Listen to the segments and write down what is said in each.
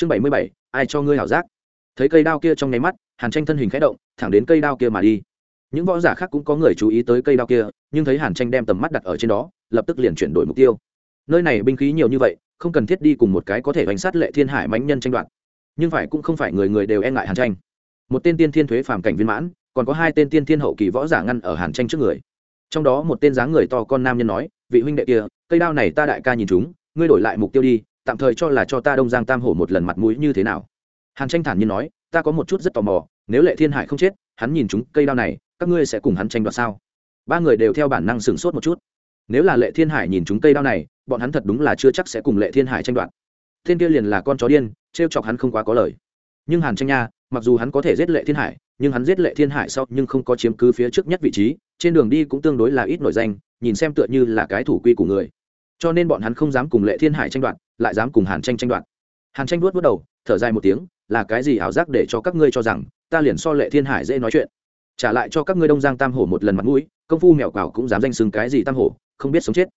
chương bảy mươi bảy, ai cho ngươi hảo giác? Thấy cây đao kia trong nháy mắt, hàn tranh thân hình khẽ động, thẳng đến cây đao kia mà đi. Những võ giả khác cũng có người chú ý tới cây đao kia, nhưng thấy hàn tranh đem tầm mắt đặt ở trên đó, lập tức liền chuyển đổi mục tiêu. Nơi này binh khí nhiều như vậy, không cần thiết đi cùng một cái có thể bánh sát lệ thiên hải mãnh nhân tranh đoạt. Nhưng phải cũng không phải người người đều e ngại hàn tranh. Một tên tiên thiên thuế phàm cảnh viên mãn, còn có hai tên tiên thiên hậu kỳ võ giả ngăn ở hàn tranh trước người. Trong đó một tên dáng người to con nam nhân nói, vị huynh đệ kia, cây đao này ta đại ca nhìn chúng, ngươi đổi lại mục tiêu đi tạm thời cho là cho ta đông giang tam hổ một lần mặt mũi như thế nào? Hàn tranh thản nhiên nói, ta có một chút rất tò mò, nếu lệ thiên hải không chết, hắn nhìn chúng cây đao này, các ngươi sẽ cùng hắn tranh đoạt sao? Ba người đều theo bản năng sửng sốt một chút. Nếu là lệ thiên hải nhìn chúng cây đao này, bọn hắn thật đúng là chưa chắc sẽ cùng lệ thiên hải tranh đoạt. Thiên kia liền là con chó điên t r e o chọc hắn không quá có lời. Nhưng hàn tranh nha, mặc dù hắn có thể giết lệ thiên hải, nhưng hắn giết lệ thiên hải sau nhưng không có chiếm cứ phía trước nhất vị trí, trên đường đi cũng tương đối là ít nổi danh, nhìn xem tựa như là cái thủ quy của người. Cho nên bọn hắn không dám cùng lệ thiên hải tranh đoạt lại dám cùng hàn tranh tranh đoạt. Hàn tranh vuốt vớt đầu, thở dài một tiếng, là cái gì ảo giác để cho các ngươi cho rằng ta liền so lệ thiên hải dễ nói chuyện? Trả lại cho các ngươi đông giang tam hổ một lần mặt mũi, công phu mèo cào cũng dám danh xưng cái gì tam hổ, không biết sống chết.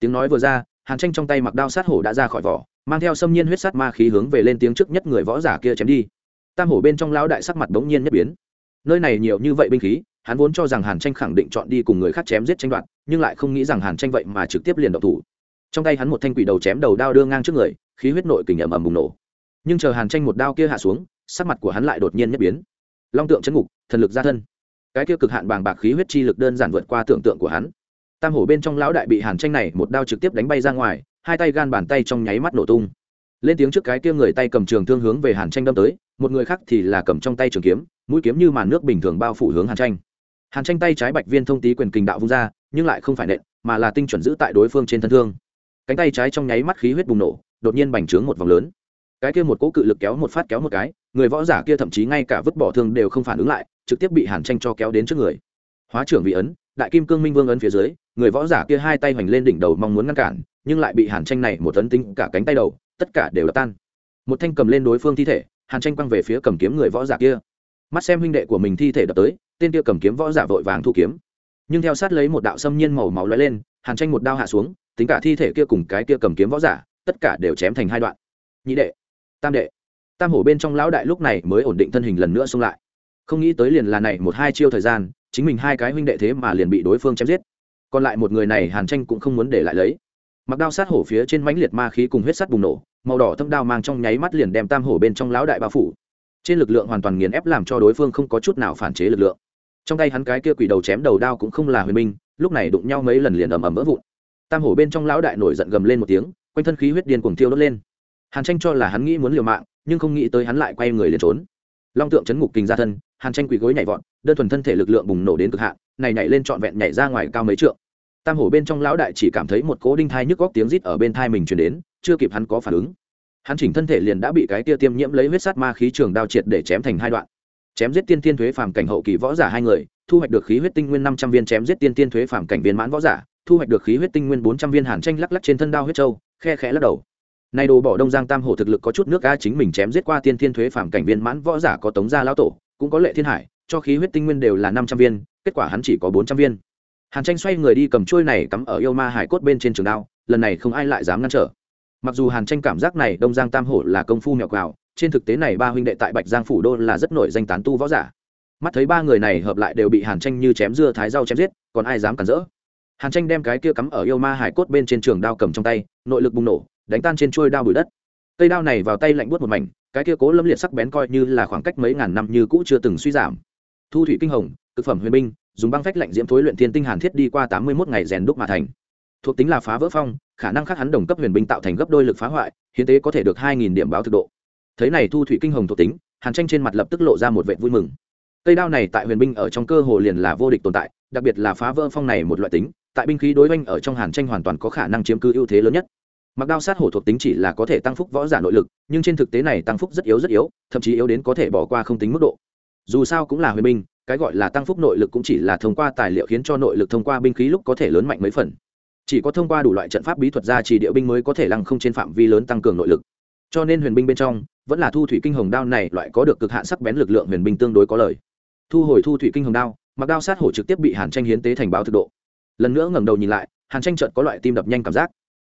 Tiếng nói vừa ra, hàn tranh trong tay mặc đao sát hổ đã ra khỏi vỏ, mang theo xâm nhiên huyết sát ma khí hướng về lên tiếng trước nhất người võ giả kia chém đi. Tam hổ bên trong lão đại sắc mặt bỗng nhiên nhất biến. Nơi này nhiều như vậy binh khí, hắn vốn cho rằng hàn tranh khẳng định chọn đi cùng người khác chém giết tranh đoạt, nhưng lại không nghĩ rằng hàn tranh vậy mà trực tiếp liền độc thủ trong tay hắn một thanh quỷ đầu chém đầu đao đưa ngang trước người, khí huyết nội kình ầm ầm bùng nổ. Nhưng chờ hàn tranh một đao kia hạ xuống, sắc mặt của hắn lại đột nhiên nhất biến. Long tượng chấn ngục, thần lực ra thân. Cái kia cực hạn bàng bạc khí huyết chi lực đơn giản vượt qua tưởng tượng của hắn. Tam hổ bên trong lão đại bị hàn tranh này một đao trực tiếp đánh bay ra ngoài, hai tay gan bàn tay trong nháy mắt nổ tung. Lên tiếng trước cái kia người tay cầm trường thương hướng về hàn tranh đâm tới, một người khác thì là cầm trong tay trường kiếm, mũi kiếm như màn nước bình thường bao phủ hướng hàn tranh. Hàn tranh tay trái bạch viên thông tý quyền kình đạo vung ra, nhưng lại không phải nện, mà là tinh chuẩn giữ tại đối phương trên thân thương cánh tay trái trong nháy mắt khí huyết bùng nổ, đột nhiên bành trướng một vòng lớn. Cái kia một cỗ cự lực kéo một phát kéo một cái, người võ giả kia thậm chí ngay cả vứt bỏ thương đều không phản ứng lại, trực tiếp bị hàn tranh cho kéo đến trước người. Hóa trưởng vị ấn, đại kim cương minh vương ấn phía dưới, người võ giả kia hai tay hoành lên đỉnh đầu mong muốn ngăn cản, nhưng lại bị hàn tranh này một tấn tính cả cánh tay đầu, tất cả đều đập tan. Một thanh cầm lên đối phương thi thể, hàn tranh quăng về phía cầm kiếm người võ giả kia. Mắt xem huynh đệ của mình thi thể đập tới, tên kia cầm kiếm võ giả vội vàng thu kiếm. Nhưng theo sát lấy một đạo xâm nhiên màu máu lóe lên, hàn tranh một đao hạ xuống tính cả thi thể kia cùng cái kia cầm kiếm võ giả, tất cả đều chém thành hai đoạn. Nhị đệ, tam đệ. Tam hổ bên trong lão đại lúc này mới ổn định thân hình lần nữa xông lại. Không nghĩ tới liền là này một hai chiêu thời gian, chính mình hai cái huynh đệ thế mà liền bị đối phương chém giết. Còn lại một người này hàn tranh cũng không muốn để lại lấy. Mặc đao sát hổ phía trên mãnh liệt ma khí cùng huyết sắt bùng nổ, màu đỏ thâm đao mang trong nháy mắt liền đem tam hổ bên trong lão đại bao phủ. Trên lực lượng hoàn toàn nghiền ép làm cho đối phương không có chút nào phản chế lực lượng. Trong tay hắn cái kia quỷ đầu chém đầu đao cũng không là huyền minh, lúc này đụng nhau mấy lần liền ầm ầm vỡ vụn tam hổ bên trong lão đại nổi giận gầm lên một tiếng, quanh thân khí huyết điên cuồng thiêu đốt lên. Hàn tranh cho là hắn nghĩ muốn liều mạng, nhưng không nghĩ tới hắn lại quay người liền trốn. Long tượng chấn ngục kinh ra thân, hàn tranh quỳ gối nhảy vọt, đơn thuần thân thể lực lượng bùng nổ đến cực hạn, này nhảy lên trọn vẹn nhảy ra ngoài cao mấy trượng. Tam hổ bên trong lão đại chỉ cảm thấy một cỗ đinh thai nhức góc tiếng rít ở bên thai mình truyền đến, chưa kịp hắn có phản ứng. Hắn chỉnh thân thể liền đã bị cái tia tiêm nhiễm lấy huyết sát ma khí trường đao triệt để chém thành hai đoạn. Chém giết tiên tiên thuế phàm cảnh hậu kỳ võ giả hai người, thu hoạch được khí huyết tinh nguyên năm trăm viên chém giết tiên tiên thuế phàm cảnh viên mãn võ giả thu hoạch được khí huyết tinh nguyên bốn trăm viên hàn tranh lắc lắc trên thân đao huyết châu khe khẽ lắc đầu. Nay đồ bỏ đông giang tam hổ thực lực có chút nước ga chính mình chém giết qua tiên thiên thuế Phạm cảnh viên mãn võ giả có tống gia lão tổ, cũng có lệ thiên hải, cho khí huyết tinh nguyên đều là năm trăm viên, kết quả hắn chỉ có bốn trăm viên. Hàn tranh xoay người đi cầm trôi này cắm ở yêu ma hải cốt bên trên trường đao, lần này không ai lại dám ngăn trở. Mặc dù hàn tranh cảm giác này đông giang tam hổ là công phu mèo quào, trên thực tế này ba huynh đệ tại bạch giang phủ đô là rất nổi danh tán tu võ giả. Mắt thấy ba người này hợp lại đều bị hàn tranh như chém dưa thái rau chém giết, còn ai dám cản rỡ? Hàn tranh đem cái kia cắm ở yêu ma hải cốt bên trên trường đao cầm trong tay, nội lực bùng nổ, đánh tan trên trôi đao bụi đất. Cây đao này vào tay lạnh buốt một mảnh, cái kia cố lâm liệt sắc bén coi như là khoảng cách mấy ngàn năm như cũ chưa từng suy giảm. Thu thủy kinh hồng thực phẩm huyền binh, dùng băng phách lạnh diễm thối luyện thiên tinh hàn thiết đi qua tám mươi một ngày rèn đúc mà thành. Thuộc tính là phá vỡ phong, khả năng khác hắn đồng cấp huyền binh tạo thành gấp đôi lực phá hoại, hiến tế có thể được hai nghìn điểm báo thực độ. Thấy này thu thủy kinh hồng thuộc tính, hàn tranh trên mặt lập tức lộ ra một vệ vui mừng. Cây đao này tại huyền binh ở trong cơ hồ liền là vô địch tồn tại, đặc biệt là phá vỡ phong này một loại tính tại binh khí đối oanh ở trong hàn tranh hoàn toàn có khả năng chiếm cứ ưu thế lớn nhất. Mặc đao sát hổ thuộc tính chỉ là có thể tăng phúc võ giả nội lực, nhưng trên thực tế này tăng phúc rất yếu rất yếu, thậm chí yếu đến có thể bỏ qua không tính mức độ. Dù sao cũng là huyền binh, cái gọi là tăng phúc nội lực cũng chỉ là thông qua tài liệu khiến cho nội lực thông qua binh khí lúc có thể lớn mạnh mấy phần. Chỉ có thông qua đủ loại trận pháp bí thuật ra chỉ địa binh mới có thể lăng không trên phạm vi lớn tăng cường nội lực. Cho nên huyền binh bên trong, vẫn là thu thủy kinh hồng đao này loại có được cực hạn sắc bén lực lượng huyền binh tương đối có lời. Thu hồi thu thủy kinh hồng đao, mặc đao sát hổ trực tiếp bị hàn tranh hiến tế thành báo thực độ lần nữa ngẩng đầu nhìn lại, hàn tranh trợt có loại tim đập nhanh cảm giác.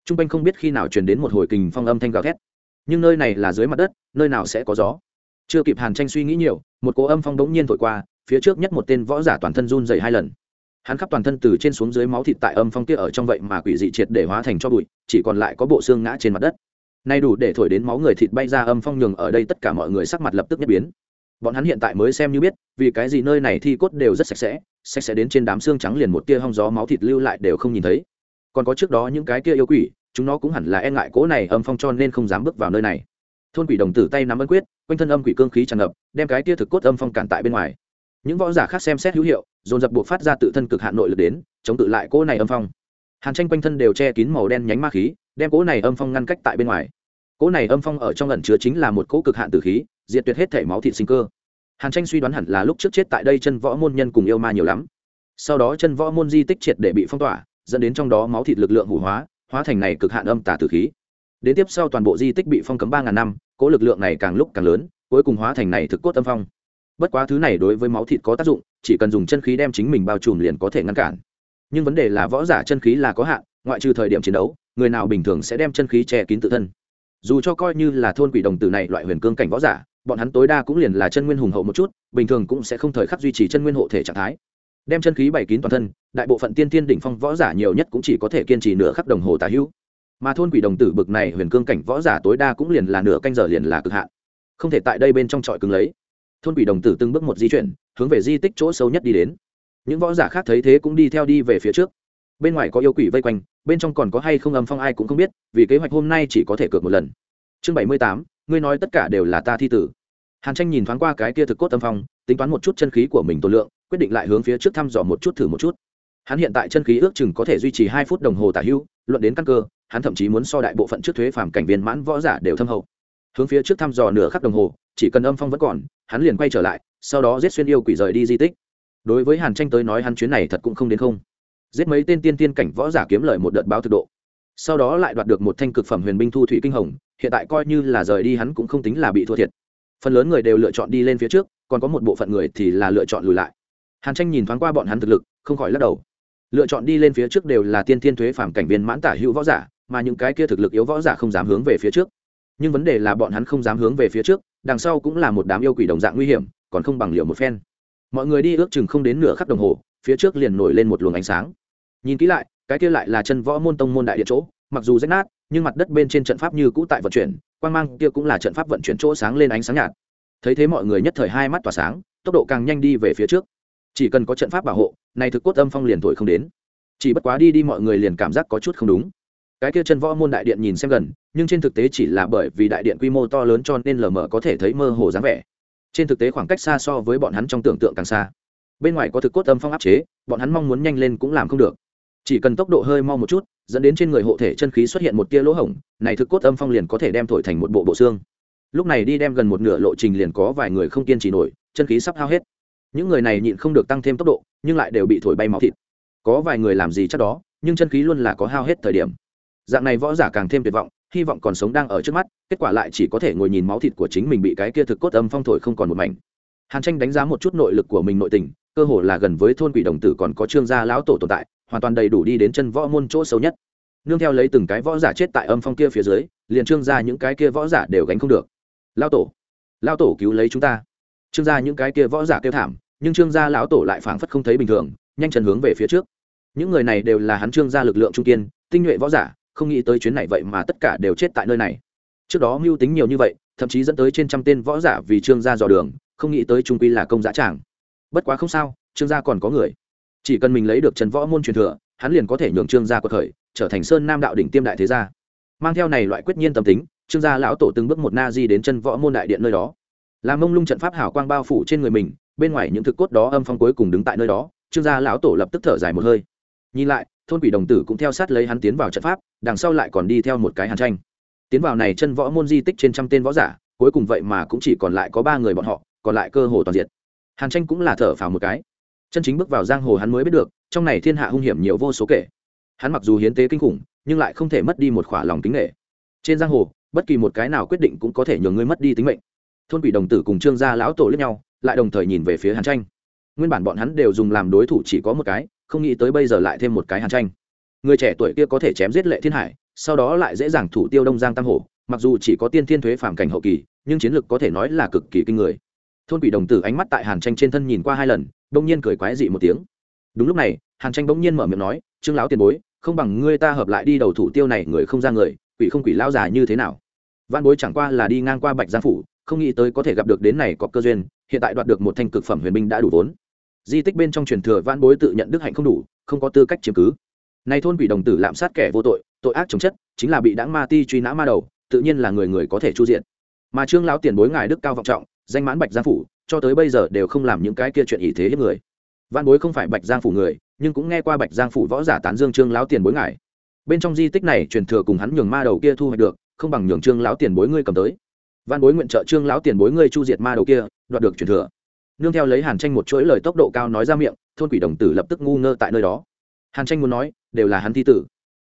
T r u n g quanh không biết khi nào truyền đến một hồi kình phong âm thanh gào thét. Nhưng nơi này là dưới mặt đất, nơi nào sẽ có gió? Chưa kịp hàn tranh suy nghĩ nhiều, một cỗ âm phong đống nhiên thổi qua, phía trước nhất một tên võ giả toàn thân run dày hai lần. Hắn khắp toàn thân từ trên xuống dưới máu thịt tại âm phong kia ở trong vậy mà quỷ dị triệt để hóa thành cho bụi, chỉ còn lại có bộ xương ngã trên mặt đất. Nay đủ để thổi đến máu người thịt bay ra âm phong nhường ở đây tất cả mọi người sắc mặt lập tức nhất biến. Bọn hắn hiện tại mới xem như biết, vì cái gì nơi này thi cốt đều rất sạch sẽ sạch sẽ đến trên đám xương trắng liền một tia hong gió máu thịt lưu lại đều không nhìn thấy. Còn có trước đó những cái kia yêu quỷ, chúng nó cũng hẳn là e ngại cỗ này âm phong cho nên không dám bước vào nơi này. Thôn quỷ đồng tử tay nắm ấn quyết, quanh thân âm quỷ cương khí tràn ngập, đem cái tia thực cốt âm phong cản tại bên ngoài. Những võ giả khác xem xét hữu hiệu, dồn dập buộc phát ra tự thân cực hạn nội lực đến, chống tự lại cỗ này âm phong. Hàn tranh quanh thân đều che kín màu đen nhánh ma khí, đem cỗ này âm phong ngăn cách tại bên ngoài. Cỗ này âm phong ở trong ẩn chứa chính là một cỗ cực hạn tử khí, diệt tuyệt hết thể máu thịt sinh cơ hàn tranh suy đoán hẳn là lúc trước chết tại đây chân võ môn nhân cùng yêu ma nhiều lắm. Sau đó chân võ môn di tích triệt để bị phong tỏa, dẫn đến trong đó máu thịt lực lượng hủ hóa hóa thành này cực hạn âm tả tử khí. Đến tiếp sau toàn bộ di tích bị phong cấm ba ngàn năm, cỗ lực lượng này càng lúc càng lớn, cuối cùng hóa thành này thực cốt âm phong. Bất quá thứ này đối với máu thịt có tác dụng, chỉ cần dùng chân khí đem chính mình bao trùm liền có thể ngăn cản. Nhưng vấn đề là võ giả chân khí là có hạn, ngoại trừ thời điểm chiến đấu, người nào bình thường sẽ đem chân khí che kín tự thân. Dù cho coi như là thôn quỷ đồng tử này loại huyền cương cảnh võ giả bọn hắn tối đa cũng liền là chân nguyên hùng hậu một chút, bình thường cũng sẽ không thời khắc duy trì chân nguyên hộ thể trạng thái. Đem chân khí bảy kín toàn thân, đại bộ phận tiên tiên đỉnh phong võ giả nhiều nhất cũng chỉ có thể kiên trì nửa khắc đồng hồ tà hữu. Mà thôn quỷ đồng tử bực này huyền cương cảnh võ giả tối đa cũng liền là nửa canh giờ liền là cực hạn. Không thể tại đây bên trong trọi cứng lấy. Thôn quỷ đồng tử từng bước một di chuyển, hướng về di tích chỗ sâu nhất đi đến. Những võ giả khác thấy thế cũng đi theo đi về phía trước. Bên ngoài có yêu quỷ vây quanh, bên trong còn có hay không âm phong ai cũng không biết, vì kế hoạch hôm nay chỉ có thể cược một lần. Chương bảy mươi tám ngươi nói tất cả đều là ta thi tử. Hàn tranh nhìn thoáng qua cái kia thực cốt tâm phong, tính toán một chút chân khí của mình tổ lượng, quyết định lại hướng phía trước thăm dò một chút thử một chút. Hắn hiện tại chân khí ước chừng có thể duy trì hai phút đồng hồ tả hưu, luận đến căn cơ, hắn thậm chí muốn so đại bộ phận trước thuế phàm cảnh viên mãn võ giả đều thâm hậu. Hướng phía trước thăm dò nửa khắc đồng hồ, chỉ cần âm phong vẫn còn, hắn liền quay trở lại, sau đó giết xuyên yêu quỷ rời đi di tích. Đối với hàn tranh tới nói hắn chuyến này thật cũng không đến không. Giết mấy tên tiên tiên cảnh võ giả kiếm lời một đợt báo thực độ. Sau đó lại đoạt được một thanh cực phẩm huyền binh thu thủy kinh hồng hiện tại coi như là rời đi hắn cũng không tính là bị thua thiệt. Phần lớn người đều lựa chọn đi lên phía trước, còn có một bộ phận người thì là lựa chọn lùi lại. Hàn tranh nhìn thoáng qua bọn hắn thực lực, không khỏi lắc đầu. Lựa chọn đi lên phía trước đều là tiên thiên thuế phàm cảnh viên mãn tả hữu võ giả, mà những cái kia thực lực yếu võ giả không dám hướng về phía trước. Nhưng vấn đề là bọn hắn không dám hướng về phía trước, đằng sau cũng là một đám yêu quỷ đồng dạng nguy hiểm, còn không bằng liệu một phen. Mọi người đi ước chừng không đến nửa khắc đồng hồ, phía trước liền nổi lên một luồng ánh sáng. Nhìn kỹ lại, cái kia lại là chân võ môn tông môn đại điện chỗ, mặc dù rách nát nhưng mặt đất bên trên trận pháp như cũ tại vận chuyển quan mang kia cũng là trận pháp vận chuyển chỗ sáng lên ánh sáng nhạt. Thấy thế mọi người nhất thời hai mắt tỏa sáng, tốc độ càng nhanh đi về phía trước. Chỉ cần có trận pháp bảo hộ này thực cốt âm phong liền thổi không đến. Chỉ bất quá đi đi mọi người liền cảm giác có chút không đúng. Cái kia chân võ môn đại điện nhìn xem gần, nhưng trên thực tế chỉ là bởi vì đại điện quy mô to lớn cho nên lờ mờ có thể thấy mơ hồ dáng vẻ. Trên thực tế khoảng cách xa so với bọn hắn trong tưởng tượng càng xa. Bên ngoài có thực cốt âm phong áp chế, bọn hắn mong muốn nhanh lên cũng làm không được. Chỉ cần tốc độ hơi mau một chút dẫn đến trên người hộ thể chân khí xuất hiện một tia lỗ hổng, này thực cốt âm phong liền có thể đem thổi thành một bộ bộ xương. Lúc này đi đem gần một nửa lộ trình liền có vài người không kiên trì nổi, chân khí sắp hao hết. Những người này nhịn không được tăng thêm tốc độ, nhưng lại đều bị thổi bay máu thịt. Có vài người làm gì chắc đó, nhưng chân khí luôn là có hao hết thời điểm. Dạng này võ giả càng thêm tuyệt vọng, hy vọng còn sống đang ở trước mắt, kết quả lại chỉ có thể ngồi nhìn máu thịt của chính mình bị cái kia thực cốt âm phong thổi không còn một mảnh. Hàn tranh đánh giá một chút nội lực của mình nội tình, cơ hồ là gần với thôn quỷ đồng tử còn có trương gia lão tổ tồn tại hoàn toàn đầy đủ đi đến chân võ môn chỗ sâu nhất. Nương theo lấy từng cái võ giả chết tại âm phong kia phía dưới, liền trương gia những cái kia võ giả đều gánh không được. Lao tổ lao tổ cứu lấy chúng ta. Trương gia những cái kia võ giả kêu thảm, nhưng trương gia lão tổ lại phảng phất không thấy bình thường, nhanh chân hướng về phía trước. Những người này đều là hắn trương gia lực lượng trung kiên, tinh nhuệ võ giả, không nghĩ tới chuyến này vậy mà tất cả đều chết tại nơi này. Trước đó mưu tính nhiều như vậy, thậm chí dẫn tới trên trăm tên võ giả vì trương gia dò đường, không nghĩ tới trung quy là công giá tràng. Bất quá không sao, trương gia còn có người chỉ cần mình lấy được trần võ môn truyền thừa, hắn liền có thể nhường trương gia cuộc khởi, trở thành sơn nam đạo đỉnh tiêm đại thế gia. Mang theo này loại quyết nhiên tâm tính, trương gia lão tổ từng bước một na di đến chân võ môn đại điện nơi đó. Làm mông lung trận pháp hảo quang bao phủ trên người mình, bên ngoài những thực cốt đó âm phong cuối cùng đứng tại nơi đó, trương gia lão tổ lập tức thở dài một hơi. Nhìn lại, thôn quỷ đồng tử cũng theo sát lấy hắn tiến vào trận pháp, đằng sau lại còn đi theo một cái hàn tranh. Tiến vào này chân võ môn di tích trên trăm tên võ giả, cuối cùng vậy mà cũng chỉ còn lại có ba người bọn họ, còn lại cơ hồ toàn diện. Hàn tranh cũng là thở phào một cái chân chính bước vào giang hồ hắn mới biết được, trong này thiên hạ hung hiểm nhiều vô số kể. Hắn mặc dù hiến tế kinh khủng, nhưng lại không thể mất đi một khỏa lòng tính nghệ. Trên giang hồ, bất kỳ một cái nào quyết định cũng có thể nhường ngươi mất đi tính mệnh. Thôn quỷ đồng tử cùng trương gia lão tổ lẫn nhau, lại đồng thời nhìn về phía hàn tranh. Nguyên bản bọn hắn đều dùng làm đối thủ chỉ có một cái, không nghĩ tới bây giờ lại thêm một cái hàn tranh. Người trẻ tuổi kia có thể chém giết lệ thiên hải, sau đó lại dễ dàng thủ tiêu đông giang tam hổ, mặc dù chỉ có tiên thiên thuế phàm cảnh hậu kỳ, nhưng chiến lược có thể nói là cực kỳ kinh người thôn quỷ đồng tử ánh mắt tại hàn tranh trên thân nhìn qua hai lần đông nhiên cười quái dị một tiếng. Đúng lúc này, hàn tranh bỗng nhiên mở miệng nói, trương lão tiền bối, không bằng ngươi ta hợp lại đi đầu thủ tiêu này, người không ra người, quỷ không quỷ lao già như thế nào? Văn bối chẳng qua là đi ngang qua bạch giang phủ, không nghĩ tới có thể gặp được đến này có cơ duyên, hiện tại đoạt được một thanh cực phẩm huyền binh đã đủ vốn. Di tích bên trong truyền thừa văn bối tự nhận đức hạnh không đủ, không có tư cách chiếm cứ. Nay thôn quỷ đồng tử lạm sát kẻ vô tội tội ác chống chất, chính là bị đáng ma ti truy nã ma đầu, tự nhiên là người người có thể chu diện. Mà trương lão tiền bối ngài đức cao vọng trọng danh mãn bạch giang phủ, cho tới bây giờ đều không làm những cái kia chuyện ý thế hiếp người. Văn bối không phải bạch giang phủ người, nhưng cũng nghe qua bạch giang phủ võ giả tán dương trương lão tiền bối ngài. Bên trong di tích này truyền thừa cùng hắn nhường ma đầu kia thu hoạch được, không bằng nhường trương lão tiền bối ngươi cầm tới. Văn bối nguyện trợ trương lão tiền bối ngươi chu diệt ma đầu kia, đoạt được truyền thừa. Nương theo lấy hàn tranh một chuỗi lời tốc độ cao nói ra miệng, thôn quỷ đồng tử lập tức ngu ngơ tại nơi đó. Hàn tranh muốn nói, đều là hắn thi tử.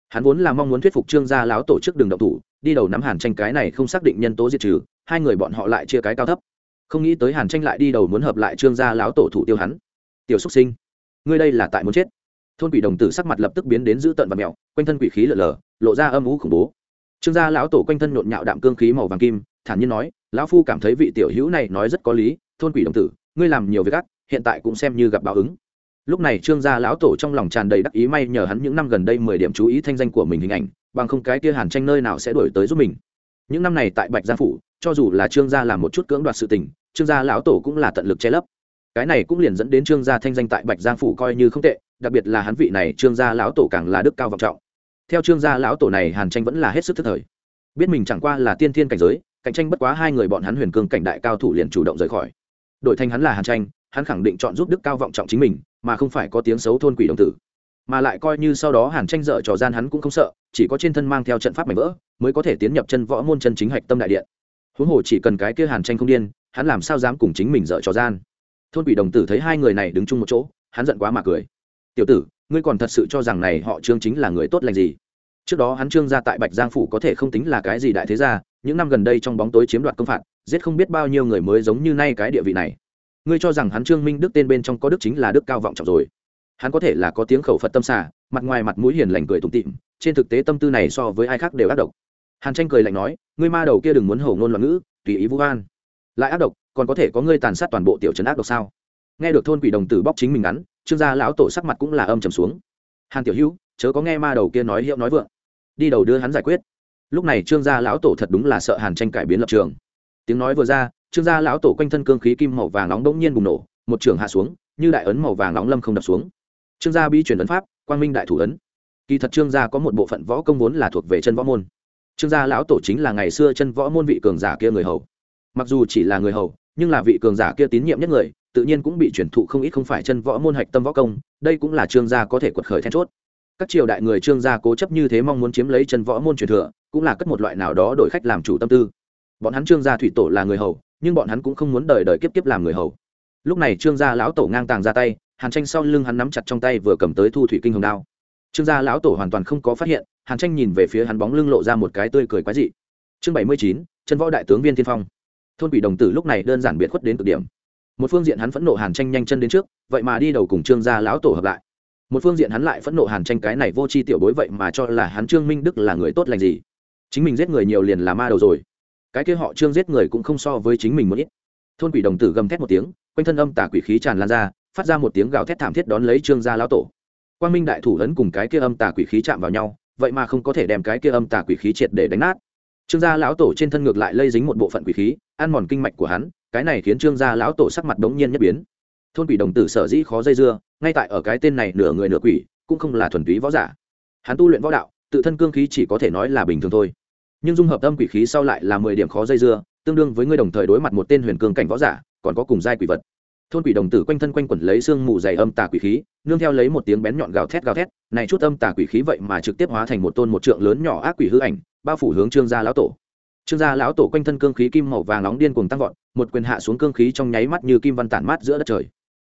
Hắn vốn là mong muốn thuyết phục trương gia lão tổ chức đường động thủ, đi đầu nắm hàn tranh cái này không xác định nhân tố diệt trừ, hai người bọn họ lại chia cái cao thấp không nghĩ tới hàn tranh lại đi đầu muốn hợp lại trương gia lão tổ thủ tiêu hắn. Tiểu xúc sinh, ngươi đây là tại muốn chết. Thôn quỷ đồng tử sắc mặt lập tức biến đến dữ tợn và mèo quanh thân quỷ khí lở lở, lộ ra âm ú khủng bố. Trương gia lão tổ quanh thân nhộn nhạo đạm cương khí màu vàng kim, thản nhiên nói, lão phu cảm thấy vị tiểu hữu này nói rất có lý, thôn quỷ đồng tử, ngươi làm nhiều việc ác, hiện tại cũng xem như gặp báo ứng. Lúc này trương gia lão tổ trong lòng tràn đầy đắc ý may nhờ hắn những năm gần đây mười điểm chú ý thanh danh của mình hình ảnh, bằng không cái kia hàn tranh nơi nào sẽ đổi tới giúp mình. Những năm này tại bạch gia phủ cho dù là trương gia làm một chút cưỡng đoạt sự tình, trương gia lão tổ cũng là tận lực che lấp. Cái này cũng liền dẫn đến trương gia thanh danh tại bạch giang phủ coi như không tệ, đặc biệt là hắn vị này trương gia lão tổ càng là đức cao vọng trọng. Theo trương gia lão tổ này, hàn tranh vẫn là hết sức thức thời. Biết mình chẳng qua là tiên thiên cảnh giới, cạnh tranh bất quá hai người bọn hắn huyền cương cảnh đại cao thủ liền chủ động rời khỏi. Đội thanh hắn là hàn tranh, hắn khẳng định chọn giúp đức cao vọng trọng chính mình, mà không phải có tiếng xấu thôn quỷ đồng tử. Mà lại coi như sau đó hàn tranh dở trò gian hắn cũng không sợ, chỉ có trên thân mang theo trận pháp mảnh vỡ, mới có thể tiến nhập chân võ môn chân chính hạch tâm đại điện huống hồ chỉ cần cái kia hàn tranh không điên, hắn làm sao dám cùng chính mình dở trò gian? Thôn quỷ đồng tử thấy hai người này đứng chung một chỗ, hắn giận quá mà cười. Tiểu tử, ngươi còn thật sự cho rằng này họ trương chính là người tốt lành gì? Trước đó hắn trương gia tại bạch giang phủ có thể không tính là cái gì đại thế gia, những năm gần đây trong bóng tối chiếm đoạt công phạt, giết không biết bao nhiêu người mới giống như nay cái địa vị này. Ngươi cho rằng hắn trương minh đức tên bên trong có đức chính là đức cao vọng trọng rồi. Hắn có thể là có tiếng khẩu phật tâm xả mặt ngoài mặt mũi hiền lành cười tủm tịm trên thực tế tâm tư này so với ai khác đều ác độc hàn tranh cười lạnh nói, ngươi ma đầu kia đừng muốn hổ ngôn loạn ngữ, tùy ý vũ an lại ác độc, còn có thể có ngươi tàn sát toàn bộ tiểu trấn ác độc sao? Nghe được thôn quỷ đồng tử bóc chính mình ngắn, trương gia lão tổ sắc mặt cũng là âm trầm xuống. Hàn tiểu hữu, chớ có nghe ma đầu kia nói hiệu nói vượng. Đi đầu đưa hắn giải quyết. Lúc này trương gia lão tổ thật đúng là sợ hàn tranh cải biến lập trường. Tiếng nói vừa ra, trương gia lão tổ quanh thân cương khí kim màu vàng nóng đống nhiên bùng nổ, một trường hạ xuống, như đại ấn màu vàng nóng lâm không đập xuống. Trương gia bi truyền ấn pháp, quang minh đại thủ ấn. Kỳ thật trương gia có một bộ phận võ công vốn là thuộc về chân võ môn trương gia lão tổ chính là ngày xưa chân võ môn vị cường giả kia người hầu. Mặc dù chỉ là người hầu, nhưng là vị cường giả kia tín nhiệm nhất người, tự nhiên cũng bị truyền thụ không ít không phải chân võ môn hạch tâm võ công, đây cũng là trương gia có thể quật khởi then chốt. Các triều đại người trương gia cố chấp như thế mong muốn chiếm lấy chân võ môn truyền thừa, cũng là cất một loại nào đó đổi khách làm chủ tâm tư. Bọn hắn trương gia thủy tổ là người hầu, nhưng bọn hắn cũng không muốn đời đời kiếp kiếp làm người hầu. Lúc này trương gia lão tổ ngang tàng ra tay, hàn tranh sau lưng hắn nắm chặt trong tay vừa cầm tới thu thủy kinh hồng đao trương gia lão tổ hoàn toàn không có phát hiện, hàn tranh nhìn về phía hắn bóng lưng lộ ra một cái tươi cười quái dị. Chương bảy mươi chín chân võ đại tướng viên tiên phong. Thôn quỷ đồng tử lúc này đơn giản biệt khuất đến cực điểm. Một phương diện hắn phẫn nộ hàn tranh nhanh chân đến trước, vậy mà đi đầu cùng trương gia lão tổ hợp lại. Một phương diện hắn lại phẫn nộ hàn tranh cái này vô c h i tiểu bối vậy mà cho là hắn trương minh đức là người tốt lành gì. Chính mình giết người nhiều liền là ma đầu rồi. Cái kia họ trương giết người cũng không so với chính mình một ít. Thôn quỷ đồng tử gầm thét một tiếng, quanh thân âm tả quỷ khí tràn lan ra, phát ra một tiếng gào thét thảm thiết đón lấy trương gia lão tổ quang minh đại thủ ấn cùng cái kia âm tà quỷ khí chạm vào nhau, vậy mà không có thể đem cái kia âm tà quỷ khí triệt để đánh nát. Trương gia lão tổ trên thân ngược lại lây dính một bộ phận quỷ khí, ăn mòn kinh mạch của hắn, cái này khiến trương gia lão tổ sắc mặt đống nhiên nhất biến. Thôn quỷ đồng tử sở dĩ khó dây dưa, ngay tại ở cái tên này nửa người nửa quỷ, cũng không là thuần túy võ giả. Hắn tu luyện võ đạo, tự thân cương khí chỉ có thể nói là bình thường thôi. Nhưng dung hợp âm quỷ khí sau lại là mười điểm khó dây dưa, tương đương với người đồng thời đối mặt một tên huyền cương cảnh võ giả, còn có cùng giai quỷ vật thôn quỷ đồng tử quanh thân quanh quẩn lấy xương mù dày âm tà quỷ khí, nương theo lấy một tiếng bén nhọn gào thét gào thét, này chút âm tà quỷ khí vậy mà trực tiếp hóa thành một tôn một trượng lớn nhỏ ác quỷ hư ảnh, bao phủ hướng trương gia lão tổ. Trương gia lão tổ quanh thân cương khí kim màu vàng nóng điên cuồng tăng vọt, một quyền hạ xuống cương khí trong nháy mắt như kim văn tản mát giữa đất trời.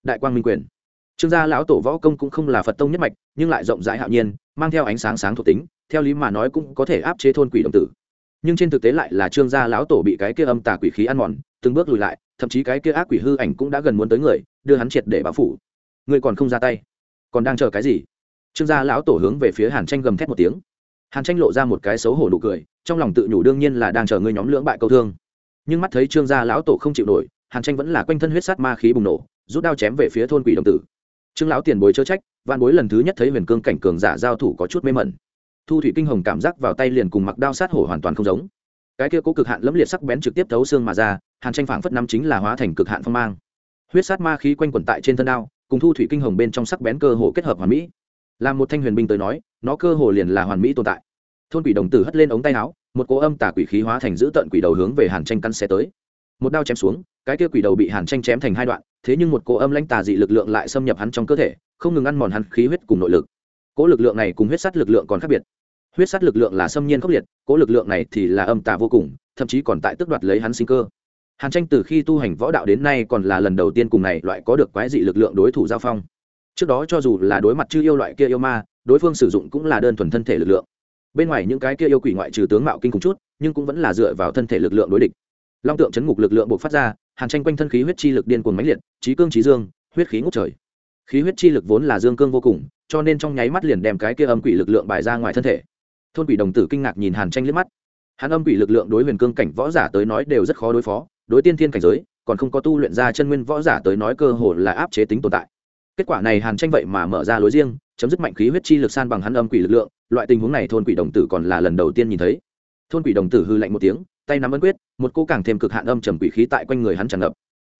Đại quang minh quyền. Trương gia lão tổ võ công cũng không là phật tông nhất mạch, nhưng lại rộng rãi hạo nhiên, mang theo ánh sáng sáng thuộc tính, theo lý mà nói cũng có thể áp chế thôn quỷ đồng tử. Nhưng trên thực tế lại là trương gia lão tổ bị cái kia âm tà quỷ khí ăn mòn, từng bước lùi lại thậm chí cái kia ác quỷ hư ảnh cũng đã gần muốn tới người, đưa hắn triệt để báo phủ. Người còn không ra tay, còn đang chờ cái gì? Trương gia lão tổ hướng về phía hàn tranh gầm thét một tiếng. Hàn tranh lộ ra một cái xấu hổ nụ cười, trong lòng tự nhủ đương nhiên là đang chờ ngươi nhóm lưỡng bại câu thương. Nhưng mắt thấy trương gia lão tổ không chịu nổi, hàn tranh vẫn là quanh thân huyết sát ma khí bùng nổ, rút đao chém về phía thôn quỷ đồng tử. Trương lão tiền bối chớ trách, vạn bối lần thứ nhất thấy huyền cương cảnh cường giả giao thủ có chút mê mẩn. Thu thủy kinh hồng cảm giác vào tay liền cùng mặc đao sát hổ hoàn toàn không giống cái kia cố cực hạn lẫm liệt sắc bén trực tiếp thấu xương mà ra, hàn tranh phảng phất năm chính là hóa thành cực hạn phong mang. Huyết sát ma khí quanh quẩn tại trên thân đao, cùng thu thủy kinh hồng bên trong sắc bén cơ hồ kết hợp hoàn mỹ. Làm một thanh huyền binh tới nói, nó cơ hồ liền là hoàn mỹ tồn tại. Thôn quỷ đồng tử hất lên ống tay áo, một cỗ âm tà quỷ khí hóa thành giữ tận quỷ đầu hướng về hàn tranh căn xe tới. Một đao chém xuống, cái kia quỷ đầu bị hàn tranh chém thành hai đoạn, thế nhưng một cỗ âm lãnh tà dị lực lượng lại xâm nhập hắn trong cơ thể, không ngừng ăn mòn hắn khí huyết cùng nội lực. Cỗ lực lượng này cùng huyết sắt lực lượng còn khác biệt huyết sát lực lượng là xâm nhiên khốc liệt, cỗ lực lượng này thì là âm tà vô cùng, thậm chí còn tại tước đoạt lấy hắn sinh cơ. Hàn tranh từ khi tu hành võ đạo đến nay còn là lần đầu tiên cùng này loại có được quái dị lực lượng đối thủ giao phong. Trước đó cho dù là đối mặt chư yêu loại kia yêu ma, đối phương sử dụng cũng là đơn thuần thân thể lực lượng. Bên ngoài những cái kia yêu quỷ ngoại trừ tướng mạo kinh cùng chút, nhưng cũng vẫn là dựa vào thân thể lực lượng đối địch. Long tượng chấn ngục lực lượng buộc phát ra, hàn tranh quanh thân khí huyết chi lực điên cuồng mãnh liệt, trí cương trí dương, huyết khí ngốc trời. Khí huyết chi lực vốn là dương cương vô cùng, cho nên trong nháy mắt liền đem cái kia âm quỷ lực lượng bài ra ngoài thân thể thôn quỷ đồng tử kinh ngạc nhìn hàn tranh liếc mắt. Hắn âm quỷ lực lượng đối huyền cương cảnh võ giả tới nói đều rất khó đối phó, đối tiên thiên cảnh giới, còn không có tu luyện ra chân nguyên võ giả tới nói cơ hồ là áp chế tính tồn tại. Kết quả này hàn tranh vậy mà mở ra lối riêng, chấm dứt mạnh khí huyết chi lực san bằng hắn âm quỷ lực lượng, loại tình huống này thôn quỷ đồng tử còn là lần đầu tiên nhìn thấy. Thôn quỷ đồng tử hư lạnh một tiếng, tay nắm ấn quyết, một cô càng thêm cực hạn âm trầm quỷ khí tại quanh người hắn tràn ngập.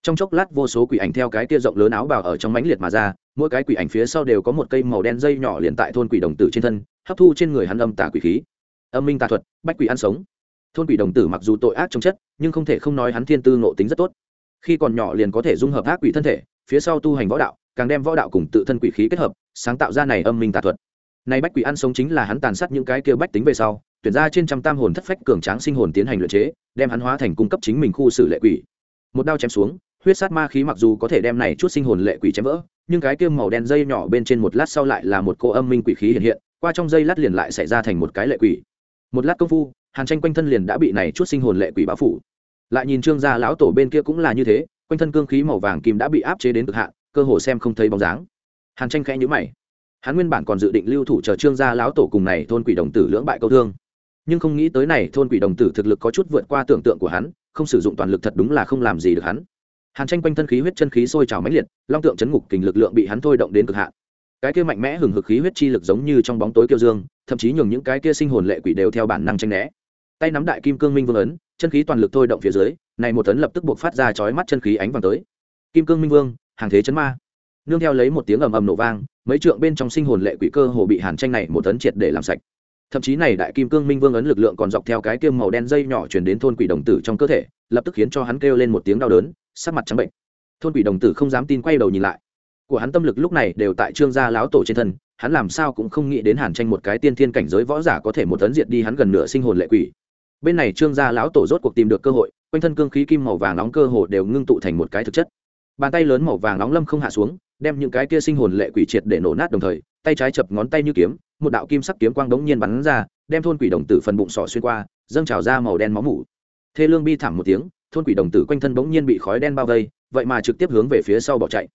Trong chốc lát vô số quỷ ảnh theo cái tia rộng lớn áo bào ở trong mãnh liệt mà ra mỗi cái quỷ ảnh phía sau đều có một cây màu đen dây nhỏ liền tại thôn quỷ đồng tử trên thân, hấp thu trên người hắn âm tà quỷ khí. Âm minh tà thuật, bách quỷ ăn sống. Thôn quỷ đồng tử mặc dù tội ác trong chất, nhưng không thể không nói hắn thiên tư ngộ tính rất tốt. Khi còn nhỏ liền có thể dung hợp ác quỷ thân thể, phía sau tu hành võ đạo, càng đem võ đạo cùng tự thân quỷ khí kết hợp, sáng tạo ra này âm minh tà thuật. Này bách quỷ ăn sống chính là hắn tàn sát những cái kia bách tính về sau, tuyển ra trên trăm tam hồn thất phách cường tráng sinh hồn tiến hành luyện chế, đem hắn hóa thành cung cấp chính mình khu xử lệ quỷ. Một đao chém xuống, huyết sát ma khí mặc dù có thể đem này chút sinh hồn lệ quỷ chém vỡ nhưng cái kia màu đen dây nhỏ bên trên một lát sau lại là một cô âm minh quỷ khí hiện hiện, qua trong dây lát liền lại xảy ra thành một cái lệ quỷ. Một lát công phu, hàn tranh quanh thân liền đã bị này chút sinh hồn lệ quỷ báo phủ. Lại nhìn trương gia lão tổ bên kia cũng là như thế, quanh thân cương khí màu vàng kim đã bị áp chế đến cực hạn, cơ hồ xem không thấy bóng dáng. Hàn tranh khẽ nhữ mày. Hắn nguyên bản còn dự định lưu thủ chờ trương gia lão tổ cùng này thôn quỷ đồng tử lưỡng bại câu thương. Nhưng không nghĩ tới này thôn quỷ đồng tử thực lực có chút vượt qua tưởng tượng của hắn, không sử dụng toàn lực thật đúng là không làm gì được hắn hàn tranh quanh thân khí huyết chân khí sôi trào mãnh liệt, long tượng chấn ngục kình lực lượng bị hắn thôi động đến cực hạn. Cái kia mạnh mẽ hừng hực khí huyết chi lực giống như trong bóng tối kiêu dương, thậm chí nhường những cái kia sinh hồn lệ quỷ đều theo bản năng tranh né. Tay nắm đại kim cương minh vương ấn, chân khí toàn lực thôi động phía dưới, này một tấn lập tức buộc phát ra chói mắt chân khí ánh vàng tới. Kim cương minh vương, hàng thế chấn ma. Nương theo lấy một tiếng ầm ầm nổ vang, mấy trượng bên trong sinh hồn lệ quỷ cơ hồ bị hàn tranh này một tấn triệt để làm sạch thậm chí này đại kim cương minh vương ấn lực lượng còn dọc theo cái kim màu đen dây nhỏ chuyển đến thôn quỷ đồng tử trong cơ thể, lập tức khiến cho hắn kêu lên một tiếng đau đớn, sắc mặt trắng bệnh. Thôn quỷ đồng tử không dám tin quay đầu nhìn lại. Của hắn tâm lực lúc này đều tại trương gia láo tổ trên thân, hắn làm sao cũng không nghĩ đến hàn tranh một cái tiên thiên cảnh giới võ giả có thể một tấn diệt đi hắn gần nửa sinh hồn lệ quỷ. Bên này trương gia lão tổ rốt cuộc tìm được cơ hội, quanh thân cương khí kim màu vàng nóng cơ hồ đều ngưng tụ thành một cái thực chất. Bàn tay lớn màu vàng nóng lâm không hạ xuống đem những cái kia sinh hồn lệ quỷ triệt để nổ nát đồng thời, tay trái chập ngón tay như kiếm, một đạo kim sắc kiếm quang đống nhiên bắn ra, đem thôn quỷ đồng tử phần bụng sỏ xuyên qua, dâng trào ra màu đen máu mủ. Thê lương bi thảm một tiếng, thôn quỷ đồng tử quanh thân bỗng nhiên bị khói đen bao vây, vậy mà trực tiếp hướng về phía sau bỏ chạy.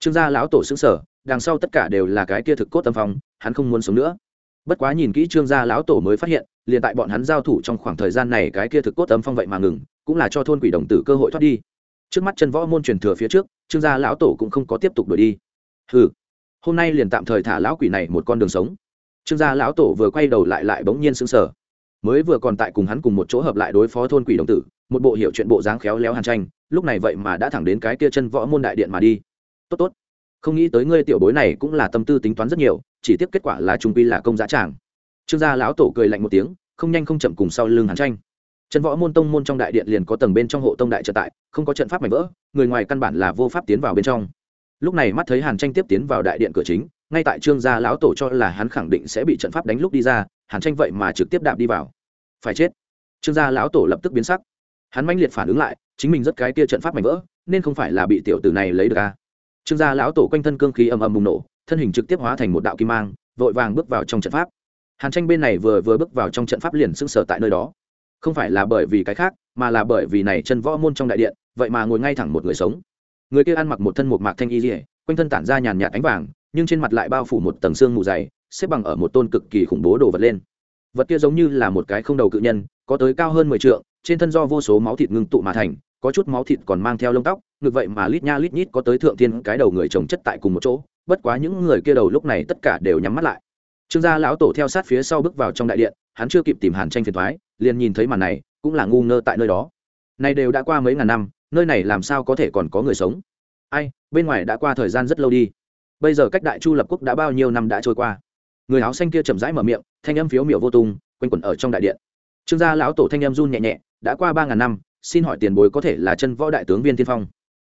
Trương gia lão tổ xứng sở đằng sau tất cả đều là cái kia thực cốt tâm phong, hắn không muốn sống nữa. Bất quá nhìn kỹ trương gia lão tổ mới phát hiện, liền tại bọn hắn giao thủ trong khoảng thời gian này cái kia thực cốt tâm phong vậy mà ngừng, cũng là cho thôn quỷ đồng tử cơ hội thoát đi. Trước mắt chân võ môn truyền thừa phía trước trương gia lão tổ cũng không có tiếp tục đuổi đi. Hừ, hôm nay liền tạm thời thả lão quỷ này một con đường sống. Trương gia lão tổ vừa quay đầu lại lại bỗng nhiên sững sờ. Mới vừa còn tại cùng hắn cùng một chỗ hợp lại đối phó thôn quỷ đồng tử một bộ hiệu chuyện bộ dáng khéo léo hàn tranh lúc này vậy mà đã thẳng đến cái kia chân võ môn đại điện mà đi. Tốt tốt. Không nghĩ tới ngươi tiểu bối này cũng là tâm tư tính toán rất nhiều chỉ tiếp kết quả là trung quy là công giá tràng. Trương gia lão tổ cười lạnh một tiếng không nhanh không chậm cùng sau lưng hàn tranh chân võ môn tông môn trong đại điện liền có tầng bên trong hộ tông đại trận tại, không có trận pháp mảnh vỡ, người ngoài căn bản là vô pháp tiến vào bên trong. Lúc này mắt thấy hàn tranh tiếp tiến vào đại điện cửa chính, ngay tại trương gia lão tổ cho là hắn khẳng định sẽ bị trận pháp đánh lúc đi ra, hàn tranh vậy mà trực tiếp đạp đi vào. Phải chết. Trương gia lão tổ lập tức biến sắc. Hắn mãnh liệt phản ứng lại, chính mình rất cái tia trận pháp mảnh vỡ, nên không phải là bị tiểu tử này lấy được a trương gia lão tổ quanh thân cương khí ầm ầm bùng nổ, thân hình trực tiếp hóa thành một đạo kim mang, vội vàng bước vào trong trận pháp. Hàn tranh bên này vừa vừa bước vào trong trận pháp liền sững sờ tại nơi đó không phải là bởi vì cái khác, mà là bởi vì này chân võ môn trong đại điện, vậy mà ngồi ngay thẳng một người sống. Người kia ăn mặc một thân một mạc thanh y dỉa quanh thân tản ra nhàn nhạt ánh vàng, nhưng trên mặt lại bao phủ một tầng xương mù dày, xếp bằng ở một tôn cực kỳ khủng bố đồ vật lên. Vật kia giống như là một cái không đầu cự nhân, có tới cao hơn mười t trên thân do vô số máu thịt ngưng tụ mà thành, có chút máu thịt còn mang theo lông tóc ngược vậy mà lít nha lít nhít có tới thượng thiên cái đầu người trồng chất tại cùng một chỗ, bất quá những người kia đầu lúc này tất cả đều nhắm mắt lại. Trương gia lão tổ theo sát phía sau bước vào trong đại điện, hắn chưa kịp tìm hàn tranh phiền thoái liền nhìn thấy màn này, cũng là ngu ngơ tại nơi đó. Này đều đã qua mấy ngàn năm, nơi này làm sao có thể còn có người sống? Ai, bên ngoài đã qua thời gian rất lâu đi. Bây giờ cách đại chu lập quốc đã bao nhiêu năm đã trôi qua? Người áo xanh kia chậm rãi mở miệng, thanh âm phiếu miểu vô tung, quanh quẩn ở trong đại điện. Trương gia lão tổ thanh âm run nhẹ nhẹ, đã qua ba ngàn năm, xin hỏi tiền bối có thể là chân võ đại tướng viên tiên phong?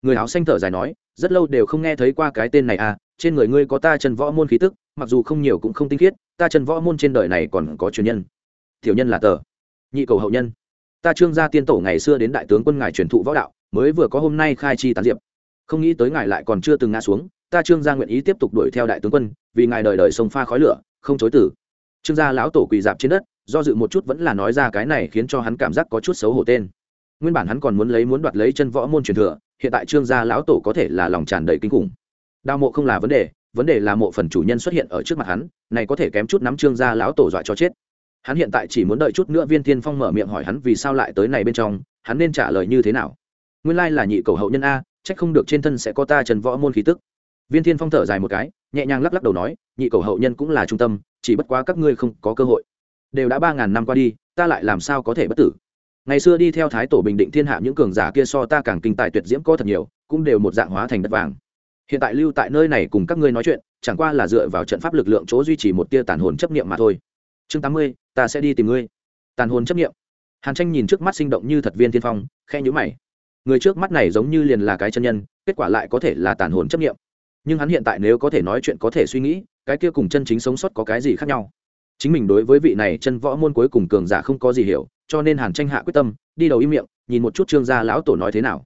Người áo xanh thở dài nói, rất lâu đều không nghe thấy qua cái tên này à trên người ngươi có ta chân võ môn khí tức, mặc dù không nhiều cũng không tinh khiết, ta chân võ môn trên đời này còn có truyền nhân. Tiểu nhân là tờ nhị cầu hậu nhân. Ta trương gia tiên tổ ngày xưa đến đại tướng quân ngài truyền thụ võ đạo, mới vừa có hôm nay khai chi tán diệp. Không nghĩ tới ngài lại còn chưa từng ngã xuống, ta trương gia nguyện ý tiếp tục đuổi theo đại tướng quân, vì ngài đời đời sông pha khói lửa, không chối tử trương gia lão tổ quỳ dạp trên đất, do dự một chút vẫn là nói ra cái này khiến cho hắn cảm giác có chút xấu hổ tên. Nguyên bản hắn còn muốn lấy muốn đoạt lấy chân võ môn truyền thừa, hiện tại trương gia lão tổ có thể là lòng tràn đầy kinh khủng. Đào mộ không là vấn đề vấn đề là mộ phần chủ nhân xuất hiện ở trước mặt hắn, này có thể kém chút nắm trương gia lão tổ dọa cho chết hắn hiện tại chỉ muốn đợi chút nữa viên thiên phong mở miệng hỏi hắn vì sao lại tới này bên trong, hắn nên trả lời như thế nào? Nguyên lai là nhị cầu hậu nhân a trách không được trên thân sẽ có ta trần võ môn khí tức. Viên thiên phong thở dài một cái, nhẹ nhàng lắc lắc đầu nói, nhị cầu hậu nhân cũng là trung tâm, chỉ bất quá các ngươi không có cơ hội. Đều đã ba ngàn năm qua đi, ta lại làm sao có thể bất tử? Ngày xưa đi theo thái tổ bình định thiên hạ những cường giả kia so ta càng kinh tài tuyệt diễm có thật nhiều, cũng đều một dạng hóa thành đất vàng. Hiện tại lưu tại nơi này cùng các ngươi nói chuyện, chẳng qua là dựa vào trận pháp lực lượng chỗ duy trì một tia tàn hồn chấp niệm mà thôi chương tám mươi, ta sẽ đi tìm ngươi. Tàn hồn chấp niệm. Hàn tranh nhìn trước mắt sinh động như thật viên thiên phong khe nhữ mày. Người trước mắt này giống như liền là cái chân nhân, kết quả lại có thể là tàn hồn chấp niệm. Nhưng hắn hiện tại nếu có thể nói chuyện, có thể suy nghĩ, cái kia cùng chân chính sống sót có cái gì khác nhau? Chính mình đối với vị này chân võ môn cuối cùng cường giả không có gì hiểu, cho nên hàn tranh hạ quyết tâm, đi đầu im miệng, nhìn một chút trương gia lão tổ nói thế nào.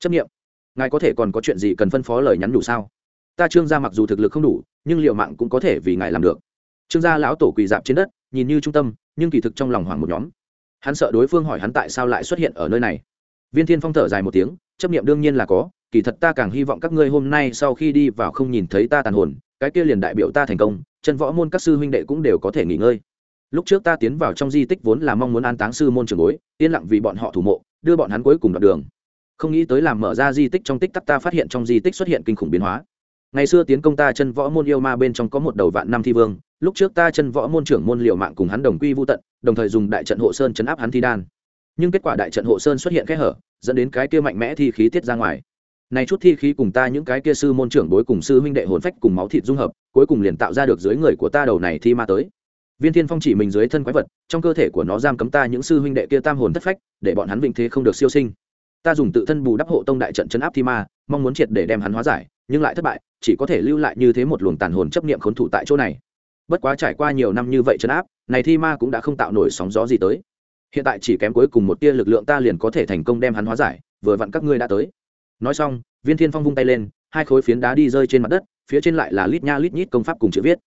Chấp nghiệm ngài có thể còn có chuyện gì cần phân phó lời nhắn đủ sao? Ta trương gia mặc dù thực lực không đủ, nhưng liệu mạng cũng có thể vì ngài làm được. Trương gia lão tổ quỳ dạp trên đất nhìn như trung tâm, nhưng kỳ thực trong lòng hoảng một nhóm. Hắn sợ đối phương hỏi hắn tại sao lại xuất hiện ở nơi này. Viên thiên phong thở dài một tiếng, chấp nghiệm đương nhiên là có, kỳ thật ta càng hy vọng các ngươi hôm nay sau khi đi vào không nhìn thấy ta tàn hồn, cái kia liền đại biểu ta thành công, chân võ môn các sư huynh đệ cũng đều có thể nghỉ ngơi. Lúc trước ta tiến vào trong di tích vốn là mong muốn an táng sư môn trường bối, yên lặng vì bọn họ thủ mộ, đưa bọn hắn cuối cùng đoạn đường. Không nghĩ tới làm mở ra di tích trong tích tắc ta phát hiện trong di tích xuất hiện kinh khủng biến hóa ngày xưa tiến công ta chân võ môn yêu ma bên trong có một đầu vạn năm thi vương, lúc trước ta chân võ môn trưởng môn liệu mạng cùng hắn đồng quy vô tận, đồng thời dùng đại trận hộ sơn chấn áp hắn thi đan. Nhưng kết quả đại trận hộ sơn xuất hiện kẽ hở, dẫn đến cái kia mạnh mẽ thi khí tiết ra ngoài. Này chút thi khí cùng ta những cái kia sư môn trưởng bối cùng sư huynh đệ hồn phách cùng máu thịt dung hợp, cuối cùng liền tạo ra được dưới người của ta đầu này thi ma tới. Viên thiên phong chỉ mình dưới thân quái vật, trong cơ thể của nó giam cấm ta những sư huynh đệ kia tam hồn thất phách, để bọn hắn vinh thế không được siêu sinh. Ta dùng tự thân bù đắp hộ tông đại trận chấn áp thi ma, mong muốn triệt để đem hắn hóa giải, nhưng lại thất bại chỉ có thể lưu lại như thế một luồng tàn hồn chấp niệm khốn thủ tại chỗ này. Bất quá trải qua nhiều năm như vậy chấn áp, này thi ma cũng đã không tạo nổi sóng gió gì tới. Hiện tại chỉ kém cuối cùng một tia lực lượng ta liền có thể thành công đem hắn hóa giải, vừa vặn các ngươi đã tới. Nói xong, viên thiên phong vung tay lên, hai khối phiến đá đi rơi trên mặt đất, phía trên lại là lít nha lít nhít công pháp cùng chữ viết.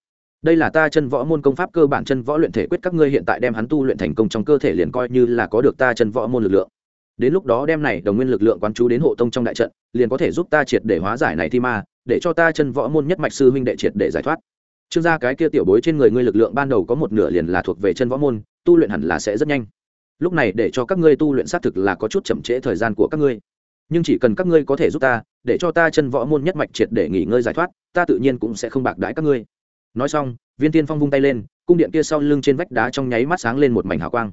Đây là ta chân võ môn công pháp cơ bản chân võ luyện thể quyết các ngươi hiện tại đem hắn tu luyện thành công trong cơ thể liền coi như là có được ta chân võ môn lực lượng. Đến lúc đó đem này đồng nguyên lực lượng quán chú đến hộ tông trong đại trận, liền có thể giúp ta triệt để hóa giải này thi ma để cho ta chân võ môn nhất mạch sư huynh đệ triệt để giải thoát. Trương gia cái kia tiểu bối trên người ngươi lực lượng ban đầu có một nửa liền là thuộc về chân võ môn, tu luyện hẳn là sẽ rất nhanh. Lúc này để cho các ngươi tu luyện xác thực là có chút chậm trễ thời gian của các ngươi. Nhưng chỉ cần các ngươi có thể giúp ta, để cho ta chân võ môn nhất mạch triệt để nghỉ ngơi giải thoát, ta tự nhiên cũng sẽ không bạc đãi các ngươi. Nói xong, viên tiên phong vung tay lên, cung điện kia sau lưng trên vách đá trong nháy mắt sáng lên một mảnh hào quang.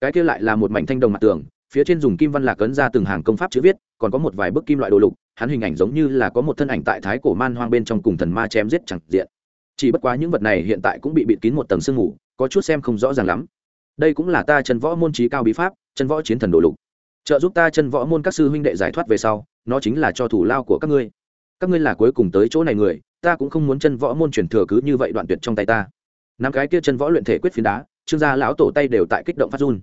Cái kia lại là một mảnh thanh đồng mặt tường phía trên dùng kim văn lạc ấn ra từng hàng công pháp chữ viết, còn có một vài bức kim loại đồ lục, hắn hình ảnh giống như là có một thân ảnh tại thái cổ man hoang bên trong cùng thần ma chém giết chẳng diện. Chỉ bất quá những vật này hiện tại cũng bị bịt kín một tầng sương mù, có chút xem không rõ ràng lắm. Đây cũng là ta chân võ môn trí cao bí pháp, chân võ chiến thần đồ lục. Trợ giúp ta chân võ môn các sư huynh đệ giải thoát về sau, nó chính là cho thủ lao của các ngươi. Các ngươi là cuối cùng tới chỗ này người, ta cũng không muốn chân võ môn truyền thừa cứ như vậy đoạn tuyệt trong tay ta. Năm cái kia chân võ luyện thể quyết phiến đá, trương gia lão tổ tay đều tại kích động phát run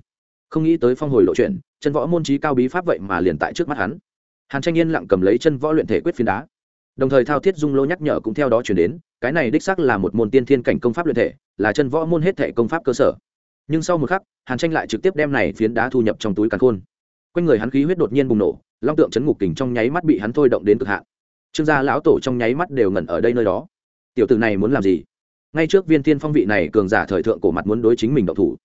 không nghĩ tới phong hồi lộ chuyện, chân võ môn trí cao bí pháp vậy mà liền tại trước mắt hắn. Hàn tranh yên lặng cầm lấy chân võ luyện thể quyết phiến đá. Đồng thời thao thiết dung lô nhắc nhở cũng theo đó chuyển đến, cái này đích xác là một môn tiên thiên cảnh công pháp luyện thể, là chân võ môn hết thể công pháp cơ sở. Nhưng sau một khắc, hàn tranh lại trực tiếp đem này phiến đá thu nhập trong túi càn khôn. Quanh người hắn khí huyết đột nhiên bùng nổ, long tượng chấn ngục kình trong nháy mắt bị hắn thôi động đến cực hạn. Trương gia lão tổ trong nháy mắt đều ngẩn ở đây nơi đó. Tiểu tử này muốn làm gì? Ngay trước viên thiên phong vị này cường giả thời thượng cổ mặt muốn đối chính mình động thủ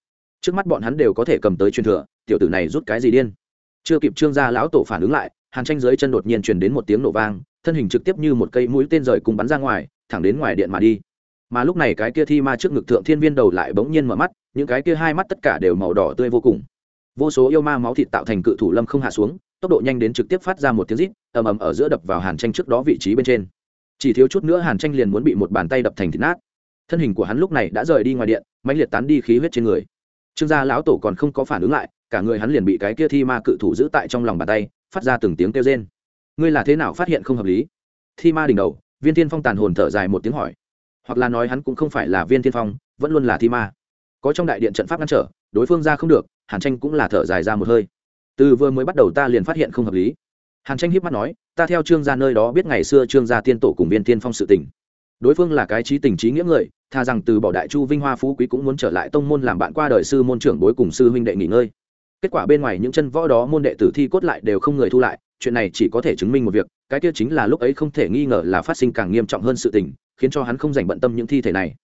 trước mắt bọn hắn đều có thể cầm tới truyền thừa, tiểu tử này rút cái gì điên? Chưa kịp trương gia lão tổ phản ứng lại, hàn tranh dưới chân đột nhiên truyền đến một tiếng nổ vang, thân hình trực tiếp như một cây mũi tên rời cùng bắn ra ngoài, thẳng đến ngoài điện mà đi. Mà lúc này cái kia thi ma trước ngực thượng thiên viên đầu lại bỗng nhiên mở mắt, những cái kia hai mắt tất cả đều màu đỏ tươi vô cùng. Vô số yêu ma máu thịt tạo thành cự thủ lâm không hạ xuống, tốc độ nhanh đến trực tiếp phát ra một tiếng rít, ầm ầm ở giữa đập vào hàn tranh trước đó vị trí bên trên. Chỉ thiếu chút nữa hàn tranh liền muốn bị một bàn tay đập thành thịt nát. Thân hình của hắn lúc này đã rời đi ngoài điện mạnh liệt tán đi khí huyết trên người trương gia lão tổ còn không có phản ứng lại, cả người hắn liền bị cái kia thi ma cự thủ giữ tại trong lòng bàn tay, phát ra từng tiếng kêu rên. Ngươi là thế nào phát hiện không hợp lý? Thi ma đỉnh đầu, viên thiên phong tàn hồn thở dài một tiếng hỏi. Hoặc là nói hắn cũng không phải là viên thiên phong, vẫn luôn là thi ma. Có trong đại điện trận pháp ngăn trở, đối phương ra không được, hàn tranh cũng là thở dài ra một hơi. Từ vừa mới bắt đầu ta liền phát hiện không hợp lý. Hàn tranh hiếp mắt nói, ta theo trương gia nơi đó biết ngày xưa trương gia tiên tổ cùng viên tiên phong sự tình đối phương là cái trí tình trí nghĩa người, tha rằng từ bỏ đại chu vinh hoa phú quý cũng muốn trở lại tông môn làm bạn qua đời sư môn trưởng bối cùng sư huynh đệ nghỉ ngơi. Kết quả bên ngoài những chân võ đó môn đệ tử thi cốt lại đều không người thu lại, chuyện này chỉ có thể chứng minh một việc, cái kia chính là lúc ấy không thể nghi ngờ là phát sinh càng nghiêm trọng hơn sự tình, khiến cho hắn không dành bận tâm những thi thể này.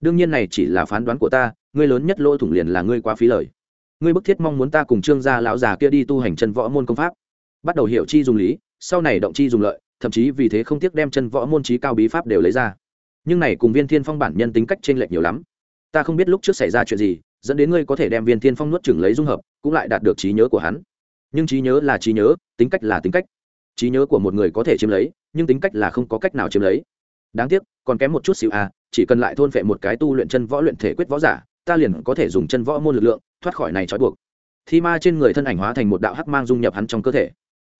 Đương nhiên này chỉ là phán đoán của ta, ngươi lớn nhất lỗ thủng liền là ngươi quá phí lời. Ngươi bức thiết mong muốn ta cùng trương gia lão già kia đi tu hành chân võ môn công pháp. Bắt đầu hiểu chi dùng lý, sau này động chi dùng lợi, thậm chí vì thế không tiếc đem chân võ môn trí cao bí pháp đều lấy ra nhưng này cùng viên thiên phong bản nhân tính cách trên lệch nhiều lắm. Ta không biết lúc trước xảy ra chuyện gì, dẫn đến ngươi có thể đem viên thiên phong nuốt chừng lấy dung hợp, cũng lại đạt được trí nhớ của hắn. Nhưng trí nhớ là trí nhớ, tính cách là tính cách. Trí nhớ của một người có thể chiếm lấy, nhưng tính cách là không có cách nào chiếm lấy. Đáng tiếc, còn kém một chút xíu à chỉ cần lại thôn phệ một cái tu luyện chân võ luyện thể quyết võ giả, ta liền có thể dùng chân võ môn lực lượng, thoát khỏi này trói buộc. Thi ma trên người thân ảnh hóa thành một đạo hắc mang dung nhập hắn trong cơ thể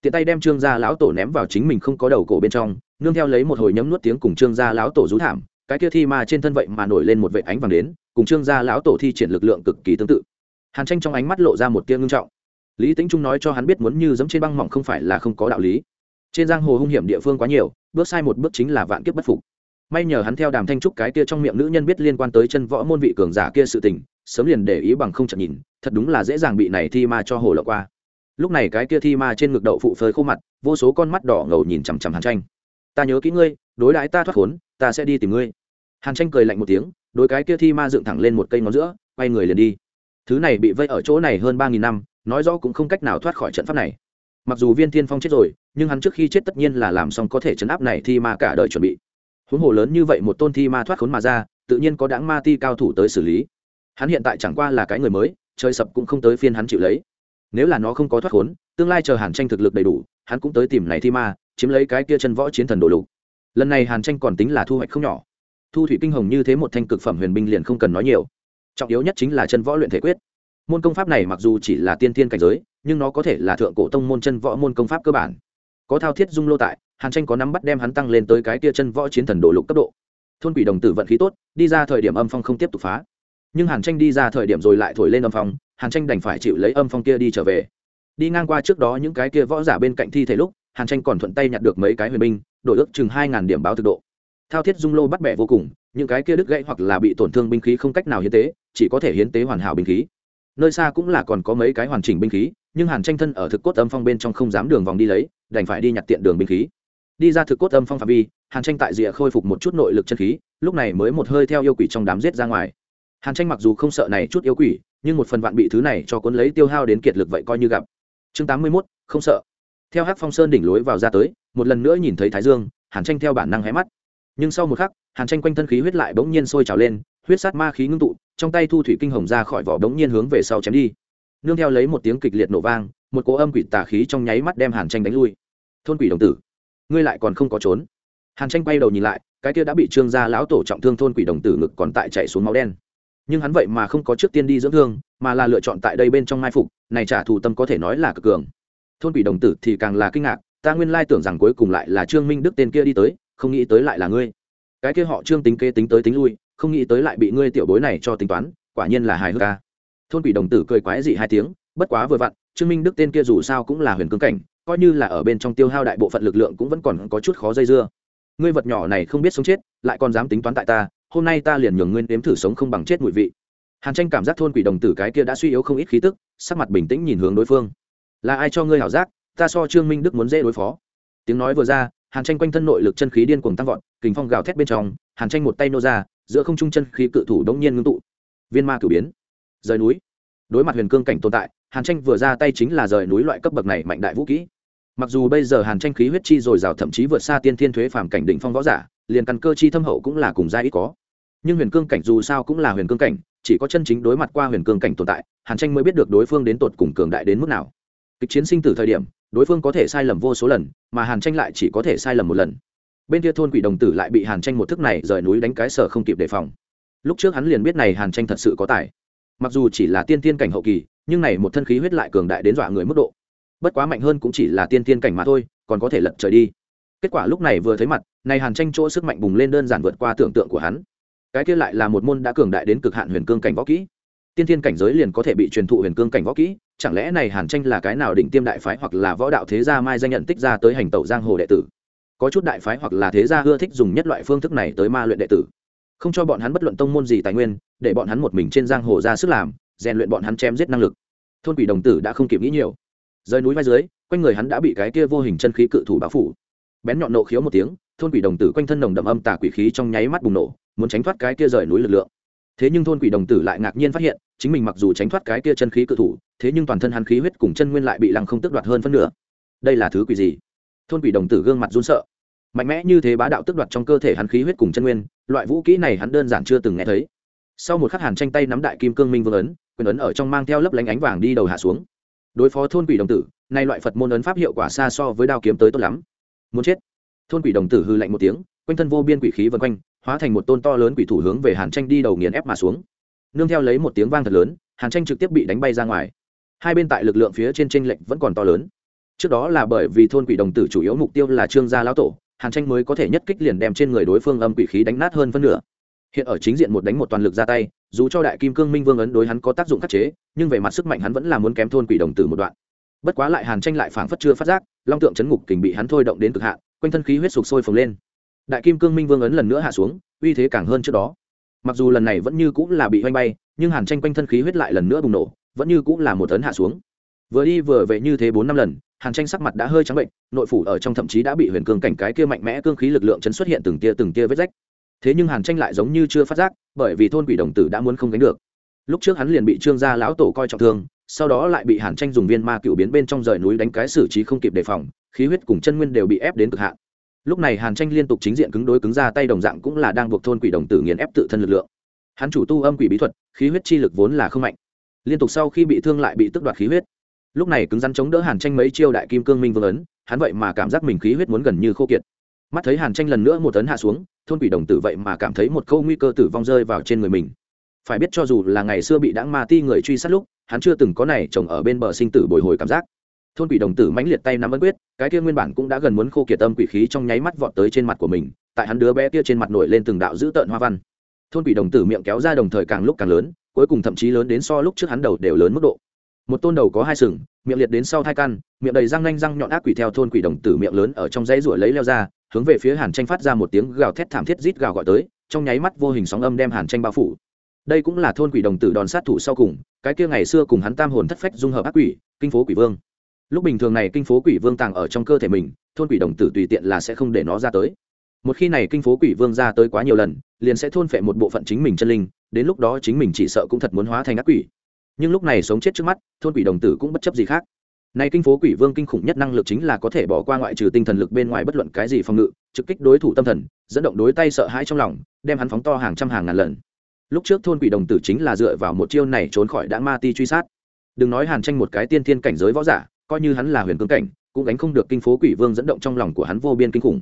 tiện tay đem trương gia lão tổ ném vào chính mình không có đầu cổ bên trong, nương theo lấy một hồi nhấm nuốt tiếng cùng trương gia lão tổ rú thảm, cái kia thi ma trên thân vậy mà nổi lên một vệ ánh vàng đến, cùng trương gia lão tổ thi triển lực lượng cực kỳ tương tự. Hàn tranh trong ánh mắt lộ ra một tia ngưng trọng. Lý tính trung nói cho hắn biết muốn như dẫm trên băng mỏng không phải là không có đạo lý. Trên giang hồ hung hiểm địa phương quá nhiều, bước sai một bước chính là vạn kiếp bất phục. May nhờ hắn theo đàm thanh trúc cái kia trong miệng nữ nhân biết liên quan tới chân võ môn vị cường giả kia sự tình, sớm liền để ý bằng không chậm nhìn, thật đúng là dễ dàng bị này thi ma cho hồ lộ qua lúc này cái kia thi ma trên ngực đậu phụ phơi khô mặt, vô số con mắt đỏ ngầu nhìn chằm chằm hàn tranh. Ta nhớ kỹ ngươi, đối đãi ta thoát khốn, ta sẽ đi tìm ngươi. Hàn tranh cười lạnh một tiếng, đối cái kia thi ma dựng thẳng lên một cây ngón giữa, quay người liền đi. Thứ này bị vây ở chỗ này hơn ba nghìn năm, nói rõ cũng không cách nào thoát khỏi trận pháp này. Mặc dù viên thiên phong chết rồi, nhưng hắn trước khi chết tất nhiên là làm xong có thể chấn áp này thi ma cả đời chuẩn bị. Huống hồ lớn như vậy một tôn thi ma thoát khốn mà ra, tự nhiên có đáng ma ti cao thủ tới xử lý. Hắn hiện tại chẳng qua là cái người mới, chơi sập cũng không tới phiên hắn chịu lấy nếu là nó không có thoát khốn, tương lai chờ hàn tranh thực lực đầy đủ, hắn cũng tới tìm này thi ma, chiếm lấy cái kia chân võ chiến thần đồ lục. Lần này hàn tranh còn tính là thu hoạch không nhỏ. Thu thủy kinh hồng như thế một thanh cực phẩm huyền binh liền không cần nói nhiều. Trọng yếu nhất chính là chân võ luyện thể quyết. Môn công pháp này mặc dù chỉ là tiên tiên cảnh giới, nhưng nó có thể là thượng cổ tông môn chân võ môn công pháp cơ bản. Có thao thiết dung lô tại, hàn tranh có nắm bắt đem hắn tăng lên tới cái kia chân võ chiến thần đồ lục cấp độ. Thôn quỷ đồng tử vận khí tốt, đi ra thời điểm âm phong không tiếp tục phá. Nhưng hàn tranh đi ra thời điểm rồi lại thổi lên âm phong hàn tranh đành phải chịu lấy âm phong kia đi trở về. Đi ngang qua trước đó những cái kia võ giả bên cạnh thi thể lúc, hàn tranh còn thuận tay nhặt được mấy cái huyền binh, đổi ước chừng hai ngàn điểm báo thực độ. Thao thiết dung lô bắt bẻ vô cùng, những cái kia đứt gãy hoặc là bị tổn thương binh khí không cách nào hiến tế, chỉ có thể hiến tế hoàn hảo binh khí. Nơi xa cũng là còn có mấy cái hoàn chỉnh binh khí, nhưng hàn tranh thân ở thực cốt âm phong bên trong không dám đường vòng đi lấy, đành phải đi nhặt tiện đường binh khí. Đi ra thực cốt âm phong phạm vi, hàn tranh tại rìa khôi phục một chút nội lực chân khí, lúc này mới một hơi theo yêu quỷ trong đám giết ra ngoài. Hàn tranh mặc dù không sợ này chút yêu quỷ nhưng một phần vạn bị thứ này cho cuốn lấy tiêu hao đến kiệt lực vậy coi như gặp. Chương tám mươi mốt, không sợ. Theo hắc phong sơn đỉnh lối vào ra tới, một lần nữa nhìn thấy thái dương, hàn tranh theo bản năng hé mắt. Nhưng sau một khắc, hàn tranh quanh thân khí huyết lại bỗng nhiên sôi trào lên, huyết sát ma khí ngưng tụ, trong tay thu thủy kinh hồng ra khỏi vỏ bỗng nhiên hướng về sau chém đi. Nương theo lấy một tiếng kịch liệt nổ vang, một cỗ âm quỷ tà khí trong nháy mắt đem hàn tranh đánh lui. Thôn quỷ đồng tử, ngươi lại còn không có trốn. Hàn tranh quay đầu nhìn lại, cái kia đã bị trương gia lão tổ trọng thương thôn quỷ đồng tử ngực còn tại chạy xuống máu đen nhưng hắn vậy mà không có trước tiên đi dưỡng thương, mà là lựa chọn tại đây bên trong mai phục, này trả thù tâm có thể nói là cực cường. Thôn quỷ đồng tử thì càng là kinh ngạc, ta nguyên lai tưởng rằng cuối cùng lại là trương minh đức tên kia đi tới, không nghĩ tới lại là ngươi. Cái kia họ trương tính kê tính tới tính lui, không nghĩ tới lại bị ngươi tiểu bối này cho tính toán, quả nhiên là hài hước ca. Thôn quỷ đồng tử cười quái dị hai tiếng, bất quá vừa vặn, trương minh đức tên kia dù sao cũng là huyền cương cảnh, coi như là ở bên trong tiêu hao đại bộ phận lực lượng cũng vẫn còn có chút khó dây dưa. Ngươi vật nhỏ này không biết sống chết, lại còn dám tính toán tại ta hôm nay ta liền nhường ngươi nếm thử sống không bằng chết mùi vị. Hàn tranh cảm giác thôn quỷ đồng tử cái kia đã suy yếu không ít khí tức, sắc mặt bình tĩnh nhìn hướng đối phương. Là ai cho ngươi hảo giác, ta so trương minh đức muốn dễ đối phó. Tiếng nói vừa ra, hàn tranh quanh thân nội lực chân khí điên cuồng tăng vọt, kình phong gào thét bên trong, hàn tranh một tay nô ra, giữa không trung chân khí cự thủ đống nhiên ngưng tụ. Viên ma cử biến. Rời núi. Đối mặt huyền cương cảnh tồn tại, hàn tranh vừa ra tay chính là rời núi loại cấp bậc này mạnh đại vũ kỹ. Mặc dù bây giờ hàn tranh khí huyết chi dồi dào thậm chí vượt xa tiên thiên thuế phàm cảnh đỉnh phong võ giả liền căn cơ chi thâm hậu cũng là cùng gia ít có. Nhưng huyền cương cảnh dù sao cũng là huyền cương cảnh, chỉ có chân chính đối mặt qua huyền cương cảnh tồn tại, hàn tranh mới biết được đối phương đến tột cùng cường đại đến mức nào. Kịch chiến sinh tử thời điểm, đối phương có thể sai lầm vô số lần, mà hàn tranh lại chỉ có thể sai lầm một lần. Bên kia thôn quỷ đồng tử lại bị hàn tranh một thức này rời núi đánh cái sở không kịp đề phòng. Lúc trước hắn liền biết này hàn tranh thật sự có tài. Mặc dù chỉ là tiên tiên cảnh hậu kỳ, nhưng này một thân khí huyết lại cường đại đến dọa người mức độ. Bất quá mạnh hơn cũng chỉ là tiên tiên cảnh mà thôi, còn có thể lật trời đi kết quả lúc này vừa thấy mặt, này hàn tranh chỗ sức mạnh bùng lên đơn giản vượt qua tưởng tượng của hắn. Cái kia lại là một môn đã cường đại đến cực hạn huyền cương cảnh võ kỹ. Tiên thiên cảnh giới liền có thể bị truyền thụ huyền cương cảnh võ kỹ, chẳng lẽ này hàn tranh là cái nào định tiêm đại phái hoặc là võ đạo thế gia mai danh nhận tích ra tới hành tẩu giang hồ đệ tử? Có chút đại phái hoặc là thế gia ưa thích dùng nhất loại phương thức này tới ma luyện đệ tử. Không cho bọn hắn bất luận tông môn gì tài nguyên, để bọn hắn một mình trên giang hồ ra sức làm, rèn luyện bọn hắn chém giết năng lực. Thôn quỷ đồng tử đã không kịp nghĩ nhiều. Rơi núi vai dưới, quanh người hắn đã bị cái kia vô hình chân khí cự thủ bao phủ bén nhọn nộ khiếu một tiếng, thôn quỷ đồng tử quanh thân nồng đậm âm tà quỷ khí trong nháy mắt bùng nổ, muốn tránh thoát cái kia rời núi lực lượng. Thế nhưng thôn quỷ đồng tử lại ngạc nhiên phát hiện, chính mình mặc dù tránh thoát cái kia chân khí cự thủ, thế nhưng toàn thân hắn khí huyết cùng chân nguyên lại bị lăng không tức đoạt hơn phân nửa. Đây là thứ quỷ gì? Thôn quỷ đồng tử gương mặt run sợ. Mạnh mẽ như thế bá đạo tức đoạt trong cơ thể hắn khí huyết cùng chân nguyên, loại vũ kỹ này hắn đơn giản chưa từng nghe thấy. Sau một khắc hàn tranh tay nắm đại kim cương minh vương ấn, quyền ấn ở trong mang theo lấp lánh ánh vàng đi đầu hạ xuống. Đối phó thôn quỷ đồng tử, nay loại phật môn ấn pháp hiệu quả xa so với đao kiếm tới tốt lắm muốn chết. Thôn quỷ đồng tử hư lạnh một tiếng, quanh thân vô biên quỷ khí vân quanh, hóa thành một tôn to lớn quỷ thủ hướng về hàn tranh đi đầu nghiền ép mà xuống. Nương theo lấy một tiếng vang thật lớn, hàn tranh trực tiếp bị đánh bay ra ngoài. Hai bên tại lực lượng phía trên tranh lệnh vẫn còn to lớn. Trước đó là bởi vì thôn quỷ đồng tử chủ yếu mục tiêu là trương gia lão tổ, hàn tranh mới có thể nhất kích liền đem trên người đối phương âm quỷ khí đánh nát hơn phân nửa. Hiện ở chính diện một đánh một toàn lực ra tay, dù cho đại kim cương minh vương ấn đối hắn có tác dụng khắc chế, nhưng về mặt sức mạnh hắn vẫn là muốn kém thôn quỷ đồng tử một đoạn. Bất quá lại hàn tranh lại phảng phất chưa phát giác long tượng chấn ngục kình bị hắn thôi động đến cực hạn, quanh thân khí huyết sục sôi phồng lên. Đại kim cương minh vương ấn lần nữa hạ xuống, uy thế càng hơn trước đó. Mặc dù lần này vẫn như cũng là bị hoanh bay, nhưng hàn tranh quanh thân khí huyết lại lần nữa bùng nổ, vẫn như cũng là một tấn hạ xuống. Vừa đi vừa về như thế bốn năm lần, hàn tranh sắc mặt đã hơi trắng bệnh, nội phủ ở trong thậm chí đã bị huyền cương cảnh cái kia mạnh mẽ cương khí lực lượng chấn xuất hiện từng tia từng tia vết rách. Thế nhưng hàn tranh lại giống như chưa phát giác, bởi vì thôn quỷ đồng tử đã muốn không gánh được. Lúc trước hắn liền bị trương gia lão tổ coi trọng thương sau đó lại bị hàn tranh dùng viên ma cựu biến bên trong rời núi đánh cái xử trí không kịp đề phòng, khí huyết cùng chân nguyên đều bị ép đến cực hạn. Lúc này hàn tranh liên tục chính diện cứng đối cứng ra tay đồng dạng cũng là đang buộc thôn quỷ đồng tử nghiền ép tự thân lực lượng. Hắn chủ tu âm quỷ bí thuật, khí huyết chi lực vốn là không mạnh. Liên tục sau khi bị thương lại bị tức đoạt khí huyết. Lúc này cứng rắn chống đỡ hàn tranh mấy chiêu đại kim cương minh vương ấn, hắn vậy mà cảm giác mình khí huyết muốn gần như khô kiệt. Mắt thấy hàn tranh lần nữa một tấn hạ xuống, thôn quỷ đồng tử vậy mà cảm thấy một câu nguy cơ tử vong rơi vào trên người mình phải biết cho dù là ngày xưa bị đãng ma ti người truy sát lúc, hắn chưa từng có này chồng ở bên bờ sinh tử bồi hồi cảm giác. Thôn quỷ đồng tử mãnh liệt tay nắm ấn quyết, cái kia nguyên bản cũng đã gần muốn khô kiệt tâm quỷ khí trong nháy mắt vọt tới trên mặt của mình, tại hắn đứa bé kia trên mặt nổi lên từng đạo dữ tợn hoa văn. Thôn quỷ đồng tử miệng kéo ra đồng thời càng lúc càng lớn, cuối cùng thậm chí lớn đến so lúc trước hắn đầu đều lớn mức độ. Một tôn đầu có hai sừng, miệng liệt đến sau thai căn, miệng đầy răng nanh răng nhọn ác quỷ theo thôn quỷ đồng tử miệng lớn ở trong dãy ruổi lấy leo ra, hướng về phía hàn tranh phát ra một tiếng gào thét thảm thiết rít gào gọi tới, trong nháy mắt vô hình sóng âm đem hàn tranh bao phủ đây cũng là thôn quỷ đồng tử đòn sát thủ sau cùng, cái kia ngày xưa cùng hắn tam hồn thất phách dung hợp ác quỷ, kinh phố quỷ vương. Lúc bình thường này kinh phố quỷ vương tàng ở trong cơ thể mình, thôn quỷ đồng tử tùy tiện là sẽ không để nó ra tới. Một khi này kinh phố quỷ vương ra tới quá nhiều lần, liền sẽ thôn phệ một bộ phận chính mình chân linh, đến lúc đó chính mình chỉ sợ cũng thật muốn hóa thành ác quỷ. Nhưng lúc này sống chết trước mắt, thôn quỷ đồng tử cũng bất chấp gì khác. Nay kinh phố quỷ vương kinh khủng nhất năng lực chính là có thể bỏ qua ngoại trừ tinh thần lực bên ngoài bất luận cái gì phòng ngự, trực kích đối thủ tâm thần, dẫn động đối tay sợ hãi trong lòng, đem hắn phóng to hàng trăm hàng ngàn lần lúc trước thôn quỷ đồng tử chính là dựa vào một chiêu này trốn khỏi đã ma ti truy sát. Đừng nói hàn tranh một cái tiên thiên cảnh giới võ giả, coi như hắn là huyền cương cảnh, cũng gánh không được kinh phố quỷ vương dẫn động trong lòng của hắn vô biên kinh khủng.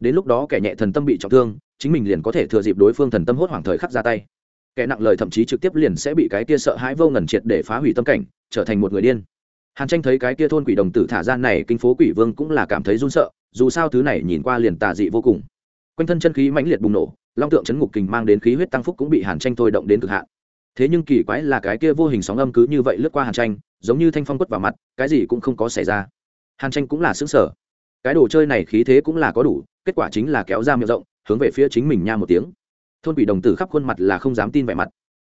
Đến lúc đó kẻ nhẹ thần tâm bị trọng thương, chính mình liền có thể thừa dịp đối phương thần tâm hốt hoảng thời khắc ra tay. Kẻ nặng lời thậm chí trực tiếp liền sẽ bị cái kia sợ hãi vô ngần triệt để phá hủy tâm cảnh, trở thành một người điên. Hàn tranh thấy cái kia thôn quỷ đồng tử thả ra này, kinh phố quỷ vương cũng là cảm thấy run sợ, dù sao thứ này nhìn qua liền tà dị vô cùng. Quanh thân chân khí mãnh liệt bùng nổ long tượng chấn ngục kình mang đến khí huyết tăng phúc cũng bị hàn tranh thôi động đến cực hạn. Thế nhưng kỳ quái là cái kia vô hình sóng âm cứ như vậy lướt qua hàn tranh, giống như thanh phong quất vào mặt, cái gì cũng không có xảy ra. Hàn tranh cũng là xứng sở cái đồ chơi này khí thế cũng là có đủ, kết quả chính là kéo ra miệng rộng, hướng về phía chính mình nha một tiếng. Thôn quỷ đồng tử khắp khuôn mặt là không dám tin vẻ mặt.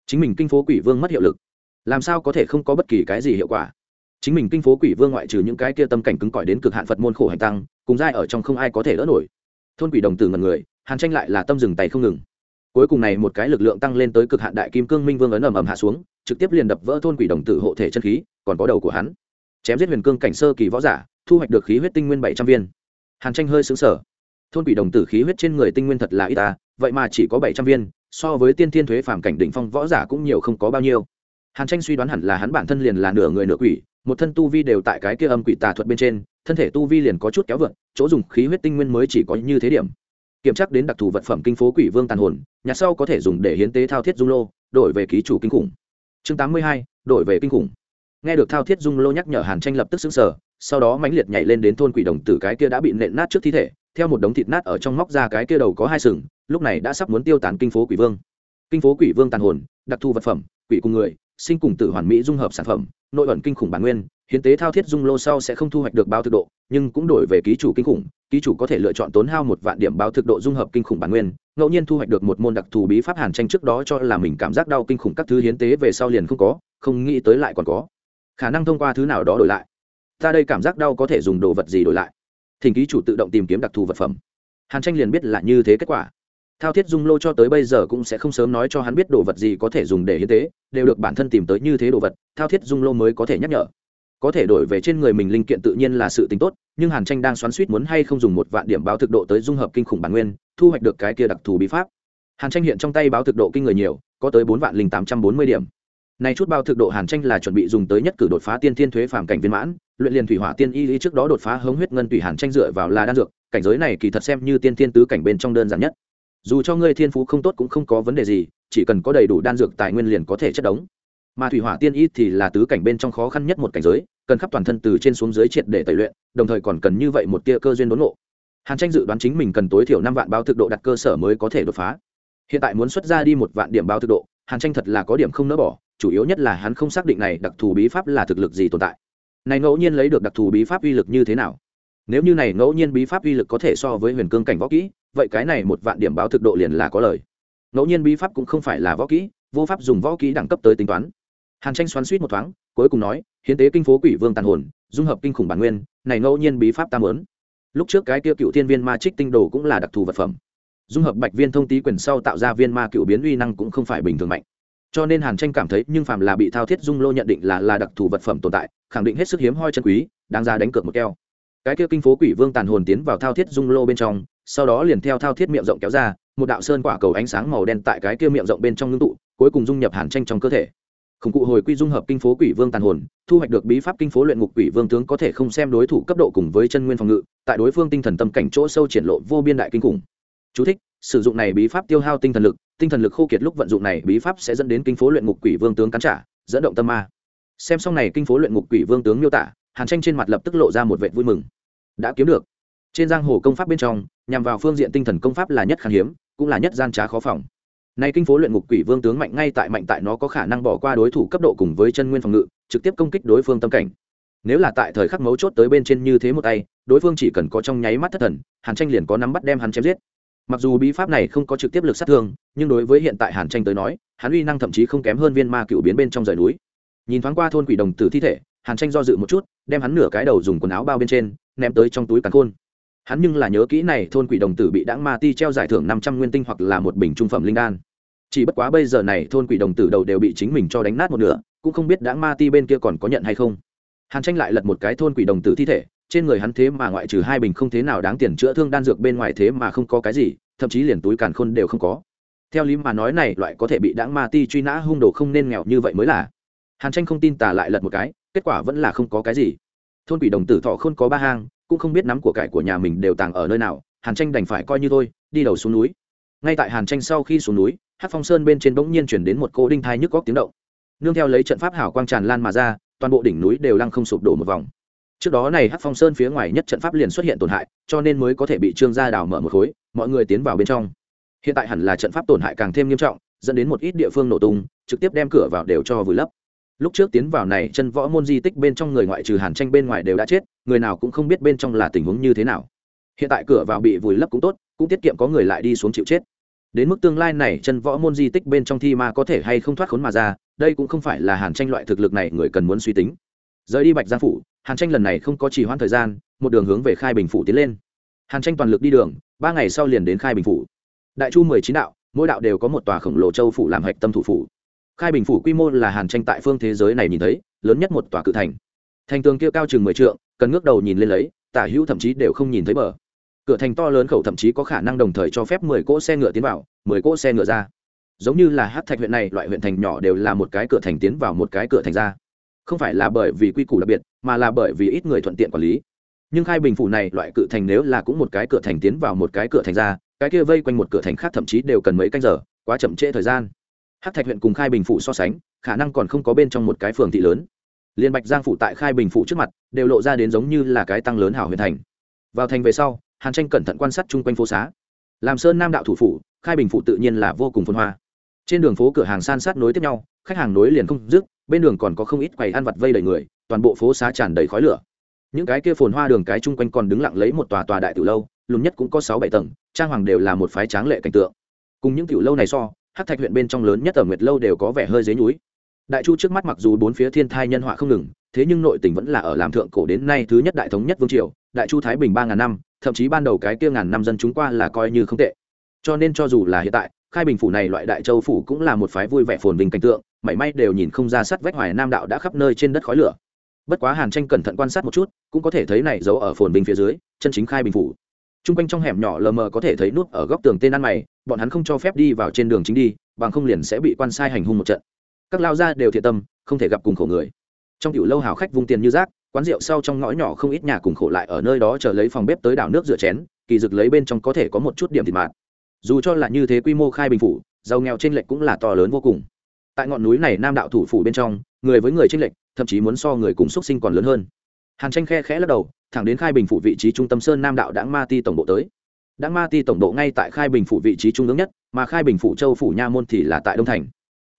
Chính mình kinh phố quỷ vương mất hiệu lực. Làm sao có thể không có bất kỳ cái gì hiệu quả? Chính mình kinh phố quỷ vương ngoại trừ những cái kia tâm cảnh cứng cỏi đến cực hạn phật môn khổ hành tăng, cùng dai ở trong không ai có thể đỡ nổi. Thôn quỷ đồng tử ngần người hàn tranh lại là tâm dừng tay không ngừng. Cuối cùng này một cái lực lượng tăng lên tới cực hạn đại kim cương minh vương ấn ầm ầm hạ xuống, trực tiếp liền đập vỡ thôn quỷ đồng tử hộ thể chân khí, còn có đầu của hắn. Chém giết huyền cương cảnh sơ kỳ võ giả, thu hoạch được khí huyết tinh nguyên bảy trăm viên. Hàn tranh hơi xứng sở thôn quỷ đồng tử khí huyết trên người tinh nguyên thật là ít ta, vậy mà chỉ có bảy trăm viên, so với tiên thiên thuế phàm cảnh đỉnh phong võ giả cũng nhiều không có bao nhiêu. Hàn tranh suy đoán hẳn là hắn bản thân liền là nửa người nửa quỷ, một thân tu vi đều tại cái kia âm quỷ tà thuật bên trên, thân thể tu vi liền có chút kéo vượt, chỗ dùng khí huyết tinh nguyên mới chỉ có như thế điểm kiểm tra đến đặc thù vật phẩm kinh phố quỷ vương tàn hồn, nhà sau có thể dùng để hiến tế thao thiết dung lô, đổi về ký chủ kinh khủng. Chương tám mươi hai, đổi về kinh khủng. Nghe được thao thiết dung lô nhắc nhở hàn tranh lập tức xứng sở sau đó mãnh liệt nhảy lên đến thôn quỷ đồng tử cái kia đã bị nện nát trước thi thể, theo một đống thịt nát ở trong móc ra cái kia đầu có hai sừng, lúc này đã sắp muốn tiêu tán kinh phố quỷ vương. Kinh phố quỷ vương tàn hồn, đặc thù vật phẩm, quỷ cùng người, sinh cùng tử hoàn mỹ dung hợp sản phẩm nội ẩn kinh khủng bản nguyên, hiến tế thao thiết dung lô sau sẽ không thu hoạch được bao thực độ, nhưng cũng đổi về ký chủ kinh khủng, ký chủ có thể lựa chọn tốn hao một vạn điểm bao thực độ dung hợp kinh khủng bản nguyên, ngẫu nhiên thu hoạch được một môn đặc thù bí pháp hàn tranh trước đó cho là mình cảm giác đau kinh khủng các thứ hiến tế về sau liền không có, không nghĩ tới lại còn có. Khả năng thông qua thứ nào đó đổi lại. Ta đây cảm giác đau có thể dùng đồ vật gì đổi lại? Thỉnh ký chủ tự động tìm kiếm đặc thù vật phẩm. Hàn tranh liền biết là như thế kết quả thao thiết dung lô cho tới bây giờ cũng sẽ không sớm nói cho hắn biết đồ vật gì có thể dùng để hiến tế, đều được bản thân tìm tới như thế đồ vật, thao thiết dung lô mới có thể nhắc nhở. Có thể đổi về trên người mình linh kiện tự nhiên là sự tính tốt, nhưng hàn tranh đang xoắn suýt muốn hay không dùng một vạn điểm báo thực độ tới dung hợp kinh khủng bản nguyên, thu hoạch được cái kia đặc thù bí pháp. Hàn tranh hiện trong tay báo thực độ kinh người nhiều, có tới bốn vạn linh tám trăm bốn mươi điểm. Nay chút bao thực độ hàn tranh là chuẩn bị dùng tới nhất cử đột phá tiên thiên thuế phàm cảnh viên mãn, luyện liền thủy hỏa tiên y lý trước đó đột phá hống huyết ngân tùy hàn tranh dựa vào là đan dược, cảnh giới này kỳ thật xem như tiên thiên tứ cảnh bên trong đơn giản nhất dù cho ngươi thiên phú không tốt cũng không có vấn đề gì, chỉ cần có đầy đủ đan dược tài nguyên liền có thể chất đống. Mà thủy hỏa tiên y thì là tứ cảnh bên trong khó khăn nhất một cảnh giới, cần khắp toàn thân từ trên xuống dưới triệt để tẩy luyện, đồng thời còn cần như vậy một tia cơ duyên đốn ngộ. Hàn tranh dự đoán chính mình cần tối thiểu năm vạn bao thực độ đặt cơ sở mới có thể đột phá. Hiện tại muốn xuất ra đi một vạn điểm bao thực độ, hàn tranh thật là có điểm không nỡ bỏ, chủ yếu nhất là hắn không xác định này đặc thù bí pháp là thực lực gì tồn tại. Này ngẫu nhiên lấy được đặc thù bí pháp uy lực như thế nào? Nếu như này ngẫu nhiên bí pháp uy lực có thể so với huyền cương cảnh võ kỹ vậy cái này một vạn điểm báo thực độ liền là có lời. Ngẫu nhiên bí pháp cũng không phải là võ kỹ, vô pháp dùng võ kỹ đẳng cấp tới tính toán. Hàn tranh xoắn suýt một thoáng, cuối cùng nói, hiến tế kinh phố quỷ vương tàn hồn, dung hợp kinh khủng bản nguyên, này ngẫu nhiên bí pháp tam lớn lúc trước cái kia cựu thiên viên ma trích tinh đồ cũng là đặc thù vật phẩm. Dung hợp bạch viên thông tý quyền sau tạo ra viên ma cựu biến uy năng cũng không phải bình thường mạnh. Cho nên hàn tranh cảm thấy nhưng phàm là bị thao thiết dung lô nhận định là là đặc thù vật phẩm tồn tại, khẳng định hết sức hiếm hoi chân quý, đáng ra đánh cược một keo cái kia kinh phố quỷ vương tàn hồn tiến vào thao thiết dung lô bên trong sau đó liền theo thao thiết miệng rộng kéo ra một đạo sơn quả cầu ánh sáng màu đen tại cái kia miệng rộng bên trong ngưng tụ cuối cùng dung nhập hàn tranh trong cơ thể. Khủng cụ hồi quy dung hợp kinh phố quỷ vương tàn hồn thu hoạch được bí pháp kinh phố luyện ngục quỷ vương tướng có thể không xem đối thủ cấp độ cùng với chân nguyên phòng ngự tại đối phương tinh thần tâm cảnh chỗ sâu triển lộ vô biên đại kinh khủng. Chú thích, sử dụng này bí pháp tiêu hao tinh thần lực tinh thần lực khô kiệt lúc vận dụng này bí pháp sẽ dẫn đến kinh phố luyện ngục quỷ vương tướng cắn trả dẫn động tâm ma. Xem xong này kinh phố luyện ngục quỷ vương tướng miêu tả hàn tranh trên mặt lập tức lộ ra một vệ vui mừng. Đã kiếm được. Trên giang hồ công pháp bên trong, nhằm vào phương diện tinh thần công pháp là nhất khan hiếm, cũng là nhất gian trá khó phòng. Nay kinh phố luyện ngục quỷ vương tướng mạnh ngay tại mạnh tại nó có khả năng bỏ qua đối thủ cấp độ cùng với chân nguyên phòng ngự, trực tiếp công kích đối phương tâm cảnh. Nếu là tại thời khắc mấu chốt tới bên trên như thế một tay, đối phương chỉ cần có trong nháy mắt thất thần, hàn tranh liền có nắm bắt đem hắn chém giết. Mặc dù bí pháp này không có trực tiếp lực sát thương, nhưng đối với hiện tại hàn tranh tới nói, hắn uy năng thậm chí không kém hơn viên ma cựu biến bên trong rời núi. Nhìn thoáng qua thôn quỷ đồng tử thi thể hàn tranh do dự một chút, đem hắn nửa cái đầu dùng quần áo bao bên trên, ném tới trong túi càn khôn. Hắn nhưng là nhớ kỹ này thôn quỷ đồng tử bị đáng ma ti treo giải thưởng năm trăm nguyên tinh hoặc là một bình trung phẩm linh đan. Chỉ bất quá bây giờ này thôn quỷ đồng tử đầu đều bị chính mình cho đánh nát một nửa, cũng không biết đáng ma ti bên kia còn có nhận hay không. Hàn tranh lại lật một cái thôn quỷ đồng tử thi thể, trên người hắn thế mà ngoại trừ hai bình không thế nào đáng tiền chữa thương đan dược bên ngoài thế mà không có cái gì, thậm chí liền túi càn khôn đều không có. Theo lý mà nói này loại có thể bị đáng ma ti truy nã hung đồ không nên nghèo như vậy mới là. Hàn tranh không tin tà lại lật một cái kết quả vẫn là không có cái gì. Thôn quỷ đồng tử thọ không có ba hang, cũng không biết nắm của cải của nhà mình đều tàng ở nơi nào, hàn tranh đành phải coi như thôi, đi đầu xuống núi. Ngay tại hàn tranh sau khi xuống núi hát phong sơn bên trên bỗng nhiên chuyển đến một cô đinh thai nhức góc tiếng động. Nương theo lấy trận pháp hảo quang tràn lan mà ra, toàn bộ đỉnh núi đều lăng không sụp đổ một vòng. Trước đó này hát phong sơn phía ngoài nhất trận pháp liền xuất hiện tổn hại, cho nên mới có thể bị trương gia đào mở một khối, mọi người tiến vào bên trong. Hiện tại hẳn là trận pháp tổn hại càng thêm nghiêm trọng, dẫn đến một ít địa phương nổ tung, trực tiếp đem cửa vào đều cho vùi lấp lúc trước tiến vào này chân võ môn di tích bên trong người ngoại trừ hàn tranh bên ngoài đều đã chết, người nào cũng không biết bên trong là tình huống như thế nào. Hiện tại cửa vào bị vùi lấp cũng tốt, cũng tiết kiệm có người lại đi xuống chịu chết. Đến mức tương lai này chân võ môn di tích bên trong thi ma có thể hay không thoát khốn mà ra, đây cũng không phải là hàn tranh loại thực lực này người cần muốn suy tính. Rời đi bạch giang phủ, hàn tranh lần này không có trì hoãn thời gian, một đường hướng về khai bình phủ tiến lên. Hàn tranh toàn lực đi đường, ba ngày sau liền đến khai bình phủ. Đại chu mười chín đạo, mỗi đạo đều có một tòa khổng lồ châu phủ làm hạch tâm thủ phủ khai bình phủ quy mô là hàn tranh tại phương thế giới này nhìn thấy, lớn nhất một tòa cự thành. Thành tường kia cao chừng mười trượng, cần ngước đầu nhìn lên lấy, tả hữu thậm chí đều không nhìn thấy bờ. Cửa thành to lớn khẩu thậm chí có khả năng đồng thời cho phép mười cỗ xe ngựa tiến vào, mười cỗ xe ngựa ra. Giống như là hát thạch huyện này, loại huyện thành nhỏ đều là một cái cửa thành tiến vào một cái cửa thành ra. Không phải là bởi vì quy củ đặc biệt, mà là bởi vì ít người thuận tiện quản lý. Nhưng khai bình phủ này, loại cự thành nếu là cũng một cái cửa thành tiến vào một cái cửa thành ra, cái kia vây quanh một cửa thành khác thậm chí đều cần mấy canh giờ, quá chậm trễ thời gian hát thạch huyện cùng khai bình phủ so sánh, khả năng còn không có bên trong một cái phường thị lớn. Liên bạch giang phủ tại khai bình phủ trước mặt, đều lộ ra đến giống như là cái tăng lớn hảo huyện thành. Vào thành về sau, hàn tranh cẩn thận quan sát chung quanh phố xá. Làm sơn nam đạo thủ phủ, khai bình phủ tự nhiên là vô cùng phồn hoa. Trên đường phố cửa hàng san sát nối tiếp nhau, khách hàng nối liền không dứt, bên đường còn có không ít quầy ăn vặt vây đầy người, toàn bộ phố xá tràn đầy khói lửa. Những cái kia phồn hoa đường cái chung quanh còn đứng lặng lấy một tòa tòa đại tiểu lâu, lùn nhất cũng có sáu bảy tầng, trang hoàng đều là một phái tráng lệ cảnh tượng. Cùng những tiểu lâu này so hát thạch huyện bên trong lớn nhất ở nguyệt lâu đều có vẻ hơi dế núi đại chu trước mắt mặc dù bốn phía thiên thai nhân họa không ngừng, thế nhưng nội tỉnh vẫn là ở làm thượng cổ đến nay thứ nhất đại thống nhất vương triều, đại chu thái bình ba ngàn năm, thậm chí ban đầu cái kia ngàn năm dân chúng qua là coi như không tệ. Cho nên cho dù là hiện tại, khai bình phủ này loại đại châu phủ cũng là một phái vui vẻ phồn vinh cảnh tượng, mảy may đều nhìn không ra sắt vách hoài nam đạo đã khắp nơi trên đất khói lửa. Bất quá hàn tranh cẩn thận quan sát một chút, cũng có thể thấy này giấu ở phồn vinh phía dưới, chân chính khai bình phủ t r u n g quanh trong hẻm nhỏ lờ mờ có thể thấy nút ở góc tường tên ăn mày, bọn hắn không cho phép đi vào trên đường chính đi, bằng không liền sẽ bị quan sai hành hung một trận. Các lao gia đều thiệt tâm, không thể gặp cùng khổ người. Trong tiểu lâu hào khách vung tiền như rác, quán rượu sau trong ngõ nhỏ không ít nhà cùng khổ lại ở nơi đó chờ lấy phòng bếp tới đảo nước rửa chén, kỳ dực lấy bên trong có thể có một chút điểm thịt mạt. Dù cho là như thế quy mô khai bình phủ, giàu nghèo trên lệch cũng là to lớn vô cùng. Tại ngọn núi này nam đạo thủ phủ bên trong, người với người trên lệch, thậm chí muốn so người cùng xuất sinh còn lớn hơn hàn tranh khe khẽ lắc đầu, thẳng đến khai bình phủ vị trí trung tâm sơn nam đạo đãng ma ti tổng bộ tới. Đãng ma ti tổng bộ ngay tại khai bình phủ vị trí trung ương nhất, mà khai bình phủ châu phủ nha môn thì là tại đông thành.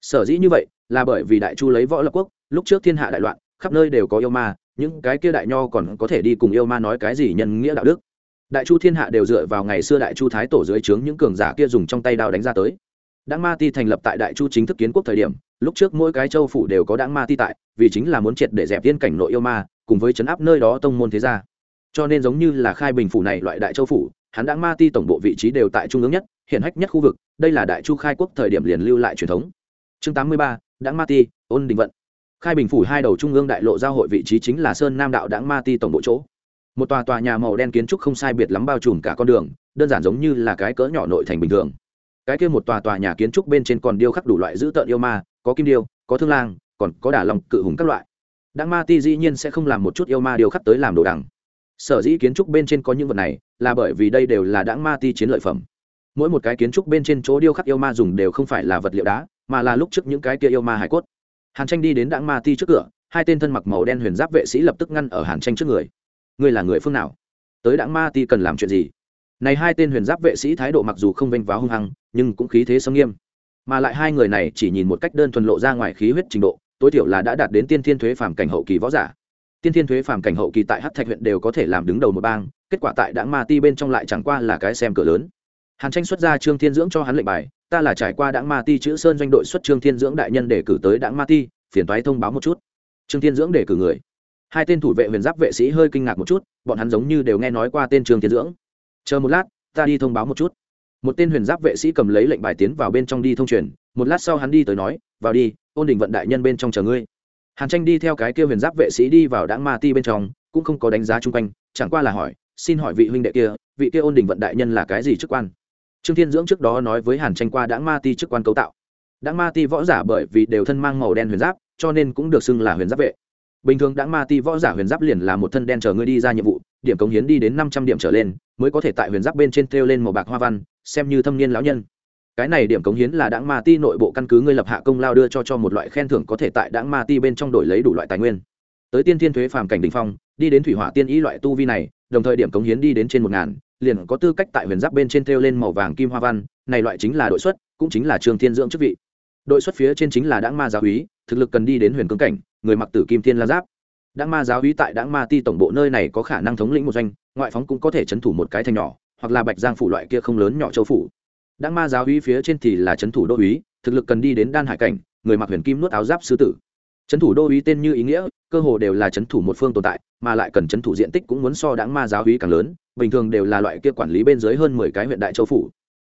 Sở dĩ như vậy, là bởi vì đại chu lấy võ lập quốc, lúc trước thiên hạ đại loạn, khắp nơi đều có yêu ma, những cái kia đại nho còn có thể đi cùng yêu ma nói cái gì nhân nghĩa đạo đức. Đại chu thiên hạ đều dựa vào ngày xưa đại chu thái tổ dưới trướng những cường giả kia dùng trong tay đao đánh ra tới. Đãng ma ti thành lập tại đại chu chính thức kiến quốc thời điểm, lúc trước mỗi cái châu phủ đều có Đãng ma ti tại, vì chính là muốn triệt để dẹp viên cảnh nội yêu ma cùng với chấn áp nơi đó tông môn thế gia. Cho nên giống như là khai bình phủ này loại đại châu phủ, hắn đã ma ti tổng bộ vị trí đều tại trung ương nhất hiện hách nhất khu vực, đây là đại chu khai quốc thời điểm liền lưu lại truyền thống. Chương tám mươi ba đáng ma ti, ôn đình vận. Khai bình phủ hai đầu trung ương đại lộ giao hội vị trí chính là sơn nam đạo đảng ma ti tổng bộ chỗ. Một tòa tòa nhà màu đen kiến trúc không sai biệt lắm bao trùm cả con đường, đơn giản giống như là cái cỡ nhỏ nội thành bình thường. Cái kia một tòa tòa nhà kiến trúc bên trên còn điêu khắc đủ loại dữ tợn yêu ma, có kim điêu, có thương lang, còn có đả lòng, cự hùng các loại đáng ma ti dĩ nhiên sẽ không làm một chút yêu ma điều khắc tới làm đồ đằng. Sở dĩ kiến trúc bên trên có những vật này là bởi vì đây đều là đáng ma ti chiến lợi phẩm. Mỗi một cái kiến trúc bên trên chỗ điêu khắc yêu ma dùng đều không phải là vật liệu đá, mà là lúc trước những cái kia yêu ma hải cốt. Hàn tranh đi đến đáng ma ti trước cửa, hai tên thân mặc màu đen huyền giáp vệ sĩ lập tức ngăn ở hàn tranh trước người. Ngươi là người phương nào? Tới đảng ma ti cần làm chuyện gì? Này hai tên huyền giáp vệ sĩ thái độ mặc dù không vênh váo hung hăng, nhưng cũng khí thế sâm nghiêm. Mà lại hai người này chỉ nhìn một cách đơn thuần lộ ra ngoài khí huyết trình độ tối thiểu là đã đạt đến tiên thiên thuế phàm cảnh hậu kỳ võ giả. Tiên thiên thuế phàm cảnh hậu kỳ tại hát thạch huyện đều có thể làm đứng đầu một bang, kết quả tại đảng ma ti bên trong lại chẳng qua là cái xem cửa lớn. Hàn tranh xuất ra trương thiên dưỡng cho hắn lệnh bài, ta là trải qua đảng ma ti chữ sơn doanh đội xuất trương thiên dưỡng đại nhân để cử tới đảng ma ti, phiền toái thông báo một chút. Trương thiên dưỡng để cử người. Hai tên thủ vệ huyền giáp vệ sĩ hơi kinh ngạc một chút, bọn hắn giống như đều nghe nói qua tên trương thiên dưỡng. Chờ một lát, ta đi thông báo một chút. Một tên huyền giáp vệ sĩ cầm lấy lệnh bài tiến vào bên trong đi thông truyền, một lát sau hắn đi tới nói, vào đi ôn đình vận đại nhân bên trong chờ ngươi. Hàn tranh đi theo cái kia huyền giáp vệ sĩ đi vào đãng ma ti bên trong, cũng không có đánh giá chung quanh, chẳng qua là hỏi, xin hỏi vị huynh đệ kia, vị kia ôn đình vận đại nhân là cái gì chức quan? Trương thiên dưỡng trước đó nói với hàn tranh qua đãng ma ti chức quan cấu tạo. Đãng ma ti võ giả bởi vì đều thân mang màu đen huyền giáp, cho nên cũng được xưng là huyền giáp vệ. Bình thường đáng ma ti võ giả huyền giáp liền là một thân đen chờ ngươi đi ra nhiệm vụ, điểm cống hiến đi đến năm trăm điểm trở lên, mới có thể tại huyền giáp bên trên treo lên màu bạc hoa văn, xem như thâm niên lão nhân cái này điểm cống hiến là đảng ma ti nội bộ căn cứ ngươi lập hạ công lao đưa cho cho một loại khen thưởng có thể tại đảng ma ti bên trong đổi lấy đủ loại tài nguyên. Tới tiên thiên thuế phàm cảnh đình phong, đi đến thủy hỏa tiên ý loại tu vi này, đồng thời điểm cống hiến đi đến trên một ngàn, liền có tư cách tại huyền giáp bên trên treo lên màu vàng kim hoa văn, này loại chính là đội xuất, cũng chính là trường thiên dưỡng chức vị. Đội xuất phía trên chính là đảng ma giáo úy, thực lực cần đi đến huyền cương cảnh, người mặc tử kim thiên la giáp. Đảng ma giáo úy tại đảng ma ti tổng bộ nơi này có khả năng thống lĩnh một doanh, ngoại phóng cũng có thể trấn thủ một cái thành nhỏ, hoặc là bạch giang phủ loại kia không lớn nhỏ châu phủ đáng ma giáo uy phía trên thì là trấn thủ đô úy thực lực cần đi đến đan hải cảnh, người mặc huyền kim nuốt áo giáp sư tử. Trấn thủ đô úy tên như ý nghĩa, cơ hồ đều là trấn thủ một phương tồn tại, mà lại cần trấn thủ diện tích cũng muốn so đáng ma giáo uy càng lớn, bình thường đều là loại kia quản lý bên dưới hơn mười cái huyện đại châu phủ.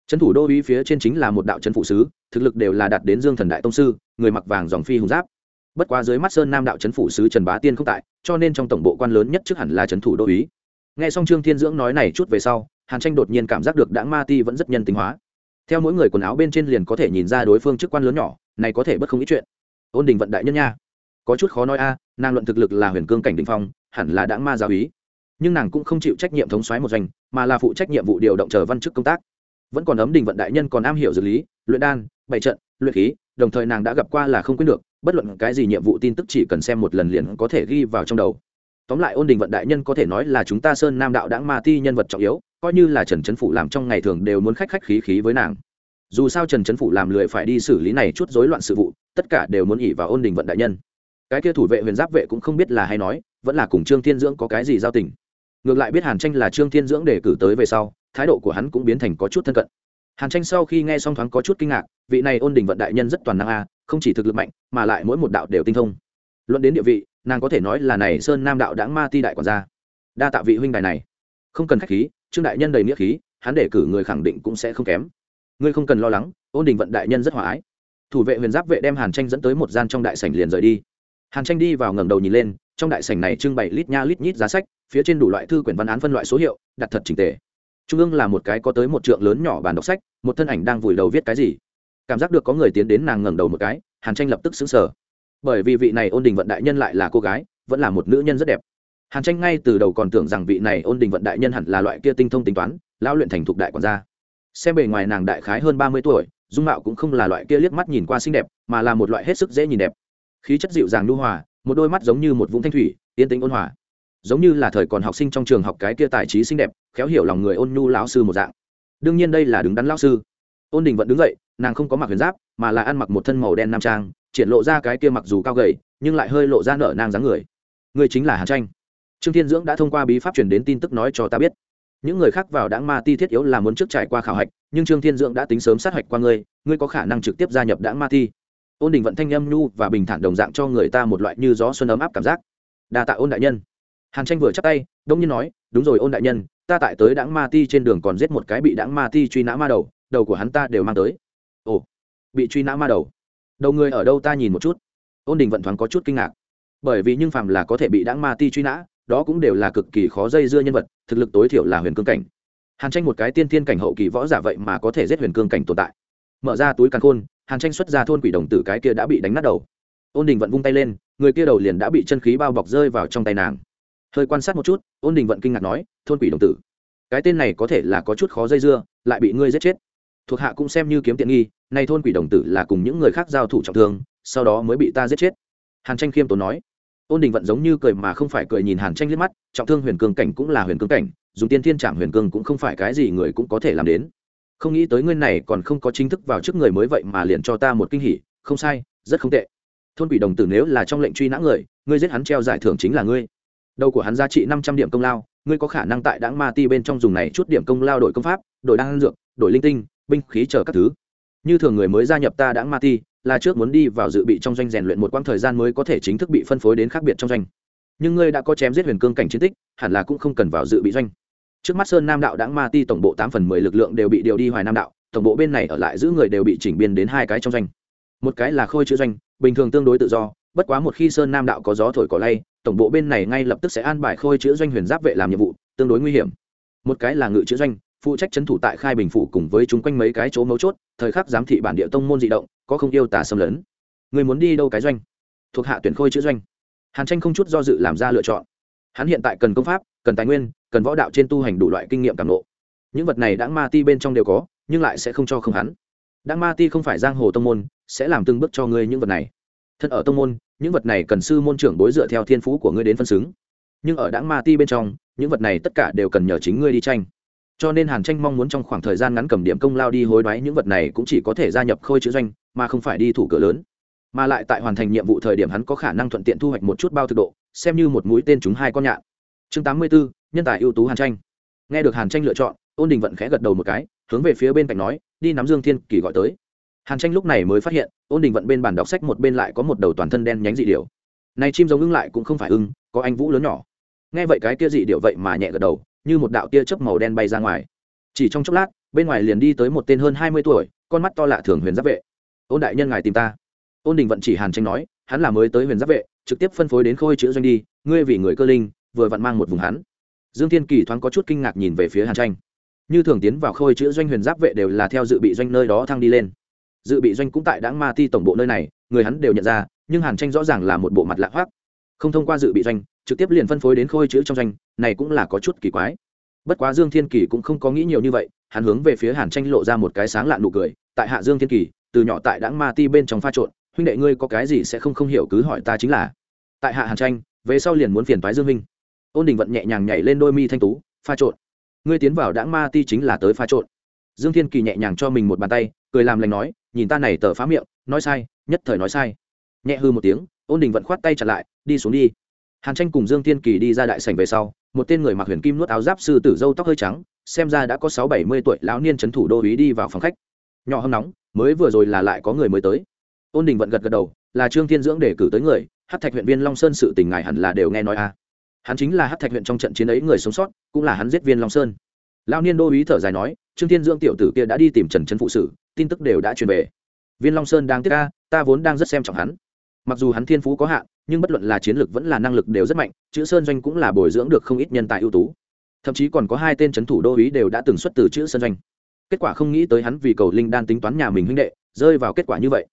Trấn thủ đô uý phía trên chính là một đạo trấn phụ sứ, thực lực đều là đạt đến dương thần đại tông sư, người mặc vàng dòng phi hùng giáp. Bất quá dưới mắt sơn nam đạo trấn phủ sứ trần bá tiên không tại, cho nên trong tổng bộ quan lớn nhất trước hẳn là trấn thủ đô uý. Nghe xong trương thiên dưỡng nói này chút về sau, hàn tranh đột nhiên cảm giác được đáng ma ti vẫn rất nhân tính hóa theo mỗi người quần áo bên trên liền có thể nhìn ra đối phương chức quan lớn nhỏ, này có thể bất không ít chuyện. Ôn đình vận đại nhân nha. Có chút khó nói a, nàng luận thực lực là huyền cương cảnh đình phong, hẳn là đãng ma giáo ý nhưng nàng cũng không chịu trách nhiệm thống soái một doanh, mà là phụ trách nhiệm vụ điều động chờ văn chức công tác. Vẫn còn ấm đình vận đại nhân còn am hiểu dược lý, luyện đan, bày trận, luyện khí, đồng thời nàng đã gặp qua là không quyết được, bất luận cái gì nhiệm vụ tin tức chỉ cần xem một lần liền có thể ghi vào trong đầu tóm lại ôn đình vận đại nhân có thể nói là chúng ta sơn nam đạo đã ma ti nhân vật trọng yếu, coi như là trần trấn phủ làm trong ngày thường đều muốn khách khách khí khí với nàng. Dù sao trần trấn phủ làm lười phải đi xử lý này chút rối loạn sự vụ, tất cả đều muốn ỉ vào ôn đình vận đại nhân. Cái kia thủ vệ huyền giáp vệ cũng không biết là hay nói, vẫn là cùng trương thiên dưỡng có cái gì giao tình. Ngược lại biết hàn tranh là trương thiên dưỡng để cử tới về sau, thái độ của hắn cũng biến thành có chút thân cận. Hàn tranh sau khi nghe xong thoáng có chút kinh ngạc, vị này ôn đình vận đại nhân rất toàn năng a, không chỉ thực lực mạnh, mà lại mỗi một đạo đều tinh thông. Luận đến địa vị nàng có thể nói là này sơn nam đạo đãng ma ti đại quản gia. Đa tạ vị huynh đài này. Không cần khách khí, trương đại nhân đầy nghĩa khí, hắn để cử người khẳng định cũng sẽ không kém. Ngươi không cần lo lắng, ôn đình vận đại nhân rất hòa ái. Thủ vệ huyền giáp vệ đem hàn tranh dẫn tới một gian trong đại sảnh liền rời đi. Hàn tranh đi vào ngẩng đầu nhìn lên, trong đại sảnh này trưng bày lít nha lít nhít giá sách, phía trên đủ loại thư quyển văn án phân loại số hiệu, đặt thật chỉnh tề. Trung ương là một cái có tới một trượng lớn nhỏ bàn đọc sách, một thân ảnh đang vùi đầu viết cái gì. Cảm giác được có người tiến đến nàng ngẩng đầu một cái, hàn tranh lập tức xứng sở bởi vì vị này ôn đình vận đại nhân lại là cô gái, vẫn là một nữ nhân rất đẹp. Hàn tranh ngay từ đầu còn tưởng rằng vị này ôn đình vận đại nhân hẳn là loại kia tinh thông tính toán, lão luyện thành thục đại quản gia. Xem bề ngoài nàng đại khái hơn ba mươi tuổi, dung mạo cũng không là loại kia liếc mắt nhìn qua xinh đẹp, mà là một loại hết sức dễ nhìn đẹp. Khí chất dịu dàng nhu hòa, một đôi mắt giống như một vũng thanh thủy, yên tĩnh ôn hòa. Giống như là thời còn học sinh trong trường học cái kia tài trí xinh đẹp, khéo hiểu lòng người ôn nhu lão sư một dạng. Đương nhiên đây là đứng đắn lão sư. Ôn đình vẫn đứng dậy, nàng không có mặc huyền giáp, mà là ăn mặc một thân màu đen nam trang triển lộ ra cái kia mặc dù cao gầy, nhưng lại hơi lộ ra nở nang dáng người. Người chính là hàn tranh. Trương thiên dưỡng đã thông qua bí pháp truyền đến tin tức nói cho ta biết. Những người khác vào đảng ma ti thiết yếu là muốn trước trải qua khảo hạch, nhưng trương thiên dưỡng đã tính sớm sát hạch qua ngươi ngươi có khả năng trực tiếp gia nhập đảng ma ti. Ôn đình vận thanh âm nhu và bình thản đồng dạng cho người ta một loại như gió xuân ấm áp cảm giác. Đa tạ ôn đại nhân. Hàn tranh vừa chắc tay, đông nhiên nói, đúng rồi ôn đại nhân, ta tại tới đảng ma ti trên đường còn giết một cái bị đảng ma ti truy nã ma đầu đầu của hắn ta đều mang tới. Ồ, bị truy nã ma đầu? Đầu người ở đâu ta nhìn một chút. Ôn đình vận thoáng có chút kinh ngạc. Bởi vì nhưng phàm là có thể bị đáng ma ti truy nã, đó cũng đều là cực kỳ khó dây dưa nhân vật, thực lực tối thiểu là huyền cương cảnh. Hàn tranh một cái tiên thiên cảnh hậu kỳ võ giả vậy mà có thể giết huyền cương cảnh tồn tại. Mở ra túi càn khôn, hàn tranh xuất ra thôn quỷ đồng tử cái kia đã bị đánh nát đầu. Ôn đình vận vung tay lên, người kia đầu liền đã bị chân khí bao bọc rơi vào trong tay nàng. Hơi quan sát một chút, ôn đình vận kinh ngạc nói, thôn quỷ đồng tử, cái tên này có thể là có chút khó dây dưa, lại bị ngươi giết chết. Thuộc hạ cũng xem như kiếm tiện nghi nay thôn quỷ đồng tử là cùng những người khác giao thủ trọng thương, sau đó mới bị ta giết chết. Hàn tranh khiêm tốn nói. Ôn đình vận giống như cười mà không phải cười nhìn hàn tranh liếc mắt, trọng thương huyền cương cảnh cũng là huyền cương cảnh, dùng tiên thiên trảm huyền cương cũng không phải cái gì người cũng có thể làm đến. Không nghĩ tới ngươi này còn không có chính thức vào trước người mới vậy mà liền cho ta một kinh hỉ, không sai, rất không tệ. Thôn quỷ đồng tử nếu là trong lệnh truy nã người, ngươi giết hắn treo giải thưởng chính là ngươi. Đầu của hắn giá trị năm trăm điểm công lao, ngươi có khả năng tại đáng ma ti bên trong dùng này chút điểm công lao đổi công pháp, đổi đan dược, đổi linh tinh, binh khí chờ các thứ như thường người mới gia nhập ta đã ma ti, là trước muốn đi vào dự bị trong doanh rèn luyện một quãng thời gian mới có thể chính thức bị phân phối đến khác biệt trong doanh. Nhưng ngươi đã có chém giết huyền cương cảnh chiến tích, hẳn là cũng không cần vào dự bị doanh. Trước mắt sơn nam đạo đã ma ti tổng bộ tám phần mười lực lượng đều bị điều đi hoài nam đạo, tổng bộ bên này ở lại giữ người đều bị chỉnh biên đến hai cái trong doanh. Một cái là khôi chữ doanh, bình thường tương đối tự do, bất quá một khi sơn nam đạo có gió thổi cỏ lay, tổng bộ bên này ngay lập tức sẽ an bài khôi chữ doanh huyền giáp vệ làm nhiệm vụ, tương đối nguy hiểm. Một cái là ngự chữ doanh phụ trách trấn thủ tại khai bình phủ cùng với chúng quanh mấy cái chỗ mấu chốt, thời khắc giám thị bản địa tông môn dị động, có không yêu tả xâm lấn. Người muốn đi đâu cái doanh? Thuộc hạ tuyển khôi chữ doanh. Hàn tranh không chút do dự làm ra lựa chọn. Hắn hiện tại cần công pháp, cần tài nguyên, cần võ đạo trên tu hành đủ loại kinh nghiệm cảm nộ những vật này đáng ma ti bên trong đều có, nhưng lại sẽ không cho không hắn. Đáng ma ti không phải giang hồ tông môn, sẽ làm từng bước cho ngươi những vật này. Thân ở tông môn, những vật này cần sư môn trưởng đối dựa theo thiên phú của ngươi đến phân xứng. Nhưng ở đáng ma ti bên trong, những vật này tất cả đều cần nhờ chính ngươi đi tranh cho nên hàn tranh mong muốn trong khoảng thời gian ngắn cầm điểm công lao đi hối đoái những vật này cũng chỉ có thể gia nhập khôi chữ doanh, mà không phải đi thủ cửa lớn. Mà lại tại hoàn thành nhiệm vụ thời điểm hắn có khả năng thuận tiện thu hoạch một chút bao thực độ, xem như một mũi tên chúng hai con nhạn. Chương tám mươi bốn nhân tài ưu tú hàn tranh. Nghe được hàn tranh lựa chọn, ôn đình vận khẽ gật đầu một cái, hướng về phía bên cạnh nói, đi nắm dương thiên kỳ gọi tới. Hàn tranh lúc này mới phát hiện, ôn đình vận bên bàn đọc sách một bên lại có một đầu toàn thân đen nhánh dị điệu này chim giống ưng lại cũng không phải ưng, có anh vũ lớn nhỏ. Nghe vậy cái kia dị điệu vậy mà nhẹ gật đầu như một đạo tia chớp màu đen bay ra ngoài. Chỉ trong chốc lát, bên ngoài liền đi tới một tên hơn hai mươi tuổi, con mắt to lạ thường huyền giáp vệ. Ôn đại nhân ngài tìm ta. Ôn đình vận chỉ hàn tranh nói, hắn là mới tới huyền giáp vệ, trực tiếp phân phối đến khôi chữ doanh đi, ngươi vì người cơ linh, vừa vặn mang một vùng hắn. Dương thiên kỳ thoáng có chút kinh ngạc nhìn về phía hàn tranh. Như thường tiến vào khôi chữ doanh huyền giáp vệ đều là theo dự bị doanh nơi đó thăng đi lên. Dự bị doanh cũng tại đáng ma ti tổng bộ nơi này, người hắn đều nhận ra, nhưng hàn tranh rõ ràng là một bộ mặt lạ hoác không thông qua dự bị doanh, trực tiếp liền phân phối đến khôi chữ trong doanh, này cũng là có chút kỳ quái. Bất quá dương thiên kỳ cũng không có nghĩ nhiều như vậy, hắn hướng về phía hàn tranh lộ ra một cái sáng lạn nụ cười, tại hạ dương thiên kỳ, từ nhỏ tại đáng ma ti bên trong pha trộn, huynh đệ ngươi có cái gì sẽ không không hiểu cứ hỏi ta chính là. Tại hạ hàn tranh, về sau liền muốn phiền toái dương minh. Ôn đình vận nhẹ nhàng nhảy lên đôi mi thanh tú, pha trộn. Ngươi tiến vào đáng ma ti chính là tới pha trộn. Dương thiên kỳ nhẹ nhàng cho mình một bàn tay, cười làm lành nói, nhìn ta này tờ phá miệng, nói sai, nhất thời nói sai. Nhẹ hư một tiếng, ôn đình vận khoát tay chặt lại đi xuống đi. Hàn tranh cùng dương thiên kỳ đi ra đại sảnh về sau, một tên người mặc huyền kim nuốt áo giáp sư tử dâu tóc hơi trắng, xem ra đã có sáu bảy mươi tuổi lão niên trấn thủ đô ý đi vào phòng khách. Nhỏ hâm nóng, mới vừa rồi là lại có người mới tới. Ôn đình vận gật gật đầu, là trương thiên dưỡng để cử tới người hát thạch huyện viên long sơn sự tình ngài hẳn là đều nghe nói a à. hắn chính là hát thạch huyện trong trận chiến ấy người sống sót, cũng là hắn giết viên long sơn. Lão niên đô ý thở dài nói, trương thiên dưỡng tiểu tử kia đã đi tìm trần trấn phụ sử, tin tức đều đã truyền về. Viên long sơn đang tiết ca, ta vốn đang rất xem trọng hắn mặc dù hắn thiên phú có hạn, nhưng bất luận là chiến lược vẫn là năng lực đều rất mạnh, chữ sơn doanh cũng là bồi dưỡng được không ít nhân tài ưu tú. Thậm chí còn có hai tên c h ấ n thủ đô ý đều đã từng xuất từ chữ sơn doanh. Kết quả không nghĩ tới hắn vì cầu linh đan tính toán nhà mình huynh đệ, rơi vào kết quả như vậy.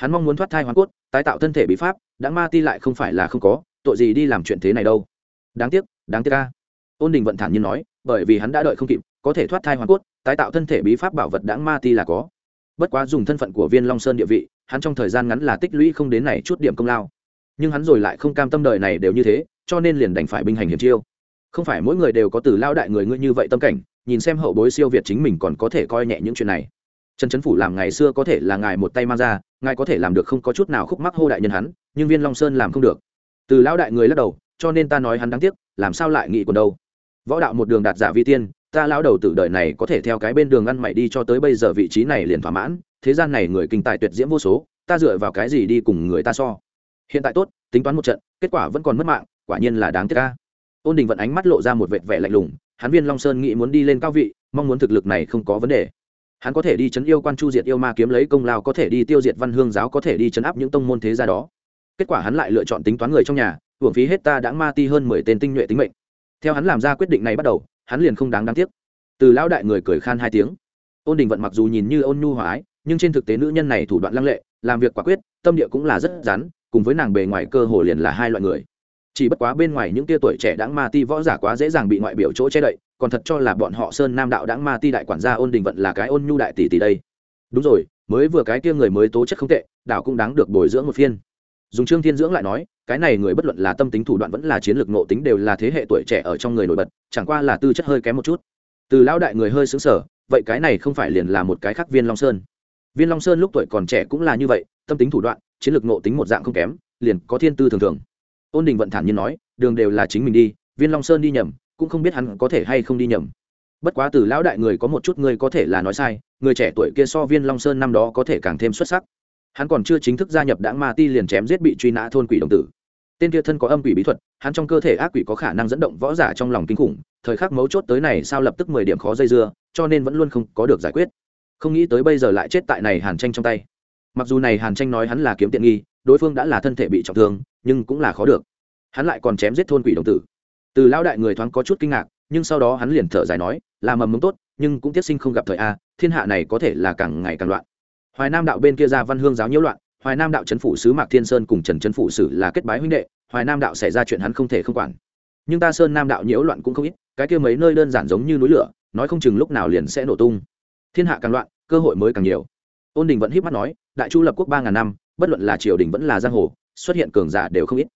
Hắn mong muốn thoát thai hoàn cốt, tái tạo thân thể bị pháp, đã ma ti lại không phải là không có, tội gì đi làm chuyện thế này đâu. Đáng tiếc đáng tiếc ca ôn đình vận thản nhiên nói, bởi vì hắn đã đợi không kịp, có thể thoát thai hoàn cốt, tái tạo thân thể bí pháp bảo vật đáng ma ti là có. Bất quá dùng thân phận của viên long sơn địa vị hắn trong thời gian ngắn là tích lũy không đến này chút điểm công lao. Nhưng hắn rồi lại không cam tâm đời này đều như thế, cho nên liền đành phải binh hành hiểm chiêu. Không phải mỗi người đều có từ lao đại người ngươi như vậy tâm cảnh, nhìn xem hậu bối siêu việt chính mình còn có thể coi nhẹ những chuyện này. Trần trấn phủ làm ngày xưa có thể là ngài một tay mang ra, ngài có thể làm được không có chút nào khúc mắc hô đại nhân hắn, nhưng viên long sơn làm không được. Từ lao đại người lắc đầu, cho nên ta nói hắn đáng tiếc, làm sao lại nghĩ còn đâu. Võ đạo một đường đạt giả vi tiên ta lão đầu từ đời này có thể theo cái bên đường ăn mày đi cho tới bây giờ vị trí này liền thỏa mãn, thế gian này người kinh tài tuyệt diễm vô số, ta dựa vào cái gì đi cùng người ta so? Hiện tại tốt, tính toán một trận, kết quả vẫn còn mất mạng, quả nhiên là đáng tiếc ca ôn đình vận ánh mắt lộ ra một vệt vẻ lạnh lùng, hắn viên long sơn nghĩ muốn đi lên cao vị, mong muốn thực lực này không có vấn đề. Hắn có thể đi chấn yêu quan chu diệt yêu ma kiếm lấy công lao, có thể đi tiêu diệt văn hương giáo, có thể đi chấn áp những tông môn thế gia đó. Kết quả hắn lại lựa chọn tính toán người trong nhà, hưởng phí hết ta đã ma ti hơn mười tên tinh nhuệ tính mệnh. Theo hắn làm ra quyết định này bắt đầu hắn liền không đáng đáng tiếc. Từ lão đại người cười khan hai tiếng. Ôn đình vận mặc dù nhìn như ôn nhu hòa ái, nhưng trên thực tế nữ nhân này thủ đoạn lăng lệ, làm việc quả quyết, tâm địa cũng là rất rắn, cùng với nàng bề ngoài cơ hồ liền là hai loại người. Chỉ bất quá bên ngoài những tia tuổi trẻ đáng ma ti võ giả quá dễ dàng bị ngoại biểu chỗ che đậy, còn thật cho là bọn họ sơn nam đạo đáng ma ti đại quản gia ôn đình vận là cái ôn nhu đại tỷ tỷ đây. Đúng rồi, mới vừa cái kia người mới tố chất không tệ đạo cũng đáng được bồi dưỡng một phiên dùng trương thiên dưỡng lại nói, cái này người bất luận là tâm tính thủ đoạn vẫn là chiến lược nộ tính đều là thế hệ tuổi trẻ ở trong người nổi bật, chẳng qua là tư chất hơi kém một chút. Từ lão đại người hơi xứng sở vậy cái này không phải liền là một cái khác viên long sơn? Viên long sơn lúc tuổi còn trẻ cũng là như vậy, tâm tính thủ đoạn, chiến lược nộ tính một dạng không kém, liền có thiên tư thường thường. Ôn đình vận thản nhiên nói, đường đều là chính mình đi, viên long sơn đi nhầm, cũng không biết hắn có thể hay không đi nhầm. Bất quá từ lão đại người có một chút người có thể là nói sai, người trẻ tuổi kia so viên long sơn năm đó có thể càng thêm xuất sắc hắn còn chưa chính thức gia nhập đảng ma ti liền chém giết bị truy nã thôn quỷ đồng tử. Tên kia thân có âm quỷ bí thuật, hắn trong cơ thể ác quỷ có khả năng dẫn động võ giả trong lòng kinh khủng, thời khắc mấu chốt tới này sao lập tức mười điểm khó dây dưa, cho nên vẫn luôn không có được giải quyết. Không nghĩ tới bây giờ lại chết tại này hàn tranh trong tay. Mặc dù này hàn tranh nói hắn là kiếm tiện nghi, đối phương đã là thân thể bị trọng thương, nhưng cũng là khó được. Hắn lại còn chém giết thôn quỷ đồng tử. Từ lão đại người thoáng có chút kinh ngạc, nhưng sau đó hắn liền thở dài nói, là mầm mống tốt, nhưng cũng tiếp sinh không gặp thời a, thiên hạ này có thể là càng ngày càng loạn hoài nam đạo bên kia ra văn hương giáo nhiễu loạn, hoài nam đạo trấn phủ sứ mạc thiên sơn cùng trần trấn phủ sử là kết bái huynh đệ, hoài nam đạo xảy ra chuyện hắn không thể không quản. Nhưng ta sơn nam đạo nhiễu loạn cũng không ít, cái kia mấy nơi đơn giản giống như núi lửa, nói không chừng lúc nào liền sẽ nổ tung. Thiên hạ càng loạn, cơ hội mới càng nhiều. Ôn đình vẫn híp mắt nói, đại chu lập quốc ba ngàn năm, bất luận là triều đình vẫn là giang hồ, xuất hiện cường giả đều không ít.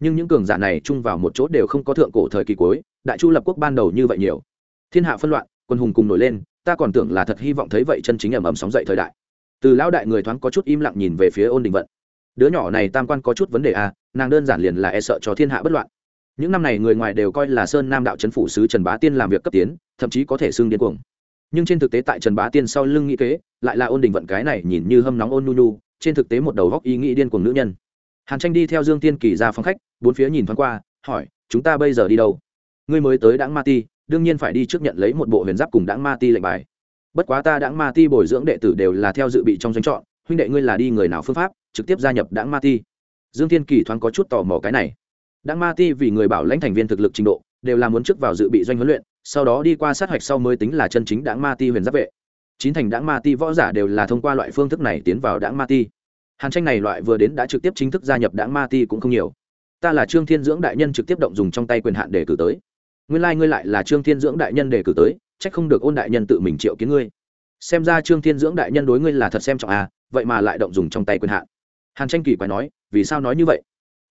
Nhưng những cường giả này chung vào một chỗ đều không có thượng cổ thời kỳ cuối, đại chu lập quốc ban đầu như vậy nhiều. Thiên hạ phân loạn, quân hùng cùng nổi lên, ta còn tưởng là thật hy vọng thấy vậy chân chính ầm ầm sóng dậy thời đại từ lão đại người thoáng có chút im lặng nhìn về phía ôn đình vận. Đứa nhỏ này tam quan có chút vấn đề à nàng đơn giản liền là e sợ cho thiên hạ bất loạn. Những năm này người ngoài đều coi là sơn nam đạo c phủ sứ trần bá tiên làm việc cấp tiến, thậm chí có thể xưng điên cuồng. Nhưng trên thực tế tại trần bá tiên sau lưng nghĩ kế, lại là ôn đình vận cái này nhìn như hâm nóng ôn nu nu trên thực tế một đầu góc ý nghĩ điên cuồng nữ nhân. Hàn tranh đi theo dương tiên kỳ ra phòng khách, bốn phía nhìn thoáng qua, hỏi, chúng ta bây giờ đi đâu? Ngươi mới tới đãng ma ti, đương nhiên phải đi trước nhận lấy một bộ huyền giáp cùng đãng ma ti lệnh bài bất quá ta đãng ma ti bồi dưỡng đệ tử đều là theo dự bị trong doanh chọn, huynh đệ ngươi là đi người nào phương pháp, trực tiếp gia nhập đãng ma ti. Dương thiên kỳ thoáng có chút tò mò cái này. Đãng ma ti vì người bảo lãnh thành viên thực lực trình độ, đều là muốn trước vào dự bị doanh huấn luyện, sau đó đi qua sát hạch sau mới tính là chân chính đãng ma ti huyền giáp vệ. Chín thành đãng ma ti võ giả đều là thông qua loại phương thức này tiến vào đãng ma ti. Hàn tranh này loại vừa đến đã trực tiếp chính thức gia nhập đãng ma ti cũng không nhiều. Ta là trương thiên dưỡng đại nhân trực tiếp động dùng trong tay quyền hạn để cử tới. Nguyên lai、like、ngươi lại là trương thiên dưỡng đại nhân để cử tới trách không được ôn đại nhân tự mình triệu kiến ngươi. Xem ra trương thiên dưỡng đại nhân đối ngươi là thật xem trọng à vậy mà lại động dùng trong tay quyền hạn. Hàn tranh kỳ quái nói, vì sao nói như vậy?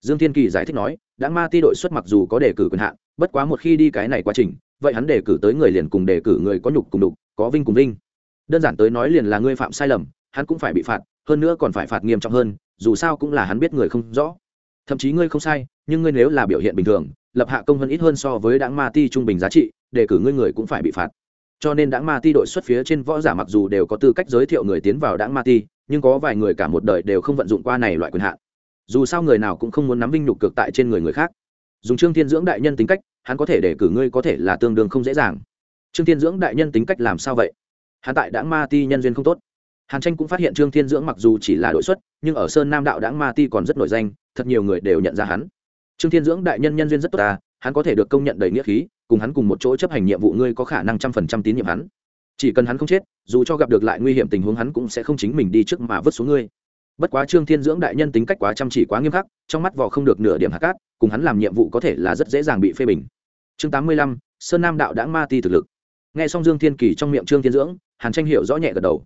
Dương thiên kỳ giải thích nói, đã ma ti đội xuất mặc dù có đề cử quyền hạn, bất quá một khi đi cái này quá trình, vậy hắn đề cử tới người liền cùng đề cử người có nhục cùng đục, có vinh cùng vinh. Đơn giản tới nói liền là ngươi phạm sai lầm, hắn cũng phải bị phạt, hơn nữa còn phải phạt nghiêm trọng hơn, dù sao cũng là hắn biết người không rõ. Thậm chí ngươi không sai, nhưng ngươi nếu là biểu hiện bình thường, lập hạ công hơn ít hơn so với đáng ma ti trung bình giá trị, đề cử ngươi người cũng phải bị phạt cho nên Đãng ma ti đội xuất phía trên võ giả mặc dù đều có tư cách giới thiệu người tiến vào Đãng ma ti, nhưng có vài người cả một đời đều không vận dụng qua này loại quyền hạn. Dù sao người nào cũng không muốn nắm vinh nhục cực tại trên người người khác. Dùng trương thiên dưỡng đại nhân tính cách, hắn có thể để cử ngươi có thể là tương đương không dễ dàng. Trương thiên dưỡng đại nhân tính cách làm sao vậy? Hắn tại Đãng ma ti nhân duyên không tốt. Hàn tranh cũng phát hiện trương thiên dưỡng mặc dù chỉ là đội xuất, nhưng ở sơn nam đạo Đãng ma ti còn rất nổi danh, thật nhiều người đều nhận ra hắn. Trương thiên dưỡng đại nhân nhân duyên rất tốt ta hắn có thể được công nhận đầy nghĩa khí cùng hắn cùng một chỗ chấp hành nhiệm vụ ngươi có khả năng trăm phần trăm tín nhiệm hắn. Chỉ cần hắn không chết, dù cho gặp được lại nguy hiểm tình huống hắn cũng sẽ không chính mình đi trước mà vứt xuống ngươi. Bất quá trương thiên dưỡng đại nhân tính cách quá chăm chỉ quá nghiêm khắc, trong mắt vò không được nửa điểm hạt cát, cùng hắn làm nhiệm vụ có thể là rất dễ dàng bị phê bình. Chương tám mươi lăm, sơn nam đạo đã ma ti thực lực. Nghe xong dương thiên kỳ trong miệng trương thiên dưỡng, hàn tranh hiểu rõ nhẹ gật đầu.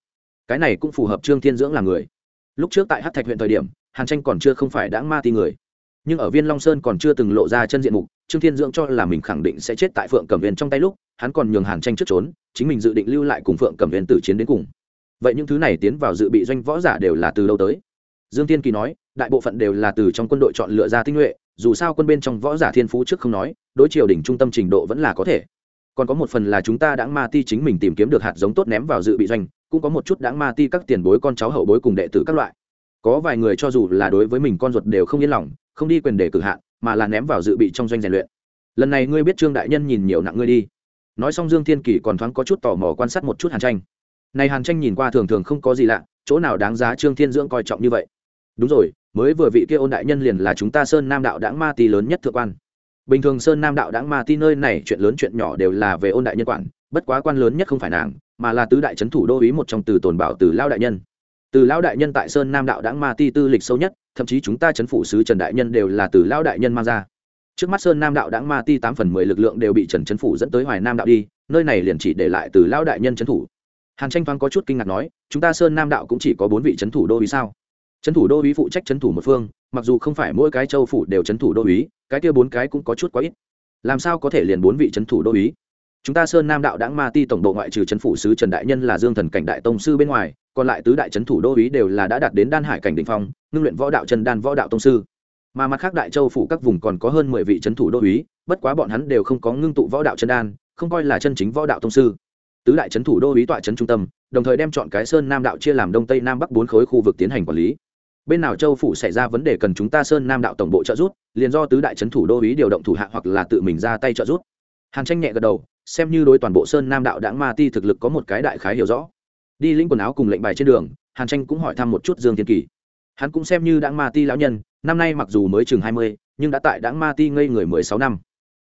Cái này cũng phù hợp trương thiên dưỡng là người. Lúc trước tại hát thạch huyện thời điểm, hàn tranh còn chưa không phải đã ma ti người. Nhưng ở viên long sơn còn chưa từng lộ ra chân diện mục trương thiên dưỡng cho là mình khẳng định sẽ chết tại phượng cẩm viên trong tay lúc, hắn còn nhường hàn tranh trước trốn, chính mình dự định lưu lại cùng phượng cẩm viên tử chiến đến cùng. Vậy những thứ này tiến vào dự bị doanh võ giả đều là từ đâu tới. Dương tiên kỳ nói, đại bộ phận đều là từ trong quân đội chọn lựa ra tinh nhuệ, dù sao quân bên trong võ giả thiên phú trước không nói, đối triều đỉnh trung tâm trình độ vẫn là có thể. Còn có một phần là chúng ta đã ma ti chính mình tìm kiếm được hạt giống tốt ném vào dự bị doanh, cũng có một chút đã ma ti các tiền bối con cháu hậu bối cùng đệ tử các loại có vài người cho dù là đối với mình con ruột đều không yên lòng, không đi quyền để cử hạn, mà là ném vào dự bị trong doanh rèn luyện. Lần này ngươi biết trương đại nhân nhìn nhiều nặng ngươi đi. Nói xong dương thiên kỷ còn thoáng có chút tò mò quan sát một chút hàn tranh. Này hàn tranh nhìn qua thường thường không có gì lạ, chỗ nào đáng giá trương thiên dưỡng coi trọng như vậy? Đúng rồi, mới vừa vị kia ôn đại nhân liền là chúng ta sơn nam đạo đãng ma ti lớn nhất thượng quan. Bình thường sơn nam đạo đãng ma ti nơi này chuyện lớn chuyện nhỏ đều là về ôn đại nhân quản, bất quá quan lớn nhất không phải nàng, mà là tứ đại trấn thủ đô ý một trong từ tồn bảo từ lao đại nhân từ lão đại nhân tại sơn nam đạo đãng ma ti tư lịch sâu nhất, thậm chí chúng ta chấn phủ sứ trần đại nhân đều là từ lão đại nhân mang ra. Trước mắt sơn nam đạo đãng ma ti tám phần mười lực lượng đều bị trần chấn phủ dẫn tới hoài nam đạo đi, nơi này liền chỉ để lại từ lão đại nhân chấn thủ. Hàn tranh thoáng có chút kinh ngạc nói, chúng ta sơn nam đạo cũng chỉ có bốn vị chấn thủ đô ý sao? Chấn thủ đô ý phụ trách chấn thủ một phương, mặc dù không phải mỗi cái châu phủ đều chấn thủ đô ý cái kia bốn cái cũng có chút quá ít. Làm sao có thể liền bốn vị chấn thủ đô ý chúng ta sơn nam đạo đãng ma ti tổng độ ngoại trừ chấn phủ sứ trần đại nhân là dương thần cảnh đại tông sư bên ngoài còn lại tứ đại trấn thủ đô úy đều là đã đạt đến đan hải cảnh đ ỉ n h phong ngưng luyện võ đạo chân đan võ đạo tông sư. Mà mặt khác đại châu phủ các vùng còn có hơn mười vị trấn thủ đô úy, bất quá bọn hắn đều không có ngưng tụ võ đạo chân đan không coi là chân chính võ đạo tông sư. Tứ đại trấn thủ đô úy tọa trấn trung tâm đồng thời đem chọn cái sơn nam đạo chia làm đông tây nam bắc bốn khối khu vực tiến hành quản lý. Bên nào châu phủ xảy ra vấn đề cần chúng ta sơn nam đạo tổng bộ trợ giúp liền do tứ đại trấn thủ đô úy điều động thủ hạ hoặc là tự mình ra tay trợ giúp. Hàn tranh nhẹ gật đầu xem như đối toàn bộ sơn nam đạo đãng ma ti thực lực có một cái đại khái hiểu rõ đi lĩnh quần áo cùng lệnh bài trên đường, hàn tranh cũng hỏi thăm một chút dương thiên kỳ. Hắn cũng xem như đãng ma ti lão nhân, năm nay mặc dù mới chừng hai mươi, nhưng đã tại đãng ma ti ngây người mười sáu năm.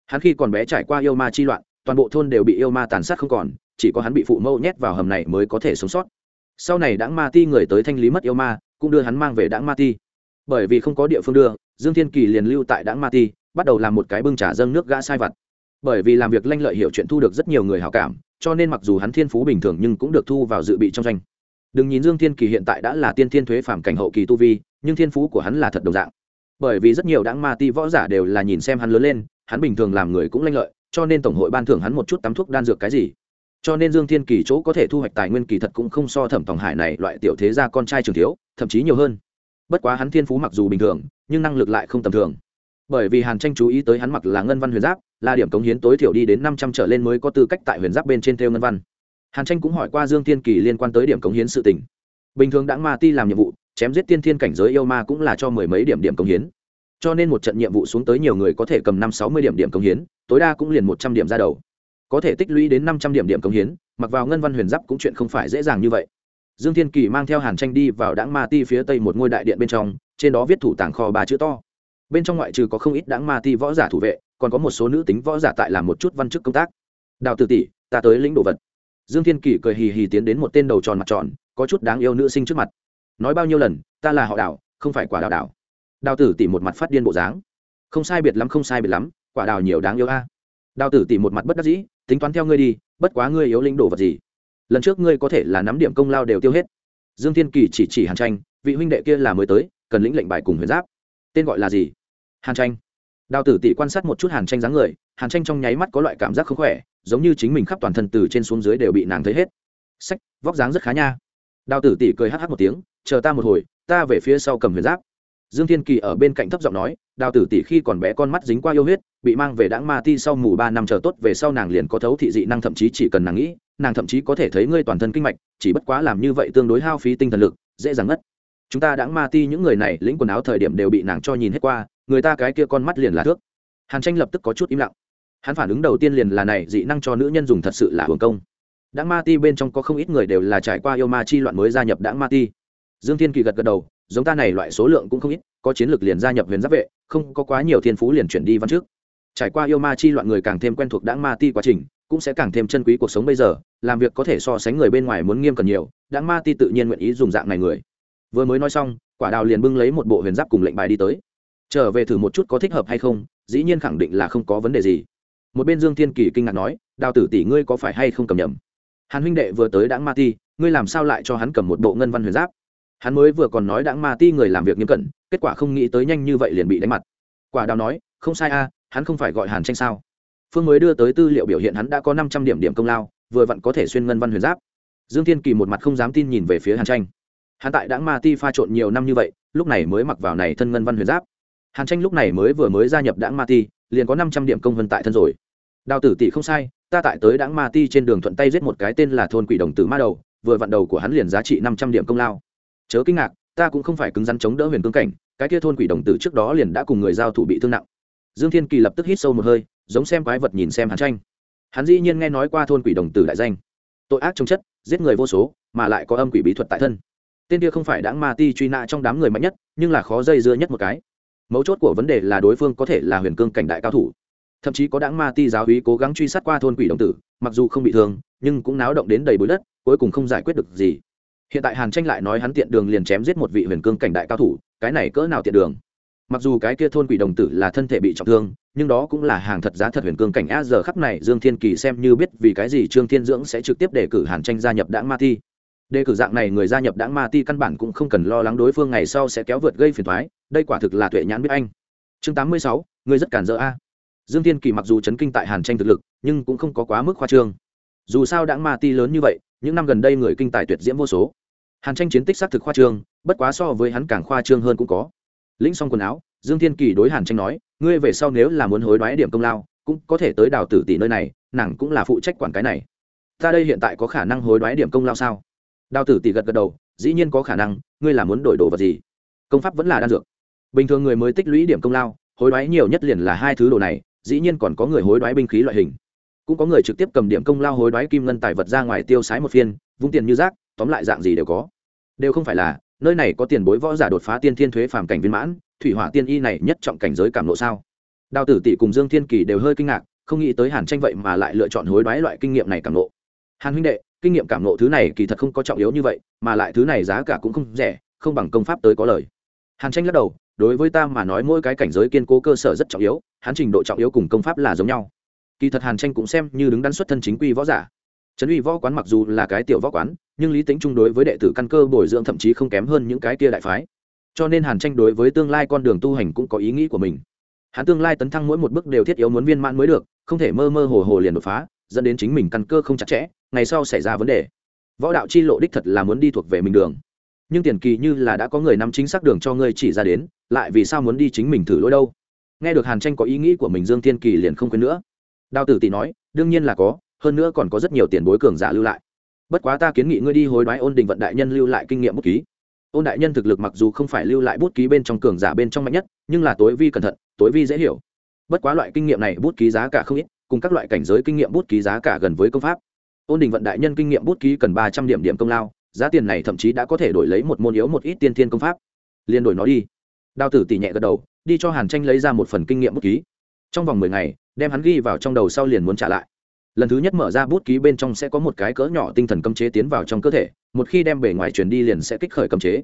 Hắn khi còn bé trải qua yêu ma chi loạn, toàn bộ thôn đều bị yêu ma tàn sát không còn, chỉ có hắn bị phụ mẫu nhét vào hầm này mới có thể sống sót. Sau này đãng ma ti người tới thanh lý mất yêu ma, cũng đưa hắn mang về đãng ma ti. Bởi vì không có địa phương đưa, dương thiên kỳ liền lưu tại đãng ma ti, bắt đầu làm một cái bưng trà dâng nước gã sai vặt. Bởi vì làm việc lanh lợi hiểu chuyện thu được rất nhiều người hào cảm cho nên mặc dù hắn thiên phú bình thường nhưng cũng được thu vào dự bị trong doanh đừng nhìn dương thiên kỳ hiện tại đã là tiên thiên thuế phạm cảnh hậu kỳ tu vi, nhưng thiên phú của hắn là thật đồng dạng. Bởi vì rất nhiều đáng ma ti võ giả đều là nhìn xem hắn lớn lên, hắn bình thường làm người cũng lanh lợi, cho nên tổng hội ban thưởng hắn một chút tắm thuốc đan dược cái gì. Cho nên dương thiên kỳ chỗ có thể thu hoạch tài nguyên kỳ thật cũng không so thẩm tòng hải này loại tiểu thế gia con trai trường thiếu, thậm chí nhiều hơn. Bất quá hắn thiên phú mặc dù bình thường, nhưng năng lực lại không tầm thường bởi vì hàn tranh chú ý tới hắn mặc là ngân văn huyền giáp, là điểm cống hiến tối thiểu đi đến năm trăm trở lên mới có tư cách tại huyền giáp bên trên theo ngân văn. Hàn tranh cũng hỏi qua dương tiên kỳ liên quan tới điểm cống hiến sự tình. Bình thường đã ma ti làm nhiệm vụ, chém giết tiên thiên cảnh giới yêu ma cũng là cho mười mấy điểm điểm cống hiến. Cho nên một trận nhiệm vụ xuống tới nhiều người có thể cầm năm sáu mươi điểm điểm cống hiến, tối đa cũng liền một trăm điểm ra đầu. Có thể tích lũy đến năm trăm điểm điểm cống hiến, mặc vào ngân văn huyền giáp cũng chuyện không phải dễ dàng như vậy. Dương thiên kỳ mang theo hàn tranh đi vào đãng ma ti phía tây một ngôi đại điện bên trong, trên đó viết thủ tàng kho ba chữ to bên trong ngoại trừ có không ít đãng ma ti võ giả thủ vệ, còn có một số nữ tính võ giả tại làm một chút văn chức công tác. Đào tử tỷ, ta tới lĩnh đồ vật. Dương thiên kỷ cười hì hì tiến đến một tên đầu tròn mặt tròn, có chút đáng yêu nữ sinh trước mặt. Nói bao nhiêu lần, ta là họ đào, không phải quả đào đào. Đào tử tỷ một mặt phát điên bộ dáng. Không sai biệt lắm, không sai biệt lắm, quả đào nhiều đáng yêu a. Đào tử tỷ một mặt bất đắc dĩ, tính toán theo ngươi đi, bất quá ngươi yếu lĩnh đồ vật gì? Lần trước ngươi có thể là nắm điểm công lao đều tiêu hết. Dương thiên kỳ chỉ chỉ hàn tranh, vị huynh đệ kia là mới tới, cần lĩnh lệnh bài cùng huyền giáp. Tên gọi là gì? Hàn tranh. Đào tử tỷ quan sát một chút hàn tranh dáng người, hàn tranh trong nháy mắt có loại cảm giác không khỏe, giống như chính mình khắp toàn thân từ trên xuống dưới đều bị nàng thấy hết. Sách, vóc dáng rất khá nha. Đào tử tỷ cười hh một tiếng, chờ ta một hồi, ta về phía sau cầm huyền giáp. Dương thiên kỳ ở bên cạnh thấp giọng nói, đào tử tỷ khi còn bé con mắt dính qua yêu huyết, bị mang về đãng ma ti sau mù ba năm chờ tốt, về sau nàng liền có thấu thị dị năng thậm chí chỉ cần nàng nghĩ, nàng thậm chí có thể thấy ngươi toàn thân kinh mạch, chỉ bất quá làm như vậy tương đối hao phí tinh thần lực, dễ dàng ngất. Chúng ta đãng ma ti những người này lĩnh quần áo thời điểm đều bị nàng cho nhìn hết qua người ta cái kia con mắt liền là thước. Hàn tranh lập tức có chút im lặng. Hắn phản ứng đầu tiên liền là này, dị năng cho nữ nhân dùng thật sự là hưởng công. Đãng ma ti bên trong có không ít người đều là trải qua yêu ma chi loạn mới gia nhập đãng ma ti. Dương thiên kỳ gật gật đầu, giống ta này loại số lượng cũng không ít, có chiến lược liền gia nhập huyền giáp vệ, không có quá nhiều thiên phú liền chuyển đi văn trước. Trải qua yêu ma chi loạn người càng thêm quen thuộc đãng ma ti quá trình, cũng sẽ càng thêm chân quý cuộc sống bây giờ, làm việc có thể so sánh người bên ngoài muốn nghiêm cần nhiều, đãng ma ti tự nhiên nguyện ý dùng dạng này người. Vừa mới nói xong, quả đào liền bưng lấy một bộ huyền giáp cùng lệnh bài đi tới trở về thử một chút có thích hợp hay không, dĩ nhiên khẳng định là không có vấn đề gì. Một bên dương thiên kỳ kinh ngạc nói, đào tử tỷ ngươi có phải hay không cầm nhầm? Hàn huynh đệ vừa tới đãng ma ti, ngươi làm sao lại cho hắn cầm một bộ ngân văn huyền giáp? Hắn mới vừa còn nói đãng ma ti người làm việc nghiêm cẩn, kết quả không nghĩ tới nhanh như vậy liền bị đánh mặt. Quả đào nói, không sai a, hắn không phải gọi hàn tranh sao? Phương mới đưa tới tư liệu biểu hiện hắn đã có năm trăm điểm điểm công lao, vừa vặn có thể xuyên ngân văn huyền giáp. Dương thiên kỳ một mặt không dám tin nhìn về phía hàn tranh. Hắn tại đãng ma ti pha trộn nhiều năm như vậy, lúc này mới mặc vào này thân ngân văn huyền giáp hàn tranh lúc này mới vừa mới gia nhập đãng ma ti, liền có năm trăm điểm công vân tại thân rồi. Đào tử tỷ không sai, ta tại tới đãng ma ti trên đường thuận tay giết một cái tên là thôn quỷ đồng tử ma đầu, vừa vặn đầu của hắn liền giá trị năm trăm điểm công lao. Chớ kinh ngạc, ta cũng không phải cứng rắn chống đỡ huyền cương cảnh, cái kia thôn quỷ đồng tử trước đó liền đã cùng người giao thủ bị thương nặng. Dương thiên kỳ lập tức hít sâu một hơi, giống xem quái vật nhìn xem hàn tranh. Hắn dĩ nhiên nghe nói qua thôn quỷ đồng tử đại danh. Tội ác trong chất, giết người vô số, mà lại có âm quỷ bí thuật tại thân. Tên kia không phải đáng ma ti truy nã trong đám người mạnh nhất, nhưng là khó dây dưa nhất một cái mấu chốt của vấn đề là đối phương có thể là huyền cương cảnh đại cao thủ. Thậm chí có đáng ma ti giáo hí cố gắng truy sát qua thôn quỷ đồng tử, mặc dù không bị thương, nhưng cũng náo động đến đầy bụi đất, cuối cùng không giải quyết được gì. Hiện tại hàn tranh lại nói hắn tiện đường liền chém giết một vị huyền cương cảnh đại cao thủ, cái này cỡ nào tiện đường? Mặc dù cái kia thôn quỷ đồng tử là thân thể bị trọng thương, nhưng đó cũng là hàng thật giá thật huyền cương cảnh a giờ khắp này dương thiên kỳ xem như biết vì cái gì trương thiên dưỡng sẽ trực tiếp đề cử hàn tranh gia nhập đảng ma ti. Đề cử dạng này người gia nhập đảng ma ti căn bản cũng không cần lo lắng đối phương ngày sau sẽ kéo vượt gây phiền thoái đây quả thực là tuệ nhãn biết anh. Chương tám mươi sáu người rất cản dỡ a. Dương thiên kỳ mặc dù chấn kinh tại hàn tranh thực lực, nhưng cũng không có quá mức khoa trương. Dù sao đảng ma ti lớn như vậy, những năm gần đây người kinh tài tuyệt diễm vô số. Hàn tranh chiến tích xác thực khoa trương, bất quá so với hắn càng khoa trương hơn cũng có. Lĩnh xong quần áo, dương thiên kỳ đối hàn tranh nói, ngươi về sau nếu là muốn hối đoái điểm công lao, cũng có thể tới đào tử tỷ nơi này, nàng cũng là phụ trách quản cái này. Ta đây hiện tại có khả năng hối đoái điểm công lao sao? Đào tử tỷ gật gật đầu, dĩ nhiên có khả năng, ngươi là muốn đổi đồ vật gì? Công pháp vẫn là đan dược bình thường người mới tích lũy điểm công lao, hối đoái nhiều nhất liền là hai thứ đồ này, dĩ nhiên còn có người hối đoái binh khí loại hình. Cũng có người trực tiếp cầm điểm công lao hối đoái kim ngân tài vật ra ngoài tiêu sái một phiên, vung tiền như rác, tóm lại dạng gì đều có. Đều không phải là, nơi này có tiền bối võ giả đột phá tiên thiên thuế phàm cảnh viên mãn, thủy hỏa tiên y này nhất trọng cảnh giới cảm lộ sao? Đào tử tỷ cùng dương thiên kỳ đều hơi kinh ngạc, không nghĩ tới hàn tranh vậy mà lại lựa chọn hối đoái loại kinh nghiệm này cảm lộ. Hàn huynh đệ, kinh nghiệm cảm lộ thứ này kỳ thật không có trọng yếu như vậy, mà lại thứ này giá cả cũng không rẻ, không bằng công pháp tới có lời. Hàn tranh lắc đầu đối với ta mà nói mỗi cái cảnh giới kiên cố cơ sở rất trọng yếu, hắn trình độ trọng yếu cùng công pháp là giống nhau. Kỳ thật hàn tranh cũng xem như đứng đắn xuất thân chính quy võ giả. Trấn uy võ quán mặc dù là cái tiểu võ quán, nhưng lý tính chung đối với đệ tử căn cơ bồi dưỡng thậm chí không kém hơn những cái kia đại phái. Cho nên hàn tranh đối với tương lai con đường tu hành cũng có ý nghĩ của mình. Hắn tương lai tấn thăng mỗi một bước đều thiết yếu muốn viên mãn mới được, không thể mơ mơ hồ hồ liền đột phá, dẫn đến chính mình căn cơ không chặt chẽ, ngày sau xảy ra vấn đề. Võ đạo chi lộ đích thật là muốn đi thuộc về mình đường nhưng tiền kỳ như là đã có người nắm chính xác đường cho ngươi chỉ ra đến, lại vì sao muốn đi chính mình thử lỗi đâu? Nghe được hàn tranh có ý nghĩ của mình, dương tiên kỳ liền không quên nữa. Đào tử tỷ nói, đương nhiên là có, hơn nữa còn có rất nhiều tiền bối cường giả lưu lại. Bất quá ta kiến nghị ngươi đi hối đoái ôn đình vận đại nhân lưu lại kinh nghiệm bút ký. Ôn đại nhân thực lực mặc dù không phải lưu lại bút ký bên trong cường giả bên trong mạnh nhất, nhưng là tối vi cẩn thận, tối vi dễ hiểu. Bất quá loại kinh nghiệm này bút ký giá cả không ít, cùng các loại cảnh giới kinh nghiệm bút ký giá cả gần với công pháp. Ôn đình vận đại nhân kinh nghiệm bút ký cần ba trăm điểm điểm công lao giá tiền này thậm chí đã có thể đổi lấy một môn yếu một ít tiên thiên công pháp. Liền đổi nó đi. Đào tử tỉ nhẹ gật đầu, đi cho hàn tranh lấy ra một phần kinh nghiệm bút ký. Trong vòng mười ngày, đem hắn ghi vào trong đầu sau liền muốn trả lại. Lần thứ nhất mở ra bút ký bên trong sẽ có một cái cỡ nhỏ tinh thần cấm chế tiến vào trong cơ thể, một khi đem bề ngoài truyền đi liền sẽ kích khởi cấm chế.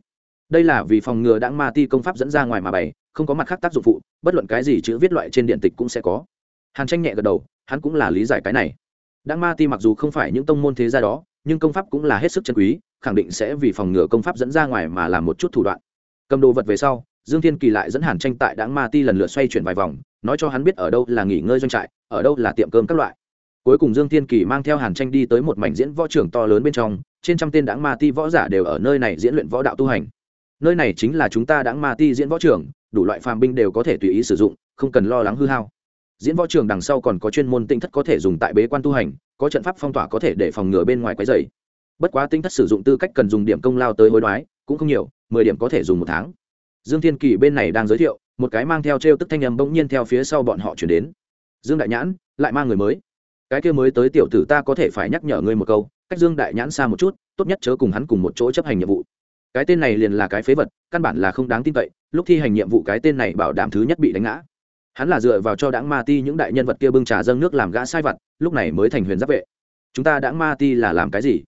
Đây là vì phòng ngừa đãng ma ti công pháp dẫn ra ngoài mà bày, không có mặt khác tác dụng phụ, bất luận cái gì chữ viết loại trên điện tịch cũng sẽ có. Hàn tranh nhẹ gật đầu, hắn cũng là lý giải cái này. Đãng ma ti mặc dù không phải những tông môn thế gia đó nhưng công pháp cũng là hết sức chân quý, khẳng định sẽ vì phòng ngừa công pháp dẫn ra ngoài mà làm một chút thủ đoạn. Cầm đồ vật về sau, dương thiên kỳ lại dẫn hàn tranh tại đáng ma ti lần lượt xoay chuyển vài vòng, nói cho hắn biết ở đâu là nghỉ ngơi doanh trại, ở đâu là tiệm cơm các loại. Cuối cùng dương thiên kỳ mang theo hàn tranh đi tới một mảnh diễn võ trưởng to lớn bên trong, trên trăm tên đáng ma ti võ giả đều ở nơi này diễn luyện võ đạo tu hành. Nơi này chính là chúng ta đáng ma ti diễn võ trưởng đủ loại phàm binh đều có thể tùy ý sử dụng, không cần lo lắng hư hao. Diễn võ trường đằng sau còn có chuyên môn tinh thất có thể dùng tại bế quan tu hành có trận pháp phong tỏa có thể để phòng ngừa bên ngoài quấy dày bất quá tinh thất sử dụng tư cách cần dùng điểm công lao tới hối đoái, cũng không nhiều, mười điểm có thể dùng một tháng. Dương thiên kỳ bên này đang giới thiệu, một cái mang theo t r e o tức thanh âm bỗng nhiên theo phía sau bọn họ chuyển đến. Dương đại nhãn, lại mang người mới. Cái kia mới tới tiểu tử ta có thể phải nhắc nhở ngươi một câu, cách dương đại nhãn xa một chút, tốt nhất chớ cùng hắn cùng một chỗ chấp hành nhiệm vụ. Cái tên này liền là cái phế vật, căn bản là không đáng tin cậy, lúc thi hành nhiệm vụ cái tên này bảo đảm thứ nhất bị đánh ngã hắn là dựa vào cho đảng ma ti những đại nhân vật kia bưng trà dâng nước làm gã sai vặt, lúc này mới thành huyền giáp vệ. Chúng ta đảng ma ti là làm cái gì?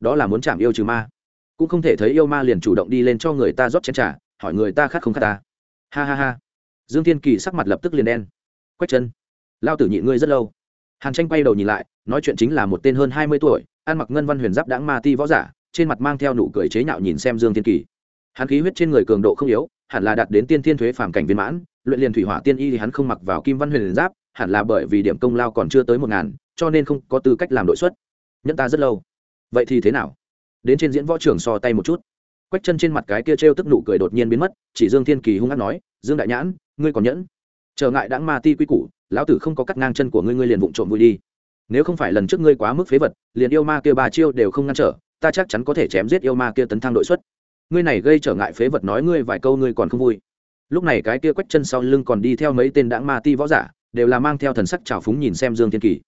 Đó là muốn chạm yêu trừ ma. Cũng không thể thấy yêu ma liền chủ động đi lên cho người ta rót chén trà, hỏi người ta khát không khát ta. Ha ha ha. Dương thiên kỳ sắc mặt lập tức liền đen. Quách chân lao tử nhịn ngươi rất lâu. Hàn tranh quay đầu nhìn lại, nói chuyện chính là một tên hơn hai mươi tuổi, ăn mặc ngân văn huyền giáp đãng ma ti võ giả, trên mặt mang theo nụ cười chế nhạo nhìn xem dương thiên kỳ hắn khí huyết trên người cường độ không yếu, hẳn là đạt đến tiên thiên thuế phàm cảnh viên mãn, luyện liền thủy hỏa tiên y thì hắn không mặc vào kim văn huyền giáp, hẳn là bởi vì điểm công lao còn chưa tới một ngàn, cho nên không có tư cách làm đội xuất. Nhẫn ta rất lâu. Vậy thì thế nào? Đến trên diễn võ trường so tay một chút. Quách chân trên mặt cái kia trêu tức nụ cười đột nhiên biến mất, chỉ dương thiên kỳ hung hát nói, dương đại nhãn, ngươi còn nhẫn? Trở ngại đáng ma ti quy củ, lão tử không có cắt ngang chân của ngươi ngươi liền vụng trộm vui đi. Nếu không phải lần trước ngươi quá mức phế vật, liền yêu ma kia ba chiêu đều không ngăn trở, ta chắc chắn có thể chém giết yêu ma kia tấn thang đội xuất ngươi này gây trở ngại phế vật nói ngươi vài câu ngươi còn không vui. Lúc này cái kia quách chân sau lưng còn đi theo mấy tên đãng ma ti võ giả, đều là mang theo thần sắc trào phúng nhìn xem dương thiên kỳ.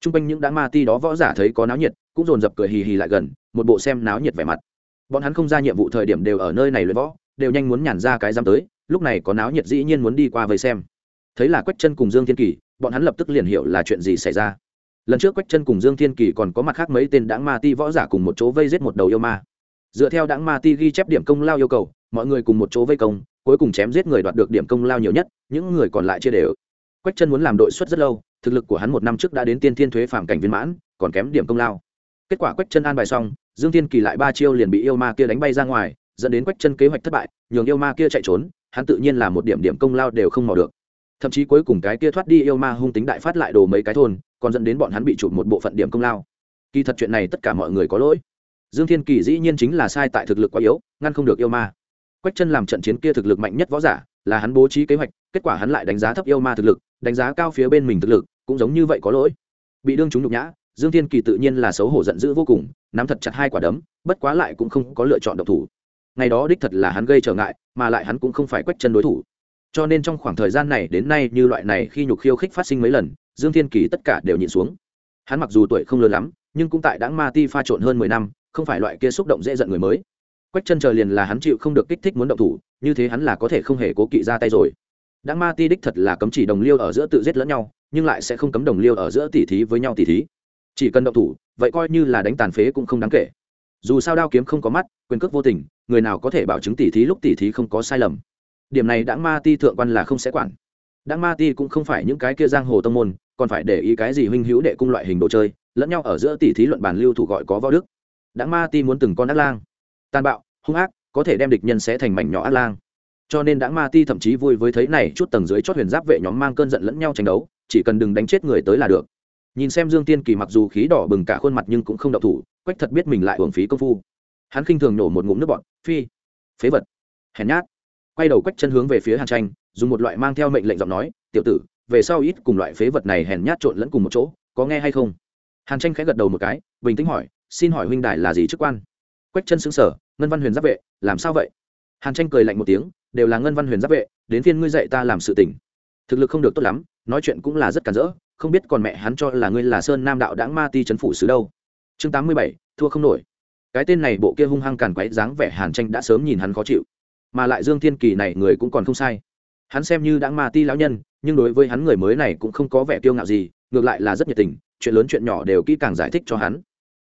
T r u n g quanh những đãng ma ti đó võ giả thấy có náo nhiệt, cũng dồn dập cười hì hì lại gần, một bộ xem náo nhiệt vẻ mặt. Bọn hắn không ra nhiệm vụ thời điểm đều ở nơi này luyện võ, đều nhanh muốn nhàn ra cái dám tới, lúc này có náo nhiệt dĩ nhiên muốn đi qua vây xem. Thấy là quách chân cùng dương thiên kỳ, bọn hắn lập tức liền hiểu là chuyện gì xảy ra. Lần trước quách chân cùng dương thiên kỳ còn có mặt khác mấy tên đãng ma ti võ giả cùng một chỗ vây giết một đầu yêu ma dựa theo đảng ma ti ghi chép điểm công lao yêu cầu, mọi người cùng một chỗ vây công, cuối cùng chém giết người đoạt được điểm công lao nhiều nhất, những người còn lại chia đều. Quách chân muốn làm đội xuất rất lâu, thực lực của hắn một năm trước đã đến tiên thiên thuế phàm cảnh viên mãn, còn kém điểm công lao. Kết quả quách chân an bài xong, dương thiên kỳ lại ba chiêu liền bị yêu ma kia đánh bay ra ngoài, dẫn đến quách chân kế hoạch thất bại, nhường yêu ma kia chạy trốn, hắn tự nhiên là một điểm điểm công lao đều không mò được. Thậm chí cuối cùng cái kia thoát đi yêu ma hung tính đại phát lại đồ mấy cái thôn, còn dẫn đến bọn hắn bị chụp một bộ phận điểm công lao. Kỳ thật chuyện này tất cả mọi người có lỗi dương thiên kỳ dĩ nhiên chính là sai tại thực lực quá yếu, ngăn không được yêu ma. Quách chân làm trận chiến kia thực lực mạnh nhất võ giả, là hắn bố trí kế hoạch, kết quả hắn lại đánh giá thấp yêu ma thực lực, đánh giá cao phía bên mình thực lực, cũng giống như vậy có lỗi. Bị đương chúng nhục nhã, dương thiên kỳ tự nhiên là xấu hổ giận dữ vô cùng, nắm thật chặt hai quả đấm, bất quá lại cũng không có lựa chọn độc thủ. Ngày đó đích thật là hắn gây trở ngại, mà lại hắn cũng không phải quách chân đối thủ. Cho nên trong khoảng thời gian này đến nay như loại này khi nhục khiêu khích phát sinh mấy lần, dương thiên kỳ tất cả đều nhịn xuống. Hắn mặc dù tuổi không lớn lắm, nhưng cũng tại đáng ma ti pha trộn hơn mười năm không phải loại kia xúc động dễ giận người mới. Quách chân chờ liền là hắn chịu không được kích thích muốn động thủ, như thế hắn là có thể không hề cố kỵ ra tay rồi. Đã ma ti đích thật là cấm chỉ đồng liêu ở giữa tự giết lẫn nhau, nhưng lại sẽ không cấm đồng liêu ở giữa tỉ thí với nhau tỉ thí. Chỉ cần động thủ, vậy coi như là đánh tàn phế cũng không đáng kể. Dù sao đao kiếm không có mắt, quyền cước vô tình, người nào có thể bảo chứng tỉ thí lúc tỉ thí không có sai lầm. Điểm này đã ma ti thượng quan là không sẽ quản. Đã ma ti cũng không phải những cái kia giang hồ tông môn, còn phải để ý cái gì huynh hữu đệ cung loại hình đồ chơi, lẫn nhau ở giữa tỉ thí luận bàn lưu thủ gọi có võ đức đã ma ti muốn từng con ác lang. Tàn bạo, hung ác, có thể đem địch nhân sẽ thành mảnh nhỏ ác lang. Cho nên đã ma ti thậm chí vui với thấy này chút tầng dưới chót huyền giáp vệ nhóm mang cơn giận lẫn nhau tranh đấu, chỉ cần đừng đánh chết người tới là được. Nhìn xem dương tiên kỳ mặc dù khí đỏ bừng cả khuôn mặt nhưng cũng không đậu thủ, quách thật biết mình lại hưởng phí công phu. Hắn khinh thường nổ một ngụm nước bọn phi, phế vật, hèn nhát. Quay đầu quách chân hướng về phía hàn tranh, dùng một loại mang theo mệnh lệnh giọng nói, tiểu tử, về sau ít cùng loại phế vật này hèn nhát trộn lẫn cùng một chỗ, có nghe hay không? Hàn tranh khẽ gật đầu một cái, bình tĩnh hỏi xin hỏi huynh đài là gì chức quan? Quách chân xứng sở ngân văn huyền giáp vệ, làm sao vậy? Hàn tranh cười lạnh một tiếng, đều là ngân văn huyền giáp vệ, đến phiên ngươi dạy ta làm sự tình. Thực lực không được tốt lắm, nói chuyện cũng là rất cản rỡ, không biết còn mẹ hắn cho là ngươi là sơn nam đạo đãng ma ti c phủ xứ đâu. Chương tám mươi bảy, thua không nổi. Cái tên này bộ kia hung hăng càn quấy dáng vẻ hàn tranh đã sớm nhìn hắn khó chịu. Mà lại dương thiên kỳ này người cũng còn không sai. Hắn xem như đãng ma ti lão nhân, nhưng đối với hắn người mới này cũng không có vẻ kiêu ngạo gì, ngược lại là rất nhiệt tình, chuyện lớn chuyện nhỏ đều kỹ càng giải thích cho hắn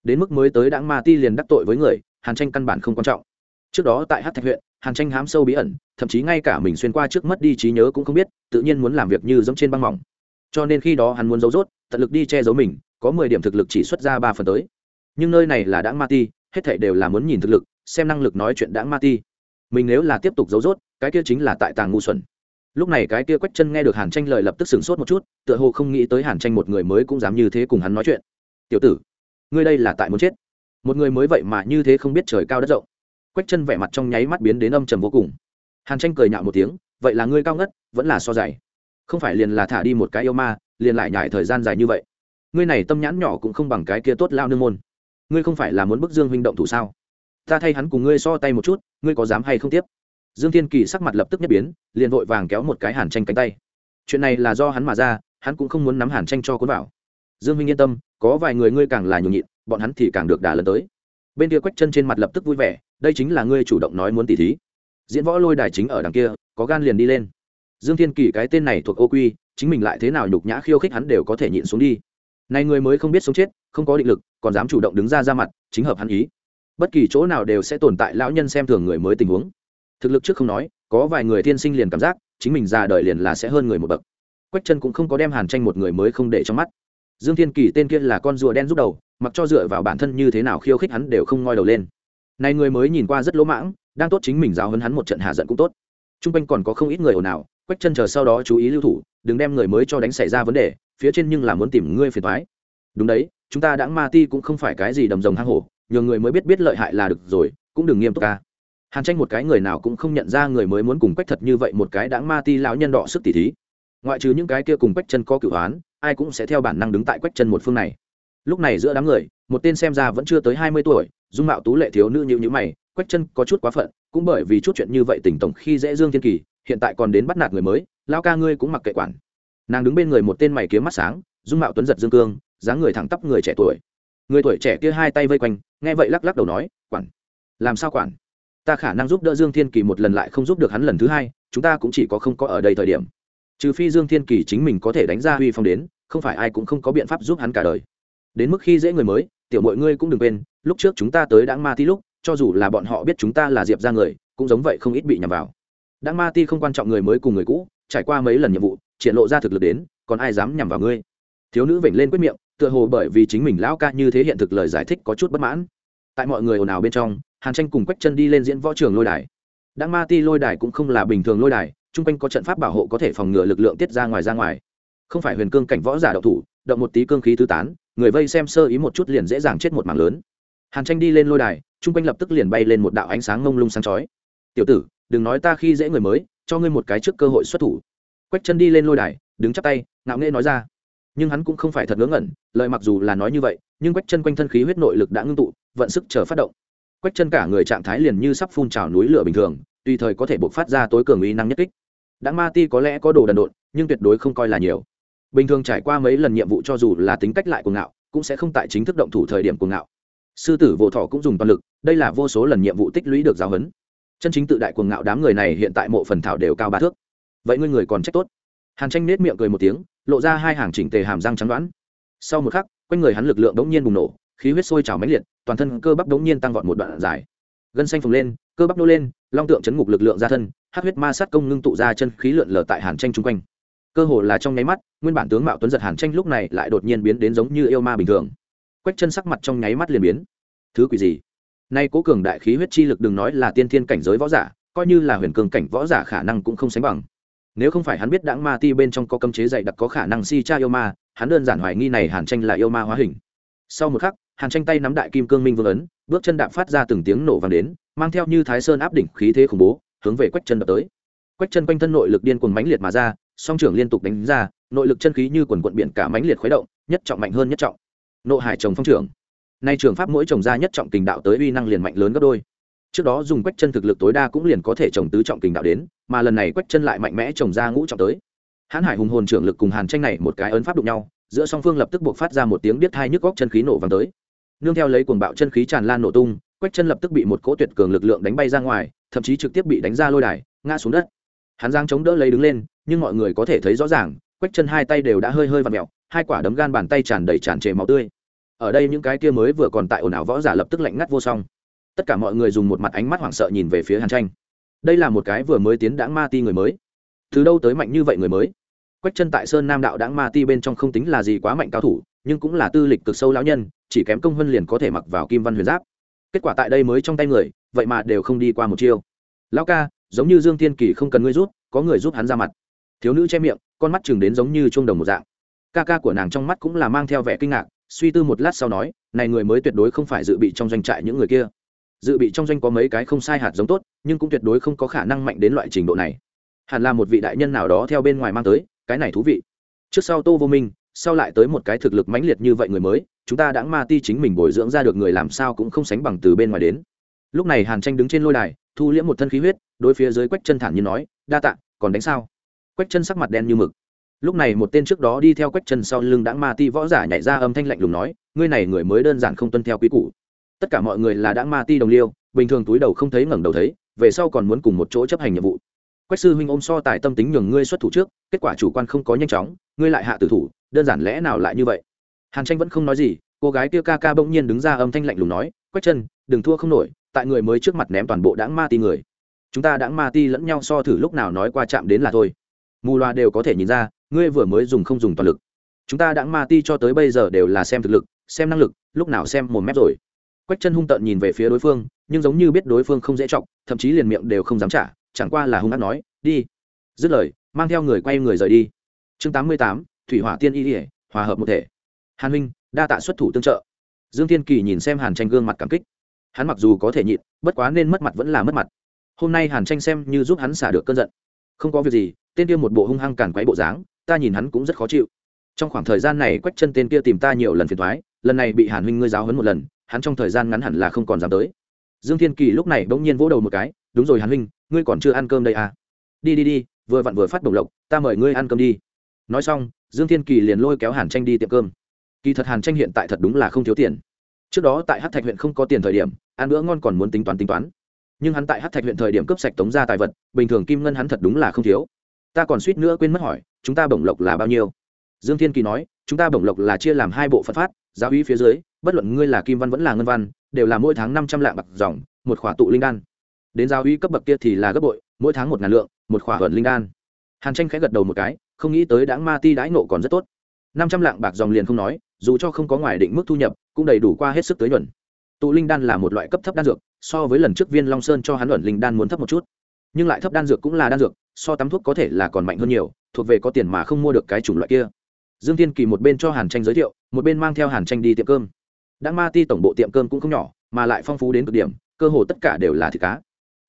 đến mức mới tới đãng ma ti liền đắc tội với người, hàn tranh căn bản không quan trọng. Trước đó tại hát thạch huyện, hàn tranh hám sâu bí ẩn, thậm chí ngay cả mình xuyên qua trước mất đi trí nhớ cũng không biết, tự nhiên muốn làm việc như giống trên băng mỏng. Cho nên khi đó hắn muốn giấu rốt, tận lực đi che giấu mình, có mười điểm thực lực chỉ xuất ra ba phần tới. Nhưng nơi này là đãng ma ti, hết thảy đều là muốn nhìn thực lực, xem năng lực nói chuyện đãng ma ti. Mình nếu là tiếp tục giấu rốt, cái kia chính là tại tàng ngu xuẩn. Lúc này cái kia quách chân nghe được hàn tranh lời lập tức sửng sốt một chút, tựa hồ không nghĩ tới hàn tranh một người mới cũng dám như thế cùng hắn nói chuyện. Tiểu tử ngươi đây là tại muốn chết. Một người mới vậy mà như thế không biết trời cao đất rộng. Quách chân vẻ mặt trong nháy mắt biến đến âm trầm vô cùng. Hàn tranh cười nhạo một tiếng, vậy là ngươi cao ngất, vẫn là so dày. Không phải liền là thả đi một cái yêu ma, liền lại nhải thời gian dài như vậy. Ngươi này tâm nhãn nhỏ cũng không bằng cái kia tốt lao nương môn. Ngươi không phải là muốn bức dương huynh động thủ sao? Ta thay hắn cùng ngươi so tay một chút, ngươi có dám hay không tiếp? Dương thiên kỳ sắc mặt lập tức nhất biến, liền vội vàng kéo một cái hàn tranh cánh tay. Chuyện này là do hắn mà ra, hắn cũng không muốn nắm hàn tranh cho cuốn vào dương minh yên tâm, có vài người ngươi càng là nhường nhịn, bọn hắn thì càng được đà lần tới. Bên kia quách chân trên mặt lập tức vui vẻ, đây chính là ngươi chủ động nói muốn tỉ thí. Diễn võ lôi đài chính ở đằng kia, có gan liền đi lên. Dương thiên kỳ cái tên này thuộc ô quy, chính mình lại thế nào nhục nhã khiêu khích hắn đều có thể nhịn xuống đi. Này người mới không biết sống chết, không có định lực, còn dám chủ động đứng ra ra mặt, chính hợp hắn ý. Bất kỳ chỗ nào đều sẽ tồn tại lão nhân xem thường người mới tình huống. Thực lực trước không nói, có vài người thiên sinh liền cảm giác, chính mình già đời liền là sẽ hơn người một bậc. Quách chân cũng không có đem hàn tranh một người mới không để trong mắt dương thiên kỳ tên kia là con rùa đen rút đầu, mặc cho dựa vào bản thân như thế nào khiêu khích hắn đều không ngoi đầu lên. Này người mới nhìn qua rất lỗ mãng, đang tốt chính mình giáo hấn hắn một trận hạ giận cũng tốt. T r u n g quanh còn có không ít người ồn ào, quách chân chờ sau đó chú ý lưu thủ, đừng đem người mới cho đánh xảy ra vấn đề, phía trên nhưng là muốn tìm ngươi phiền thoái đúng đấy, chúng ta đã ma ti cũng không phải cái gì đầm rồng hang hổ, nhờ người mới biết biết lợi hại là được rồi, cũng đừng nghiêm túc ca hàn tranh một cái người nào cũng không nhận ra người mới muốn cùng quách thật như vậy một cái đáng ma ti lão nhân đọ sức tỉ thí. Ngoại trừ những cái kia cùng quách chân có cửu hoán ai cũng sẽ theo bản năng đứng tại quách chân một phương này. Lúc này giữa đám người, một tên xem ra vẫn chưa tới hai mươi tuổi, dung mạo tú lệ thiếu nữ như nhữ mày, quách chân có chút quá phận, cũng bởi vì chút chuyện như vậy tỉnh tổng khi dễ dương thiên kỳ, hiện tại còn đến bắt nạt người mới lao ca ngươi cũng mặc kệ quản. Nàng đứng bên người một tên mày kiếm mắt sáng, dung mạo tuấn giật dương cương, dáng người thẳng tắp người trẻ tuổi. Người tuổi trẻ kia hai tay vây quanh, nghe vậy lắc lắc đầu nói, quản, làm sao quản? Ta khả năng giúp đỡ dương thiên kỳ một lần lại không giúp được hắn lần thứ hai, chúng ta cũng chỉ có không có ở đây thời điểm trừ phi dương thiên kỳ chính mình có thể đánh ra huy phong đến, không phải ai cũng không có biện pháp giúp hắn cả đời. Đến mức khi dễ người mới, tiểu mọi ngươi cũng đừng quên, lúc trước chúng ta tới đáng ma ti lúc, cho dù là bọn họ biết chúng ta là diệp ra người, cũng giống vậy không ít bị nhầm vào. Đáng ma ti không quan trọng người mới cùng người cũ, trải qua mấy lần nhiệm vụ, triển lộ ra thực lực đến, còn ai dám nhằm vào ngươi? Thiếu nữ vểnh lên quyết miệng, tựa hồ bởi vì chính mình lão ca như thế hiện thực lời giải thích có chút bất mãn. Tại mọi người ồn ào bên trong, hàn tranh cùng quách chân đi lên diễn võ trường lôi đài. Đáng ma ti lôi đài cũng không là bình thường lôi đài chung quanh có trận pháp bảo hộ có thể phòng ngừa lực lượng tiết ra ngoài ra ngoài. Không phải huyền cương cảnh võ giả đậu thủ, động một tí cương khí tứ tán, người vây xem sơ ý một chút liền dễ dàng chết một mảng lớn. Hàn tranh đi lên lôi đài, chung quanh lập tức liền bay lên một đạo ánh sáng ngông lung sáng chói. Tiểu tử, đừng nói ta khi dễ người mới, cho ngươi một cái trước cơ hội xuất thủ. Quách chân đi lên lôi đài, đứng chắp tay, ngạo nghễ nói ra. Nhưng hắn cũng không phải thật ngớ ngẩn, lời mặc dù là nói như vậy, nhưng quách chân quanh thân khí huyết nội lực đã ngưng tụ, vận sức chờ phát động. Quách chân cả người trạng thái liền như sắp phun trào núi lửa bình thường tùy thời có thể buộc phát ra tối cường uy năng nhất kích. Đã ma ti có lẽ có đồ đần độn, nhưng tuyệt đối không coi là nhiều. Bình thường trải qua mấy lần nhiệm vụ cho dù là tính cách lại của ngạo, cũng sẽ không tại chính thức động thủ thời điểm của ngạo. Sư tử vô thọ cũng dùng toàn lực, đây là vô số lần nhiệm vụ tích lũy được giáo huấn. Chân chính tự đại cuồng ngạo đám người này hiện tại mộ phần thảo đều cao ba thước. Vậy ngươi người còn trách tốt. Hàn tranh nết miệng cười một tiếng, lộ ra hai hàng chỉnh tề hàm răng trắng đoán. Sau một khắc, quanh người hắn lực lượng đống nhiên bùng nổ, khí huyết sôi trào mãnh liệt, toàn thân cơ bắp đống nhiên tăng vọt một đoạn dài gân xanh phồng lên, cơ bắp nô lên, long tượng chấn ngục lực lượng ra thân hát huyết ma sát công ngưng tụ ra chân khí lượn lờ tại hàn tranh chung quanh. Cơ hồ là trong nháy mắt, nguyên bản tướng mạo tuấn giật hàn tranh lúc này lại đột nhiên biến đến giống như yêu ma bình thường. Quách chân sắc mặt trong nháy mắt liền biến. Thứ quỷ gì? Nay cố cường đại khí huyết chi lực đừng nói là tiên thiên cảnh giới võ giả, coi như là huyền cường cảnh võ giả khả năng cũng không sánh bằng. Nếu không phải hắn biết đãng ma ti bên trong có cấm chế dạy đặc có khả năng si cha yêu ma, hắn đơn giản hoài nghi này hàn tranh là yêu ma hóa hình. Sau một khắc, hàn tranh tay nắm đại kim cương minh vương ấn bước chân đạp phát ra từng tiếng nổ vang đến, mang theo như thái sơn áp đỉnh khí thế khủng bố, hướng về quách chân đập tới. Quách chân quanh thân nội lực điên cuồng mãnh liệt mà ra, song trưởng liên tục đánh ra, nội lực chân khí như quần quận biển cả mãnh liệt khuấy động, nhất trọng mạnh hơn nhất trọng. Nộ hải trồng phong trưởng. Nay trường pháp mỗi trồng ra nhất trọng kình đạo tới uy năng liền mạnh lớn gấp đôi. Trước đó dùng quách chân thực lực tối đa cũng liền có thể trồng tứ trọng kình đạo đến, mà lần này quách chân lại mạnh mẽ trồng ra ngũ trọng tới. Hãn hải hùng hồn trưởng lực cùng hàn tranh này một cái ấn pháp đụng nhau, giữa song phương lập tức buộc phát ra một tiếng biết hai nhức góc chân khí nổ vàng tới nương theo lấy cuồng bạo chân khí tràn lan nổ tung, quách chân lập tức bị một cỗ tuyệt cường lực lượng đánh bay ra ngoài, thậm chí trực tiếp bị đánh ra lôi đài, ngã xuống đất. Hắn giang chống đỡ lấy đứng lên, nhưng mọi người có thể thấy rõ ràng, quách chân hai tay đều đã hơi hơi và mẹo, hai quả đấm gan bàn tay tràn đầy tràn trề máu tươi. Ở đây những cái kia mới vừa còn tại ồn ào võ giả lập tức lạnh ngắt vô song. Tất cả mọi người dùng một mặt ánh mắt hoảng sợ nhìn về phía hàn tranh. Đây là một cái vừa mới tiến đãng ma ti người mới. Từ đâu tới mạnh như vậy người mới? Quách chân tại sơn nam đạo đãng ma ti bên trong không tính là gì quá mạnh cao thủ, nhưng cũng là tư lịch cực sâu lão nhân chỉ kém công vân liền có thể mặc vào kim văn huyền giáp. Kết quả tại đây mới trong tay người, vậy mà đều không đi qua một chiêu. Lão ca, giống như dương thiên kỳ không cần ngươi rút có người giúp hắn ra mặt. Thiếu nữ che miệng, con mắt chừng đến giống như chuông đồng một dạng. Ca ca của nàng trong mắt cũng là mang theo vẻ kinh ngạc, suy tư một lát sau nói, này người mới tuyệt đối không phải dự bị trong doanh trại những người kia. Dự bị trong doanh có mấy cái không sai hạt giống tốt, nhưng cũng tuyệt đối không có khả năng mạnh đến loại trình độ này. Hẳn là một vị đại nhân nào đó theo bên ngoài mang tới, cái này thú vị. Trước sau tô vô minh sau lại tới một cái thực lực mãnh liệt như vậy người mới, chúng ta đã ma ti chính mình bồi dưỡng ra được người làm sao cũng không sánh bằng từ bên ngoài đến. Lúc này hàn tranh đứng trên lôi đài, thu liễm một thân khí huyết, đối phía dưới quách chân thản như nói, đa tạ, còn đánh sao? Quách chân sắc mặt đen như mực. Lúc này một tên trước đó đi theo quách chân sau lưng đã ma ti võ giả nhảy ra âm thanh lạnh lùng nói, ngươi này người mới đơn giản không tuân theo quý cũ tất cả mọi người là đã ma ti đồng liêu, bình thường túi đầu không thấy ngẩng đầu thấy, về sau còn muốn cùng một chỗ chấp hành nhiệm vụ. Quách sư huynh ôm so tài tâm tính nhường ngươi xuất thủ trước, kết quả chủ quan không có nhanh chóng, ngươi lại hạ tử thủ đơn giản lẽ nào lại như vậy? Hàn tranh vẫn không nói gì, cô gái kia ca ca bỗng nhiên đứng ra âm thanh lạnh lùng nói, quách chân, đừng thua không nổi, tại người mới trước mặt ném toàn bộ đãng ma ti người. Chúng ta đãng ma ti lẫn nhau so thử lúc nào nói qua chạm đến là thôi. Mù loa đều có thể nhìn ra, ngươi vừa mới dùng không dùng toàn lực. Chúng ta đãng ma ti cho tới bây giờ đều là xem thực lực, xem năng lực, lúc nào xem một mép rồi. Quách chân hung tợn nhìn về phía đối phương, nhưng giống như biết đối phương không dễ trọng thậm chí liền miệng đều không dám trả, chẳng qua là hung hát nói, đi. Dứt lời, mang theo người quay người rời đi. Chương tám mươi tám thủy hỏa tiên y ỉa hòa hợp một thể. Hàn huynh, đa tạ xuất thủ tương trợ. Dương thiên kỳ nhìn xem hàn tranh gương mặt cảm kích. Hắn mặc dù có thể nhịn, bất quá nên mất mặt vẫn là mất mặt. Hôm nay hàn tranh xem như giúp hắn xả được cơn giận. Không có việc gì, tên kia một bộ hung hăng càn quấy bộ dáng, ta nhìn hắn cũng rất khó chịu. Trong khoảng thời gian này quách chân tên kia tìm ta nhiều lần phiền thoái lần này bị hàn huynh ngươi giáo hấn một lần, hắn trong thời gian ngắn hẳn là không còn dám tới. Dương thiên kỳ lúc này bỗng nhiên vỗ đầu một cái, đúng rồi hàn huynh, ngươi còn chưa ăn cơm đây à? Đi đi đi, vừa vặn vừa phát đồng lộc, ta mời ngươi ăn cơm đi. Nói xong dương thiên kỳ liền lôi kéo hàn tranh đi tiệm cơm. Kỳ thật hàn tranh hiện tại thật đúng là không thiếu tiền. Trước đó tại hát thạch huyện không có tiền thời điểm, ăn bữa ngon còn muốn tính toán tính toán. Nhưng hắn tại hát thạch huyện thời điểm cướp sạch tống ra tài vật, bình thường kim ngân hắn thật đúng là không thiếu. Ta còn suýt nữa quên mất hỏi, chúng ta bổng lộc là bao nhiêu? Dương thiên kỳ nói, chúng ta bổng lộc là chia làm hai bộ phận phát giáo uy phía dưới, bất luận ngươi là kim văn vẫn là ngân văn, đều là mỗi tháng năm trăm lạng bạc dòng, một khỏa tụ linh đan. Đến giáo uy cấp bậc kia thì là gấp bội, mỗi tháng một ngàn lượng, một khỏa hận linh đan. Hàn tranh khẽ gật đầu một cái không nghĩ tới đáng ma ti đãi nộ còn rất tốt. Năm trăm lạng bạc dòng liền không nói, dù cho không có ngoài định mức thu nhập, cũng đầy đủ qua hết sức tới nhuận. Tụ linh đan là một loại cấp thấp đan dược, so với lần trước viên long sơn cho hắn luận linh đan muốn thấp một chút. Nhưng lại thấp đan dược cũng là đan dược, so tắm thuốc có thể là còn mạnh hơn nhiều, thuộc về có tiền mà không mua được cái chủng loại kia. Dương tiên kỳ một bên cho hàn tranh giới thiệu, một bên mang theo hàn tranh đi tiệm cơm. Đã ma ti tổng bộ tiệm cơm cũng không nhỏ, mà lại phong phú đến cực điểm, cơ hồ tất cả đều là thịt cá.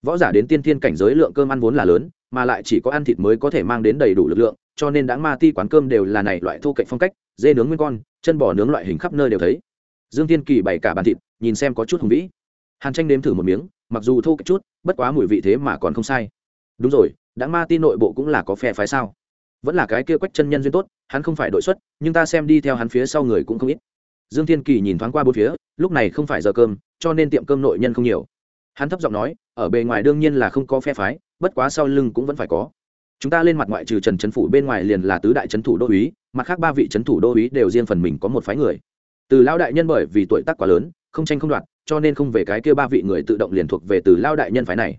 Võ giả đến tiên thiên cảnh giới lượng cơm ăn vốn là lớn mà lại chỉ có ăn thịt mới có thể mang đến đầy đủ lực lượng, cho nên đáng ma ti quán cơm đều là này loại thu cạnh phong cách, dê nướng nguyên con, chân bò nướng loại hình khắp nơi đều thấy. Dương tiên kỳ bày cả bàn thịt, nhìn xem có chút hùng vĩ. Hàn tranh nếm thử một miếng, mặc dù thô cạnh chút, bất quá mùi vị thế mà còn không sai. Đúng rồi đáng ma ti nội bộ cũng là có phe phái sao? Vẫn là cái kia quách chân nhân duyên tốt, hắn không phải đội xuất, nhưng ta xem đi theo hắn phía sau người cũng không ít. Dương thiên kỳ nhìn thoáng qua bốn phía, lúc này không phải giờ cơm, cho nên tiệm cơm nội nhân không nhiều. Hắn thấp giọng nói, ở bề ngoài đương nhiên là không có phe phái bất quá sau lưng cũng vẫn phải có. Chúng ta lên mặt ngoại trừ trần trấn phủ bên ngoài liền là tứ đại trấn thủ đô uý, mặt khác ba vị trấn thủ đô uý đều riêng phần mình có một phái người. Từ lao đại nhân bởi vì tuổi tác quá lớn, không tranh không đoạt, cho nên không về cái kia ba vị người tự động liền thuộc về từ lao đại nhân phái này.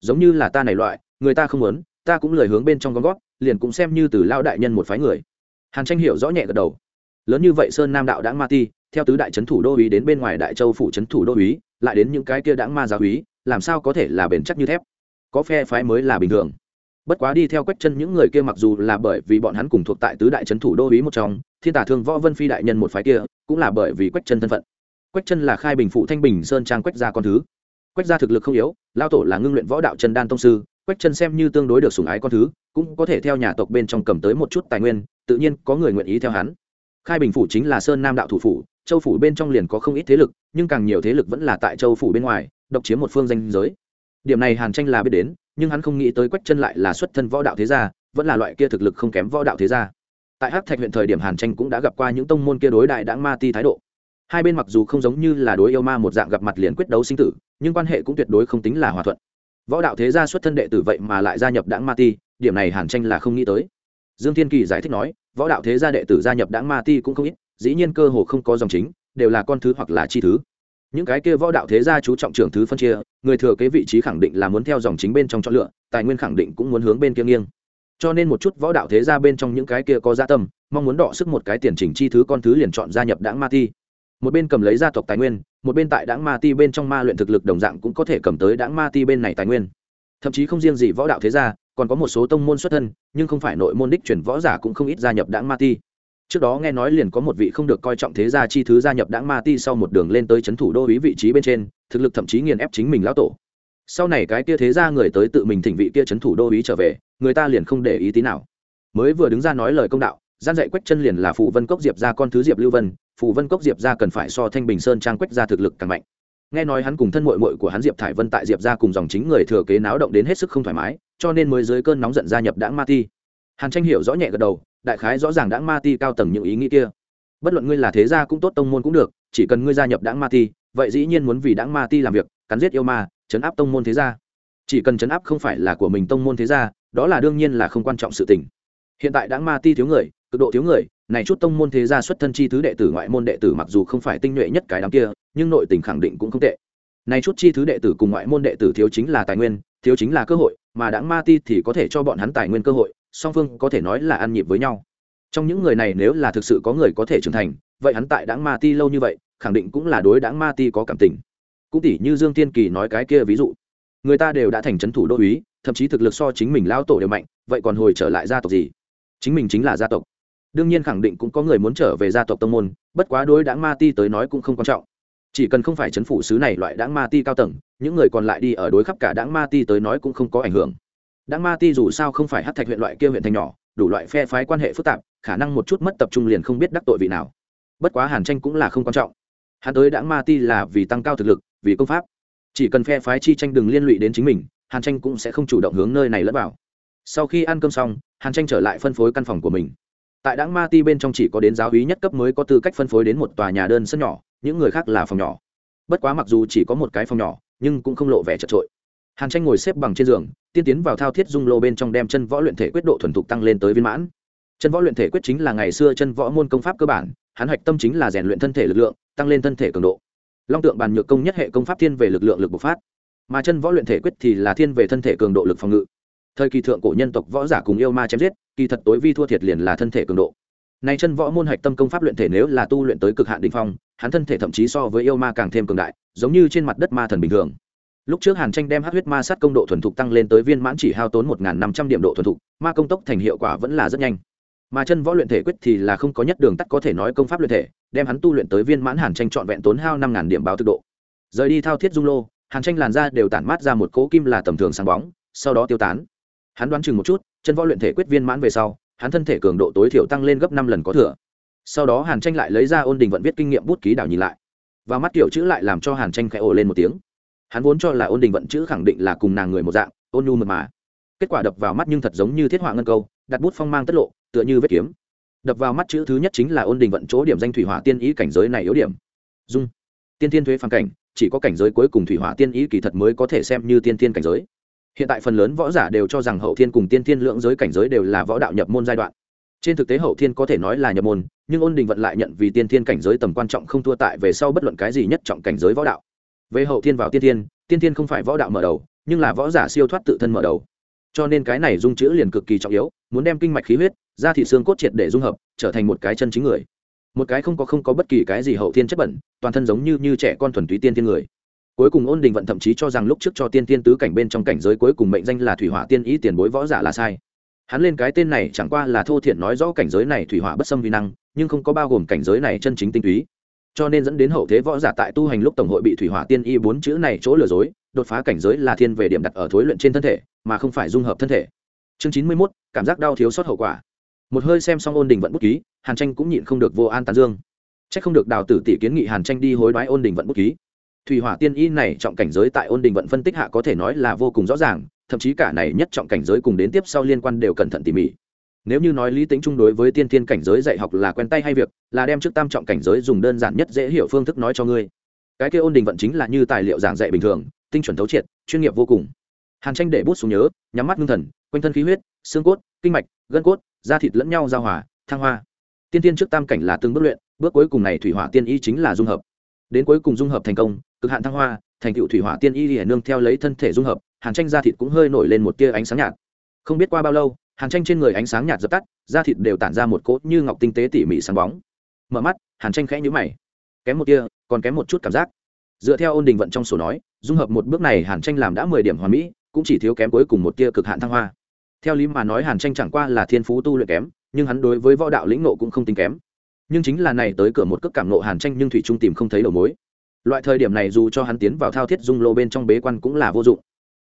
Giống như là ta này loại, người ta không muốn, ta cũng lời hướng bên trong con gót liền cũng xem như từ lao đại nhân một phái người. Hàn tranh hiểu rõ nhẹ gật đầu. Lớn như vậy sơn nam đạo đã ma ti, theo tứ đại trấn thủ đô uý đến bên ngoài đại châu phủ trấn thủ đô uý, lại đến những cái kia đãng ma giáo úy làm sao có thể là bền chắc như thép? Có phe phái mới là bình thường. Bất quá đi theo quách chân những người kia mặc dù là bởi vì bọn hắn cùng thuộc tại tứ đại trấn thủ đô ý một trong, thiên tả thương võ vân phi đại nhân một phái kia, cũng là bởi vì quách chân thân phận. Quách chân là khai bình phụ thanh bình sơn trang quách gia con thứ. Quách gia thực lực không yếu, lao tổ là ngưng luyện võ đạo chân đan tông sư, quách chân xem như tương đối được sủng ái con thứ, cũng có thể theo nhà tộc bên trong cầm tới một chút tài nguyên, tự nhiên có người nguyện ý theo hắn. Khai bình phủ chính là sơn nam đạo thủ phủ, châu phủ bên trong liền có không ít thế lực, nhưng càng nhiều thế lực vẫn là tại châu phủ bên ngoài, độc chiếm một phương danh giới điểm này hàn tranh là biết đến, nhưng hắn không nghĩ tới quách chân lại là xuất thân võ đạo thế gia, vẫn là loại kia thực lực không kém võ đạo thế gia. Tại hắc thạch huyện thời điểm hàn tranh cũng đã gặp qua những tông môn kia đối đại đãng ma ti thái độ. Hai bên mặc dù không giống như là đối yêu ma một dạng gặp mặt liền quyết đấu sinh tử, nhưng quan hệ cũng tuyệt đối không tính là hòa thuận. Võ đạo thế gia xuất thân đệ tử vậy mà lại gia nhập đãng ma ti, điểm này hàn tranh là không nghĩ tới. Dương thiên kỳ giải thích nói, võ đạo thế gia đệ tử gia nhập đãng ma ti cũng không ít, dĩ nhiên cơ hồ không có dòng chính, đều là con thứ hoặc là chi thứ những cái kia võ đạo thế gia chú trọng trưởng thứ phân chia, người thừa kế vị trí khẳng định là muốn theo dòng chính bên trong chọn lựa, tài nguyên khẳng định cũng muốn hướng bên kia nghiêng. Cho nên một chút võ đạo thế gia bên trong những cái kia có gia tâm, mong muốn đọ sức một cái tiền chỉnh chi thứ con thứ liền chọn gia nhập đảng ma ti. Một bên cầm lấy gia tộc tài nguyên, một bên tại đảng ma ti bên trong ma luyện thực lực đồng dạng cũng có thể cầm tới đảng ma ti bên này tài nguyên. Thậm chí không riêng gì võ đạo thế gia, còn có một số tông môn xuất thân, nhưng không phải nội môn đích chuyển võ giả cũng không ít gia nhập đảng ma ti trước đó nghe nói liền có một vị không được coi trọng thế gia chi thứ gia nhập đảng ma ti sau một đường lên tới c h ấ n thủ đô ý vị trí bên trên, thực lực thậm chí nghiền ép chính mình lão tổ. Sau này cái kia thế gia người tới tự mình thỉnh vị kia c h ấ n thủ đô ý trở về, người ta liền không để ý tí nào. Mới vừa đứng ra nói lời công đạo, gian dạy quách chân liền là phụ vân cốc diệp ra con thứ diệp lưu vân phụ vân cốc diệp ra cần phải so thanh bình sơn trang quách ra thực lực càng mạnh. Nghe nói hắn cùng thân mội mội của hắn diệp thải vân tại diệp ra cùng dòng chính người thừa kế náo động đến hết sức không thoải mái, cho nên mới dưới cơn nóng giận gia nhập đảng ma ti hàn tranh hiểu rõ nhẹ gật đầu, đại khái rõ ràng đãng ma ti cao tầng những ý nghĩ kia. Bất luận ngươi là thế gia cũng tốt, tông môn cũng được, chỉ cần ngươi gia nhập đãng ma ti, vậy dĩ nhiên muốn vì đãng ma ti làm việc, cắn giết yêu ma, chấn áp tông môn thế gia. Chỉ cần chấn áp không phải là của mình tông môn thế gia, đó là đương nhiên là không quan trọng sự tình. Hiện tại đãng ma ti thiếu người, cực độ thiếu người, này chút tông môn thế gia xuất thân chi thứ đệ tử ngoại môn đệ tử mặc dù không phải tinh nhuệ nhất cái đám kia, nhưng nội tình khẳng định cũng không tệ. Này chút chi thứ đệ tử cùng ngoại môn đệ tử thiếu chính là tài nguyên, thiếu chính là cơ hội, mà đãng ma ti thì có thể cho bọn hắn tài nguyên cơ hội song phương có thể nói là ăn nhịp với nhau. Trong những người này nếu là thực sự có người có thể trưởng thành, vậy hắn tại đáng ma ti lâu như vậy, khẳng định cũng là đối đáng ma ti có cảm tình. Cũng tỷ như dương tiên kỳ nói cái kia ví dụ. Người ta đều đã thành c h ấ n thủ đô uý thậm chí thực lực so chính mình lao tổ đều mạnh, vậy còn hồi trở lại gia tộc gì? Chính mình chính là gia tộc. Đương nhiên khẳng định cũng có người muốn trở về gia tộc tông môn, bất quá đối đáng ma ti tới nói cũng không quan trọng. Chỉ cần không phải chấn phủ sứ này loại đáng ma ti cao tầng, những người còn lại đi ở đối khắp cả đáng ma ti tới nói cũng không có ảnh hưởng đáng ma ti dù sao không phải hát thạch huyện loại kia huyện thành nhỏ, đủ loại phe phái quan hệ phức tạp, khả năng một chút mất tập trung liền không biết đắc tội vị nào. Bất quá hàn tranh cũng là không quan trọng. Hắn tới đãng ma ti là vì tăng cao thực lực, vì công pháp. Chỉ cần phe phái chi tranh đừng liên lụy đến chính mình, hàn tranh cũng sẽ không chủ động hướng nơi này lẫn vào. Sau khi ăn cơm xong, hàn tranh trở lại phân phối căn phòng của mình. Tại đãng ma ti bên trong chỉ có đến giáo hí nhất cấp mới có tư cách phân phối đến một tòa nhà đơn sân nhỏ, những người khác là phòng nhỏ. Bất quá mặc dù chỉ có một cái phòng nhỏ, nhưng cũng không lộ vẻ chật trội hàn tranh ngồi xếp bằng trên giường tiên tiến vào thao thiết dung lô bên trong đem chân võ luyện thể quyết độ thuần thục tăng lên tới viên mãn. Chân võ luyện thể quyết chính là ngày xưa chân võ môn công pháp cơ bản, hắn hạch tâm chính là rèn luyện thân thể lực lượng, tăng lên thân thể cường độ. Long tượng bàn nhược công nhất hệ công pháp thiên về lực lượng lực bộc phát. Mà chân võ luyện thể quyết thì là thiên về thân thể cường độ lực phòng ngự. Thời kỳ thượng cổ nhân tộc võ giả cùng yêu ma chém giết, kỳ thật tối vi thua thiệt liền là thân thể cường độ. Nay chân võ môn hạch tâm công pháp luyện thể nếu là tu luyện tới cực hạn đỉnh phong, hắn thân thể thậm chí so với yêu ma càng thêm cường đại, giống như trên mặt đất ma thần bình thường lúc trước hàn tranh đem hát huyết ma sát công độ thuần thục tăng lên tới viên mãn chỉ hao tốn một năm trăm điểm độ thuần thục, ma công tốc thành hiệu quả vẫn là rất nhanh. Mà chân võ luyện thể quyết thì là không có nhất đường tắt có thể nói công pháp luyện thể, đem hắn tu luyện tới viên mãn hàn tranh trọn vẹn tốn hao năm điểm báo thực độ. Rời đi thao thiết dung lô, hàn tranh làn ra đều tản mát ra một cỗ kim là tầm thường sáng bóng, sau đó tiêu tán. Hắn đoán chừng một chút, chân võ luyện thể quyết viên mãn về sau, hắn thân thể cường độ tối thiểu tăng lên gấp năm lần có thừa. Sau đó hàn tranh lại lấy ra ôn đình vận viết kinh nghiệm bút ký đảo nhìn lại. Và mắt kiểu chữ lại làm cho hàn tranh khẽ ồ lên một tiếng hắn vốn cho là ôn đình vận chữ khẳng định là cùng nàng người một dạng, ôn nhu mật mà. Kết quả đập vào mắt nhưng thật giống như thiết họa ngân câu, đặt bút phong mang tất lộ, tựa như vết kiếm. Đập vào mắt chữ thứ nhất chính là ôn đình vận chỗ điểm danh thủy hỏa tiên ý cảnh giới này yếu điểm. Dung. Tiên tiên thuế phản cảnh, chỉ có cảnh giới cuối cùng thủy hỏa tiên ý kỳ thật mới có thể xem như tiên tiên cảnh giới. Hiện tại phần lớn võ giả đều cho rằng hậu thiên cùng tiên tiên lượng giới cảnh giới đều là võ đạo nhập môn giai đoạn. Trên thực tế hậu thiên có thể nói là nhập môn, nhưng ôn đình vận lại nhận vì tiên thiên cảnh giới tầm quan trọng không thua tại về sau bất luận cái gì nhất trọng cảnh giới võ đạo về hậu thiên vào tiên thiên tiên thiên không phải võ đạo mở đầu, nhưng là võ giả siêu thoát tự thân mở đầu. Cho nên cái này dung chữ liền cực kỳ trọng yếu, muốn đem kinh mạch khí huyết ra thị xương cốt triệt để dung hợp, trở thành một cái chân chính người. Một cái không có không có bất kỳ cái gì hậu thiên chất bẩn, toàn thân giống như như trẻ con thuần túy tiên thiên người. Cuối cùng ôn đình vận thậm chí cho rằng lúc trước cho tiên tiên tứ cảnh bên trong cảnh giới cuối cùng mệnh danh là thủy hỏa tiên ý tiền bối võ giả là sai. Hắn lên cái tên này chẳng qua là thô thiện nói rõ cảnh giới này thủy hỏa bất xâm vi năng, nhưng không có bao gồm cảnh giới này chân chính tinh túy cho nên dẫn đến hậu thế võ giả tại tu hành lúc tổng hội bị thủy hỏa tiên y bốn chữ này chỗ lừa dối, đột phá cảnh giới là thiên về điểm đặt ở thối luyện trên thân thể, mà không phải dung hợp thân thể. Chương chín mươi mốt, cảm giác đau thiếu sót hậu quả. Một hơi xem xong ôn đình vận bút ký, hàn tranh cũng nhịn không được vô an tàn dương. C h ắ c không được đào tử tỷ kiến nghị hàn tranh đi hối đoái ôn đình vận bút ký. Thủy hỏa tiên y này trọng cảnh giới tại ôn đình vận phân tích hạ có thể nói là vô cùng rõ ràng, thậm chí cả này nhất trọng cảnh giới cùng đến tiếp sau liên quan đều cẩn thận tỉ mỉ nếu như nói lý tính trung đối với tiên tiên cảnh giới dạy học là quen tay hay việc, là đem trước tam trọng cảnh giới dùng đơn giản nhất dễ hiểu phương thức nói cho ngươi. Cái kia ôn đình vận chính là như tài liệu giảng dạy bình thường, tinh chuẩn thấu triệt, chuyên nghiệp vô cùng. Hàn tranh để bút xuống nhớ, nhắm mắt ngưng thần, quanh thân khí huyết, xương cốt, kinh mạch, gân cốt, da thịt lẫn nhau giao hòa, thăng hoa. Tiên tiên trước tam cảnh là từng bước luyện, bước cuối cùng này thủy hỏa tiên y chính là dung hợp. Đến cuối cùng dung hợp thành công, cực hạn thăng hoa, thành tựu thủy hỏa tiên y hiển nương theo lấy thân thể dung hợp, hàn tranh da thịt cũng hơi nổi lên một tia ánh sáng nhạt. Không biết qua bao lâu hàn tranh trên người ánh sáng nhạt dập tắt, da thịt đều tản ra một cốt như ngọc tinh tế tỉ mỉ sáng bóng. Mở mắt, hàn tranh khẽ nhữ mày. Kém một tia, còn kém một chút cảm giác. Dựa theo ôn đình vận trong sổ nói, dung hợp một bước này hàn tranh làm đã mười điểm hoàn mỹ, cũng chỉ thiếu kém cuối cùng một tia cực hạn thăng hoa. Theo lý mà nói hàn tranh chẳng qua là thiên phú tu luyện kém, nhưng hắn đối với võ đạo lĩnh nộ cũng không tính kém. Nhưng chính là này tới cửa một cước cảm nộ hàn tranh nhưng thủy trung tìm không thấy đầu mối. Loại thời điểm này dù cho hắn tiến vào thao thiết dung lô bên trong bế quan cũng là vô dụng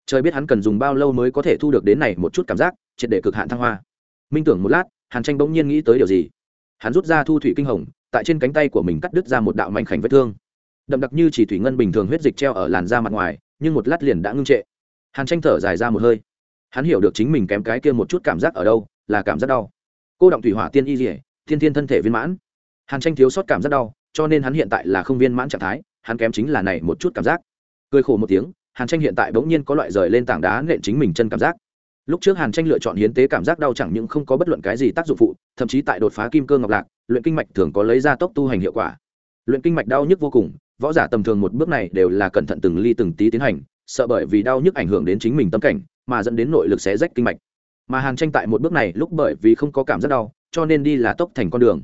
trời biết hắn cần dùng bao lâu mới có thể thu được đến này một chút cảm giác, triệt để cực hạn thăng hoa. Minh tưởng một lát, hàn tranh bỗng nhiên nghĩ tới điều gì? Hắn rút ra thu thủy kinh hồng, tại trên cánh tay của mình cắt đứt ra một đạo mảnh khảnh vết thương. Đậm đặc như chỉ thủy ngân bình thường huyết dịch treo ở làn da mặt ngoài, nhưng một lát liền đã ngưng trệ. Hàn tranh thở dài ra một hơi. Hắn hiểu được chính mình kém cái kia một chút cảm giác ở đâu, là cảm giác đau. Cô động thủy hỏa tiên y dỉa thiên thiên thân thể viên mãn. Hàn tranh thiếu sót cảm giác đau, cho nên hắn hiện tại là không viên mãn trạng thái, hắn kém chính là này một chút cảm giác. Cười khổ một tiếng hàn tranh hiện tại bỗng nhiên có loại rời lên tảng đá nện chính mình chân cảm giác. Lúc trước hàn tranh lựa chọn hiến tế cảm giác đau chẳng những không có bất luận cái gì tác dụng phụ, thậm chí tại đột phá kim cơ ngọc lạc, luyện kinh mạch thường có lấy ra tốc tu hành hiệu quả. Luyện kinh mạch đau nhức vô cùng, võ giả tầm thường một bước này đều là cẩn thận từng ly từng tí tiến hành, sợ bởi vì đau nhức ảnh hưởng đến chính mình tâm cảnh, mà dẫn đến nội lực xé rách kinh mạch. Mà hàn tranh tại một bước này lúc bởi vì không có cảm giác đau, cho nên đi là tốc thành con đường.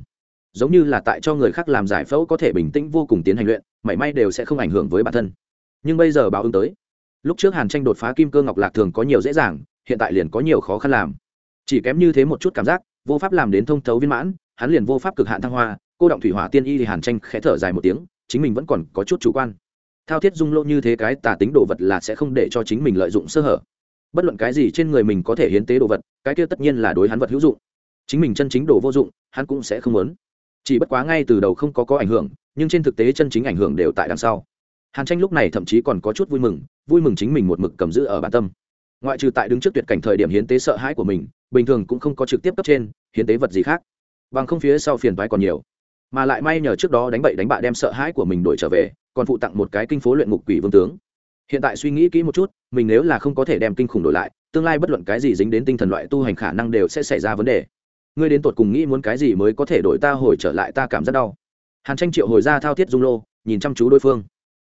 Giống như là tại cho người khác làm giải phẫu có thể bình tĩnh vô cùng tiến hành luyện, mảy may đều sẽ không ảnh hưởng với bản thân. Nhưng bây giờ báo ứng tới lúc trước hàn tranh đột phá kim cơ ngọc lạc thường có nhiều dễ dàng, hiện tại liền có nhiều khó khăn làm. Chỉ kém như thế một chút cảm giác, vô pháp làm đến thông thấu viên mãn, hắn liền vô pháp cực hạn thăng hoa, cô động thủy hỏa tiên y thì hàn tranh khẽ thở dài một tiếng, chính mình vẫn còn có chút chủ quan. Thao thiết dung lỗ như thế cái tà tính đồ vật là sẽ không để cho chính mình lợi dụng sơ hở. Bất luận cái gì trên người mình có thể hiến tế đồ vật, cái kia tất nhiên là đối hắn vật hữu dụng. Chính mình chân chính đồ vô dụng, hắn cũng sẽ không muốn. Chỉ bất quá ngay từ đầu không có có ảnh hưởng, nhưng trên thực tế chân chính ảnh hưởng đều tại đằng sau. Hàn tranh lúc này thậm chí còn có chút vui mừng vui mừng chính mình một mực cầm giữ ở bản tâm. Ngoại trừ tại đứng trước tuyệt cảnh thời điểm hiến tế sợ hãi của mình, bình thường cũng không có trực tiếp cấp trên, hiến tế vật gì khác. Bằng không phía sau phiền toái còn nhiều. Mà lại may nhờ trước đó đánh bậy đánh bạ đem sợ hãi của mình đổi trở về, còn phụ tặng một cái kinh phố luyện ngục quỷ vương tướng. Hiện tại suy nghĩ kỹ một chút, mình nếu là không có thể đem kinh khủng đổi lại, tương lai bất luận cái gì dính đến tinh thần loại tu hành khả năng đều sẽ xảy ra vấn đề. Ngươi đến tột cùng nghĩ muốn cái gì mới có thể đổi ta hồi trở lại ta cảm giác đau. Hàn tranh triệu hồi ra thao thiết dung lô, nhìn chăm chú đối phương.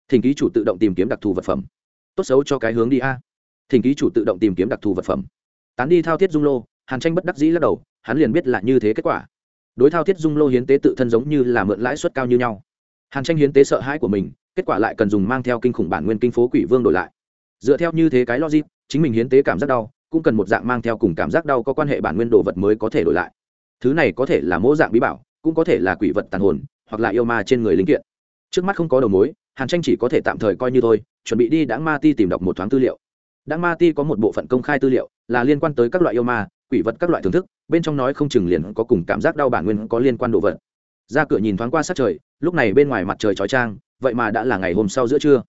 Thỉnh ký chủ tự động tìm kiếm đặc thù vật phẩm tốt xấu cho cái hướng đi a. Thỉnh ký chủ tự động tìm kiếm đặc thù vật phẩm. Tán đi thao thiết dung lô, hàn tranh bất đắc dĩ lắc đầu, hắn liền biết là như thế kết quả. Đối thao thiết dung lô hiến tế tự thân giống như là mượn lãi suất cao như nhau. Hàn tranh hiến tế sợ hãi của mình, kết quả lại cần dùng mang theo kinh khủng bản nguyên kinh phố quỷ vương đổi lại. Dựa theo như thế cái logic, chính mình hiến tế cảm giác đau, cũng cần một dạng mang theo cùng cảm giác đau có quan hệ bản nguyên đồ vật mới có thể đổi lại. Thứ này có thể là mỗ dạng bí bảo, cũng có thể là quỷ vật tàn hồn, hoặc là yêu ma trên người linh kiện. Trước mắt không có đầu mối hàn tranh chỉ có thể tạm thời coi như thôi, chuẩn bị đi đáng ma ti tìm đọc một thoáng tư liệu. Đáng ma ti có một bộ phận công khai tư liệu, là liên quan tới các loại yêu ma, quỷ vật các loại thưởng thức, bên trong nói không chừng liền có cùng cảm giác đau bản nguyên có liên quan đồ vật. Ra cửa nhìn thoáng qua sát trời, lúc này bên ngoài mặt trời chói trang vậy mà đã là ngày hôm sau giữa trưa.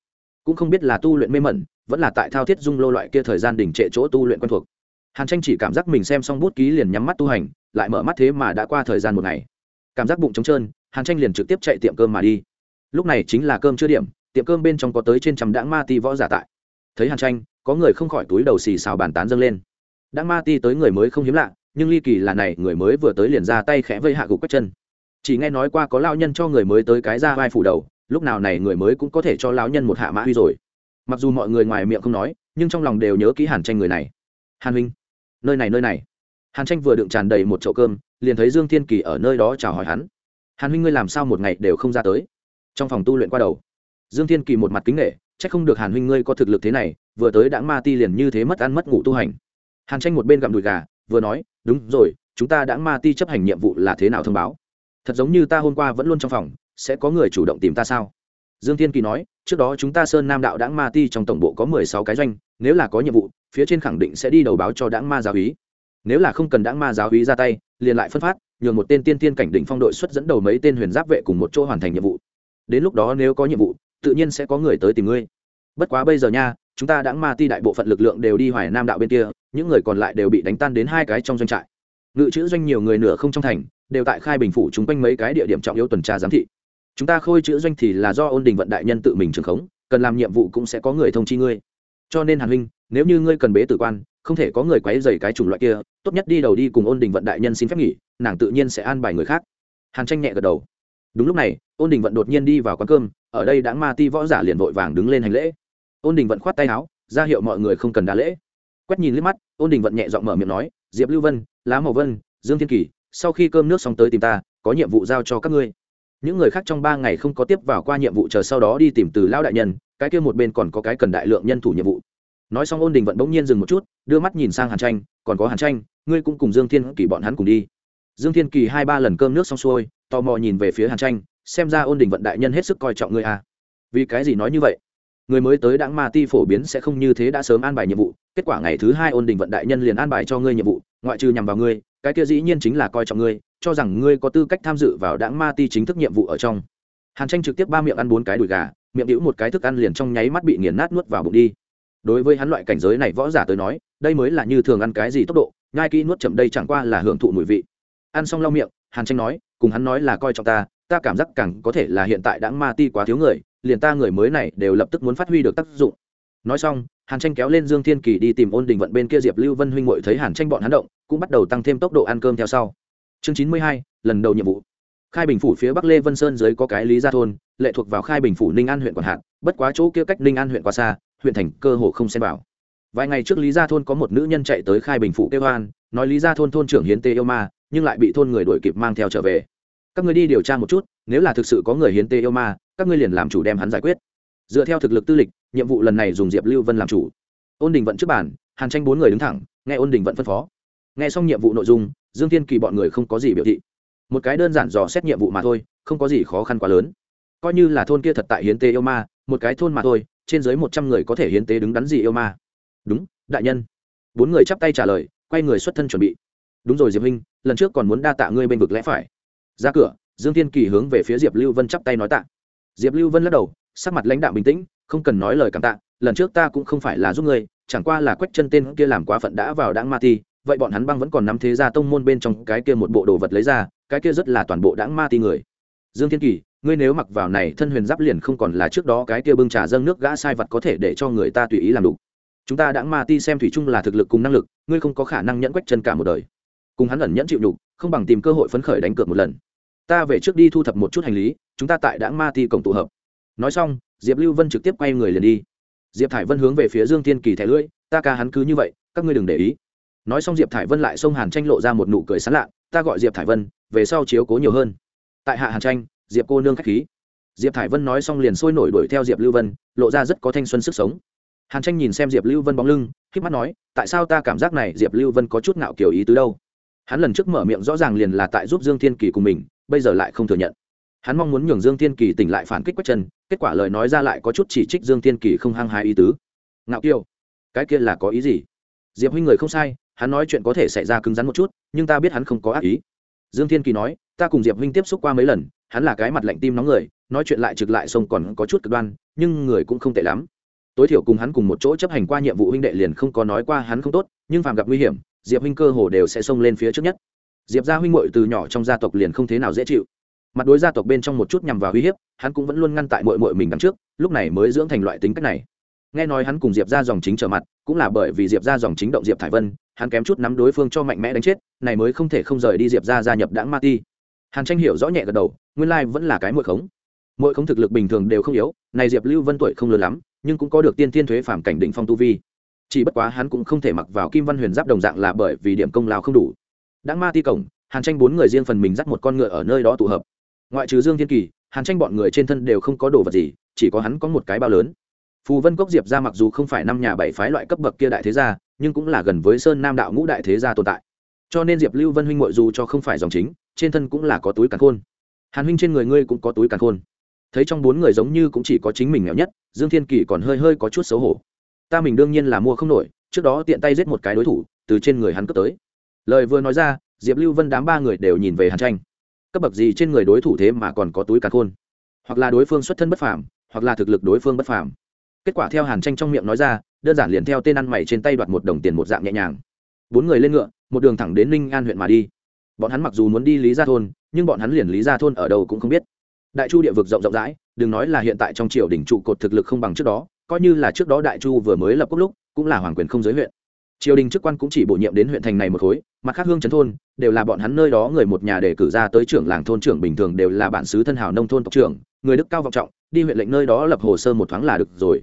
Cũng không biết là tu luyện mê mẩn, vẫn là tại thao thiết dung lô loại kia thời gian đỉnh trệ chỗ tu luyện quen thuộc. Hàn tranh chỉ cảm giác mình xem xong bút ký liền nhắm mắt tu hành, lại mở mắt thế mà đã qua thời gian một ngày. Cảm giác bụng trống trơn, hàn tranh liền trực tiếp chạy tiệm cơm mà đi lúc này chính là cơm chưa điểm, tiệm cơm bên trong có tới trên trăm đãng ma ti võ giả tại. Thấy hàn tranh, có người không khỏi túi đầu xì xào bàn tán dâng lên. Đãng ma ti tới người mới không hiếm lạ, nhưng ly kỳ là này, người mới vừa tới liền ra tay khẽ vây hạ gục quách chân. Chỉ nghe nói qua có lao nhân cho người mới tới cái ra vai phủ đầu, lúc nào này người mới cũng có thể cho lão nhân một hạ mã huy rồi. Mặc dù mọi người ngoài miệng không nói, nhưng trong lòng đều nhớ kỹ hàn tranh người này. Hàn huynh, nơi này nơi này. Hàn tranh vừa đựng tràn đầy một chậu cơm, liền thấy dương thiên kỳ ở nơi đó chào hỏi hắn. Hàn huynh ngươi làm sao một ngày đều không ra tới? Trong phòng tu luyện qua đầu. Dương thiên kỳ một mặt kính nghệ c h ắ c không được hàn huynh ngươi có thực lực thế này, vừa tới đã ma ti liền như thế mất ăn mất ngủ tu hành. Hàn tranh một bên gặm đùi gà, vừa nói, đúng rồi, chúng ta đã ma ti chấp hành nhiệm vụ là thế nào thông báo? Thật giống như ta hôm qua vẫn luôn trong phòng, sẽ có người chủ động tìm ta sao? Dương thiên kỳ nói, trước đó chúng ta sơn nam đạo Đảng ma ti trong tổng bộ có mười sáu cái doanh, nếu là có nhiệm vụ, phía trên khẳng định sẽ đi đầu báo cho Đảng ma giáo Ý nếu là không cần Đảng ma giáo Ý ra tay, liền lại phân phát, nhường một tên tiên tiên cảnh đỉnh phong đội xuất dẫn đầu mấy tên huyền giáp vệ cùng một chỗ hoàn thành nhiệm vụ đến lúc đó nếu có nhiệm vụ, tự nhiên sẽ có người tới tìm ngươi. Bất quá bây giờ nha, chúng ta đãng ma ti đại bộ phận lực lượng đều đi hoài nam đạo bên kia, những người còn lại đều bị đánh tan đến hai cái trong doanh trại. Ngự chữ doanh nhiều người nửa không trong thành, đều tại khai bình phủ chúng quanh mấy cái địa điểm trọng yếu tuần tra giám thị. Chúng ta khôi chữ doanh thì là do ôn đình vận đại nhân tự mình trường khống, cần làm nhiệm vụ cũng sẽ có người thông chi ngươi. Cho nên hàn huynh, nếu như ngươi cần bế tử quan, không thể có người quấy dày cái chủng loại kia, tốt nhất đi đầu đi cùng ôn đình vận đại nhân xin phép nghỉ, nàng tự nhiên sẽ an bài người khác. Hàn tranh nhẹ gật đầu đúng lúc này, ôn đình vận đột nhiên đi vào quán cơm, ở đây đã ma ti võ giả liền vội vàng đứng lên hành lễ. Ôn đình vận khoát tay áo, ra hiệu mọi người không cần đá lễ. Quét nhìn liếc mắt, ôn đình vận nhẹ giọng mở miệng nói, diệp lưu vân, lá màu vân, dương thiên kỳ, sau khi cơm nước xong tới tìm ta, có nhiệm vụ giao cho các ngươi. Những người khác trong ba ngày không có tiếp vào qua nhiệm vụ chờ sau đó đi tìm từ lao đại nhân, cái kia một bên còn có cái cần đại lượng nhân thủ nhiệm vụ. Nói xong ôn đình vận bỗng nhiên dừng một chút, đưa mắt nhìn sang hàn tranh, còn có hàn tranh, ngươi cũng cùng dương thiên kỳ bọn hắn cùng đi. Dương thiên kỳ hai ba lần cơm nước xong xuôi tò mò nhìn về phía hàn tranh, xem ra ôn đình vận đại nhân hết sức coi trọng ngươi à. vì cái gì nói như vậy? Người mới tới đảng ma ti phổ biến sẽ không như thế đã sớm an bài nhiệm vụ, kết quả ngày thứ hai ôn đình vận đại nhân liền an bài cho ngươi nhiệm vụ, ngoại trừ nhằm vào ngươi, cái kia dĩ nhiên chính là coi trọng ngươi, cho rằng ngươi có tư cách tham dự vào đảng ma ti chính thức nhiệm vụ ở trong. Hàn tranh trực tiếp ba miệng ăn bốn cái đùi gà, miệng đĩu một cái thức ăn liền trong nháy mắt bị nghiền nát nuốt vào bụng đi. Đối với hắn loại cảnh giới này võ giả tới nói, đây mới là như thường ăn cái gì tốc độ, nhai kỹ nuốt chậm đây chẳng qua là hưởng thụ mùi vị. Ăn xong lau miệng, hàn tranh nói cùng hắn nói là coi trọng ta ta cảm giác càng có thể là hiện tại đã ma ti quá thiếu người, liền ta người mới này đều lập tức muốn phát huy được tác dụng. Nói xong, hàn tranh kéo lên dương thiên kỳ đi tìm ôn đình vận bên kia diệp lưu vân huynh ngội thấy hàn tranh bọn hắn động, cũng bắt đầu tăng thêm tốc độ ăn cơm theo sau. Chương chín mươi hai, lần đầu nhiệm vụ. Khai bình phủ phía bắc lê vân sơn dưới có cái lý gia thôn, lệ thuộc vào khai bình phủ ninh an huyện quản hạt, bất quá chỗ kia cách ninh an huyện quá xa, huyện thành cơ hồ không xem vào. Vài ngày trước lý gia thôn có một nữ nhân chạy tới khai bình phủ kêu hoan nói lý gia thôn thôn trưởng hiến tê yêu ma nhưng lại bị thôn người đuổi kịp mang theo trở về. Các người đi điều tra một chút, nếu là thực sự có người hiến tê yêu ma, các ngươi liền làm chủ đem hắn giải quyết. Dựa theo thực lực tư lịch, nhiệm vụ lần này dùng diệp lưu vân làm chủ. Ôn đình vận trước bản hàn tranh bốn người đứng thẳng, nghe ôn đình vận phân phó. Nghe xong nhiệm vụ nội dung, dương thiên kỳ bọn người không có gì biểu thị. Một cái đơn giản dò xét nhiệm vụ mà thôi, không có gì khó khăn quá lớn. Coi như là thôn kia thật tại hiến tế yêu ma, một cái thôn mà thôi, trên dưới một trăm người có thể hiến tế đứng đắn gì yêu ma. Đúng, đại nhân. Bốn người chắp tay trả lời, quay người xuất thân chuẩn bị đúng rồi diệp huynh, lần trước còn muốn đa tạ ngươi bên vực lẽ phải. Ra cửa, dương thiên kỳ hướng về phía diệp lưu vân chắp tay nói tạ. Diệp lưu vân lắc đầu, sắc mặt lãnh đạo bình tĩnh, không cần nói lời cảm tạ, lần trước ta cũng không phải là giúp ngươi, chẳng qua là quách chân tên kia làm quá phận đã vào đãng ma ti, vậy bọn hắn băng vẫn còn nắm thế ra tông môn bên trong cái kia một bộ đồ vật lấy ra, cái kia rất là toàn bộ đãng ma ti người. Dương thiên kỳ, ngươi nếu mặc vào này thân huyền giáp liền không còn là trước đó cái kia bưng trà dâng nước gã sai vật có thể để cho người ta tùy ý làm đủ. Chúng ta đãng ma ti xem thủy chung là thực lực cùng năng lực, ngươi không có khả năng nhẫn quách chân cả một đời cùng hắn ẩn nhẫn chịu nhục, không bằng tìm cơ hội phấn khởi đánh cược một lần. Ta về trước đi thu thập một chút hành lý chúng ta tại đãng ma ti cổng tụ hợp. Nói xong diệp lưu vân trực tiếp quay người liền đi. Diệp thải vân hướng về phía dương tiên kỳ thẻ lưỡi ta ca hắn cứ như vậy các ngươi đừng để ý. Nói xong diệp thải vân lại xông hàn tranh lộ ra một nụ cười sán lạ ta gọi diệp thải vân về sau chiếu cố nhiều hơn. Tại hạ hàn tranh diệp cô nương k h á c h khí. Diệp thải vân nói xong liền sôi nổi đuổi theo diệp lưu vân lộ ra rất có thanh xuân sức sống. Hàn tranh nhìn xem diệp lưu vân bóng lưng k mắt nói tại sao ta cảm giác này diệp lưu vân có chút ngạo kiểu ý tứ đâu? Hắn lần trước mở miệng rõ ràng liền là tại giúp dương thiên kỳ cùng mình, bây giờ lại không thừa nhận. Hắn mong muốn nhường dương thiên kỳ tỉnh lại phản kích quách chân, kết quả lời nói ra lại có chút chỉ trích dương thiên kỳ không hăng hái ý tứ. Ngạo kiêu, cái kia là có ý gì? Diệp huynh người không sai, hắn nói chuyện có thể xảy ra cứng rắn một chút, nhưng ta biết hắn không có ác ý. Dương thiên kỳ nói, ta cùng diệp huynh tiếp xúc qua mấy lần, hắn là cái mặt lạnh tim nóng người, nói chuyện lại trực lại sông còn có chút cực đoan, nhưng người cũng không tệ lắm. Tối thiểu cùng hắn cùng một chỗ chấp hành qua nhiệm vụ huynh đệ liền không có nói qua hắn không tốt, nhưng phàm gặp nguy hiểm diệp huynh cơ hồ đều sẽ xông lên phía trước nhất diệp gia huynh muội từ nhỏ trong gia tộc liền không thế nào dễ chịu mặt đối gia tộc bên trong một chút nhằm vào uy hiếp hắn cũng vẫn luôn ngăn tại mội mội mình đằng trước lúc này mới dưỡng thành loại tính cách này nghe nói hắn cùng diệp ra dòng chính trở mặt cũng là bởi vì diệp ra dòng chính động diệp thải vân hắn kém chút nắm đối phương cho mạnh mẽ đánh chết này mới không thể không rời đi diệp ra gia nhập đảng ma ti hàn tranh hiểu rõ nhẹ gật đầu nguyên lai vẫn là cái mội khống mội khống thực lực bình thường đều không yếu này diệp lưu vân tuổi không lớn lắm nhưng cũng có được tiên thiên thuế phản cảnh định phong tu vi chỉ bất quá hắn cũng không thể mặc vào kim văn huyền giáp đồng dạng là bởi vì điểm công lao không đủ. Đáng ma ti cổng, hàn tranh bốn người riêng phần mình dắt một con ngựa ở nơi đó tụ hợp. Ngoại trừ dương thiên kỳ, hàn tranh bọn người trên thân đều không có đồ vật gì, chỉ có hắn có một cái bao lớn. Phù vân cốc diệp ra mặc dù không phải năm nhà bảy phái loại cấp bậc kia đại thế gia, nhưng cũng là gần với sơn nam đạo ngũ đại thế gia tồn tại. Cho nên diệp lưu vân huynh ngội dù cho không phải dòng chính, trên thân cũng là có túi càn khôn. Hàn huynh trên người ngươi cũng có túi càn khôn. Thấy trong bốn người giống như cũng chỉ có chính mình nghèo nhất, dương thiên kỳ còn hơi hơi có chút xấu hổ ta mình đương nhiên là mua không nổi, trước đó tiện tay giết một cái đối thủ, từ trên người hắn cướp tới. Lời vừa nói ra, diệp lưu vân đám ba người đều nhìn về hàn tranh. Cấp bậc gì trên người đối thủ thế mà còn có túi càn khôn? Hoặc là đối phương xuất thân bất phàm, hoặc là thực lực đối phương bất phàm. Kết quả theo hàn tranh trong miệng nói ra, đơn giản liền theo tên ăn mày trên tay đoạt một đồng tiền một dạng nhẹ nhàng. Bốn người lên ngựa, một đường thẳng đến ninh an huyện mà đi. Bọn hắn mặc dù muốn đi lý gia thôn, nhưng bọn hắn liền lý gia thôn ở đâu cũng không biết. Đại chu địa vực rộng rộng rãi, đừng nói là hiện tại trong triều đỉnh trụ cột thực lực không bằng trước đó coi như là trước đó đại chu vừa mới lập quốc lúc, cũng là hoàng quyền không giới huyện. Triều đình chức quan cũng chỉ bổ nhiệm đến huyện thành này một khối mặt khác hương trấn thôn, đều là bọn hắn nơi đó người một nhà để cử ra tới trưởng làng thôn trưởng bình thường đều là bản xứ thân hảo nông thôn tộc trưởng, người đức cao vọng trọng, đi huyện lệnh nơi đó lập hồ sơ một thoáng là được rồi.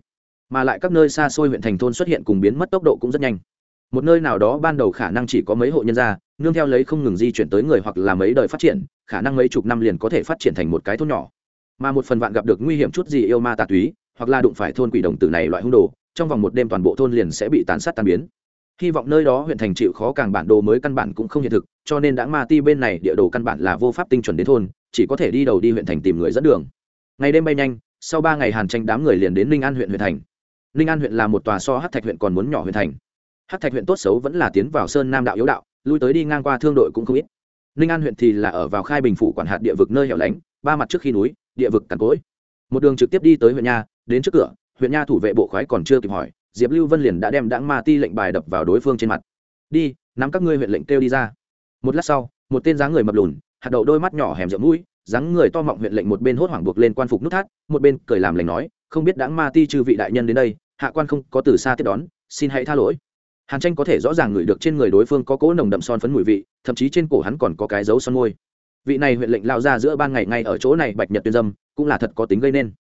Mà lại các nơi xa xôi huyện thành thôn xuất hiện cùng biến mất tốc độ cũng rất nhanh. Một nơi nào đó ban đầu khả năng chỉ có mấy hộ nhân gia, nương theo lấy không ngừng di chuyển tới người hoặc là mấy đời phát triển, khả năng mấy chục năm liền có thể phát triển thành một cái thôn nhỏ. Mà một phần vạn gặp được nguy hiểm chút gì yêu ma tà túy hoặc là đụng phải thôn quỷ đồng tử này loại hung đồ, trong vòng một đêm toàn bộ thôn liền sẽ bị tàn sát tan biến. Hy vọng nơi đó huyện thành chịu khó càng bản đồ mới căn bản cũng không hiện thực, cho nên đã ma ti bên này địa đồ căn bản là vô pháp tinh chuẩn đến thôn, chỉ có thể đi đầu đi huyện thành tìm người dẫn đường. Ngày đêm bay nhanh, sau ba ngày hàn tranh đám người liền đến ninh an huyện huyện thành. Ninh an huyện là một tòa so hát thạch huyện còn muốn nhỏ huyện thành. Hát thạch huyện tốt xấu vẫn là tiến vào sơn nam đạo yếu đạo, lui tới đi ngang qua thương đội cũng không ít. Ninh an huyện thì là ở vào khai bình phủ quản hạt địa vực nơi hẻo lánh, ba mặt trước khi núi, địa vực cằn cỗi. Một đường trực tiếp đi tới huyện nha đến trước cửa, huyện nha thủ vệ bộ khoái còn chưa kịp hỏi, diệp lưu vân liền đã đem đãng ma ti lệnh bài đập vào đối phương trên mặt. Đi, nắm các ngươi huyện lệnh kêu đi ra. Một lát sau, một tên dáng người mập lùn, hạt đậu đôi mắt nhỏ hẻm rượu mũi, dáng người to mọng huyện lệnh một bên hốt hoảng buộc lên quan phục nút thắt, một bên cười làm lành nói, không biết đãng ma ti chư vị đại nhân đến đây, hạ quan không có từ xa tiếp đón, xin hãy tha lỗi. Hàn tranh có thể rõ ràng ngửi được trên người đối phương có cỗ nồng đậm son phấn mùi vị, thậm chí trên cổ hắn còn có cái dấu son môi. Vị này huyện lệnh lao ra giữa ban ngày ngay ở chỗ này bạch nhật tuyên dâm, cũng là thật có tính gây nên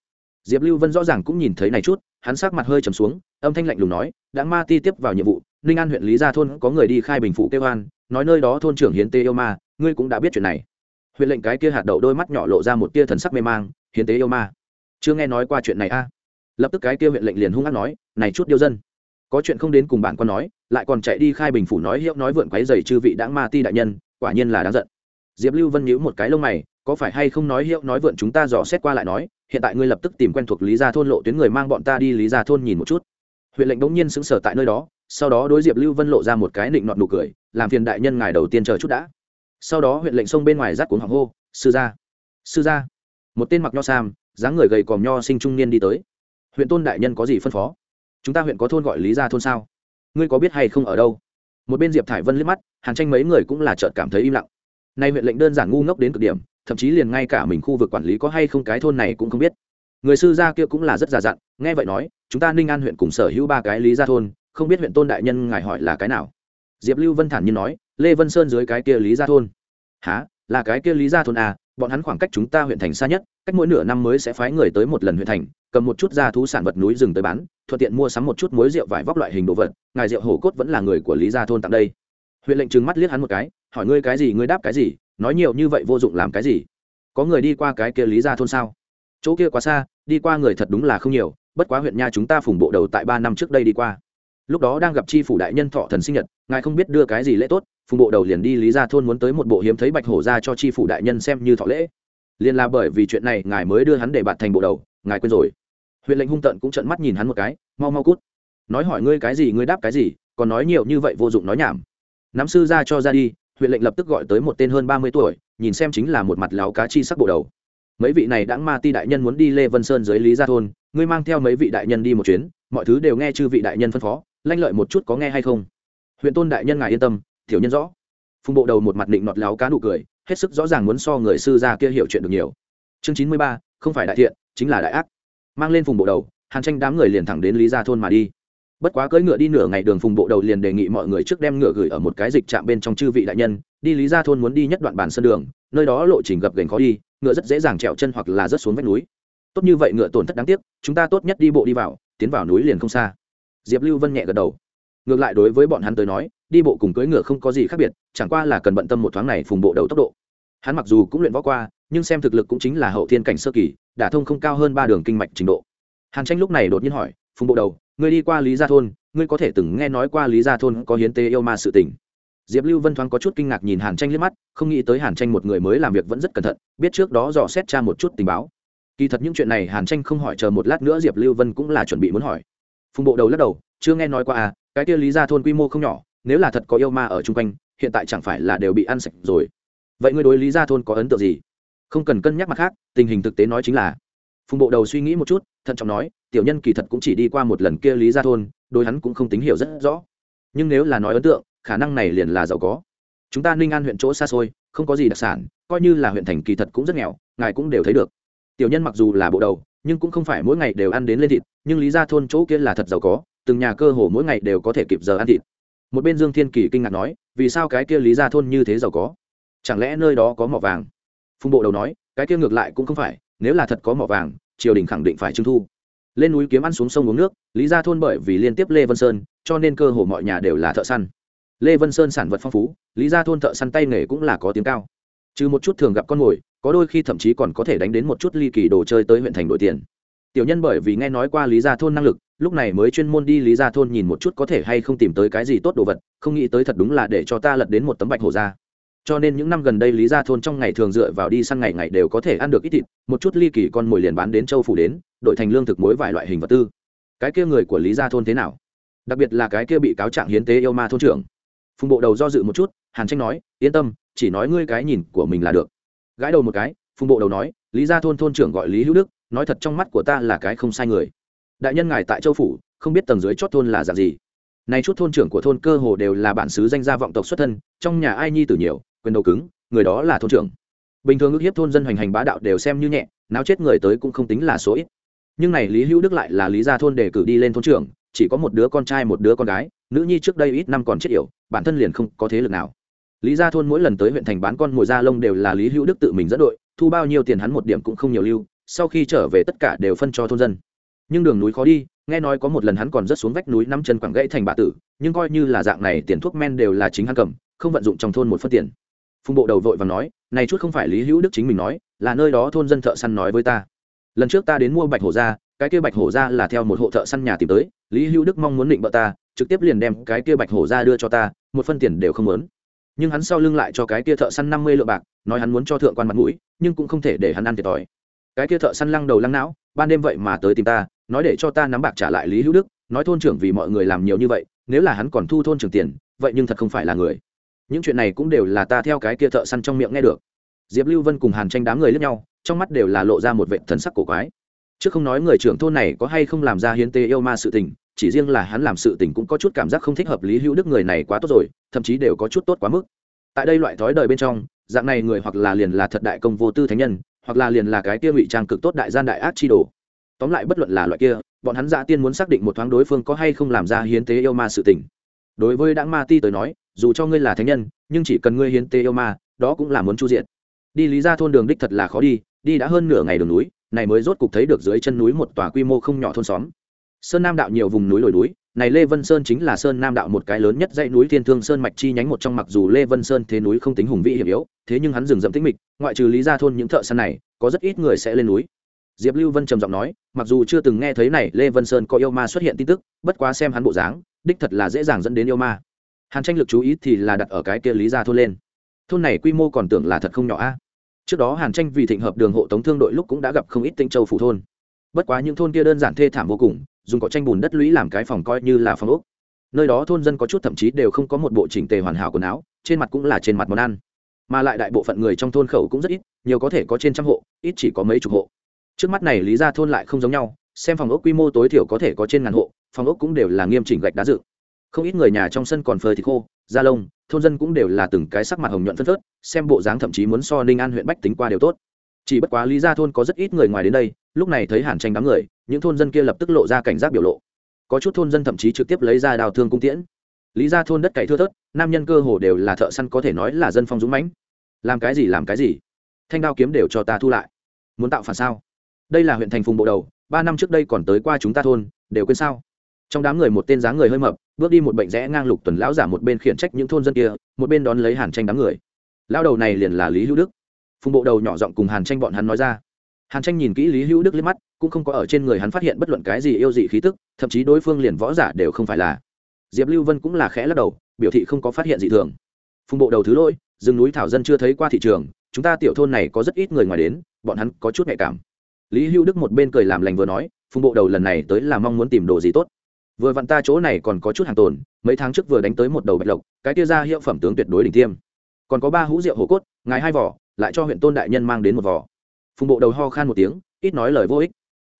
diệp lưu vân rõ ràng cũng nhìn thấy này chút, hắn sắc mặt hơi trầm xuống, âm thanh lạnh lùng nói, đã ma ti tiếp vào nhiệm vụ, ninh an huyện lý gia thôn có người đi khai bình phụ kêu hoan nói nơi đó thôn trưởng hiến tế yêu ma, ngươi cũng đã biết chuyện này. Huyện lệnh cái kia hạt đậu đôi mắt nhỏ lộ ra một tia thần sắc mê mang, hiến tế yêu ma? Chưa nghe nói qua chuyện này a? À? lập tức cái kia huyện lệnh liền hung hăng nói, này chút điêu dân. Có chuyện không đến cùng bản quan nói, lại còn chạy đi khai bình phủ nói hiệu nói vượn quấy giày chư vị đãng ma ti đại nhân, quả nhiên là đáng giận. Diệp lưu vân nhíu một cái lông mày có phải hay không nói hiệu nói vượn chúng ta dò xét qua lại nói, hiện tại ngươi lập tức tìm quen thuộc lý gia thôn lộ tuyến người mang bọn ta đi lý gia thôn nhìn một chút. Huyện lệnh bỗng nhiên sững sờ tại nơi đó, sau đó đối diệp lưu vân lộ ra một cái nịnh nọt nụ cười, làm phiền đại nhân ngài đầu tiên chờ chút đã. Sau đó huyện lệnh xông bên ngoài rát cuốn hoàng hô, sư gia sư gia. Một tên mặc nho sam, dáng người gầy còm nho sinh trung niên đi tới. Huyện tôn đại nhân có gì phân phó? Chúng ta huyện có thôn gọi lý gia thôn sao? Ngươi có biết hay không ở đâu? Một bên diệp thải vân liếc mắt, hàn tranh mấy người cũng là chợt cảm thấy im lặng. Nay huyện lệnh đơn giản ngu ngốc đến cực điểm thậm chí liền ngay cả mình khu vực quản lý có hay không cái thôn này cũng không biết. Người sư gia kia cũng là rất già dặn, nghe vậy nói, chúng ta ninh an huyện cùng sở hữu ba cái lý gia thôn, không biết huyện tôn đại nhân ngài hỏi là cái nào? Diệp lưu vân thản nhiên nói, lê vân sơn dưới cái kia lý gia thôn. Há là cái kia lý gia thôn à? Bọn hắn khoảng cách chúng ta huyện thành xa nhất, cách mỗi nửa năm mới sẽ phái người tới một lần huyện thành, cầm một chút gia thú sản vật núi rừng tới bán, thuận tiện mua sắm một chút muối rượu vải vóc loại hình đồ vật, ngài rượu hổ cốt vẫn là người của lý gia thôn tặng đây. Huyện lệnh trừng mắt liếc hắn một cái, hỏi ngươi cái gì, ngươi đáp cái gì? Nói nhiều như vậy vô dụng làm cái gì? Có người đi qua cái kia lý gia thôn sao? Chỗ kia quá xa, đi qua người thật đúng là không nhiều, bất quá huyện nha chúng ta phùng bộ đầu tại ba năm trước đây đi qua. Lúc đó đang gặp chi phủ đại nhân thọ thần sinh nhật, ngài không biết đưa cái gì lễ tốt, phùng bộ đầu liền đi lý gia thôn muốn tới một bộ hiếm thấy bạch hổ ra cho chi phủ đại nhân xem như thọ lễ. Liền là bởi vì chuyện này ngài mới đưa hắn để bạn thành bộ đầu, ngài quên rồi. Huyện lệnh hung tận cũng trợn mắt nhìn hắn một cái, mau mau cút. Nói hỏi ngươi cái gì, ngươi đáp cái gì, còn nói nhiều như vậy vô dụng nói nhảm. Nắm sư ra cho ra đi huyện lệnh lập tức gọi tới một tên hơn ba mươi tuổi, nhìn xem chính là một mặt láo cá chi sắc bộ đầu. Mấy vị này đã ma ti đại nhân muốn đi lê vân sơn dưới lý gia thôn, ngươi mang theo mấy vị đại nhân đi một chuyến, mọi thứ đều nghe chư vị đại nhân phân phó, lanh lợi một chút có nghe hay không? Huyện tôn đại nhân ngài yên tâm thiểu nhân rõ. Phùng bộ đầu một mặt định nọt láo cá nụ cười, hết sức rõ ràng muốn so người sư gia kia hiểu chuyện được nhiều. Chương chín mươi ba, không phải đại thiện, chính là đại ác. Mang lên phùng bộ đầu, hàn tranh đám người liền thẳng đến lý gia thôn mà đi bất quá cưỡi ngựa đi nửa ngày đường phùng bộ đầu liền đề nghị mọi người trước đem ngựa gửi ở một cái dịch trạm bên trong chư vị đại nhân, đi lý gia thôn muốn đi nhất đoạn bản sân đường, nơi đó lộ trình gập gành khó đi, ngựa rất dễ dàng trèo chân hoặc là rớt xuống vách núi. Tốt như vậy ngựa tổn thất đáng tiếc, chúng ta tốt nhất đi bộ đi vào, tiến vào núi liền không xa. Diệp lưu vân nhẹ gật đầu. Ngược lại đối với bọn hắn tới nói, đi bộ cùng cưỡi ngựa không có gì khác biệt, chẳng qua là cần bận tâm một thoáng này phùng bộ đầu tốc độ. Hắn mặc dù cũng luyện võ qua, nhưng xem thực lực cũng chính là hậu thiên cảnh sơ kỳ, đả thông không cao hơn ba đường kinh mạch trình độ. Hàn tranh lúc này đột nhiên hỏi, phùng bộ đầu ngươi đi qua lý gia thôn, ngươi có thể từng nghe nói qua lý gia thôn có hiến tế yêu ma sự tình. Diệp lưu vân thoáng có chút kinh ngạc nhìn hàn tranh liếc mắt, không nghĩ tới hàn tranh một người mới làm việc vẫn rất cẩn thận, biết trước đó dò xét tra một chút tình báo. Kỳ thật những chuyện này hàn tranh không hỏi chờ một lát nữa diệp lưu vân cũng là chuẩn bị muốn hỏi. Phùng bộ đầu lắc đầu, chưa nghe nói qua à cái kia lý gia thôn quy mô không nhỏ, nếu là thật có yêu ma ở chung quanh, hiện tại chẳng phải là đều bị ăn sạch rồi. Vậy ngươi đối lý gia thôn có ấn tượng gì? Không cần cân nhắc mặt khác, tình hình thực tế nói chính là phùng bộ đầu suy nghĩ một chút, thận trọng nói, tiểu nhân kỳ thật cũng chỉ đi qua một lần kia lý gia thôn đôi hắn cũng không tín hiểu rất rõ. Nhưng nếu là nói ấn tượng, khả năng này liền là giàu có. Chúng ta ninh an huyện chỗ xa xôi, không có gì đặc sản, coi như là huyện thành kỳ thật cũng rất nghèo, ngài cũng đều thấy được. Tiểu nhân mặc dù là bộ đầu, nhưng cũng không phải mỗi ngày đều ăn đến lên thịt, nhưng lý ra thôn chỗ kia là thật giàu có, từng nhà cơ hồ mỗi ngày đều có thể kịp giờ ăn thịt. Một bên dương thiên kỳ kinh ngạc nói, vì sao cái kia lý ra thôn như thế giàu có? Chẳng lẽ nơi đó có mỏ vàng? Phùng bộ đầu nói, cái kia ngược lại cũng không phải nếu là thật có mỏ vàng, triều đình khẳng định phải trưng thu. Lên núi kiếm ăn xuống sông uống nước, lý ra thôn bởi vì liên tiếp lê vân sơn, cho nên cơ hồ mọi nhà đều là thợ săn. Lê vân sơn sản vật phong phú, lý ra thôn thợ săn tay nghề cũng là có tiếng cao. Trừ một chút thường gặp con mồi, có đôi khi thậm chí còn có thể đánh đến một chút ly kỳ đồ chơi tới huyện thành đội tiền. Tiểu nhân bởi vì nghe nói qua lý gia thôn năng lực, lúc này mới chuyên môn đi lý gia thôn nhìn một chút có thể hay không tìm tới cái gì tốt đồ vật, không nghĩ tới thật đúng là để cho ta lật đến một tấm bạch hổ ra cho nên những năm gần đây lý gia thôn trong ngày thường dựa vào đi săn ngày ngày đều có thể ăn được ít thịt, một chút ly kỳ con mồi liền bán đến châu phủ đến đội thành lương thực mối vài loại hình vật tư. Cái kia người của lý gia thôn thế nào? Đặc biệt là cái kia bị cáo trạng hiến tế yêu ma thôn trưởng. Phùng bộ đầu do dự một chút, hàn tranh nói, yên tâm, chỉ nói ngươi cái nhìn của mình là được. Gãi đầu một cái, phùng bộ đầu nói, lý gia thôn thôn trưởng gọi lý hữu đức, nói thật trong mắt của ta là cái không sai người. Đại nhân ngài tại châu phủ, không biết tầng dưới chót thôn là dạng gì. Nay chút thôn trưởng của thôn cơ hồ đều là bản xứ danh gia vọng tộc xuất thân, trong nhà ai nhi tử nhiều quyền đầu cứng, người đó là thôn trưởng. Bình thường ước hiếp thôn dân hoành hành bá đạo đều xem như nhẹ, náo chết người tới cũng không tính là số ít. Nhưng này lý hữu đức lại là lý gia thôn đề cử đi lên thôn trưởng, chỉ có một đứa con trai, một đứa con gái, nữ nhi trước đây ít năm còn chết yểu, bản thân liền không có thế lực nào. Lý gia thôn mỗi lần tới huyện thành bán con mồi da lông đều là lý hữu đức tự mình dẫn đội, thu bao nhiêu tiền hắn một điểm cũng không nhiều lưu, sau khi trở về tất cả đều phân cho thôn dân. Nhưng đường núi khó đi, nghe nói có một lần hắn còn rất xuống vách núi năm chân quẳng gãy thành bà tử, nhưng coi như là dạng này tiền thuốc men đều là chính hắn cầm, không vận dụng trong thôn một phân tiền phùng bộ đầu vội và nói, này chút không phải lý hữu đức chính mình nói, là nơi đó thôn dân thợ săn nói với ta. Lần trước ta đến mua bạch hổ ra, cái kia bạch hổ ra là theo một hộ thợ săn nhà tìm tới, lý hữu đức mong muốn định bợ ta, trực tiếp liền đem cái kia bạch hổ ra đưa cho ta, một phân tiền đều không muốn. Nhưng hắn sau lưng lại cho cái kia thợ săn năm mươi lượng bạc, nói hắn muốn cho thượng quan mặt mũi, nhưng cũng không thể để hắn ăn thiệt thòi. Cái kia thợ săn lăng đầu lăng não, ban đêm vậy mà tới tìm ta, nói để cho ta nắm bạc trả lại lý hữu đức, nói thôn trưởng vì mọi người làm nhiều như vậy, nếu là hắn còn thu thôn trưởng tiền, vậy nhưng thật không phải là người những chuyện này cũng đều là ta theo cái kia thợ săn trong miệng nghe được. Diệp lưu vân cùng hàn tranh đám người lướt nhau, trong mắt đều là lộ ra một vệ thần sắc cổ quái. Chứ không nói người trưởng thôn này có hay không làm ra hiến tế yêu ma sự tình, chỉ riêng là hắn làm sự tình cũng có chút cảm giác không thích hợp lý hữu đức người này quá tốt rồi, thậm chí đều có chút tốt quá mức. Tại đây loại thói đời bên trong, dạng này người hoặc là liền là thật đại công vô tư thánh nhân, hoặc là liền là cái kia ngụy trang cực tốt đại gian đại ác chi đồ. Tóm lại bất luận là loại kia, bọn hắn dạ tiên muốn xác định một thoáng đối phương có hay không làm ra hiến tế yêu ma sự tình. Đối với đáng ma ti tới nói dù cho ngươi là thánh nhân, nhưng chỉ cần ngươi hiến tế yêu ma, đó cũng là muốn chu diện đi lý ra thôn đường đích thật là khó đi đi đã hơn nửa ngày đường núi, này mới rốt cục thấy được dưới chân núi một tòa quy mô không nhỏ thôn xóm. Sơn nam đạo nhiều vùng núi lồi núi, này lê vân sơn chính là sơn nam đạo một cái lớn nhất dãy núi thiên thương sơn mạch chi nhánh một trong mặc dù lê vân sơn thế núi không tính hùng vĩ hiểm yếu, thế nhưng hắn rừng rậm tĩnh mịch, ngoại trừ lý gia thôn những thợ săn này, có rất ít người sẽ lên núi. Diệp lưu vân trầm giọng nói, mặc dù chưa từng nghe thấy này lê vân sơn có yêu ma xuất hiện tin tức, bất quá xem hắn bộ dáng, đích thật là dễ dàng dẫn đến yêu ma hàn tranh lực chú ý thì là đặt ở cái kia lý gia thôn lên. Thôn này quy mô còn tưởng là thật không nhỏ a. Trước đó hàn tranh vì thịnh hợp đường hộ tống thương đội lúc cũng đã gặp không ít tinh châu phủ thôn. Bất quá những thôn kia đơn giản thê thảm vô cùng, dùng cỏ tranh bùn đất lũy làm cái phòng coi như là phòng ốc. Nơi đó thôn dân có chút thậm chí đều không có một bộ chỉnh tề hoàn hảo quần áo, trên mặt cũng là trên mặt món ăn. Mà lại đại bộ phận người trong thôn khẩu cũng rất ít, nhiều có thể có trên trăm hộ, ít chỉ có mấy chục hộ. Trước mắt này lý ra thôn lại không giống nhau, xem phòng ốc quy mô tối thiểu có thể có trên ngàn hộ, phòng ốc cũng đều là nghiêm chỉnh gạch đá dựng không ít người nhà trong sân còn phơi thịt khô, da lông, thôn dân cũng đều là từng cái sắc mặt hồng nhuận phân phớt, xem bộ dáng thậm chí muốn so ninh an huyện bách tính qua đều tốt. Chỉ bất quá lý gia thôn có rất ít người ngoài đến đây, lúc này thấy hàn tranh đám người, những thôn dân kia lập tức lộ ra cảnh giác biểu lộ. Có chút thôn dân thậm chí trực tiếp lấy ra đào thương cung tiễn. Lý gia thôn đất cày thưa thớt, nam nhân cơ hồ đều là thợ săn có thể nói là dân phong dũng mãnh. Làm cái gì làm cái gì? Thanh đao kiếm đều cho ta thu lại. Muốn tạo phản sao? Đây là huyện thành phùng bộ đầu, ba năm trước đây còn tới qua chúng ta thôn, đều quên sao? Trong đám người một tên dáng người hơi mập bước đi một bệnh rẽ ngang lục tuần lão giả một bên khiển trách những thôn dân kia, một bên đón lấy hàn tranh đám người. Lao đầu này liền là lý hữu đức. Phùng bộ đầu nhỏ giọng cùng hàn tranh bọn hắn nói ra. Hàn tranh nhìn kỹ lý hữu đức liếc mắt, cũng không có ở trên người hắn phát hiện bất luận cái gì yêu dị khí tức, thậm chí đối phương liền võ giả đều không phải là. Diệp lưu vân cũng là khẽ lắc đầu, biểu thị không có phát hiện gì thường. Phùng bộ đầu thứ lỗi, rừng núi thảo dân chưa thấy qua thị trường, chúng ta tiểu thôn này có rất ít người ngoài đến, bọn hắn có chút nhạy cảm. Lý hữu đức một bên cười làm lành vừa nói, phùng bộ đầu lần này tới là mong muốn tìm đồ gì tốt vừa vặn ta chỗ này còn có chút hàng tồn, mấy tháng trước vừa đánh tới một đầu bạch lộc, cái kia ra hiệu phẩm tướng tuyệt đối đỉnh tiêm. Còn có ba hũ rượu hồ cốt, ngài hai vỏ, lại cho huyện tôn đại nhân mang đến một vỏ. Phùng bộ đầu ho khan một tiếng, ít nói lời vô ích.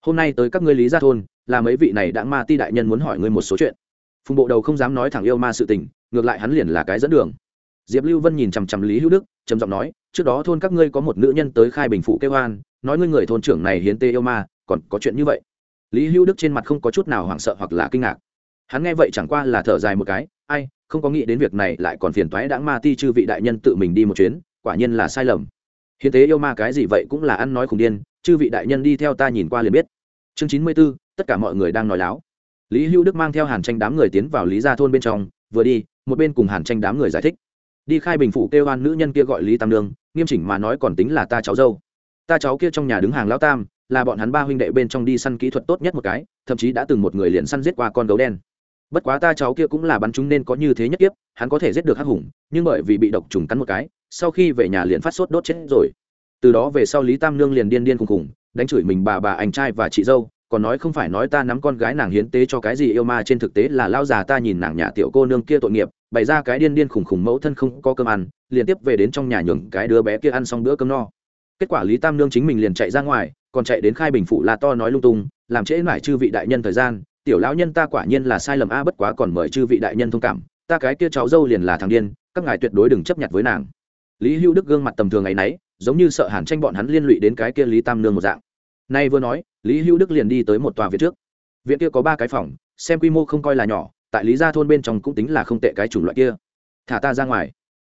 Hôm nay tới các ngươi lý gia thôn, là mấy vị này đã ma ti đại nhân muốn hỏi ngươi một số chuyện. Phùng bộ đầu không dám nói thẳng yêu ma sự tình, ngược lại hắn liền là cái dẫn đường. Diệp lưu vân nhìn chằm chằm lý hữu đức, trầm giọng nói, trước đó thôn các ngươi có một nữ nhân tới khai bình phụ kêu hoan nói ngươi người thôn trưởng này hiến tê yêu ma, còn có chuyện như vậy lý hữu đức trên mặt không có chút nào hoảng sợ hoặc là kinh ngạc. Hắn nghe vậy chẳng qua là thở dài một cái, ai, không có nghĩ đến việc này lại còn phiền toái đãng ma ti chư vị đại nhân tự mình đi một chuyến, quả nhiên là sai lầm. Hiến tế yêu ma cái gì vậy cũng là ăn nói khủng điên, chư vị đại nhân đi theo ta nhìn qua liền biết. Chương chín mươi b ố tất cả mọi người đang nói láo. Lý hữu đức mang theo hàn tranh đám người tiến vào lý gia thôn bên trong, vừa đi, một bên cùng hàn tranh đám người giải thích. Đi khai bình phủ kêu oan nữ nhân kia gọi lý tam lương nghiêm chỉnh mà nói còn tính là ta cháu dâu. Ta cháu kia trong nhà đứng hàng lão tam là bọn hắn ba huynh đệ bên trong đi săn kỹ thuật tốt nhất một cái, thậm chí đã từng một người liền săn giết qua con gấu đen. Bất quá ta cháu kia cũng là bắn chúng nên có như thế nhất tiếp hắn có thể giết được hắc hùng, nhưng bởi vì bị độc trùng cắn một cái, sau khi về nhà liền phát sốt đốt chết rồi. Từ đó về sau lý tam nương liền điên điên khùng khùng, đánh chửi mình bà bà anh trai và chị dâu, còn nói không phải nói ta nắm con gái nàng hiến tế cho cái gì yêu ma trên thực tế là lao già ta nhìn nàng nhà tiểu cô nương kia tội nghiệp, bày ra cái điên điên khùng khùng mẫu thân không có cơm ăn, liền tiếp về đến trong nhà nhường cái đứa bé kia ăn xong bữa cơm no. Kết quả lý tam nương chính mình liền chạy ra ngoài còn chạy đến khai bình phụ la to nói lung tung, làm trễ mải chư vị đại nhân thời gian, tiểu lão nhân ta quả nhiên là sai lầm a, bất quá còn mời chư vị đại nhân thông cảm, ta cái kia cháu dâu liền là thằng điên, các ngài tuyệt đối đừng chấp nhận với nàng. Lý hữu đức gương mặt tầm thường ngày nấy, giống như sợ hàn tranh bọn hắn liên lụy đến cái kia lý tam nương một dạng. Nay vừa nói, lý hữu đức liền đi tới một tòa viện trước. Viện kia có ba cái phòng, xem quy mô không coi là nhỏ, tại lý gia thôn bên trong cũng tính là không tệ cái chủng loại kia. Thả ta ra ngoài.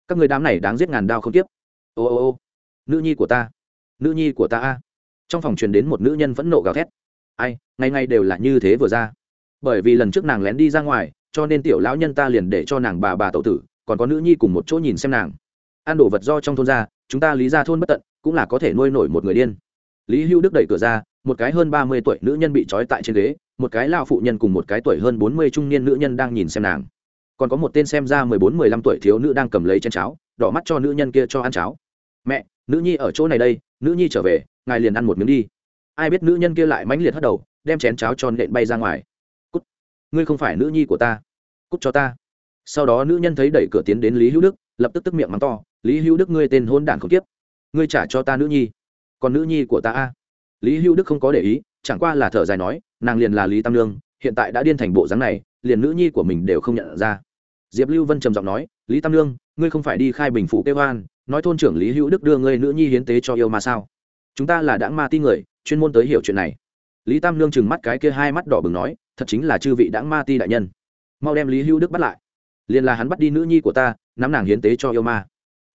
Các người đám này đáng giết ngàn đao không tiếp. Ô ô ô, nữ nhi của ta, nữ nhi của ta a trong phòng truyền đến một nữ nhân vẫn nộ gào thét. Ai, ngày ngày đều là như thế vừa ra. Bởi vì lần trước nàng lén đi ra ngoài, cho nên tiểu lão nhân ta liền để cho nàng bà bà tậu tử, còn có nữ nhi cùng một chỗ nhìn xem nàng. Ăn đồ vật do trong thôn ra, chúng ta lý ra thôn bất tận, cũng là có thể nuôi nổi một người điên. Lý hữu đức đẩy cửa ra, một cái hơn ba mươi tuổi nữ nhân bị trói tại trên ghế, một cái lao phụ nhân cùng một cái tuổi hơn bốn mươi trung niên nữ nhân đang nhìn xem nàng. Còn có một tên xem ra mười bốn mười lăm tuổi thiếu nữ đang cầm lấy chén cháo, đỏ mắt cho nữ nhân kia cho ăn cháo. Mẹ, nữ nhi ở chỗ này đây nữ nhi trở về, ngài liền ăn một miếng đi. Ai biết nữ nhân kia lại mãnh liệt hất đầu, đem chén cháo tròn nện bay ra ngoài. Cút. Ngươi không phải nữ nhi của ta. Cút cho ta. Sau đó nữ nhân thấy đẩy cửa tiến đến lý hữu đức, lập tức tức miệng mắng to, lý hữu đức ngươi tên hôn đản không tiếp ngươi trả cho ta nữ nhi. Còn nữ nhi của ta a? Lý hữu đức không có để ý, chẳng qua là thở dài nói, nàng liền là lý tam lương, hiện tại đã điên thành bộ dáng này, liền nữ nhi của mình đều không nhận ra. Diệp lưu vân trầm giọng nói, lý tam lương, ngươi không phải đi khai bình phủ kêu hoan nói thôn trưởng lý hữu đức đưa ngươi nữ nhi hiến tế cho yêu ma sao? Chúng ta là đãng ma ti người, chuyên môn tới hiểu chuyện này. Lý tam lương chừng mắt cái kia hai mắt đỏ bừng nói, thật chính là chư vị đãng ma ti đại nhân. Mau đem lý hữu đức bắt lại. Liền là hắn bắt đi nữ nhi của ta, nắm nàng hiến tế cho yêu ma.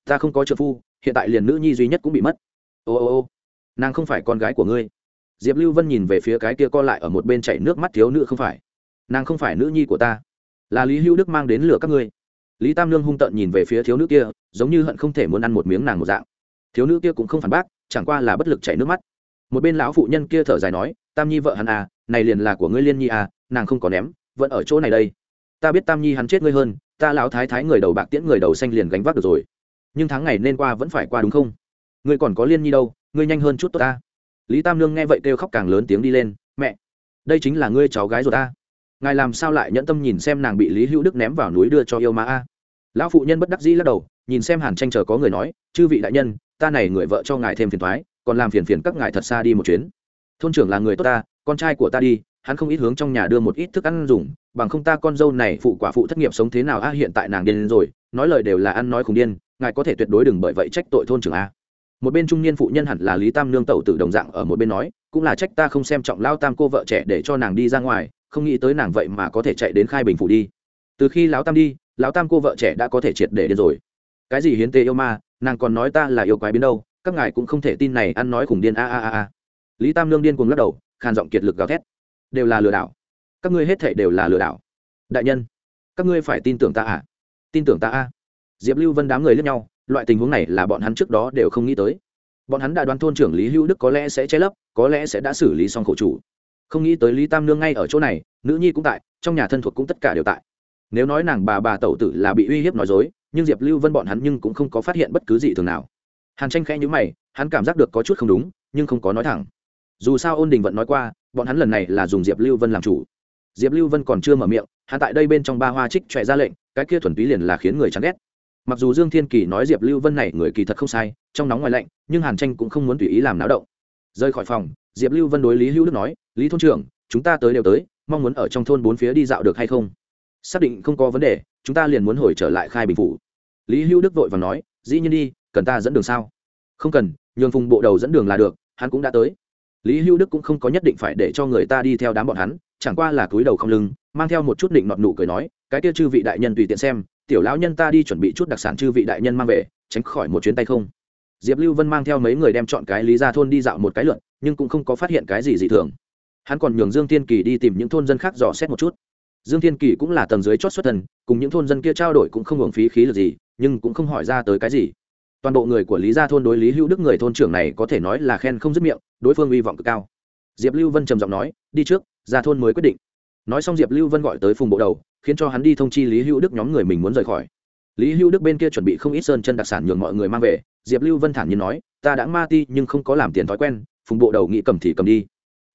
Ta không có trợ phu, hiện tại liền nữ nhi duy nhất cũng bị mất. Ô ô ô, nàng không phải con gái của ngươi. Diệp lưu vân nhìn về phía cái kia co lại ở một bên chảy nước mắt thiếu nữ không phải. Nàng không phải nữ nhi của ta. Là lý hữu đức mang đến lửa các ngươi lý tam lương hung tợn nhìn về phía thiếu nữ kia, giống như hận không thể muốn ăn một miếng nàng một dạng. Thiếu nữ kia cũng không phản bác, chẳng qua là bất lực chảy nước mắt. Một bên lão phụ nhân kia thở dài nói, tam nhi vợ hắn à này liền là của ngươi liên nhi à nàng không có ném, vẫn ở chỗ này đây. Ta biết tam nhi hắn chết ngươi hơn, ta lão thái thái người đầu bạc tiễn người đầu xanh liền gánh vác được rồi. Nhưng tháng ngày nên qua vẫn phải qua đúng không? Ngươi còn có liên nhi đâu, ngươi nhanh hơn chút tốt ta. Lý tam lương nghe vậy kêu khóc càng lớn tiếng đi lên, mẹ, đây chính là ngươi cháu gái rồi ta ngài làm sao lại nhẫn tâm nhìn xem nàng bị lý hữu đức ném vào núi đưa cho yêu ma a? Lão phụ nhân bất đắc dĩ lắc đầu, nhìn xem hàn tranh chờ có người nói, chư vị đại nhân, ta này người vợ cho ngài thêm phiền thoái còn làm phiền phiền các ngài thật xa đi một chuyến. Thôn trưởng là người tốt ta, con trai của ta đi, hắn không ít hướng trong nhà đưa một ít thức ăn dùng, bằng không ta con dâu này phụ quả phụ thất nghiệp sống thế nào a, hiện tại nàng điên rồi, nói lời đều là ăn nói khùng điên, ngài có thể tuyệt đối đừng bởi vậy trách tội thôn trưởng a một bên trung niên phụ nhân hẳn là lý tam nương tẩu tử đồng dạng ở một bên nói, cũng là trách ta không xem trọng lao tam cô vợ trẻ để cho nàng đi ra ngoài, không nghĩ tới nàng vậy mà có thể chạy đến khai bình phủ đi. Từ khi lão tam đi, lão tam cô vợ trẻ đã có thể triệt để điên rồi. Cái gì hiến tế yêu ma, nàng còn nói ta là yêu quái biến đâu, các ngài cũng không thể tin này ăn nói khủng điên a a a a. Lý tam nương điên cuồng lắc đầu, khàn giọng kiệt lực gào thét. Đều là lừa đảo. Các ngươi hết thể đều là lừa đảo. Đại nhân, các ngươi phải tin tưởng ta à? Tin tưởng ta a. Diệp lưu vân đám người lướt nhau loại tình huống này là bọn hắn trước đó đều không nghĩ tới. Bọn hắn đã đoán thôn trưởng lý hữu đức có lẽ sẽ che lấp, có lẽ sẽ đã xử lý xong khổ chủ. Không nghĩ tới lý tam nương ngay ở chỗ này, nữ nhi cũng tại, trong nhà thân thuộc cũng tất cả đều tại. Nếu nói nàng bà bà tẩu tử là bị uy hiếp nói dối, nhưng diệp lưu vân bọn hắn nhưng cũng không có phát hiện bất cứ gì thường nào. Hàn tranh khẽ nhữ mày, hắn cảm giác được có chút không đúng, nhưng không có nói thẳng. Dù sao ôn đình vẫn nói qua, bọn hắn lần này là dùng diệp lưu vân làm chủ. Diệp lưu vân còn chưa mở miệng, hắn tại đây bên trong ba hoa trích trọe ra lệnh, cái kia thuần túy liền là khiến người chán ghét mặc dù dương thiên kỳ nói diệp lưu vân này người kỳ thật không sai, trong nóng ngoài lạnh, nhưng hàn tranh cũng không muốn tùy ý làm náo động. Rời khỏi phòng, diệp lưu vân đối lý hữu đức nói, lý thôn trưởng, chúng ta tới đều tới, mong muốn ở trong thôn bốn phía đi dạo được hay không? Xác định không có vấn đề, chúng ta liền muốn hồi trở lại khai bình phủ. Lý hữu đức vội và nói, dĩ nhiên đi, cần ta dẫn đường sao? Không cần, nhường phùng bộ đầu dẫn đường là được, hắn cũng đã tới. Lý hữu đức cũng không có nhất định phải để cho người ta đi theo đám bọn hắn, chẳng qua là cúi đầu không lưng, mang theo một chút định nọt nụ cười nói, cái kia chư vị đại nhân tùy tiện xem tiểu lão nhân ta đi chuẩn bị chút đặc sản chư vị đại nhân mang về, tránh khỏi một chuyến tay không. Diệp lưu vân mang theo mấy người đem chọn cái lý ra thôn đi dạo một cái lượn, nhưng cũng không có phát hiện cái gì dị thường. Hắn còn nhường dương tiên kỳ đi tìm những thôn dân khác dò xét một chút. Dương tiên kỳ cũng là tầng dưới chót xuất thần, cùng những thôn dân kia trao đổi cũng không hưởng phí khí lực gì, nhưng cũng không hỏi ra tới cái gì. Toàn bộ người của lý gia thôn đối lý hữu đức người thôn trưởng này có thể nói là khen không dứt miệng, đối phương hy vọng cực cao. Diệp lưu vân trầm giọng nói, đi trước, gia thôn mới quyết định nói xong diệp lưu vân gọi tới phùng bộ đầu, khiến cho hắn đi thông chi lý hữu đức nhóm người mình muốn rời khỏi. Lý hữu đức bên kia chuẩn bị không ít sơn chân đặc sản nhường mọi người mang về, diệp lưu vân thản nhiên nói, ta đã ma ti nhưng không có làm tiền thói quen, phùng bộ đầu nghĩ cầm thì cầm đi.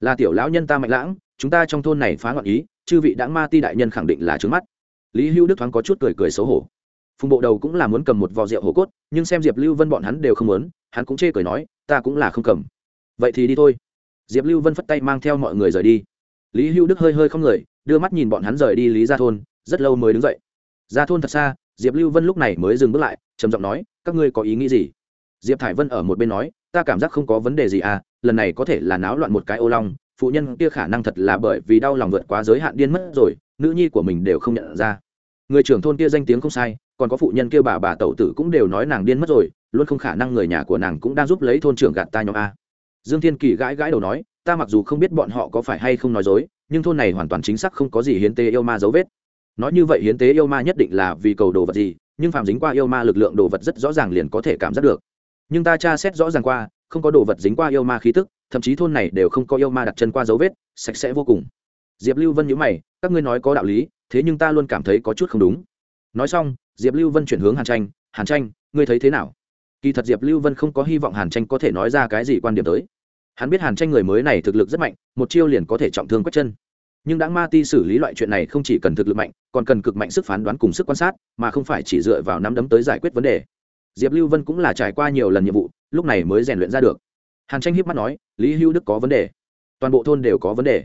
Là tiểu lão nhân ta mạnh lãng, chúng ta trong thôn này phá ngọn ý, chư vị đã ma ti đại nhân khẳng định là trướng mắt. Lý hữu đức thoáng có chút cười cười xấu hổ. Phùng bộ đầu cũng là muốn cầm một vò rượu hổ cốt, nhưng xem diệp lưu vân bọn hắn đều không muốn, hắn cũng chê cười nói, ta cũng là không cầm. Vậy thì đi thôi. Diệp lưu vân phất tay mang theo mọi người rời đi lý hữu đức hơi hơi không người, đưa mắt nhìn bọn hắn rời đi lý ra thôn, rất lâu mới đứng dậy. Ra thôn thật xa, diệp lưu vân lúc này mới dừng bước lại, trầm giọng nói, các ngươi có ý nghĩ gì? Diệp thải vân ở một bên nói, ta cảm giác không có vấn đề gì à lần này có thể là náo loạn một cái ô long, phụ nhân kia khả năng thật là bởi vì đau lòng vượt quá giới hạn điên mất rồi, nữ nhi của mình đều không nhận ra. Người trưởng thôn kia danh tiếng không sai, còn có phụ nhân kia bà bà tẩu tử cũng đều nói nàng điên mất rồi, luôn không khả năng người nhà của nàng cũng đang giúp lấy thôn trưởng gạt ta nhóm a dương thiên kỳ gãi gãi đầu nói, ta mặc dù không biết bọn họ có phải hay không nói dối, nhưng thôn này hoàn toàn chính xác không có gì hiến tế yêu ma dấu vết. Nói như vậy hiến tế yêu ma nhất định là vì cầu đồ vật gì, nhưng phạm dính qua yêu ma lực lượng đồ vật rất rõ ràng liền có thể cảm giác được. Nhưng ta tra xét rõ ràng qua, không có đồ vật dính qua yêu ma khí tức, thậm chí thôn này đều không có yêu ma đặt chân qua dấu vết, sạch sẽ vô cùng. Diệp lưu vân nhữ mày, các ngươi nói có đạo lý, thế nhưng ta luôn cảm thấy có chút không đúng. Nói xong, diệp lưu vân chuyển hướng hàn tranh hàn tranh, ngươi thấy thế nào? Kỳ thật diệp lưu vân không có hy vọng hàn tranh có thể nói ra cái gì quan điểm tới. Hắn biết hàn tranh người mới này thực lực rất mạnh, một chiêu liền có thể trọng thương quất chân. Nhưng đáng ma ti xử lý loại chuyện này không chỉ cần thực lực mạnh, còn cần cực mạnh sức phán đoán cùng sức quan sát, mà không phải chỉ dựa vào nắm đấm tới giải quyết vấn đề. Diệp lưu vân cũng là trải qua nhiều lần nhiệm vụ, lúc này mới rèn luyện ra được. Hàn tranh hiếp mắt nói, lý hữu đức có vấn đề. Toàn bộ thôn đều có vấn đề.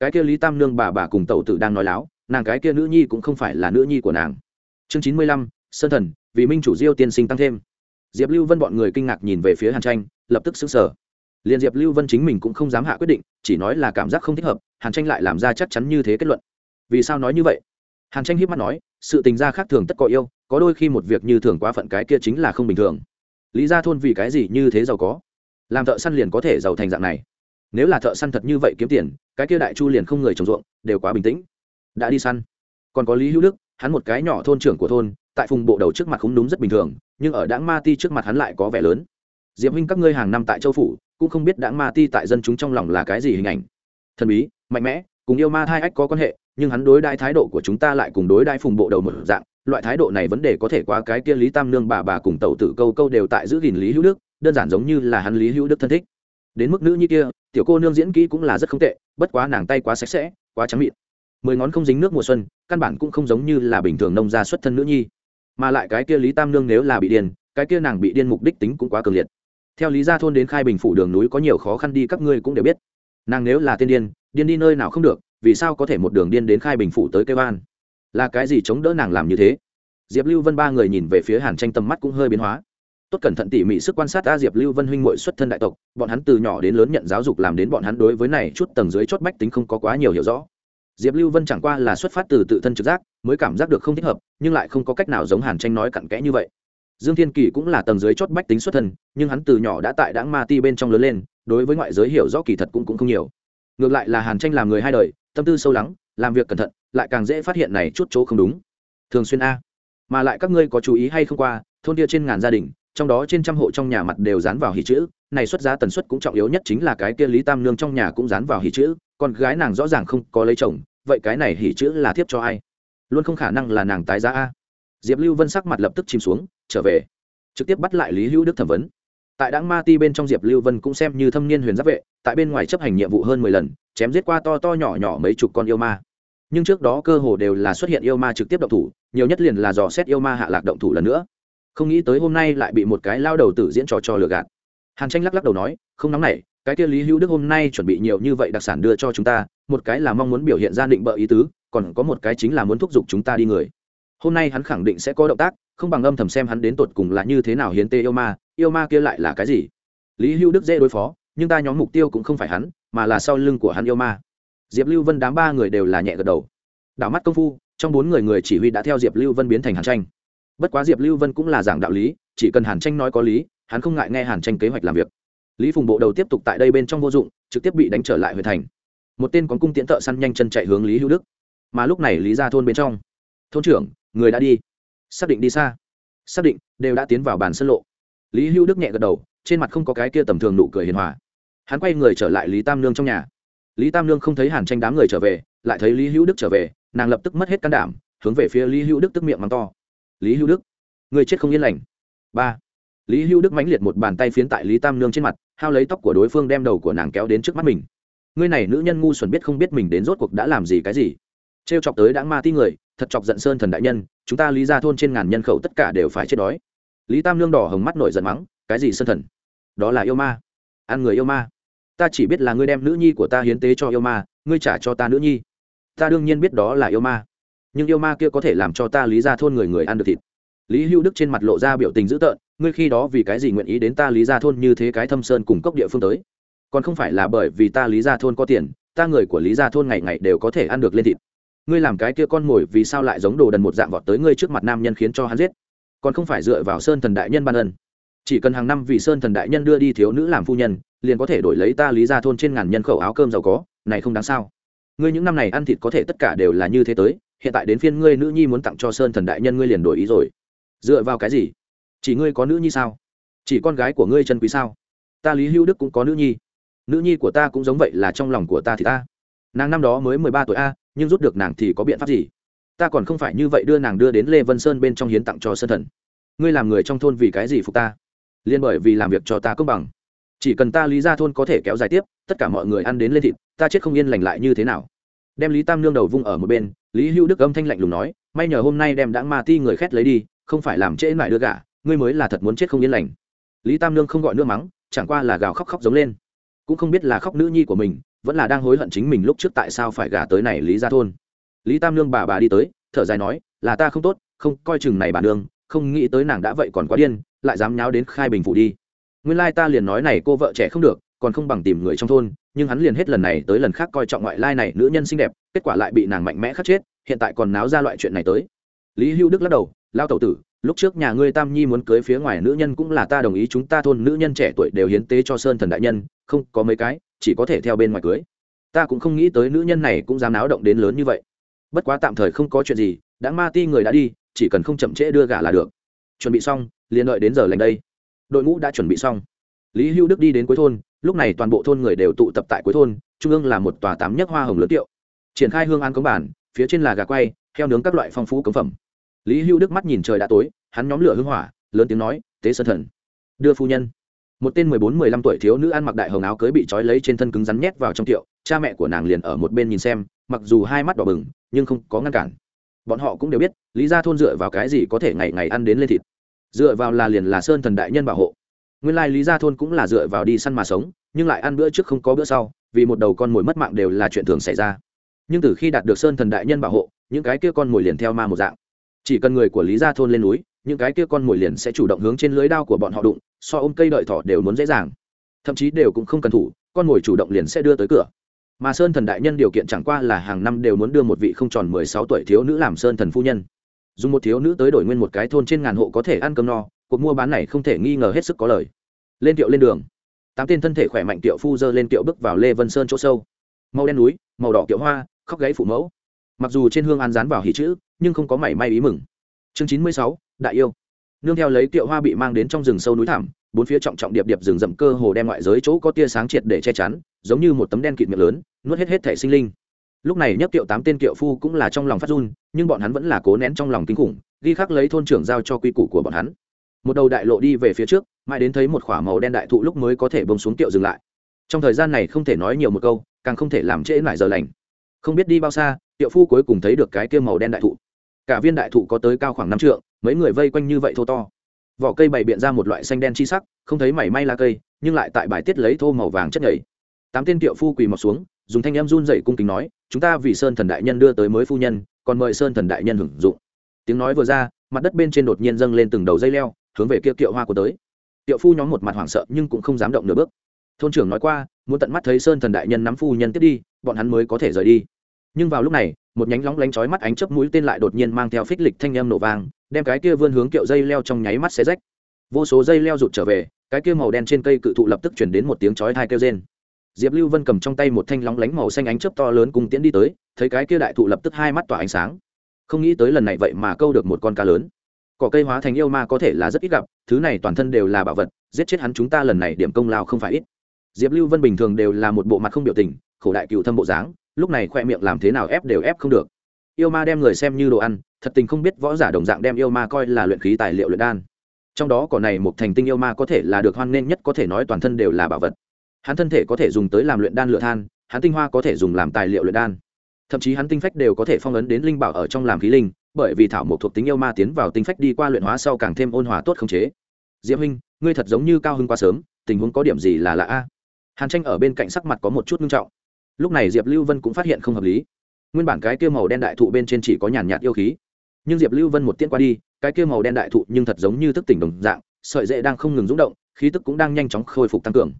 Cái kia lý tam nương bà bà cùng tẩu tử đang nói láo, nàng cái kia nữ nhi cũng không phải là nữ nhi của nàng. Chương chín mươi lăm, sơn thần, vì minh chủ diêu tiên sinh tăng thêm diệp lưu vân bọn người kinh ngạc nhìn về phía hàn tranh, lập tức xứng sở liền diệp lưu vân chính mình cũng không dám hạ quyết định, chỉ nói là cảm giác không thích hợp, hàn tranh lại làm ra chắc chắn như thế kết luận. Vì sao nói như vậy? Hàn tranh hiếp mắt nói, sự tình gia khác thường tất có yêu, có đôi khi một việc như thường quá phận cái kia chính là không bình thường. Lý ra thôn vì cái gì như thế giàu có? Làm thợ săn liền có thể giàu thành dạng này. Nếu là thợ săn thật như vậy kiếm tiền, cái kia đại chu liền không người trồng ruộng, đều quá bình tĩnh. Đã đi săn. Còn có lý hữu đức, hắn một cái nhỏ thôn trưởng của thôn tại phùng bộ đầu trước mặt không đúng rất bình thường, nhưng ở đảng ma ti trước mặt hắn lại có vẻ lớn. Diệp huynh các ngươi hàng năm tại châu phủ, cũng không biết đảng ma ti tại dân chúng trong lòng là cái gì hình ảnh. Thần bí, mạnh mẽ, cùng yêu ma thai ách có quan hệ, nhưng hắn đối đãi thái độ của chúng ta lại cùng đối đãi phùng bộ đầu một dạng. Loại thái độ này vấn đề có thể qua cái kia lý tam nương bà bà cùng tẩu tử câu câu đều tại giữ gìn lý hữu đức, đơn giản giống như là hắn lý hữu đức thân thích. Đến mức nữ như kia, tiểu cô nương diễn kỹ cũng là rất không tệ, bất quá nàng tay quá sạch sẽ, quá trắng mịn. Mười ngón không dính nước mùa xuân, căn bản cũng không giống như là bình thường nông gia xuất thân nữ nhi mà lại cái kia lý tam nương nếu là bị điên, cái kia nàng bị điên mục đích tính cũng quá cường liệt. Theo lý gia thôn đến khai bình phủ đường núi có nhiều khó khăn đi, các ngươi cũng đều biết. Nàng nếu là tiên điên điên đi nơi nào không được, vì sao có thể một đường điên đến khai bình phủ tới cây van là cái gì chống đỡ nàng làm như thế? Diệp lưu vân ba người nhìn về phía hàn tranh tầm mắt cũng hơi biến hóa. Tốt cẩn thận tỉ mỉ sức quan sát a diệp lưu vân huynh ngội xuất thân đại tộc, bọn hắn từ nhỏ đến lớn nhận giáo dục làm đến bọn hắn đối với này chút tầng dưới chót bách tính không có quá nhiều hiểu rõ diệp lưu vân chẳng qua là xuất phát từ tự thân trực giác mới cảm giác được không thích hợp nhưng lại không có cách nào giống hàn tranh nói cặn kẽ như vậy. Dương thiên kỳ cũng là tầng dưới chót bách tính xuất thân nhưng hắn từ nhỏ đã tại đáng ma ti bên trong lớn lên đối với ngoại giới hiểu rõ kỳ thật cũng, cũng không nhiều. Ngược lại là hàn tranh làm người hai đời tâm tư sâu lắng làm việc cẩn thận lại càng dễ phát hiện này chút chỗ không đúng. Thường xuyên a. Mà lại các ngươi có chú ý hay không qua thôn kia trên ngàn gia đình trong đó trên trăm hộ trong nhà mặt đều dán vào hỉ chữ này xuất giá tần suất cũng trọng yếu nhất chính là cái kia lý tam nương trong nhà cũng dán vào hỉ chữ con gái nàng rõ ràng không có lấy chồng, vậy cái này hỉ chữ là thiếp cho ai? Luôn không khả năng là nàng tái giá a. Diệp lưu vân sắc mặt lập tức chìm xuống, trở về. Trực tiếp bắt lại lý hữu đức thẩm vấn. Tại đáng ma ti bên trong diệp lưu vân cũng xem như thâm niên huyền giáp vệ, tại bên ngoài chấp hành nhiệm vụ hơn mười lần, chém giết qua to to nhỏ nhỏ mấy chục con yêu ma. Nhưng trước đó cơ hồ đều là xuất hiện yêu ma trực tiếp động thủ, nhiều nhất liền là dò xét yêu ma hạ lạc động thủ lần nữa. Không nghĩ tới hôm nay lại bị một cái lao đầu tử diễn trò trò lừa gạt. Hàn tranh lắc lắc đầu nói, không nóng này cái kia lý hữu đức hôm nay chuẩn bị nhiều như vậy đặc sản đưa cho chúng ta, một cái là mong muốn biểu hiện ra định bợ ý tứ, còn có một cái chính là muốn thúc giục chúng ta đi người. Hôm nay hắn khẳng định sẽ có động tác, không bằng âm thầm xem hắn đến tột cùng là như thế nào hiến tế yêu ma yêu ma kia lại là cái gì. Lý hữu đức dễ đối phó, nhưng ta nhóm mục tiêu cũng không phải hắn, mà là sau lưng của hắn yêu ma. Diệp lưu vân đám ba người đều là nhẹ gật đầu. Đảo mắt công phu, trong bốn người người chỉ huy đã theo diệp lưu vân biến thành hàn tranh. Bất quá diệp lưu vân cũng là giảng đạo lý, chỉ cần hàn tranh nói có lý, hắn không ngại nghe hàn tranh kế hoạch làm việc lý phùng bộ đầu tiếp tục tại đây bên trong vô dụng, trực tiếp bị đánh trở lại huyện thành. Một tên có cung tiễn thợ săn nhanh chân chạy hướng lý hữu đức. Mà lúc này lý ra thôn bên trong. Thôn trưởng, người đã đi. Xác định đi xa. Xác định, đều đã tiến vào bàn sân lộ. Lý hữu đức nhẹ gật đầu, trên mặt không có cái kia tầm thường nụ cười hiền hòa. Hắn quay người trở lại lý tam nương trong nhà. Lý tam nương không thấy hàn tranh đám người trở về, lại thấy lý hữu đức trở về, nàng lập tức mất hết can đảm, hướng về phía lý hữu đức tức miệng mắng to. Lý hữu đức, người chết không yên lành. Ba lý hữu đức mãnh liệt một bàn tay phiến tại lý tam nương trên mặt, hao lấy tóc của đối phương đem đầu của nàng kéo đến trước mắt mình. Ngươi này nữ nhân ngu xuẩn biết không biết mình đến rốt cuộc đã làm gì cái gì. T r e o chọc tới đã ma ti người, thật chọc giận sơn thần đại nhân, chúng ta lý ra thôn trên ngàn nhân khẩu tất cả đều phải chết đói. Lý tam nương đỏ hồng mắt nổi giận mắng, cái gì sơn thần? Đó là yêu ma. Ăn người yêu ma. Ta chỉ biết là ngươi đem nữ nhi của ta hiến tế cho yêu ma, ngươi trả cho ta nữ nhi. Ta đương nhiên biết đó là yêu ma. Nhưng yêu ma kia có thể làm cho ta lý ra thôn người người ăn được thịt. Lý hữu đức trên mặt lộ ra biểu tình dữ tợn ngươi khi đó vì cái gì nguyện ý đến ta lý gia thôn như thế cái thâm sơn cùng cốc địa phương tới? Còn không phải là bởi vì ta lý gia thôn có tiền, ta người của lý gia thôn ngày ngày đều có thể ăn được lên thịt. Ngươi làm cái kia con mồi vì sao lại giống đồ đần một dạng vọt tới ngươi trước mặt nam nhân khiến cho hắn giết? Còn không phải dựa vào sơn thần đại nhân ban ân. Chỉ cần hàng năm vì sơn thần đại nhân đưa đi thiếu nữ làm phu nhân, liền có thể đổi lấy ta lý gia thôn trên ngàn nhân khẩu áo cơm giàu có, này không đáng sao? Ngươi những năm này ăn thịt có thể tất cả đều là như thế tới, hiện tại đến phiên ngươi nữ nhi muốn tặng cho sơn thần đại nhân ngươi liền đổi ý rồi. Dựa vào cái gì? Chỉ ngươi có nữ nhi sao? Chỉ con gái của ngươi chân quý sao? Ta lý hữu đức cũng có nữ nhi. Nữ nhi của ta cũng giống vậy là trong lòng của ta thì ta. Nàng năm đó mới mười ba tuổi a, nhưng rút được nàng thì có biện pháp gì? Ta còn không phải như vậy đưa nàng đưa đến lê vân sơn bên trong hiến tặng cho sơn thần. Ngươi làm người trong thôn vì cái gì phục ta? Liên bởi vì làm việc cho ta công bằng. Chỉ cần ta lý ra thôn có thể kéo dài tiếp, tất cả mọi người ăn đến lên thịt, ta chết không yên lành lại như thế nào? Đem lý tam nương đầu vung ở một bên, lý hữu đức âm thanh lạnh lùng nói, may nhờ hôm nay đem đã ma ti người khét lấy đi, không phải làm trễ lại đưa gà ngươi mới là thật muốn chết không yên lành. Lý tam nương không gọi nước mắng, chẳng qua là gào khóc khóc giống lên. Cũng không biết là khóc nữ nhi của mình, vẫn là đang hối hận chính mình lúc trước tại sao phải gả tới này lý ra thôn. Lý tam nương bà bà đi tới, thở dài nói, là ta không tốt, không, coi chừng này bà nương, không nghĩ tới nàng đã vậy còn quá điên, lại dám nháo đến khai bình phủ đi. Nguyên lai ta liền nói này cô vợ trẻ không được, còn không bằng tìm người trong thôn, nhưng hắn liền hết lần này tới lần khác coi trọng ngoại lai này nữ nhân xinh đẹp, kết quả lại bị nàng mạnh mẽ khắc chết, hiện tại còn náo ra loại chuyện này tới. Lý hữu đức lắc đầu, lao tẩu tử lúc trước nhà ngươi tam nhi muốn cưới phía ngoài nữ nhân cũng là ta đồng ý, chúng ta thôn nữ nhân trẻ tuổi đều hiến tế cho sơn thần đại nhân, không có mấy cái, chỉ có thể theo bên ngoài cưới. Ta cũng không nghĩ tới nữ nhân này cũng dám náo động đến lớn như vậy. Bất quá tạm thời không có chuyện gì, đã ma ti người đã đi, chỉ cần không chậm trễ đưa gả là được. Chuẩn bị xong, liền đợi đến giờ lành đây. Đội ngũ đã chuẩn bị xong. Lý Hưu đức đi đến cuối thôn, lúc này toàn bộ thôn người đều tụ tập tại cuối thôn, trung ương là một tòa tám nhấc hoa hồng lớn tiệu. Triển khai hương an cống bản, phía trên là gà quay, heo nướng các loại phong phú cống phẩm lý hữu đức mắt nhìn trời đã tối, hắn nhóm lửa hưng hỏa, lớn tiếng nói, tế sơn thần, đưa phu nhân. Một tên mười bốn, mười lăm tuổi thiếu nữ ăn mặc đại hồng áo cưới bị trói lấy trên thân cứng rắn nhét vào trong tiệu, cha mẹ của nàng liền ở một bên nhìn xem, mặc dù hai mắt đỏ bừng, nhưng không có ngăn cản. Bọn họ cũng đều biết, lý ra thôn dựa vào cái gì có thể ngày ngày ăn đến lên thịt. Dựa vào là liền là sơn thần đại nhân bảo hộ. Nguyên lai lý ra thôn cũng là dựa vào đi săn mà sống, nhưng lại ăn bữa trước không có bữa sau, vì một đầu con mồi mất mạng đều là chuyện thường xảy ra. Nhưng từ khi đạt được sơn thần đại nhân bảo hộ, những cái kia con mồi liền theo ma một dạng chỉ cần người của lý gia thôn lên núi, những cái kia con mồi liền sẽ chủ động hướng trên lưới đao của bọn họ đụng, so ôm cây đợi thỏ đều muốn dễ dàng. Thậm chí đều cũng không cần thủ, con mồi chủ động liền sẽ đưa tới cửa. Mà sơn thần đại nhân điều kiện chẳng qua là hàng năm đều muốn đưa một vị không tròn mười sáu tuổi thiếu nữ làm sơn thần phu nhân. Dùng một thiếu nữ tới đổi nguyên một cái thôn trên ngàn hộ có thể ăn cơm no, cuộc mua bán này không thể nghi ngờ hết sức có lời. Lên tiệu lên đường. Tám tên thân thể khỏe mạnh tiệu phu dơ lên tiệu bước vào lê vân sơn chỗ sâu. Màu đen núi, màu đỏ kiệu hoa, khóc gáy phụ mẫu. Mặc dù trên hương an dán vào hỉ chữ nhưng không có mảy may ý mừng. Chương chín mươi sáu, đại yêu. Nương theo lấy kiệu hoa bị mang đến trong rừng sâu núi thảm bốn phía trọng trọng điệp điệp rừng rậm cơ hồ đem ngoại giới chỗ có tia sáng triệt để che chắn, giống như một tấm đen kịt miệng lớn, nuốt hết hết thể sinh linh. Lúc này nhấc kiệu tám tên kiệu phu cũng là trong lòng phát run, nhưng bọn hắn vẫn là cố nén trong lòng kinh khủng, ghi khắc lấy thôn trưởng giao cho quy củ của bọn hắn. Một đầu đại lộ đi về phía trước, mãi đến thấy một k h ỏ a màu đen đại thụ lúc mới có thể bông xuống kiệu dừng lại. Trong thời gian này không thể nói nhiều một câu, càng không thể làm trễ lại giờ lành. Không biết đi bao xa tiệu phu cuối cùng thấy được cái kia màu đen đại thụ cả viên đại thụ có tới cao khoảng năm trượng, mấy người vây quanh như vậy thô to. Vỏ cây bày biện ra một loại xanh đen chi sắc, không thấy mảy may là cây, nhưng lại tại bài tiết lấy thô màu vàng chất nhảy tám tên tiệu phu quỳ mọc xuống, dùng thanh em run dậy cung kính nói, chúng ta vì sơn thần đại nhân đưa tới mới phu nhân, còn mời sơn thần đại nhân hưởng dụng. Tiếng nói vừa ra, mặt đất bên trên đột nhiên dâng lên từng đầu dây leo, hướng về kia kiệu hoa của tới. Tiệu phu nhóm một mặt hoảng sợ nhưng cũng không dám động nửa bước. Thôn trưởng nói qua, muốn tận mắt thấy sơn thần đại nhân nắm phu nhân tiếp đi, bọn hắn mới có thể rời đi nhưng vào lúc này, một nhánh lóng lánh chói mắt ánh chớp mũi tên lại đột nhiên mang theo phích lịch thanh âm nổ vang, đem cái kia vươn hướng kiệu dây leo trong nháy mắt xé rách. Vô số dây leo rụt trở về, cái kia màu đen trên cây cự thụ lập tức chuyển đến một tiếng chói thai kêu rên. Diệp lưu vân cầm trong tay một thanh lóng lánh màu xanh ánh chớp to lớn cùng tiễn đi tới, thấy cái kia đại thụ lập tức hai mắt tỏa ánh sáng. Không nghĩ tới lần này vậy mà câu được một con cá lớn. Cỏ cây hóa thành yêu ma có thể là rất ít gặp, thứ này toàn thân đều là bảo vật, giết chết hắn chúng ta lần này điểm công lao không phải ít. Diệp lưu vân bình thường đều là một bộ mặt không biểu tình, khổ đại cựu thâm bộ dáng lúc này khoe miệng làm thế nào ép đều ép không được. Yêu ma đem người xem như đồ ăn, thật tình không biết võ giả đồng dạng đem yêu ma coi là luyện khí tài liệu luyện đan. Trong đó cỏ này một thành tinh yêu ma có thể là được hoan nghênh nhất, có thể nói toàn thân đều là bảo vật. Hắn thân thể có thể dùng tới làm luyện đan lựa than, hắn tinh hoa có thể dùng làm tài liệu luyện đan. Thậm chí hắn tinh phách đều có thể phong ấn đến linh bảo ở trong làm khí linh, bởi vì thảo mộc thuộc tính yêu ma tiến vào tinh phách đi qua luyện hóa sau càng thêm ôn hòa tốt khống chế. Diễm huynh, ngươi thật giống như cao hưng quá sớm, tình huống có điểm gì là lạ a? Hàn tranh ở bên cạnh sắc mặt có một chút nghiêm trọng lúc này diệp lưu vân cũng phát hiện không hợp lý. Nguyên bản cái kia màu đen đại thụ bên trên chỉ có nhàn nhạt yêu khí. Nhưng diệp lưu vân một tiên qua đi, cái kia màu đen đại thụ nhưng thật giống như thức tỉnh đồng dạng, sợi dễ đang không ngừng rúng động, khí tức cũng đang nhanh chóng khôi phục tăng cường.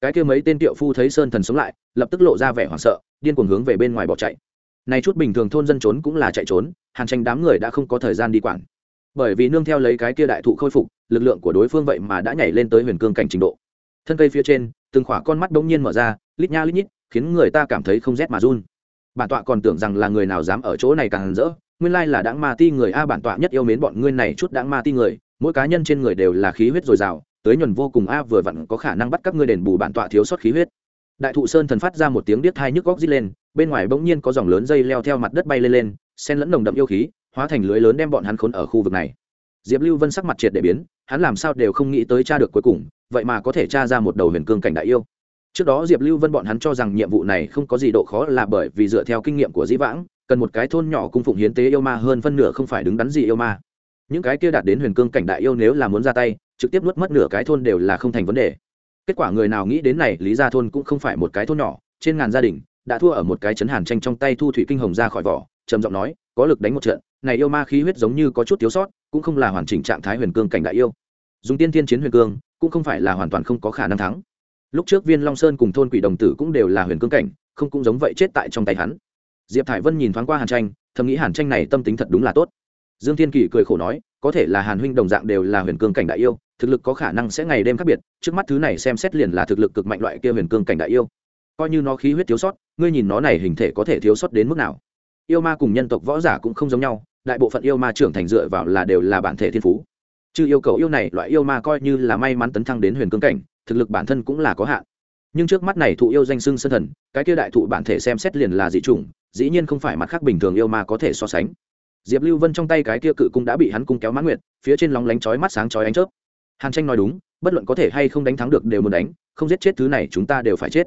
Cái kia mấy tên tiệu phu thấy sơn thần sống lại, lập tức lộ ra vẻ hoảng sợ, điên cuồng hướng về bên ngoài bỏ chạy. Này chút bình thường thôn dân trốn cũng là chạy trốn, hàn tranh đám người đã không có thời gian đi quản. Bởi vì nương theo lấy cái kia đại thụ khôi phục, lực lượng của đối phương vậy mà đã nhảy lên tới huyền cương cảnh trình độ. Thân cây phía trên, từng khỏa con mắt bỗng nhiên mở ra, lít nha lít nhít khiến người ta cảm thấy không rét mà run. Bản tọa còn tưởng rằng là người nào dám ở chỗ này càng rỡ, nguyên lai là đáng ma ti người a bản tọa nhất yêu mến bọn ngươi này chút đáng ma ti người, mỗi cá nhân trên người đều là khí huyết dồi dào, tới nhuần vô cùng a vừa vặn có khả năng bắt các ngươi đền bù bản tọa thiếu sót khí huyết. Đại thụ sơn thần phát ra một tiếng điếc thai nhức góc rít lên, bên ngoài bỗng nhiên có dòng lớn dây leo theo mặt đất bay lên lên sen lẫn nồng đậm yêu khí, hóa thành lưới lớn đem bọn hắn khốn ở khu vực này. Diệp lưu vân sắc mặt triệt để biến, hắn làm sao đều không nghĩ tới cha được cuối cùng, vậy mà có thể tra ra một đầu huyền cương cảnh đại yêu trước đó diệp lưu vân bọn hắn cho rằng nhiệm vụ này không có gì độ khó là bởi vì dựa theo kinh nghiệm của dĩ vãng, cần một cái thôn nhỏ cung phụng hiến tế yêu ma hơn phân nửa không phải đứng đắn gì yêu ma. Những cái kia đạt đến huyền cương cảnh đại yêu nếu là muốn ra tay, trực tiếp nuốt mất nửa cái thôn đều là không thành vấn đề. Kết quả người nào nghĩ đến này, lý gia thôn cũng không phải một cái thôn nhỏ, trên ngàn gia đình, đã thua ở một cái chấn hàn tranh trong tay thu thủy kinh hồng ra khỏi vỏ, trầm giọng nói, có lực đánh một trận, này yêu ma khí huyết giống như có chút thiếu sót, cũng không là hoàn chỉnh trạng thái huyền cương cảnh đại yêu. Dùng tiên thiên chiến huyền cương, cũng không phải là hoàn toàn không có khả năng thắng lúc trước viên long sơn cùng thôn quỷ đồng tử cũng đều là huyền cương cảnh, không cũng giống vậy chết tại trong tay hắn. Diệp thải vân nhìn thoáng qua hàn tranh, thầm nghĩ hàn tranh này tâm tính thật đúng là tốt. Dương thiên kỳ cười khổ nói, có thể là hàn huynh đồng dạng đều là huyền cương cảnh đại yêu, thực lực có khả năng sẽ ngày đêm khác biệt, trước mắt thứ này xem xét liền là thực lực cực mạnh loại kia huyền cương cảnh đại yêu. Coi như nó khí huyết thiếu sót, ngươi nhìn nó này hình thể có thể thiếu sót đến mức nào? Yêu ma cùng nhân tộc võ giả cũng không giống nhau, đại bộ phận yêu ma trưởng thành dựa vào là đều là bản thể thiên phú. Chứ yêu cầu yêu này, loại yêu ma coi như là may mắn tấn thăng đến huyền cương cảnh thực lực bản thân cũng là có hạn. Nhưng trước mắt này thụ yêu danh xưng sân thần, cái kia đại thụ bản thể xem xét liền là dị chủng, dĩ nhiên không phải mặt khác bình thường yêu mà có thể so sánh. Diệp lưu vân trong tay cái kia cự cung đã bị hắn cung kéo mãn nguyệt, phía trên lóng lánh chói mắt sáng chói ánh chớp. Hàn tranh nói đúng, bất luận có thể hay không đánh thắng được đều muốn đánh, không giết chết thứ này chúng ta đều phải chết.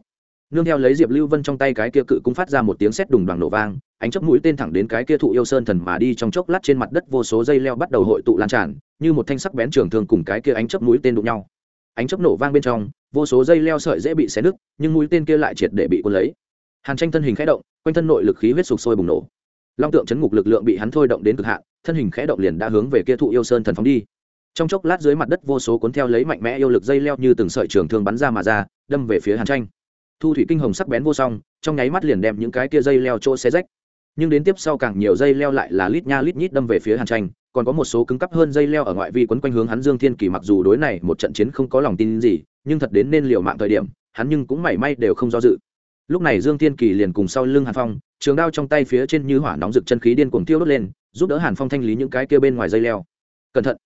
Nương theo lấy diệp lưu vân trong tay cái kia cự cung phát ra một tiếng sét đùng đoàn nổ vang, ánh chớp mũi tên thẳng đến cái kia thụ yêu sơn thần mà đi trong chốc lát trên mặt đất vô số dây leo bắt đầu hội tụ lan tràn, như một thanh sắc bén trường thường cùng cái kia ánh chớp mũi tên đụng nhau ánh chớp nổ vang bên trong, vô số dây leo sợi dễ bị xé nứt, nhưng mũi tên kia lại triệt để bị cuốn lấy. Hàn tranh thân hình khẽ động, quanh thân nội lực khí huyết sục sôi bùng nổ. Long tượng chấn ngục lực lượng bị hắn thôi động đến cực hạn, thân hình khẽ động liền đã hướng về kia thụ yêu sơn thần phóng đi. Trong chốc lát dưới mặt đất vô số cuốn theo lấy mạnh mẽ yêu lực dây leo như từng sợi trường thương bắn ra mà ra, đâm về phía hàn tranh. Thu thủy kinh hồng sắc bén vô song, trong nháy mắt liền đem những cái kia dây leo chỗ xé rách. Nhưng đến tiếp sau càng nhiều dây leo lại là lít nha lít nhít đâm về phía hàn tranh còn có một số cứng cắp hơn dây leo ở ngoại vi quấn quanh hướng hắn dương thiên kỳ mặc dù đối này một trận chiến không có lòng tin gì, nhưng thật đến nên liều mạng thời điểm, hắn nhưng cũng mảy may đều không do dự. Lúc này dương thiên kỳ liền cùng sau lưng hàn phong, trường đao trong tay phía trên như hỏa nóng rực chân khí điên cuồng tiêu đốt lên, giúp đỡ hàn phong thanh lý những cái kia bên ngoài dây leo. Cẩn thận.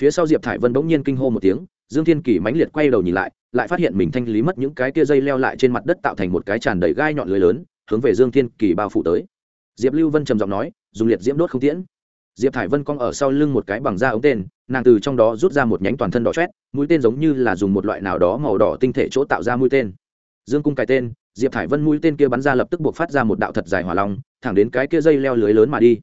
Phía sau diệp thải vân bỗng nhiên kinh hô một tiếng, dương thiên kỳ mãnh liệt quay đầu nhìn lại lại phát hiện mình thanh lý mất những cái kia dây leo lại trên mặt đất tạo thành một cái tràn đầy gai nhọn lưới lớn, hướng về dương thiên kỳ bao phủ tới. Diệp lưu vân trầm giọng nói, dùng liệt diễm đốt không tiễn diệp thải vân cong ở sau lưng một cái bằng da ống tên, nàng từ trong đó rút ra một nhánh toàn thân đỏ chét mũi tên giống như là dùng một loại nào đó màu đỏ tinh thể chỗ tạo ra mũi tên. Dương cung cái tên, diệp thải vân mũi tên kia bắn ra lập tức buộc phát ra một đạo thật dài hỏa long, thẳng đến cái kia dây leo lưới lớn mà đi.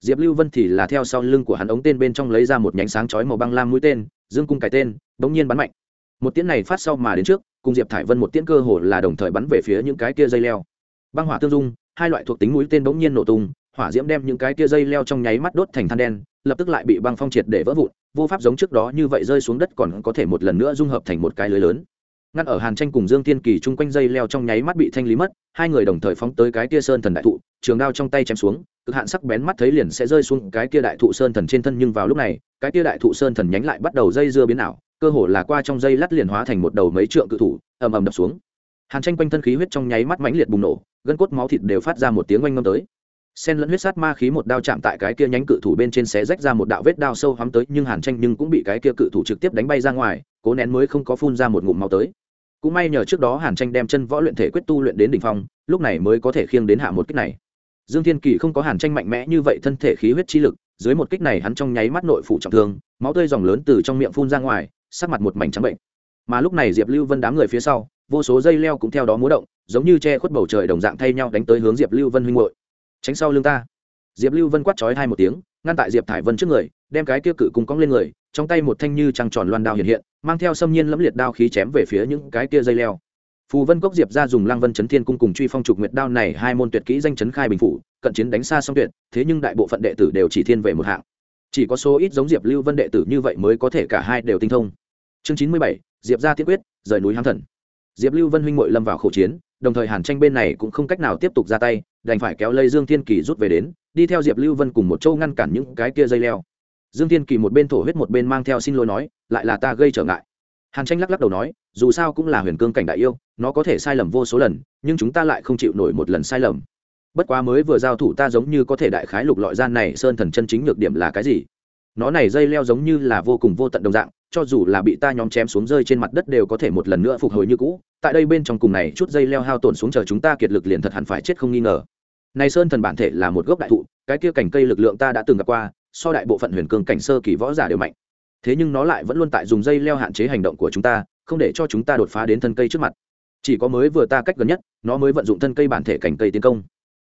Diệp lưu vân thì là theo sau lưng của hắn ống tên bên trong lấy ra một nhánh sáng chói màu băng lam mũi tên, dương cung cái tên, bỗng nhiên bắn mạnh. Một tiễn này phát sau mà đến trước, cùng diệp thải vân một tiễn cơ hồ là đồng thời bắn về phía những cái kia dây leo. Băng hỏa tương dung, hai loại thuộc tính mũi tên bỗng nhiên nổ tung hỏa diễm đem những cái tia dây leo trong nháy mắt đốt thành than đen, lập tức lại bị băng phong triệt để vỡ vụn, vô pháp giống trước đó như vậy rơi xuống đất còn có thể một lần nữa dung hợp thành một cái lưới lớn. Ngăn ở hàn tranh cùng dương tiên kỳ chung quanh dây leo trong nháy mắt bị thanh lý mất, hai người đồng thời phóng tới cái kia sơn thần đại thụ, trường đao trong tay chém xuống, cực hạn sắc bén mắt thấy liền sẽ rơi xuống cái kia đại thụ sơn thần trên thân nhưng vào lúc này, cái kia đại thụ sơn thần nhánh lại bắt đầu dây dưa biến ảo, cơ hồ là qua trong dây lát liền hóa thành một đầu mấy trượng cự thủ, ầm ầm đập xuống. Hàn tranh quanh thân khí huyết trong nháy mắt mãnh liệt bùng nổ, gân cốt máu thịt đều phát ra một tiếng oanh ngâm tới sen lẫn huyết sát ma khí một đao chạm tại cái kia nhánh cự thủ bên trên xé rách ra một đạo vết đao sâu hắm tới, nhưng hàn tranh nhưng cũng bị cái kia cự thủ trực tiếp đánh bay ra ngoài, cố nén mới không có phun ra một ngụm máu tới. Cũng may nhờ trước đó hàn tranh đem chân võ luyện thể quyết tu luyện đến đỉnh phong, lúc này mới có thể khiêng đến hạ một kích này. Dương thiên kỳ không có hàn tranh mạnh mẽ như vậy thân thể khí huyết chi lực, dưới một kích này hắn trong nháy mắt nội phủ trọng thương, máu tươi dòng lớn từ trong miệng phun ra ngoài, sắc mặt một mảnh trắng bệnh. Mà lúc này diệp lưu vân đám người phía sau, vô số dây leo cũng theo đó múa động, giống như che khuất bầu trời đồng dạng thay nhau đánh tới hướng diệp lưu vân huynh hội tránh sau lưng ta. Diệp lưu vân quát chói hai một tiếng, ngăn tại diệp thải vân trước người, đem cái kia cự cùng cong lên người, trong tay một thanh như trăng tròn loan đao hiện hiện, mang theo xâm nhiên lẫm liệt đao khí chém về phía những cái kia dây leo. Phù vân cốc diệp ra dùng Lang vân chấn thiên cung cùng truy phong trục nguyệt đao này hai môn tuyệt kỹ danh chấn khai bình phủ, cận chiến đánh xa song tuyệt, thế nhưng đại bộ phận đệ tử đều chỉ thiên về một hạng. Chỉ có số ít giống diệp lưu vân đệ tử như vậy mới có thể cả hai đều tinh thông. Chương chín mươi bảy, diệp ra tiết quyết, rời núi hám thần. Diệp lưu vân huynh mội lâm vào khẩu chiến, đồng thời hàn tranh bên này cũng không cách nào tiếp tục ra tay đành phải kéo lây dương thiên kỳ rút về đến, đi theo diệp lưu vân cùng một châu ngăn cản những cái kia dây leo. Dương thiên kỳ một bên thổ huyết một bên mang theo xin lỗi nói, lại là ta gây trở ngại. Hàn tranh lắc lắc đầu nói, dù sao cũng là huyền cương cảnh đại yêu, nó có thể sai lầm vô số lần, nhưng chúng ta lại không chịu nổi một lần sai lầm. Bất quá mới vừa giao thủ ta giống như có thể đại khái lục lọi gian này sơn thần chân chính nhược điểm là cái gì? Nó này dây leo giống như là vô cùng vô tận đồng dạng cho dù là bị ta nhóm chém xuống rơi trên mặt đất đều có thể một lần nữa phục hồi như cũ. Tại đây bên trong cùng này chút dây leo hao tổn xuống chờ chúng ta kiệt lực liền thật hẳn phải chết không nghi ngờ. Này sơn thần bản thể là một gốc đại thụ, cái kia cảnh cây lực lượng ta đã từng gặp qua, so đại bộ phận huyền cương cảnh sơ kỳ võ giả đều mạnh. Thế nhưng nó lại vẫn luôn tại dùng dây leo hạn chế hành động của chúng ta, không để cho chúng ta đột phá đến thân cây trước mặt. Chỉ có mới vừa ta cách gần nhất, nó mới vận dụng thân cây bản thể cảnh cây tiến công.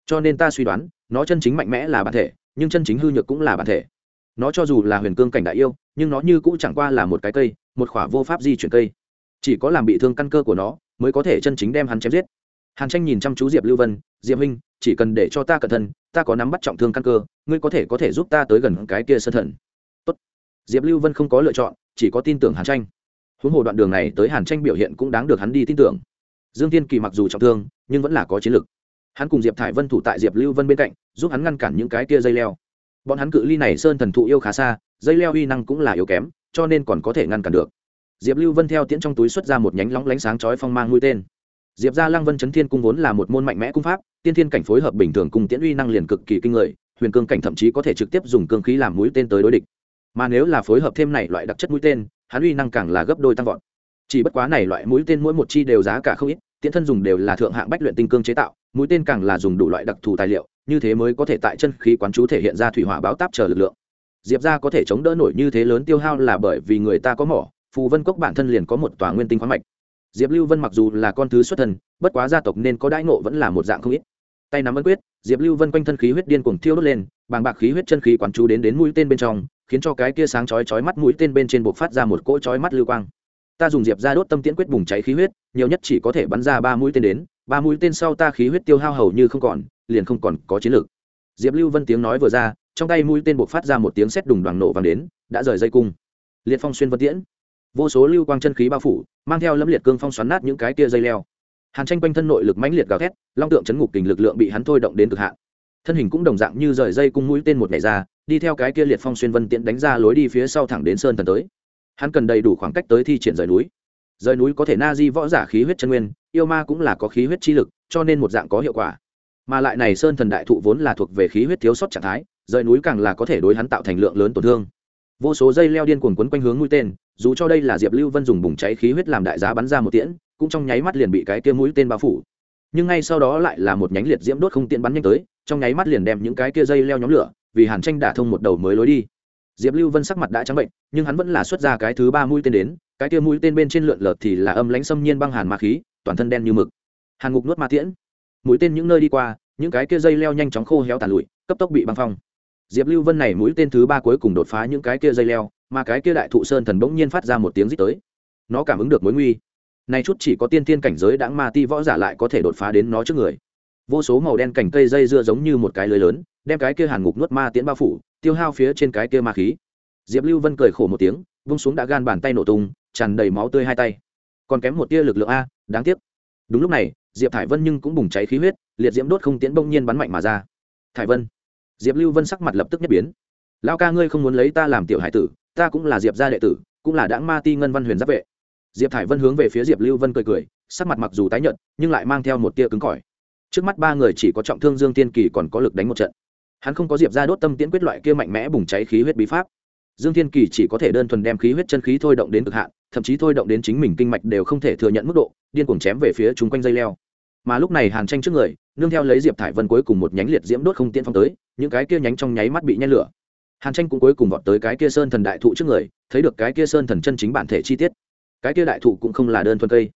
Cho nên ta suy đoán, nó chân chính mạnh mẽ là bản thể, nhưng chân chính hư nhược cũng là bản thể nó cho dù là huyền cương cảnh đại yêu, nhưng nó như cũng chẳng qua là một cái cây, một khỏa vô pháp di chuyển cây. Chỉ có làm bị thương căn cơ của nó, mới có thể chân chính đem hắn chém giết. Hàn tranh nhìn chăm chú diệp lưu vân, diệp minh chỉ cần để cho ta cẩn thận, ta có nắm bắt trọng thương căn cơ, ngươi có thể có thể giúp ta tới gần cái kia sân thần. Tốt. diệp lưu vân không có lựa chọn, chỉ có tin tưởng hàn tranh. Huống hồ đoạn đường này tới hàn tranh biểu hiện cũng đáng được hắn đi tin tưởng. Dương tiên kỳ mặc dù trọng thương, nhưng vẫn là có chiến lực. Hắn cùng diệp thải vân thủ tại diệp lưu vân bên cạnh, giúp hắn ngăn cản những cái kia dây leo bọn hắn cự ly này sơn thần thụ yêu khá xa, dây leo uy năng cũng là yếu kém, cho nên còn có thể ngăn cản được. Diệp lưu vân theo tiễn trong túi xuất ra một nhánh lóng lánh sáng chói phong mang mũi tên. Diệp ra lăng vân chấn thiên cung vốn là một môn mạnh mẽ cung pháp, tiên thiên cảnh phối hợp bình thường cùng tiễn uy năng liền cực kỳ kinh người, huyền cương cảnh thậm chí có thể trực tiếp dùng cương khí làm mũi tên tới đối địch. Mà nếu là phối hợp thêm này loại đặc chất mũi tên, hắn uy năng càng là gấp đôi tăng vọt. Chỉ bất quá này loại mũi tên mỗi một chi đều giá cả không ít tiễn thân dùng đều là thượng hạng bách luyện tinh cương chế tạo, mũi tên càng là dùng đủ loại đặc thù tài liệu, như thế mới có thể tại chân khí quán chú thể hiện ra thủy hỏa báo táp chờ lực lượng. Diệp ra có thể chống đỡ nổi như thế lớn tiêu hao là bởi vì người ta có mỏ, phù vân cốc bản thân liền có một tòa nguyên tinh khoáng mạch. Diệp lưu vân mặc dù là con thứ xuất thân, bất quá gia tộc nên có đãi ngộ vẫn là một dạng không ít. Tay nắm ấn quyết, diệp lưu vân quanh thân khí huyết điên cuồng thiêu đốt lên, bàng bạc khí huyết chân khí quán chú đến đến mũi tên bên trong, khiến cho cái kia sáng chói chói mắt mũi tên bên trên buộc phát ra một cỗ chói mắt lưu quang ta dùng diệp ra đốt tâm tiễn quyết bùng cháy khí huyết, nhiều nhất chỉ có thể bắn ra ba mũi tên đến, ba mũi tên sau ta khí huyết tiêu hao hầu như không còn, liền không còn có chiến lược. Diệp lưu vân tiếng nói vừa ra, trong tay mũi tên buộc phát ra một tiếng sét đùng đoàn nổ vàng đến, đã rời dây cung. Liệt phong xuyên vân tiễn. Vô số lưu quang chân khí bao phủ, mang theo lâm liệt cương phong xoắn nát những cái kia dây leo. Hàn tranh quanh thân nội lực mãnh liệt gào thét, long tượng chấn ngục kình lực lượng bị hắn thôi động đến cực hạn. Thân hình cũng đồng dạng như rời dây cung mũi tên một ngày ra, đi theo cái kia liệt phong xuyên vân tiễn đánh ra lối đi phía sau thẳng đến sơn thần tới hắn cần đầy đủ khoảng cách tới thi triển rời núi. Rời núi có thể na di võ giả khí huyết chân nguyên, yêu ma cũng là có khí huyết chi lực, cho nên một dạng có hiệu quả. Mà lại này sơn thần đại thụ vốn là thuộc về khí huyết thiếu sót trạng thái, rời núi càng là có thể đối hắn tạo thành lượng lớn tổn thương. Vô số dây leo điên cuồng quấn quanh hướng mũi tên, dù cho đây là diệp lưu vân dùng bùng cháy khí huyết làm đại giá bắn ra một tiễn, cũng trong nháy mắt liền bị cái kia mũi tên bao phủ. Nhưng ngay sau đó lại là một nhánh liệt diễm đốt không tiện bắn nhanh tới, trong nháy mắt liền đem những cái kia dây leo nhóm lửa, vì hàn tranh đả thông một đầu mới lối đi diệp lưu vân sắc mặt đã trắng bệnh, nhưng hắn vẫn là xuất ra cái thứ ba mũi tên đến, cái kia mũi tên bên trên lượn lợt thì là âm lãnh xâm nhiên băng hàn ma khí, toàn thân đen như mực. Hàn ngục nuốt ma tiễn. Mũi tên những nơi đi qua, những cái kia dây leo nhanh chóng khô héo tàn lụi, cấp tốc bị băng phong. Diệp lưu vân này mũi tên thứ ba cuối cùng đột phá những cái kia dây leo, mà cái kia đại thụ sơn thần bỗng nhiên phát ra một tiếng rít tới. Nó cảm ứng được mối nguy. Nay chút chỉ có tiên tiên cảnh giới đãng ma ti võ giả lại có thể đột phá đến nó trước người vô số màu đen cành cây dây dưa giống như một cái lưới lớn, đem cái kia hàn ngục nuốt ma tiễn bao phủ, tiêu hao phía trên cái kia ma khí. Diệp lưu vân cười khổ một tiếng, vung xuống đã gan bàn tay nổ tung, tràn đầy máu tươi hai tay. Còn kém một tia lực lượng a, đáng tiếc. Đúng lúc này, diệp thải vân nhưng cũng bùng cháy khí huyết, liệt diễm đốt không tiễn bỗng nhiên bắn mạnh mà ra. Thải vân. Diệp lưu vân sắc mặt lập tức nhất biến. Lao ca ngươi không muốn lấy ta làm tiểu hải tử, ta cũng là diệp gia đệ tử, cũng là đãng ma ti ngân văn huyền giáp vệ. Diệp thải vân hướng về phía diệp lưu vân cười cười, sắc mặt mặc dù tái nhợt, nhưng lại mang theo một tia cứng cỏi trước mắt ba người chỉ có trọng thương dương tiên kỳ còn có lực đánh một trận. Hắn không có diệp ra đốt tâm tiễn quyết loại kia mạnh mẽ bùng cháy khí huyết bí pháp. Dương thiên kỳ chỉ có thể đơn thuần đem khí huyết chân khí thôi động đến cực hạn, thậm chí thôi động đến chính mình kinh mạch đều không thể thừa nhận mức độ, điên cuồng chém về phía chúng quanh dây leo. Mà lúc này hàn tranh trước người, nương theo lấy diệp thải vân cuối cùng một nhánh liệt diễm đốt không tiễn phong tới, những cái kia nhánh trong nháy mắt bị nhen lửa. Hàn tranh cũng cuối cùng vọt tới cái kia sơn thần đại thụ trước người, thấy được cái kia sơn thần chân chính bản thể chi tiết. Cái kia đại thụ cũng không là đơn thuần cây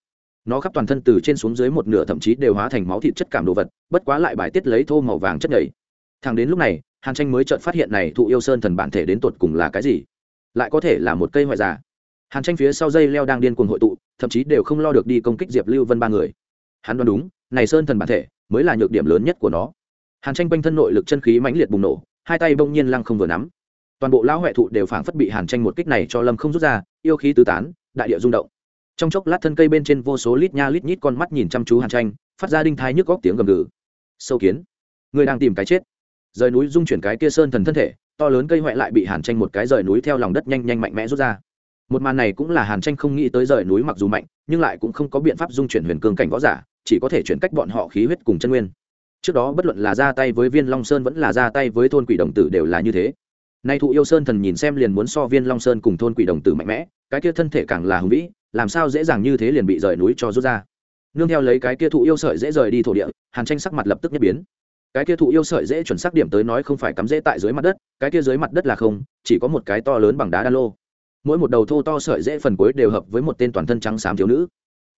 nó khắp toàn thân từ trên xuống dưới một nửa thậm chí đều hóa thành máu thịt chất cảm đồ vật, bất quá lại bài tiết lấy thô màu vàng chất nhảy thằng đến lúc này, hàn tranh mới chợt phát hiện này thụ yêu sơn thần bản thể đến tột cùng là cái gì? Lại có thể là một cây ngoại giả. hàn tranh phía sau dây leo đang điên cuồng hội tụ, thậm chí đều không lo được đi công kích diệp lưu vân ba người. Hắn đoán đúng, này sơn thần bản thể mới là nhược điểm lớn nhất của nó. Hàn tranh quanh thân nội lực chân khí mãnh liệt bùng nổ, hai tay bỗng nhiên lăng không vừa nắm. Toàn bộ lão huệ thụ đều phảng phất bị hàn tranh một kích này cho lâm không rút ra, yêu khí tứ tán, đại địa rung động trong chốc lát thân cây bên trên vô số lít nha lít nhít con mắt nhìn chăm chú hàn tranh, phát ra đinh thai nhức góc tiếng gầm gừ. Sâu kiến. Người đang tìm cái chết. Rời núi dung chuyển cái kia sơn thần thân thể, to lớn cây huệ lại bị hàn tranh một cái rời núi theo lòng đất nhanh nhanh mạnh mẽ rút ra. Một màn này cũng là hàn tranh không nghĩ tới rời núi mặc dù mạnh, nhưng lại cũng không có biện pháp dung chuyển huyền cương cảnh võ giả, chỉ có thể chuyển cách bọn họ khí huyết cùng chân nguyên. Trước đó bất luận là ra tay với viên long sơn vẫn là ra tay với thôn quỷ đồng tử đều là như thế. Nay thụ yêu sơn thần nhìn xem liền muốn so viên long sơn cùng thôn quỷ đồng tử mạnh mẽ, cái kia thân thể càng là hùng vĩ làm sao dễ dàng như thế liền bị rời núi cho rút ra. Nương theo lấy cái kia thụ yêu sợi dễ rời đi thổ địa, hàn tranh sắc mặt lập tức nhất biến. Cái kia thụ yêu sợi dễ chuẩn xác điểm tới nói không phải cắm dễ tại dưới mặt đất, cái kia dưới mặt đất là không, chỉ có một cái to lớn bằng đá đan lô. Mỗi một đầu thô to sợi dễ phần cuối đều hợp với một tên toàn thân trắng xám thiếu nữ.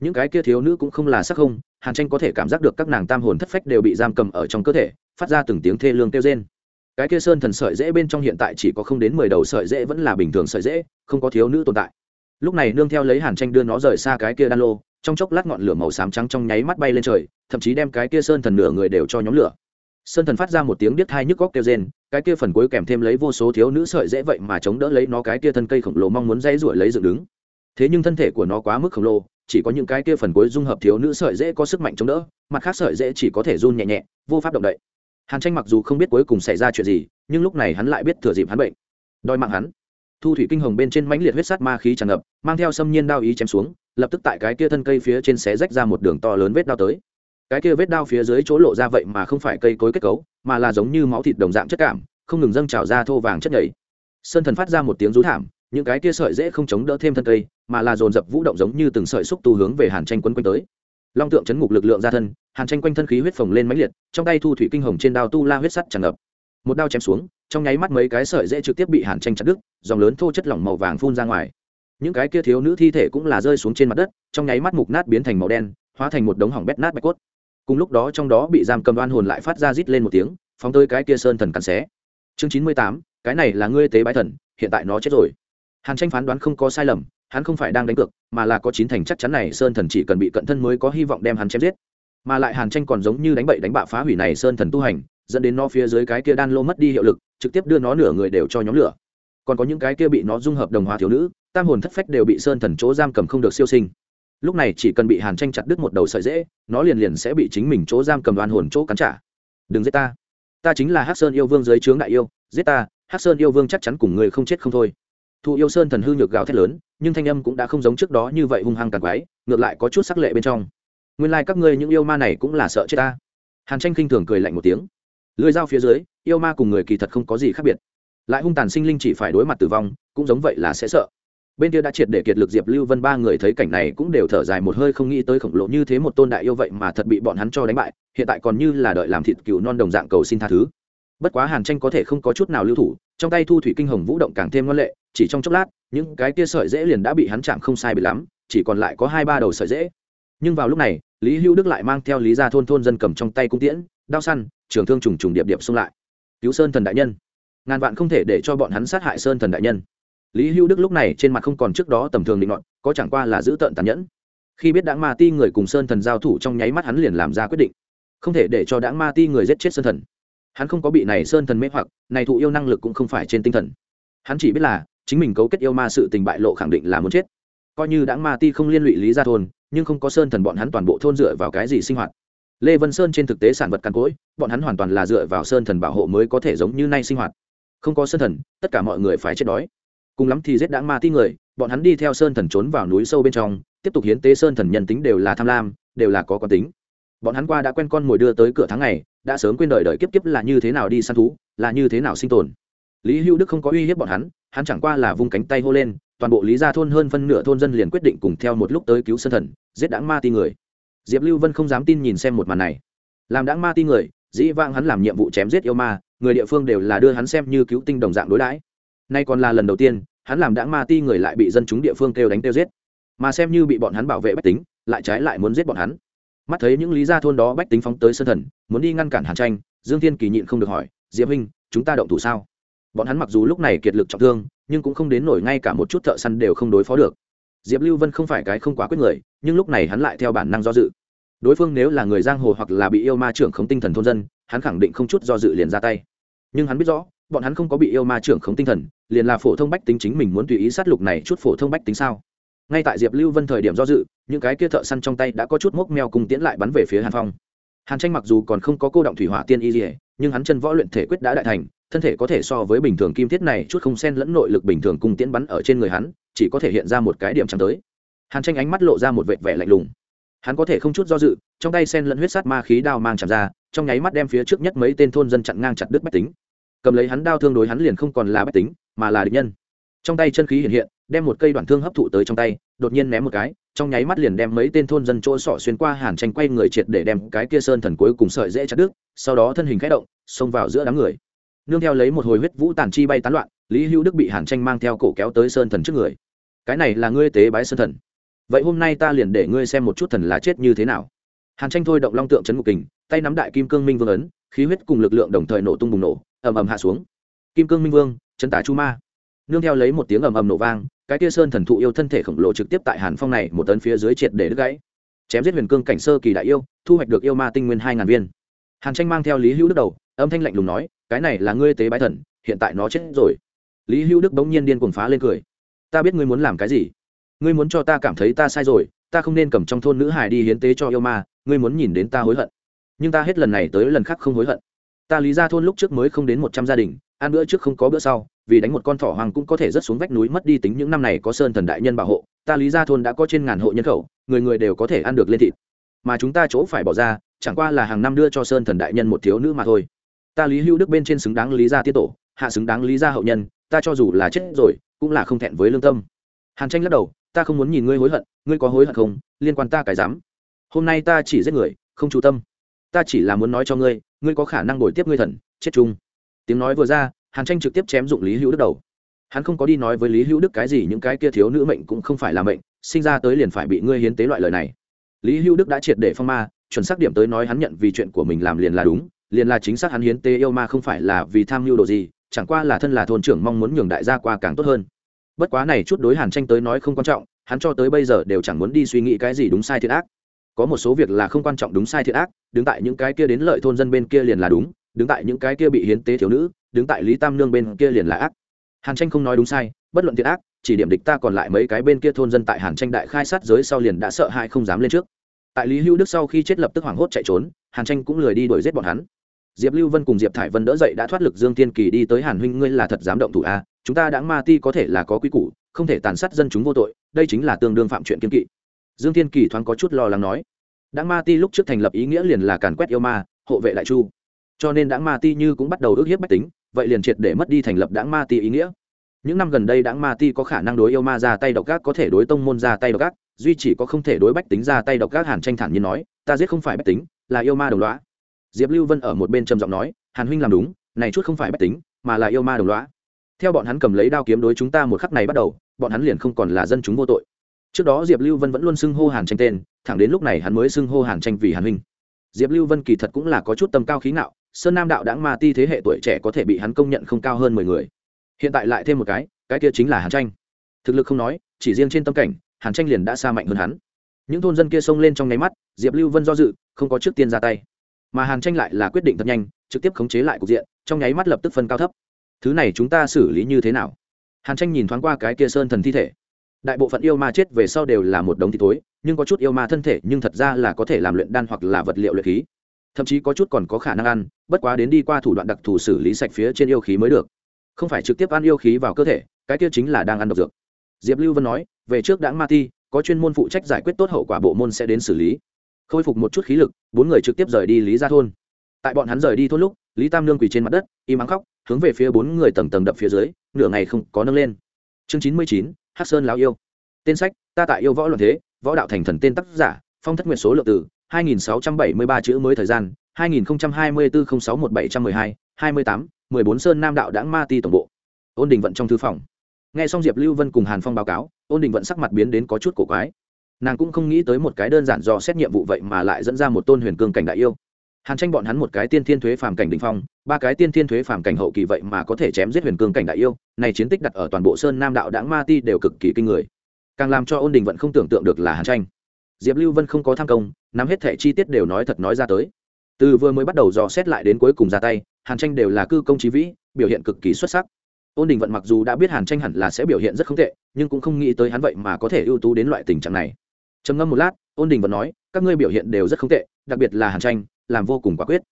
Những cái kia thiếu nữ cũng không là sắc không, hàn tranh có thể cảm giác được các nàng tam hồn thất phách đều bị giam cầm ở trong cơ thể, phát ra từng tiếng thê lương kêu trên cái kia sơn thần sợi dễ bên trong hiện tại chỉ có không đến mười đầu sợi dễ vẫn là bình thường sợi dễ, không có thiếu nữ tồn tại lúc này nương theo lấy hàn tranh đưa nó rời xa cái kia đan lô, trong chốc lát ngọn lửa màu xám trắng trong nháy mắt bay lên trời, thậm chí đem cái kia sơn thần nửa người đều cho nhóm lửa. Sơn thần phát ra một tiếng biết thai nhức góc kêu rên, cái kia phần cuối kèm thêm lấy vô số thiếu nữ sợi dễ vậy mà chống đỡ lấy nó cái kia thân cây khổng lồ mong muốn dây ruổi lấy dựng đứng. Thế nhưng thân thể của nó quá mức khổng lồ, chỉ có những cái kia phần cuối dung hợp thiếu nữ sợi dễ có sức mạnh chống đỡ, mặt khác sợi dễ chỉ có thể run nhẹ nhẹ, vô pháp động đậy. Hàn tranh mặc dù không biết cuối cùng xảy ra chuyện gì, nhưng lúc này hắn lại biết thừa dịp hắn bệnh. Đòi mạng hắn thu thủy kinh hồng bên trên mãnh liệt huyết sát ma khí tràn ngập, mang theo xâm nhiên đao ý chém xuống, lập tức tại cái kia thân cây phía trên xé rách ra một đường to lớn vết đao tới. Cái kia vết đao phía dưới chỗ lộ ra vậy mà không phải cây cối kết cấu, mà là giống như máu thịt đồng dạng chất cảm, không ngừng dâng trào ra thô vàng chất nhảy sơn thần phát ra một tiếng rú thảm, những cái kia sợi dễ không chống đỡ thêm thân cây, mà là dồn dập vũ động giống như từng sợi xúc tu hướng về hàn tranh quân quanh tới. Long tượng chấn ngục lực lượng ra thân, hàn tranh quanh thân khí huyết phồng lên mãnh liệt, trong tay thu thủy kinh hồng trên đao tu la huyết sắt tràn ngập một đao chém xuống, trong nháy mắt mấy cái sợi dễ trực tiếp bị hàn tranh chặt đứt, dòng lớn thô chất lỏng màu vàng phun ra ngoài. Những cái kia thiếu nữ thi thể cũng là rơi xuống trên mặt đất, trong nháy mắt mục nát biến thành màu đen, hóa thành một đống hỏng bét nát bạch cốt. Cùng lúc đó trong đó bị giam cầm đoan hồn lại phát ra rít lên một tiếng, phóng tới cái kia sơn thần cắn xé. Chương chín mươi tám, cái này là ngươi tế bái thần, hiện tại nó chết rồi. Hàn tranh phán đoán không có sai lầm, hắn không phải đang đánh cược, mà là có chín thành chắc chắn này sơn thần chỉ cần bị cận thân mới có hy vọng đem hắn chém giết. Mà lại hàn tranh còn giống như đánh bậy đánh bạ phá hủy này sơn thần tu hành dẫn đến nó phía dưới cái kia đan lô mất đi hiệu lực, trực tiếp đưa nó nửa người đều cho nhóm lửa. Còn có những cái kia bị nó dung hợp đồng hóa thiếu nữ, tam hồn thất phách đều bị sơn thần chỗ giam cầm không được siêu sinh. Lúc này chỉ cần bị hàn tranh chặt đứt một đầu sợi dễ, nó liền liền sẽ bị chính mình chỗ giam cầm đoan hồn chỗ cắn trả. Đừng giết ta. Ta chính là hát sơn yêu vương dưới trướng đại yêu, giết ta hát sơn yêu vương chắc chắn cùng người không chết không thôi. Thụ yêu sơn thần hư nhược gào thét lớn, nhưng thanh âm cũng đã không giống trước đó như vậy hung hăng càng quái, ngược lại có chút sắc lệ bên trong. Nguyên lai、like、các ngươi những yêu ma này cũng là sợ chết ta. Hàn tranh khinh thường cười lạnh một tiếng lưới dao phía dưới, yêu ma cùng người kỳ thật không có gì khác biệt. Lại hung tàn sinh linh chỉ phải đối mặt tử vong, cũng giống vậy là sẽ sợ. Bên kia đã triệt để kiệt lực diệp lưu vân ba người thấy cảnh này cũng đều thở dài một hơi không nghĩ tới khổng lồ như thế một tôn đại yêu vậy mà thật bị bọn hắn cho đánh bại, hiện tại còn như là đợi làm thịt cừu non đồng dạng cầu xin tha thứ. Bất quá hàn tranh có thể không có chút nào lưu thủ, trong tay thu thủy kinh hồng vũ động càng thêm ngoan lệ, chỉ trong chốc lát, những cái kia sợi dễ liền đã bị hắn chạm không sai bị lắm, chỉ còn lại có hai ba đầu sợi dễ nhưng vào lúc này, lý hữu đức lại mang theo lý ra thôn thôn dân cầm trong tay cung tiễn đao săn, trường thương trùng trùng điệp điệp xông lại. Cứu sơn thần đại nhân. Ngàn vạn không thể để cho bọn hắn sát hại sơn thần đại nhân. Lý hữu đức lúc này trên mặt không còn trước đó tầm thường định luận có chẳng qua là giữ tợn tàn nhẫn. Khi biết đãng ma ti người cùng sơn thần giao thủ trong nháy mắt hắn liền làm ra quyết định. Không thể để cho đãng ma ti người giết chết sơn thần. Hắn không có bị này sơn thần mê hoặc, này thụ yêu năng lực cũng không phải trên tinh thần. Hắn chỉ biết là, chính mình cấu kết yêu ma sự tình bại lộ khẳng định là muốn chết. Coi như đãng ma ti không liên lụy lý ra thôn, nhưng không có sơn thần bọn hắn toàn bộ thôn dựa vào cái gì sinh hoạt lê vân sơn trên thực tế sản vật càn cỗi, bọn hắn hoàn toàn là dựa vào sơn thần bảo hộ mới có thể giống như nay sinh hoạt. Không có sơn thần, tất cả mọi người phải chết đói. Cùng lắm thì giết đãng ma ti người, bọn hắn đi theo sơn thần trốn vào núi sâu bên trong, tiếp tục hiến tế sơn thần nhân tính đều là tham lam, đều là có quán tính. Bọn hắn qua đã quen con mồi đưa tới cửa tháng này đã sớm quên đời đời kiếp kiếp là như thế nào đi săn thú, là như thế nào sinh tồn. Lý hữu đức không có uy hiếp bọn hắn hắn chẳng qua là vung cánh tay hô lên, toàn bộ lý gia thôn hơn phân nửa thôn dân liền quyết định cùng theo một lúc tới cứu sơn thần, giết đãng ma ti người diệp lưu vân không dám tin nhìn xem một màn này. Làm đãng ma ti người, dĩ vãng hắn làm nhiệm vụ chém giết yêu ma, người địa phương đều là đưa hắn xem như cứu tinh đồng dạng đối đãi. Nay còn là lần đầu tiên, hắn làm đãng ma ti người lại bị dân chúng địa phương kêu đánh kêu giết. Mà xem như bị bọn hắn bảo vệ bách tính, lại trái lại muốn giết bọn hắn. Mắt thấy những lý gia thôn đó bách tính phóng tới sơn thần, muốn đi ngăn cản hàn tranh, dương thiên kỳ nhịn không được hỏi, diệp huynh, chúng ta động thủ sao? Bọn hắn mặc dù lúc này kiệt lực trọng thương, nhưng cũng không đến nổi ngay cả một chút thợ săn đều không đối phó được diệp lưu vân không phải cái không quá quyết người, nhưng lúc này hắn lại theo bản năng do dự. Đối phương nếu là người giang hồ hoặc là bị yêu ma trưởng khống tinh thần thôn dân, hắn khẳng định không chút do dự liền ra tay. Nhưng hắn biết rõ, bọn hắn không có bị yêu ma trưởng khống tinh thần, liền là phổ thông bách tính chính mình muốn tùy ý sát lục này chút phổ thông bách tính sao? Ngay tại diệp lưu vân thời điểm do dự, những cái kia thợ săn trong tay đã có chút mốc meo cùng tiễn lại bắn về phía hàn phong. Hàn tranh mặc dù còn không có cô động thủy hỏa tiên y dỉa nhưng hắn chân võ luyện thể quyết đã đại thành, thân thể có thể so với bình thường kim thiết này chút không xen lẫn nội lực bình thường cung tiễn bắn ở trên người hắn chỉ có thể hiện ra một cái điểm trắng tới. Hàn tranh ánh mắt lộ ra một vệt vẻ lạnh lùng. Hắn có thể không chút do dự, trong tay sen lẫn huyết sát ma khí đao mang chạm ra, trong nháy mắt đem phía trước nhất mấy tên thôn dân chặn ngang chặt đứt bách tính. Cầm lấy hắn đao thương đối hắn liền không còn là bách tính, mà là địch nhân. Trong tay chân khí hiện hiện, đem một cây đoạn thương hấp thụ tới trong tay, đột nhiên ném một cái, trong nháy mắt liền đem mấy tên thôn dân chỗ sọ xuyên qua hàn tranh quay người triệt để đem cái kia sơn thần cuối cùng sợi dễ chặt đứt, sau đó thân hình khẽ động, xông vào giữa đám người. Nương theo lấy một hồi huyết vũ tàn chi bay tán loạn, lý hữu đức bị hàn tranh mang theo cổ kéo tới sơn thần trước người cái này là ngươi tế bái sơn thần. Vậy hôm nay ta liền để ngươi xem một chút thần là chết như thế nào. Hàn tranh thôi động long tượng c ngục kình, tay nắm đại kim cương minh vương ấn, khí huyết cùng lực lượng đồng thời nổ tung bùng nổ, ầm ầm hạ xuống. Kim cương minh vương chân tả chu ma. Nương theo lấy một tiếng ầm ầm nổ vang, cái kia sơn thần thụ yêu thân thể khổng lồ trực tiếp tại hàn phong này một tấn phía dưới triệt để đứt gãy. Chém giết huyền cương cảnh sơ kỳ đại yêu, thu hoạch được yêu ma tinh nguyên hai ngàn viên. Hàn tranh mang theo lý hữu đức đầu, âm thanh lạnh lùng nói, cái này là ngươi tế bái thần, hiện tại nó chết rồi. Lý hữu đức bỗng nhiên điên cuồng phá lên cười ta biết ngươi muốn làm cái gì. Ngươi muốn cho ta cảm thấy ta sai rồi, ta không nên cầm trong thôn nữ hải đi hiến tế cho yêu ma, ngươi muốn nhìn đến ta hối hận. Nhưng ta hết lần này tới lần khác không hối hận. Ta lý ra thôn lúc trước mới không đến một trăm gia đình, ăn bữa trước không có bữa sau, vì đánh một con thỏ hoàng cũng có thể rớt xuống vách núi mất đi tính những năm này có sơn thần đại nhân bảo hộ, ta lý ra thôn đã có trên ngàn hộ nhân khẩu, người người đều có thể ăn được lên thịt. Mà chúng ta chỗ phải bỏ ra, chẳng qua là hàng năm đưa cho sơn thần đại nhân một thiếu nữ mà thôi. Ta lý hữu đức bên trên xứng đáng lý gia tiết tổ, hạ xứng đáng lý gia hậu nhân, ta cho dù là chết rồi cũng là không thẹn với lương tâm. Hàn tranh lắc đầu, ta không muốn nhìn ngươi hối hận, ngươi có hối hận không? Liên quan ta cái dám. Hôm nay ta chỉ giết người, không chú tâm. Ta chỉ là muốn nói cho ngươi ngươi có khả năng đổi tiếp ngươi thần, chết chung. Tiếng nói vừa ra, hàn tranh trực tiếp chém dụng lý hữu đức đầu. Hắn không có đi nói với lý hữu đức cái gì, những cái kia thiếu nữ mệnh cũng không phải là mệnh, sinh ra tới liền phải bị ngươi hiến tế loại lời này. Lý hữu đức đã triệt để phong ma, chuẩn xác điểm tới nói hắn nhận vì chuyện của mình làm liền là đúng, liền là chính xác hắn hiến tế yêu ma không phải là vì tham mưu đồ gì chẳng qua là thân là thôn trưởng mong muốn nhường đại gia qua càng tốt hơn. Bất quá này chút đối hàn tranh tới nói không quan trọng, hắn cho tới bây giờ đều chẳng muốn đi suy nghĩ cái gì đúng sai thiệt ác. Có một số việc là không quan trọng đúng sai thiệt ác, đứng tại những cái kia đến lợi thôn dân bên kia liền là đúng, đứng tại những cái kia bị hiến tế thiếu nữ, đứng tại lý tam nương bên kia liền là ác. Hàn tranh không nói đúng sai, bất luận thiệt ác, chỉ điểm địch ta còn lại mấy cái bên kia thôn dân tại hàn tranh đại khai sát giới sau liền đã sợ hãi không dám lên trước. Tại lý hữu đức sau khi chết lập tức hoảng hốt chạy trốn, hàn tranh cũng lười đi đuổi giết bọn hắn diệp lưu vân cùng diệp thải vân đỡ dậy đã thoát lực dương tiên kỳ đi tới hàn huynh, ngươi là thật dám động thủ a chúng ta đã ma ti có thể là có quy củ, không thể tàn sát dân chúng vô tội, đây chính là tương đương phạm chuyện kiên kỵ. Dương tiên kỳ thoáng có chút lo lắng nói. Đã ma ti lúc trước thành lập ý nghĩa liền là càn quét yêu ma, hộ vệ đại chu. Cho nên đã ma ti như cũng bắt đầu ước hiếp bách tính, vậy liền triệt để mất đi thành lập đảng ma ti ý nghĩa. Những năm gần đây đảng ma ti có khả năng đối yêu ma ra tay độc ác, có thể đối tông môn ra tay độc ác, duy chỉ có không thể đối bách tính ra tay độc ác hàn tranh thản nhiên nói, ta giết không phải bách tính, là yêu ma đồng loá diệp lưu vân ở một bên trầm giọng nói, hàn huynh làm đúng, này chút không phải bách tính, mà là yêu ma đồng loá theo bọn hắn cầm lấy đao kiếm đối chúng ta một khắc này bắt đầu, bọn hắn liền không còn là dân chúng vô tội. Trước đó diệp lưu vân vẫn luôn xưng hô hàn tranh tên, thẳng đến lúc này hắn mới xưng hô hàn tranh vì hàn huynh. Diệp lưu vân kỳ thật cũng là có chút tầm cao khí ngạo, sơn nam đạo đãng ma ti thế hệ tuổi trẻ có thể bị hắn công nhận không cao hơn mười người. Hiện tại lại thêm một cái cái kia chính là hàn tranh. Thực lực không nói, chỉ riêng trên tâm cảnh, hàn tranh liền đã xa mạnh hơn hắn. Những thôn dân kia xông lên trong nháy mắt, diệp lưu vân do dự, không có trước tiên ra tay mà hàn tranh lại là quyết định thật nhanh, trực tiếp khống chế lại cục diện, trong nháy mắt lập tức phân cao thấp. Thứ này chúng ta xử lý như thế nào? Hàn tranh nhìn thoáng qua cái kia sơn thần thi thể. Đại bộ phận yêu ma chết về sau đều là một đống thịt tối nhưng có chút yêu ma thân thể nhưng thật ra là có thể làm luyện đan hoặc là vật liệu luyện khí. Thậm chí có chút còn có khả năng ăn, bất quá đến đi qua thủ đoạn đặc thù xử lý sạch phía trên yêu khí mới được. Không phải trực tiếp ăn yêu khí vào cơ thể, cái kia chính là đang ăn độc dược. Diệp lưu vân nói, về trước đảng ma ti có chuyên môn phụ trách giải quyết tốt hậu quả bộ môn sẽ đến xử lý khôi phục một chút khí lực bốn người trực tiếp rời đi lý ra thôn tại bọn hắn rời đi thôn lúc lý tam nương quỳ trên mặt đất im ắng khóc hướng về phía bốn người tầng tầng đập phía dưới nửa ngày không có nâng lên chương chín mươi chín hát sơn lão yêu tên sách ta tại yêu võ luận thế võ đạo thành thần tên tác giả phong thất nguyện số lượng từ 2673 chữ mới thời gian 2024-06-1712, 28, 14 Sơn Nam Đạo Đãng Ma Ti tổng bộ. Ôn Đình vận trong thư phòng. Nghe xong Diệp Lưu Vân cùng Hàn Phong báo cáo, Ôn Đình vận sắc mặt biến đến có chút cổ quái. Nàng cũng không nghĩ tới một cái đơn giản do xét nhiệm vụ vậy mà lại dẫn ra một tôn huyền cương cảnh đại yêu. Hàn tranh bọn hắn một cái tiên thiên thuế phàm cảnh đỉnh phong, ba cái tiên thiên thuế phàm cảnh hậu kỳ vậy mà có thể chém giết huyền cương cảnh đại yêu, này chiến tích đặt ở toàn bộ Sơn Nam Đạo Đãng Ma Ti đều cực kỳ kinh người. Càng làm cho Ôn Đình vận không tưởng tượng được là Hàn tranh. Diệp Lưu Vân không có tham công, nắm hết thẻ chi tiết đều nói thật nói ra tới từ vừa mới bắt đầu dò xét lại đến cuối cùng ra tay hàn tranh đều là cư công trí vĩ biểu hiện cực kỳ xuất sắc ôn đình vận mặc dù đã biết hàn tranh hẳn là sẽ biểu hiện rất không tệ nhưng cũng không nghĩ tới hắn vậy mà có thể ưu tú đến loại tình trạng này trầm ngâm một lát, ôn đình vận nói, các ngươi biểu hiện đều rất không tệ, đặc biệt là hàn tranh, làm vô cùng quả quyết.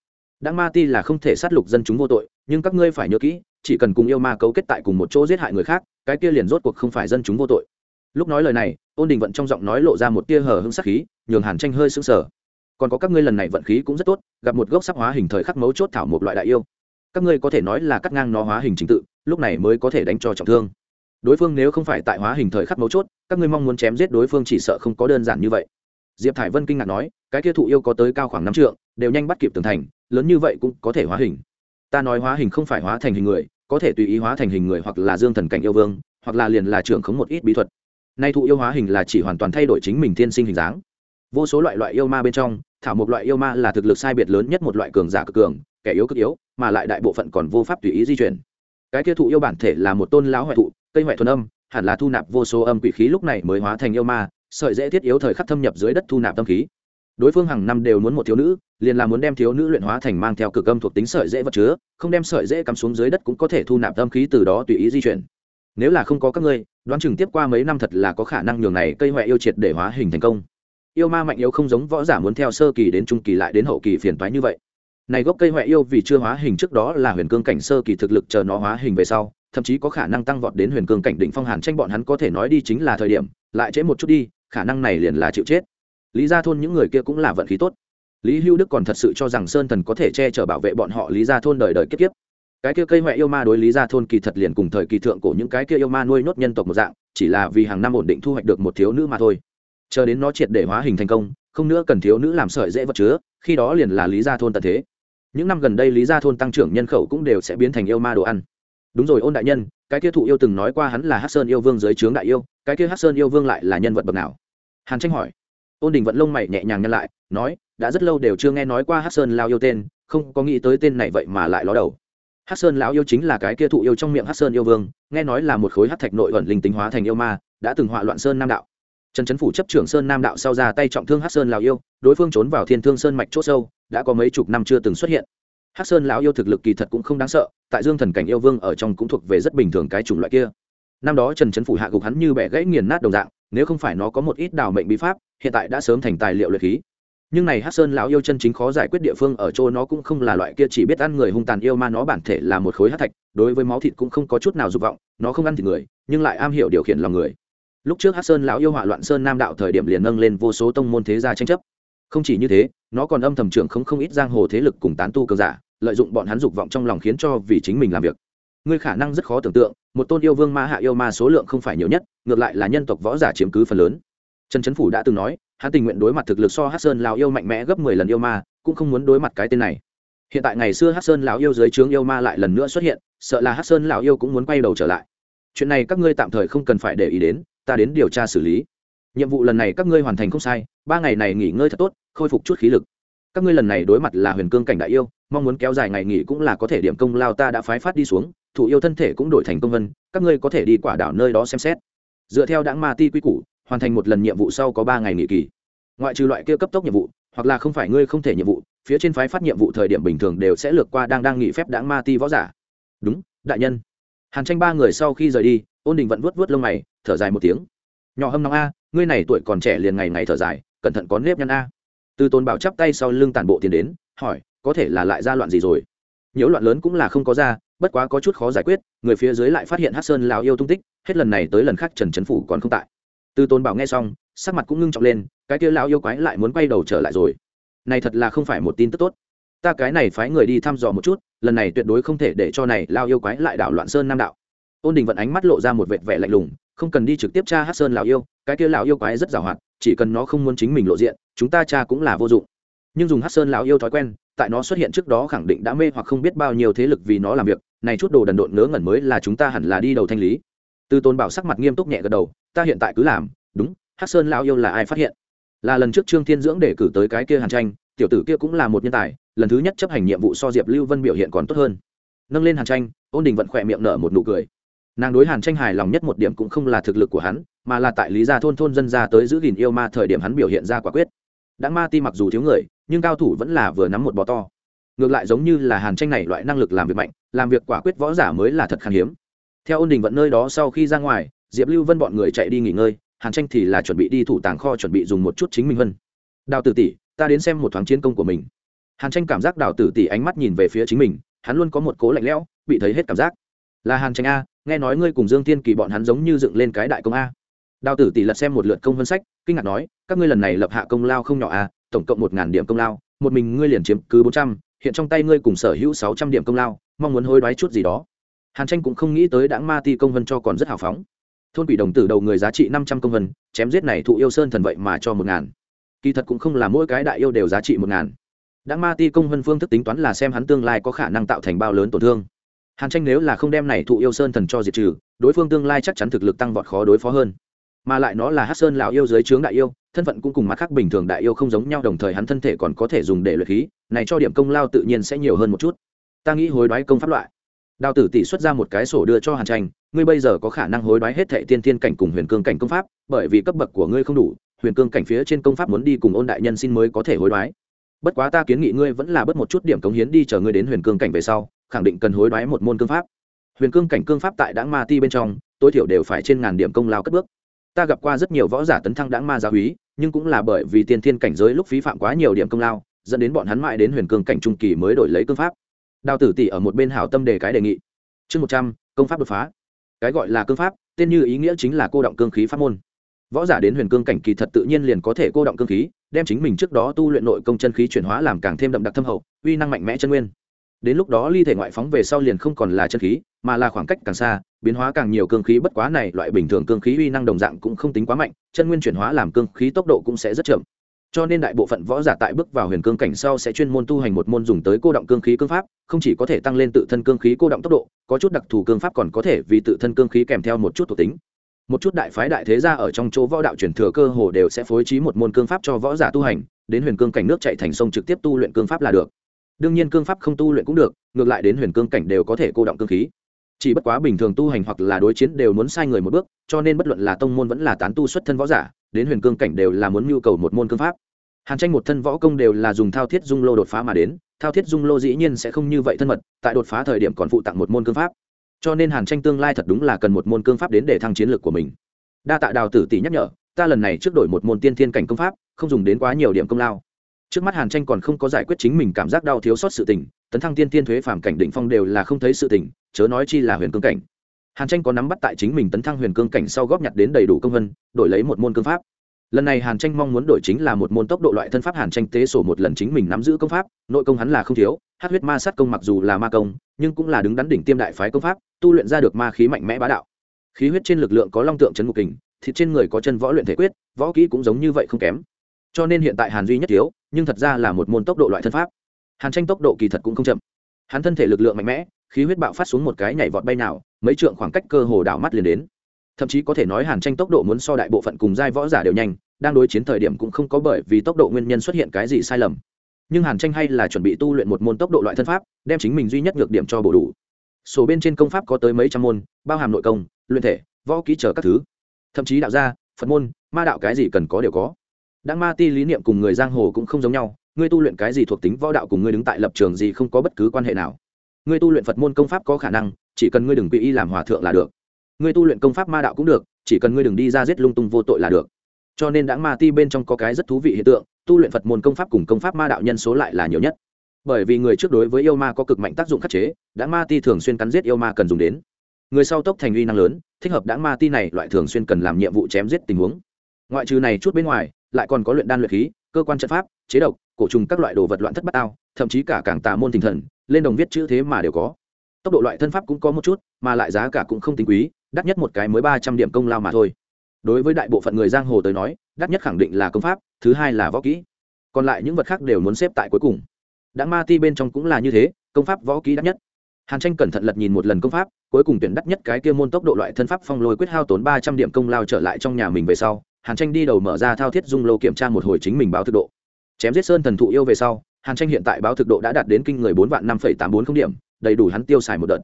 Đã ma ti là không thể sát lục dân chúng vô tội, nhưng các ngươi phải nhớ kỹ, chỉ cần cùng yêu ma cấu kết tại cùng một chỗ giết hại người khác, cái kia liền rốt cuộc không phải dân chúng vô tội. Lúc nói lời này, ôn đình vận trong giọng nói lộ ra một tia hờ hững sắc khí, nhường hàn tranh hơi sững sờ. Còn có các ngươi lần này vận khí cũng rất tốt, gặp một gốc sắc hóa hình thời khắc mấu chốt thảo một loại đại yêu. Các ngươi có thể nói là cắt ngang nó hóa hình trình tự, lúc này mới có thể đánh cho trọng thương. Đối phương nếu không phải tại hóa hình thời khắc mấu chốt các ngươi mong muốn chém giết đối phương chỉ sợ không có đơn giản như vậy. Diệp thải vân kinh ngạc nói, cái kia thụ yêu có tới cao khoảng năm trượng, đều nhanh bắt kịp tường thành, lớn như vậy cũng có thể hóa hình. Ta nói hóa hình không phải hóa thành hình người, có thể tùy ý hóa thành hình người hoặc là dương thần cảnh yêu vương, hoặc là liền là trưởng khống một ít bí thuật. Nay thụ yêu hóa hình là chỉ hoàn toàn thay đổi chính mình thiên sinh hình dáng. Vô số loại loại yêu ma bên trong, thảo một loại yêu ma là thực lực sai biệt lớn nhất một loại cường giả cực cường, kẻ yếu cực yếu, mà lại đại bộ phận còn vô pháp tùy ý di chuyển. Cái kia thụ yêu bản thể là một tôn lão hoại thụ, cây hoại thuần âm hẳn là thu nạp vô số âm quỷ khí lúc này mới hóa thành yêu ma, sợi dễ thiết yếu thời khắc thâm nhập dưới đất thu nạp tâm khí. Đối phương hàng năm đều muốn một thiếu nữ, liền là muốn đem thiếu nữ luyện hóa thành mang theo cực âm thuộc tính sợi dễ vật chứa, không đem sợi dễ cắm xuống dưới đất cũng có thể thu nạp tâm khí từ đó tùy ý di chuyển. Nếu là không có các ngươi, đoán chừng tiếp qua mấy năm thật là có khả năng nhường này cây hoại yêu triệt để hóa hình thành công. Yêu ma mạnh yếu không giống võ giả muốn theo sơ kỳ đến trung kỳ lại đến hậu kỳ phiền toái như vậy. Này gốc cây huệ yêu vì chưa hóa hình trước đó là huyền cương cảnh sơ kỳ thực lực chờ nó hóa hình về sau thậm chí có khả năng tăng vọt đến huyền cương cảnh đỉnh phong hàn tranh bọn hắn có thể nói đi chính là thời điểm, lại trễ một chút đi, khả năng này liền là chịu chết. Lý gia thôn những người kia cũng là vận khí tốt. Lý hưu đức còn thật sự cho rằng sơn thần có thể che chở bảo vệ bọn họ lý gia thôn đời đời kiếp kiếp. Cái kia cây huệ yêu ma đối lý gia thôn kỳ thật liền cùng thời kỳ thượng cổ những cái kia yêu ma nuôi nốt nhân tộc một dạng, chỉ là vì hàng năm ổn định thu hoạch được một thiếu nữ mà thôi. Chờ đến nó triệt để hóa hình thành công, không nữa cần thiếu nữ làm sợi dễ vật chứa, khi đó liền là lý gia thôn tận thế. Những năm gần đây lý gia thôn tăng trưởng nhân khẩu cũng đều sẽ biến thành yêu ma đồ ăn đúng rồi, ôn đại nhân, cái kia thụ yêu từng nói qua hắn là hát sơn yêu vương dưới trướng đại yêu, cái kia hát sơn yêu vương lại là nhân vật bậc nào? Hàn tranh hỏi. Ôn đình vận lông mày nhẹ nhàng nhân lại, nói, đã rất lâu đều chưa nghe nói qua hát sơn lao yêu tên, không có nghĩ tới tên này vậy mà lại ló đầu. Hát sơn lão yêu chính là cái kia thụ yêu trong miệng hát sơn yêu vương, nghe nói là một khối hát thạch nội ẩn linh tính hóa thành yêu ma, đã từng họa loạn sơn nam đạo. Trần trấn phủ chấp trưởng sơn nam đạo sau ra tay trọng thương hát sơn lào yêu, đối phương trốn vào thiên thương sơn mạch c h ỗ sâu, đã có mấy chục năm chưa từng xuất hiện. Hắc sơn lão yêu thực lực kỳ thật cũng không đáng sợ, tại dương thần cảnh yêu vương ở trong cũng thuộc về rất bình thường cái chủng loại kia. Năm đó trần trấn phủ hạ gục hắn như bẻ gãy nghiền nát đồng dạng, nếu không phải nó có một ít đào mệnh bí pháp, hiện tại đã sớm thành tài liệu luyện khí. Nhưng này hát sơn lão yêu chân chính khó giải quyết địa phương ở chỗ nó cũng không là loại kia chỉ biết ăn người hung tàn yêu mà nó bản thể là một khối hát thạch, đối với máu thịt cũng không có chút nào dục vọng, nó không ăn thịt người, nhưng lại am hiểu điều khiển lòng người. Lúc trước hát sơn lão yêu hỏa loạn sơn nam đạo thời điểm liền nâng lên vô số tông môn thế gia tranh chấp. Không chỉ như thế, nó còn âm thầm trưởng không không ít giang hồ thế lực cùng tán tu cường giả lợi dụng bọn hắn dục vọng trong lòng khiến cho vì chính mình làm việc. Ngươi khả năng rất khó tưởng tượng, một tôn yêu vương ma hạ yêu ma số lượng không phải nhiều nhất, ngược lại là nhân tộc võ giả chiếm cứ phần lớn. Trần trấn phủ đã từng nói, hắn tình nguyện đối mặt thực lực so hát sơn lão yêu mạnh mẽ gấp mười lần yêu ma, cũng không muốn đối mặt cái tên này. Hiện tại ngày xưa hát sơn lão yêu dưới trướng yêu ma lại lần nữa xuất hiện, sợ là hát sơn lão yêu cũng muốn quay đầu trở lại. Chuyện này các ngươi tạm thời không cần phải để ý đến, ta đến điều tra xử lý. Nhiệm vụ lần này các ngươi hoàn thành không sai, ba ngày này nghỉ ngơi thật tốt, khôi phục chút khí lực. Các ngươi lần này đối mặt là huyền cương cảnh đại yêu mong muốn kéo dài ngày nghỉ cũng là có thể điểm công lao ta đã phái phát đi xuống, thủ yêu thân thể cũng đổi thành công vân, các ngươi có thể đi quả đảo nơi đó xem xét. Dựa theo đảng ma ti quy củ, hoàn thành một lần nhiệm vụ sau có ba ngày nghỉ kỳ. Ngoại trừ loại kia cấp tốc nhiệm vụ, hoặc là không phải ngươi không thể nhiệm vụ, phía trên phái phát nhiệm vụ thời điểm bình thường đều sẽ lược qua đang đang nghỉ phép Đảng ma ti võ giả. Đúng, đại nhân. Hàn tranh ba người sau khi rời đi, ôn đình vẫn vuốt vuốt lông mày, thở dài một tiếng. Nhỏ hâm nóng a, ngươi này tuổi còn trẻ liền ngày ngày thở dài, cẩn thận có nếp nhăn a. Từ tôn bảo chắp tay sau lưng tàn bộ tiến đến, hỏi có thể là lại ra loạn gì rồi. Nhiễu loạn lớn cũng là không có ra, bất quá có chút khó giải quyết, người phía dưới lại phát hiện hát sơn lào yêu tung tích, hết lần này tới lần khác trần trấn phủ còn không tại. Tư tôn bảo nghe xong, sắc mặt cũng ngưng trọng lên, cái kia lão yêu quái lại muốn quay đầu trở lại rồi. Này thật là không phải một tin tức tốt. Ta cái này phái người đi thăm dò một chút, lần này tuyệt đối không thể để cho này lao yêu quái lại đảo loạn sơn nam đạo. Ôn đình vận ánh mắt lộ ra một vệt vẻ lạnh lùng, không cần đi trực tiếp tra hát sơn lão yêu, cái kia lão yêu quái rất giàu hoạt, chỉ cần nó không muốn chính mình lộ diện, chúng ta tra cũng là vô dụng. Nhưng dùng hát sơn lão yêu thói quen tại nó xuất hiện trước đó khẳng định đã mê hoặc không biết bao nhiêu thế lực vì nó làm việc, này chút đồ đần độn ngớ ngẩn mới là chúng ta hẳn là đi đầu thanh lý. Từ tôn bảo sắc mặt nghiêm túc nhẹ gật đầu, ta hiện tại cứ làm, đúng, Hắc sơn lão yêu là ai phát hiện? Là lần trước trương thiên dưỡng để cử tới cái kia hàn tranh, tiểu tử kia cũng là một nhân tài, lần thứ nhất chấp hành nhiệm vụ so diệp lưu vân biểu hiện còn tốt hơn. Nâng lên hàn tranh, ôn đình vận khỏe miệng nở một nụ cười. Nàng đối hàn tranh hài lòng nhất một điểm cũng không là thực lực của hắn, mà là tại lý gia thôn thôn dân ra tới giữ gìn yêu ma thời điểm hắn biểu hiện ra quả quyết. Đã ma ti mặc dù thiếu người nhưng cao thủ vẫn là vừa nắm một bò to. Ngược lại giống như là hàn tranh này loại năng lực làm việc mạnh, làm việc quả quyết võ giả mới là thật khan hiếm. Theo ôn đình vận nơi đó sau khi ra ngoài, diệp lưu vân bọn người chạy đi nghỉ ngơi, hàn tranh thì là chuẩn bị đi thủ tàng kho chuẩn bị dùng một chút chính mình vân đào tử tỷ, ta đến xem một thoáng chiến công của mình. Hàn tranh cảm giác đào tử tỷ ánh mắt nhìn về phía chính mình, hắn luôn có một cố lạnh lẽo, bị thấy hết cảm giác. Là hàn tranh a, nghe nói ngươi cùng dương tiên kỳ bọn hắn giống như dựng lên cái đại công a. Đào tử tỷ lật xem một lượt công vân sách, kinh ngạc nói, các ngươi lần này lập hạ công lao không nhỏ a tổng cộng một ngàn điểm công lao, một mình ngươi liền chiếm cứ bốn trăm, hiện trong tay ngươi cùng sở hữu sáu trăm điểm công lao, mong muốn hối đoái chút gì đó. Hàn tranh cũng không nghĩ tới đãng ma ti công vân cho còn rất hào phóng. Thôn quỷ đồng tử đầu người giá trị năm trăm công vân, chém giết này thụ yêu sơn thần vậy mà cho một ngàn. Kỳ thật cũng không là mỗi cái đại yêu đều giá trị một ngàn. Đãng ma ti công vân phương thức tính toán là xem hắn tương lai có khả năng tạo thành bao lớn tổn thương. Hàn tranh nếu là không đem này thụ yêu sơn thần cho diệt trừ, đối phương tương lai chắc chắn thực lực tăng vọt khó đối phó hơn mà lại nó là hát sơn lào yêu dưới trướng đại yêu, thân phận cũng cùng mặt khác bình thường đại yêu không giống nhau, đồng thời hắn thân thể còn có thể dùng để luyện khí, này cho điểm công lao tự nhiên sẽ nhiều hơn một chút. Ta nghĩ hối đoái công pháp loại. Đào tử tỷ xuất ra một cái sổ đưa cho hàn tranh, ngươi bây giờ có khả năng hối đoái hết thệ tiên thiên cảnh cùng huyền cương cảnh công pháp, bởi vì cấp bậc của ngươi không đủ, huyền cương cảnh phía trên công pháp muốn đi cùng ôn đại nhân xin mới có thể hối đoái. Bất quá ta kiến nghị ngươi vẫn là bớt một chút điểm cống hiến đi chờ ngươi đến huyền cương cảnh về sau, khẳng định cần hối đoái một môn cương pháp. Huyền cương cảnh cương pháp tại đáng ma ti bên trong, tối thiểu đều phải trên ngàn điểm công lao cất bước ta gặp qua rất nhiều võ giả tấn thăng đãng ma giáo húy nhưng cũng là bởi vì tiên thiên cảnh giới lúc phí phạm quá nhiều điểm công lao, dẫn đến bọn hắn mãi đến huyền cương cảnh trung kỳ mới đổi lấy cương pháp. Đào tử tỷ ở một bên hảo tâm đề cái đề nghị. Chương một trăm, công pháp đột phá. Cái gọi là cương pháp, tên như ý nghĩa chính là cô động cương khí pháp môn. Võ giả đến huyền cương cảnh kỳ thật tự nhiên liền có thể cô động cương khí, đem chính mình trước đó tu luyện nội công chân khí chuyển hóa làm càng thêm đậm đặc thâm hậu, uy năng mạnh mẽ chân nguyên đến lúc đó ly thể ngoại phóng về sau liền không còn là chân khí, mà là khoảng cách càng xa, biến hóa càng nhiều cương khí bất quá này loại bình thường cương khí uy năng đồng dạng cũng không tính quá mạnh, chân nguyên chuyển hóa làm cương khí tốc độ cũng sẽ rất chậm. Cho nên đại bộ phận võ giả tại bước vào huyền cương cảnh sau sẽ chuyên môn tu hành một môn dùng tới cô động cương khí cương pháp, không chỉ có thể tăng lên tự thân cương khí cô động tốc độ, có chút đặc thù cương pháp còn có thể vì tự thân cương khí kèm theo một chút thuộc tính. Một chút đại phái đại thế gia ở trong chỗ võ đạo truyền thừa cơ hồ đều sẽ phối trí một môn cương pháp cho võ giả tu hành, đến huyền cương cảnh nước chạy thành sông trực tiếp tu luyện cương pháp là được đương nhiên cương pháp không tu luyện cũng được, ngược lại đến huyền cương cảnh đều có thể cô động cương khí. Chỉ bất quá bình thường tu hành hoặc là đối chiến đều muốn sai người một bước, cho nên bất luận là tông môn vẫn là tán tu xuất thân võ giả, đến huyền cương cảnh đều là muốn nhu cầu một môn cương pháp. Hàn tranh một thân võ công đều là dùng thao thiết dung lô đột phá mà đến, thao thiết dung lô dĩ nhiên sẽ không như vậy thân mật, tại đột phá thời điểm còn phụ tặng một môn cương pháp. Cho nên hàn tranh tương lai thật đúng là cần một môn cương pháp đến để thăng chiến lược của mình. Đa tạ đào tử tỷ nhắc nhở, ta lần này trước đổi một môn tiên thiên cảnh công pháp, không dùng đến quá nhiều điểm công lao trước mắt hàn tranh còn không có giải quyết chính mình cảm giác đau thiếu sót sự tình, tấn thăng tiên tiên thuế phàm cảnh định phong đều là không thấy sự tình, chớ nói chi là huyền cương cảnh. Hàn tranh có nắm bắt tại chính mình tấn thăng huyền cương cảnh sau góp nhặt đến đầy đủ công vân, đổi lấy một môn cương pháp. Lần này hàn tranh mong muốn đổi chính là một môn tốc độ loại thân pháp hàn tranh tế sổ một lần chính mình nắm giữ công pháp, nội công hắn là không thiếu hát huyết ma sát công mặc dù là ma công, nhưng cũng là đứng đắn đỉnh tiêm đại phái công pháp, tu luyện ra được ma khí mạnh mẽ bá đạo. Khí huyết trên lực lượng có long tượng chấn ngục kình, thịt trên người có chân võ luyện thể quyết, võ kỹ cũng giống như vậy không kém cho nên hiện tại hàn duy nhất thiếu nhưng thật ra là một môn tốc độ loại thân pháp. Hàn tranh tốc độ kỳ thật cũng không chậm. Hắn thân thể lực lượng mạnh mẽ, khí huyết bạo phát xuống một cái nhảy vọt bay nào, mấy trượng khoảng cách cơ hồ đảo mắt liền đến. Thậm chí có thể nói hàn tranh tốc độ muốn so đại bộ phận cùng giai võ giả đều nhanh, đang đối chiến thời điểm cũng không có bởi vì tốc độ nguyên nhân xuất hiện cái gì sai lầm. Nhưng hàn tranh hay là chuẩn bị tu luyện một môn tốc độ loại thân pháp, đem chính mình duy nhất nhược điểm cho bổ đủ. Sổ bên trên công pháp có tới mấy trăm môn, bao hàm nội công, luyện thể, võ kỹ trở các thứ. Thậm chí đạo gia, phật môn, ma đạo cái gì cần có đều có đã ma ti lý niệm cùng người giang hồ cũng không giống nhau, ngươi tu luyện cái gì thuộc tính võ đạo cùng ngươi đứng tại lập trường gì không có bất cứ quan hệ nào. Ngươi tu luyện phật môn công pháp có khả năng, chỉ cần ngươi đừng bị y làm hòa thượng là được. Ngươi tu luyện công pháp ma đạo cũng được, chỉ cần ngươi đừng đi ra giết lung tung vô tội là được. Cho nên đáng ma ti bên trong có cái rất thú vị hiện tượng, tu luyện phật môn công pháp cùng công pháp ma đạo nhân số lại là nhiều nhất. Bởi vì người trước đối với yêu ma có cực mạnh tác dụng khắc chế đáng ma ti thường xuyên cắn giết yêu ma cần dùng đến. Người sau tốc thành uy năng lớn, thích hợp đáng ma ti này loại thường xuyên cần làm nhiệm vụ chém giết tình huống. Ngoại trừ này chút bên ngoài lại còn có luyện đan luyện khí, cơ quan trận pháp, chế độc, cổ trùng các loại đồ vật loạn thất bát ao thậm chí cả cảng tà môn tinh thần, lên đồng viết chữ thế mà đều có. Tốc độ loại thân pháp cũng có một chút, mà lại giá cả cũng không tính quý, đắt nhất một cái mới ba trăm điểm công lao mà thôi. Đối với đại bộ phận người giang hồ tới nói, đắt nhất khẳng định là công pháp, thứ hai là võ kỹ. Còn lại những vật khác đều muốn xếp tại cuối cùng. Đã ma ti bên trong cũng là như thế, công pháp võ kỹ đắt nhất. Hàn tranh cẩn thận lật nhìn một lần công pháp, cuối cùng tuyển đắt nhất cái kia môn tốc độ loại thân pháp phong lôi quyết hao tốn ba trăm điểm công lao trở lại trong nhà mình về sau hàn tranh đi đầu mở ra thao thiết dung lô kiểm tra một hồi chính mình báo thực độ. Chém giết sơn thần thụ yêu về sau, hàn tranh hiện tại báo thực độ đã đạt đến kinh người bốn vạn năm phẩy tám bốn không điểm, đầy đủ hắn tiêu xài một đợt.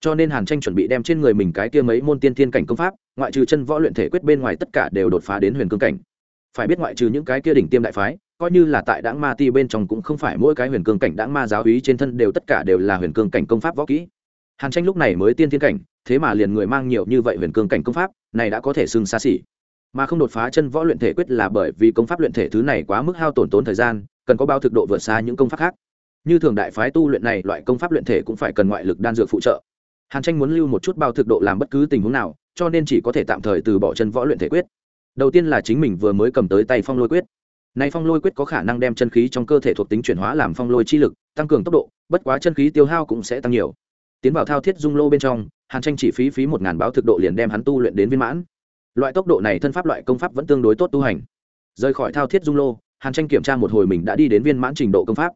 Cho nên hàn tranh chuẩn bị đem trên người mình cái kia mấy môn tiên thiên cảnh công pháp, ngoại trừ chân võ luyện thể quyết bên ngoài tất cả đều đột phá đến huyền cương cảnh. Phải biết ngoại trừ những cái kia đỉnh tiêm đại phái, coi như là tại đãng ma ti bên trong cũng không phải mỗi cái huyền cương cảnh đãng ma giáo úy trên thân đều tất cả đều là huyền cương cảnh công pháp võ kỹ. Hàn tranh lúc này mới tiên thiên cảnh, thế mà liền người mang nhiều như vậy huyền cương cảnh công pháp, này đã có thể xưng xa xỉ mà không đột phá chân võ luyện thể quyết là bởi vì công pháp luyện thể thứ này quá mức hao tổn tốn thời gian, cần có bao thực độ vượt xa những công pháp khác. Như thường đại phái tu luyện này, loại công pháp luyện thể cũng phải cần ngoại lực đan dược phụ trợ. Hàn tranh muốn lưu một chút bao thực độ làm bất cứ tình huống nào, cho nên chỉ có thể tạm thời từ bỏ chân võ luyện thể quyết. Đầu tiên là chính mình vừa mới cầm tới tay phong lôi quyết. Nay phong lôi quyết có khả năng đem chân khí trong cơ thể thuộc tính chuyển hóa làm phong lôi chi lực, tăng cường tốc độ, bất quá chân khí tiêu hao cũng sẽ tăng nhiều. Tiến vào thao thiết dung lô bên trong, hàn tranh chỉ phí phí một ngàn báo thực độ liền đem hắn tu luyện đến viên mãn loại tốc độ này thân pháp loại công pháp vẫn tương đối tốt tu hành. Rời khỏi thao thiết dung lô, hàn tranh kiểm tra một hồi mình đã đi đến viên mãn trình độ công pháp.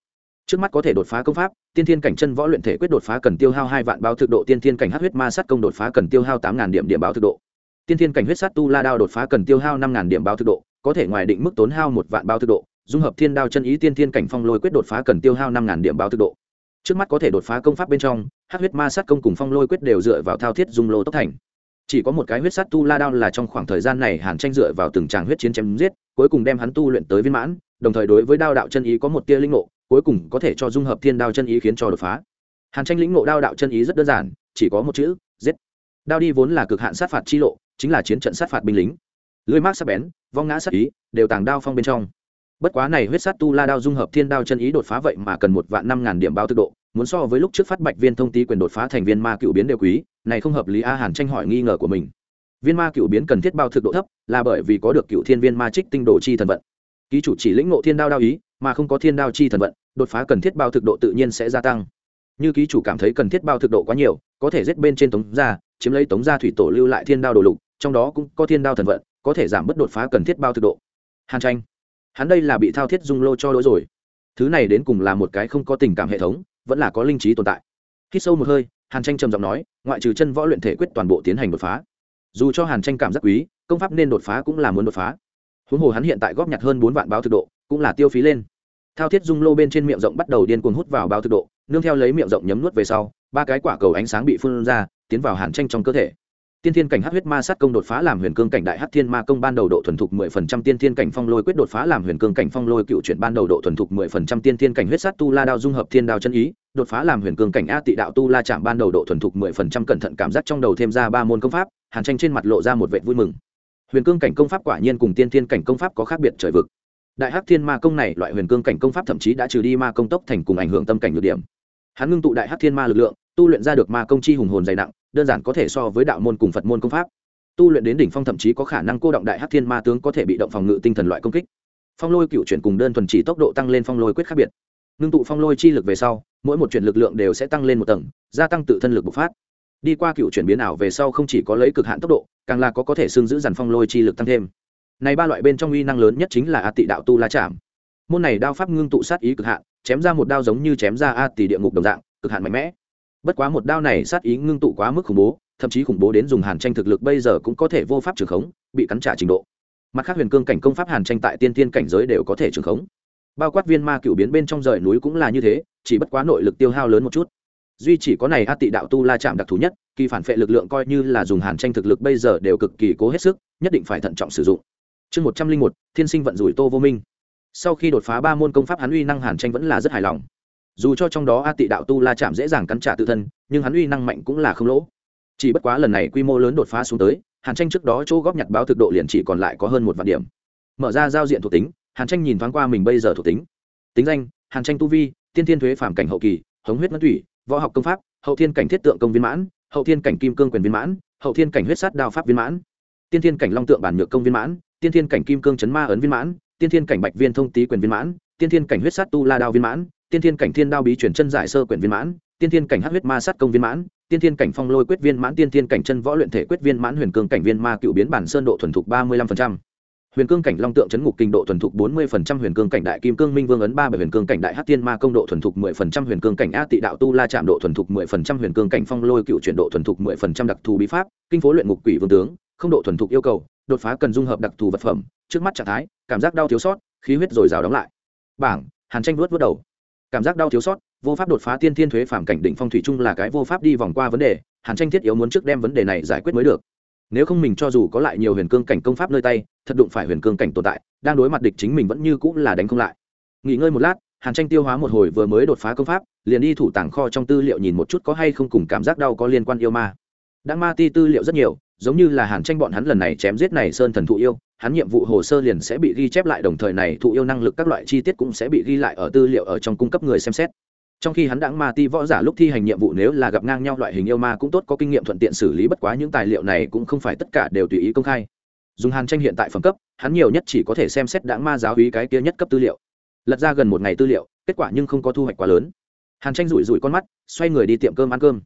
Trước mắt có thể đột phá công pháp, tiên thiên cảnh chân võ luyện thể quyết đột phá cần tiêu hao hai vạn báo thực độ, tiên thiên cảnh hát huyết ma sát công đột phá cần tiêu hao tám ngàn điểm điểm báo thực độ. Tiên thiên cảnh huyết sát tu la đao đột phá cần tiêu hao năm ngàn điểm báo thực độ, có thể ngoài định mức tốn hao một vạn báo thực độ, dung hợp thiên đao chân ý tiên thiên cảnh phong lôi quyết đột phá cần tiêu hao năm ngàn điểm báo thực độ. Trước mắt có thể đột phá công pháp bên trong hát huyết ma sát công cùng phong lôi quyết đều dựa vào thao thiết dung lô tốc thành chỉ có một cái huyết sát tu la đao là trong khoảng thời gian này hàn tranh dựa vào từng tràng huyết chiến chém giết, cuối cùng đem hắn tu luyện tới viên mãn, đồng thời đối với đao đạo chân ý có một tia linh ngộ, cuối cùng có thể cho dung hợp thiên đao chân ý khiến cho đột phá. Hàn tranh lĩnh ngộ đao đạo chân ý rất đơn giản, chỉ có một chữ, giết. Đao đi vốn là cực hạn sát phạt chi lộ, chính là chiến trận sát phạt binh lính. Lưới mát sắc bén, vong ngã sát ý, đều tàng đao phong bên trong. Bất quá này huyết sát tu la đao dung hợp thiên đao chân ý đột phá vậy mà cần một vạn năm ngàn điểm bao tự độ muốn so với lúc trước phát bạch viên thông tí quyền đột phá thành viên ma cựu biến đều quý, này không hợp lý, a hàn tranh hỏi nghi ngờ của mình. Viên ma cựu biến cần thiết bao thực độ thấp, là bởi vì có được cựu thiên viên ma trích tinh đồ chi thần vận. Ký chủ chỉ lĩnh ngộ thiên đao đao ý, mà không có thiên đao chi thần vận, đột phá cần thiết bao thực độ tự nhiên sẽ gia tăng. Như ký chủ cảm thấy cần thiết bao thực độ quá nhiều, có thể giết bên trên tống gia, chiếm lấy tống gia thủy tổ lưu lại thiên đao đồ lục, trong đó cũng có thiên đao thần vận, có thể giảm bớt đột phá cần thiết bao thực độ. Hàn tranh. Hắn đây là bị thao thiết dung lô cho đỗi rồi. Thứ này đến cùng là một cái không có tình cảm hệ thống vẫn là có linh trí tồn tại. Khi sâu một hơi, hàn tranh trầm giọng nói, ngoại trừ chân võ luyện thể quyết toàn bộ tiến hành đột phá. Dù cho hàn tranh cảm giác quý, công pháp nên đột phá cũng là muốn đột phá. Huống hồ hắn hiện tại góp nhặt hơn bốn vạn báo thực độ, cũng là tiêu phí lên. Thao thiết dung lô bên trên miệng rộng bắt đầu điên cuồng hút vào báo thực độ, nương theo lấy miệng rộng nhấm nuốt về sau, ba cái quả cầu ánh sáng bị phun ra, tiến vào hàn tranh trong cơ thể. Tiên thiên cảnh hát huyết ma sát công đột phá làm huyền cương cảnh đại hắc thiên ma công ban đầu độ thuần thục mười phần trăm tiên thiên cảnh phong lôi quyết đột phá làm huyền cương cảnh phong lôi cựu chuyển ban đầu độ thuần thục mười phần trăm tiên thiên cảnh huyết sát tu la đao dung hợp thiên đao chân ý đột phá làm huyền cương cảnh a tị đạo tu la chạm ban đầu độ thuần thục mười phần trăm cẩn thận cảm giác trong đầu thêm ra ba môn công pháp, hàn tranh trên mặt lộ ra một vệ vui mừng. Huyền cương cảnh công pháp quả nhiên cùng tiên thiên cảnh công pháp có khác biệt trời vực. Đại hắc thiên ma công này loại huyền cương cảnh công pháp thậm chí đã trừ đi ma công tốc thành cùng ảnh hưởng tâm cảnh nhược điểm. Hắn ngưng tụ đại hắc thiên ma lực lượng, tu luyện ra được ma công chi hùng hồn dày nặng, đơn giản có thể so với đạo môn cùng phật môn công pháp. Tu luyện đến đỉnh phong thậm chí có khả năng cô động đại hắc thiên ma tướng có thể bị động phòng ngự tinh thần loại công kích. Phong lôi cựu chuyển cùng đơn thuần chỉ tốc độ tăng lên phong lôi quyết khác biệt ngưng tụ phong lôi chi lực về sau, mỗi một chuyển lực lượng đều sẽ tăng lên một tầng, gia tăng tự thân lực bộc phát. Đi qua cựu chuyển biến ảo về sau không chỉ có lấy cực hạn tốc độ, càng là có có thể xương giữ dàn phong lôi chi lực tăng thêm. Này ba loại bên trong uy năng lớn nhất chính là a tị đạo tu la chạm. Môn này đao pháp ngưng tụ sát ý cực hạn, chém ra một đao giống như chém ra a tỷ địa ngục đồng dạng, cực hạn mạnh mẽ. Bất quá một đao này sát ý ngưng tụ quá mức khủng bố, thậm chí khủng bố đến dùng hàn tranh thực lực bây giờ cũng có thể vô pháp trường khống, bị cắn trả trình độ. Mặt khác huyền cương cảnh công pháp hàn tranh tại tiên tiên cảnh giới đều có thể trường khống bao quát viên ma cựu biến bên trong rời núi cũng là như thế, chỉ bất quá nội lực tiêu hao lớn một chút. Duy chỉ có này a tị đạo tu la chạm đặc thù nhất, kỳ phản phệ lực lượng coi như là dùng hàn tranh thực lực bây giờ đều cực kỳ cố hết sức, nhất định phải thận trọng sử dụng. Chương một trăm linh một, thiên sinh vận rủi tô vô minh. Sau khi đột phá ba môn công pháp hắn uy năng hàn tranh vẫn là rất hài lòng. Dù cho trong đó a tị đạo tu la chạm dễ dàng cắn trả tự thân, nhưng hắn uy năng mạnh cũng là không lỗ. Chỉ bất quá lần này quy mô lớn đột phá xuống tới, hàn tranh trước đó chỗ góp nhặt báo thực độ liền chỉ còn lại có hơn một vạn điểm. Mở ra giao diện thuộc tính hàn tranh nhìn thoáng qua mình bây giờ thuộc tính tính danh hàn tranh tu vi tiên thiên thuế phản cảnh hậu kỳ hống huyết ngân thủy võ học công pháp hậu thiên cảnh thiết tượng công viên mãn hậu thiên cảnh kim cương quyền viên mãn hậu thiên cảnh huyết sát đao pháp viên mãn tiên thiên cảnh long tượng bản nhược công viên mãn tiên thiên cảnh kim cương chấn ma ấn viên mãn tiên thiên cảnh bạch viên thông tý quyền viên mãn tiên thiên cảnh huyết sát tu la đao viên mãn tiên thiên cảnh thiên đao bí chuyển chân giải sơ quyền viên mãn tiên thiên cảnh hắc huyết ma sát công viên mãn tiên thiên cảnh phong lôi quyết viên mãn tiên thiên cảnh chân võ luyện thể quyết viên mãn huyền cương cảnh viên ma cựu biến bản sơn độ thuần thục ba mươi lăm phần trăm huyền cương cảnh long tượng chấn ngục kinh độ thuần thục bốn mươi phần trăm huyền cương cảnh đại kim cương minh vương ấn ba bảy huyền cương cảnh đại hát tiên ma công độ thuần thục mười phần trăm huyền cương cảnh a tị đạo tu la chạm độ thuần thục mười phần trăm huyền cương cảnh phong lôi cựu chuyển độ thuần thục mười phần trăm đặc thù bí pháp, kinh phố luyện ngục quỷ vương tướng, không độ thuần thục yêu cầu, đột phá cần dung hợp đặc thù vật phẩm, trước mắt trạng thái, cảm giác đau thiếu sót, khí huyết dồi dào đóng lại. Bảng, hàn tranh vuốt vớt đầu. Cảm giác đau thiếu sót, vô pháp đột phá tiên thiên thuế phạm cảnh định phong thủy chung là cái vô pháp đi vòng qua vấn đề, hàn tranh thiết yếu muốn trước đem vấn đề này giải quyết mới được. Nếu không mình cho dù có lại nhiều huyền cương cảnh công pháp nơi tay thật đụng phải huyền cương cảnh tồn tại, đang đối mặt địch chính mình vẫn như cũng là đánh không lại. Nghỉ ngơi một lát, hàn tranh tiêu hóa một hồi vừa mới đột phá công pháp, liền đi thủ tảng kho trong tư liệu nhìn một chút có hay không cùng cảm giác đau có liên quan yêu ma. Đã ma ti tư liệu rất nhiều, giống như là hàn tranh bọn hắn lần này chém giết này sơn thần thụ yêu, hắn nhiệm vụ hồ sơ liền sẽ bị ghi chép lại đồng thời này thụ yêu năng lực các loại chi tiết cũng sẽ bị ghi lại ở tư liệu ở trong cung cấp người xem xét. Trong khi hắn đãng ma ti võ giả lúc thi hành nhiệm vụ nếu là gặp ngang nhau loại hình yêu ma cũng tốt, có kinh nghiệm thuận tiện xử lý bất quá những tài liệu này cũng không phải tất cả đều tùy ý công khai dùng hàn tranh hiện tại phẩm cấp, hắn nhiều nhất chỉ có thể xem xét đãng ma giáo hí cái kia nhất cấp tư liệu. Lật ra gần một ngày tư liệu, kết quả nhưng không có thu hoạch quá lớn. Hàn tranh rủi rủi con mắt, xoay người đi tiệm cơm ăn cơm.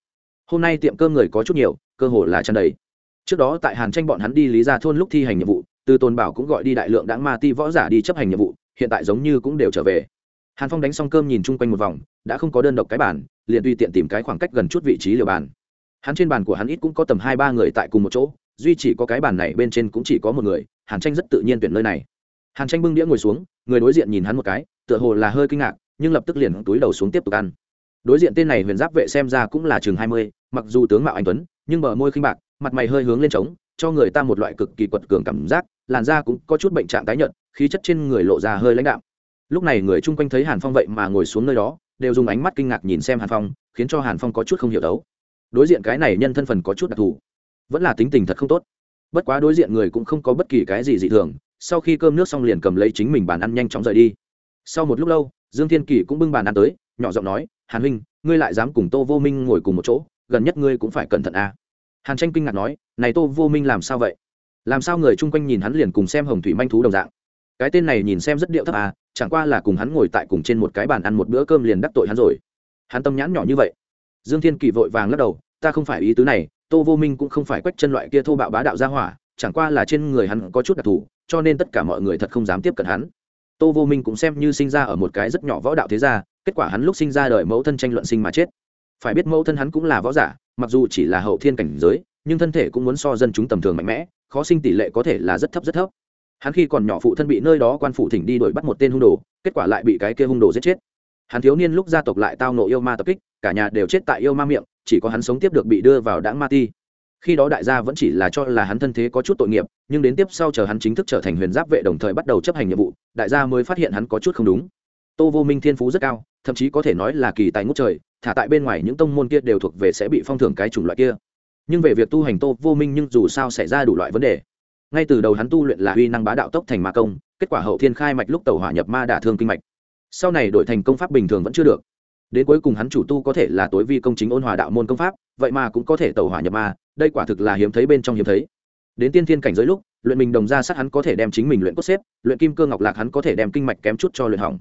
Hôm nay tiệm cơm người có chút nhiều, cơ hồ là tràn đầy. Trước đó tại hàn tranh bọn hắn đi lý ra thôn lúc thi hành nhiệm vụ, từ tôn bảo cũng gọi đi đại lượng đãng ma ti võ giả đi chấp hành nhiệm vụ, hiện tại giống như cũng đều trở về. Hàn phong đánh xong cơm nhìn chung quanh một vòng, đã không có đơn độc cái bàn, liền tùy tiện tìm cái khoảng cách gần chút vị trí liều bàn. Hắn trên bàn của hắn ít cũng có tầm hai ba người tại cùng một chỗ duy chỉ có cái bàn này bên trên cũng chỉ có một người, hàn tranh rất tự nhiên tuyển nơi này. Hàn tranh bưng đĩa ngồi xuống, người đối diện nhìn hắn một cái, tựa hồ là hơi kinh ngạc, nhưng lập tức liền túi đầu xuống tiếp tục ăn. Đối diện tên này huyền giáp vệ xem ra cũng là chừng hai mươi, mặc dù tướng mạo anh tuấn, nhưng bờ môi khinh bạc, mặt mày hơi hướng lên trống, cho người ta một loại cực kỳ quật cường cảm giác, làn da cũng có chút bệnh trạng tái nhợt, khí chất trên người lộ ra hơi lãnh đạm. Lúc này người chung quanh thấy hàn phong vậy mà ngồi xuống nơi đó, đều dùng ánh mắt kinh ngạc nhìn xem hàn phong, khiến cho hàn phong có chút không hiểu đấu. Đối diện cái này nhân thân phần có chút đặc thù vẫn là tính tình thật không tốt. Bất quá đối diện người cũng không có bất kỳ cái gì dị thường, sau khi cơm nước xong liền cầm lấy chính mình bàn ăn nhanh chóng rời đi. Sau một lúc lâu, dương thiên kỳ cũng bưng bàn ăn tới, nhỏ giọng nói, hàn huynh, ngươi lại dám cùng tô vô minh ngồi cùng một chỗ, gần nhất ngươi cũng phải cẩn thận à. hàn tranh kinh ngạc nói, này tô vô minh làm sao vậy? Làm sao người chung quanh nhìn hắn liền cùng xem hồng thủy manh thú đồng dạng? Cái tên này nhìn xem rất điệu thấp à chẳng qua là cùng hắn ngồi tại cùng trên một cái bàn ăn một bữa cơm liền đắc tội hắn rồi. Hắn tâm nhãn nhỏ như vậy. Dương thiên kỳ vội vàng lắc đầu, ta không phải ý tứ này tô vô minh cũng không phải quách chân loại kia thô bạo bá đạo ra hỏa, chẳng qua là trên người hắn có chút đặc thù, cho nên tất cả mọi người thật không dám tiếp cận hắn. Tô vô minh cũng xem như sinh ra ở một cái rất nhỏ võ đạo thế gia, kết quả hắn lúc sinh ra đời mẫu thân tranh luận sinh mà chết. Phải biết mẫu thân hắn cũng là võ giả, mặc dù chỉ là hậu thiên cảnh giới, nhưng thân thể cũng muốn so dân chúng tầm thường mạnh mẽ, khó sinh tỷ lệ có thể là rất thấp rất thấp. Hắn khi còn nhỏ phụ thân bị nơi đó quan phủ thỉnh đi đuổi bắt một tên hung đồ, kết quả lại bị cái kia hung đồ giết chết. Hắn thiếu niên lúc gia tộc lại tao nộ yêu ma tập kích, cả nhà đều chết tại yêu ma miệng chỉ có hắn sống tiếp được bị đưa vào đãng ma ti. Khi đó đại gia vẫn chỉ là cho là hắn thân thế có chút tội nghiệp, nhưng đến tiếp sau chờ hắn chính thức trở thành huyền giáp vệ đồng thời bắt đầu chấp hành nhiệm vụ, đại gia mới phát hiện hắn có chút không đúng. Tô vô minh thiên phú rất cao, thậm chí có thể nói là kỳ tài ngút trời, thả tại bên ngoài những tông môn kia đều thuộc về sẽ bị phong thưởng cái chủng loại kia. Nhưng về việc tu hành tô vô minh nhưng dù sao xảy ra đủ loại vấn đề. Ngay từ đầu hắn tu luyện là uy năng bá đạo tốc thành ma công, kết quả hậu thiên khai mạch lúc tàu hỏa nhập ma đả thương kinh mạch. Sau này đổi thành công pháp bình thường vẫn chưa được đến cuối cùng hắn chủ tu có thể là tối vi công chính ôn hòa đạo môn công pháp, vậy mà cũng có thể tẩu hỏa nhập ma, đây quả thực là hiếm thấy bên trong hiếm thấy. Đến tiên thiên cảnh giới lúc, luyện mình đồng ra sát hắn có thể đem chính mình luyện cốt xếp, luyện kim cơ ngọc lạc hắn có thể đem kinh mạch kém chút cho luyện hỏng.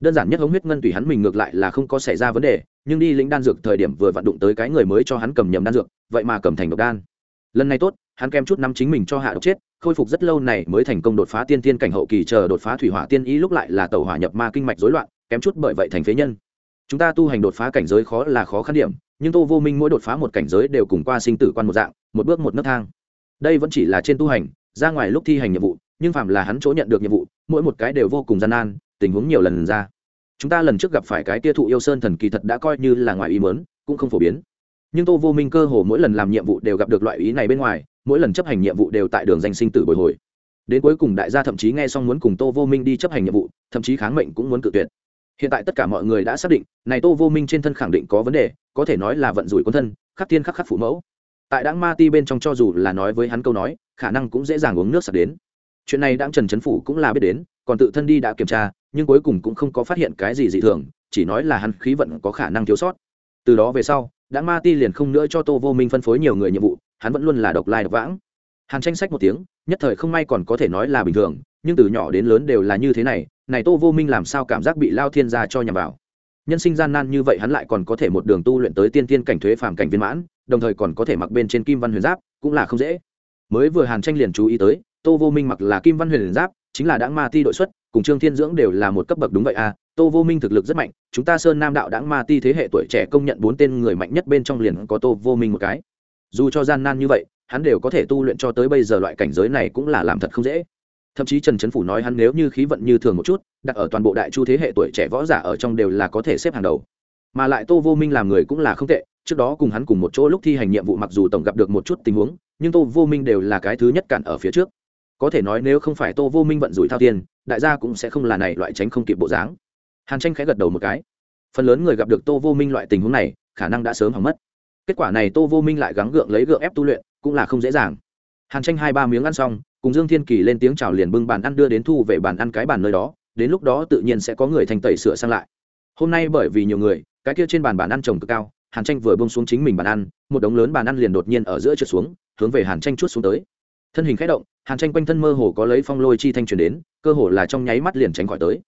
Đơn giản nhất hống huyết ngân tùy hắn mình ngược lại là không có xảy ra vấn đề, nhưng đi lĩnh đan dược thời điểm vừa vặn đụng tới cái người mới cho hắn cầm nhầm đan dược, vậy mà cầm thành độc đan. Lần này tốt, hắn kém chút năm chính mình cho hạ độc chết, khôi phục rất lâu này mới thành công đột phá tiên tiên cảnh hậu kỳ chờ đột phá thủy hỏa tiên ý lúc lại là tàu hỏa nhập ma kinh mạch rối loạn, kém chút bởi vậy thành phế nhân chúng ta tu hành đột phá cảnh giới khó là khó khăn điểm, nhưng tô vô minh mỗi đột phá một cảnh giới đều cùng qua sinh tử quan một dạng, một bước một nấc thang. Đây vẫn chỉ là trên tu hành, ra ngoài lúc thi hành nhiệm vụ, nhưng phạm là hắn chỗ nhận được nhiệm vụ, mỗi một cái đều vô cùng gian nan, tình huống nhiều lần ra. Chúng ta lần trước gặp phải cái tia thụ yêu sơn thần kỳ thật đã coi như là ngoài ý mớn cũng không phổ biến. Nhưng tô vô minh cơ hồ mỗi lần làm nhiệm vụ đều gặp được loại ý này bên ngoài, mỗi lần chấp hành nhiệm vụ đều tại đường danh sinh tử bồi hồi. Đến cuối cùng đại gia thậm chí nghe xong muốn cùng tô vô minh đi chấp hành nhiệm vụ, thậm chí kháng mệnh cũng muốn cự tuyệt hiện tại tất cả mọi người đã xác định, này tô vô minh trên thân khẳng định có vấn đề, có thể nói là vận rủi quân thân, khắc thiên khắc khắc phụ mẫu. Tại đáng ma ti bên trong cho dù là nói với hắn câu nói, khả năng cũng dễ dàng uống nước sạch đến. Chuyện này đáng trần trấn phủ cũng là biết đến, còn tự thân đi đã kiểm tra, nhưng cuối cùng cũng không có phát hiện cái gì dị thường, chỉ nói là hắn khí vận có khả năng thiếu sót. Từ đó về sau đáng ma ti liền không nữa cho tô vô minh phân phối nhiều người nhiệm vụ, hắn vẫn luôn là độc lai độc vãng. Hàn tranh sách một tiếng, nhất thời không may còn có thể nói là bình thường, nhưng từ nhỏ đến lớn đều là như thế này này tô vô minh làm sao cảm giác bị lao thiên gia cho nhằm vào? Nhân sinh gian nan như vậy hắn lại còn có thể một đường tu luyện tới tiên tiên cảnh thuế phàm cảnh viên mãn, đồng thời còn có thể mặc bên trên kim văn huyền giáp, cũng là không dễ. Mới vừa hàn tranh liền chú ý tới, tô vô minh mặc là kim văn huyền giáp, chính là đãng ma ti đội xuất, cùng trương thiên dưỡng đều là một cấp bậc đúng vậy à tô vô minh thực lực rất mạnh, chúng ta sơn nam đạo đãng ma ti thế hệ tuổi trẻ công nhận bốn tên người mạnh nhất bên trong liền có tô vô minh một cái. Dù cho gian nan như vậy, hắn đều có thể tu luyện cho tới bây giờ loại cảnh giới này cũng là làm thật không dễ thậm chí trần trấn phủ nói hắn nếu như khí vận như thường một chút, đặt ở toàn bộ đại chu thế hệ tuổi trẻ võ giả ở trong đều là có thể xếp hàng đầu. Mà lại tô vô minh làm người cũng là không tệ, trước đó cùng hắn cùng một chỗ lúc thi hành nhiệm vụ mặc dù tổng gặp được một chút tình huống, nhưng tô vô minh đều là cái thứ nhất cản ở phía trước. Có thể nói nếu không phải tô vô minh vận rủi thao tiên, đại gia cũng sẽ không là này loại tránh không kịp bộ dáng. Hàn tranh khẽ gật đầu một cái. Phần lớn người gặp được tô vô minh loại tình huống này, khả năng đã sớm hỏng mất. Kết quả này tô vô minh lại gắng gượng lấy gượng ép tu luyện, cũng là không dễ dàng. Hàn tranh hai ba miếng ăn xong cùng dương thiên kỳ lên tiếng chào liền bưng bàn ăn đưa đến thu về bàn ăn cái bàn nơi đó, đến lúc đó tự nhiên sẽ có người thành tẩy sửa sang lại. Hôm nay bởi vì nhiều người, cái kia trên bàn bàn ăn trồng cực cao, hàn tranh vừa bông xuống chính mình bàn ăn, một đống lớn bàn ăn liền đột nhiên ở giữa trượt xuống, hướng về hàn tranh chút xuống tới. Thân hình k h ẽ động, hàn tranh quanh thân mơ hồ có lấy phong lôi chi thanh truyền đến, cơ hồ là trong nháy mắt liền tránh khỏi tới.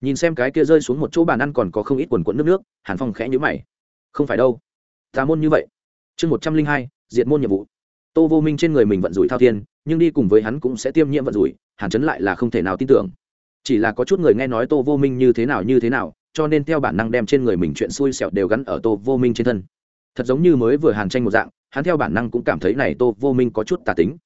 Nhìn xem cái kia rơi xuống một chỗ bàn ăn còn có không ít quần quẫn nước nước, hàn phong khẽ nhữ mày. Không phải đâu, tà môn như vậy. Chương một trăm linh hai, diệt môn nhiệm vụ. Tô vô minh trên người mình vận rủi thao thiên nhưng đi cùng với hắn cũng sẽ tiêm nhiễm vận rủi, hàn chấn lại là không thể nào tin tưởng. Chỉ là có chút người nghe nói tô vô minh như thế nào, như thế nào, cho nên theo bản năng đem trên người mình chuyện xui xẻo đều gắn ở tô vô minh trên thân. Thật giống như mới vừa hàn tranh một dạng, hắn theo bản năng cũng cảm thấy này tô vô minh có chút tà tính.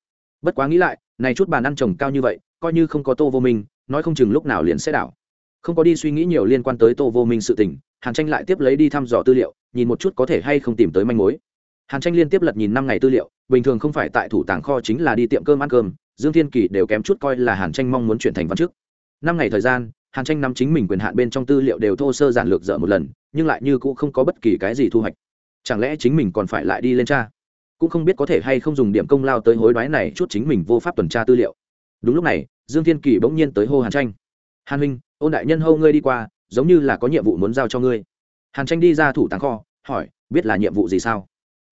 Bất quá nghĩ lại, này chút bàn ăn trồng cao như vậy, coi như không có tô vô minh, nói không chừng lúc nào liền sẽ đảo. Không có đi suy nghĩ nhiều liên quan tới tô vô minh sự tình, hàn tranh lại tiếp lấy đi thăm dò tư liệu, nhìn một chút có thể hay không tìm tới manh mối hàn tranh liên tiếp lật nhìn năm ngày tư liệu, bình thường không phải tại thủ tàng kho chính là đi tiệm cơm ăn cơm, dương thiên kỳ đều kém chút coi là hàn tranh mong muốn chuyển thành văn chức. Năm ngày thời gian, hàn tranh nắm chính mình quyền hạn bên trong tư liệu đều thô sơ giản lược dở một lần, nhưng lại như cũng không có bất kỳ cái gì thu hoạch. Chẳng lẽ chính mình còn phải lại đi lên tra? Cũng không biết có thể hay không dùng điểm công lao tới hối đoái này chút chính mình vô pháp tuần tra tư liệu. Đúng lúc này, dương thiên kỳ bỗng nhiên tới hô hàn tranh. Hàn huynh, ôn đại nhân hâu ngươi đi qua, giống như là có nhiệm vụ muốn giao cho ngươi. Hàn tranh đi ra thủ tàng kho, hỏi, biết là nhiệm vụ gì sao?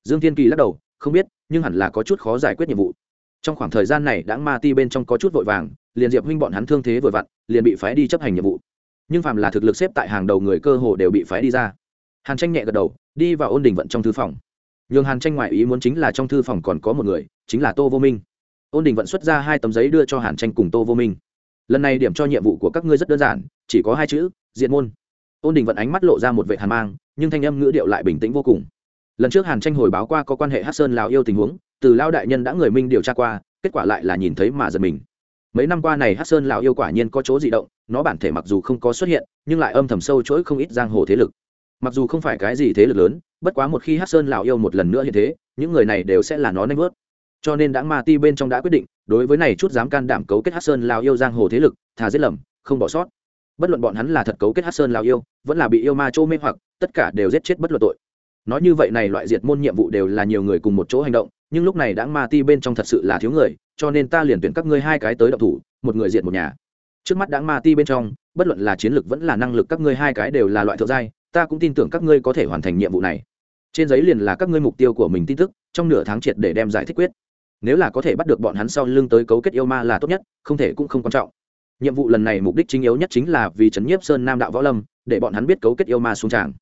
Dương thiên kỳ lắc đầu, không biết, nhưng hẳn là có chút khó giải quyết nhiệm vụ. Trong khoảng thời gian này đãng ma ti bên trong có chút vội vàng, liền diệp huynh bọn hắn thương thế vừa vặn, liền bị phái đi chấp hành nhiệm vụ. Nhưng phàm là thực lực xếp tại hàng đầu người cơ hồ đều bị phái đi ra. Hàn tranh nhẹ gật đầu, đi vào ôn đình vận trong thư phòng. Nhường hàn tranh ngoại ý muốn chính là trong thư phòng còn có một người, chính là tô vô minh. Ôn đình vận xuất ra hai tấm giấy đưa cho hàn tranh cùng tô vô minh. Lần này điểm cho nhiệm vụ của các ngươi rất đơn giản, chỉ có hai chữ, diện môn. Ôn đình vận ánh mắt lộ ra một vệ hàn mang, nhưng thanh âm ngữ điệu lại bình tĩnh vô cùng lần trước hàn tranh hồi báo qua có quan hệ hát sơn lào yêu tình huống, từ lao đại nhân đã người minh điều tra qua, kết quả lại là nhìn thấy mà giật mình. Mấy năm qua này hát sơn lào yêu quả nhiên có chỗ di động, nó bản thể mặc dù không có xuất hiện, nhưng lại âm thầm sâu chuỗi không ít giang hồ thế lực. Mặc dù không phải cái gì thế lực lớn, bất quá một khi hát sơn lào yêu một lần nữa hiện thế, những người này đều sẽ là nó nanh vớt. Cho nên đã ma ti bên trong đã quyết định, đối với này chút dám can đảm cấu kết hát sơn lào yêu giang hồ thế lực, thà giết lầm, không bỏ sót. Bất luận bọn hắn là thật cấu kết hát sơn lào yêu, vẫn là bị yêu ma trô mê hoặc, tất cả đều giết chết bất luận tội nói như vậy này loại diệt môn nhiệm vụ đều là nhiều người cùng một chỗ hành động, nhưng lúc này đã ma ti bên trong thật sự là thiếu người, cho nên ta liền tuyển các ngươi hai cái tới động thủ, một người diệt một nhà. Trước mắt đã ma ti bên trong, bất luận là chiến lược vẫn là năng lực các ngươi hai cái đều là loại thượng giai, ta cũng tin tưởng các ngươi có thể hoàn thành nhiệm vụ này. Trên giấy liền là các ngươi mục tiêu của mình tin tức, trong nửa tháng triệt để đem giải thích quyết. Nếu là có thể bắt được bọn hắn sau lưng tới cấu kết yêu ma là tốt nhất, không thể cũng không quan trọng. Nhiệm vụ lần này mục đích chính yếu nhất chính là vì trấn nhiếp sơn nam đạo võ lâm, để bọn hắn biết cấu kết yêu ma xuống tràng.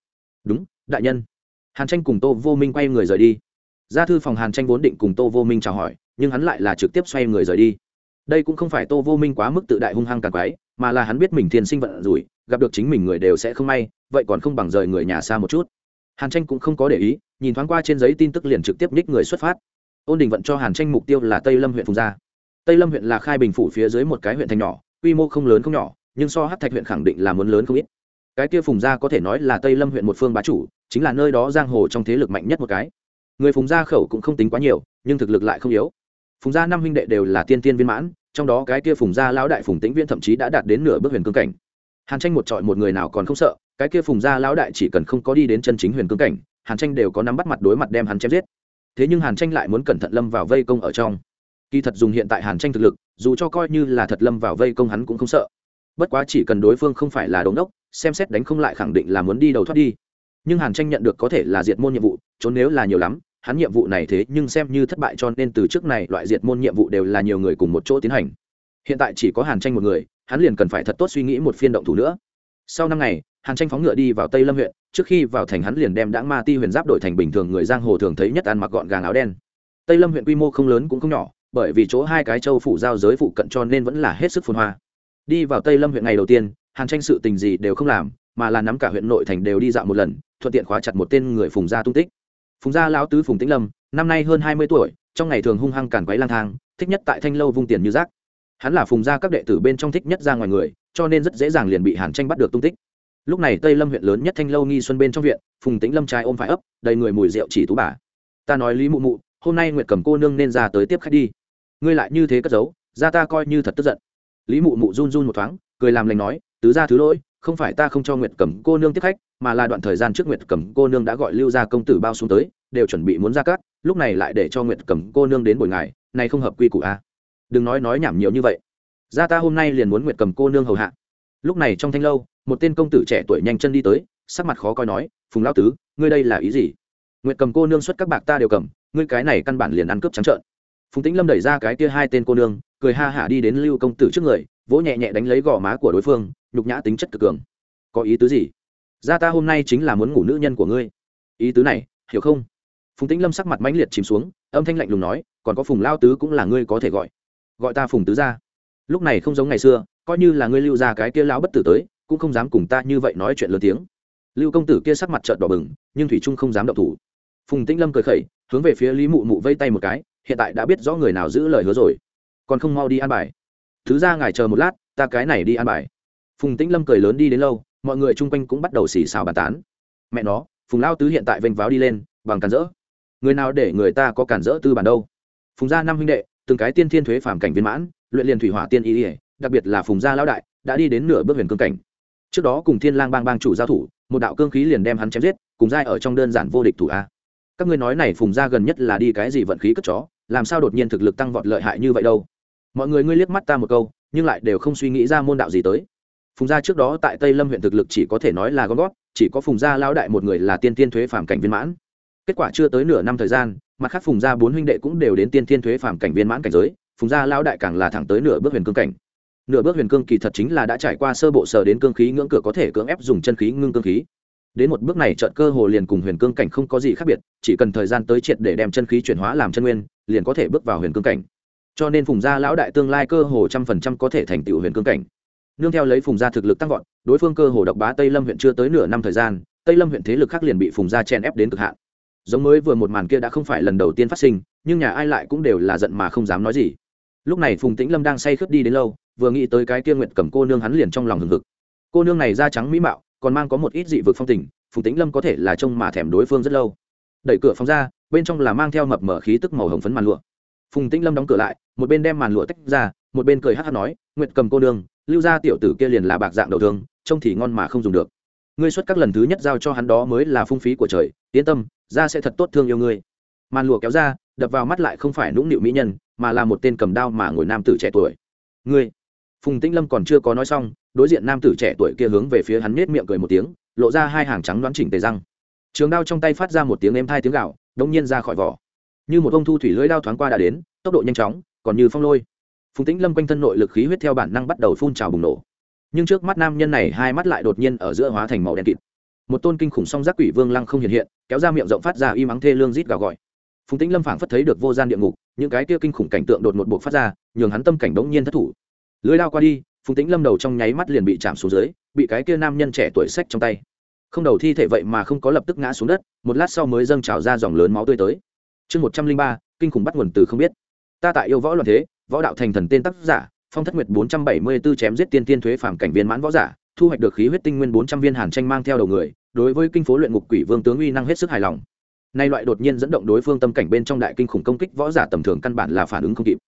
Đúng, đại nhân hàn tranh cùng tô vô minh quay người rời đi. Ra thư phòng hàn tranh vốn định cùng tô vô minh chào hỏi, nhưng hắn lại là trực tiếp xoay người rời đi. Đây cũng không phải tô vô minh quá mức tự đại hung hăng càng quái, mà là hắn biết mình thiên sinh vận rủi, gặp được chính mình người đều sẽ không may, vậy còn không bằng rời người nhà xa một chút. Hàn tranh cũng không có để ý, nhìn thoáng qua trên giấy tin tức liền trực tiếp nhích người xuất phát. Ôn đình vận cho hàn tranh mục tiêu là tây lâm huyện phùng gia. Tây lâm huyện là khai bình phủ phía dưới một cái huyện thành nhỏ, quy mô không lớn không nhỏ, nhưng so hát thạch huyện khẳng định là muốn lớn không ít cái kia phùng gia có thể nói là tây lâm huyện một phương bá chủ, chính là nơi đó giang hồ trong thế lực mạnh nhất một cái. Người phùng gia khẩu cũng không tính quá nhiều, nhưng thực lực lại không yếu. Phùng gia năm huynh đệ đều là tiên tiên viên mãn, trong đó cái kia phùng gia lão đại phùng tĩnh viễn thậm chí đã đạt đến nửa bước huyền cương cảnh. Hàn tranh một trọi một người nào còn không sợ, cái kia phùng gia lão đại chỉ cần không có đi đến chân chính huyền cương cảnh, hàn tranh đều có nắm bắt mặt đối mặt đem hắn chém giết. Thế nhưng hàn tranh lại muốn cẩn thận lâm vào vây công ở trong. Kỳ thật dùng hiện tại hàn tranh thực lực, dù cho coi như là thật lâm vào vây công hắn cũng không sợ. Bất quá chỉ cần đối phương không phải là đống đốc xem xét đánh không lại khẳng định là muốn đi đầu thoát đi. Nhưng hàn tranh nhận được có thể là diệt môn nhiệm vụ, trốn nếu là nhiều lắm, hắn nhiệm vụ này thế nhưng xem như thất bại cho nên từ trước này loại diệt môn nhiệm vụ đều là nhiều người cùng một chỗ tiến hành. Hiện tại chỉ có hàn tranh một người, hắn liền cần phải thật tốt suy nghĩ một phiên động thủ nữa. Sau năm ngày, hàn tranh phóng ngựa đi vào tây lâm huyện, trước khi vào thành hắn liền đem đãng ma ti huyền giáp đổi thành bình thường người giang hồ thường thấy nhất ăn mặc gọn gàng áo đen. Tây lâm huyện quy mô không lớn cũng không nhỏ, bởi vì chỗ hai cái châu phủ giao giới phụ cận cho nên vẫn là hết sức phồn hoa. Đi vào tây lâm huyện ngày đầu tiên hàn tranh sự tình gì đều không làm, mà là nắm cả huyện nội thành đều đi dạo một lần, thuận tiện khóa chặt một tên người phùng gia tung tích. Phùng gia lão tứ phùng tĩnh lâm, năm nay hơn hai mươi tuổi, trong ngày thường hung hăng càn quấy lang thang, thích nhất tại thanh lâu vung tiền như rác. Hắn là phùng gia các đệ tử bên trong thích nhất ra ngoài người, cho nên rất dễ dàng liền bị hàn tranh bắt được tung tích. Lúc này tây lâm huyện lớn nhất thanh lâu nghi xuân bên trong viện, phùng tĩnh lâm trai ôm phải ấp, đầy người mùi rượu chỉ tú bà. Ta nói lý mụ mụ, hôm nay nguyệt cầm cô nương nên ra tới tiếp khách đi. Ngươi lại như thế cất giấu, ra ta coi như thật tức giận. Lý mụ mụ run run một thoáng, cười làm lành nói tứ ra thứ lỗi, không phải ta không cho nguyệt cầm cô nương tiếp khách, mà là đoạn thời gian trước nguyệt cầm cô nương đã gọi lưu gia công tử bao xuống tới, đều chuẩn bị muốn ra cát lúc này lại để cho nguyệt cầm cô nương đến buổi ngày này không hợp quy củ a. À. đừng nói nói nhảm nhiều như vậy. Ra ta hôm nay liền muốn nguyệt cầm cô nương hầu hạ. Lúc này trong thanh lâu, một tên công tử trẻ tuổi nhanh chân đi tới, sắc mặt khó coi nói, phùng lão tứ, ngươi đây là ý gì? Nguyệt cầm cô nương xuất các bạc ta đều cầm, ngươi cái này căn bản liền ăn cướp trắng trợn. Phùng tĩnh lâm đẩy ra cái kia hai tên cô nương, cười ha hả đi đến lưu công tử trước người, vỗ nhẹ nhẹ đánh lấy gò má của đối phương nhục nhã tính chất cực cường. Có ý tứ gì? Ra ta hôm nay chính là muốn ngủ nữ nhân của ngươi. Ý tứ này, hiểu không? Phùng tĩnh lâm sắc mặt mãnh liệt chìm xuống, âm thanh lạnh lùng nói, còn có phùng lao tứ cũng là ngươi có thể gọi. Gọi ta phùng tứ ra. Lúc này không giống ngày xưa, coi như là ngươi lưu ra cái kia lão bất tử tới, cũng không dám cùng ta như vậy nói chuyện lớn tiếng. Lưu công tử kia sắc mặt trợn đỏ bừng, nhưng thủy trung không dám động thủ. Phùng tĩnh lâm cười khẩy, hướng về phía lý mụ mụ vây tay một cái, hiện tại đã biết rõ người nào giữ lời hứa rồi. Còn không mau đi ăn bài. Thứ ra ngài chờ một lát, ta cái này đi ăn bài phùng tĩnh lâm cười lớn đi đến lâu, mọi người chung quanh cũng bắt đầu xì xào bàn tán. Mẹ nó, phùng lao tứ hiện tại vênh váo đi lên, bằng cản rỡ. Người nào để người ta có cản rỡ tư bản đâu? Phùng gia năm huynh đệ, từng cái tiên thiên thuế phàm cảnh viên mãn, luyện liền thủy hỏa tiên y ỉa đặc biệt là phùng gia lão đại, đã đi đến nửa bước huyền cương cảnh. Trước đó cùng thiên lang bang bang chủ giao thủ, một đạo cương khí liền đem hắn chém giết, cùng giai ở trong đơn giản vô địch thủ a. Các ngươi nói này phùng gia gần nhất là đi cái gì vận khí cất chó, làm sao đột nhiên thực lực tăng vọt lợi hại như vậy đâu? Mọi người ngươi liếc mắt ta một câu, nhưng lại đều không suy nghĩ ra môn đạo gì tới phùng gia trước đó tại tây lâm huyện thực lực chỉ có thể nói là gom gót chỉ có phùng gia lao đại một người là tiên tiên thuế phàm cảnh viên mãn. Kết quả chưa tới nửa năm thời gian, mặt khác phùng gia bốn huynh đệ cũng đều đến tiên tiên thuế phàm cảnh viên mãn cảnh giới, phùng gia lao đại càng là thẳng tới nửa bước huyền cương cảnh. Nửa bước huyền cương kỳ thật chính là đã trải qua sơ bộ sở đến cương khí ngưỡng cửa có thể cưỡng ép dùng chân khí ngưng cương khí. Đến một bước này trợn cơ hồ liền cùng huyền cương cảnh không có gì khác biệt, chỉ cần thời gian tới triệt để đem chân khí chuyển hóa làm chân nguyên, liền có thể bước vào huyền cương cảnh. Cho nên phùng gia lão đại tương lai cơ hồ trăm phần trăm có thể thành tựu huyền cương cảnh nương theo lấy phùng gia thực lực tăng vọt, đối phương cơ hồ độc bá tây lâm huyện chưa tới nửa năm thời gian, tây lâm huyện thế lực khác liền bị phùng gia chèn ép đến cực hạn. Giống mới vừa một màn kia đã không phải lần đầu tiên phát sinh, nhưng nhà ai lại cũng đều là giận mà không dám nói gì. Lúc này phùng tĩnh lâm đang say khướt đi đến lâu, vừa nghĩ tới cái kia nguyện cầm cô nương hắn liền trong lòng hừng hực. Cô nương này da trắng mỹ mạo, còn mang có một ít dị vực phong tình, phùng tĩnh lâm có thể là trông mà thèm đối phương rất lâu. Đẩy cửa phóng ra, bên trong là mang theo mập mở khí tức màu hồng phấn màn lụa. Phùng tĩnh lâm đóng cửa lại, một bên đem màn lụa tách ra, một bên cười hát hát nói nguyện cầm cô nương lưu gia tiểu tử kia liền là bạc dạng đầu thương, trông thì ngon mà không dùng được. Ngươi xuất các lần thứ nhất giao cho hắn đó mới là phung phí của trời, yên tâm ra sẽ thật tốt thương yêu ngươi. Màn lụa kéo ra, đập vào mắt lại không phải nũng nịu mỹ nhân, mà là một tên cầm đao mà ngồi nam tử trẻ tuổi. Ngươi, phùng tĩnh lâm còn chưa có nói xong, đối diện nam tử trẻ tuổi kia hướng về phía hắn nết miệng cười một tiếng, lộ ra hai hàng trắng đoán chỉnh tề răng. Trường đao trong tay phát ra một tiếng êm thai tiếng gạo đông nhiên ra khỏi vỏ. Như một ông thu thủy lưỡi đao thoáng qua đã đến, tốc độ nhanh chóng, còn như phong lôi phùng tĩnh lâm quanh thân nội lực khí huyết theo bản năng bắt đầu phun trào bùng nổ. Nhưng trước mắt nam nhân này, hai mắt lại đột nhiên ở giữa hóa thành màu đen kịt. Một tôn kinh khủng song giác quỷ vương lăng không hiện hiện, kéo ra miệng rộng phát ra y mắng thê lương rít gào gọi. Phùng tĩnh lâm phảng phất thấy được vô gian địa ngục, những cái kia kinh khủng cảnh tượng đột một buộc phát ra, nhường hắn tâm cảnh đống nhiên thất thủ. Lưới lao qua đi, phùng tĩnh lâm đầu trong nháy mắt liền bị chạm xuống dưới, bị cái kia nam nhân trẻ tuổi sách trong tay. Không đầu thi thể vậy mà không có lập tức ngã xuống đất, một lát sau mới dâng trào ra dòng lớn máu tươi tới. Chương một trăm linh ba, kinh khủng bắt nguồn từ không biết. Ta tại yêu võ loạn thế võ đạo thành thần tên tác giả, phong thất nguyệt bốn trăm bảy mươi b ố chém giết tiên tiên thuế phản cảnh viên mãn võ giả, thu hoạch được khí huyết tinh nguyên bốn trăm viên hàn tranh mang theo đầu người, đối với kinh phố luyện ngục quỷ vương tướng uy năng hết sức hài lòng. Nay loại đột nhiên dẫn động đối phương tâm cảnh bên trong đại kinh khủng công kích võ giả tầm thường căn bản là phản ứng không kịp.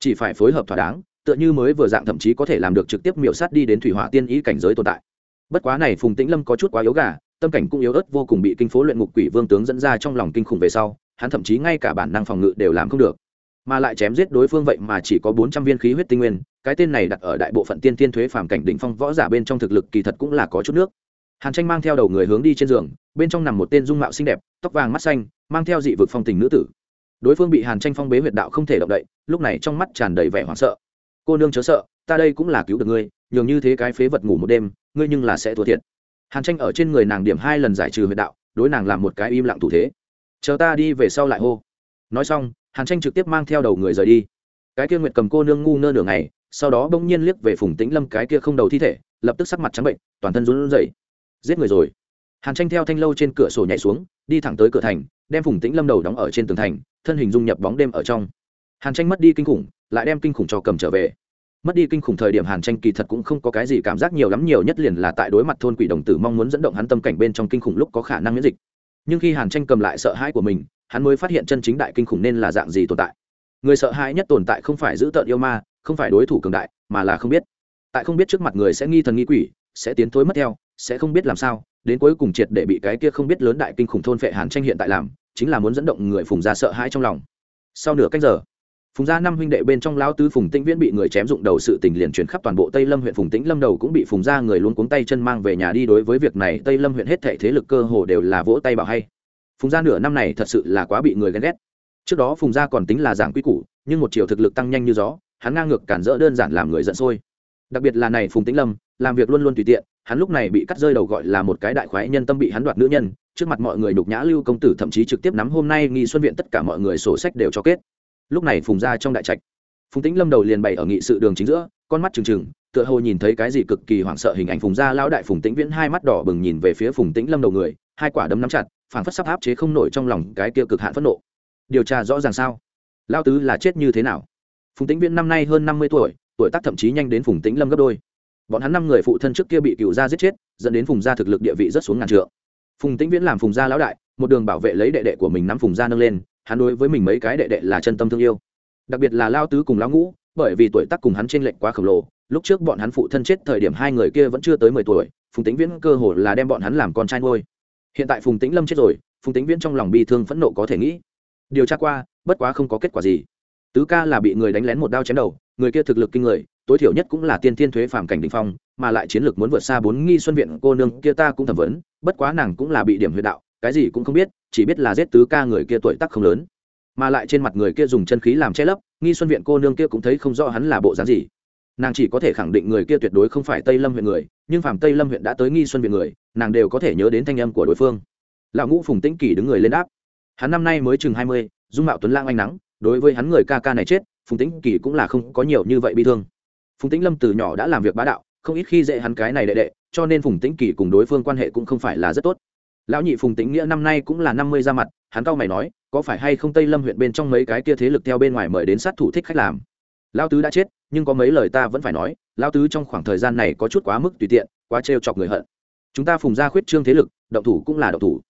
Chỉ phải phối hợp thỏa đáng, tựa như mới vừa dạng thậm chí có thể làm được trực tiếp miểu sát đi đến thủy hỏa tiên ý cảnh giới tồn tại. Bất quá này phùng tĩnh lâm có chút quá yếu gà, tâm cảnh cũng yếu ớt vô cùng bị kinh phố luyện ngục quỷ vương tướng dẫn ra trong lòng kinh khủng về sau, hắn thậm chí ngay cả bản năng phòng ngự đều làm không được mà lại chém giết đối phương vậy mà chỉ có bốn trăm viên khí huyết tinh nguyên, cái tên này đặt ở đại bộ phận tiên tiên thuế phàm cảnh đỉnh phong võ giả bên trong thực lực kỳ thật cũng là có chút nước. Hàn tranh mang theo đầu người hướng đi trên giường, bên trong nằm một tên dung mạo xinh đẹp, tóc vàng mắt xanh, mang theo dị vực phong tình nữ tử. Đối phương bị hàn tranh phong bế huyệt đạo không thể động đậy, lúc này trong mắt tràn đầy vẻ hoảng sợ. Cô nương chớ sợ, ta đây cũng là cứu được ngươi, nhường như thế cái phế vật ngủ một đêm, ngươi nhưng là sẽ thua thiệt. Hàn tranh ở trên người nàng điểm hai lần giải trừ huyệt đạo, đối nàng làm một cái im lặng thủ thế. Chờ ta đi về sau lại hô. Nói xong hàn tranh trực tiếp mang theo đầu người rời đi. Cái kia nguyệt cầm cô nương ngu nơ nửa ngày, sau đó bỗng nhiên liếc về phùng tĩnh lâm cái kia không đầu thi thể, lập tức sắc mặt trắng bệnh, toàn thân run rẩy. Giết người rồi. Hàn tranh theo thanh lâu trên cửa sổ nhảy xuống, đi thẳng tới cửa thành, đem phùng tĩnh lâm đầu đóng ở trên tường thành, thân hình dung nhập bóng đêm ở trong. Hàn tranh mất đi kinh khủng, lại đem kinh khủng cho cầm trở về. Mất đi kinh khủng thời điểm hàn tranh kỳ thật cũng không có cái gì cảm giác nhiều lắm, nhiều nhất liền là tại đối mặt thôn quỷ đồng tử mong muốn dẫn động hắn tâm cảnh bên trong kinh khủng lúc có khả năng miễn dịch. Nhưng khi hàn tranh cầm lại sợ hãi của mình hắn mới phát hiện chân chính đại kinh khủng nên là dạng gì tồn tại. Người sợ hãi nhất tồn tại không phải giữ tợn yêu ma, không phải đối thủ cường đại, mà là không biết. Tại không biết trước mặt người sẽ nghi thần nghi quỷ, sẽ tiến thối mất theo, sẽ không biết làm sao, đến cuối cùng triệt để bị cái kia không biết lớn đại kinh khủng thôn phệ hàn tranh hiện tại làm, chính là muốn dẫn động người phùng gia sợ hãi trong lòng. Sau nửa cách giờ, phùng gia năm huynh đệ bên trong lão tứ phùng tĩnh viễn bị người chém dụng đầu sự tình liền chuyển khắp toàn bộ tây lâm huyện phùng tĩnh lâm đầu cũng bị phùng gia người luôn cuống tay chân mang về nhà đi đối với việc này tây lâm huyện hết thệ thế lực cơ hồ đều là vỗ tay bảo hay phùng gia nửa năm này thật sự là quá bị người ghen ghét. Trước đó phùng gia còn tính là giảng quy củ, nhưng một chiều thực lực tăng nhanh như gió, hắn ngang ngược cản rỡ đơn giản làm người giận sôi. Đặc biệt là này phùng tĩnh lâm, làm việc luôn luôn tùy tiện, hắn lúc này bị cắt rơi đầu gọi là một cái đại khoái nhân tâm bị hắn đoạt nữ nhân, trước mặt mọi người nhục nhã lưu công tử thậm chí trực tiếp nắm hôm nay nghi xuân viện tất cả mọi người sổ sách đều cho kết. Lúc này phùng ra trong đại trạch, phùng tĩnh lâm đầu liền bày ở nghị sự đường chính giữa, con mắt trừng trừng, tựa hồ nhìn thấy cái gì cực kỳ hoảng sợ hình ảnh phùng gia lão đại phùng tĩnh viễn hai mắt đỏ bừng nhìn về phía phùng tĩnh lâm đầu người, hai quả đấm nắm chặt phảng phất sắp áp chế không nổi trong lòng cái kia cực hạn phẫn nộ. Điều tra rõ ràng sao? Lao tứ là chết như thế nào? Phùng tĩnh viễn năm nay hơn năm mươi tuổi tuổi tác thậm chí nhanh đến phùng tĩnh lâm gấp đôi. Bọn hắn năm người phụ thân trước kia bị cựu gia giết chết, dẫn đến phùng gia thực lực địa vị rất xuống ngàn trượng. Phùng tĩnh viễn làm phùng gia lão đại, một đường bảo vệ lấy đệ đệ của mình nắm phùng gia nâng lên, hắn đối với mình mấy cái đệ đệ là chân tâm thương yêu. Đặc biệt là lao tứ cùng lão ngũ, bởi vì tuổi tác cùng hắn t r ê n lệch quá khổng lồ, lúc trước bọn hắn phụ thân chết thời điểm hai người kia vẫn chưa tới mười tuổi, phùng tĩnh viễn cơ hồ là đem bọn hắn làm con trai nuôi hiện tại phùng tĩnh lâm chết rồi, phùng tĩnh viễn trong lòng bi thương phẫn nộ có thể nghĩ. Điều tra qua, bất quá không có kết quả gì. Tứ ca là bị người đánh lén một đao chém đầu, người kia thực lực kinh người, tối thiểu nhất cũng là tiên thiên thuế phàm cảnh đình phong, mà lại chiến lược muốn vượt xa bốn nghi xuân viện cô nương kia ta cũng thẩm vấn, bất quá nàng cũng là bị điểm huyệt đạo, cái gì cũng không biết, chỉ biết là giết tứ ca người kia tuổi tắc không lớn. Mà lại trên mặt người kia dùng chân khí làm che lấp, nghi xuân viện cô nương kia cũng thấy không rõ hắn là bộ dáng gì nàng chỉ có thể khẳng định người kia tuyệt đối không phải tây lâm huyện người nhưng phạm tây lâm huyện đã tới nghi xuân viện người nàng đều có thể nhớ đến thanh âm của đối phương lão ngũ phùng tĩnh kỳ đứng người lên đáp hắn năm nay mới chừng hai mươi dung mạo tuấn lang anh nắng đối với hắn người ca ca này chết phùng tĩnh kỳ cũng là không có nhiều như vậy bị thương phùng tĩnh lâm từ nhỏ đã làm việc bá đạo không ít khi dễ hắn cái này đệ đệ cho nên phùng tĩnh kỳ cùng đối phương quan hệ cũng không phải là rất tốt lão nhị phùng tĩnh nghĩa năm nay cũng là năm mươi ra mặt hắn cau mày nói có phải hay không tây lâm huyện bên trong mấy cái kia thế lực theo bên ngoài mời đến sát thủ thích khách làm Lão tứ đã chết nhưng có mấy lời ta vẫn phải nói lao tứ trong khoảng thời gian này có chút quá mức tùy tiện, quá trêu chọc người hận. Chúng ta phùng ra khuyết trương thế lực, động thủ cũng là động thủ.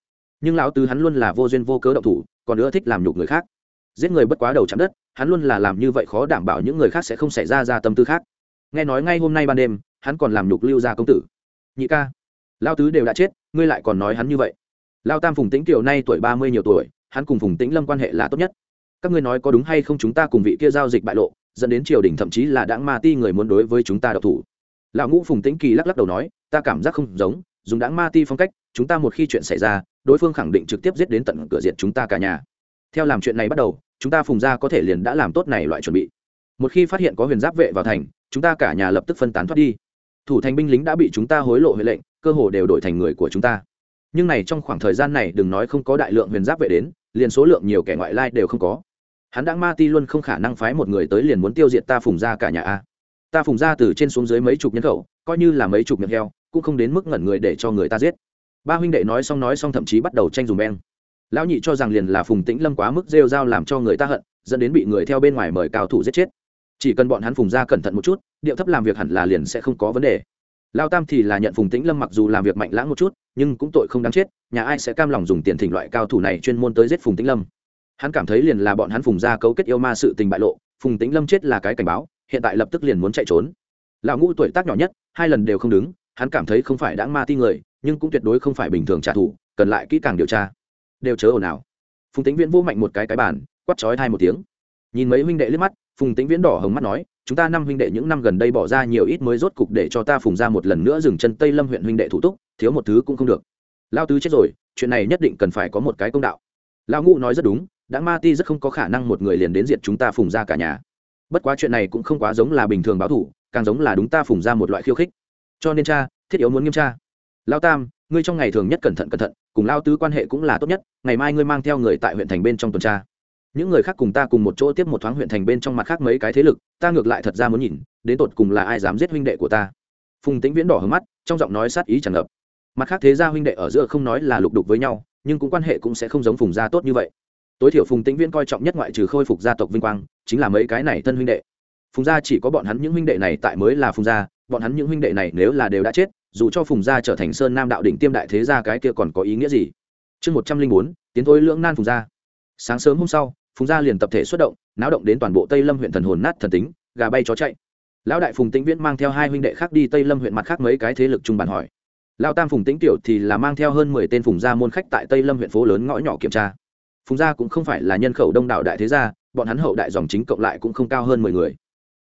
Nhưng lão tứ hắn luôn là vô duyên vô cớ động thủ, còn nữa thích làm nhục người khác. Giết người bất quá đầu chạm đất, hắn luôn là làm như vậy khó đảm bảo những người khác sẽ không xảy ra ra tâm tư khác. Nghe nói ngay hôm nay ban đêm, hắn còn làm nhục lưu gia công tử. Nhị ca lao tứ đều đã chết, ngươi lại còn nói hắn như vậy. Lao tam phùng tĩnh kiều nay tuổi ba mươi nhiều tuổi, hắn cùng phùng tĩnh lâm quan hệ là tốt nhất. Các ngươi nói có đúng hay không chúng ta cùng vị kia giao dịch bại lộ dẫn đến triều đình thậm chí là đãng ma ti người muốn đối với chúng ta độc thủ. Lão ngũ phùng tĩnh kỳ lắc lắc đầu nói, ta cảm giác không giống, dùng đãng ma ti phong cách, chúng ta một khi chuyện xảy ra, đối phương khẳng định trực tiếp giết đến tận cửa diện chúng ta cả nhà. Theo làm chuyện này bắt đầu, chúng ta phùng ra có thể liền đã làm tốt này loại chuẩn bị. Một khi phát hiện có huyền giáp vệ vào thành, chúng ta cả nhà lập tức phân tán thoát đi. Thủ thành binh lính đã bị chúng ta hối lộ huệ lệnh, cơ hồ đều đổi thành người của chúng ta. Nhưng này trong khoảng thời gian này đừng nói không có đại lượng huyền giáp vệ đến, liền số lượng nhiều kẻ ngoại lai đều không có hắn đã ma ti luôn không khả năng phái một người tới liền muốn tiêu diệt ta phùng ra cả nhà a. Ta phùng ra từ trên xuống dưới mấy chục nhân khẩu, coi như là mấy chục miệng heo, cũng không đến mức ngẩn người để cho người ta giết. Ba huynh đệ nói xong nói xong thậm chí bắt đầu tranh dùng beng. Lão nhị cho rằng liền là phùng tĩnh lâm quá mức rêu dao làm cho người ta hận, dẫn đến bị người theo bên ngoài mời cao thủ giết chết. Chỉ cần bọn hắn phùng ra cẩn thận một chút, điệu thấp làm việc hẳn là liền sẽ không có vấn đề. Lao tam thì là nhận phùng tĩnh lâm mặc dù làm việc mạnh lãng một chút, nhưng cũng tội không đáng chết, nhà ai sẽ cam lòng dùng tiền thỉnh loại cao thủ này chuyên môn tới giết phùng tĩnh lâm hắn cảm thấy liền là bọn hắn phùng ra cấu kết yêu ma sự tình bại lộ, phùng tĩnh lâm chết là cái cảnh báo, hiện tại lập tức liền muốn chạy trốn. Lão ngũ tuổi tác nhỏ nhất, hai lần đều không đứng, hắn cảm thấy không phải đã ma ti người, nhưng cũng tuyệt đối không phải bình thường trả thù, cần lại kỹ càng điều tra. Đều chớ ồn ào. Phùng tĩnh viễn vô mạnh một cái cái bàn quắt chói thai một tiếng. Nhìn mấy huynh đệ liếc mắt, phùng tĩnh viễn đỏ hồng mắt nói, chúng ta năm huynh đệ những năm gần đây bỏ ra nhiều ít mới rốt cục để cho ta phùng ra một lần nữa dừng chân tây lâm huyện huynh đệ thủ túc, thiếu một thứ cũng không được. Lao tứ chết rồi, chuyện này nhất định cần phải có một cái công đạo. Lao ngũ nói rất đúng đã ma ti rất không có khả năng một người liền đến diệt chúng ta phùng ra cả nhà. Bất quá chuyện này cũng không quá giống là bình thường báo thủ, càng giống là đúng ta phùng ra một loại khiêu khích. Cho nên cha, thiết yếu muốn nghiêm tra. Lao tam, ngươi trong ngày thường nhất cẩn thận cẩn thận, cùng lao tứ quan hệ cũng là tốt nhất, ngày mai ngươi mang theo người tại huyện thành bên trong tuần tra. Những người khác cùng ta cùng một chỗ tiếp một thoáng huyện thành bên trong mặt khác mấy cái thế lực, ta ngược lại thật ra muốn nhìn, đến tột cùng là ai dám giết huynh đệ của ta. Phùng tĩnh viễn đỏ hướng mắt, trong giọng nói sát ý tràn ngập. Mặt khác thế gia huynh đệ ở giữa không nói là lục đục với nhau, nhưng cũng quan hệ cũng sẽ không giống phùng gia tốt như vậy tối thiểu phùng tĩnh viễn coi trọng nhất ngoại trừ khôi phục gia tộc vinh quang, chính là mấy cái này thân huynh đệ. Phùng gia chỉ có bọn hắn những huynh đệ này tại mới là phùng gia, bọn hắn những huynh đệ này nếu là đều đã chết, dù cho phùng gia trở thành sơn nam đạo đỉnh tiêm đại thế gia cái kia còn có ý nghĩa gì? Chương một trăm linh bốn, tiến thôi lưỡng nan phùng gia. Sáng sớm hôm sau, phùng gia liền tập thể xuất động, náo động đến toàn bộ tây lâm huyện thần hồn nát thần tính, gà bay chó chạy. Lão đại phùng tĩnh viễn mang theo hai huynh đệ khác đi tây lâm huyện mặt khác mấy cái thế lực trung bàn hỏi. Lão tam phùng tĩnh tiểu thì là mang theo hơn mười tên phùng gia môn khách tại tây lâm huyện phố lớn ngõ nhỏ kiểm tra phùng gia cũng không phải là nhân khẩu đông đảo đại thế gia, bọn hắn hậu đại dòng chính cộng lại cũng không cao hơn mười người.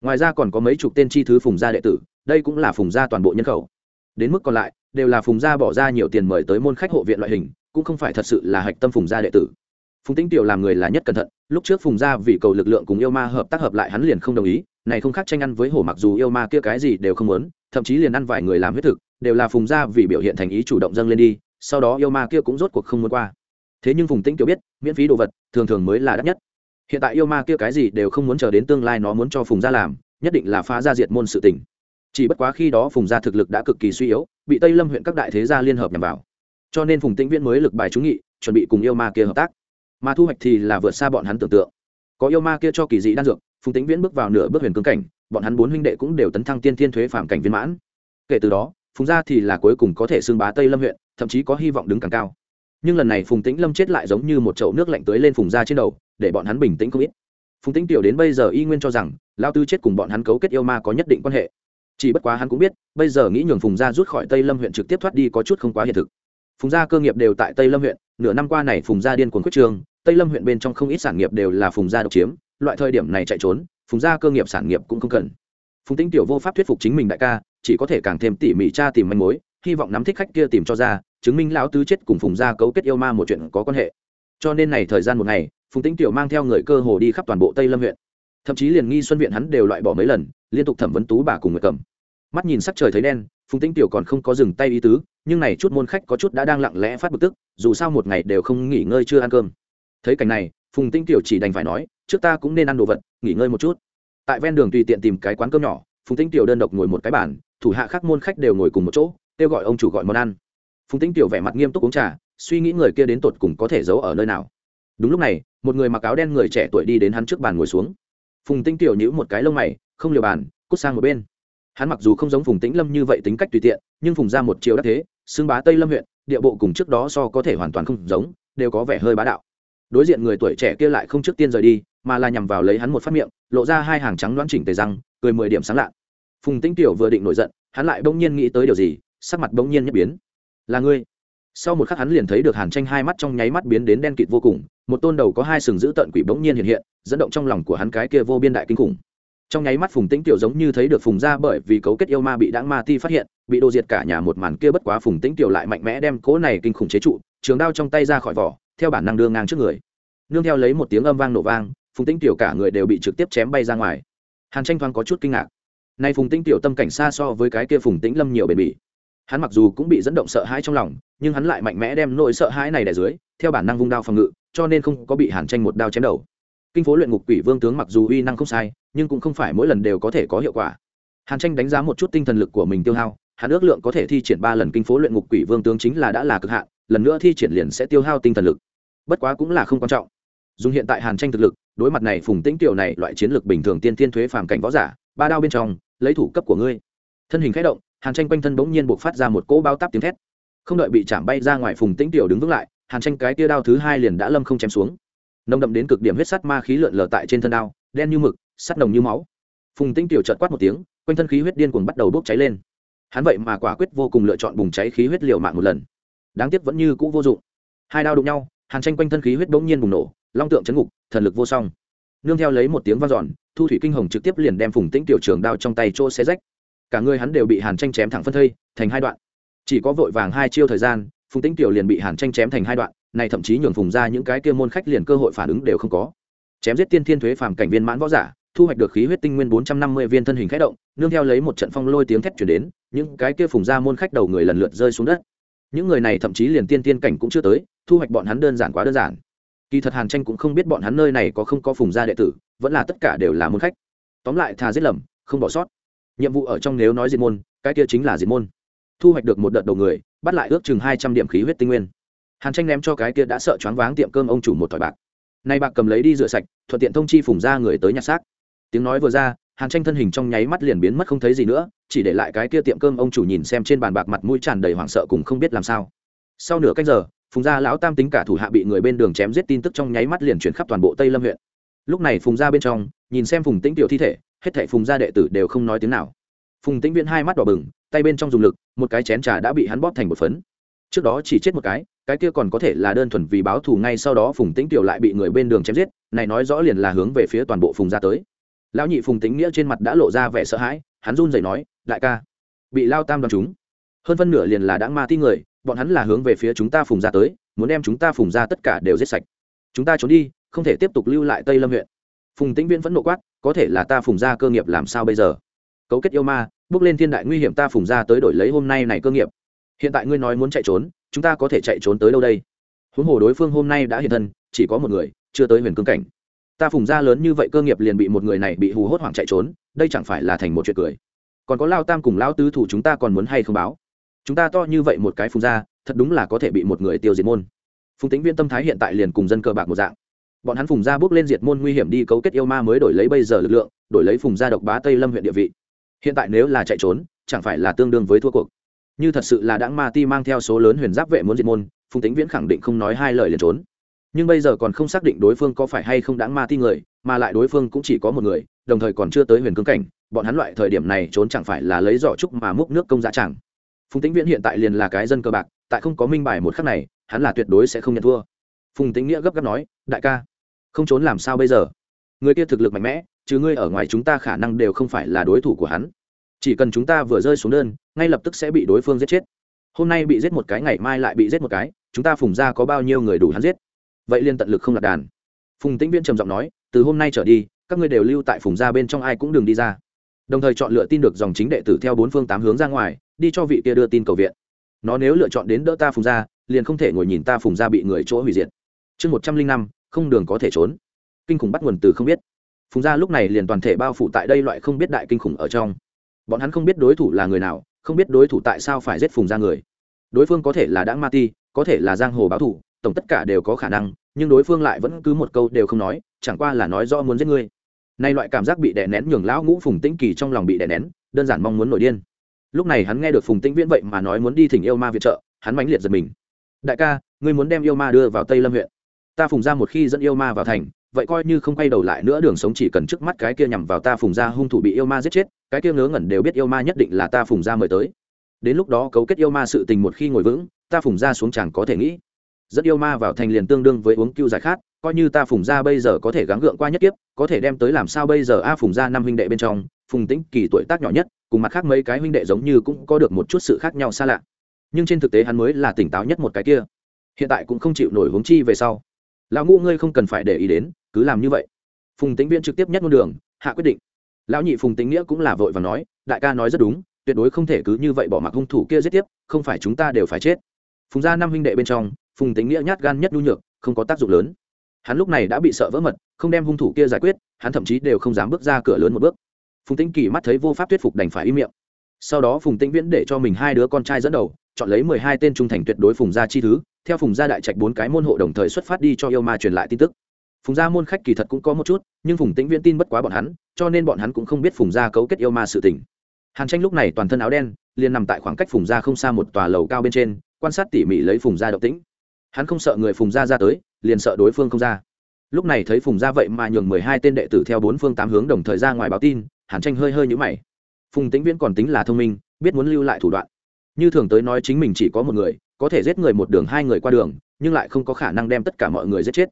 Ngoài ra còn có mấy chục tên chi thứ phùng gia đệ tử, đây cũng là phùng gia toàn bộ nhân khẩu. Đến mức còn lại, đều là phùng gia bỏ ra nhiều tiền mời tới môn khách hộ viện loại hình, cũng không phải thật sự là hạch tâm phùng gia đệ tử. Phùng tĩnh tiểu làm người là nhất cẩn thận, lúc trước phùng gia vì cầu lực lượng cùng yêu ma hợp tác hợp lại hắn liền không đồng ý, này không khác tranh ăn với hổ mặc dù yêu ma kia cái gì đều không muốn, thậm chí liền ăn vài người làm huyết thực, đều là phùng gia vì biểu hiện thành ý chủ động dâng lên đi, sau đó yêu ma kia cũng rốt cuộc không muốn qua thế nhưng phùng tĩnh kiều biết, miễn phí đồ vật, thường thường mới là đắt nhất. Hiện tại yêu ma kia cái gì đều không muốn chờ đến tương lai, nó muốn cho phùng gia làm, nhất định là phá ra diệt môn sự tình. Chỉ bất quá khi đó phùng gia thực lực đã cực kỳ suy yếu, bị tây lâm huyện các đại thế gia liên hợp nhằm vào. Cho nên phùng tĩnh viễn mới lực bài trúng nghị, chuẩn bị cùng yêu ma kia hợp tác. Mà thu hoạch thì là vượt xa bọn hắn tưởng tượng. Có yêu ma kia cho kỳ dị đan dược, phùng tĩnh viễn bước vào nửa bước huyền cương cảnh, bọn hắn bốn huynh đệ cũng đều tấn thăng tiên thiên thuế phạm cảnh viên mãn. Kể từ đó, phùng gia thì là cuối cùng có thể xưng bá tây lâm huyện, thậm chí có hy vọng đứng càng cao nhưng lần này phùng tĩnh lâm chết lại giống như một chậu nước lạnh tới lên phùng gia trên đầu, để bọn hắn bình tĩnh không ít. Phùng tĩnh tiểu đến bây giờ y nguyên cho rằng, lao tư chết cùng bọn hắn cấu kết yêu ma có nhất định quan hệ. Chỉ bất quá hắn cũng biết, bây giờ nghĩ nhường phùng gia rút khỏi tây lâm huyện trực tiếp thoát đi có chút không quá hiện thực. Phùng gia cơ nghiệp đều tại tây lâm huyện, nửa năm qua này phùng gia điên cuồng quyết trường, tây lâm huyện bên trong không ít sản nghiệp đều là phùng gia độc chiếm, loại thời điểm này chạy trốn, phùng gia cơ nghiệp sản nghiệp cũng không cần. Phùng tĩnh tiểu vô pháp thuyết phục chính mình đại ca, chỉ có thể càng thêm tỉ mỉ tra tìm manh mối, hy vọng nắm thích khách kia tìm cho ra chứng minh lão tứ chết cùng phùng gia cấu kết yêu ma một chuyện có quan hệ. Cho nên này thời gian một ngày, phùng tĩnh tiểu mang theo người cơ hồ đi khắp toàn bộ tây lâm huyện. Thậm chí liền nghi xuân viện hắn đều loại bỏ mấy lần, liên tục thẩm vấn tú bà cùng người cầm. Mắt nhìn sắc trời thấy đen, phùng tĩnh tiểu còn không có dừng tay ý tứ, nhưng này chút môn khách có chút đã đang lặng lẽ phát bực tức, dù sao một ngày đều không nghỉ ngơi chưa ăn cơm. Thấy cảnh này, phùng tĩnh tiểu chỉ đành phải nói, trước ta cũng nên ăn đồ vật, nghỉ ngơi một chút. Tại ven đường tùy tiện tìm cái quán cơm nhỏ, phùng tĩnh tiểu đơn độc ngồi một cái bàn, thủ hạ khác môn khách đều ngồi cùng một chỗ, kêu gọi ông chủ gọi món ăn phùng tĩnh tiểu vẻ mặt nghiêm túc uống trà, suy nghĩ người kia đến tột cùng có thể giấu ở nơi nào. Đúng lúc này, một người mặc áo đen người trẻ tuổi đi đến hắn trước bàn ngồi xuống. Phùng tĩnh tiểu nhữ một cái lông mày, không liều bàn, cút sang một bên. Hắn mặc dù không giống phùng tĩnh lâm như vậy tính cách tùy tiện, nhưng phùng ra một chiều đắc thế, xưng bá tây lâm huyện, địa bộ cùng trước đó so có thể hoàn toàn không giống, đều có vẻ hơi bá đạo. Đối diện người tuổi trẻ kia lại không trước tiên rời đi, mà là nhằm vào lấy hắn một phát miệng, lộ ra hai hàng trắng đoán chỉnh tề răng, cười mười điểm sáng lạ. Phùng tĩnh tiểu vừa định nổi giận, hắn lại bỗng nhiên nghĩ tới điều gì, sắc mặt bỗng nhiên nhất biến là ngươi. Sau một khắc hắn liền thấy được hàn tranh hai mắt trong nháy mắt biến đến đen kịt vô cùng, một tôn đầu có hai sừng giữ tận quỷ bỗng nhiên hiện hiện, dẫn động trong lòng của hắn cái kia vô biên đại kinh khủng. Trong nháy mắt phùng tĩnh tiểu giống như thấy được phùng ra bởi vì cấu kết yêu ma bị đáng ma ti phát hiện, bị đô diệt cả nhà một màn kia bất quá phùng tĩnh tiểu lại mạnh mẽ đem cố này kinh khủng chế trụ, trường đao trong tay ra khỏi vỏ, theo bản năng đưa ngang trước người. Nương theo lấy một tiếng âm vang nổ vang, phùng tĩnh tiểu cả người đều bị trực tiếp chém bay ra ngoài. Hàn tranh thoáng có chút kinh ngạc. Nay phùng tĩnh tiểu tâm cảnh xa so với cái kia phùng tĩnh lâm nhiều bền bỉ hắn mặc dù cũng bị dẫn động sợ hãi trong lòng, nhưng hắn lại mạnh mẽ đem nỗi sợ hãi này đè dưới, theo bản năng vung đao phòng ngự, cho nên không có bị hàn tranh một đao chém đầu. Kinh phố luyện ngục quỷ vương tướng mặc dù uy năng không sai, nhưng cũng không phải mỗi lần đều có thể có hiệu quả. Hàn tranh đánh giá một chút tinh thần lực của mình tiêu hao, hắn ước lượng có thể thi triển ba lần kinh phố luyện ngục quỷ vương tướng chính là đã là cực hạn, lần nữa thi triển liền sẽ tiêu hao tinh thần lực. Bất quá cũng là không quan trọng. Dùng hiện tại hàn tranh thực lực, đối mặt này phùng tĩnh tiểu này loại chiến lược bình thường tiên tiên thuế phàm cảnh võ giả, ba đao bên trong, lấy thủ cấp của ngươi. Thân hình khẽ động hàn tranh quanh thân bỗng nhiên buộc phát ra một cỗ bao tắp tiếng thét. Không đợi bị chạm bay ra ngoài phùng tĩnh tiểu đứng vững lại, hàn tranh cái tia đao thứ hai liền đã lâm không chém xuống. Nồng đậm đến cực điểm huyết sắt ma khí lượn lờ tại trên thân đao, đen như mực, sắt nồng như máu. Phùng tĩnh tiểu chợt quát một tiếng, quanh thân khí huyết điên cuồng bắt đầu bốc cháy lên. Hắn vậy mà quả quyết vô cùng lựa chọn bùng cháy khí huyết liều mạng một lần. Đáng tiếc vẫn như cũ vô dụng. Hai đao đụng nhau, hàn tranh quanh thân khí huyết bỗng nhiên bùng nổ, long tượng chấn ngục, thần lực vô song. Nương theo lấy một tiếng vang dọn, thu thủy kinh hồng trực tiếp liền đem phùng tĩnh tiểu trường đao trong tay chỗ xé rách cả người hắn đều bị hàn tranh chém thẳng phân thây, thành hai đoạn. Chỉ có vội vàng hai chiêu thời gian, phùng tĩnh tiểu liền bị hàn tranh chém thành hai đoạn, này thậm chí nhường phùng ra những cái kia môn khách liền cơ hội phản ứng đều không có. Chém giết tiên thiên thuế phàm cảnh viên mãn võ giả, thu hoạch được khí huyết tinh nguyên bốn trăm năm mươi viên thân hình khẽ động, nương theo lấy một trận phong lôi tiếng thét chuyển đến, những cái kia phùng ra môn khách đầu người lần lượt rơi xuống đất. Những người này thậm chí liền tiên tiên cảnh cũng chưa tới, thu hoạch bọn hắn đơn giản quá đơn giản. Kỳ thật hàn tranh cũng không biết bọn hắn nơi này có không có phùng gia đệ tử, vẫn là tất cả đều là môn khách. Tóm lại thà giết lầm, không bỏ sót nhiệm vụ ở trong nếu nói diệt môn, cái kia chính là diệt môn. Thu hoạch được một đợt đầu người, bắt lại ước chừng hai trăm điểm khí huyết tinh nguyên. Hàn tranh ném cho cái kia đã sợ choáng váng tiệm cơm ông chủ một thỏi bạc. Nay bạc cầm lấy đi rửa sạch, thuận tiện thông chi phùng ra người tới nhặt xác. Tiếng nói vừa ra, hàn tranh thân hình trong nháy mắt liền biến mất không thấy gì nữa, chỉ để lại cái kia tiệm cơm ông chủ nhìn xem trên bàn bạc mặt mũi tràn đầy hoảng sợ cùng không biết làm sao. Sau nửa cách giờ, phùng gia lão tam tính cả thủ hạ bị người bên đường chém giết tin tức trong nháy mắt liền chuyển khắp toàn bộ tây lâm huyện. Lúc này phùng gia bên trong, nhìn xem phùng tĩnh tiểu thi thể hết thảy phùng gia đệ tử đều không nói tiếng nào. Phùng tĩnh viễn hai mắt đỏ bừng, tay bên trong dùng lực, một cái chén trà đã bị hắn bóp thành một phấn. Trước đó chỉ chết một cái cái kia còn có thể là đơn thuần vì báo thù ngay sau đó phùng tĩnh tiểu lại bị người bên đường chém giết, này nói rõ liền là hướng về phía toàn bộ phùng gia tới. Lão nhị phùng tĩnh nghĩa trên mặt đã lộ ra vẻ sợ hãi, hắn run rẩy nói, đại ca, bị lao tam đoàn chúng. Hơn phân nửa liền là đã ma ti người, bọn hắn là hướng về phía chúng ta phùng gia tới, muốn đem chúng ta phùng gia tất cả đều giết sạch. Chúng ta trốn đi, không thể tiếp tục lưu lại tây lâm huyện. Phùng tĩnh viễn vẫn nộ quát có thể là ta phùng gia cơ nghiệp làm sao bây giờ? Cấu kết yêu ma, bước lên thiên đại nguy hiểm ta phùng gia tới đổi lấy hôm nay này cơ nghiệp. Hiện tại ngươi nói muốn chạy trốn, chúng ta có thể chạy trốn tới đâu đây? Huống hồ đối phương hôm nay đã hiện thân, chỉ có một người, chưa tới huyền cương cảnh. Ta phùng gia lớn như vậy cơ nghiệp liền bị một người này bị hù hốt hoảng chạy trốn, đây chẳng phải là thành một chuyện cười. Còn có lao tam cùng lao tứ thủ chúng ta còn muốn hay không báo? Chúng ta to như vậy một cái phùng gia thật đúng là có thể bị một người tiêu diệt môn. Phùng tính viên tâm thái hiện tại liền cùng dân cờ bạc một dạng bọn hắn phùng gia bước lên diệt môn nguy hiểm đi cấu kết yêu ma mới đổi lấy bây giờ lực lượng, đổi lấy phùng gia độc bá tây lâm huyện địa vị. Hiện tại nếu là chạy trốn, chẳng phải là tương đương với thua cuộc. Như thật sự là đãng ma ti mang theo số lớn huyền giáp vệ muốn diệt môn, phùng tính viễn khẳng định không nói hai lời liền trốn. Nhưng bây giờ còn không xác định đối phương có phải hay không đãng ma ti người, mà lại đối phương cũng chỉ có một người, đồng thời còn chưa tới huyền cương cảnh, bọn hắn loại thời điểm này trốn chẳng phải là lấy giỏ trúc mà múc nước công dạ chẳng. Phùng tính viễn hiện tại liền là cái dân cơ bạc, tại không có minh bài một khắc này, hắn là tuyệt đối sẽ không nhận thua. Phùng tính nghĩa gấp gáp nói, đại ca không trốn làm sao bây giờ? Người kia thực lực mạnh mẽ, chứ ngươi ở ngoài chúng ta khả năng đều không phải là đối thủ của hắn. Chỉ cần chúng ta vừa rơi xuống đơn, ngay lập tức sẽ bị đối phương giết chết. Hôm nay bị giết một cái, ngày mai lại bị giết một cái, chúng ta phùng ra có bao nhiêu người đủ hắn giết? Vậy liên tận lực không lạc đàn. Phùng tĩnh viên trầm giọng nói, từ hôm nay trở đi, các ngươi đều lưu tại phùng gia bên trong ai cũng đừng đi ra. Đồng thời chọn lựa tin được dòng chính đệ tử theo bốn phương tám hướng ra ngoài, đi cho vị kia đưa tin cầu viện. Nó nếu lựa chọn đến đỡ ta phùng gia liền không thể ngồi nhìn ta phùng gia bị người chỗ hủy diệt. Chương một trăm linh năm không đường có thể trốn. Kinh khủng bắt nguồn từ không biết. Phùng gia lúc này liền toàn thể bao phủ tại đây loại không biết đại kinh khủng ở trong. Bọn hắn không biết đối thủ là người nào, không biết đối thủ tại sao phải giết phùng gia người. Đối phương có thể là đã ma ti, có thể là giang hồ báo thủ, tổng tất cả đều có khả năng, nhưng đối phương lại vẫn cứ một câu đều không nói, chẳng qua là nói do muốn giết ngươi. Nay loại cảm giác bị đè nén nhường lão ngũ phùng tĩnh kỳ trong lòng bị đè nén, đơn giản mong muốn nổi điên. Lúc này hắn nghe được phùng tĩnh viễn vậy mà nói muốn đi thỉnh yêu ma viện trợ, hắn mãnh liệt giật mình. Đại ca, ngươi muốn đem yêu ma đưa vào tây lâm huyện? Ta phùng ra một khi dẫn yêu ma vào thành, vậy coi như không quay đầu lại nữa, đường sống chỉ cần trước mắt cái kia nhằm vào ta phùng ra hung thủ bị yêu ma giết chết, cái kia ngớ ngẩn đều biết yêu ma nhất định là ta phùng ra mời tới. Đến lúc đó cấu kết yêu ma sự tình một khi ngồi vững, ta phùng ra xuống chẳng có thể nghĩ. Dẫn yêu ma vào thành liền tương đương với uống cưu giải khát, coi như ta phùng ra bây giờ có thể gắng gượng qua nhất tiếp có thể đem tới làm sao bây giờ? A, phùng ra năm huynh đệ bên trong, phùng tĩnh kỳ tuổi tác nhỏ nhất, cùng mặt khác mấy cái huynh đệ giống như cũng có được một chút sự khác nhau xa lạ. Nhưng trên thực tế hắn mới là tỉnh táo nhất một cái kia. Hiện tại cũng không chịu nổi huống chi về sau lão ngũ ngươi không cần phải để ý đến, cứ làm như vậy. Phùng tĩnh viễn trực tiếp nhất ngôn đường, hạ quyết định. Lão nhị phùng tĩnh nghĩa cũng là vội và nói, đại ca nói rất đúng, tuyệt đối không thể cứ như vậy bỏ mặc hung thủ kia giết tiếp, không phải chúng ta đều phải chết. Phùng gia năm huynh đệ bên trong, phùng tĩnh nghĩa nhát gan nhất nhu nhược, không có tác dụng lớn. Hắn lúc này đã bị sợ vỡ mật, không đem hung thủ kia giải quyết, hắn thậm chí đều không dám bước ra cửa lớn một bước. Phùng tĩnh kỳ mắt thấy vô pháp thuyết phục đành phải im miệng. Sau đó phùng tĩnh viễn để cho mình hai đứa con trai dẫn đầu, chọn lấy mười hai tên trung thành tuyệt đối phùng gia chi thứ theo phùng gia đại trạch bốn cái môn hộ đồng thời xuất phát đi cho yêu ma truyền lại tin tức. Phùng gia môn khách kỳ thật cũng có một chút, nhưng phùng tĩnh viễn tin bất quá bọn hắn, cho nên bọn hắn cũng không biết phùng gia cấu kết yêu ma sự tình. Hàn tranh lúc này toàn thân áo đen, liền nằm tại khoảng cách phùng gia không xa một tòa lầu cao bên trên, quan sát tỉ mỉ lấy phùng gia động tĩnh. Hắn không sợ người phùng gia ra tới, liền sợ đối phương không ra. Lúc này thấy phùng gia vậy mà nhường mười hai tên đệ tử theo bốn phương tám hướng đồng thời ra ngoài báo tin, hàn tranh hơi hơi nhũ mày. Phùng tĩnh viễn còn tính là thông minh, biết muốn lưu lại thủ đoạn. Như thường tới nói chính mình chỉ có một người có thể giết người một đường hai người qua đường, nhưng lại không có khả năng đem tất cả mọi người giết chết.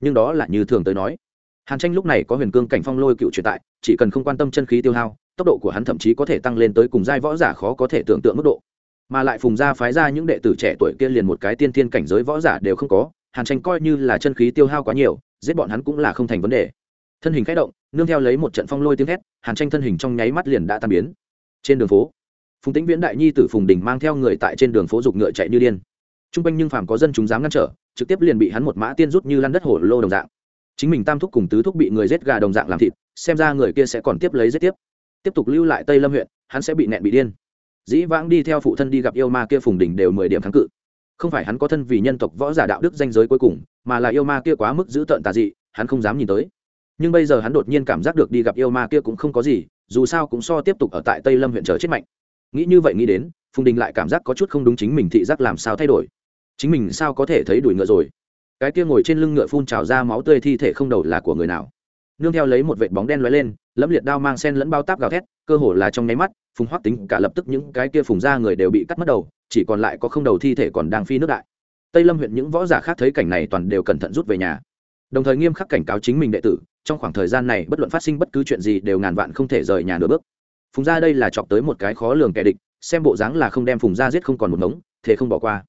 Nhưng đó là như thường tới nói. Hàn tranh lúc này có huyền cương cảnh phong lôi cựu truyền tại, chỉ cần không quan tâm chân khí tiêu hao, tốc độ của hắn thậm chí có thể tăng lên tới cùng giai võ giả khó có thể tưởng tượng mức độ. Mà lại phùng ra phái ra những đệ tử trẻ tuổi kia liền một cái tiên thiên cảnh giới võ giả đều không có, hàn tranh coi như là chân khí tiêu hao quá nhiều, giết bọn hắn cũng là không thành vấn đề. Thân hình k h ẽ động, nương theo lấy một trận phong lôi tiếng thét hàn tranh thân hình trong nháy mắt liền đã tan biến. Trên đường phố phùng tĩnh viễn đại nhi tử phùng đình mang theo người tại trên đường phố dục ngựa chạy như điên. T r u n g quanh nhưng phàm có dân chúng dám ngăn trở, trực tiếp liền bị hắn một mã tiên rút như lăn đất hổ lô đồng dạng. Chính mình tam thúc cùng tứ thúc bị người giết gà đồng dạng làm thịt, xem ra người kia sẽ còn tiếp lấy giết tiếp. Tiếp tục lưu lại tây lâm huyện, hắn sẽ bị nẹn bị điên. Dĩ vãng đi theo phụ thân đi gặp yêu ma kia phùng đình đều mười điểm kháng cự. Không phải hắn có thân vì nhân tộc võ giả đạo đức danh giới cuối cùng, mà là yêu ma kia quá mức giữ tợn tà dị, hắn không dám nhìn tới. Nhưng bây giờ hắn đột nhiên cảm giác được đi gặp yêu ma kia cũng không có gì, dù sao cũng so tiếp tục ở tại tây lâm huyện chờ chết mạnh nghĩ như vậy nghĩ đến, phùng đình lại cảm giác có chút không đúng chính mình thị giác làm sao thay đổi. Chính mình sao có thể thấy đuổi ngựa rồi? Cái kia ngồi trên lưng ngựa phun trào ra máu tươi thi thể không đầu là của người nào? Nương theo lấy một vệt bóng đen lóe lên, lẫm liệt đao mang sen lẫn bao táp gào thét, cơ hồ là trong nháy mắt, phùng hoắc tính cả lập tức những cái kia phùng ra người đều bị cắt mất đầu, chỉ còn lại có không đầu thi thể còn đang phi nước đại. Tây lâm huyện những võ giả khác thấy cảnh này toàn đều cẩn thận rút về nhà. Đồng thời nghiêm khắc cảnh cáo chính mình đệ tử, trong khoảng thời gian này bất luận phát sinh bất cứ chuyện gì đều ngàn vạn không thể rời nhà nửa bước phùng gia đây là chọc tới một cái khó lường kẻ địch, xem bộ dáng là không đem phùng gia giết không còn một mống thế không bỏ qua.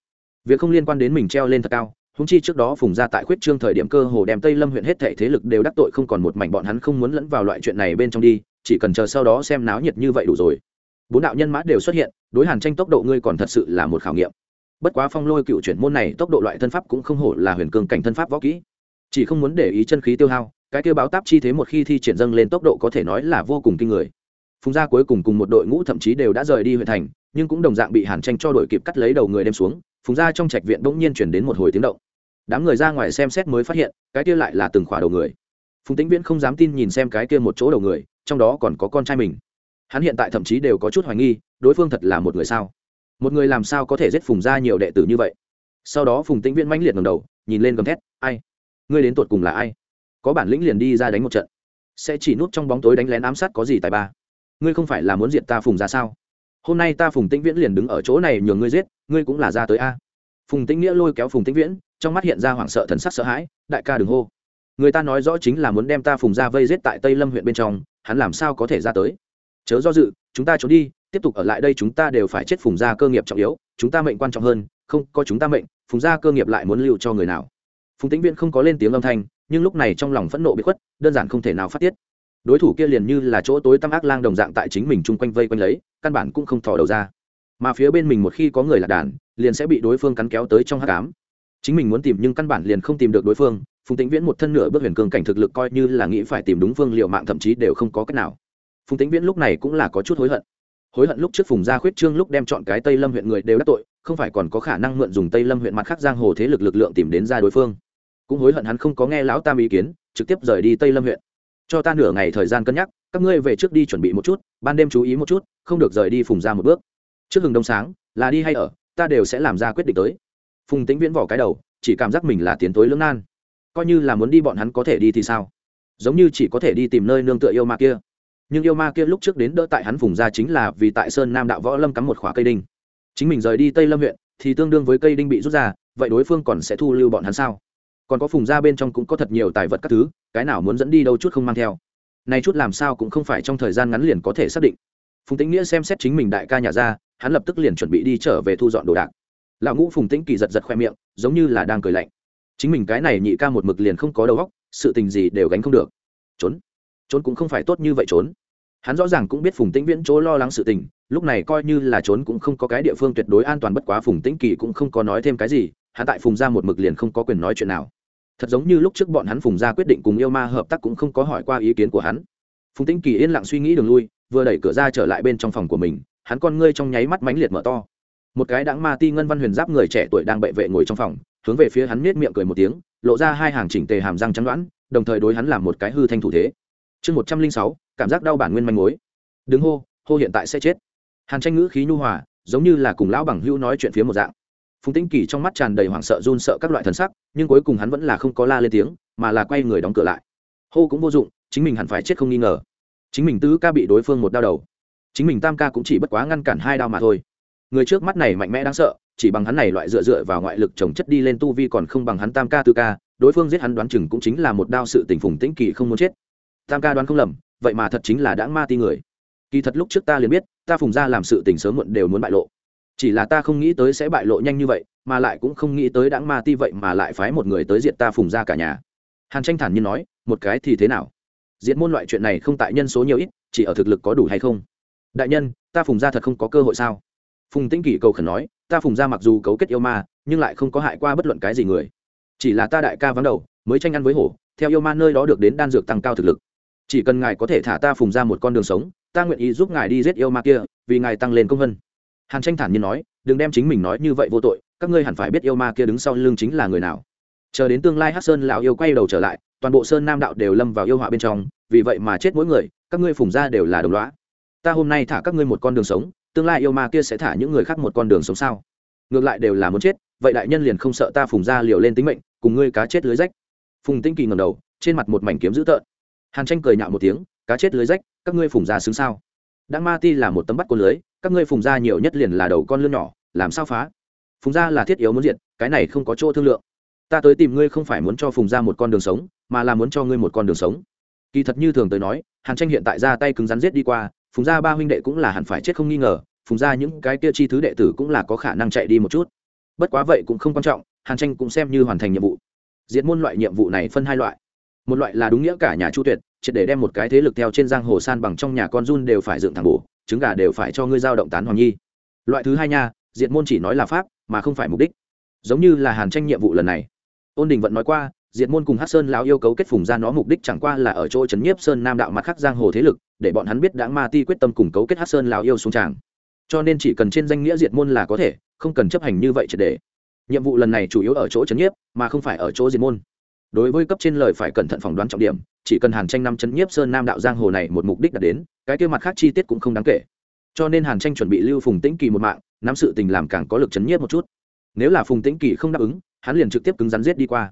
Việc không liên quan đến mình treo lên thật cao húng chi trước đó phùng gia tại khuyết trương thời điểm cơ hồ đem tây lâm huyện hết thệ thế lực đều đắc tội không còn một mảnh, bọn hắn không muốn lẫn vào loại chuyện này bên trong đi, chỉ cần chờ sau đó xem náo nhiệt như vậy đủ rồi. Bốn đạo nhân mã đều xuất hiện, đối hàn tranh tốc độ ngươi còn thật sự là một khảo nghiệm. Bất quá phong lôi cựu chuyển môn này tốc độ loại thân pháp cũng không hổ là huyền cường cảnh thân pháp võ kỹ. Chỉ không muốn để ý chân khí tiêu hao, cái tiêu báo táp chi thế một khi thi triển dâng lên tốc độ có thể nói là vô cùng kinh người phùng gia cuối cùng cùng một đội ngũ thậm chí đều đã rời đi huyện thành, nhưng cũng đồng dạng bị hàn tranh cho đội kịp cắt lấy đầu người đem xuống, phùng gia trong trạch viện bỗng nhiên chuyển đến một hồi tiếng động. Đám người ra ngoài xem xét mới phát hiện, cái kia lại là từng khỏa đầu người. Phùng tĩnh viễn không dám tin nhìn xem cái kia một chỗ đầu người, trong đó còn có con trai mình. Hắn hiện tại thậm chí đều có chút hoài nghi, đối phương thật là một người sao? Một người làm sao có thể giết phùng gia nhiều đệ tử như vậy? Sau đó phùng tĩnh viễn mãnh liệt ngầm đầu, nhìn lên gầm thét, ai? Ngươi đến tột cùng là ai? Có bản lĩnh liền đi ra đánh một trận. Sẽ chỉ núp trong bóng tối đánh lén ám sát có gì tài ba? Ngươi không phải là muốn diệt ta phùng ra sao? Hôm nay ta phùng tĩnh viễn liền đứng ở chỗ này nhường ngươi giết, ngươi cũng là ra tới a. Phùng tĩnh nghĩa lôi kéo phùng tĩnh viễn, trong mắt hiện ra hoảng sợ thần sắc sợ hãi, đại ca đừng hô. Người ta nói rõ chính là muốn đem ta phùng ra vây giết tại tây lâm huyện bên trong, hắn làm sao có thể ra tới? Chớ do dự, chúng ta trốn đi, tiếp tục ở lại đây chúng ta đều phải chết phùng ra cơ nghiệp trọng yếu, chúng ta mệnh quan trọng hơn, không có chúng ta mệnh, phùng ra cơ nghiệp lại muốn lưu cho người nào. Phùng tĩnh viễn không có lên tiếng âm thanh, nhưng lúc này trong lòng phẫn nộ bị khuất, đơn giản không thể nào phát tiết đối thủ kia liền như là chỗ tối tăm ác lang đồng dạng tại chính mình chung quanh vây quanh lấy, căn bản cũng không thò đầu ra. Mà phía bên mình một khi có người lạc đàn, liền sẽ bị đối phương cắn kéo tới trong hát cám chính mình muốn tìm nhưng căn bản liền không tìm được đối phương, phùng tĩnh viễn một thân nửa bước huyền cường cảnh thực lực coi như là nghĩ phải tìm đúng phương liệu mạng thậm chí đều không có cách nào. Phùng tĩnh viễn lúc này cũng là có chút hối hận. Hối hận lúc trước phùng gia khuyết trương lúc đem chọn cái tây lâm huyện người đều đắc tội, không phải còn có khả năng mượn dùng tây lâm huyện mặt khác giang hồ thế lực lực lượng tìm đến ra đối phương. Cũng hối hận hắn không có nghe lão tam ý kiến, trực tiếp rời đi tây lâm huyện cho ta nửa ngày thời gian cân nhắc, các ngươi về trước đi chuẩn bị một chút, ban đêm chú ý một chút, không được rời đi phùng ra một bước. Trước hừng đông sáng, là đi hay ở, ta đều sẽ làm ra quyết định tới. Phùng tĩnh viễn vỏ cái đầu, chỉ cảm giác mình là tiến tối lưỡng nan. Coi như là muốn đi bọn hắn có thể đi thì sao? Giống như chỉ có thể đi tìm nơi nương tựa yêu ma kia. Nhưng yêu ma kia lúc trước đến đỡ tại hắn phùng ra chính là vì tại sơn nam đạo võ lâm cắm một khóa cây đinh. Chính mình rời đi tây lâm huyện, thì tương đương với cây đinh bị rút ra, vậy đối phương còn sẽ thu lưu bọn hắn sao? Còn có phùng ra bên trong cũng có thật nhiều tài vật các thứ, cái nào muốn dẫn đi đâu chút không mang theo. Này chút làm sao cũng không phải trong thời gian ngắn liền có thể xác định. Phùng tĩnh nghĩa xem xét chính mình đại ca nhà ra, hắn lập tức liền chuẩn bị đi trở về thu dọn đồ đạc. Lão ngũ phùng tĩnh kỳ giật giật khoe miệng, giống như là đang cười lạnh. Chính mình cái này nhị ca một mực liền không có đầu óc, sự tình gì đều gánh không được. Trốn. Trốn cũng không phải tốt như vậy trốn. Hắn rõ ràng cũng biết phùng tĩnh viễn chỗ lo lắng sự tình, lúc này coi như là trốn cũng không có cái địa phương tuyệt đối an toàn, bất quá phùng tĩnh kỳ cũng không có nói thêm cái gì hắn tại phùng ra một mực liền không có quyền nói chuyện nào. Thật giống như lúc trước bọn hắn phùng ra quyết định cùng yêu ma hợp tác cũng không có hỏi qua ý kiến của hắn. Phùng tĩnh kỳ yên lặng suy nghĩ đường lui, vừa đẩy cửa ra trở lại bên trong phòng của mình, hắn con ngươi trong nháy mắt mãnh liệt mở to. Một cái đáng ma ti ngân văn huyền giáp người trẻ tuổi đang bệ vệ ngồi trong phòng, hướng về phía hắn nết miệng cười một tiếng, lộ ra hai hàng chỉnh tề hàm răng trắng đoãn đồng thời đối hắn làm một cái hư thanh thủ thế. Chương một trăm linh sáu, cảm giác đau bản nguyên manh mối. Đứng hô hô hiện tại sẽ chết. Hàn tranh ngữ khí nhu hòa, giống như là cùng lão bằng hữu nói chuyện phía một dạng phùng tĩnh kỳ trong mắt tràn đầy hoảng sợ run sợ các loại thần sắc, nhưng cuối cùng hắn vẫn là không có la lên tiếng, mà là quay người đóng cửa lại. Hô cũng vô dụng, chính mình hẳn phải chết không nghi ngờ. Chính mình tứ ca bị đối phương một đao đầu. Chính mình tam ca cũng chỉ bất quá ngăn cản hai đao mà thôi. Người trước mắt này mạnh mẽ đáng sợ, chỉ bằng hắn này loại dựa dựa vào ngoại lực trồng chất đi lên tu vi còn không bằng hắn tam ca tư ca, đối phương giết hắn đoán chừng cũng chính là một đao sự tình phùng tĩnh kỳ không muốn chết. Tam ca đoán không lầm, vậy mà thật chính là đã ma ti người. Kỳ thật lúc trước ta liền biết, ta phùng ra làm sự tình sớm muộn đều muốn bại lộ chỉ là ta không nghĩ tới sẽ bại lộ nhanh như vậy, mà lại cũng không nghĩ tới đáng ma ti vậy mà lại phái một người tới diện ta phùng ra cả nhà. Hàn tranh thản nhiên nói, một cái thì thế nào? Diện môn loại chuyện này không tại nhân số nhiều ít, chỉ ở thực lực có đủ hay không? Đại nhân, ta phùng ra thật không có cơ hội sao? Phùng tĩnh kỷ cầu khẩn nói, ta phùng ra mặc dù cấu kết yêu ma, nhưng lại không có hại qua bất luận cái gì người. Chỉ là ta đại ca vắng đầu, mới tranh ăn với hổ, theo yêu ma nơi đó được đến đan dược tăng cao thực lực. Chỉ cần ngài có thể thả ta phùng ra một con đường sống, ta nguyện ý giúp ngài đi giết yêu ma kia, vì ngài tăng lên công vân hàn tranh thản nhiên nói, đừng đem chính mình nói như vậy vô tội, các ngươi hẳn phải biết yêu ma kia đứng sau lưng chính là người nào. Chờ đến tương lai hát sơn lão yêu quay đầu trở lại, toàn bộ sơn nam đạo đều lâm vào yêu họa bên trong, vì vậy mà chết mỗi người, các ngươi phùng ra đều là đồng loá ta hôm nay thả các ngươi một con đường sống, tương lai yêu ma kia sẽ thả những người khác một con đường sống sao? Ngược lại đều là muốn chết, vậy đại nhân liền không sợ ta phùng ra liều lên tính mệnh, cùng ngươi cá chết lưới rách. Phùng tinh kỳ ngầm đầu, trên mặt một mảnh kiếm dữ tợn. Hàn tranh cười nhạo một tiếng, cá chết lưới rách, các ngươi phùng ra xứng sao? Đã ma ti là một tấm bắt con lưới các ngươi phùng gia nhiều nhất liền là đầu con lươn nhỏ, làm sao phá? Phùng gia là thiết yếu muốn diện cái này không có chỗ thương lượng. Ta tới tìm ngươi không phải muốn cho phùng gia một con đường sống, mà là muốn cho ngươi một con đường sống. Kỳ thật như thường tới nói, hàn tranh hiện tại ra tay cứng rắn giết đi qua, phùng gia ba huynh đệ cũng là hẳn phải chết không nghi ngờ, phùng gia những cái kia chi thứ đệ tử cũng là có khả năng chạy đi một chút. Bất quá vậy cũng không quan trọng, hàn tranh cũng xem như hoàn thành nhiệm vụ. Diệt môn loại nhiệm vụ này phân hai loại. Một loại là đúng nghĩa cả nhà chu tuyệt, triệt để đem một cái thế lực theo trên giang hồ san bằng trong nhà con run đều phải dựng thẳng bổ trứng gà đều phải cho ngươi giao động tán hoàng nhi. Loại thứ hai nha, diệt môn chỉ nói là pháp, mà không phải mục đích. Giống như là hàn tranh nhiệm vụ lần này. Ôn đình vẫn nói qua, diệt môn cùng hát sơn lão yêu cấu kết phùng ra nó mục đích chẳng qua là ở chỗ trấn nhiếp sơn nam đạo mặt khắc giang hồ thế lực, để bọn hắn biết đã ma ti quyết tâm cùng cấu kết hát sơn lão yêu xuống tràng. Cho nên chỉ cần trên danh nghĩa diệt môn là có thể, không cần chấp hành như vậy triệt để. Nhiệm vụ lần này chủ yếu ở chỗ trấn nhiếp, mà không phải ở chỗ diệt môn đối với cấp trên lời phải cẩn thận phỏng đoán trọng điểm, chỉ cần hàn tranh năm chấn nhiếp sơn nam đạo giang hồ này một mục đích đạt đến, cái kia mặt khác chi tiết cũng không đáng kể. Cho nên hàn tranh chuẩn bị lưu phùng tĩnh kỳ một mạng, nắm sự tình làm càng có lực chấn nhiếp một chút. Nếu là phùng tĩnh kỳ không đáp ứng, hắn liền trực tiếp cứng rắn giết đi qua.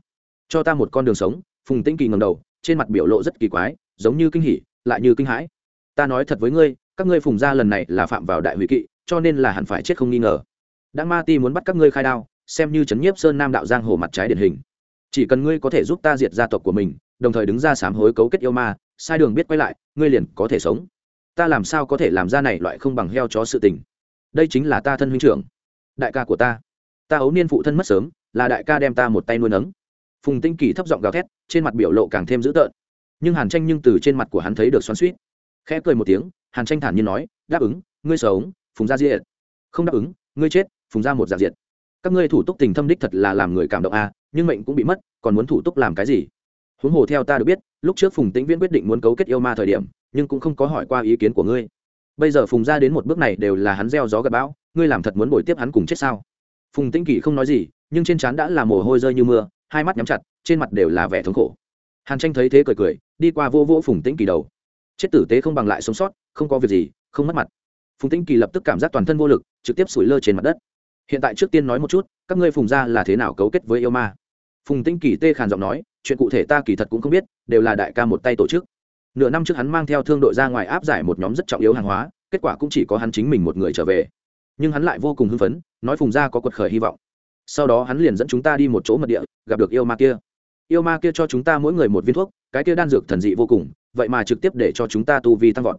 Cho ta một con đường sống, phùng tĩnh kỳ ngầm đầu, trên mặt biểu lộ rất kỳ quái, giống như kinh hỉ, lại như kinh hãi. Ta nói thật với ngươi, các ngươi phùng gia lần này là phạm vào đại hủy kỵ, cho nên là hẳn phải chết không nghi ngờ. Đã ma ti muốn bắt các ngươi khai đao, xem như chấn nhiếp sơn nam đạo giang hồ mặt trái điển hình chỉ cần ngươi có thể giúp ta diệt gia tộc của mình, đồng thời đứng ra sám hối cấu kết yêu ma, sai đường biết quay lại, ngươi liền có thể sống. Ta làm sao có thể làm ra này loại không bằng heo chó sự tình? Đây chính là ta thân huynh trưởng, đại ca của ta. Ta ấu niên phụ thân mất sớm, là đại ca đem ta một tay nuôi nấng. Phùng tinh kỳ thấp giọng gào thét, trên mặt biểu lộ càng thêm dữ tợn. Nhưng hàn tranh nhưng từ trên mặt của hắn thấy được xoắn suýt khẽ cười một tiếng, hàn tranh thản nhiên nói, đáp ứng, ngươi sống, phùng gia diệt. Không đáp ứng, ngươi chết, phùng gia một giả diệt các ngươi thủ tục tình thâm đích thật là làm người cảm động a nhưng mệnh cũng bị mất, còn muốn thủ tục làm cái gì? Huống hồ theo ta được biết, lúc trước phùng tĩnh viễn quyết định muốn cấu kết yêu ma thời điểm, nhưng cũng không có hỏi qua ý kiến của ngươi. Bây giờ phùng ra đến một bước này đều là hắn gieo gió gặp bão, ngươi làm thật muốn bồi tiếp hắn cùng chết sao? Phùng tĩnh kỳ không nói gì, nhưng trên trán đã là mồ hôi rơi như mưa, hai mắt nhắm chặt, trên mặt đều là vẻ thống khổ. Hàn tranh thấy thế cười cười, đi qua vô vô phùng tĩnh kỳ đầu. Chết tử tế không bằng lại sống sót, không có việc gì, không mất mặt. Phùng tĩnh kỳ lập tức cảm giác toàn thân vô lực, trực tiếp sủi lơ trên mặt đất hiện tại trước tiên nói một chút, các ngươi phùng gia là thế nào cấu kết với yêu ma? Phùng tĩnh kỳ tê khàn giọng nói, chuyện cụ thể ta kỳ thật cũng không biết, đều là đại ca một tay tổ chức. Nửa năm trước hắn mang theo thương đội ra ngoài áp giải một nhóm rất trọng yếu hàng hóa, kết quả cũng chỉ có hắn chính mình một người trở về. Nhưng hắn lại vô cùng hưng phấn, nói phùng gia có quật khởi hy vọng. Sau đó hắn liền dẫn chúng ta đi một chỗ mật địa, gặp được yêu ma kia. Yêu ma kia cho chúng ta mỗi người một viên thuốc, cái kia đan dược thần dị vô cùng, vậy mà trực tiếp để cho chúng ta tu vi tăng vọt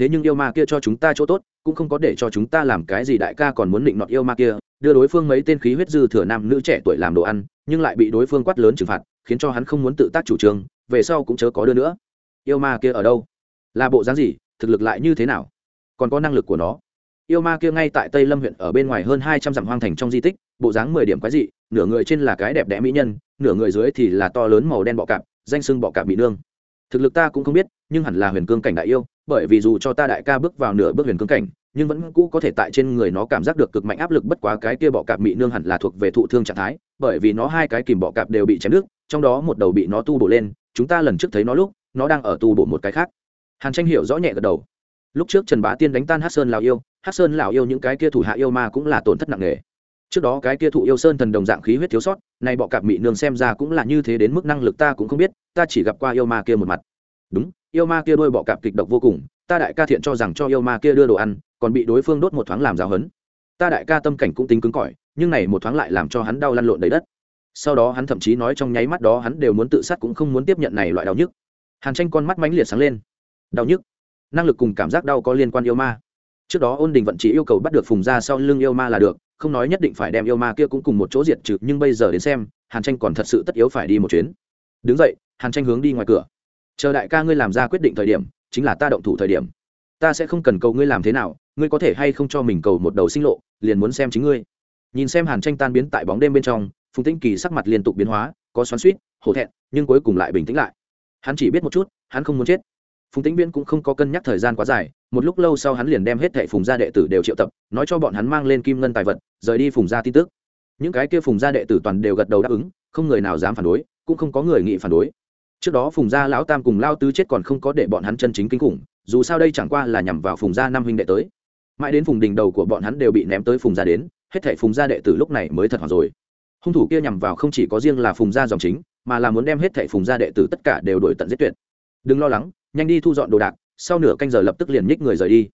thế nhưng yêu ma kia cho chúng ta chỗ tốt, cũng không có để cho chúng ta làm cái gì đại ca còn muốn định nọt yêu ma kia, đưa đối phương mấy tên khí huyết dư thừa nam nữ trẻ tuổi làm đồ ăn, nhưng lại bị đối phương quát lớn trừng phạt, khiến cho hắn không muốn tự tác chủ trương, về sau cũng chớ có đưa nữa. Yêu ma kia ở đâu? Là bộ dáng gì? Thực lực lại như thế nào? Còn có năng lực của nó? Yêu ma kia ngay tại tây lâm huyện ở bên ngoài hơn hai trăm dặm hoang thành trong di tích, bộ dáng mười điểm quái dị, nửa người trên là cái đẹp đẽ mỹ nhân, nửa người dưới thì là to lớn màu đen bọ cạp, danh sưng bọ cạp bị nương. Thực lực ta cũng không biết, nhưng hẳn là huyền cương cảnh đại yêu bởi vì dù cho ta đại ca bước vào nửa bước huyền cương cảnh, nhưng vẫn cũ có thể tại trên người nó cảm giác được cực mạnh áp lực bất quá cái kia bọ cạp mị nương hẳn là thuộc về thụ thương trạng thái, bởi vì nó hai cái kìm bọ cạp đều bị chém nước, trong đó một đầu bị nó tu bổ lên, chúng ta lần trước thấy nó lúc, nó đang ở tu bổ một cái khác. Hàn tranh hiểu rõ nhẹ gật đầu. Lúc trước trần bá tiên đánh tan hát sơn lào yêu hát sơn lào yêu những cái kia thủ hạ yêu ma cũng là tổn thất nặng nề. Trước đó cái kia thụ yêu sơn thần đồng dạng khí huyết thiếu sót, nay bọ cạp mị nương xem ra cũng là như thế đến mức năng lực ta cũng không biết, ta chỉ gặp qua yêu ma kia một mặt. Đúng yêu ma kia đôi bọ cạp kịch độc vô cùng, ta đại ca thiện cho rằng cho yêu ma kia đưa đồ ăn, còn bị đối phương đốt một thoáng làm giáo hấn ta đại ca tâm cảnh cũng tính cứng cỏi, nhưng này một thoáng lại làm cho hắn đau lăn lộn đầy đất. Sau đó hắn thậm chí nói trong nháy mắt đó hắn đều muốn tự sát cũng không muốn tiếp nhận này loại đau nhức. Hàn tranh con mắt mãnh liệt sáng lên. Đau nhức? Năng lực cùng cảm giác đau có liên quan yêu ma. Trước đó ôn đình vận chỉ yêu cầu bắt được phùng ra sau lưng yêu ma là được, không nói nhất định phải đem yêu ma kia cũng cùng một chỗ diệt trừ, nhưng bây giờ đến xem, hàn tranh còn thật sự tất yếu phải đi một chuyến. Đứng dậy, hàn tranh hướng đi ngoài cửa chờ đại ca ngươi làm ra quyết định thời điểm, chính là ta động thủ thời điểm. Ta sẽ không cần cầu ngươi làm thế nào, ngươi có thể hay không cho mình cầu một đầu sinh lộ, liền muốn xem chính ngươi. Nhìn xem hàn tranh tan biến tại bóng đêm bên trong, phùng tĩnh kỳ sắc mặt liên tục biến hóa, có xoắn suýt hổ thẹn, nhưng cuối cùng lại bình tĩnh lại. Hắn chỉ biết một chút, hắn không muốn chết. Phùng tĩnh viễn cũng không có cân nhắc thời gian quá dài, một lúc lâu sau hắn liền đem hết thệ phùng gia đệ tử đều triệu tập, nói cho bọn hắn mang lên kim ngân tài vật, rời đi phùng gia tin tức. Những cái kia phùng gia đệ tử toàn đều gật đầu đáp ứng, không người nào dám phản đối, cũng không có người nghị phản đối trước đó phùng gia lão tam cùng lao tứ chết còn không có để bọn hắn chân chính kinh khủng, dù sao đây chẳng qua là nhằm vào phùng gia năm huynh đệ tới. Mãi đến phùng đình đầu của bọn hắn đều bị ném tới phùng gia đến, hết thảy phùng gia đệ tử lúc này mới thật hoảng rồi. Hung thủ kia nhằm vào không chỉ có riêng là phùng gia dòng chính, mà là muốn đem hết thảy phùng gia đệ tử tất cả đều đổi tận giết tuyệt. Đừng lo lắng, nhanh đi thu dọn đồ đạc, sau nửa canh giờ lập tức liền nhích người rời đi.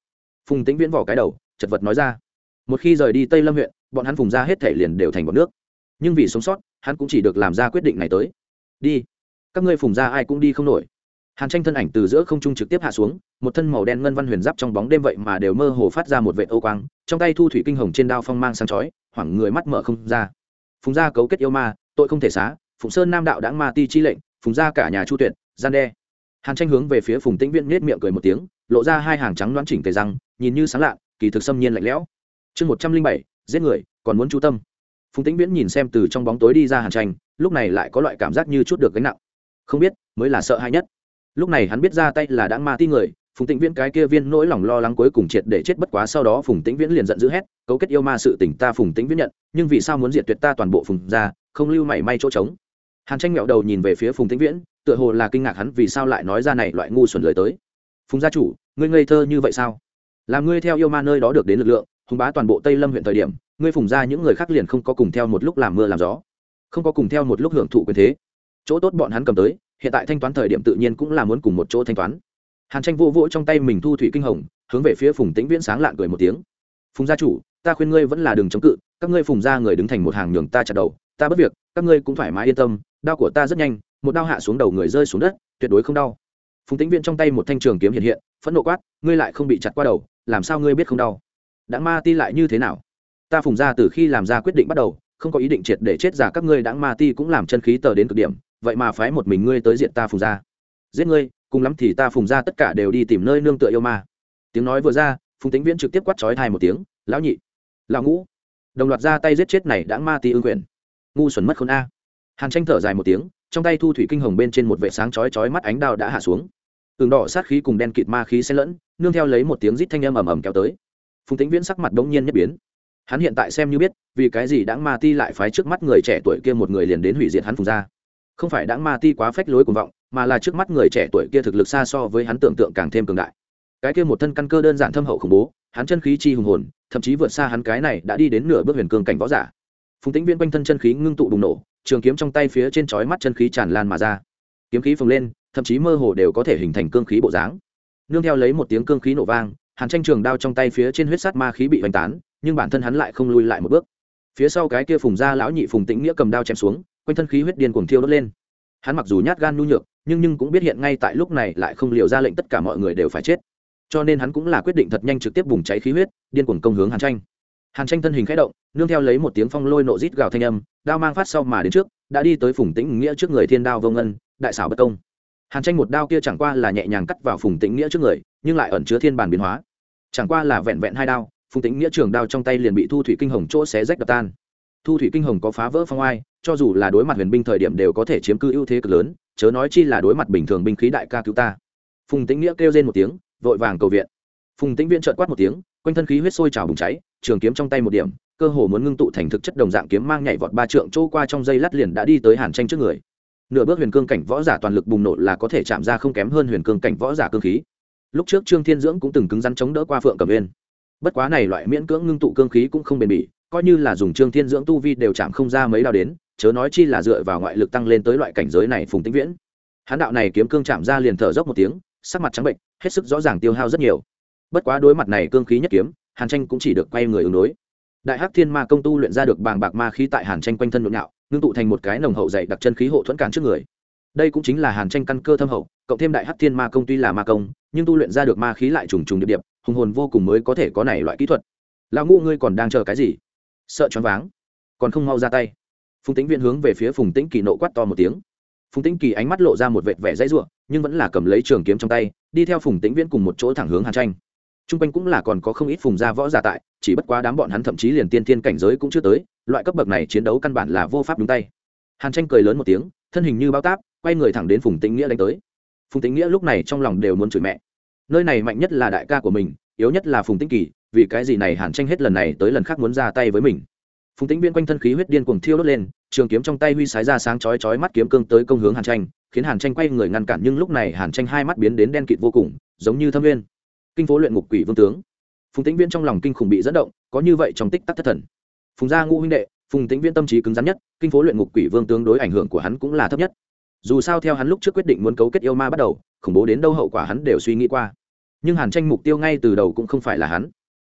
Phùng tĩnh viễn vỏ cái đầu, chật vật nói ra. Một khi rời đi tây lâm huyện, bọn hắn phùng ra hết thảy liền đều thành bọn nước. Nhưng vì sống sót, hắn cũng chỉ được làm ra quyết định này tới. Đi các ngươi phùng ra ai cũng đi không nổi. Hàn tranh thân ảnh từ giữa không trung trực tiếp hạ xuống, một thân màu đen ngân văn huyền giáp trong bóng đêm vậy mà đều mơ hồ phát ra một vệ ô quang, trong tay thu thủy kinh hồng trên đao phong mang sáng chói, hoảng người mắt mở không ra. Phùng gia cấu kết yêu ma, tội không thể xá phùng sơn nam đạo đã ma ti chi lệnh, phùng gia cả nhà chu tuyệt, gian đe. Hàn tranh hướng về phía phùng tĩnh viễn nết miệng cười một tiếng, lộ ra hai hàng trắng đoán chỉnh tề răng, nhìn như sáng lạ kỳ thực xâm nhiên lạnh lẽo. Chương một trăm linh bảy, giết người, còn muốn chú tâm. Phùng tĩnh viễn nhìn xem từ trong bóng tối đi ra hàn tranh, lúc này lại có loại cảm giác như chút được gánh nặng không biết, mới là sợ hãi nhất. Lúc này hắn biết ra tay là đã ma ti người, phùng tĩnh viễn cái kia viên nỗi lòng lo lắng cuối cùng triệt để chết bất quá sau đó phùng tĩnh viễn liền giận dữ hét, cấu kết yêu ma sự tỉnh ta phùng tĩnh viễn nhận, nhưng vì sao muốn diệt tuyệt ta toàn bộ phùng ra không lưu mảy may chỗ trống? Hàn tranh mẹo đầu nhìn về phía phùng tĩnh viễn, tựa hồ là kinh ngạc hắn vì sao lại nói ra này loại ngu xuẩn lời tới. Phùng gia chủ, ngươi ngây thơ như vậy sao? Làm ngươi theo yêu ma nơi đó được đến lực lượng hùng bá toàn bộ tây lâm huyện thời điểm, ngươi phùng ra những người khác liền không có cùng theo một lúc làm mưa làm gió, không có cùng theo một lúc hưởng thụ quyền thế chỗ tốt bọn hắn cầm tới, hiện tại thanh toán thời điểm tự nhiên cũng là muốn cùng một chỗ thanh toán. Hàn tranh vô vỗ trong tay mình thu thủy kinh hồng, hướng về phía phùng tĩnh viễn sáng lạn cười một tiếng. Phùng gia chủ, ta khuyên ngươi vẫn là đường chống cự, các ngươi phùng gia người đứng thành một hàng nhường ta chặt đầu, ta bất việc, các ngươi cũng thoải mái yên tâm đao của ta rất nhanh, một đao hạ xuống đầu người rơi xuống đất, tuyệt đối không đau. Phùng tĩnh viễn trong tay một thanh trường kiếm hiện hiện, phẫn nộ quát, ngươi lại không bị chặt qua đầu, làm sao ngươi biết không đau? Đã ma ti lại như thế nào? Ta phùng ra từ khi làm ra quyết định bắt đầu, không có ý định triệt để chết giả các ngươi đã ma ti cũng làm chân khí tờ đến cực điểm vậy mà phái một mình ngươi tới diện ta phùng ra giết ngươi, cùng lắm thì ta phùng ra tất cả đều đi tìm nơi nương tựa yêu ma. Tiếng nói vừa ra, phùng tĩnh viễn trực tiếp quát trói thai một tiếng, lão nhị, lão ngũ. Đồng loạt ra tay giết chết này đã ma ti ương quyền. Ngu xuẩn mất khôn a. Hàn tranh thở dài một tiếng, trong tay thu thủy kinh hồng bên trên một vệ sáng chói chói mắt ánh đao đã hạ xuống. Tường đỏ sát khí cùng đen kịt ma khí xen lẫn, nương theo lấy một tiếng rít thanh âm ầm ầm kéo tới. Phùng tĩnh viễn sắc mặt đống nhiên nhất biến. Hắn hiện tại xem như biết, vì cái gì đã ma ti lại phái trước mắt người trẻ tuổi kia một người liền đến hủy diệt hắn phùng ra không phải đáng ma ti quá phách lối cuồng vọng, mà là trước mắt người trẻ tuổi kia thực lực xa so với hắn tưởng tượng càng thêm cường đại. Cái kia một thân căn cơ đơn giản thâm hậu khủng bố, hắn chân khí chi hùng hồn, thậm chí vượt xa hắn cái này đã đi đến nửa bước huyền cường cảnh võ giả. Phùng tĩnh viễn quanh thân chân khí ngưng tụ bùng nổ, trường kiếm trong tay phía trên chói mắt chân khí tràn lan mà ra. Kiếm khí phồng lên, thậm chí mơ hồ đều có thể hình thành cương khí bộ dáng. Nương theo lấy một tiếng cương khí nổ vang hắn tranh trường đao trong tay phía trên huyết sát ma khí bị hoành tán, nhưng bản thân hắn lại không lui lại một bước. Phía sau cái kia phùng ra lão nhị phùng tĩnh nghĩa cầm đao chém xuống quanh thân khí huyết điên cuồng thiêu đốt lên. Hắn mặc dù nhát gan nhu nhược, nhưng nhưng cũng biết hiện ngay tại lúc này lại không liều ra lệnh tất cả mọi người đều phải chết. Cho nên hắn cũng là quyết định thật nhanh trực tiếp bùng cháy khí huyết, điên cuồng công hướng hàn tranh. Hàn tranh thân hình khẽ động, nương theo lấy một tiếng phong lôi nộ rít gào thanh âm, đao mang phát sau mà đến trước, đã đi tới phùng tĩnh nghĩa trước người thiên đao vô ngân, đại xảo bất công. Hàn tranh một đao kia chẳng qua là nhẹ nhàng cắt vào phùng tĩnh nghĩa trước người, nhưng lại ẩn chứa thiên bản biến hóa. Chẳng qua là vẹn vẹn hai đao, phùng tĩnh nghĩa trường đao trong tay liền bị thu thủy kinh hồng chỗ xé rách đập tan thu thủy kinh hồng có phá vỡ phong ai cho dù là đối mặt huyền binh thời điểm đều có thể chiếm cư ưu thế cực lớn, chớ nói chi là đối mặt bình thường binh khí đại ca cứu ta. Phùng tĩnh nghĩa kêu lên một tiếng, vội vàng cầu viện. Phùng tĩnh viễn trợn quát một tiếng, quanh thân khí huyết sôi trào bùng cháy, trường kiếm trong tay một điểm, cơ hồ muốn ngưng tụ thành thực chất đồng dạng kiếm mang nhảy vọt ba trượng chỗ qua trong dây lát liền đã đi tới hàn tranh trước người. Nửa bước huyền cương cảnh võ giả toàn lực bùng nổ là có thể chạm ra không kém hơn huyền cương cảnh võ giả cương khí. Lúc trước trương thiên dưỡng cũng từng cứng rắn chống đỡ qua phượng cầm viên bất quá này loại miễn cưỡng ngưng tụ cương khí cũng không bền bỉ coi như là dùng trương thiên dưỡng tu vi đều chạm không ra mấy đao đến, chớ nói chi là dựa vào ngoại lực tăng lên tới loại cảnh giới này phùng tĩnh viễn. Hán đạo này kiếm cương chạm ra liền thở dốc một tiếng, sắc mặt trắng bệnh, hết sức rõ ràng tiêu hao rất nhiều. Bất quá đối mặt này cương khí nhất kiếm, hàn tranh cũng chỉ được quay người ứng đối. Đại hắc thiên ma công tu luyện ra được bàng bạc ma khí tại hàn tranh quanh thân nội nhạo, ngưng tụ thành một cái nồng hậu dày đặc chân khí hộ thuẫn cản trước người. Đây cũng chính là hàn tranh căn cơ thâm hậu, cộng thêm đại hắc thiên ma công tuy là ma công, nhưng tu luyện ra được ma khí lại trùng trùng điệp điệp, hùng hồn vô cùng mới có thể có này loại kỹ thuật. Lão ngũ, ngươi còn đang chờ cái gì? Sợ choáng váng, còn không mau ra tay. Phùng tĩnh viên hướng về phía phùng tĩnh kỳ nộ quát to một tiếng. Phùng tĩnh kỳ ánh mắt lộ ra một vệt vẻ dãy ruộng nhưng vẫn là cầm lấy trường kiếm trong tay, đi theo phùng tĩnh viễn cùng một chỗ thẳng hướng hàn tranh. T r u n g quanh cũng là còn có không ít phùng gia võ giả tại, chỉ bất quá đám bọn hắn thậm chí liền tiên thiên cảnh giới cũng chưa tới, loại cấp bậc này chiến đấu căn bản là vô pháp đúng tay. Hàn tranh cười lớn một tiếng, thân hình như bao táp, quay người thẳng đến phùng tĩnh nghĩa đánh tới. Phùng tĩnh nghĩa lúc này trong lòng đều muốn chửi mẹ. Nơi này mạnh nhất là đại ca của mình, yếu nhất là phùng tĩnh kỳ vì cái gì này hàn tranh hết lần này tới lần khác muốn ra tay với mình. Phùng tĩnh viên quanh thân khí huyết điên cuồng thiêu đốt lên, trường kiếm trong tay huy sái ra sáng chói chói mắt kiếm cương tới công hướng hàn tranh, khiến hàn tranh quay người ngăn cản, nhưng lúc này hàn tranh hai mắt biến đến đen kịt vô cùng, giống như thâm viên kinh phố luyện ngục quỷ vương tướng. Phùng tĩnh viên trong lòng kinh khủng bị dẫn động, có như vậy trong tích tắc thất thần. Phùng gia ngũ huynh đệ, phùng tĩnh viên tâm trí cứng rắn nhất, kinh phố luyện ngục quỷ vương tướng đối ảnh hưởng của hắn cũng là thấp nhất. Dù sao theo hắn lúc trước quyết định muốn cấu kết yêu ma bắt đầu, khủng bố đến đâu hậu quả hắn đều suy nghĩ qua. Nhưng hàn tranh mục tiêu ngay từ đầu cũng không phải là hắn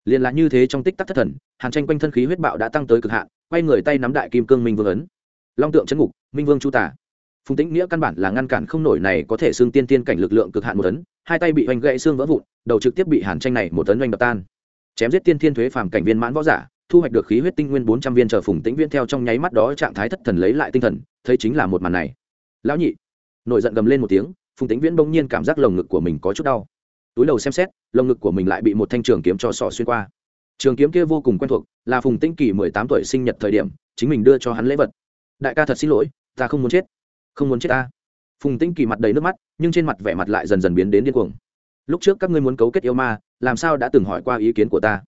liền là như thế trong tích tắc thất thần, hàn tranh quanh thân khí huyết bạo đã tăng tới cực hạn, quay người tay nắm đại kim cương minh vương ấn. Long tượng c ngục, minh vương chu tả. Phùng tĩnh nghĩa căn bản là ngăn cản không nổi này có thể xương tiên tiên cảnh lực lượng cực hạn một tấn hai tay bị oanh gãy xương vỡ vụn, đầu trực tiếp bị hàn tranh này một tấn oanh đập tan. Chém giết tiên thiên thuế phàm cảnh viên mãn võ giả, thu hoạch được khí huyết tinh nguyên bốn trăm viên chờ phùng tĩnh viên theo trong nháy mắt đó trạng thái thất thần lấy lại tinh thần, thấy chính là một màn này. Lão nhị. Nổi giận gầm lên một tiếng, phùng tĩnh viễn bỗng nhiên cảm giác lồng ngực của mình có chút đau túi đầu xem xét, lồng ngực của mình lại bị một thanh trường kiếm cho sọ xuyên qua. Trường kiếm kia vô cùng quen thuộc, là phùng tĩnh kỳ mười tám tuổi sinh nhật thời điểm, chính mình đưa cho hắn lễ vật. Đại ca thật xin lỗi, ta không muốn chết. Không muốn chết ta. Phùng tĩnh kỳ mặt đầy nước mắt, nhưng trên mặt vẻ mặt lại dần dần biến đến điên cuồng. Lúc trước các ngươi muốn cấu kết yêu ma, làm sao đã từng hỏi qua ý kiến của ta?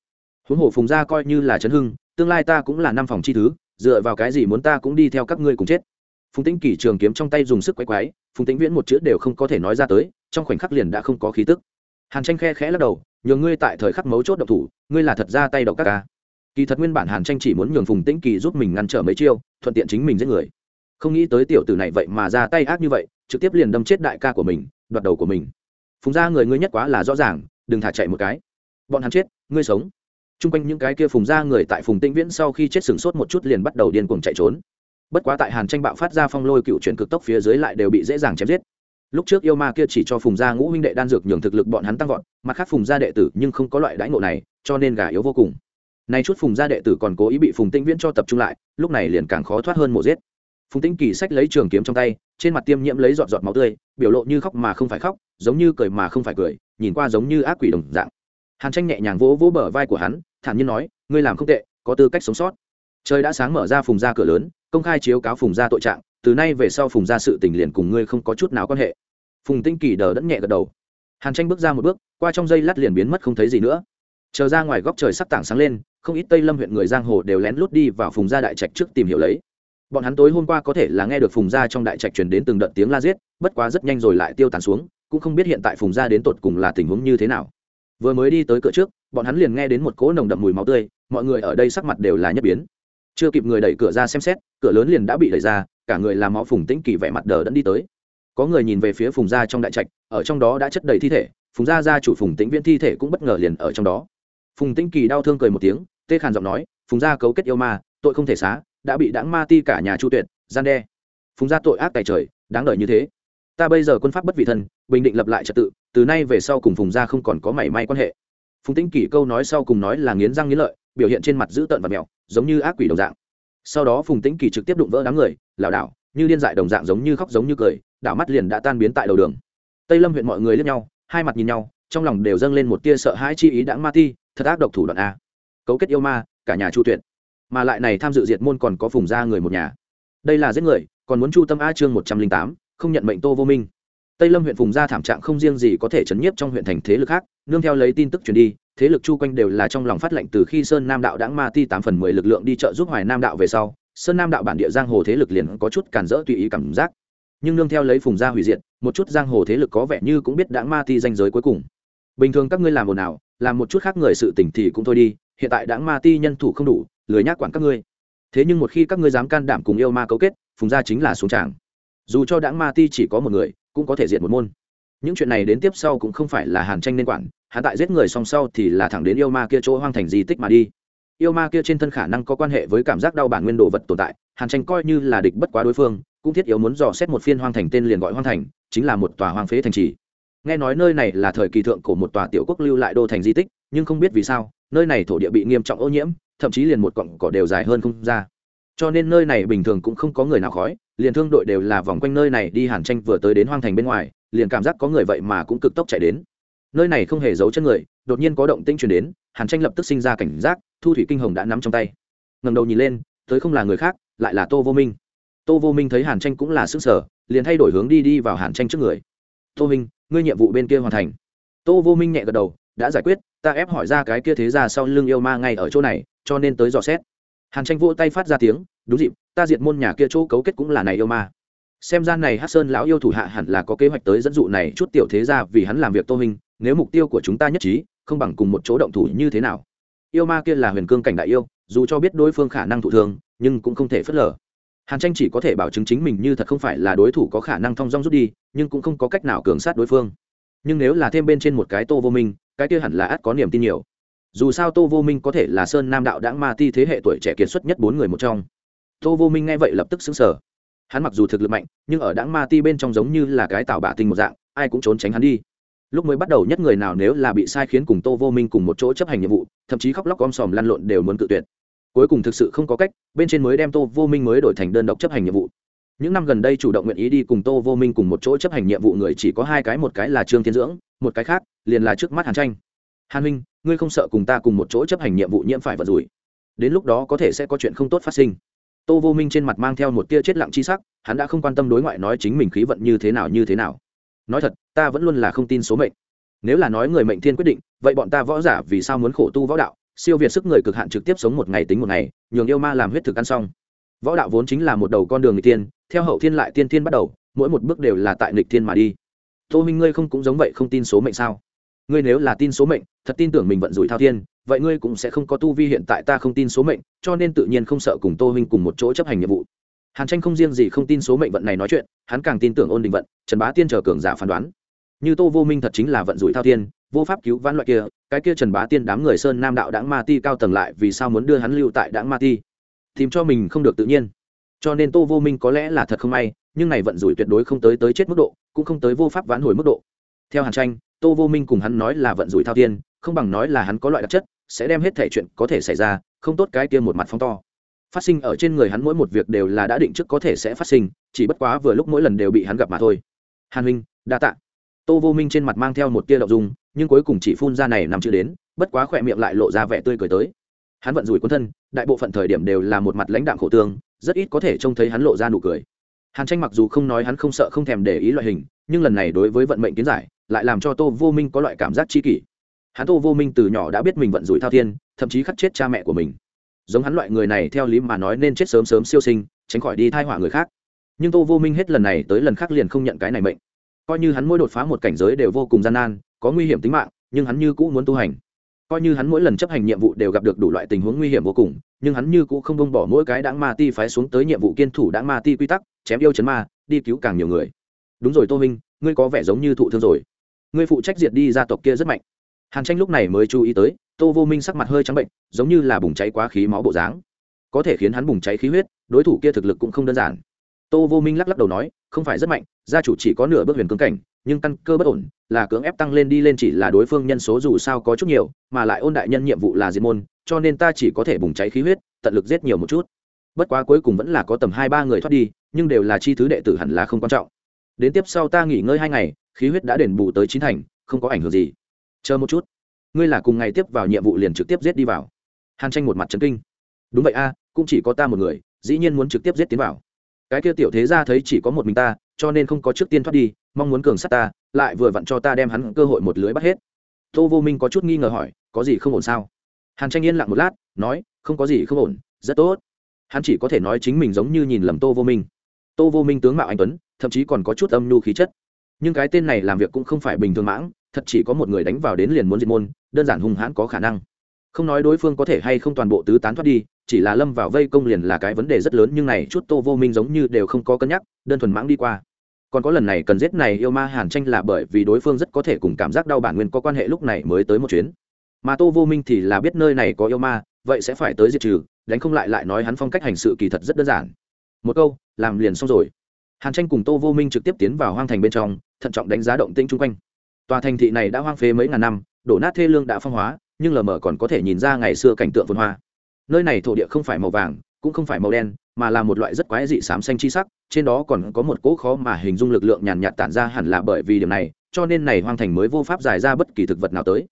Huống hồ phùng gia coi như là chấn hưng, tương lai ta cũng là năm phòng chi thứ, dựa vào cái gì muốn ta cũng đi theo các ngươi cùng chết? Phùng tĩnh kỳ trường kiếm trong tay dùng sức quay quái, phùng tĩnh viễn một chữ đều không có thể nói ra tới, trong khoảnh khắc liền đã không có khí tức hàn tranh khe khẽ lắc đầu, nhường ngươi tại thời khắc mấu chốt độc thủ, ngươi là thật ra tay độc các ca. Kỳ thật nguyên bản hàn tranh chỉ muốn nhường phùng tĩnh kỳ giúp mình ngăn trở mấy chiêu, thuận tiện chính mình giết người. Không nghĩ tới tiểu tử này vậy mà ra tay ác như vậy, trực tiếp liền đâm chết đại ca của mình, đoạt đầu của mình. Phùng ra người ngươi nhất quá là rõ ràng, đừng thả chạy một cái. Bọn hắn chết, ngươi sống. T r u n g quanh những cái kia phùng ra người tại phùng tĩnh viễn sau khi chết sửng sốt một chút liền bắt đầu điên cuồng chạy trốn. Bất quá tại hàn tranh bạo phát ra phong lôi cựu chuyển cực tốc phía dưới lại đều bị dễ dàng chém giết lúc trước yêu ma kia chỉ cho phùng gia ngũ huynh đệ đan dược nhường thực lực bọn hắn tăng vọt mặt khác phùng gia đệ tử nhưng không có loại đãi ngộ này, cho nên gà yếu vô cùng. Nay chút phùng gia đệ tử còn cố ý bị phùng tĩnh viễn cho tập trung lại, lúc này liền càng khó thoát hơn mộ giết. Phùng tĩnh kỳ sách lấy trường kiếm trong tay, trên mặt tiêm nhiễm lấy giọt giọt máu tươi, biểu lộ như khóc mà không phải khóc, giống như cười mà không phải cười, nhìn qua giống như ác quỷ đồng dạng. Hàn tranh nhẹ nhàng vỗ vỗ bờ vai của hắn, thản nhiên nói, ngươi làm không tệ, có tư cách sống sót trời đã sáng mở ra phùng ra cửa lớn, công khai chiếu cáo phùng ra tội trạng, từ nay về sau phùng ra sự tình liền cùng ngươi không có chút nào quan hệ. Phùng tinh kỳ đờ đẫn nhẹ gật đầu. Hàn tranh bước ra một bước, qua trong dây lát liền biến mất không thấy gì nữa. Chờ ra ngoài góc trời sắp tảng sáng lên, không ít tây lâm huyện người giang hồ đều lén lút đi vào phùng gia đại trạch trước tìm hiểu lấy. Bọn hắn tối hôm qua có thể là nghe được phùng gia trong đại trạch truyền đến từng đợt tiếng la giết, bất quá rất nhanh rồi lại tiêu tàn xuống, cũng không biết hiện tại phùng gia đến tột cùng là tình huống như thế nào. Vừa mới đi tới cửa trước, bọn hắn liền nghe đến một cỗ nồng đậm mùi máu tươi, mọi người ở đây sắc mặt đều là nhất biến chưa kịp người đẩy cửa ra xem xét, cửa lớn liền đã bị đẩy ra, cả người làm họ phùng tĩnh kỳ vẻ mặt đờ đẫn đi tới. Có người nhìn về phía phùng gia trong đại trạch, ở trong đó đã chất đầy thi thể, phùng gia gia chủ phùng tĩnh viễn thi thể cũng bất ngờ liền ở trong đó. Phùng tĩnh kỳ đau thương cười một tiếng, tê khàn giọng nói, phùng gia cấu kết yêu ma, tội không thể xá, đã bị đáng ma ti cả nhà chu tuyệt, gian đe. Phùng gia tội ác tài trời, đáng đời như thế. Ta bây giờ quân pháp bất vị thân, bình định lập lại trật tự, từ nay về sau cùng phùng gia không còn có mảy may quan hệ. Phùng tĩnh kỳ câu nói sau cùng nói là nghiến răng nghiến lợi biểu hiện trên mặt dữ tợn và mẹo, giống như ác quỷ đồng dạng. Sau đó phùng tĩnh kỳ trực tiếp đụng vỡ đám người, lảo đảo, như điên dại đồng dạng giống như khóc giống như cười, đảo mắt liền đã tan biến tại đầu đường. Tây lâm huyện mọi người lướt nhau, hai mặt nhìn nhau, trong lòng đều dâng lên một tia sợ hãi chi ý đãng ma ti, thật ác độc thủ đoạn a. Cấu kết yêu ma, cả nhà chu tuyệt. Mà lại này tham dự diệt môn còn có phùng gia người một nhà. Đây là giết người, còn muốn chu tâm a chương một trăm linh tám, không nhận mệnh tô vô minh. Tây lâm huyện phùng gia thảm trạng không riêng gì có thể chấn nhiếp trong huyện thành thế lực khác, nương theo lấy tin tức truyền đi thế lực chu quanh đều là trong lòng phát lệnh từ khi sơn nam đạo đãng ma ti tám phần mười lực lượng đi trợ giúp hoài nam đạo về sau, sơn nam đạo bản địa giang hồ thế lực liền có chút cản rỡ tùy ý cảm giác. Nhưng nương theo lấy phùng gia hủy diệt, một chút giang hồ thế lực có vẻ như cũng biết đãng ma ti danh giới cuối cùng. Bình thường các ngươi làm ồn ào, làm một chút khác người sự tỉnh thì cũng thôi đi, hiện tại đãng ma ti nhân thủ không đủ, lười nhác quản các ngươi. Thế nhưng một khi các ngươi dám can đảm cùng yêu ma cấu kết, phùng gia chính là xuống tràng. Dù cho đãng ma ti chỉ có một người, cũng có thể diện một môn. Những chuyện này đến tiếp sau cũng không phải là hàn tranh nên quản hắn tại giết người song sau thì là thẳng đến yêu ma kia chỗ hoang thành di tích mà đi. Yêu ma kia trên thân khả năng có quan hệ với cảm giác đau bản nguyên đồ vật tồn tại, hàn tranh coi như là địch bất quá đối phương, cũng thiết yếu muốn dò xét một phiên hoang thành tên liền gọi hoang thành, chính là một tòa hoang phế thành trì. Nghe nói nơi này là thời kỳ thượng của một tòa tiểu quốc lưu lại đô thành di tích, nhưng không biết vì sao, nơi này thổ địa bị nghiêm trọng ô nhiễm, thậm chí liền một cọng cỏ đều dài hơn không ra. Cho nên nơi này bình thường cũng không có người nào khói, liền thương đội đều là vòng quanh nơi này đi hàn tranh vừa tới đến hoang thành bên ngoài, liền cảm giác có người vậy mà cũng cực tốc chạy đến nơi này không hề giấu chân người, đột nhiên có động tĩnh truyền đến, hàn tranh lập tức sinh ra cảnh giác, thu thủy kinh hồng đã nắm trong tay. Ngầm đầu nhìn lên, tới không là người khác, lại là tô vô minh. Tô vô minh thấy hàn tranh cũng là sức sở liền thay đổi hướng đi đi vào hàn tranh trước người. Tô minh, ngươi nhiệm vụ bên kia hoàn thành. Tô vô minh nhẹ gật đầu, đã giải quyết, ta ép hỏi ra cái kia thế ra sau lưng yêu ma ngay ở chỗ này, cho nên tới dò xét. Hàn tranh vỗ tay phát ra tiếng, đúng dịp, ta diệt môn nhà kia chỗ cấu kết cũng là này yêu ma xem gian này hát sơn lão yêu thủ hạ hẳn là có kế hoạch tới dẫn dụ này chút tiểu thế ra vì hắn làm việc tô minh, nếu mục tiêu của chúng ta nhất trí, không bằng cùng một chỗ động thủ như thế nào. Yêu ma kia là huyền cương cảnh đại yêu, dù cho biết đối phương khả năng thụ thương, nhưng cũng không thể phớt lờ. Hàn tranh chỉ có thể bảo chứng chính mình như thật không phải là đối thủ có khả năng thong dong rút đi, nhưng cũng không có cách nào cường sát đối phương. Nhưng nếu là thêm bên trên một cái tô vô minh, cái kia hẳn là ắt có niềm tin nhiều. Dù sao tô vô minh có thể là sơn nam đạo đãng ma ti thế hệ tuổi trẻ kiệt xuất nhất bốn người một trong. Tô vô minh nghe vậy lập tức xứng sở hắn mặc dù thực lực mạnh, nhưng ở đảng ma ti bên trong giống như là cái tạo bạ tinh một dạng, ai cũng trốn tránh hắn đi. Lúc mới bắt đầu nhất người nào nếu là bị sai khiến cùng tô vô minh cùng một chỗ chấp hành nhiệm vụ, thậm chí khóc lóc om sòm lăn lộn đều muốn cự tuyệt. Cuối cùng thực sự không có cách, bên trên mới đem tô vô minh mới đổi thành đơn độc chấp hành nhiệm vụ. Những năm gần đây chủ động nguyện ý đi cùng tô vô minh cùng một chỗ chấp hành nhiệm vụ người chỉ có hai cái, một cái là trương thiên dưỡng, một cái khác liền là trước mắt hàn tranh. Hàn huynh ngươi không sợ cùng ta cùng một chỗ chấp hành nhiệm vụ nhiễm phải vật rủi? Đến lúc đó có thể sẽ có chuyện không tốt phát sinh tô vô minh trên mặt mang theo một tia chết lặng chi sắc, hắn đã không quan tâm đối ngoại nói chính mình khí vận như thế nào như thế nào. Nói thật, ta vẫn luôn là không tin số mệnh. Nếu là nói người mệnh thiên quyết định, vậy bọn ta võ giả vì sao muốn khổ tu võ đạo? Siêu việt sức người cực hạn trực tiếp sống một ngày tính một ngày, nhường yêu ma làm huyết thực ăn xong. Võ đạo vốn chính là một đầu con đường người tiên theo hậu thiên lại tiên thiên bắt đầu, mỗi một bước đều là tại nghịch thiên mà đi. Tô minh ngươi không cũng giống vậy không tin số mệnh sao? Ngươi nếu là tin số mệnh, thật tin tưởng mình vận rủi thao thiên vậy ngươi cũng sẽ không có tu vi hiện tại ta không tin số mệnh, cho nên tự nhiên không sợ cùng tô huynh cùng một chỗ chấp hành nhiệm vụ. Hàn tranh không riêng gì không tin số mệnh vận này nói chuyện, hắn càng tin tưởng ôn định vận, trần bá tiên chờ cường giả phán đoán. Như tô vô minh thật chính là vận rủi thao thiên, vô pháp cứu vãn loại kia, cái kia trần bá tiên đám người sơn nam đạo đãng ma ti cao tầng lại vì sao muốn đưa hắn lưu tại đãng ma ti? Tìm cho mình không được tự nhiên. Cho nên tô vô minh có lẽ là thật không may, nhưng này vận rủi tuyệt đối không tới tới chết mức độ, cũng không tới vô pháp vãn hồi mức độ. Theo hàn tranh, tô vô minh cùng hắn nói là vận rủi thao tiên không bằng nói là hắn có loại đặc chất sẽ đem hết thể chuyện có thể xảy ra, không tốt cái kia một mặt phong to. Phát sinh ở trên người hắn mỗi một việc đều là đã định trước có thể sẽ phát sinh, chỉ bất quá vừa lúc mỗi lần đều bị hắn gặp mà thôi. Hàn huynh, đa tạ. Tô vô minh trên mặt mang theo một tia đậu dung, nhưng cuối cùng chỉ phun ra này nằm chưa đến, bất quá khỏe miệng lại lộ ra vẻ tươi cười tới. Hắn vận rủi quân thân, đại bộ phận thời điểm đều là một mặt lãnh đạm khổ tương, rất ít có thể trông thấy hắn lộ ra nụ cười. Hàn tranh mặc dù không nói hắn không sợ không thèm để ý loại hình, nhưng lần này đối với vận mệnh kiến giải, lại làm cho tô vô minh có loại cảm giác chi kỷ hắn tô vô minh từ nhỏ đã biết mình vận rủi thao thiên, thậm chí khắc chết cha mẹ của mình. Giống hắn loại người này theo lý mà nói nên chết sớm sớm siêu sinh, tránh khỏi đi thai họa người khác. Nhưng tô vô minh hết lần này tới lần khác liền không nhận cái này mệnh. Coi như hắn mỗi đột phá một cảnh giới đều vô cùng gian nan, có nguy hiểm tính mạng, nhưng hắn như cũ muốn tu hành. Coi như hắn mỗi lần chấp hành nhiệm vụ đều gặp được đủ loại tình huống nguy hiểm vô cùng, nhưng hắn như cũ không bông bỏ mỗi cái đáng ma ti phái xuống tới nhiệm vụ kiên thủ đáng ma ti quy tắc, chém yêu chấn ma, đi cứu càng nhiều người. Đúng rồi tô minh, ngươi có vẻ giống như thụ thương rồi. Ngươi phụ trách diệt đi gia tộc kia rất mạnh hàn tranh lúc này mới chú ý tới, tô vô minh sắc mặt hơi trắng bệnh, giống như là bùng cháy quá khí máu bộ dáng. Có thể khiến hắn bùng cháy khí huyết, đối thủ kia thực lực cũng không đơn giản. Tô vô minh lắc lắc đầu nói, không phải rất mạnh, gia chủ chỉ có nửa bước huyền cương cảnh, nhưng căn cơ bất ổn, là cưỡng ép tăng lên đi lên chỉ là đối phương nhân số dù sao có chút nhiều, mà lại ôn đại nhân nhiệm vụ là diệt môn, cho nên ta chỉ có thể bùng cháy khí huyết, tận lực giết nhiều một chút. Bất quá cuối cùng vẫn là có tầm hai ba người thoát đi, nhưng đều là chi thứ đệ tử hẳn là không quan trọng. Đến tiếp sau ta nghỉ ngơi hai ngày, khí huyết đã đền bù tới chín thành, không có ảnh hưởng gì chờ một chút. Ngươi là cùng ngày tiếp vào nhiệm vụ liền trực tiếp giết đi vào. Hàn tranh một mặt trấn kinh. Đúng vậy a, cũng chỉ có ta một người, dĩ nhiên muốn trực tiếp giết tiến vào. Cái kia tiểu thế ra thấy chỉ có một mình ta, cho nên không có trước tiên thoát đi, mong muốn cường sát ta, lại vừa vặn cho ta đem hắn cơ hội một lưới bắt hết. Tô vô minh có chút nghi ngờ hỏi, có gì không ổn sao? Hàn tranh yên lặng một lát, nói, không có gì không ổn, rất tốt. Hắn chỉ có thể nói chính mình giống như nhìn lầm tô vô minh. Tô vô minh tướng mạo anh tuấn, thậm chí còn có chút âm nhu khí chất. Nhưng cái tên này làm việc cũng không phải bình thường mãng thật chỉ có một người đánh vào đến liền muốn diệt môn, đơn giản hung hãn có khả năng. Không nói đối phương có thể hay không toàn bộ tứ tán thoát đi, chỉ là lâm vào vây công liền là cái vấn đề rất lớn, nhưng này chút tô vô minh giống như đều không có cân nhắc, đơn thuần mãng đi qua. Còn có lần này cần giết này yêu ma hàn tranh là bởi vì đối phương rất có thể cùng cảm giác đau bản nguyên có quan hệ lúc này mới tới một chuyến. Mà tô vô minh thì là biết nơi này có yêu ma, vậy sẽ phải tới diệt trừ, đánh không lại lại nói hắn phong cách hành sự kỳ thật rất đơn giản. Một câu, làm liền xong rồi. Hàn tranh cùng tô vô minh trực tiếp tiến vào hoang thành bên trong, thận trọng đánh giá động tĩnh chung quanh tòa thành thị này đã hoang phế mấy ngàn năm, đổ nát thê lương đã phong hóa, nhưng lờ mờ còn có thể nhìn ra ngày xưa cảnh tượng vườn hoa. Nơi này thổ địa không phải màu vàng, cũng không phải màu đen, mà là một loại rất quái dị xám xanh chi sắc, trên đó còn có một cỗ khó mà hình dung lực lượng nhàn nhạt tản ra hẳn là bởi vì điểm này, cho nên này hoang thành mới vô pháp giải ra bất kỳ thực vật nào tới.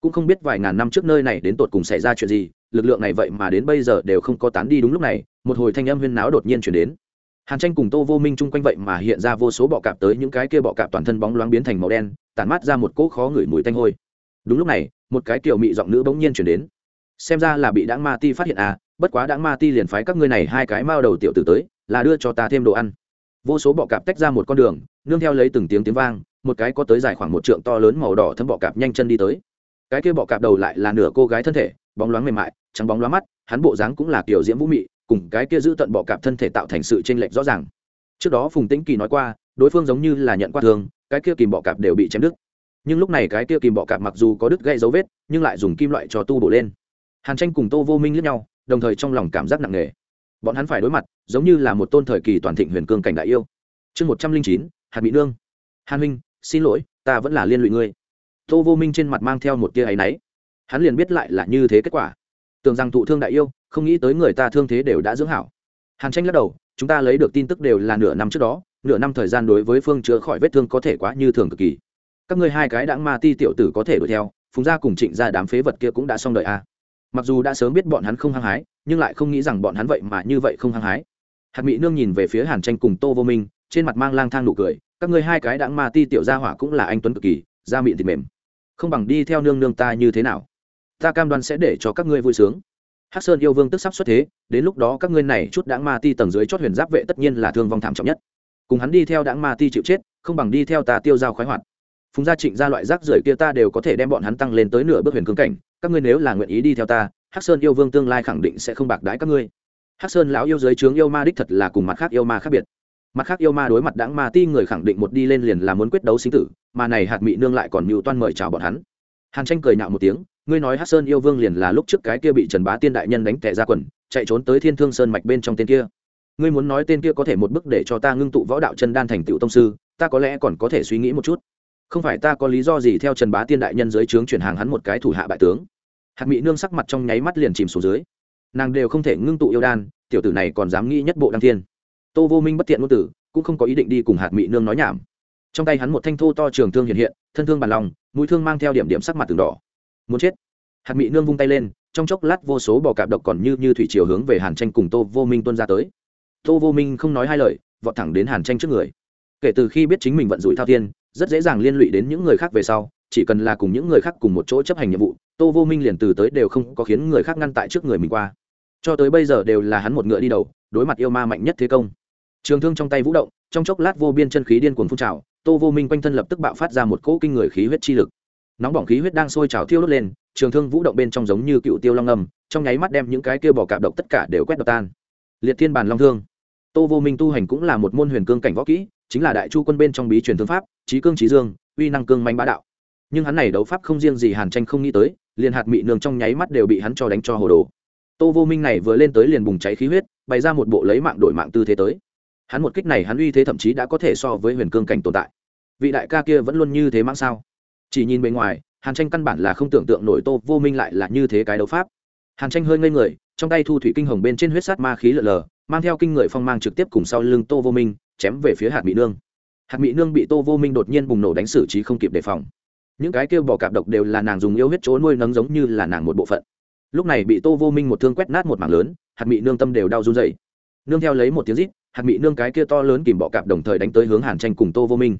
Cũng không biết vài ngàn năm trước nơi này đến tột cùng xảy ra chuyện gì, lực lượng này vậy mà đến bây giờ đều không có tán đi đúng lúc này, một hồi thanh âm huyên náo đột nhiên chuyển đến hàn tranh cùng tô vô minh chung quanh vậy mà hiện ra vô số bọ cạp tới những cái kia bọ cạp toàn thân bóng loáng biến thành màu đen, tản mát ra một cỗ khó ngửi mùi tanh hôi. Đúng lúc này, một cái kiểu mị giọng nữ bỗng nhiên chuyển đến. Xem ra là bị đáng ma ti phát hiện à bất quá đáng ma ti liền phái các ngươi này hai cái mao đầu tiểu tử tới, là đưa cho ta thêm đồ ăn. Vô số bọ cạp tách ra một con đường, nương theo lấy từng tiếng tiếng vang, một cái có tới dài khoảng một trượng to lớn màu đỏ thâm bọ cạp nhanh chân đi tới. Cái kia bọ cạp đầu lại là nửa cô gái thân thể, bóng loáng mềm mại, trắng bóng loáng mắt, hắn bộ dáng cũng là kiểu diễm vũ mị cùng cái kia giữ tận bọ cạp thân thể tạo thành sự chênh lệch rõ ràng. Trước đó phùng tĩnh kỳ nói qua, đối phương giống như là nhận qua thương, cái kia kìm bọ cạp đều bị chém đứt. Nhưng lúc này cái kia kìm bọ cạp mặc dù có đứt gây dấu vết, nhưng lại dùng kim loại cho tu bổ lên. Hàn tranh cùng tô vô minh lẫn nhau, đồng thời trong lòng cảm giác nặng nề. Bọn hắn phải đối mặt, giống như là một tôn thời kỳ toàn thịnh huyền cương cảnh đại yêu. Chương một trăm linh chín, hạt mỹ nương. Hàn minh, xin lỗi, ta vẫn là liên lụy ngươi. Tô vô minh trên mặt mang theo một tia áy náy. Hắn liền biết lại là như thế kết quả tưởng rằng thụ thương đại yêu, không nghĩ tới người ta thương thế đều đã dưỡng hảo. Hàn tranh lắc đầu, chúng ta lấy được tin tức đều là nửa năm trước đó, nửa năm thời gian đối với phương chữa khỏi vết thương có thể quá như thường cực kỳ. Các ngươi hai cái đãng ma ti tiểu tử có thể đuổi theo, phùng gia cùng trịnh ra đám phế vật kia cũng đã xong đợi a à. mặc dù đã sớm biết bọn hắn không hăng hái, nhưng lại không nghĩ rằng bọn hắn vậy mà như vậy không hăng hái. Hạt mỹ nương nhìn về phía hàn tranh cùng tô vô minh, trên mặt mang lang thang nụ cười, các ngươi hai cái đãng ma ti tiểu gia hỏa cũng là anh tuấn cực kỳ, da mịn thịt mềm. Không bằng đi theo nương nương ta như thế nào? Ta cam đoan sẽ để cho các ngươi vui sướng. Hắc sơn yêu vương tức sắp xuất thế, đến lúc đó các ngươi này chút đãng ma ti tầng dưới chót huyền giáp vệ tất nhiên là thương vong thảm trọng nhất. Cùng hắn đi theo đãng ma ti chịu chết, không bằng đi theo ta tiêu dao khoái hoạt. Phùng gia trịnh ra loại rác rưởi kia ta đều có thể đem bọn hắn tăng lên tới nửa bước huyền cương cảnh, các ngươi nếu là nguyện ý đi theo ta, hắc sơn yêu vương tương lai khẳng định sẽ không bạc đái các ngươi. Hắc sơn lão yêu giới trướng yêu ma đích thật là cùng mặt khác yêu ma khác biệt. Mặt khác yêu ma đối mặt đãng ma ti người khẳng định một đi lên liền là muốn quyết đấu sinh tử, mà này hạt mị nương lại còn mưu toan mời chào bọn hắn. Hàn tranh cười nhạo một tiếng ngươi nói hát sơn yêu vương liền là lúc trước cái kia bị trần bá tiên đại nhân đánh tệ ra quần, chạy trốn tới thiên thương sơn mạch bên trong tên kia. Ngươi muốn nói tên kia có thể một bước để cho ta ngưng tụ võ đạo chân đan thành tựu tông sư, ta có lẽ còn có thể suy nghĩ một chút. Không phải ta có lý do gì theo trần bá tiên đại nhân dưới trướng chuyển hàng hắn một cái thủ hạ bại tướng. Hạt mỹ nương sắc mặt trong nháy mắt liền chìm xuống dưới. Nàng đều không thể ngưng tụ yêu đan, tiểu tử này còn dám nghĩ nhất bộ đăng thiên. Tô vô minh bất tiện ngôn tử cũng không có ý định đi cùng hạt mỹ nương nói nhảm. Trong tay hắn một thanh thô to trường thương hiện hiện, thân thương bàn lòng, mũi thương mang theo điểm điểm sắc mặt từng đỏ muốn chết. Hạt mị nương vung tay lên, trong chốc lát vô số bò cạp độc còn như như thủy chiều hướng về hàn tranh cùng tô vô minh tuân ra tới. Tô vô minh không nói hai lời, vọt thẳng đến hàn tranh trước người. Kể từ khi biết chính mình vận rủi thao tiên rất dễ dàng liên lụy đến những người khác về sau, chỉ cần là cùng những người khác cùng một chỗ chấp hành nhiệm vụ, tô vô minh liền từ tới đều không có khiến người khác ngăn tại trước người mình qua. Cho tới bây giờ đều là hắn một ngựa đi đầu, đối mặt yêu ma mạnh nhất thế công. Trường thương trong tay vũ động, trong chốc lát vô biên chân khí điên cuồng phun trào, tô vô minh quanh thân lập tức bạo phát ra một cỗ kinh người khí huyết chi lực nóng bỏng khí huyết đang sôi trào thiêu đốt lên, trường thương vũ động bên trong giống như cựu tiêu long ngầm trong nháy mắt đem những cái kia bỏ cạp độc tất cả đều quét đập tan. Liệt thiên bàn long thương. Tô vô minh tu hành cũng là một môn huyền cương cảnh võ kỹ, chính là đại chu quân bên trong bí truyền thương pháp trí cương trí dương, uy năng cương manh bá đạo. Nhưng hắn này đấu pháp không riêng gì hàn tranh không nghĩ tới, liền hạt mị nương trong nháy mắt đều bị hắn cho đánh cho hồ đồ. Tô vô minh này vừa lên tới liền bùng cháy khí huyết, bày ra một bộ lấy mạng đổi mạng tư thế tới. Hắn một kích này hắn uy thế thậm chí đã có thể so với huyền cương cảnh tồn tại. Vị đại ca kia vẫn luôn như thế mang sao? Chỉ nhìn bề ngoài, hàn tranh căn bản là không tưởng tượng nổi tô vô minh lại là như thế cái đấu pháp. Hàn tranh hơi ngây người, trong tay thu thủy kinh hồng bên trên huyết sát ma khí lợn lờ, mang theo kinh người phong mang trực tiếp cùng sau lưng tô vô minh, chém về phía hạt mỹ nương. Hạt mỹ nương bị tô vô minh đột nhiên bùng nổ đánh xử trí không kịp đề phòng. Những cái kêu bỏ cạp độc đều là nàng dùng yêu huyết chỗ nuôi nấng giống như là nàng một bộ phận. Lúc này bị tô vô minh một thương quét nát một mảng lớn, hạt mỹ nương tâm đều đau run dày nương theo lấy một tiếng rít, hạt mỹ nương cái kia to lớn kìm bọ cạp đồng thời đánh tới hướng hàn tranh cùng tô vô minh.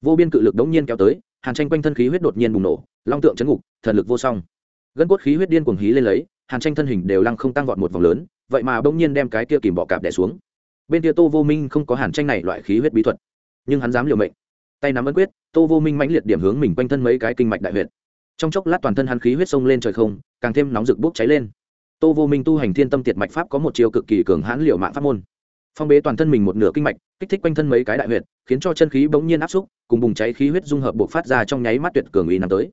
Vô biên cự lực đống nhiên kéo tới hàn tranh quanh thân khí huyết đột nhiên bùng nổ, long tượng chấn ngục, thần lực vô song. Gân cốt khí huyết điên cuồng hí lên lấy, hàn tranh thân hình đều lăng không tăng vọt một vòng lớn, vậy mà bỗng nhiên đem cái kia kìm bọ cạp đẻ xuống. Bên kia tô vô minh không có hàn tranh này loại khí huyết bí thuật, nhưng hắn dám liều mệnh. Tay nắm ấn quyết, tô vô minh mãnh liệt điểm hướng mình quanh thân mấy cái kinh mạch đại huyệt. Trong chốc lát toàn thân hắn khí huyết sông lên trời không, càng thêm nóng rực bốc cháy lên. Tô vô minh tu hành thiên tâm tiệt mạch pháp có một chiều cực kỳ cường hãn liệu mạng pháp môn phong bế toàn thân mình một nửa kinh mạch, kích thích quanh thân mấy cái đại huyệt, khiến cho chân khí bỗng nhiên áp xúc, cùng bùng cháy khí huyết dung hợp buộc phát ra trong nháy mắt tuyệt cường ý năm tới.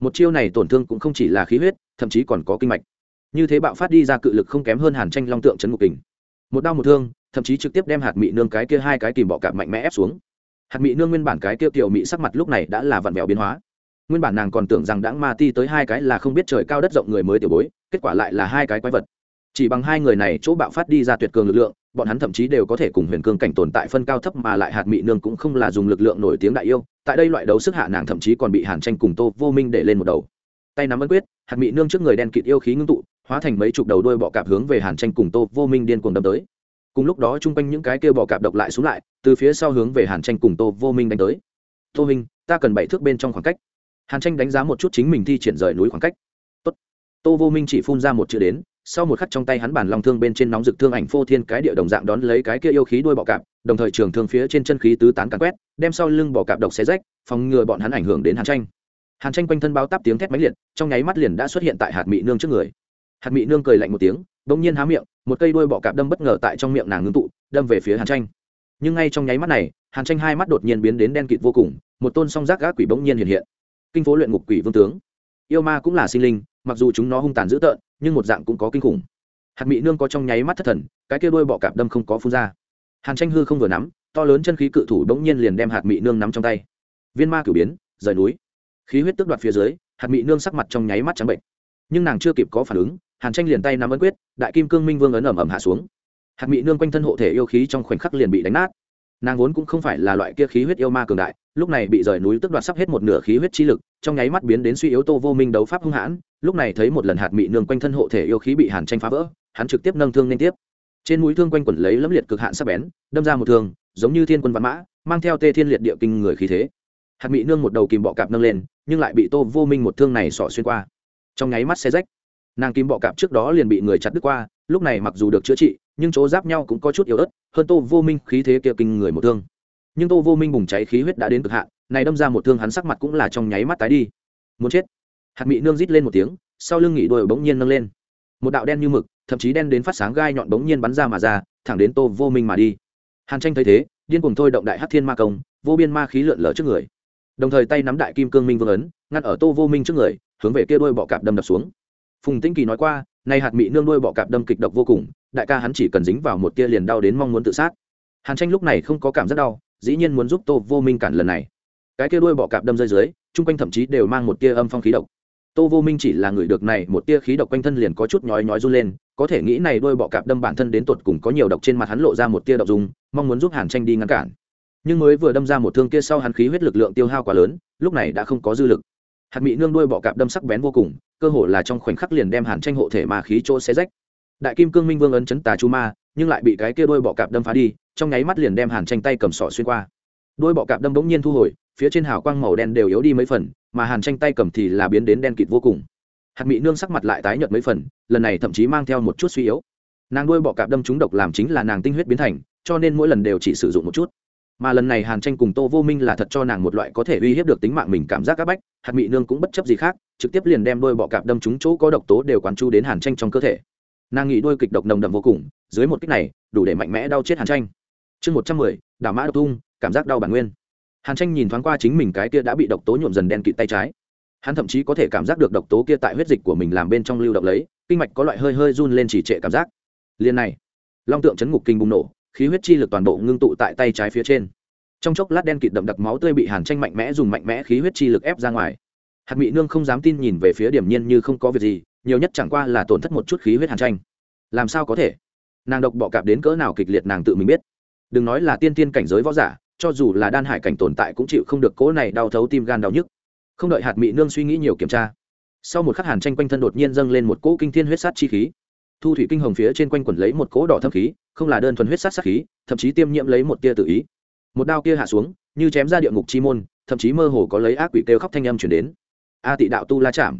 Một chiêu này tổn thương cũng không chỉ là khí huyết, thậm chí còn có kinh mạch. Như thế bạo phát đi ra cự lực không kém hơn hàn tranh long tượng chấn ngục kình. Một đau một thương, thậm chí trực tiếp đem hạt mị nương cái kia hai cái kìm bọ cạp mạnh mẽ ép xuống. Hạt mị nương nguyên bản cái kia kiểu mị sắc mặt lúc này đã là vặn vẹo biến hóa. Nguyên bản nàng còn tưởng rằng đãng ma ti tới hai cái là không biết trời cao đất rộng người mới tiểu bối, kết quả lại là hai cái quái vật. Chỉ bằng hai người này chỗ bạo phát đi ra tuyệt cường lực lượng bọn hắn thậm chí đều có thể cùng huyền cương cảnh tồn tại phân cao thấp mà lại hạt mị nương cũng không là dùng lực lượng nổi tiếng đại yêu, tại đây loại đấu sức hạ nàng thậm chí còn bị hàn tranh cùng tô vô minh để lên một đầu. Tay nắm ấn quyết, hạt mị nương trước người đen kịt yêu khí ngưng tụ, hóa thành mấy chục đầu đôi bọ cạp hướng về hàn tranh cùng tô vô minh điên cuồng đâm tới. Cùng lúc đó chung quanh những cái kêu bọ cạp độc lại xuống lại, từ phía sau hướng về hàn tranh cùng tô vô minh đánh tới. Tô minh, ta cần bảy thước bên trong khoảng cách. Hàn tranh đánh giá một chút chính mình thi triển rời núi khoảng cách. Tốt. tô vô minh chỉ phun ra một chữ đến sau một khắc trong tay hắn bản long thương bên trên nóng rực thương ảnh phô thiên cái địa đồng dạng đón lấy cái kia yêu khí đuôi bọ cạp, đồng thời trường thương phía trên chân khí tứ tán càn quét, đem sau lưng bọ cạp độc xé rách, phòng ngừa bọn hắn ảnh hưởng đến hàn tranh. Hàn tranh quanh thân báo táp tiếng thét máy liệt, trong nháy mắt liền đã xuất hiện tại hạt mị nương trước người. Hạt mị nương cười lạnh một tiếng, bỗng nhiên há miệng, một cây đuôi bọ cạp đâm bất ngờ tại trong miệng nàng ngưng tụ, đâm về phía hàn tranh. Nhưng ngay trong nháy mắt này, hàn tranh hai mắt đột nhiên biến đến đen kịt vô cùng, một tôn song giác gác quỷ bỗng nhiên hiện hiện. Kinh phố luyện ngục quỷ vương tướng. Yêu ma cũng là sinh linh, mặc dù chúng nó hung tàn dữ tợn nhưng một dạng cũng có kinh khủng. Hạt mị nương có trong nháy mắt thất thần, cái kia đuôi bọ cạp đâm không có phun ra. Hàn tranh hư không vừa nắm, to lớn chân khí cự thủ đ n g nhiên liền đem hạt mị nương nắm trong tay. Viên ma cử biến, rời núi. Khí huyết tước đoạt phía dưới, hạt mị nương sắc mặt trong nháy mắt trắng bệnh. Nhưng nàng chưa kịp có phản ứng, hàn tranh liền tay nắm ấn quyết, đại kim cương minh vương ấn ẩm ẩm hạ xuống. Hạt mị nương quanh thân hộ thể yêu khí trong khoảnh khắc liền bị đánh nát. Nàng vốn cũng không phải là loại kia khí huyết yêu ma cường đại, lúc này bị rời núi tức đoạt sắp hết một nửa khí huyết chi lực, trong nháy mắt biến đến suy yếu tô vô minh đấu pháp hung hãn lúc này thấy một lần hạt mị nương quanh thân hộ thể yêu khí bị hàn tranh phá vỡ, hắn trực tiếp nâng thương liên tiếp. Trên mũi thương quanh quẩn lấy lẫm liệt cực hạn sắc bén, đâm ra một thương, giống như thiên quân văn mã, mang theo tê thiên liệt địa kinh người khí thế. Hạt mị nương một đầu kìm bọ cạp nâng lên, nhưng lại bị tô vô minh một thương này sọ xuyên qua. Trong nháy mắt xe rách, nàng kim bọ cạp trước đó liền bị người chặt đứt qua, lúc này mặc dù được chữa trị, nhưng chỗ giáp nhau cũng có chút yếu ớt, hơn tô vô minh khí thế kia kinh người một thương. Nhưng tô vô minh bùng cháy khí huyết đã đến cực hạn, này đâm ra một thương hắn sắc mặt cũng là trong nháy mắt tái đi. Muốn chết hạt mị nương rít lên một tiếng, sau lưng nghỉ đôi bỗng nhiên nâng lên. Một đạo đen như mực, thậm chí đen đến phát sáng gai nhọn bỗng nhiên bắn ra mà ra, thẳng đến tô vô minh mà đi. Hàn tranh thấy thế, điên cùng thôi động đại hát thiên ma công, vô biên ma khí lượn lở trước người. Đồng thời tay nắm đại kim cương minh vương ấn, ngăn ở tô vô minh trước người, hướng về kia đuôi bọ cạp đâm đập xuống. Phùng tĩnh kỳ nói qua, nay hạt mị nương đuôi bọ cạp đâm kịch độc vô cùng, đại ca hắn chỉ cần dính vào một tia liền đau đến mong muốn tự sát. Hàn tranh lúc này không có cảm giác đau, dĩ nhiên muốn giúp tô vô minh cản lần này. Cái kia đuôi bọ cạp đâm rơi dưới, chung quanh thậm chí đều mang một tia âm phong khí độc tô vô minh chỉ là người được này một tia khí độc quanh thân liền có chút nhói nhói run lên, có thể nghĩ này đôi bọ cạp đâm bản thân đến tột cùng có nhiều độc trên mặt hắn lộ ra một tia độc dùng mong muốn giúp hàn tranh đi ngăn cản. Nhưng mới vừa đâm ra một thương kia sau hắn khí huyết lực lượng tiêu hao quá lớn, lúc này đã không có dư lực. Hạt mị nương đuôi bọ cạp đâm sắc bén vô cùng, cơ hồ là trong khoảnh khắc liền đem hàn tranh hộ thể mà khí chỗ xé rách. Đại kim cương minh vương ấn chấn tà chu ma, nhưng lại bị cái kia đuôi bọ cạp đâm phá đi, trong nháy mắt liền đem hàn tranh tay cầm sọ xuyên qua. Đuôi bọ cạp đâm bỗng nhiên thu hồi phía trên hào quang màu đen đều yếu đi mấy phần, mà hàn tranh tay cầm thì là biến đến đen kịt vô cùng. Hạt mị nương sắc mặt lại tái nhợt mấy phần, lần này thậm chí mang theo một chút suy yếu. Nàng đuôi bọ cạp đâm trúng độc làm chính là nàng tinh huyết biến thành, cho nên mỗi lần đều chỉ sử dụng một chút. Mà lần này hàn tranh cùng tô vô minh là thật cho nàng một loại có thể uy hiếp được tính mạng mình cảm giác áp bách, hạt mị nương cũng bất chấp gì khác, trực tiếp liền đem đôi bọ cạp đâm trúng chỗ có độc tố đều quán chu đến hàn tranh trong cơ thể. Nàng nghĩ đôi kịch độc nồng đậm vô cùng, dưới một kích này, đủ để mạnh mẽ đau chết hàn tranh. Chương một trăm mười, đảo mã độc tung, cảm giác đau bản nguyên hàn tranh nhìn thoáng qua chính mình cái kia đã bị độc tố nhuộm dần đen kịt tay trái. Hắn thậm chí có thể cảm giác được độc tố kia tại huyết dịch của mình làm bên trong lưu động lấy, kinh mạch có loại hơi hơi run lên chỉ trệ cảm giác. Liền này, long tượng chấn ngục kinh bùng nổ, khí huyết chi lực toàn bộ ngưng tụ tại tay trái phía trên. Trong chốc lát đen kịt đậm đặc máu tươi bị hàn tranh mạnh mẽ dùng mạnh mẽ khí huyết chi lực ép ra ngoài. Hạt mỹ nương không dám tin nhìn về phía điểm nhiên như không có việc gì, nhiều nhất chẳng qua là tổn thất một chút khí huyết hàn tranh. Làm sao có thể? Nàng độc bọ cạp đến cỡ nào kịch liệt nàng tự mình biết. Đừng nói là tiên tiên cảnh giới võ giả cho dù là đan hải cảnh tồn tại cũng chịu không được cỗ này đau thấu tim gan đau nhức. Không đợi hạt mị nương suy nghĩ nhiều kiểm tra, sau một khắc hàn tranh quanh thân đột nhiên dâng lên một cỗ kinh thiên huyết sát chi khí. Thu thủy kinh hồng phía trên quanh quẩn lấy một cỗ đỏ thâm khí, không là đơn thuần huyết sát sát khí, thậm chí tiêm nhiễm lấy một tia tự ý. Một đao kia hạ xuống, như chém ra địa ngục chi môn, thậm chí mơ hồ có lấy ác quỷ kêu khóc thanh âm chuyển đến. A tị đạo tu la chạm.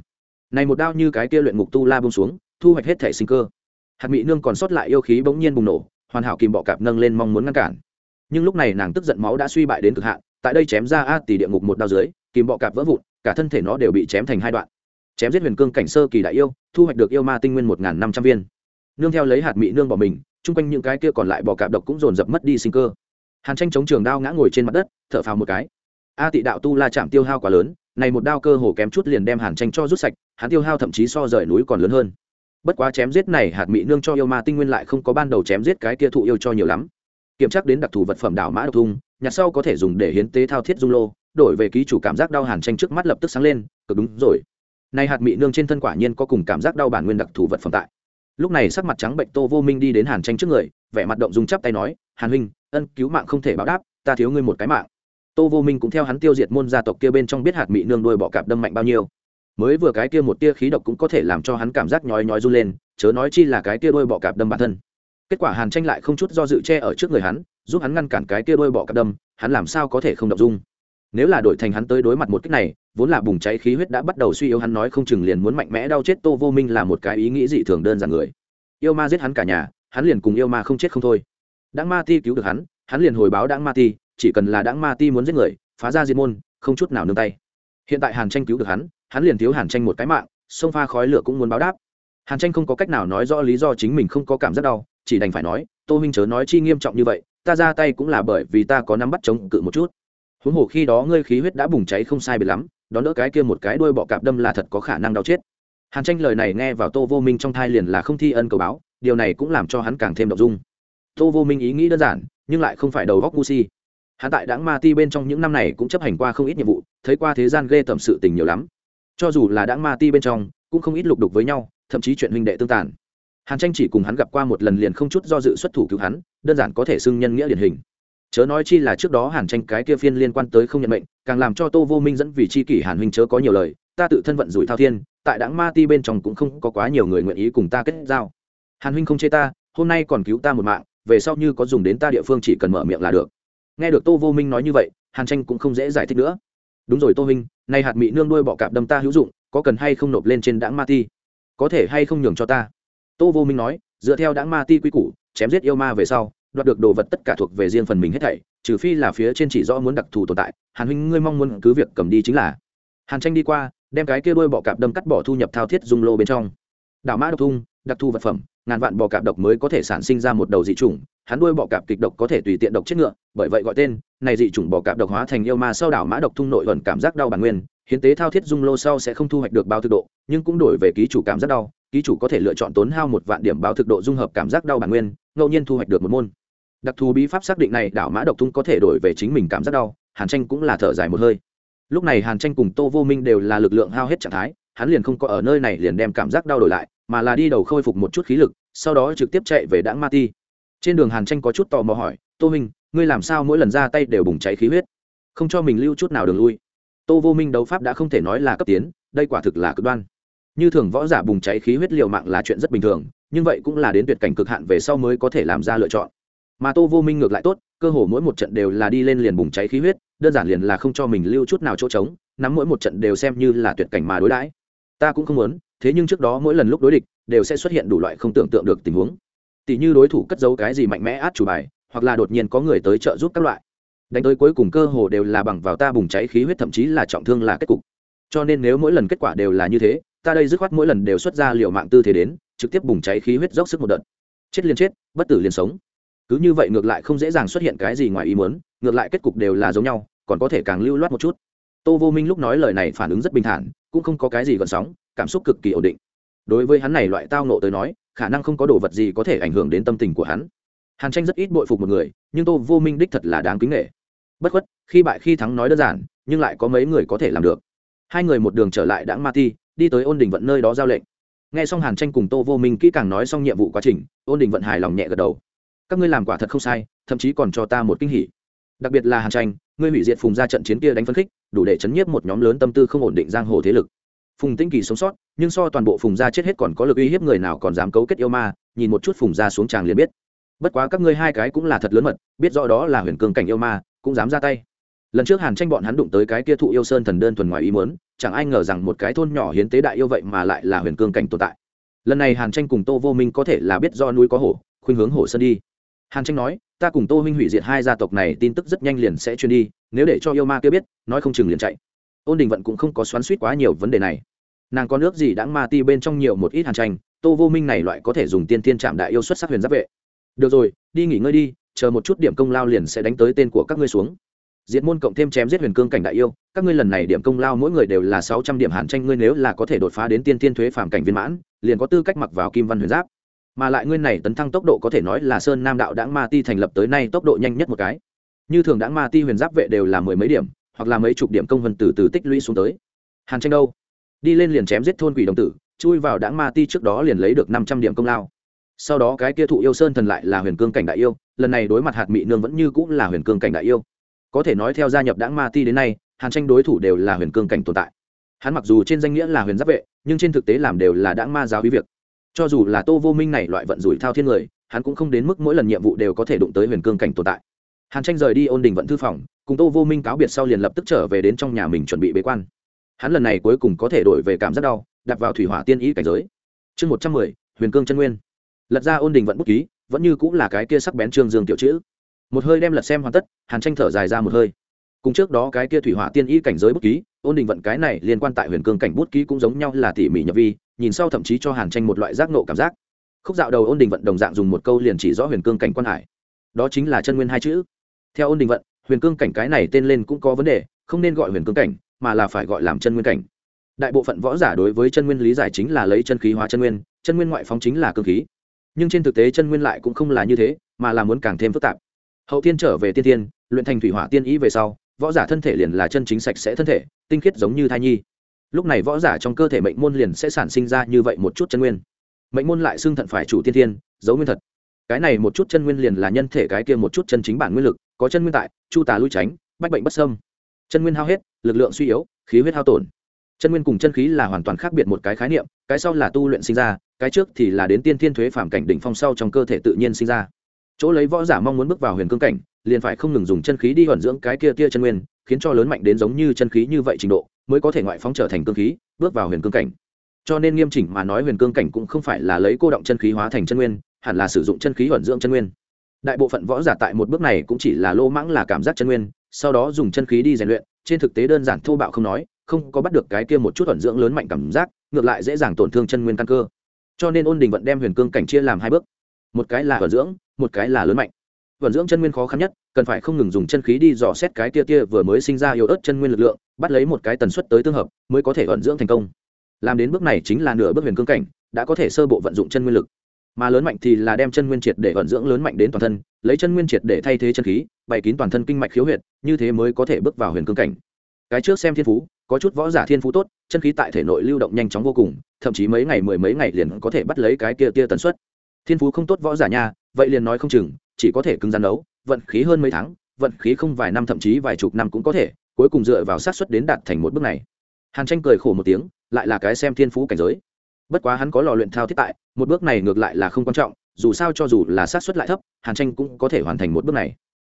Này một đao như cái kia luyện ngục tu la bông xuống, thu hoạch hết thể sinh cơ. Hạt mị nương còn sót lại yêu khí bỗng nhiên bùng nổ, hoàn hảo kìm bọ cạp nâng lên mong muốn ngăn cản nhưng lúc này nàng tức giận máu đã suy bại đến cực hạn, tại đây chém ra a tỷ địa ngục một đao dưới kìm bọ cạp vỡ vụn, cả thân thể nó đều bị chém thành hai đoạn. Chém giết huyền cương cảnh sơ kỳ đại yêu, thu hoạch được yêu ma tinh nguyên một năm trăm viên. Nương theo lấy hạt mị nương bỏ mình, chung quanh những cái kia còn lại bọ cạp độc cũng dồn dập mất đi sinh cơ. Hàn tranh chống trường đao ngã ngồi trên mặt đất, thở phào một cái. A tị đạo tu la chạm tiêu hao quá lớn, này một đao cơ hồ kém chút liền đem hàn tranh cho rút sạch, hắn tiêu hao thậm chí so rời núi còn lớn hơn. Bất quá chém giết này hạt mị nương cho yêu ma tinh nguyên lại không có ban đầu chém giết cái kia thụ yêu cho nhiều lắm kiểm tra đến đặc thù vật phẩm đảo mã độc thung, nhặt sau có thể dùng để hiến tế thao thiết dung lô, đổi về ký chủ cảm giác đau hàn tranh trước mắt lập tức sáng lên, cực đúng rồi. Này hạt mị nương trên thân quả nhiên có cùng cảm giác đau bản nguyên đặc thù vật phẩm tại. Lúc này sắc mặt trắng bệnh tô vô minh đi đến hàn tranh trước người, vẻ mặt động dùng chắp tay nói, hàn huynh, ân cứu mạng không thể báo đáp, ta thiếu ngươi một cái mạng. Tô vô minh cũng theo hắn tiêu diệt môn gia tộc kia bên trong biết hạt mị nương đôi bọ cạp đâm mạnh bao nhiêu. Mới vừa cái kia một tia khí độc cũng có thể làm cho hắn cảm giác nhói nhói run lên, chớ nói chi là cái kia đôi bọ cạp đâm bản thân kết quả hàn tranh lại không chút do dự che ở trước người hắn, giúp hắn ngăn cản cái kia đôi bọ cạp đâm, hắn làm sao có thể không động dung? Nếu là đổi thành hắn tới đối mặt một cách này, vốn là bùng cháy khí huyết đã bắt đầu suy yếu, hắn nói không chừng liền muốn mạnh mẽ đau chết tô vô minh là một cái ý nghĩ dị thường đơn giản người. Yêu ma giết hắn cả nhà, hắn liền cùng yêu ma không chết không thôi. Đáng ma ti cứu được hắn hắn liền hồi báo đáng ma ti, chỉ cần là đáng ma ti muốn giết người, phá ra diệt môn, không chút nào nương tay. Hiện tại hàn tranh cứu được hắn hắn liền thiếu hàn tranh một cái mạng sông pha khói lửa cũng muốn báo đáp. Hàn tranh không có cách nào nói rõ lý do chính mình không có cảm giác đau chỉ đành phải nói, tô minh chớ nói chi nghiêm trọng như vậy, ta ra tay cũng là bởi vì ta có nắm bắt chống cự một chút. Huống hồ khi đó ngươi khí huyết đã bùng cháy không sai biệt lắm, đón đỡ cái kia một cái đuôi bọ cạp đâm là thật có khả năng đau chết. Hàn tranh lời này nghe vào tô vô minh trong thai liền là không thi ân cầu báo, điều này cũng làm cho hắn càng thêm động dung. Tô vô minh ý nghĩ đơn giản, nhưng lại không phải đầu góc gu si. Hắn tại đáng ma ti bên trong những năm này cũng chấp hành qua không ít nhiệm vụ, thấy qua thế gian ghê tầm sự tình nhiều lắm. Cho dù là đáng ma ti bên trong, cũng không ít lục đục với nhau, thậm chí chuyện huynh đệ tương tàn hàn tranh chỉ cùng hắn gặp qua một lần liền không chút do dự xuất thủ cứu hắn, đơn giản có thể xưng nhân nghĩa điển hình. Chớ nói chi là trước đó hàn tranh cái kia phiên liên quan tới không nhận mệnh, càng làm cho tô vô minh dẫn vì chi kỷ hàn huynh chớ có nhiều lời, ta tự thân vận rủi thao thiên, tại đáng ma ti bên trong cũng không có quá nhiều người nguyện ý cùng ta kết giao. Hàn huynh không chê ta, hôm nay còn cứu ta một mạng, về sau như có dùng đến ta địa phương chỉ cần mở miệng là được. Nghe được tô vô minh nói như vậy, hàn tranh cũng không dễ giải thích nữa. Đúng rồi tô minh nay hạt mị nương đuôi bọ cạp đâm ta hữu dụng, có cần hay không nộp lên trên đáng ma ti? Có thể hay không nhường cho ta? Tô vô minh nói, dựa theo đáng ma ti quy củ, chém giết yêu ma về sau, đoạt được đồ vật tất cả thuộc về riêng phần mình hết thảy, trừ phi là phía trên chỉ rõ muốn đặc thù tồn tại, hàn huynh ngươi mong muốn cứ việc cầm đi chính là. Hàn tranh đi qua, đem cái kia đuôi bọ cạp đâm cắt bỏ thu nhập thao thiết dung lô bên trong. Đảo mã độc thung đặc thù vật phẩm, ngàn vạn bọ cạp độc mới có thể sản sinh ra một đầu dị chủng, hắn đuôi bọ cạp kịch độc có thể tùy tiện độc chết ngựa, bởi vậy gọi tên, này dị chủng bọ cạp độc hóa thành yêu ma sau đảo mã độc thung nội ẩn cảm giác đau bản nguyên, hiến tế thao thiết dung lô sau sẽ không thu hoạch được bao thực độ, nhưng cũng đổi về ký chủ cảm giác đau ký chủ có thể lựa chọn tốn hao một vạn điểm báo thực độ dung hợp cảm giác đau bản nguyên, ngẫu nhiên thu hoạch được một môn. Đặc thù bí pháp xác định này, đảo mã độc thung có thể đổi về chính mình cảm giác đau, hàn tranh cũng là thở dài một hơi. Lúc này hàn tranh cùng tô vô minh đều là lực lượng hao hết trạng thái, hắn liền không có ở nơi này liền đem cảm giác đau đổi lại, mà là đi đầu khôi phục một chút khí lực, sau đó trực tiếp chạy về đãng ma ti. Trên đường hàn tranh có chút tò mò hỏi, tô minh, ngươi làm sao mỗi lần ra tay đều bùng cháy khí huyết? Không cho mình lưu chút nào đường lui. Tô vô minh đấu pháp đã không thể nói là cấp tiến, đây quả thực là cực đoan như thường võ giả bùng cháy khí huyết liều mạng là chuyện rất bình thường, nhưng vậy cũng là đến tuyệt cảnh cực hạn về sau mới có thể làm ra lựa chọn. Mà tô vô minh ngược lại tốt, cơ hồ mỗi một trận đều là đi lên liền bùng cháy khí huyết, đơn giản liền là không cho mình lưu chút nào chỗ trống, nắm mỗi một trận đều xem như là tuyệt cảnh mà đối đãi. Ta cũng không muốn, thế nhưng trước đó mỗi lần lúc đối địch, đều sẽ xuất hiện đủ loại không tưởng tượng được tình huống. Tỷ như đối thủ cất giấu cái gì mạnh mẽ át chủ bài, hoặc là đột nhiên có người tới trợ giúp các loại. Đánh tới cuối cùng cơ hồ đều là bằng vào ta bùng cháy khí huyết, thậm chí là trọng thương là kết cục. Cho nên nếu mỗi lần kết quả đều là như thế ta đây dứt khoát mỗi lần đều xuất ra liệu mạng tư thế đến, trực tiếp bùng cháy khí huyết dốc sức một đợt. Chết liền chết, bất tử liền sống. Cứ như vậy ngược lại không dễ dàng xuất hiện cái gì ngoài ý muốn, ngược lại kết cục đều là giống nhau, còn có thể càng lưu loát một chút. Tô vô minh lúc nói lời này phản ứng rất bình thản, cũng không có cái gì gần sóng, cảm xúc cực kỳ ổn định. Đối với hắn này loại tao nộ tới nói, khả năng không có đồ vật gì có thể ảnh hưởng đến tâm tình của hắn. Hàn tranh rất ít bội phục một người, nhưng tô vô minh đích thật là đáng kính nghệ bất khuất, khi bại khi thắng nói đơn giản, nhưng lại có mấy người có thể làm được. Hai người một đường trở lại đãng ma ti đi tới ôn đình vận nơi đó giao lệnh nghe xong hàn tranh cùng tô vô minh kỹ càng nói xong nhiệm vụ quá trình ôn đình vận hài lòng nhẹ gật đầu các ngươi làm quả thật không sai thậm chí còn cho ta một kinh hỉ đặc biệt là hàn tranh ngươi hủy diệt phùng ra trận chiến kia đánh phân khích đủ để chấn nhiếp một nhóm lớn tâm tư không ổn định giang hồ thế lực phùng tĩnh kỳ sống sót nhưng so toàn bộ phùng gia chết hết còn có lực uy hiếp người nào còn dám cấu kết yêu ma nhìn một chút phùng gia xuống tràng liền biết bất quá các ngươi hai cái cũng là thật lớn mật biết rõ đó là huyền cường cảnh yêu ma cũng dám ra tay lần trước hàn tranh bọn hắn đụng tới cái kia thụ yêu sơn thần đơn thuần ngoài ý muốn, chẳng ai ngờ rằng một cái thôn nhỏ hiến tế đại yêu vậy mà lại là huyền cương cảnh tồn tại. Lần này hàn tranh cùng tô vô minh có thể là biết do núi có hổ, khuynh hướng hổ sơn đi. Hàn tranh nói, ta cùng tô huynh hủy diệt hai gia tộc này, tin tức rất nhanh liền sẽ truyền đi, nếu để cho yêu ma kia biết, nói không chừng liền chạy. Ôn đình vận cũng không có xoắn suýt quá nhiều vấn đề này. Nàng có nước gì đã ma ti bên trong nhiều một ít hàn tranh, tô vô minh này loại có thể dùng tiên tiên trạm đại yêu xuất sắc huyền giáp vệ. Được rồi, đi nghỉ ngơi đi, chờ một chút điểm công lao liền sẽ đánh tới tên của các ngươi xuống diệt môn cộng thêm chém giết huyền cương cảnh đại yêu, các ngươi lần này điểm công lao mỗi người đều là sáu trăm điểm hàn tranh, ngươi nếu là có thể đột phá đến tiên tiên thuế phàm cảnh viên mãn, liền có tư cách mặc vào kim văn huyền giáp. Mà lại ngươi này tấn thăng tốc độ có thể nói là sơn nam đạo đãng ma ti thành lập tới nay tốc độ nhanh nhất một cái. Như thường đãng ma ti huyền giáp vệ đều là mười mấy điểm, hoặc là mấy chục điểm công vân từ từ tích lũy xuống tới. Hàn tranh đâu? Đi lên liền chém giết thôn quỷ đồng tử, chui vào đãng ma ti trước đó liền lấy được năm trăm điểm công lao. Sau đó cái kia thụ yêu sơn thần lại là huyền cương cảnh đại yêu, lần này đối mặt hạt mị nương vẫn như cũng là huyền cương cảnh đại yêu có thể nói theo gia nhập đãng ma ti đến nay, hàn tranh đối thủ đều là huyền cương cảnh tồn tại. Hắn mặc dù trên danh nghĩa là huyền giáp vệ, nhưng trên thực tế làm đều là đãng ma giáo hí việc. Cho dù là tô vô minh này loại vận rủi thao thiên người, hắn cũng không đến mức mỗi lần nhiệm vụ đều có thể đụng tới huyền cương cảnh tồn tại. Hàn tranh rời đi ôn đình vận thư phòng, cùng tô vô minh cáo biệt sau liền lập tức trở về đến trong nhà mình chuẩn bị bế quan. Hắn lần này cuối cùng có thể đổi về cảm giác đau, đặt vào thủy hỏa tiên ý cảnh giới. Chương một trăm mười, huyền cương chân nguyên. Lật ra ôn đình vận bút ký, vẫn như cũng là cái kia sắc bén trương dương tiểu chữ một hơi đem lật xem hoàn tất, hàn tranh thở dài ra một hơi. Cùng trước đó cái kia thủy hỏa tiên y cảnh giới bút ký, ôn đình vận cái này liên quan tại huyền cương cảnh bút ký cũng giống nhau là tỉ mỉ nhập vi, nhìn sau thậm chí cho hàn tranh một loại giác nộ cảm giác. Khúc dạo đầu ôn đình vận đồng dạng dùng một câu liền chỉ rõ huyền cương cảnh quan hải. Đó chính là chân nguyên hai chữ. Theo ôn đình vận, huyền cương cảnh cái này tên lên cũng có vấn đề, không nên gọi huyền cương cảnh, mà là phải gọi làm chân nguyên cảnh. Đại bộ phận võ giả đối với chân nguyên lý giải chính là lấy chân khí hóa chân nguyên chân nguyên ngoại phóng chính là cương khí. Nhưng trên thực tế chân nguyên lại cũng không là như thế, mà là muốn càng thêm phức tạp hậu thiên trở về tiên tiên, luyện thành thủy hỏa tiên ý về sau, võ giả thân thể liền là chân chính sạch sẽ thân thể, tinh khiết giống như thai nhi. Lúc này võ giả trong cơ thể mệnh môn liền sẽ sản sinh ra như vậy một chút chân nguyên. Mệnh môn lại xưng thận phải chủ tiên thiên giấu nguyên thật. Cái này một chút chân nguyên liền là nhân thể cái kia một chút chân chính bản nguyên lực, có chân nguyên tại, chu tà lui tránh, bách bệnh bất sâm chân nguyên hao hết, lực lượng suy yếu, khí huyết hao tổn. Chân nguyên cùng chân khí là hoàn toàn khác biệt một cái khái niệm, cái sau là tu luyện sinh ra, cái trước thì là đến tiên thiên thuế phạm cảnh đỉnh phong sau trong cơ thể tự nhiên sinh ra chỗ lấy võ giả mong muốn bước vào huyền cương cảnh, liền phải không ngừng dùng chân khí đi vận dưỡng cái kia tia chân nguyên, khiến cho lớn mạnh đến giống như chân khí như vậy trình độ, mới có thể ngoại phóng trở thành cương khí, bước vào huyền cương cảnh. Cho nên nghiêm chỉnh mà nói huyền cương cảnh cũng không phải là lấy cô động chân khí hóa thành chân nguyên, hẳn là sử dụng chân khí vận dưỡng chân nguyên. Đại bộ phận võ giả tại một bước này cũng chỉ là lô mãng là cảm giác chân nguyên, sau đó dùng chân khí đi rèn luyện, trên thực tế đơn giản thô bạo không nói, không có bắt được cái kia một chút ẩn dưỡng lớn mạnh cảm giác, ngược lại dễ dàng tổn thương chân nguyên căn cơ. Cho nên ôn đình vận đem huyền cương cảnh chia làm hai bước một cái là vận dưỡng, một cái là lớn mạnh. Vận dưỡng chân nguyên khó khăn nhất, cần phải không ngừng dùng chân khí đi dò xét cái tia tia vừa mới sinh ra yếu ớt chân nguyên lực lượng, bắt lấy một cái tần suất tới tương hợp mới có thể vận dưỡng thành công. Làm đến bước này chính là nửa bước huyền cương cảnh, đã có thể sơ bộ vận dụng chân nguyên lực. Mà lớn mạnh thì là đem chân nguyên triệt để vận dưỡng lớn mạnh đến toàn thân, lấy chân nguyên triệt để thay thế chân khí, bày kín toàn thân kinh mạch khiếu huyệt, như thế mới có thể bước vào huyền cương cảnh. Cái trước xem thiên phú, có chút võ giả thiên phú tốt, chân khí tại thể nội lưu động nhanh chóng vô cùng, thậm chí mấy ngày mười mấy ngày liền có thể bắt lấy cái kia tia tần suất thiên phú không tốt võ giả nha, vậy liền nói không chừng, chỉ có thể cứng rắn đấu, vận khí hơn mấy tháng, vận khí không vài năm thậm chí vài chục năm cũng có thể, cuối cùng dựa vào sát xuất đến đạt thành một bước này. Hàn tranh cười khổ một tiếng, lại là cái xem thiên phú cảnh giới. Bất quá hắn có lò luyện thao thiết tại, một bước này ngược lại là không quan trọng, dù sao cho dù là sát xuất lại thấp, hàn tranh cũng có thể hoàn thành một bước này.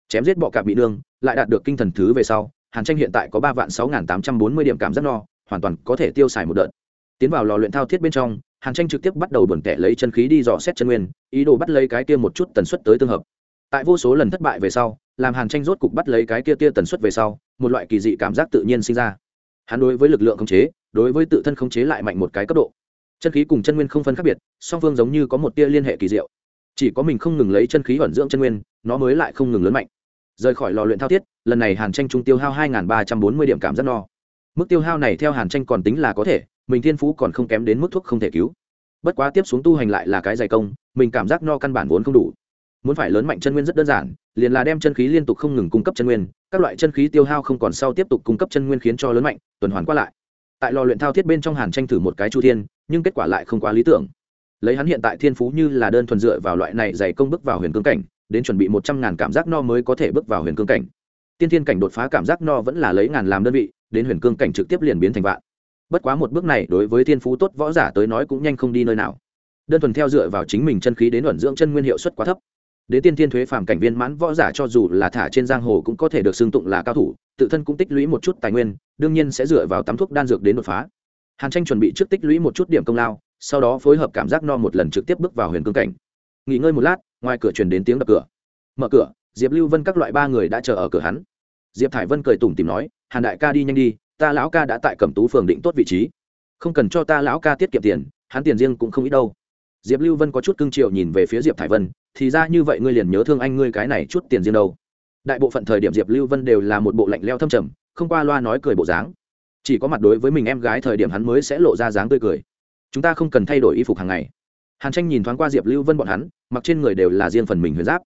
Chém giết bọ cạp bị nương, lại đạt được kinh thần thứ về sau, hàn tranh hiện tại có ba vạn sáu nghìn tám trăm bốn mươi điểm cảm giác no, hoàn toàn có thể tiêu xài một đợt. Tiến vào lò luyện thao thiết bên trong hàn tranh trực tiếp bắt đầu buồn tẻ lấy chân khí đi dò xét chân nguyên, ý đồ bắt lấy cái kia một chút tần suất tới tương hợp. Tại vô số lần thất bại về sau, làm hàn tranh rốt cục bắt lấy cái kia kia tần suất về sau, một loại kỳ dị cảm giác tự nhiên sinh ra. Hắn đối với lực lượng khống chế, đối với tự thân khống chế lại mạnh một cái cấp độ. Chân khí cùng chân nguyên không phân khác biệt, song phương giống như có một tia liên hệ kỳ diệu. Chỉ có mình không ngừng lấy chân khí ẩn dưỡng chân nguyên, nó mới lại không ngừng lớn mạnh. Rời khỏi lò luyện thao thiết, lần này hàn tranh trung tiêu hao hai ba trăm bốn mươi điểm cảm giác no. Mức tiêu hao này theo hàn tranh còn tính là có thể mình thiên phú còn không kém đến mức thuốc không thể cứu. Bất quá tiếp xuống tu hành lại là cái dày công, mình cảm giác no căn bản vốn không đủ. Muốn phải lớn mạnh chân nguyên rất đơn giản, liền là đem chân khí liên tục không ngừng cung cấp chân nguyên, các loại chân khí tiêu hao không còn sau tiếp tục cung cấp chân nguyên khiến cho lớn mạnh, tuần hoàn qua lại. Tại lò luyện thao thiết bên trong hàn tranh thử một cái chu thiên, nhưng kết quả lại không quá lý tưởng. Lấy hắn hiện tại thiên phú như là đơn thuần dựa vào loại này dày công bước vào huyền cương cảnh, đến chuẩn bị một trăm ngàn cảm giác no mới có thể bước vào huyền cương cảnh. Tiên thiên cảnh đột phá cảm giác no vẫn là lấy ngàn làm đơn vị, đến huyền cương cảnh trực tiếp liền biến thành vạn bất quá một bước này đối với thiên phú tốt võ giả tới nói cũng nhanh không đi nơi nào. Đơn thuần theo dựa vào chính mình chân khí đến ẩn dưỡng chân nguyên hiệu suất quá thấp. Đến tiên thiên thuế phàm cảnh viên mãn võ giả cho dù là thả trên giang hồ cũng có thể được xưng tụng là cao thủ, tự thân cũng tích lũy một chút tài nguyên, đương nhiên sẽ dựa vào tắm thuốc đan dược đến đột phá. Hàn tranh chuẩn bị trước tích lũy một chút điểm công lao, sau đó phối hợp cảm giác no một lần trực tiếp bước vào huyền cương cảnh. Nghỉ ngơi một lát, ngoài cửa truyền đến tiếng đập cửa. Mở cửa, diệp lưu vân các loại ba người đã chờ ở cửa hắn. Diệp thải vân cười tủm tìm nói, hàn đại ca đi nhanh đi ta lão ca đã tại cẩm tú phường định tốt vị trí. Không cần cho ta lão ca tiết kiệm tiền, hắn tiền riêng cũng không ít đâu. Diệp lưu vân có chút cưng triệu nhìn về phía diệp thải vân, thì ra như vậy ngươi liền nhớ thương anh ngươi cái này chút tiền riêng đâu. Đại bộ phận thời điểm diệp lưu vân đều là một bộ lạnh leo thâm trầm, không qua loa nói cười bộ dáng. Chỉ có mặt đối với mình em gái thời điểm hắn mới sẽ lộ ra dáng tươi cười. Chúng ta không cần thay đổi y phục hàng ngày. Hàn tranh nhìn thoáng qua diệp lưu vân bọn hắn, mặc trên người đều là riêng phần mình huyền giáp.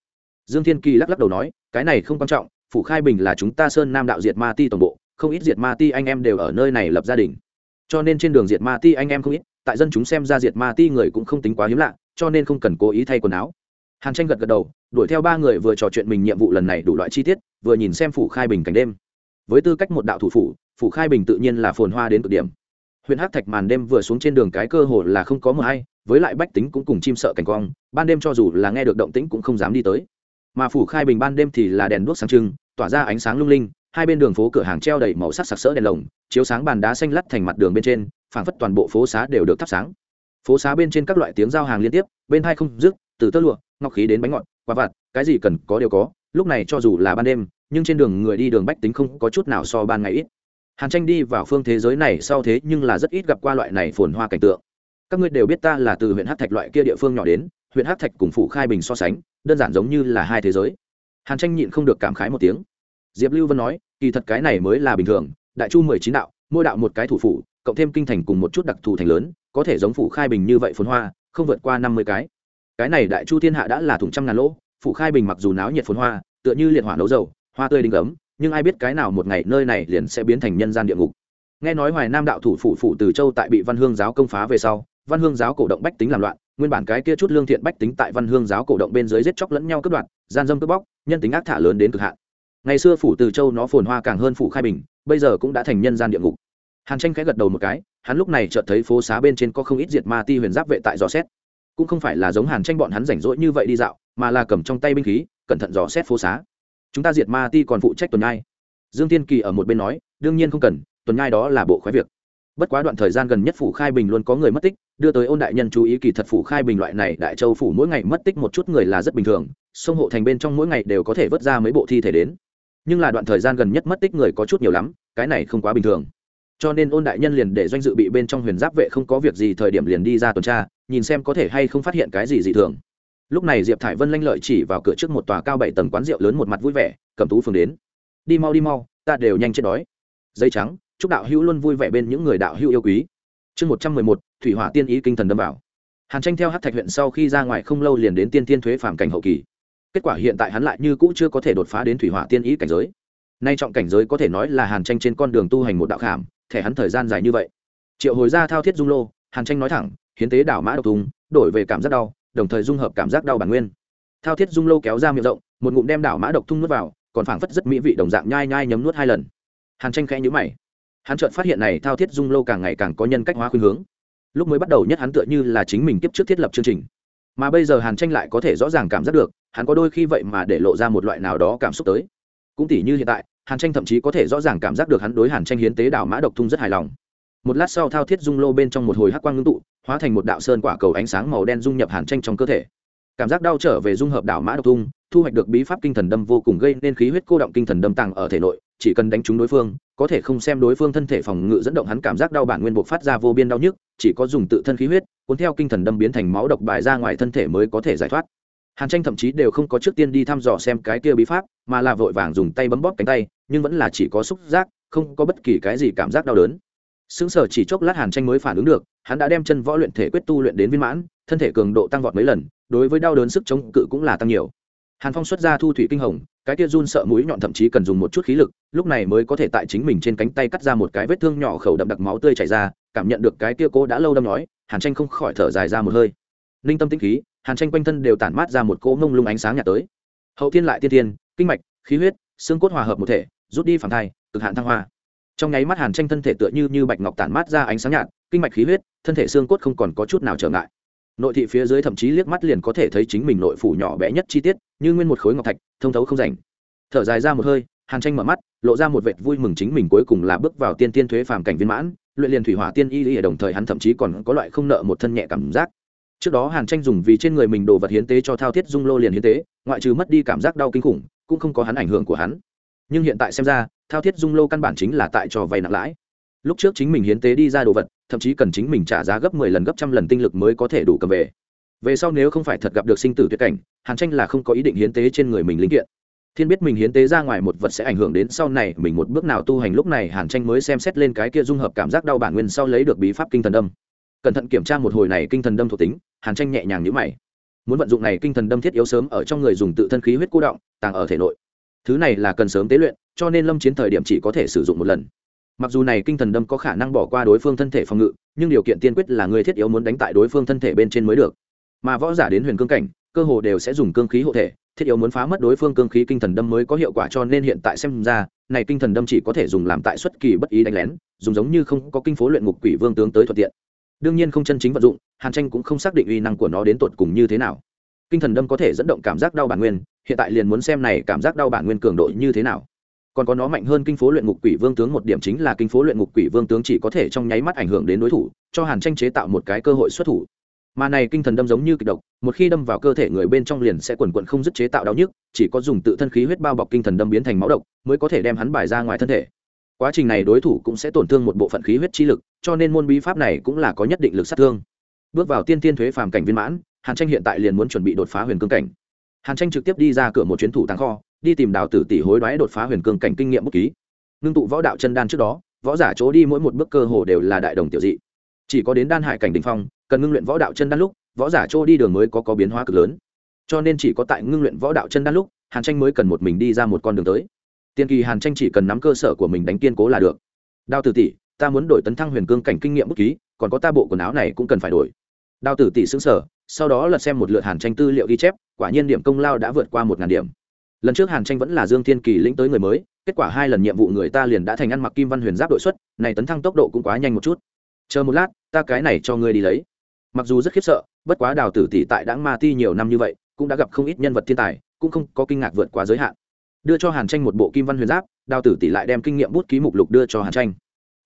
Dương thiên kỳ lắc lắc đầu nói, cái này không quan trọng, phủ khai bình là chúng ta sơn nam đạo diệt ma ti tổng bộ không ít diệt ma ti anh em đều ở nơi này lập gia đình. Cho nên trên đường diệt ma ti anh em không ít, tại dân chúng xem ra diệt ma ti người cũng không tính quá hiếm lạ, cho nên không cần cố ý thay quần áo. Hàn tranh gật gật đầu, đuổi theo ba người vừa trò chuyện mình nhiệm vụ lần này đủ loại chi tiết, vừa nhìn xem phủ khai bình cảnh đêm. Với tư cách một đạo thủ phủ phủ khai bình tự nhiên là phồn hoa đến cực điểm. Huyện hát thạch màn đêm vừa xuống trên đường cái cơ hồ là không có mờ hay, với lại bách tính cũng cùng chim sợ cảnh quang, ban đêm cho dù là nghe được động tĩnh cũng không dám đi tới. Mà phủ khai bình ban đêm thì là đèn đuốc sáng trưng, tỏa ra ánh sáng lung linh hai bên đường phố cửa hàng treo đầy màu sắc sặc sỡ đèn lồng, chiếu sáng bàn đá xanh lắt thành mặt đường bên trên, phảng phất toàn bộ phố xá đều được thắp sáng. Phố xá bên trên các loại tiếng giao hàng liên tiếp, bên hai không dứt, từ tơ lụa, ngọc khí đến bánh ngọt, quả vặt, cái gì cần có đều có, lúc này cho dù là ban đêm, nhưng trên đường người đi đường bách tính không có chút nào so ban ngày ít. Hàn tranh đi vào phương thế giới này sau thế nhưng là rất ít gặp qua loại này phồn hoa cảnh tượng. Các ngươi đều biết ta là từ huyện hát thạch loại kia địa phương nhỏ đến, huyện hát thạch cùng Phụ khai bình so sánh, đơn giản giống như là hai thế giới. Hàn tranh nhịn không được cảm khái một tiếng diệp lưu vân nói, kỳ thật cái này mới là bình thường, đại chu mười chín đạo, mỗi đạo một cái thủ phủ, cộng thêm kinh thành cùng một chút đặc thù thành lớn, có thể giống phủ khai bình như vậy phồn hoa, không vượt qua năm mươi cái. Cái này đại chu thiên hạ đã là thủng trăm ngàn lỗ, phủ khai bình mặc dù náo nhiệt phồn hoa, tựa như liệt hỏa nấu dầu, hoa tươi đinh gấm nhưng ai biết cái nào một ngày nơi này liền sẽ biến thành nhân gian địa ngục. Nghe nói hoài nam đạo thủ phủ phủ từ châu tại bị văn hương giáo công phá về sau, văn hương giáo cổ động bách tính làm loạn, nguyên bản cái kia chút lương thiện bách tính tại văn hương giáo cổ động bên dưới giết chóc lẫn nhau cướp đoạt, gian dâm cướp bóc, nhân tính ác thả lớn đến cực hạn ngày xưa phủ từ châu nó phồn hoa càng hơn phủ khai bình, bây giờ cũng đã thành nhân gian địa ngục. Hàn tranh khẽ gật đầu một cái, hắn lúc này chợt thấy phố xá bên trên có không ít diệt ma ti huyền giáp vệ tại dò xét. Cũng không phải là giống hàn tranh bọn hắn rảnh rỗi như vậy đi dạo, mà là cầm trong tay binh khí, cẩn thận dò xét phố xá. Chúng ta diệt ma ti còn phụ trách tuần nhai dương tiên kỳ ở một bên nói, đương nhiên không cần, tuần nhai đó là bộ khoái việc. Bất quá đoạn thời gian gần nhất phủ khai bình luôn có người mất tích, đưa tới ôn đại nhân chú ý kỳ thật phủ khai bình loại này đại châu phủ mỗi ngày mất tích một chút người là rất bình thường, sông hộ thành bên trong mỗi ngày đều có thể vớt ra mấy bộ thi thể đến nhưng là đoạn thời gian gần nhất mất tích người có chút nhiều lắm, cái này không quá bình thường. Cho nên ôn đại nhân liền để doanh dự bị bên trong huyền giáp vệ không có việc gì thời điểm liền đi ra tuần tra, nhìn xem có thể hay không phát hiện cái gì dị thường. Lúc này diệp thải vân lanh lợi chỉ vào cửa trước một tòa cao bảy tầng quán rượu lớn một mặt vui vẻ, cầm tú phường đến. Đi mau đi mau, ta đều nhanh chết đói. Dây trắng, chúc đạo hữu luôn vui vẻ bên những người đạo hữu yêu quý. Chương một trăm mười một, thủy hỏa tiên ý kinh thần đâm vào. Hàn tranh theo hát thạch huyện sau khi ra ngoài không lâu liền đến tiên tiên thuế phạm cảnh hậu kỳ kết quả hiện tại hắn lại như cũ chưa có thể đột phá đến thủy hỏa tiên ý cảnh giới. Nay trọng cảnh giới có thể nói là hàn tranh trên con đường tu hành một đạo khảm, thẻ hắn thời gian dài như vậy. Triệu hồi ra thao thiết dung lô, hàn tranh nói thẳng, hiến tế đảo mã độc tùng đổi về cảm giác đau, đồng thời dung hợp cảm giác đau bản nguyên. Thao thiết dung lô kéo ra miệng rộng, một ngụm đem đảo mã độc thung nuốt vào, còn phảng phất rất mỹ vị đồng dạng nhai nhai nhấm nuốt hai lần. Hàn tranh khẽ nhữ mày. Hắn chợt phát hiện này thao thiết dung lô càng ngày càng có nhân cách hóa khuynh hướng. Lúc mới bắt đầu nhất hắn tựa như là chính mình kiếp trước thiết lập chương trình. Mà bây giờ hàn tranh lại có thể rõ ràng cảm giác được hắn có đôi khi vậy mà để lộ ra một loại nào đó cảm xúc tới. Cũng tỉ như hiện tại, hàn tranh thậm chí có thể rõ ràng cảm giác được hắn đối hàn tranh hiến tế đảo mã độc thung rất hài lòng. Một lát sau thao thiết dung lô bên trong một hồi hắc quang ngưng tụ, hóa thành một đạo sơn quả cầu ánh sáng màu đen dung nhập hàn tranh trong cơ thể. Cảm giác đau trở về dung hợp đảo mã độc thung, thu hoạch được bí pháp kinh thần đâm vô cùng gây nên khí huyết cô động kinh thần đâm tàng ở thể nội, chỉ cần đánh trúng đối phương, có thể không xem đối phương thân thể phòng ngự dẫn động hắn cảm giác đau bản nguyên buộc phát ra vô biên đau nhức, chỉ có dùng tự thân khí huyết, cuốn theo kinh thần đâm biến thành máu độc bài ra ngoài thân thể mới có thể giải thoát hàn tranh thậm chí đều không có trước tiên đi thăm dò xem cái kia bí pháp, mà là vội vàng dùng tay bấm bóp cánh tay, nhưng vẫn là chỉ có xúc giác, không có bất kỳ cái gì cảm giác đau đớn. Xứng sở chỉ chốc lát hàn tranh mới phản ứng được, hắn đã đem chân võ luyện thể quyết tu luyện đến viên mãn, thân thể cường độ tăng vọt mấy lần, đối với đau đớn sức chống cự cũng là tăng nhiều. Hàn phong xuất ra thu thủy kinh hồng, cái kia run sợ mũi nhọn thậm chí cần dùng một chút khí lực, lúc này mới có thể tại chính mình trên cánh tay cắt ra một cái vết thương nhỏ khẩu đậm đặc máu tươi chảy ra, cảm nhận được cái kia cô đã lâu đâm nói, hàn tranh không khỏi thở dài ra một hơi ninh tâm tĩnh khí, hàn tranh quanh thân đều tản mát ra một cỗ mông lung ánh sáng nhạt tới. Hậu thiên lại tiên thiên, kinh mạch, khí huyết, xương cốt hòa hợp một thể, rút đi phản thai, cực hạn thăng hoa. Trong nháy mắt hàn tranh thân thể tựa như như bạch ngọc tản mát ra ánh sáng nhạt, kinh mạch khí huyết, thân thể xương cốt không còn có chút nào trở ngại. Nội thị phía dưới thậm chí liếc mắt liền có thể thấy chính mình nội phủ nhỏ bé nhất chi tiết, như nguyên một khối ngọc thạch, thông thấu không rảnh. Thở dài ra một hơi, hàn tranh mở mắt, lộ ra một vệt vui mừng chính mình cuối cùng là bước vào tiên tiên thuế phàm cảnh viên mãn, luyện liền thủy hỏa tiên y ở đồng thời hắn thậm chí còn có loại không nợ một thân nhẹ cảm giác trước đó hàn tranh dùng vì trên người mình đồ vật hiến tế cho thao thiết dung lô liền hiến tế, ngoại trừ mất đi cảm giác đau kinh khủng, cũng không có hắn ảnh hưởng của hắn. Nhưng hiện tại xem ra, thao thiết dung lô căn bản chính là tại cho vay nặng lãi. Lúc trước chính mình hiến tế đi ra đồ vật, thậm chí cần chính mình trả giá gấp mười lần, gấp trăm lần tinh lực mới có thể đủ cầm về. Về sau nếu không phải thật gặp được sinh tử tuyệt cảnh, hàn tranh là không có ý định hiến tế trên người mình linh kiện. Thiên biết mình hiến tế ra ngoài một vật sẽ ảnh hưởng đến sau này mình một bước nào tu hành, lúc này hàn tranh mới xem xét lên cái kia dung hợp cảm giác đau bản nguyên sau lấy được bí pháp kinh thần đâm cẩn thận kiểm tra một hồi này kinh thần đâm thuộc tính, hàn tranh nhẹ nhàng nhữ mày. Muốn vận dụng này kinh thần đâm thiết yếu sớm ở trong người dùng tự thân khí huyết cô động, tàng ở thể nội. Thứ này là cần sớm tế luyện, cho nên lâm chiến thời điểm chỉ có thể sử dụng một lần. Mặc dù này kinh thần đâm có khả năng bỏ qua đối phương thân thể phòng ngự, nhưng điều kiện tiên quyết là người thiết yếu muốn đánh tại đối phương thân thể bên trên mới được. Mà võ giả đến huyền cương cảnh, cơ hồ đều sẽ dùng cương khí hộ thể, thiết yếu muốn phá mất đối phương cương khí kinh thần đâm mới có hiệu quả cho nên hiện tại xem ra, này kinh thần đâm chỉ có thể dùng làm tại xuất kỳ bất ý đánh lén, dùng giống như không có kinh phố luyện ngục quỷ vương tướng tới thuận tiện đương nhiên không chân chính vận dụng, hàn tranh cũng không xác định uy năng của nó đến tột cùng như thế nào. Kinh thần đâm có thể dẫn động cảm giác đau bản nguyên, hiện tại liền muốn xem này cảm giác đau bản nguyên cường độ như thế nào. Còn có nó mạnh hơn kinh phố luyện ngục quỷ vương tướng một điểm chính là kinh phố luyện ngục quỷ vương tướng chỉ có thể trong nháy mắt ảnh hưởng đến đối thủ, cho hàn tranh chế tạo một cái cơ hội xuất thủ. Mà này kinh thần đâm giống như kịch độc, một khi đâm vào cơ thể người bên trong liền sẽ quần quận không dứt chế tạo đau nhức, chỉ có dùng tự thân khí huyết bao bọc kinh thần đâm biến thành máu độc, mới có thể đem hắn bài ra ngoài thân thể quá trình này đối thủ cũng sẽ tổn thương một bộ phận khí huyết chi lực, cho nên môn bí pháp này cũng là có nhất định lực sát thương. Bước vào tiên tiên thuế phàm cảnh viên mãn, hàn tranh hiện tại liền muốn chuẩn bị đột phá huyền cương cảnh. Hàn tranh trực tiếp đi ra cửa một chuyến thủ tàng kho, đi tìm đào tử tỷ hối đoái đột phá huyền cương cảnh kinh nghiệm bút ký. Ngưng tụ võ đạo chân đan trước đó, võ giả chỗ đi mỗi một bước cơ hồ đều là đại đồng tiểu dị. Chỉ có đến đan hải cảnh đình phong, cần ngưng luyện võ đạo chân đan lúc, võ giả chỗ đi đường mới có có biến hóa cực lớn. Cho nên chỉ có tại ngưng luyện võ đạo chân đan lúc, hàn tranh mới cần một mình đi ra một con đường tới tiên kỳ hàn tranh chỉ cần nắm cơ sở của mình đánh kiên cố là được. Đào tử tỷ, ta muốn đổi tấn thăng huyền cương cảnh kinh nghiệm bút ký, còn có ta bộ quần áo này cũng cần phải đổi. Đào tử tỷ xứng sở sau đó lật xem một lượt hàn tranh tư liệu ghi chép, quả nhiên điểm công lao đã vượt qua một ngàn điểm. Lần trước hàn tranh vẫn là dương thiên kỳ lĩnh tới người mới, kết quả hai lần nhiệm vụ người ta liền đã thành ăn mặc kim văn huyền giáp đội xuất, này tấn thăng tốc độ cũng quá nhanh một chút. Chờ một lát, ta cái này cho ngươi đi lấy. Mặc dù rất khiếp sợ, bất quá đào tử tỷ tại đáng ma ti nhiều năm như vậy, cũng đã gặp không ít nhân vật thiên tài, cũng không có kinh ngạc vượt quá giới hạn đưa cho hàn tranh một bộ kim văn huyền giáp, đào tử tỷ lại đem kinh nghiệm bút ký mục lục đưa cho hàn tranh.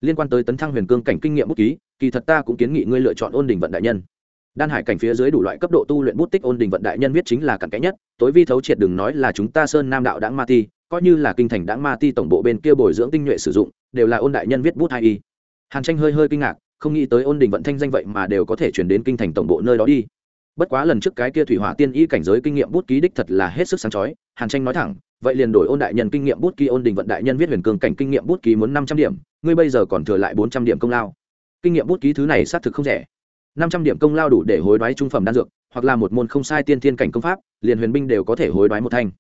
Liên quan tới tấn thăng huyền cương cảnh kinh nghiệm bút ký, kỳ thật ta cũng kiến nghị ngươi lựa chọn ôn đình vận đại nhân. Đan hải cảnh phía dưới đủ loại cấp độ tu luyện bút tích ôn đình vận đại nhân viết chính là cặn kẽ nhất, tối vi thấu triệt đừng nói là chúng ta sơn nam đạo đãng ma ti, coi như là kinh thành đãng ma ti tổng bộ bên kia bồi dưỡng tinh nhuệ sử dụng, đều là ôn đại nhân viết bút hai y. Hàn tranh hơi hơi kinh ngạc, không nghĩ tới ôn đình vận thanh danh vậy mà đều có thể chuyển đến kinh thành tổng bộ nơi đó đi. Bất quá lần trước cái kia thủy hỏa tiên y cảnh giới kinh nghiệm bút ký đích thật là hết sức sáng chói, hàn tranh nói thẳng vậy liền đổi ôn đại nhân kinh nghiệm bút ký, ôn đình vận đại nhân viết huyền cường cảnh kinh nghiệm bút ký muốn năm trăm điểm, ngươi bây giờ còn thừa lại bốn trăm điểm công lao. Kinh nghiệm bút ký thứ này xác thực không rẻ. Năm trăm điểm công lao đủ để hối đoái trung phẩm đan dược, hoặc là một môn không sai tiên thiên cảnh công pháp, liền huyền binh đều có thể hối đoái một thanh.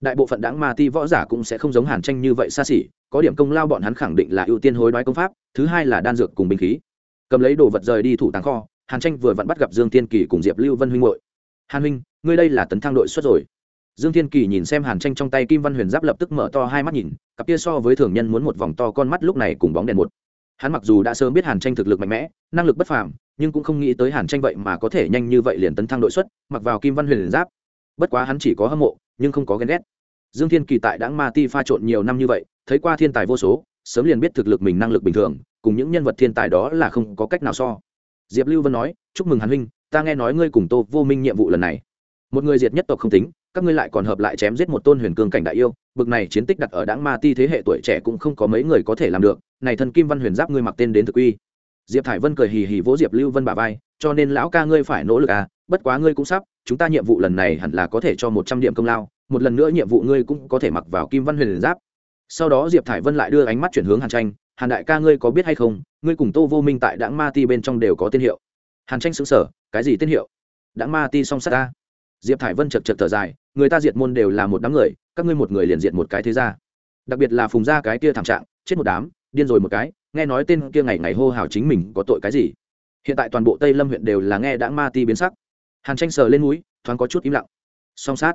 Đại bộ phận đáng ma ti võ giả cũng sẽ không giống hàn tranh như vậy xa xỉ, có điểm công lao bọn hắn khẳng định là ưu tiên hối đoái công pháp, thứ hai là đan dược cùng binh khí. Cầm lấy đồ vật rời đi thủ tàng kho, hàn tranh vừa vặn bắt gặp dương tiên kỳ cùng diệp lưu vân huynh hội hàn huynh, ngươi đây là tấn thăng đội xuất rồi dương thiên kỳ nhìn xem hàn tranh trong tay kim văn huyền giáp lập tức mở to hai mắt nhìn, cặp kia so với thường nhân muốn một vòng to con mắt lúc này cùng bóng đèn một. Hắn mặc dù đã sớm biết hàn tranh thực lực mạnh mẽ, năng lực bất phàm, nhưng cũng không nghĩ tới hàn tranh vậy mà có thể nhanh như vậy liền tấn thăng đội xuất, mặc vào kim văn huyền giáp. Bất quá hắn chỉ có hâm mộ, nhưng không có ghen ghét. Dương thiên kỳ tại đáng ma ti pha trộn nhiều năm như vậy, thấy qua thiên tài vô số, sớm liền biết thực lực mình năng lực bình thường, cùng những nhân vật thiên tài đó là không có cách nào so. Diệp lưu vân nói, chúc mừng hàn huynh, ta nghe nói ngươi cùng tô vô minh nhiệm vụ lần này. Một người diệt nhất tộc không tính các ngươi lại còn hợp lại chém giết một tôn huyền cương cảnh đại yêu, bực này chiến tích đặt ở đáng ma ti thế hệ tuổi trẻ cũng không có mấy người có thể làm được, này thần kim văn huyền giáp ngươi mặc tên đến thực uy. Diệp thải vân cười hì hì vỗ diệp lưu vân bà vai, cho nên lão ca ngươi phải nỗ lực à bất quá ngươi cũng sắp, chúng ta nhiệm vụ lần này hẳn là có thể cho một trăm điểm công lao, một lần nữa nhiệm vụ ngươi cũng có thể mặc vào kim văn huyền giáp. Sau đó diệp thải vân lại đưa ánh mắt chuyển hướng hàn tranh, hàn đại ca ngươi có biết hay không, ngươi cùng tô vô minh tại đáng ma ti bên trong đều có tên hiệu. Hàn tranh xứng sở cái gì tên hiệu? Đáng ma ti song sát ta. Diệp thải vân chật chật thở dài người ta diệt môn đều là một đám người, các ngươi một người liền diệt một cái thế ra đặc biệt là phùng gia cái kia thảm trạng, chết một đám, điên rồi một cái, nghe nói tên kia ngày ngày hô hào chính mình có tội cái gì. Hiện tại toàn bộ tây lâm huyện đều là nghe đã ma ti biến sắc. Hàn tranh sờ lên núi thoáng có chút im lặng. Song sát,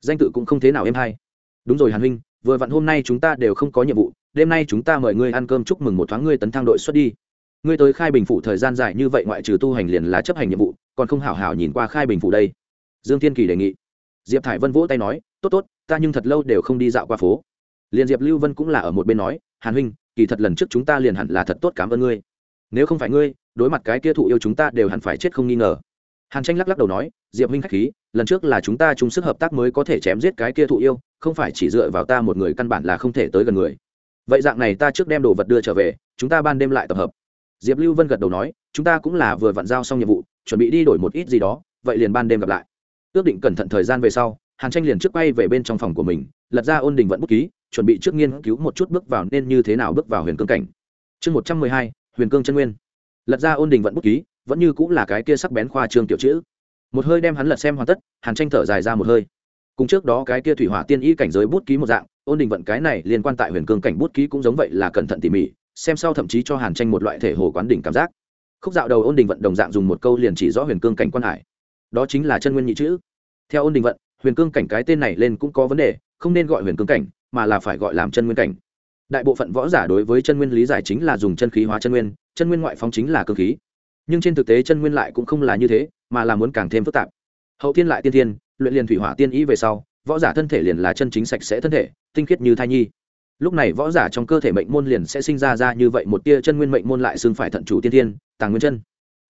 danh tự cũng không thế nào em hay. Đúng rồi hàn huynh, vừa vặn hôm nay chúng ta đều không có nhiệm vụ, đêm nay chúng ta mời ngươi ăn cơm chúc mừng một thoáng ngươi tấn thang đội xuất đi. Ngươi tới khai bình phủ thời gian dài như vậy ngoại trừ tu hành liền là chấp hành nhiệm vụ, còn không hảo hảo nhìn qua khai bình phủ đây. Dương thiên kỳ đề nghị diệp thải vân vỗ tay nói, tốt tốt, ta nhưng thật lâu đều không đi dạo qua phố. Liền diệp lưu vân cũng là ở một bên nói, hàn huynh, kỳ thật lần trước chúng ta liền hẳn là thật tốt cảm ơn ngươi. Nếu không phải ngươi, đối mặt cái kia thụ yêu chúng ta đều hẳn phải chết không nghi ngờ. Hàn tranh lắc lắc đầu nói, diệp huynh k h á c h khí, lần trước là chúng ta chung sức hợp tác mới có thể chém giết cái kia thụ yêu, không phải chỉ dựa vào ta một người căn bản là không thể tới gần người. Vậy dạng này ta trước đem đồ vật đưa trở về, chúng ta ban đêm lại tập hợp. Diệp lưu vân gật đầu nói, chúng ta cũng là vừa vặn giao xong nhiệm vụ, chuẩn bị đi đổi một ít gì đó, vậy liền ban đêm gặp lại ước định cẩn thận thời gian về sau, hàn tranh liền trước quay về bên trong phòng của mình, lật ra ôn đình vận bút ký, chuẩn bị trước nghiên cứu một chút bước vào nên như thế nào bước vào huyền cương cảnh. Chương một trăm mười hai, huyền cương chân nguyên. Lật ra ôn đình vận bút ký, vẫn như cũng là cái kia sắc bén khoa trương tiểu chữ. Một hơi đem hắn lật xem hoàn tất, hàn tranh thở dài ra một hơi. Cùng trước đó cái kia thủy hỏa tiên y cảnh giới bút ký một dạng, ôn đình vận cái này liên quan tại huyền cương cảnh bút ký cũng giống vậy là cẩn thận tỉ mỉ, xem sau thậm chí cho hàn tranh một loại thể hồ quán đỉnh cảm giác. Khúc dạo đầu ôn đình vận đồng dạng dùng một câu liền chỉ rõ huyền cương cảnh quan hải đó chính là chân nguyên nhị chữ. Theo ôn đình vận, huyền cương cảnh cái tên này lên cũng có vấn đề, không nên gọi huyền cương cảnh, mà là phải gọi làm chân nguyên cảnh. Đại bộ phận võ giả đối với chân nguyên lý giải chính là dùng chân khí hóa chân nguyên chân nguyên ngoại phóng chính là cơ khí. Nhưng trên thực tế chân nguyên lại cũng không là như thế, mà là muốn càng thêm phức tạp. Hậu thiên lại tiên thiên, luyện liền thủy hỏa tiên ý về sau, võ giả thân thể liền là chân chính sạch sẽ thân thể, tinh khiết như thai nhi. Lúc này võ giả trong cơ thể mệnh môn liền sẽ sinh ra ra như vậy một tia chân nguyên mệnh môn lại xương phải thận chủ tiên thiên, tàng nguyên chân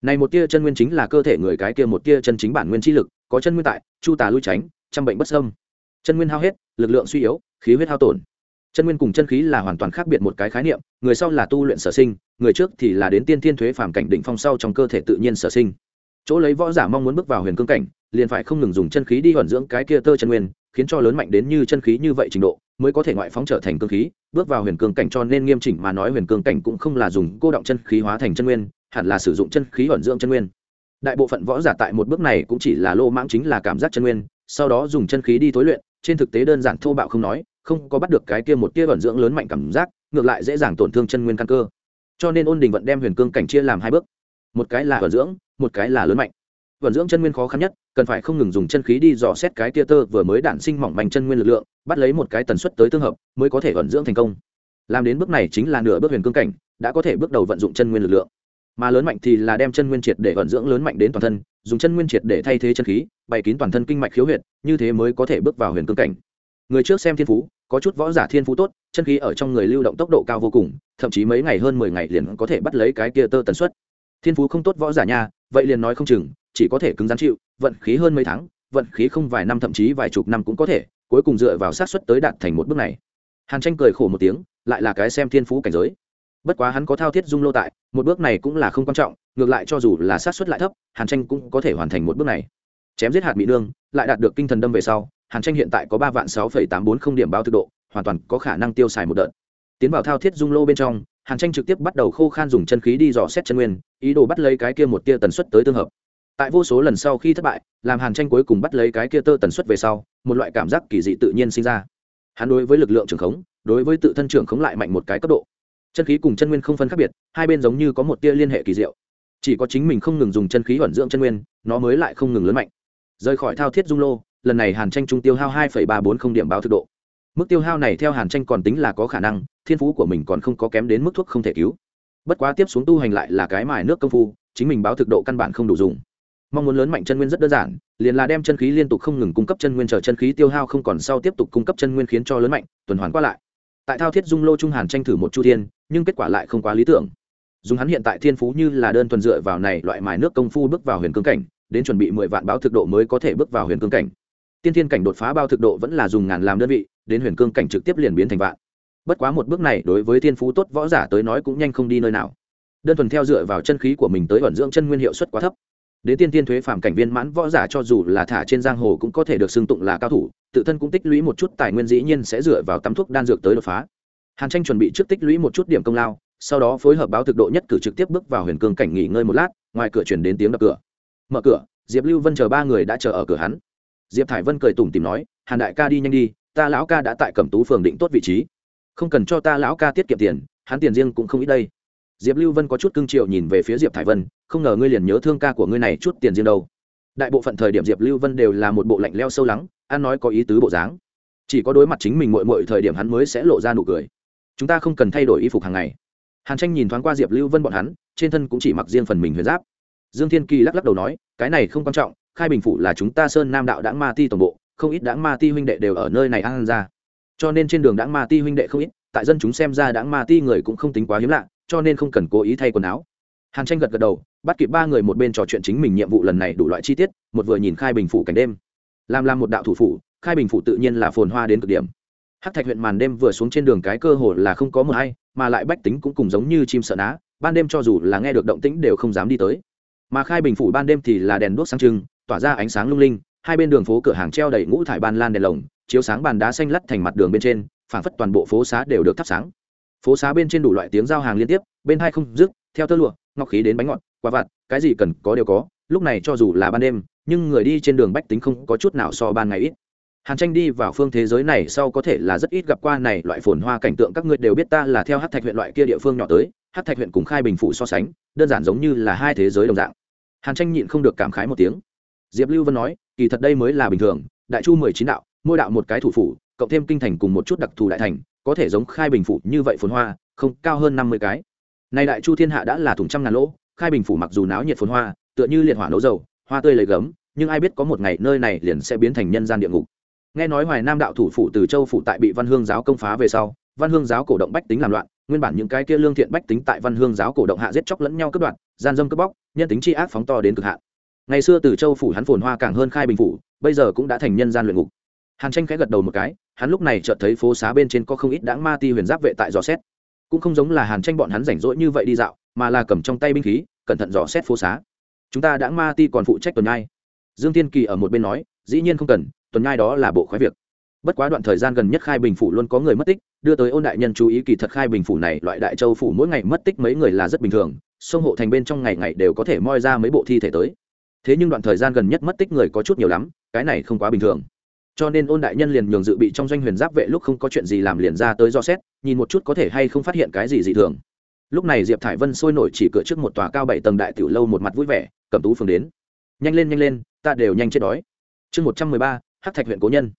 này một tia chân nguyên chính là cơ thể người cái kia một tia chân chính bản nguyên chi lực, có chân nguyên tại, chu tà lui tránh, trăm bệnh bất sâm chân nguyên hao hết, lực lượng suy yếu, khí huyết hao tổn. Chân nguyên cùng chân khí là hoàn toàn khác biệt một cái khái niệm, người sau là tu luyện sở sinh, người trước thì là đến tiên thiên thuế phàm cảnh đỉnh phong sau trong cơ thể tự nhiên sở sinh. Chỗ lấy võ giả mong muốn bước vào huyền cương cảnh, liền phải không ngừng dùng chân khí đi hoàn dưỡng cái kia tơ chân nguyên khiến cho lớn mạnh đến như chân khí như vậy trình độ, mới có thể ngoại phóng trở thành cương khí, bước vào huyền cương cảnh cho nên nghiêm chỉnh mà nói huyền cương cảnh cũng không là dùng cô động chân khí hóa thành chân nguyên, hẳn là sử dụng chân khí vận dưỡng chân nguyên. Đại bộ phận võ giả tại một bước này cũng chỉ là lô mãng chính là cảm giác chân nguyên, sau đó dùng chân khí đi tối luyện, trên thực tế đơn giản thô bạo không nói, không có bắt được cái kia một tia vận dưỡng lớn mạnh cảm giác, ngược lại dễ dàng tổn thương chân nguyên căn cơ. Cho nên ôn đình vận đem huyền cương cảnh chia làm hai bước. Một cái là vận dưỡng, một cái là lớn mạnh vận dưỡng chân nguyên khó khăn nhất, cần phải không ngừng dùng chân khí đi dò xét cái tia tơ vừa mới đản sinh mỏng manh chân nguyên lực lượng, bắt lấy một cái tần suất tới tương hợp, mới có thể vận dưỡng thành công. Làm đến bước này chính là nửa bước huyền cương cảnh, đã có thể bước đầu vận dụng chân nguyên lực lượng. Mà lớn mạnh thì là đem chân nguyên triệt để vận dưỡng lớn mạnh đến toàn thân, dùng chân nguyên triệt để thay thế chân khí, bày kín toàn thân kinh mạch khiếu huyệt, như thế mới có thể bước vào huyền cương cảnh. Người trước xem thiên phú, có chút võ giả thiên phú tốt, chân khí ở trong người lưu động tốc độ cao vô cùng, thậm chí mấy ngày hơn mười ngày liền có thể bắt lấy cái kia tơ tần suất. Thiên phú không tốt võ giả nha, vậy liền nói không chừng chỉ có thể cứng rắn chịu, vận khí hơn mấy tháng, vận khí không vài năm, thậm chí vài chục năm cũng có thể, cuối cùng dựa vào sát xuất tới đạt thành một bước này. Hàn tranh cười khổ một tiếng, lại là cái xem thiên phú cảnh giới. Bất quá hắn có thao thiết dung lô tại, một bước này cũng là không quan trọng, ngược lại cho dù là sát xuất lại thấp, hàn tranh cũng có thể hoàn thành một bước này. Chém giết hạt mỹ nương, lại đạt được kinh thần đâm về sau, hàn tranh hiện tại có ba vạn sáu phẩy tám bốn không điểm báo thực độ, hoàn toàn có khả năng tiêu xài một đợt. Tiến vào thao thiết dung lô bên trong, hàn tranh trực tiếp bắt đầu khô khan dùng chân khí đi dò xét chân nguyên, ý đồ bắt lấy cái kia một tia tần suất tới tương hợp tại vô số lần sau khi thất bại, làm hàn tranh cuối cùng bắt lấy cái kia tơ tần suất về sau, một loại cảm giác kỳ dị tự nhiên sinh ra. Hắn đối với lực lượng trưởng khống, đối với tự thân trưởng khống lại mạnh một cái cấp độ. Chân khí cùng chân nguyên không phân khác biệt, hai bên giống như có một tia liên hệ kỳ diệu. Chỉ có chính mình không ngừng dùng chân khí ẩn dưỡng chân nguyên, nó mới lại không ngừng lớn mạnh. Rời khỏi thao thiết dung lô, lần này hàn tranh trung tiêu hao hai ba bốn không điểm báo thực độ. Mức tiêu hao này theo hàn tranh còn tính là có khả năng, thiên phú của mình còn không có kém đến mức thuốc không thể cứu. Bất quá tiếp xuống tu hành lại là cái mài nước công phu, chính mình báo thực độ căn bản không đủ dùng mong muốn lớn mạnh chân nguyên rất đơn giản, liền là đem chân khí liên tục không ngừng cung cấp chân nguyên chờ chân khí tiêu hao không còn sau tiếp tục cung cấp chân nguyên khiến cho lớn mạnh, tuần hoàn qua lại. Tại thao thiết dung lô trung hàn tranh thử một chu thiên, nhưng kết quả lại không quá lý tưởng. Dùng hắn hiện tại thiên phú như là đơn thuần dựa vào này loại mài nước công phu bước vào huyền cương cảnh, đến chuẩn bị mười vạn báo thực độ mới có thể bước vào huyền cương cảnh. Tiên thiên cảnh đột phá bao thực độ vẫn là dùng ngàn làm đơn vị, đến huyền cương cảnh trực tiếp liền biến thành vạn. Bất quá một bước này đối với thiên phú tốt võ giả tới nói cũng nhanh không đi nơi nào. Đơn thuần theo dựa vào chân khí của mình tới vận dưỡng chân nguyên hiệu suất quá thấp đến tiên tiên thuế phạm cảnh viên mãn võ giả cho dù là thả trên giang hồ cũng có thể được xưng tụng là cao thủ, tự thân cũng tích lũy một chút tài nguyên dĩ nhiên sẽ dựa vào tắm thuốc đan dược tới đột phá. Hàn tranh chuẩn bị trước tích lũy một chút điểm công lao, sau đó phối hợp báo thực độ nhất cử trực tiếp bước vào huyền cương cảnh nghỉ ngơi một lát, ngoài cửa chuyển đến tiếng đập cửa. Mở cửa, diệp lưu vân chờ ba người đã chờ ở cửa hắn. Diệp thải vân cười tủm tìm nói, hàn đại ca đi nhanh đi, ta lão ca đã tại cẩm tú phường định tốt vị trí. Không cần cho ta lão ca tiết kiệm tiền, hắn tiền riêng cũng không ít đây. Diệp lưu vân có chút cưng triệu nhìn về phía diệp thải vân không ngờ ngươi liền nhớ thương ca của ngươi này chút tiền riêng đâu. Đại bộ phận thời điểm diệp lưu vân đều là một bộ lạnh leo sâu lắng an nói có ý tứ bộ dáng. Chỉ có đối mặt chính mình mội mội thời điểm hắn mới sẽ lộ ra nụ cười. Chúng ta không cần thay đổi y phục hàng ngày. Hàn tranh nhìn thoáng qua diệp lưu vân bọn hắn, trên thân cũng chỉ mặc riêng phần mình huyền giáp. Dương thiên kỳ lắc lắc đầu nói, cái này không quan trọng, khai bình phủ là chúng ta sơn nam đạo đãng ma ti tổng bộ, không ít đãng ma ti huynh đệ đều ở nơi này ăn ra. Cho nên trên đường đãng ma ti huynh đệ không ít, tại dân chúng xem ra đãng ma ti người cũng không tính quá hiếm lạ, cho nên không cần cố ý thay quần áo hàn tranh gật gật đầu, bắt kịp ba người một bên trò chuyện chính mình nhiệm vụ lần này đủ loại chi tiết, một vừa nhìn khai bình phủ cảnh đêm. Làm làm một đạo thủ phủ, khai bình phủ tự nhiên là phồn hoa đến cực điểm. Hắc thạch huyện màn đêm vừa xuống trên đường cái cơ hồ là không có mờ hay mà lại bách tính cũng cùng giống như chim sợ ná, ban đêm cho dù là nghe được động tĩnh đều không dám đi tới. Mà khai bình phủ ban đêm thì là đèn đuốc sáng trưng, tỏa ra ánh sáng lung linh, hai bên đường phố cửa hàng treo đầy ngũ thải ban lan đèn lồng, chiếu sáng bàn đá xanh lắt thành mặt đường bên trên, phảng phất toàn bộ phố xá đều được thắp sáng. Phố xá bên trên đủ loại tiếng giao hàng liên tiếp, bên hai không dứt, theo tơ lụa ngọc khí đến bánh ngọt, quả vặt, cái gì cần có đều có, lúc này cho dù là ban đêm, nhưng người đi trên đường bách tính không có chút nào so ban ngày ít. Hàn tranh đi vào phương thế giới này sau có thể là rất ít gặp qua này loại phồn hoa cảnh tượng, các ngươi đều biết ta là theo hát thạch huyện loại kia địa phương nhỏ tới hát thạch huyện cùng khai bình phụ so sánh, đơn giản giống như là hai thế giới đồng dạng. Hàn tranh nhịn không được cảm khái một tiếng. Diệp lưu vân nói, kỳ thật đây mới là bình thường, đại chu mười chín đạo, mỗi đạo một cái thủ phủ, cộng thêm kinh thành cùng một chút đặc thù đại thành, có thể giống khai bình phủ như vậy phồn hoa, không, cao hơn năm mươi cái nay đại chu thiên hạ đã là thùng trăm ngàn lỗ, khai bình phủ mặc dù náo nhiệt phồn hoa, tựa như liệt hỏa nấu dầu, hoa tươi lấy gấm, nhưng ai biết có một ngày nơi này liền sẽ biến thành nhân gian địa ngục. Nghe nói hoài nam đạo thủ phủ từ châu phủ tại bị văn hương giáo công phá về sau, văn hương giáo cổ động bách tính làm loạn, nguyên bản những cái kia lương thiện bách tính tại văn hương giáo cổ động hạ giết chóc lẫn nhau cướp đoạt, gian dâm cướp bóc, nhân tính tri ác phóng to đến cực hạn. Ngày xưa từ châu phủ hắn phồn hoa càng hơn khai bình phủ, bây giờ cũng đã thành nhân gian luyện ngục. Hàn tranh khẽ gật đầu một cái, hắn lúc này chợt thấy phố xá bên trên có không ít đáng ma ti huyền giáp vệ tại dò xét cũng không giống là hàn tranh bọn hắn rảnh rỗi như vậy đi dạo, mà là cầm trong tay binh khí, cẩn thận dò xét phố xá. Chúng ta đã ma ti còn phụ trách tuần nhai. Dương tiên kỳ ở một bên nói, dĩ nhiên không cần, tuần nhai đó là bộ khoái việc. Bất quá đoạn thời gian gần nhất khai bình phủ luôn có người mất tích, đưa tới ôn đại nhân chú ý kỳ thật khai bình phủ này loại đại châu phủ mỗi ngày mất tích mấy người là rất bình thường, sông hộ thành bên trong ngày ngày đều có thể moi ra mấy bộ thi thể tới. Thế nhưng đoạn thời gian gần nhất mất tích người có chút nhiều lắm, cái này không quá bình thường cho nên ôn đại nhân liền nhường dự bị trong doanh huyền giáp vệ lúc không có chuyện gì làm liền ra tới do xét, nhìn một chút có thể hay không phát hiện cái gì dị thường. Lúc này diệp thải vân sôi nổi chỉ cửa trước một tòa cao bảy tầng đại tiểu lâu một mặt vui vẻ, cầm tú phường đến. Nhanh lên nhanh lên, ta đều nhanh chết đói. Chương một trăm mười ba, hắc thạch huyện cố nhân.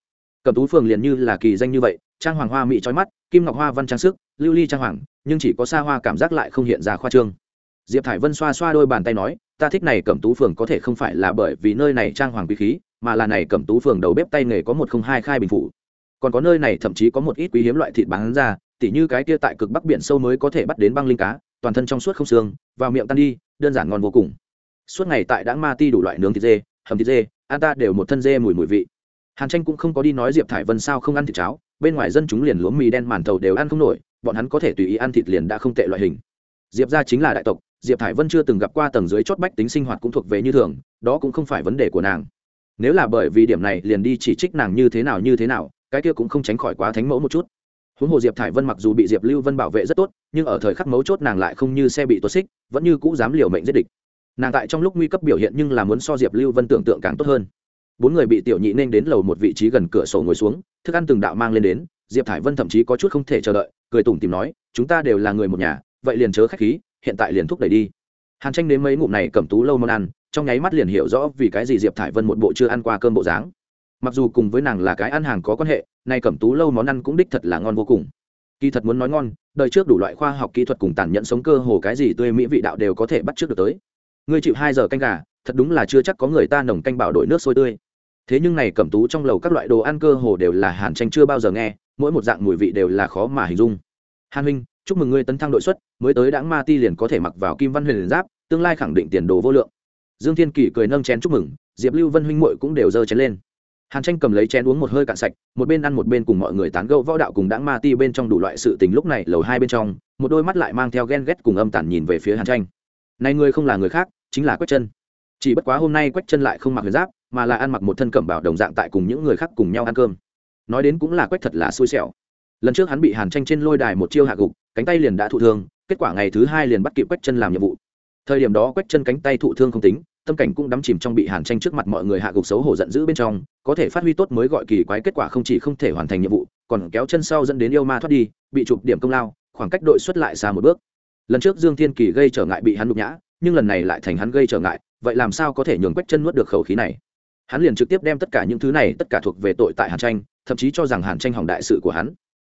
Cầm tú phường liền như là kỳ danh như vậy, trang hoàng hoa mỹ trói mắt, kim ngọc hoa văn trang sức, lưu ly trang hoàng, nhưng chỉ có xa hoa cảm giác lại không hiện ra khoa trương. Diệp thải vân xoa xoa đôi bàn tay nói, ta thích này cầm tú phường có thể không phải là bởi vì nơi này trang hoàng quý khí mà là này cẩm tú phường đầu bếp tay nghề có một không hai khai bình phủ. Còn có nơi này thậm chí có một ít quý hiếm loại thịt bán ra, tỉ như cái kia tại cực bắc biển sâu mới có thể bắt đến băng linh cá, toàn thân trong suốt không xương, vào miệng tan đi, đơn giản ngon vô cùng. Suốt ngày tại đã ma ti đủ loại nướng thịt dê, hầm thịt dê an ta đều một thân dê mùi mùi vị. Hàn tranh cũng không có đi nói diệp thải vân sao không ăn thịt cháo, bên ngoài dân chúng liền lúa mì đen màn thầu đều ăn không nổi, bọn hắn có thể tùy ý ăn thịt liền đã không tệ loại hình. Diệp ra chính là đại tộc, diệp thải vân chưa từng gặp qua tầng dưới chót bách tính sinh hoạt cũng thuộc về như thường, đó cũng không phải vấn đề của nàng nếu là bởi vì điểm này liền đi chỉ trích nàng như thế nào như thế nào, cái kia cũng không tránh khỏi quá thánh mẫu một chút. Huống hồ diệp thải vân mặc dù bị diệp lưu vân bảo vệ rất tốt, nhưng ở thời khắc mấu chốt nàng lại không như xe bị tuột xích, vẫn như cũ dám liều mệnh giết địch. Nàng tại trong lúc nguy cấp biểu hiện nhưng là muốn so diệp lưu vân tưởng tượng càng tốt hơn. Bốn người bị tiểu nhị nên đến lầu một vị trí gần cửa sổ ngồi xuống, thức ăn từng đạo mang lên đến, diệp thải vân thậm chí có chút không thể chờ đợi, cười tủm tìm nói, chúng ta đều là người một nhà, vậy liền chớ khách khí, hiện tại liền thúc đẩy đi. Hàn tranh đến mấy ngụm này cầm tú lâu món ăn trong nháy mắt liền hiểu rõ vì cái gì diệp thải vân một bộ chưa ăn qua cơm bộ dáng. Mặc dù cùng với nàng là cái ăn hàng có quan hệ, nay cẩm tú lâu món ăn cũng đích thật là ngon vô cùng. Kỳ thật muốn nói ngon, đời trước đủ loại khoa học kỹ thuật cùng tàn nhẫn sống cơ hồ cái gì tươi mỹ vị đạo đều có thể bắt trước được tới. Ngươi chịu hai giờ canh gà, thật đúng là chưa chắc có người ta nồng canh bảo đổi nước sôi tươi. Thế nhưng này cẩm tú trong lầu các loại đồ ăn cơ hồ đều là hàn tranh chưa bao giờ nghe, mỗi một dạng mùi vị đều là khó mà hình dung. Hàn huynh, chúc mừng ngươi tấn thăng đội xuất, mới tới đãng ma ti liền có thể mặc vào kim văn huyền giáp, tương lai khẳng định tiền đồ vô lượng dương thiên kỳ cười nâng chén chúc mừng, diệp lưu vân huynh muội cũng đều giơ chén lên. Hàn tranh cầm lấy chén uống một hơi cạn sạch, một bên ăn một bên cùng mọi người tán gẫu võ đạo cùng đãng ma ti bên trong đủ loại sự tình lúc này lầu hai bên trong, một đôi mắt lại mang theo ghen ghét cùng âm tản nhìn về phía hàn tranh. Này người không là người khác, chính là quách chân. Chỉ bất quá hôm nay quách chân lại không mặc huyền giáp, mà là ăn mặc một thân cẩm bảo đồng dạng tại cùng những người khác cùng nhau ăn cơm. Nói đến cũng là quách thật là xui xẻo. Lần trước hắn bị hàn tranh trên lôi đài một chiêu hạ gục, cánh tay liền đã thụ thương, kết quả ngày thứ hai liền bắt kịp quách chân làm nhiệm vụ. Thời điểm đó quách chân cánh tay thụ thương không tính tâm cảnh cũng đắm chìm trong bị hàn tranh trước mặt mọi người hạ gục xấu hổ giận dữ bên trong, có thể phát huy tốt mới gọi kỳ quái kết quả không chỉ không thể hoàn thành nhiệm vụ, còn kéo chân sau dẫn đến yêu ma thoát đi, bị chụp điểm công lao, khoảng cách đội xuất lại xa một bước. Lần trước dương thiên kỳ gây trở ngại bị hắn nhục nhã, nhưng lần này lại thành hắn gây trở ngại, vậy làm sao có thể nhường quách chân nuốt được khẩu khí này? Hắn liền trực tiếp đem tất cả những thứ này, tất cả thuộc về tội tại hàn tranh, thậm chí cho rằng hàn tranh hỏng đại sự của hắn.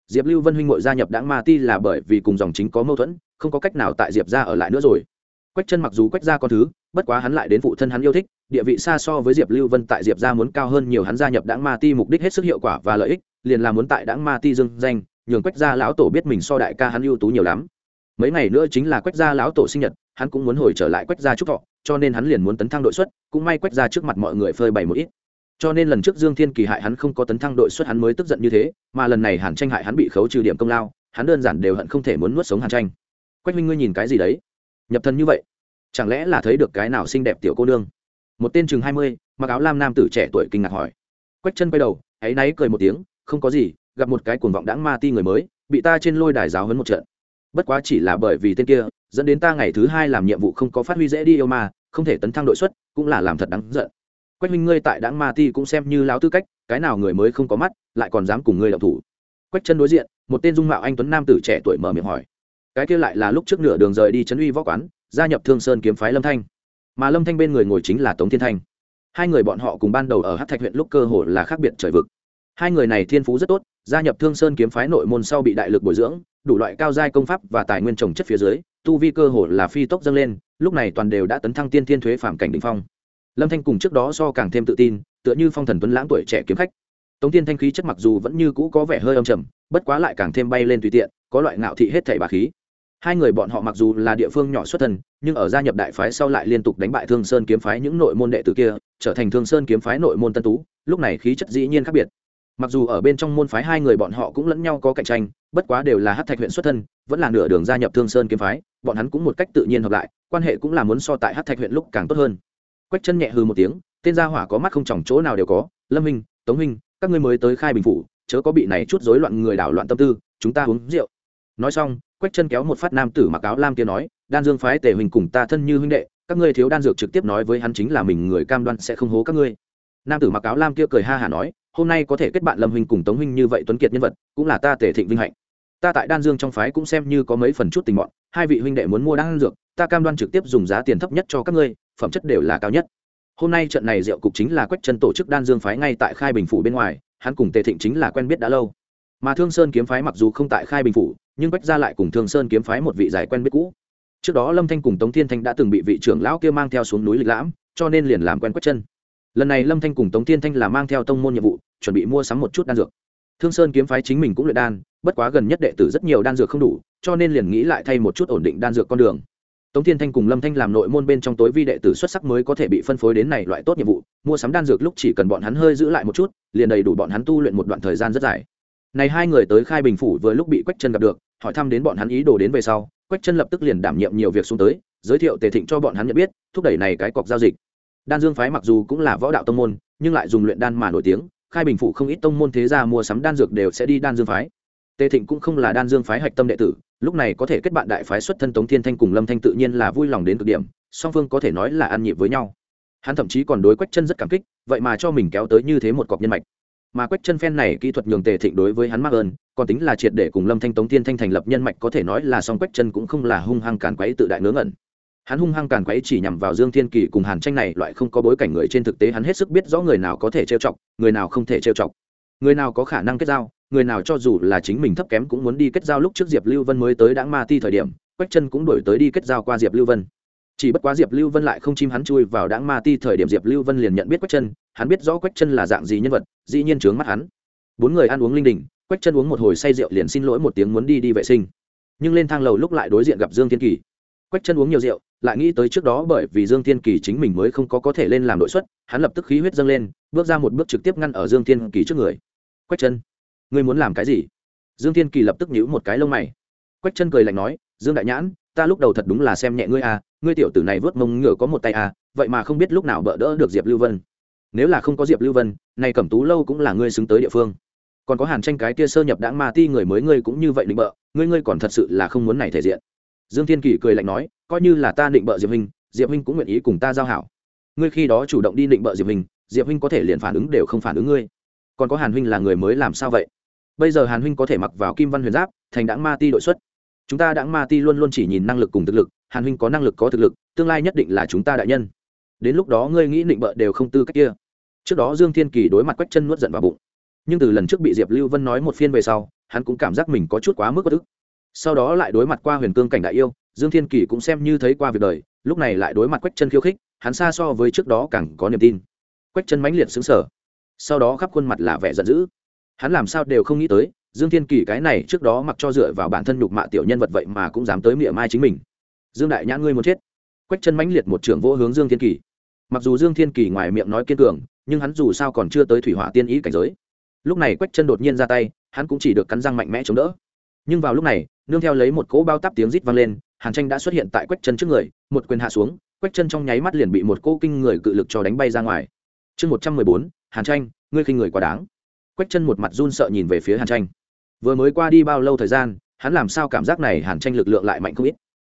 Diệp lưu vân huynh ngội gia nhập đảng ma ti là bởi vì cùng dòng chính có mâu thuẫn, không có cách nào tại diệp ra ở lại nữa rồi quách chân mặc dù quách ra con thứ, bất quá hắn lại đến phụ thân hắn yêu thích, địa vị xa so với diệp lưu vân tại diệp ra muốn cao hơn nhiều, hắn gia nhập đảng ma ti mục đích hết sức hiệu quả và lợi ích, liền là muốn tại đảng ma ti dương danh, nhường quách gia lão tổ biết mình so đại ca hắn ưu tú nhiều lắm. Mấy ngày nữa chính là quách gia lão tổ sinh nhật, hắn cũng muốn hồi trở lại quách gia trúc thọ, cho nên hắn liền muốn tấn thăng đội xuất, cũng may quách gia trước mặt mọi người phơi bày một ít. Cho nên lần trước dương thiên kỳ hại hắn không có tấn thăng đội xuất hắn mới tức giận như thế, mà lần này hàn tranh hại hắn bị khấu trừ điểm công lao, hắn đơn giản đều hận không thể muốn nuốt sống hàn tranh. Quách minh, ngươi nhìn cái gì đấy? Nhập thân như vậy, chẳng lẽ là thấy được cái nào xinh đẹp tiểu cô nương? Một tên chừng hai mươi, mặc áo lam nam tử trẻ tuổi kinh ngạc hỏi. Quách chân quay đầu, áy náy cười một tiếng, không có gì, gặp một cái cuồng vọng đãng ma ti người mới, bị ta trên lôi đài giáo hấn một trận. Bất quá chỉ là bởi vì tên kia, dẫn đến ta ngày thứ hai làm nhiệm vụ không có phát huy dễ đi yêu ma, không thể tấn thăng đội xuất, cũng là làm thật đáng giận. Quách minh ngươi tại đãng ma ti cũng xem như láo tư cách, cái nào người mới không có mắt, lại còn dám cùng ngươi đậu thủ. Quách chân đối diện, một tên dung mạo anh tuấn nam tử trẻ tuổi mở miệng hỏi cái kia lại là lúc trước nửa đường rời đi Trấn uy võ quán, gia nhập thương sơn kiếm phái lâm thanh. Mà lâm thanh bên người ngồi chính là tống thiên thanh. Hai người bọn họ cùng ban đầu ở hát thạch huyện lúc cơ hồ là khác biệt trời vực. Hai người này thiên phú rất tốt, gia nhập thương sơn kiếm phái nội môn sau bị đại lực bồi dưỡng, đủ loại cao giai công pháp và tài nguyên trồng chất phía dưới, tu vi cơ hồ là phi tốc dâng lên, lúc này toàn đều đã tấn thăng tiên thiên thuế phạm cảnh đ ỉ n h phong. Lâm thanh cùng trước đó so càng thêm tự tin, tựa như phong thần tuấn lãng tuổi trẻ kiếm khách. Tống tiên thanh khí chất mặc dù vẫn như cũ có vẻ hơi âm trầm, bất quá lại càng thêm bay lên tùy tiện, có loại ngạo thị hết thảy bà khí hai người bọn họ mặc dù là địa phương nhỏ xuất thân, nhưng ở gia nhập đại phái sau lại liên tục đánh bại thương sơn kiếm phái những nội môn đệ tử kia, trở thành thương sơn kiếm phái nội môn tân tú, lúc này khí chất dĩ nhiên khác biệt. Mặc dù ở bên trong môn phái hai người bọn họ cũng lẫn nhau có cạnh tranh, bất quá đều là hát thạch huyện xuất thân, vẫn là nửa đường gia nhập thương sơn kiếm phái, bọn hắn cũng một cách tự nhiên hợp lại, quan hệ cũng là muốn so tại hát thạch huyện lúc càng tốt hơn. Quách chân nhẹ hư một tiếng, tên gia hỏa có mắt không chỏng chỗ nào đều có, lâm minh, tống minh, các ngươi mới tới khai bình phủ, chớ có bị này chút rối loạn người đảo loạn tâm tư, chúng ta uống rượu. Nói xong quách chân kéo một phát nam tử mặc áo lam kia nói đan dương phái tề huỳnh cùng ta thân như huynh đệ các ngươi thiếu đan dược trực tiếp nói với hắn chính là mình người cam đoan sẽ không hố các ngươi. Nam tử mặc áo lam kia cười ha hả nói hôm nay có thể kết bạn lâm huynh cùng tống huynh như vậy tuấn kiệt nhân vật cũng là ta tề thịnh vinh hạnh. Ta tại đan dương trong phái cũng xem như có mấy phần chút tình bọn, hai vị huynh đệ muốn mua đan dược ta cam đoan trực tiếp dùng giá tiền thấp nhất cho các ngươi phẩm chất đều là cao nhất. Hôm nay trận này rượu cục chính là quách chân tổ chức đan dương phái ngay tại khai bình phủ bên ngoài hắn cùng tề thịnh chính là quen biết đã lâu mà thương sơn kiếm phái mặc dù không tại khai bình phủ, nhưng quách ra lại cùng thương sơn kiếm phái một vị giải quen biết cũ. Trước đó lâm thanh cùng tống thiên thanh đã từng bị vị trưởng lão kia mang theo xuống núi lịch lãm, cho nên liền làm quen quách chân. Lần này lâm thanh cùng tống thiên thanh là mang theo tông môn nhiệm vụ, chuẩn bị mua sắm một chút đan dược. Thương sơn kiếm phái chính mình cũng luyện đan, bất quá gần nhất đệ tử rất nhiều đan dược không đủ, cho nên liền nghĩ lại thay một chút ổn định đan dược con đường. Tống thiên thanh cùng lâm thanh làm nội môn bên trong tối vi đệ tử xuất sắc mới có thể bị phân phối đến này loại tốt nhiệm vụ, mua sắm đan dược lúc chỉ cần bọn hắn hơi giữ lại một chút, liền đầy đủ bọn hắn tu luyện một đoạn thời gian rất dài này hai người tới khai bình phủ vừa lúc bị quách chân gặp được, hỏi thăm đến bọn hắn ý đồ đến về sau, quách chân lập tức liền đảm nhiệm nhiều việc xuống tới, giới thiệu tề thịnh cho bọn hắn nhận biết, thúc đẩy này cái cọc giao dịch. Đan dương phái mặc dù cũng là võ đạo tông môn, nhưng lại dùng luyện đan mà nổi tiếng, khai bình phụ không ít tông môn thế gia mua sắm đan dược đều sẽ đi đan dương phái. Tề thịnh cũng không là đan dương phái hạch tâm đệ tử, lúc này có thể kết bạn đại phái xuất thân tống thiên thanh cùng lâm thanh tự nhiên là vui lòng đến cực điểm, song phương có thể nói là ăn nhịp với nhau. Hắn thậm chí còn đối quách chân rất cảm kích, vậy mà cho mình kéo tới như thế một cọc nhân mạch mà quách chân phen này kỹ thuật nhường tề thịnh đối với hắn mắc ơn, còn tính là triệt để cùng lâm thanh tống thiên thanh thành lập nhân mạch có thể nói là song quách chân cũng không là hung hăng càn quấy tự đại ngớ ngẩn. Hắn hung hăng càn quấy chỉ nhằm vào dương thiên kỳ cùng hàn tranh này, loại không có bối cảnh người trên thực tế hắn hết sức biết rõ người nào có thể trêu chọc, người nào không thể trêu chọc. Người nào có khả năng kết giao, người nào cho dù là chính mình thấp kém cũng muốn đi kết giao lúc trước diệp lưu vân mới tới đáng ma ti thời điểm, quách chân cũng đổi tới đi kết giao qua diệp lưu vân. Chỉ bất quá diệp lưu vân lại không chim hắn chui vào đáng ma ti thời điểm diệp lưu vân liền nhận biết quách chân hắn biết rõ quách chân là dạng gì nhân vật, dĩ nhiên trướng mắt hắn. Bốn người ăn uống linh đình, quách chân uống một hồi say rượu liền xin lỗi một tiếng muốn đi đi vệ sinh. Nhưng lên thang lầu lúc lại đối diện gặp dương thiên kỳ. Quách chân uống nhiều rượu, lại nghĩ tới trước đó bởi vì dương thiên kỳ chính mình mới không có có thể lên làm đội xuất, hắn lập tức khí huyết dâng lên, bước ra một bước trực tiếp ngăn ở dương thiên kỳ trước người. Quách chân, ngươi muốn làm cái gì? Dương thiên kỳ lập tức nhíu một cái lông mày. Quách chân cười lạnh nói, dương đại nhãn, ta lúc đầu thật đúng là xem nhẹ ngươi à ngươi tiểu tử này vớt mông ngựa có một tay à vậy mà không biết lúc nào bỡ đỡ được diệp lưu vân nếu là không có diệp lưu vân nay cẩm tú lâu cũng là ngươi xứng tới địa phương còn có hàn tranh cái kia sơ nhập đãng ma ti người mới ngươi cũng như vậy định bợ ngươi ngươi còn thật sự là không muốn này thể diện dương thiên kỳ cười lạnh nói coi như là ta định bợ diệp huynh diệp huynh cũng nguyện ý cùng ta giao hảo ngươi khi đó chủ động đi định bợ diệp huynh diệp huynh có thể liền phản ứng đều không phản ứng ngươi còn có hàn huynh là người mới làm sao vậy bây giờ hàn huynh có thể mặc vào kim văn huyền giáp thành đãng ma ti đội xuất chúng ta đãng ma ti luôn luôn chỉ nhìn năng lực cùng thực lực hàn huynh có năng lực có thực lực tương lai nhất định là chúng ta đại nhân đến lúc đó ngươi nghĩ định bợ đều không tư cách kia trước đó dương thiên kỳ đối mặt quách chân nuốt giận vào bụng. Nhưng từ lần trước bị diệp lưu vân nói một phiên về sau, hắn cũng cảm giác mình có chút quá mức bất ức. Sau đó lại đối mặt qua huyền cương cảnh đại yêu, dương thiên kỳ cũng xem như thấy qua việc đời, lúc này lại đối mặt quách chân khiêu khích, hắn xa so với trước đó càng có niềm tin. Quách chân mãnh liệt xứng sở sau đó khắp khuôn mặt là vẻ giận dữ. Hắn làm sao đều không nghĩ tới, dương thiên kỳ cái này trước đó mặc cho dựa vào bản thân nhục mạ tiểu nhân vật vậy mà cũng dám tới miệng mai chính mình. Dương đại nhã ngươi muốn chết. Quách chân mãnh liệt một trưởng vô hướng dương thiên kỳ. Mặc dù dương thiên kỳ ngoài miệng nói kiên cường nhưng hắn dù sao còn chưa tới thủy hỏa tiên ý cảnh giới. Lúc này quách chân đột nhiên ra tay, hắn cũng chỉ được cắn răng mạnh mẽ chống đỡ. Nhưng vào lúc này, nương theo lấy một cỗ bao tắp tiếng rít vang lên, hàn tranh đã xuất hiện tại quách chân trước người, một quyền hạ xuống, quách chân trong nháy mắt liền bị một cỗ kinh người cự lực cho đánh bay ra ngoài. Chương một trăm mười bốn, hàn tranh, ngươi khinh người quá đáng. Quách chân một mặt run sợ nhìn về phía hàn tranh. Vừa mới qua đi bao lâu thời gian, hắn làm sao cảm giác này hàn tranh lực lượng lại mạnh không ít?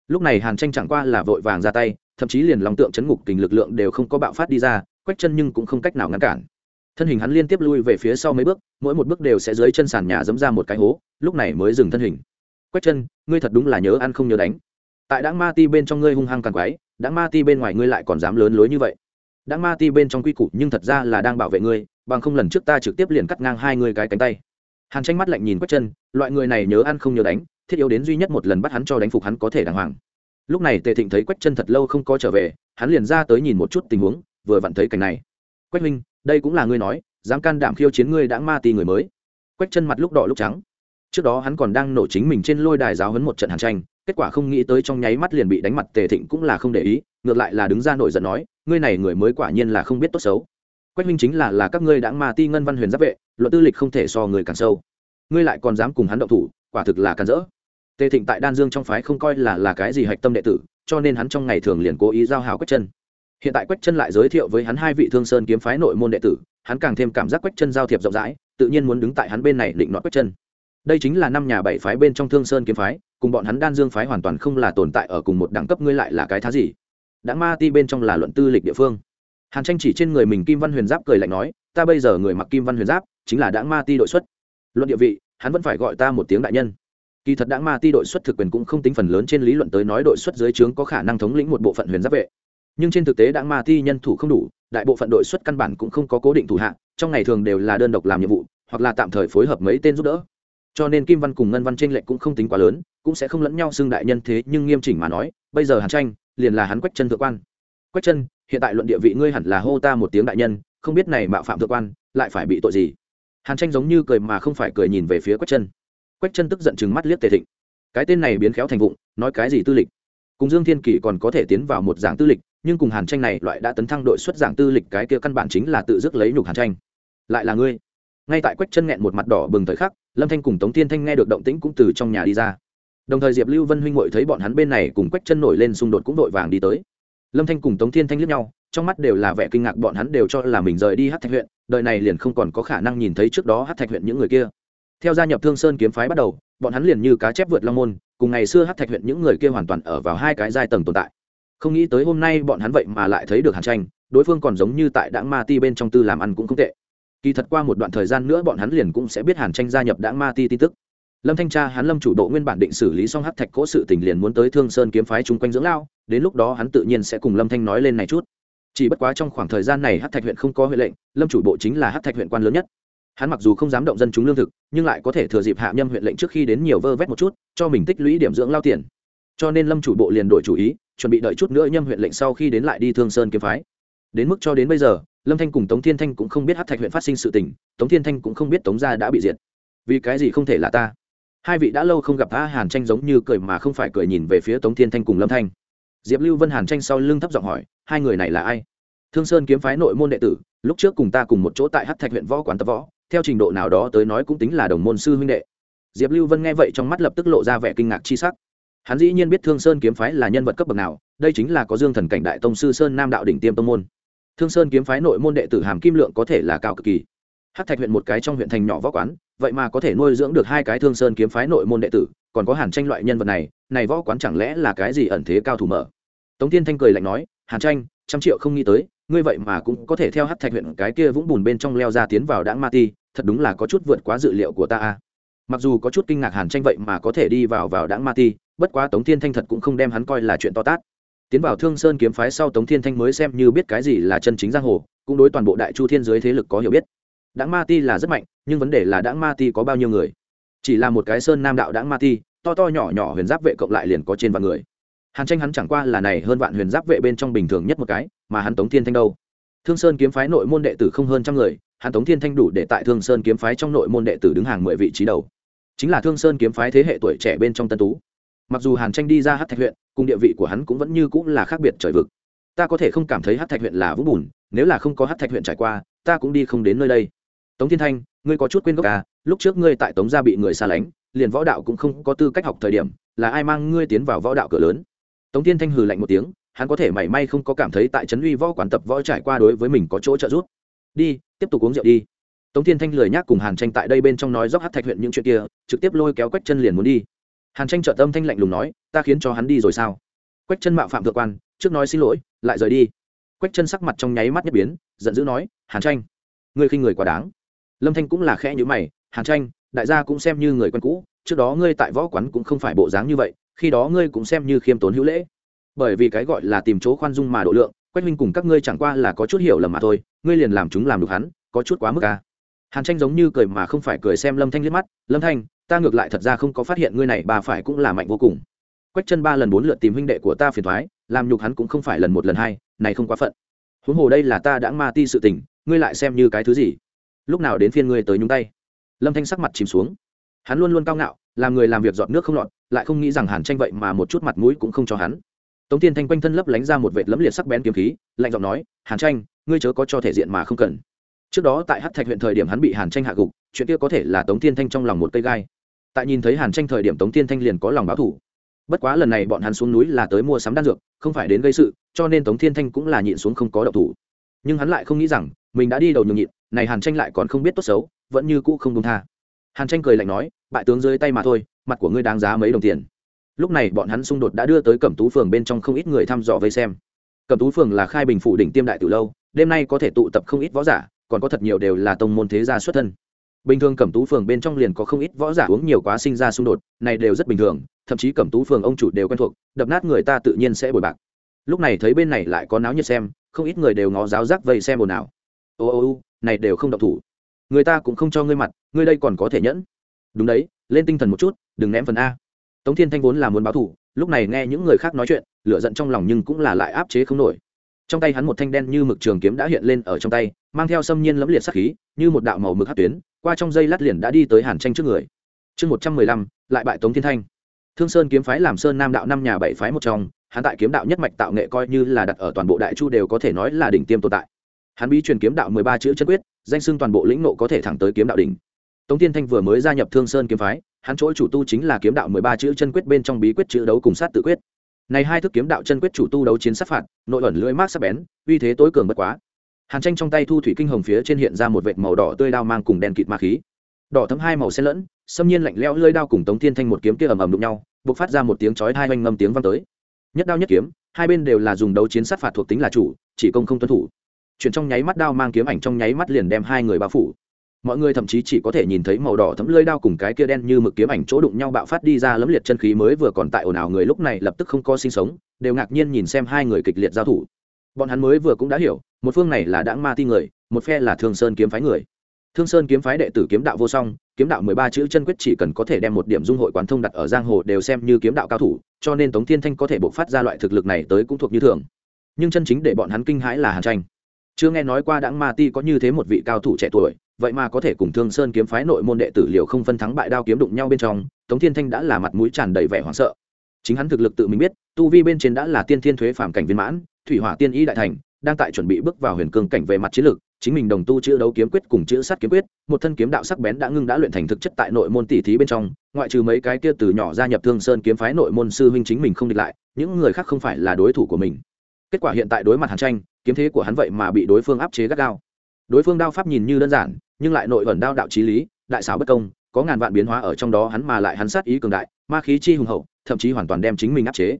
Lúc này hàn tranh chẳng qua là vội vàng ra tay, thậm chí liền lòng tượng chấn ngục kình lực lượng đều không có bạo phát đi ra quách chân nhưng cũng không cách nào ngăn cản. Thân hình hắn liên tiếp lui về phía sau mấy bước, mỗi một bước đều sẽ dưới chân sàn nhà dẫm ra một cái hố, lúc này mới dừng thân hình. Quách chân, ngươi thật đúng là nhớ ăn không nhớ đánh. Tại đáng ma ti bên trong ngươi hung hăng càng quái đáng ma ti bên ngoài ngươi lại còn dám lớn lối như vậy. Đáng ma ti bên trong quy củ nhưng thật ra là đang bảo vệ ngươi, bằng không lần trước ta trực tiếp liền cắt ngang hai ngươi cái cánh tay. Hàn tranh mắt lạnh nhìn quách chân, loại người này nhớ ăn không nhớ đánh, thiết yếu đến duy nhất một lần bắt hắn cho đánh phục hắn có thể đàng hoàng. Lúc này tề thịnh thấy quách chân thật lâu không có trở về, hắn liền ra tới nhìn một chút tình huống vừa vặn thấy cảnh này. Quách minh đây cũng là ngươi nói, dám can đảm khiêu chiến ngươi đã ma ti người mới. Quách chân mặt lúc đỏ lúc trắng. Trước đó hắn còn đang nổ chính mình trên lôi đài giáo hấn một trận hàn tranh, kết quả không nghĩ tới trong nháy mắt liền bị đánh mặt tề thịnh cũng là không để ý, ngược lại là đứng ra nổi giận nói, ngươi này người mới quả nhiên là không biết tốt xấu. Quách minh chính là là các ngươi đã ma ti ngân văn huyền giáp vệ, luật tư lịch không thể so người càng sâu. Ngươi lại còn dám cùng hắn động thủ, quả thực là càn rỡ. Tề thịnh tại đan dương trong phái không coi là là cái gì hạch tâm đệ tử, cho nên hắn trong ngày thường liền cố ý giao hào quách chân hiện tại quách chân lại giới thiệu với hắn hai vị thương sơn kiếm phái nội môn đệ tử, hắn càng thêm cảm giác quách chân giao thiệp rộng rãi, tự nhiên muốn đứng tại hắn bên này định nọ quách chân. Đây chính là năm nhà bảy phái bên trong thương sơn kiếm phái, cùng bọn hắn đan dương phái hoàn toàn không là tồn tại ở cùng một đẳng cấp, ngươi lại là cái thá gì? Đáng ma ti bên trong là luận tư lịch địa phương. Hàn tranh chỉ trên người mình kim văn huyền giáp cười lạnh nói, ta bây giờ người mặc kim văn huyền giáp, chính là đáng ma ti đội xuất. Luận địa vị, hắn vẫn phải gọi ta một tiếng đại nhân. Kỳ thật đáng ma ti đội xuất thực quyền cũng không tính phần lớn trên lý luận tới nói đội xuất dưới trướng có khả năng thống lĩnh một bộ phận huyền giáp vệ nhưng trên thực tế đã ma ti nhân thủ không đủ, đại bộ phận đội xuất căn bản cũng không có cố định thủ hạ, trong ngày thường đều là đơn độc làm nhiệm vụ, hoặc là tạm thời phối hợp mấy tên giúp đỡ. Cho nên kim văn cùng ngân văn t r ê n lệch cũng không tính quá lớn, cũng sẽ không lẫn nhau xưng đại nhân thế, nhưng nghiêm chỉnh mà nói, bây giờ hàn tranh, liền là hắn quách chân thượng quan. Quách chân, hiện tại luận địa vị ngươi hẳn là hô ta một tiếng đại nhân, không biết này mạo phạm thượng quan, lại phải bị tội gì? Hàn tranh giống như cười mà không phải cười nhìn về phía quách chân. Quách chân tức giận chừng mắt liếc tề thịnh. Cái tên này biến khéo thành vụng, nói cái gì tư lịch? Cùng dương thiên kỷ còn có thể tiến vào một giảng tư lịch nhưng cùng hàn tranh này loại đã tấn thăng đội xuất giảng tư lịch cái kia căn bản chính là tự dứt lấy nhục hàn tranh. Lại là ngươi. Ngay tại quách chân nghẹn một mặt đỏ bừng thời khắc, lâm thanh cùng tống tiên thanh nghe được động tĩnh cũng từ trong nhà đi ra. Đồng thời diệp lưu vân huynh ngội thấy bọn hắn bên này cùng quách chân nổi lên xung đột cũng vội vàng đi tới. Lâm thanh cùng tống thiên thanh liếc nhau, trong mắt đều là vẻ kinh ngạc bọn hắn đều cho là mình rời đi hát thạch huyện, đời này liền không còn có khả năng nhìn thấy trước đó hát thạch huyện những người kia. Theo gia nhập thương sơn kiếm phái bắt đầu, bọn hắn liền như cá chép vượt long môn, cùng ngày xưa hát thạch huyện những người kia hoàn toàn ở vào hai cái giai tầng tồn tại không nghĩ tới hôm nay bọn hắn vậy mà lại thấy được hàn tranh, đối phương còn giống như tại Đảng ma ti bên trong tư làm ăn cũng không tệ. Kỳ thật qua một đoạn thời gian nữa bọn hắn liền cũng sẽ biết hàn tranh gia nhập Đảng ma ti tin tức. Lâm thanh tra, hắn lâm chủ độ nguyên bản định xử lý xong hát thạch cỗ sự tình liền muốn tới thương sơn kiếm phái chung quanh dưỡng lao, đến lúc đó hắn tự nhiên sẽ cùng lâm thanh nói lên này chút. Chỉ bất quá trong khoảng thời gian này hát thạch huyện không có huệ lệnh, lâm chủ bộ chính là hát thạch huyện quan lớn nhất. Hắn mặc dù không dám động dân chúng lương thực, nhưng lại có thể thừa dịp hạ nhâm huyện lệnh trước khi đến nhiều vơ vét một chút, cho mình tích lũy điểm dưỡng lao tiền. Cho nên lâm chủ bộ liền đổi chủ ý chuẩn bị đợi chút nữa nhâm huyện lệnh sau khi đến lại đi thương sơn kiếm phái. Đến mức cho đến bây giờ, lâm thanh cùng tống thiên thanh cũng không biết hát thạch huyện phát sinh sự tình, tống thiên thanh cũng không biết tống gia đã bị diệt. Vì cái gì không thể là ta? Hai vị đã lâu không gặp a hàn tranh giống như cười mà không phải cười nhìn về phía tống thiên thanh cùng lâm thanh. Diệp lưu vân hàn tranh sau lưng thấp giọng hỏi, hai người này là ai? Thương sơn kiếm phái nội môn đệ tử, lúc trước cùng ta cùng một chỗ tại hát thạch huyện võ quán tập võ, theo trình độ nào đó tới nói cũng tính là đồng môn sư huynh đệ. Diệp lưu vân nghe vậy trong mắt lập tức lộ ra vẻ kinh ngạc chi sắc hắn dĩ nhiên biết thương sơn kiếm phái là nhân vật cấp bậc nào, đây chính là có dương thần cảnh đại tông sư sơn nam đạo đỉnh tiêm tông môn. Thương sơn kiếm phái nội môn đệ tử hàm kim lượng có thể là cao cực kỳ. Hát thạch huyện một cái trong huyện thành nhỏ võ quán, vậy mà có thể nuôi dưỡng được hai cái thương sơn kiếm phái nội môn đệ tử, còn có hàn tranh loại nhân vật này này võ quán chẳng lẽ là cái gì ẩn thế cao thủ mở? Tống tiên thanh cười lạnh nói, hàn tranh, trăm triệu không nghĩ tới, ngươi vậy mà cũng có thể theo hát thạch huyện cái kia vũng bùn bên trong leo ra tiến vào đãng ma ti, thật đúng là có chút vượt quá dự liệu của ta a mặc dù có chút kinh ngạc hàn tranh vậy mà có thể đi vào vào đãng ma ti, bất quá tống thiên thanh thật cũng không đem hắn coi là chuyện to tát. Tiến vào thương sơn kiếm phái sau tống thiên thanh mới xem như biết cái gì là chân chính giang hồ, cũng đối toàn bộ đại chu thiên giới thế lực có hiểu biết. Đãng ma ti là rất mạnh, nhưng vấn đề là đãng ma ti có bao nhiêu người? Chỉ là một cái sơn nam đạo đãng ma ti, to to nhỏ nhỏ huyền giáp vệ cộng lại liền có trên vạn người. Hàn tranh hắn chẳng qua là này hơn vạn huyền giáp vệ bên trong bình thường nhất một cái, mà hắn tống thiên thanh đâu? Thương sơn kiếm phái nội môn đệ tử không hơn trăm người, hắn tống thiên thanh đủ để tại thương sơn kiếm phái trong nội môn đệ tử đứng hàng mười vị trí đầu chính là thương sơn kiếm phái thế hệ tuổi trẻ bên trong tân tú. Mặc dù hàn tranh đi ra hát thạch huyện, cùng địa vị của hắn cũng vẫn như cũng là khác biệt trời vực. Ta có thể không cảm thấy hát thạch huyện là vũng bùn, nếu là không có hát thạch huyện trải qua, ta cũng đi không đến nơi đây. Tống thiên thanh, ngươi có chút quên gốc à lúc trước ngươi tại tống gia bị người xa lánh, liền võ đạo cũng không có tư cách học thời điểm, là ai mang ngươi tiến vào võ đạo cửa lớn? Tống thiên thanh hừ lạnh một tiếng, hắn có thể mảy may không có cảm thấy tại trấn uy võ quán tập võ trải qua đối với mình có chỗ trợ giúp. Đi, tiếp tục uống rượu đi tống thiên thanh lười nhác cùng hàn tranh tại đây bên trong nói dốc hát thạch huyện những chuyện kia, trực tiếp lôi kéo quách chân liền muốn đi. Hàn tranh trợ tâm thanh lạnh lùng nói, ta khiến cho hắn đi rồi sao? Quách chân mạo phạm thượng quan, trước nói xin lỗi, lại rời đi. Quách chân sắc mặt trong nháy mắt nhất biến, giận dữ nói, hàn tranh, ngươi khinh người quá đáng. Lâm thanh cũng là khẽ như mày, hàn tranh, đại gia cũng xem như người quen cũ, trước đó ngươi tại võ quán cũng không phải bộ dáng như vậy, khi đó ngươi cũng xem như khiêm tốn hữu lễ. Bởi vì cái gọi là tìm chỗ khoan dung mà độ lượng, quách huynh cùng các ngươi chẳng qua là có chút hiểu lầm mà thôi, ngươi liền làm chúng làm được hắn, có chút quá mức à hàn tranh giống như cười mà không phải cười xem lâm thanh liếc mắt, lâm thanh, ta ngược lại thật ra không có phát hiện ngươi này bà phải cũng là mạnh vô cùng. Quách chân ba lần bốn lượt tìm huynh đệ của ta phiền thoái, làm nhục hắn cũng không phải lần một lần hai, này không quá phận. Huống hồ đây là ta đã ma ti sự tình, ngươi lại xem như cái thứ gì? Lúc nào đến phiên ngươi tới nhúng tay? Lâm thanh sắc mặt chìm xuống. Hắn luôn luôn cao ngạo, làm người làm việc dọn nước không lọt, lại không nghĩ rằng hàn tranh vậy mà một chút mặt mũi cũng không cho hắn. Tống tiên thanh quanh thân lấp lánh ra một vệt lấm liệt sắc bén kiếm khí, lạnh giọng nói, hàn tranh, ngươi chớ có cho thể diện mà không cần trước đó tại hát thạch huyện thời điểm hắn bị hàn tranh hạ gục, chuyện kia có thể là tống tiên thanh trong lòng một cây gai. Tại nhìn thấy hàn tranh thời điểm tống tiên thanh liền có lòng báo thủ bất quá lần này bọn hắn xuống núi là tới mua sắm đan dược, không phải đến gây sự, cho nên tống thiên thanh cũng là nhịn xuống không có độc thủ. Nhưng hắn lại không nghĩ rằng, mình đã đi đầu nhường nhịn, này hàn tranh lại còn không biết tốt xấu, vẫn như cũ không đông tha. Hàn tranh cười lạnh nói, bại tướng dưới tay mà thôi, mặt của ngươi đáng giá mấy đồng tiền. Lúc này bọn hắn xung đột đã đưa tới cẩm tú phường bên trong không ít người thăm dò vây xem. Cẩm tú phường là khai bình phủ đỉnh tiêm đại từ lâu, đêm nay có thể tụ tập không ít võ giả còn có thật nhiều đều là tông môn thế gia xuất thân. Bình thường cẩm tú phường bên trong liền có không ít võ giả uống nhiều quá sinh ra xung đột, này đều rất bình thường, thậm chí cẩm tú phường ông chủ đều quen thuộc, đập nát người ta tự nhiên sẽ bồi bạc. Lúc này thấy bên này lại có náo nhiệt xem, không ít người đều ngó giáo giác vây xem ồn ào. Ô ô ô, này đều không động thủ. Người ta cũng không cho ngươi mặt, ngươi đây còn có thể nhẫn. Đúng đấy, lên tinh thần một chút, đừng ném phần a. Tống thiên thanh vốn là muốn báo thủ lúc này nghe những người khác nói chuyện, lửa giận trong lòng nhưng cũng là lại áp chế không nổi. Trong tay hắn một thanh đen như mực trường kiếm đã hiện lên ở trong tay mang theo xâm nhiên lẫm liệt sát khí, như một đạo màu mực hát tuyến, qua trong dây lát liền đã đi tới hàn tranh trước người. Chương một trăm mười lăm, lại bại tống thiên thanh. Thương sơn kiếm phái làm sơn nam đạo năm nhà bảy phái một trong, hắn tại kiếm đạo nhất mạch tạo nghệ coi như là đặt ở toàn bộ đại chu đều có thể nói là đỉnh tiêm tồn tại. Hắn bí truyền kiếm đạo mười ba chữ chân quyết, danh xưng toàn bộ lĩnh nộ có thể thẳng tới kiếm đạo đỉnh. Tống thiên thanh vừa mới gia nhập thương sơn kiếm phái, hắn chỗ chủ tu chính là kiếm đạo mười ba chữ chân quyết bên trong bí quyết chữ đấu cùng sát tự quyết. Này hai thức kiếm đạo chân quyết chủ tu đấu chiến sát phạt, nội ẩn lưỡi mát sắc bén, uy thế tối cường bất quá hàn tranh trong tay thu thủy kinh hồng phía trên hiện ra một vệt màu đỏ tươi đao mang cùng đèn kịt ma khí. Đỏ thấm hai màu xen lẫn, xâm nhiên lạnh lẽo lưỡi đao cùng tống thiên thanh một kiếm kia ầm ầm đụng nhau, bộc phát ra một tiếng chói hai oanh ngâm tiếng vang tới. Nhất đao nhất kiếm, hai bên đều là dùng đấu chiến sát phạt thuộc tính là chủ, chỉ công không tuân thủ. Chuyển trong nháy mắt đao mang kiếm ảnh trong nháy mắt liền đem hai người bao phủ. Mọi người thậm chí chỉ có thể nhìn thấy màu đỏ thấm lưỡi đao cùng cái kia đen như mực kiếm ảnh chỗ đụng nhau bạo phát đi ra lấm liệt chân khí mới vừa còn tại ồn ào người lúc này lập tức không có sinh sống, đều ngạc nhiên nhìn xem hai người kịch liệt giao thủ bọn hắn mới vừa cũng đã hiểu, một phương này là đãng ma ti người, một phe là thương sơn kiếm phái người. Thương sơn kiếm phái đệ tử kiếm đạo vô song, kiếm đạo mười ba chữ chân quyết chỉ cần có thể đem một điểm dung hội quán thông đặt ở giang hồ đều xem như kiếm đạo cao thủ, cho nên tống thiên thanh có thể bộc phát ra loại thực lực này tới cũng thuộc như thường. Nhưng chân chính để bọn hắn kinh hãi là hàn tranh. Chưa nghe nói qua đãng ma ti có như thế một vị cao thủ trẻ tuổi, vậy mà có thể cùng thương sơn kiếm phái nội môn đệ tử liều không phân thắng bại đao kiếm đụng nhau bên trong, tống thiên thanh đã là mặt mũi tràn đầy vẻ hoảng sợ. Chính hắn thực lực tự mình biết, tu vi bên trên đã là tiên thiên thuế phàm cảnh viên mãn thủy hỏa tiên ý đại thành, đang tại chuẩn bị bước vào huyền cương cảnh về mặt chiến lược, chính mình đồng tu chữ đấu kiếm quyết cùng chữ sát kiếm quyết, một thân kiếm đạo sắc bén đã ngưng đã luyện thành thực chất tại nội môn tỷ thí bên trong, ngoại trừ mấy cái kia từ nhỏ gia nhập thương sơn kiếm phái nội môn sư huynh chính mình không địch lại, những người khác không phải là đối thủ của mình. Kết quả hiện tại đối mặt hàn tranh, kiếm thế của hắn vậy mà bị đối phương áp chế gắt gao. Đối phương đao pháp nhìn như đơn giản, nhưng lại nội ẩn đao đạo trí lý, đại xảo bất công, có ngàn vạn biến hóa ở trong đó hắn mà lại hắn sát ý cường đại, ma khí chi hùng hậu, thậm chí hoàn toàn đem chính mình áp chế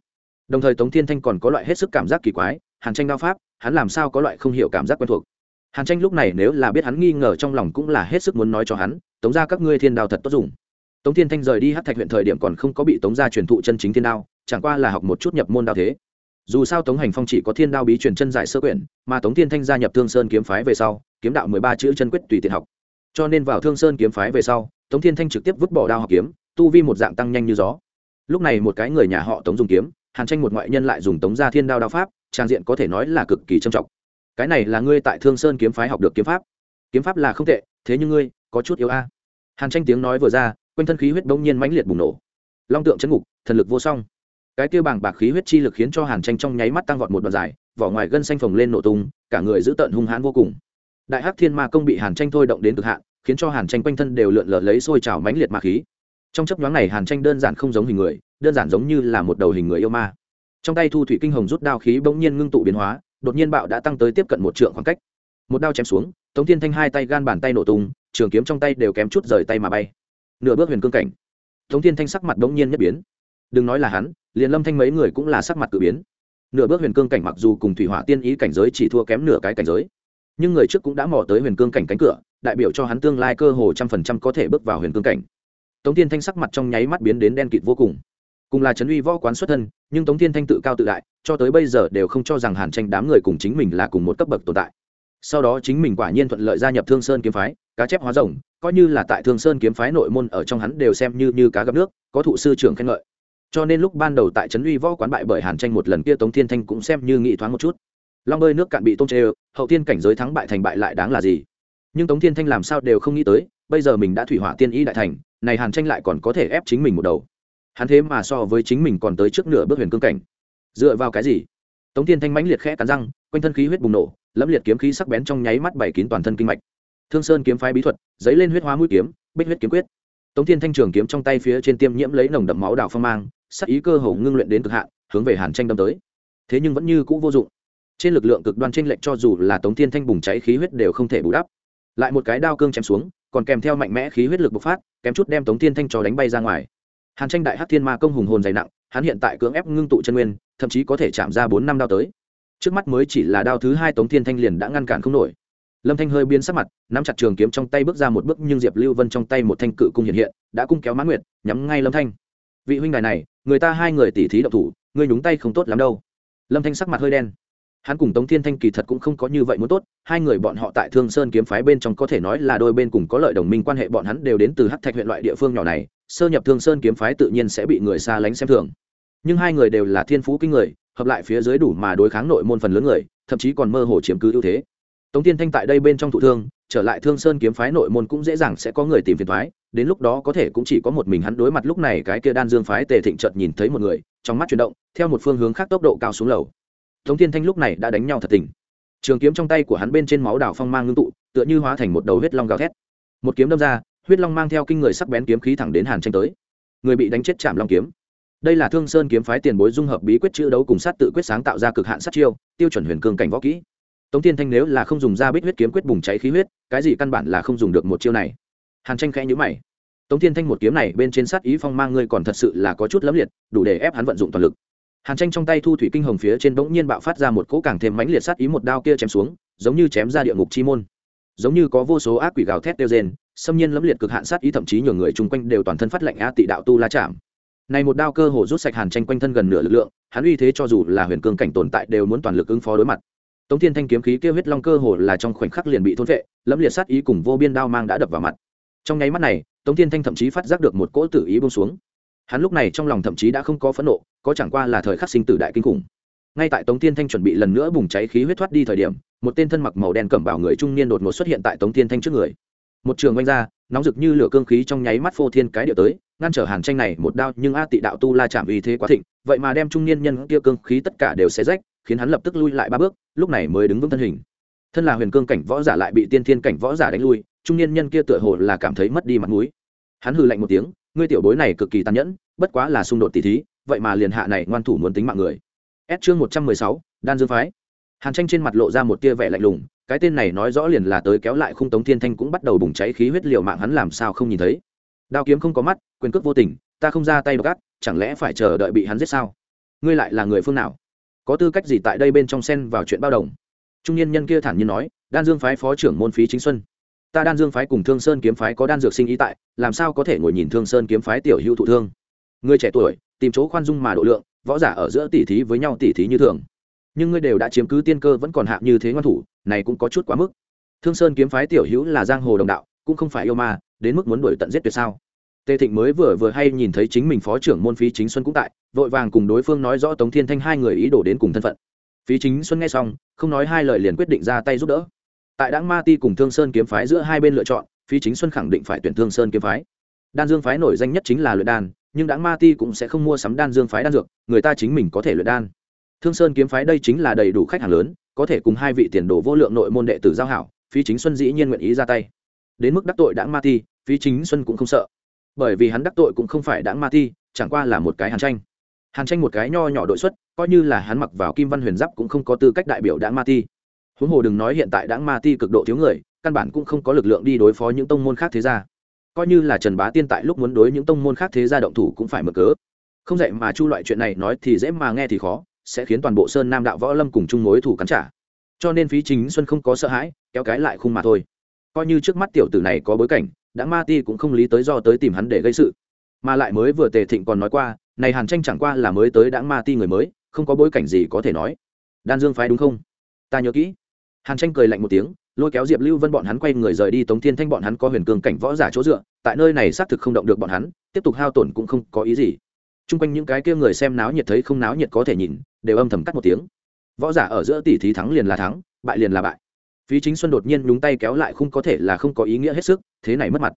đồng thời tống thiên thanh còn có loại hết sức cảm giác kỳ quái, hàn tranh đao pháp, hắn làm sao có loại không hiểu cảm giác quen thuộc. Hàn tranh lúc này nếu là biết hắn nghi ngờ trong lòng cũng là hết sức muốn nói cho hắn, tống ra các ngươi thiên đao thật tốt dùng. Tống thiên thanh rời đi hát thạch huyện thời điểm còn không có bị tống gia truyền thụ chân chính thiên đao, chẳng qua là học một chút nhập môn đao thế. Dù sao tống hành phong chỉ có thiên đao bí truyền chân giải sơ quyển, mà tống thiên thanh gia nhập thương sơn kiếm phái về sau, kiếm đạo mười ba chữ chân quyết tùy tiện học. Cho nên vào thương sơn kiếm phái về sau, tống thiên thanh trực tiếp vứt bỏ đao học kiếm, tu vi một dạng tăng nhanh như gió. Lúc này một cái người nhà họ tống dùng kiếm hàn tranh một ngoại nhân lại dùng tống gia thiên đao đao pháp, trang diện có thể nói là cực kỳ trầm trọng. Cái này là ngươi tại thương sơn kiếm phái học được kiếm pháp. Kiếm pháp là không tệ, thế nhưng ngươi, có chút yếu a. Hàn tranh tiếng nói vừa ra, quanh thân khí huyết bỗng nhiên mãnh liệt bùng nổ. Long tượng chấn ngục, thần lực vô song. Cái tiêu bảng bạc khí huyết chi lực khiến cho hàn tranh trong nháy mắt tăng vọt một đoạn dài, vỏ ngoài gân xanh phồng lên nổ tung, cả người giữ tợn hung hãn vô cùng. Đại hắc thiên ma công bị hàn tranh thôi động đến cực hạn, khiến cho hàn tranh quanh thân đều lượn lờ lấy sôi trào mãnh liệt ma khí trong chấp nhoáng này hàn tranh đơn giản không giống hình người, đơn giản giống như là một đầu hình người yêu ma. Trong tay thu thủy kinh hồng rút đao khí bỗng nhiên ngưng tụ biến hóa, đột nhiên bạo đã tăng tới tiếp cận một trượng khoảng cách. Một đao chém xuống, tống thiên thanh hai tay gan bàn tay nổ tung, trường kiếm trong tay đều kém chút rời tay mà bay. Nửa bước huyền cương cảnh. Tống thiên thanh sắc mặt bỗng nhiên nhất biến. Đừng nói là hắn, liền lâm thanh mấy người cũng là sắc mặt cử biến. Nửa bước huyền cương cảnh mặc dù cùng thủy hỏa tiên ý cảnh giới chỉ thua kém nửa cái cảnh giới, nhưng người trước cũng đã mò tới huyền cương cảnh cánh cửa, đại biểu cho hắn tương lai cơ hồ trăm phần trăm có thể bước vào huyền cương cảnh tống thiên thanh sắc mặt trong nháy mắt biến đến đen kịt vô cùng. Cùng là trấn uy võ quán xuất thân, nhưng tống thiên thanh tự cao tự đại, cho tới bây giờ đều không cho rằng hàn tranh đám người cùng chính mình là cùng một cấp bậc tồn tại. Sau đó chính mình quả nhiên thuận lợi gia nhập thương sơn kiếm phái, cá chép hóa rồng, coi như là tại thương sơn kiếm phái nội môn ở trong hắn đều xem như như cá gặp nước, có thụ sư trưởng khen ngợi. Cho nên lúc ban đầu tại trấn uy võ quán bại bởi hàn tranh một lần kia tống thiên thanh cũng xem như nghị thoáng một chút. Long bơi nước cạn bị tôm chê, hậu thiên cảnh giới thắng bại thành bại lại đáng là gì? Nhưng tống thiên thanh làm sao đều không nghĩ tới, bây giờ mình đã thủy hỏa tiên ý đại thành này hàn tranh lại còn có thể ép chính mình một đầu. Hắn thế mà so với chính mình còn tới trước nửa bước huyền cương cảnh. Dựa vào cái gì? Tống thiên thanh mãnh liệt khẽ cắn răng, quanh thân khí huyết bùng nổ, lẫm liệt kiếm khí sắc bén trong nháy mắt bảy kín toàn thân kinh mạch. Thương sơn kiếm phái bí thuật dấy lên huyết hóa mũi kiếm, bích huyết kiếm quyết. Tống thiên thanh trường kiếm trong tay phía trên tiêm nhiễm lấy nồng đậm máu đào phong mang, sắc ý cơ hồ ngưng luyện đến cực hạn, hướng về hàn tranh đâm tới. Thế nhưng vẫn như cũ vô dụng. Trên lực lượng cực đoan tranh lệch cho dù là tống thiên thanh bùng cháy khí huyết đều không thể bù đắp. Lại một cái đao cương chém xuống còn kèm theo mạnh mẽ khí huyết lực bộc phát, kém chút đem tống thiên thanh cho đánh bay ra ngoài. Hàn tranh đại hát thiên ma công hùng hồn dày nặng, hắn hiện tại cưỡng ép ngưng tụ chân nguyên, thậm chí có thể chạm ra bốn năm đao tới. Trước mắt mới chỉ là đao thứ hai tống thiên thanh liền đã ngăn cản không nổi. Lâm thanh hơi biến sắc mặt, nắm chặt trường kiếm trong tay bước ra một bước, nhưng diệp lưu vân trong tay một thanh cự cung hiện hiện, đã cung kéo mãn nguyệt, nhắm ngay lâm thanh. Vị huynh đài này, người ta hai người tỉ thí độc thủ, ngươi nhúng tay không tốt lắm đâu. Lâm thanh sắc mặt hơi đen hắn cùng tống thiên thanh kỳ thật cũng không có như vậy muốn tốt, hai người bọn họ tại thương sơn kiếm phái bên trong có thể nói là đôi bên cùng có lợi đồng minh quan hệ bọn hắn đều đến từ hát thạch huyện loại địa phương nhỏ này, sơ nhập thương sơn kiếm phái tự nhiên sẽ bị người xa lánh xem thường. Nhưng hai người đều là thiên phú kinh người, hợp lại phía dưới đủ mà đối kháng nội môn phần lớn người, thậm chí còn mơ hồ chiếm cứ ưu thế. Tống tiên thanh tại đây bên trong thụ thương, trở lại thương sơn kiếm phái nội môn cũng dễ dàng sẽ có người tìm phiền thoái đến lúc đó có thể cũng chỉ có một mình hắn đối mặt lúc này cái kia đan dương phái tề thịnh chợt nhìn thấy một người, trong mắt chuyển động, theo một phương hướng khác tốc độ cao xuống lầu tống Thiên thanh lúc này đã đánh nhau thật tình. Trường kiếm trong tay của hắn bên trên máu đảo phong mang ngưng tụ, tựa như hóa thành một đầu huyết long gào thét. Một kiếm đâm ra, huyết long mang theo kinh người sắc bén kiếm khí thẳng đến hàn tranh tới. Người bị đánh chết chạm long kiếm. Đây là thương sơn kiếm phái tiền bối dung hợp bí quyết chữ đấu cùng sát tự quyết sáng tạo ra cực hạn sát chiêu, tiêu chuẩn huyền cương cảnh võ kỹ. Tống Thiên thanh nếu là không dùng ra bích huyết kiếm quyết bùng cháy khí huyết, cái gì căn bản là không dùng được một chiêu này. Hàn tranh khẽ nhữ mày. Tống Thiên thanh một kiếm này bên trên sát ý phong mang ngươi còn thật sự là có chút lấm liệt, đủ để ép hắn vận dụng toàn lực hàn tranh trong tay thu thủy kinh hồng phía trên bỗng nhiên bạo phát ra một cỗ càng thêm mãnh liệt sát ý một đao kia chém xuống, giống như chém ra địa ngục chi môn. Giống như có vô số ác quỷ gào thét đeo rên, xâm nhiên lẫm liệt cực hạn sát ý thậm chí nhiều người chung quanh đều toàn thân phát lệnh a tị đạo tu la chạm. Này một đao cơ hồ rút sạch hàn tranh quanh thân gần nửa lực lượng, hắn uy thế cho dù là huyền cương cảnh tồn tại đều muốn toàn lực ứng phó đối mặt. Tống thiên thanh kiếm khí kêu huyết long cơ hồ là trong khoảnh khắc liền bị thôn vệ, lẫm liệt sát ý cùng vô biên đao mang đã đập vào mặt. Trong nháy mắt này, tống thiên thanh thậm chí phát giác được một cỗ tử ý bông xuống hắn lúc này trong lòng thậm chí đã không có phẫn nộ, có chẳng qua là thời khắc sinh tử đại kinh khủng. Ngay tại tống thiên thanh chuẩn bị lần nữa bùng cháy khí huyết thoát đi thời điểm, một tên thân mặc màu đen cẩm bảo người trung niên đột ngột xuất hiện tại tống thiên thanh trước người. Một trường oanh ra, nóng rực như lửa cương khí trong nháy mắt phô thiên cái địa tới, ngăn trở hàn tranh này một đao, nhưng a tị đạo tu la chạm uy thế quá thịnh, vậy mà đem trung niên nhân kia cương khí tất cả đều xé rách, khiến hắn lập tức lui lại ba bước, lúc này mới đứng vững thân hình. Thân là huyền cương cảnh võ giả lại bị tiên thiên cảnh võ giả đánh lui, trung niên nhân kia tựa hồ là cảm thấy mất đi mặt mũi. Hắn hừ lạnh một tiếng ngươi tiểu bối này cực kỳ tàn nhẫn, bất quá là xung đột tỷ thí, vậy mà liền hạ này ngoan thủ muốn tính mạng người. S chương một trăm mười sáu, đan dương phái. Hàn tranh trên mặt lộ ra một tia vẻ lạnh lùng, cái tên này nói rõ liền là tới kéo lại khung tống thiên thanh cũng bắt đầu bùng cháy khí huyết liều mạng hắn làm sao không nhìn thấy. Đao kiếm không có mắt, quyền cước vô tình, ta không ra tay gắt chẳng lẽ phải chờ đợi bị hắn giết sao? Ngươi lại là người phương nào? Có tư cách gì tại đây bên trong xen vào chuyện bao đồng? Trung niên nhân kia thản nhiên nói, đan dương phái phó trưởng môn phí chính xuân ta đan dương phái cùng thương sơn kiếm phái có đan dược sinh ý tại, làm sao có thể ngồi nhìn thương sơn kiếm phái tiểu hữu thụ thương? Người trẻ tuổi, tìm chỗ khoan dung mà độ lượng, võ giả ở giữa tỉ thí với nhau tỉ thí như thường. Nhưng ngươi đều đã chiếm cứ tiên cơ vẫn còn hạ như thế ngoan thủ, này cũng có chút quá mức. Thương sơn kiếm phái tiểu hữu là giang hồ đồng đạo, cũng không phải yêu ma, đến mức muốn đuổi tận giết tuyệt sao? Tề thịnh mới vừa vừa hay nhìn thấy chính mình phó trưởng môn phí chính xuân cũng tại, vội vàng cùng đối phương nói rõ tống thiên thanh hai người ý đồ đến cùng thân phận. Phí chính xuân nghe xong, không nói hai lời liền quyết định ra tay giúp đỡ tại đảng ma ti cùng thương sơn kiếm phái giữa hai bên lựa chọn, phí chính xuân khẳng định phải tuyển thương sơn kiếm phái. Đan dương phái nổi danh nhất chính là luyện đan, nhưng đảng ma ti cũng sẽ không mua sắm đan dương phái đan dược, người ta chính mình có thể luyện đan. Thương sơn kiếm phái đây chính là đầy đủ khách hàng lớn, có thể cùng hai vị tiền đồ vô lượng nội môn đệ tử giao hảo, phí chính xuân dĩ nhiên nguyện ý ra tay. Đến mức đắc tội đảng ma ti, phí chính xuân cũng không sợ. Bởi vì hắn đắc tội cũng không phải đảng ma ti, chẳng qua là một cái hàn tranh. Hàn tranh một cái nho nhỏ đội xuất, coi như là hắn mặc vào kim văn huyền giáp cũng không có tư cách đại biểu đảng ma ti huống hồ đừng nói hiện tại đãng ma ti cực độ thiếu người, căn bản cũng không có lực lượng đi đối phó những tông môn khác thế gia. Coi như là trần bá tiên tại lúc muốn đối những tông môn khác thế gia động thủ cũng phải mở cớ. Không dạy mà chu loại chuyện này nói thì dễ mà nghe thì khó, sẽ khiến toàn bộ sơn nam đạo võ lâm cùng chung mối thủ cắn trả. Cho nên phí chính xuân không có sợ hãi, kéo cái lại khung mà thôi. Coi như trước mắt tiểu tử này có bối cảnh, đã ma ti cũng không lý tới do tới tìm hắn để gây sự. Mà lại mới vừa tề thịnh còn nói qua, này hàn tranh chẳng qua là mới tới đã ma ti người mới, không có bối cảnh gì có thể nói. Đan dương phái đúng không? Ta nhớ kỹ hàn tranh cười lạnh một tiếng, lôi kéo diệp lưu vân bọn hắn quay người rời đi tống thiên thanh bọn hắn có huyền cường cảnh võ giả chỗ dựa, tại nơi này xác thực không động được bọn hắn, tiếp tục hao tổn cũng không có ý gì. T r u n g quanh những cái kia người xem náo nhiệt thấy không náo nhiệt có thể nhìn, đều âm thầm cắt một tiếng. Võ giả ở giữa tỷ thí thắng liền là thắng, bại liền là bại. Phí chính xuân đột nhiên nhúng tay kéo lại không có thể là không có ý nghĩa hết sức, thế này mất mặt.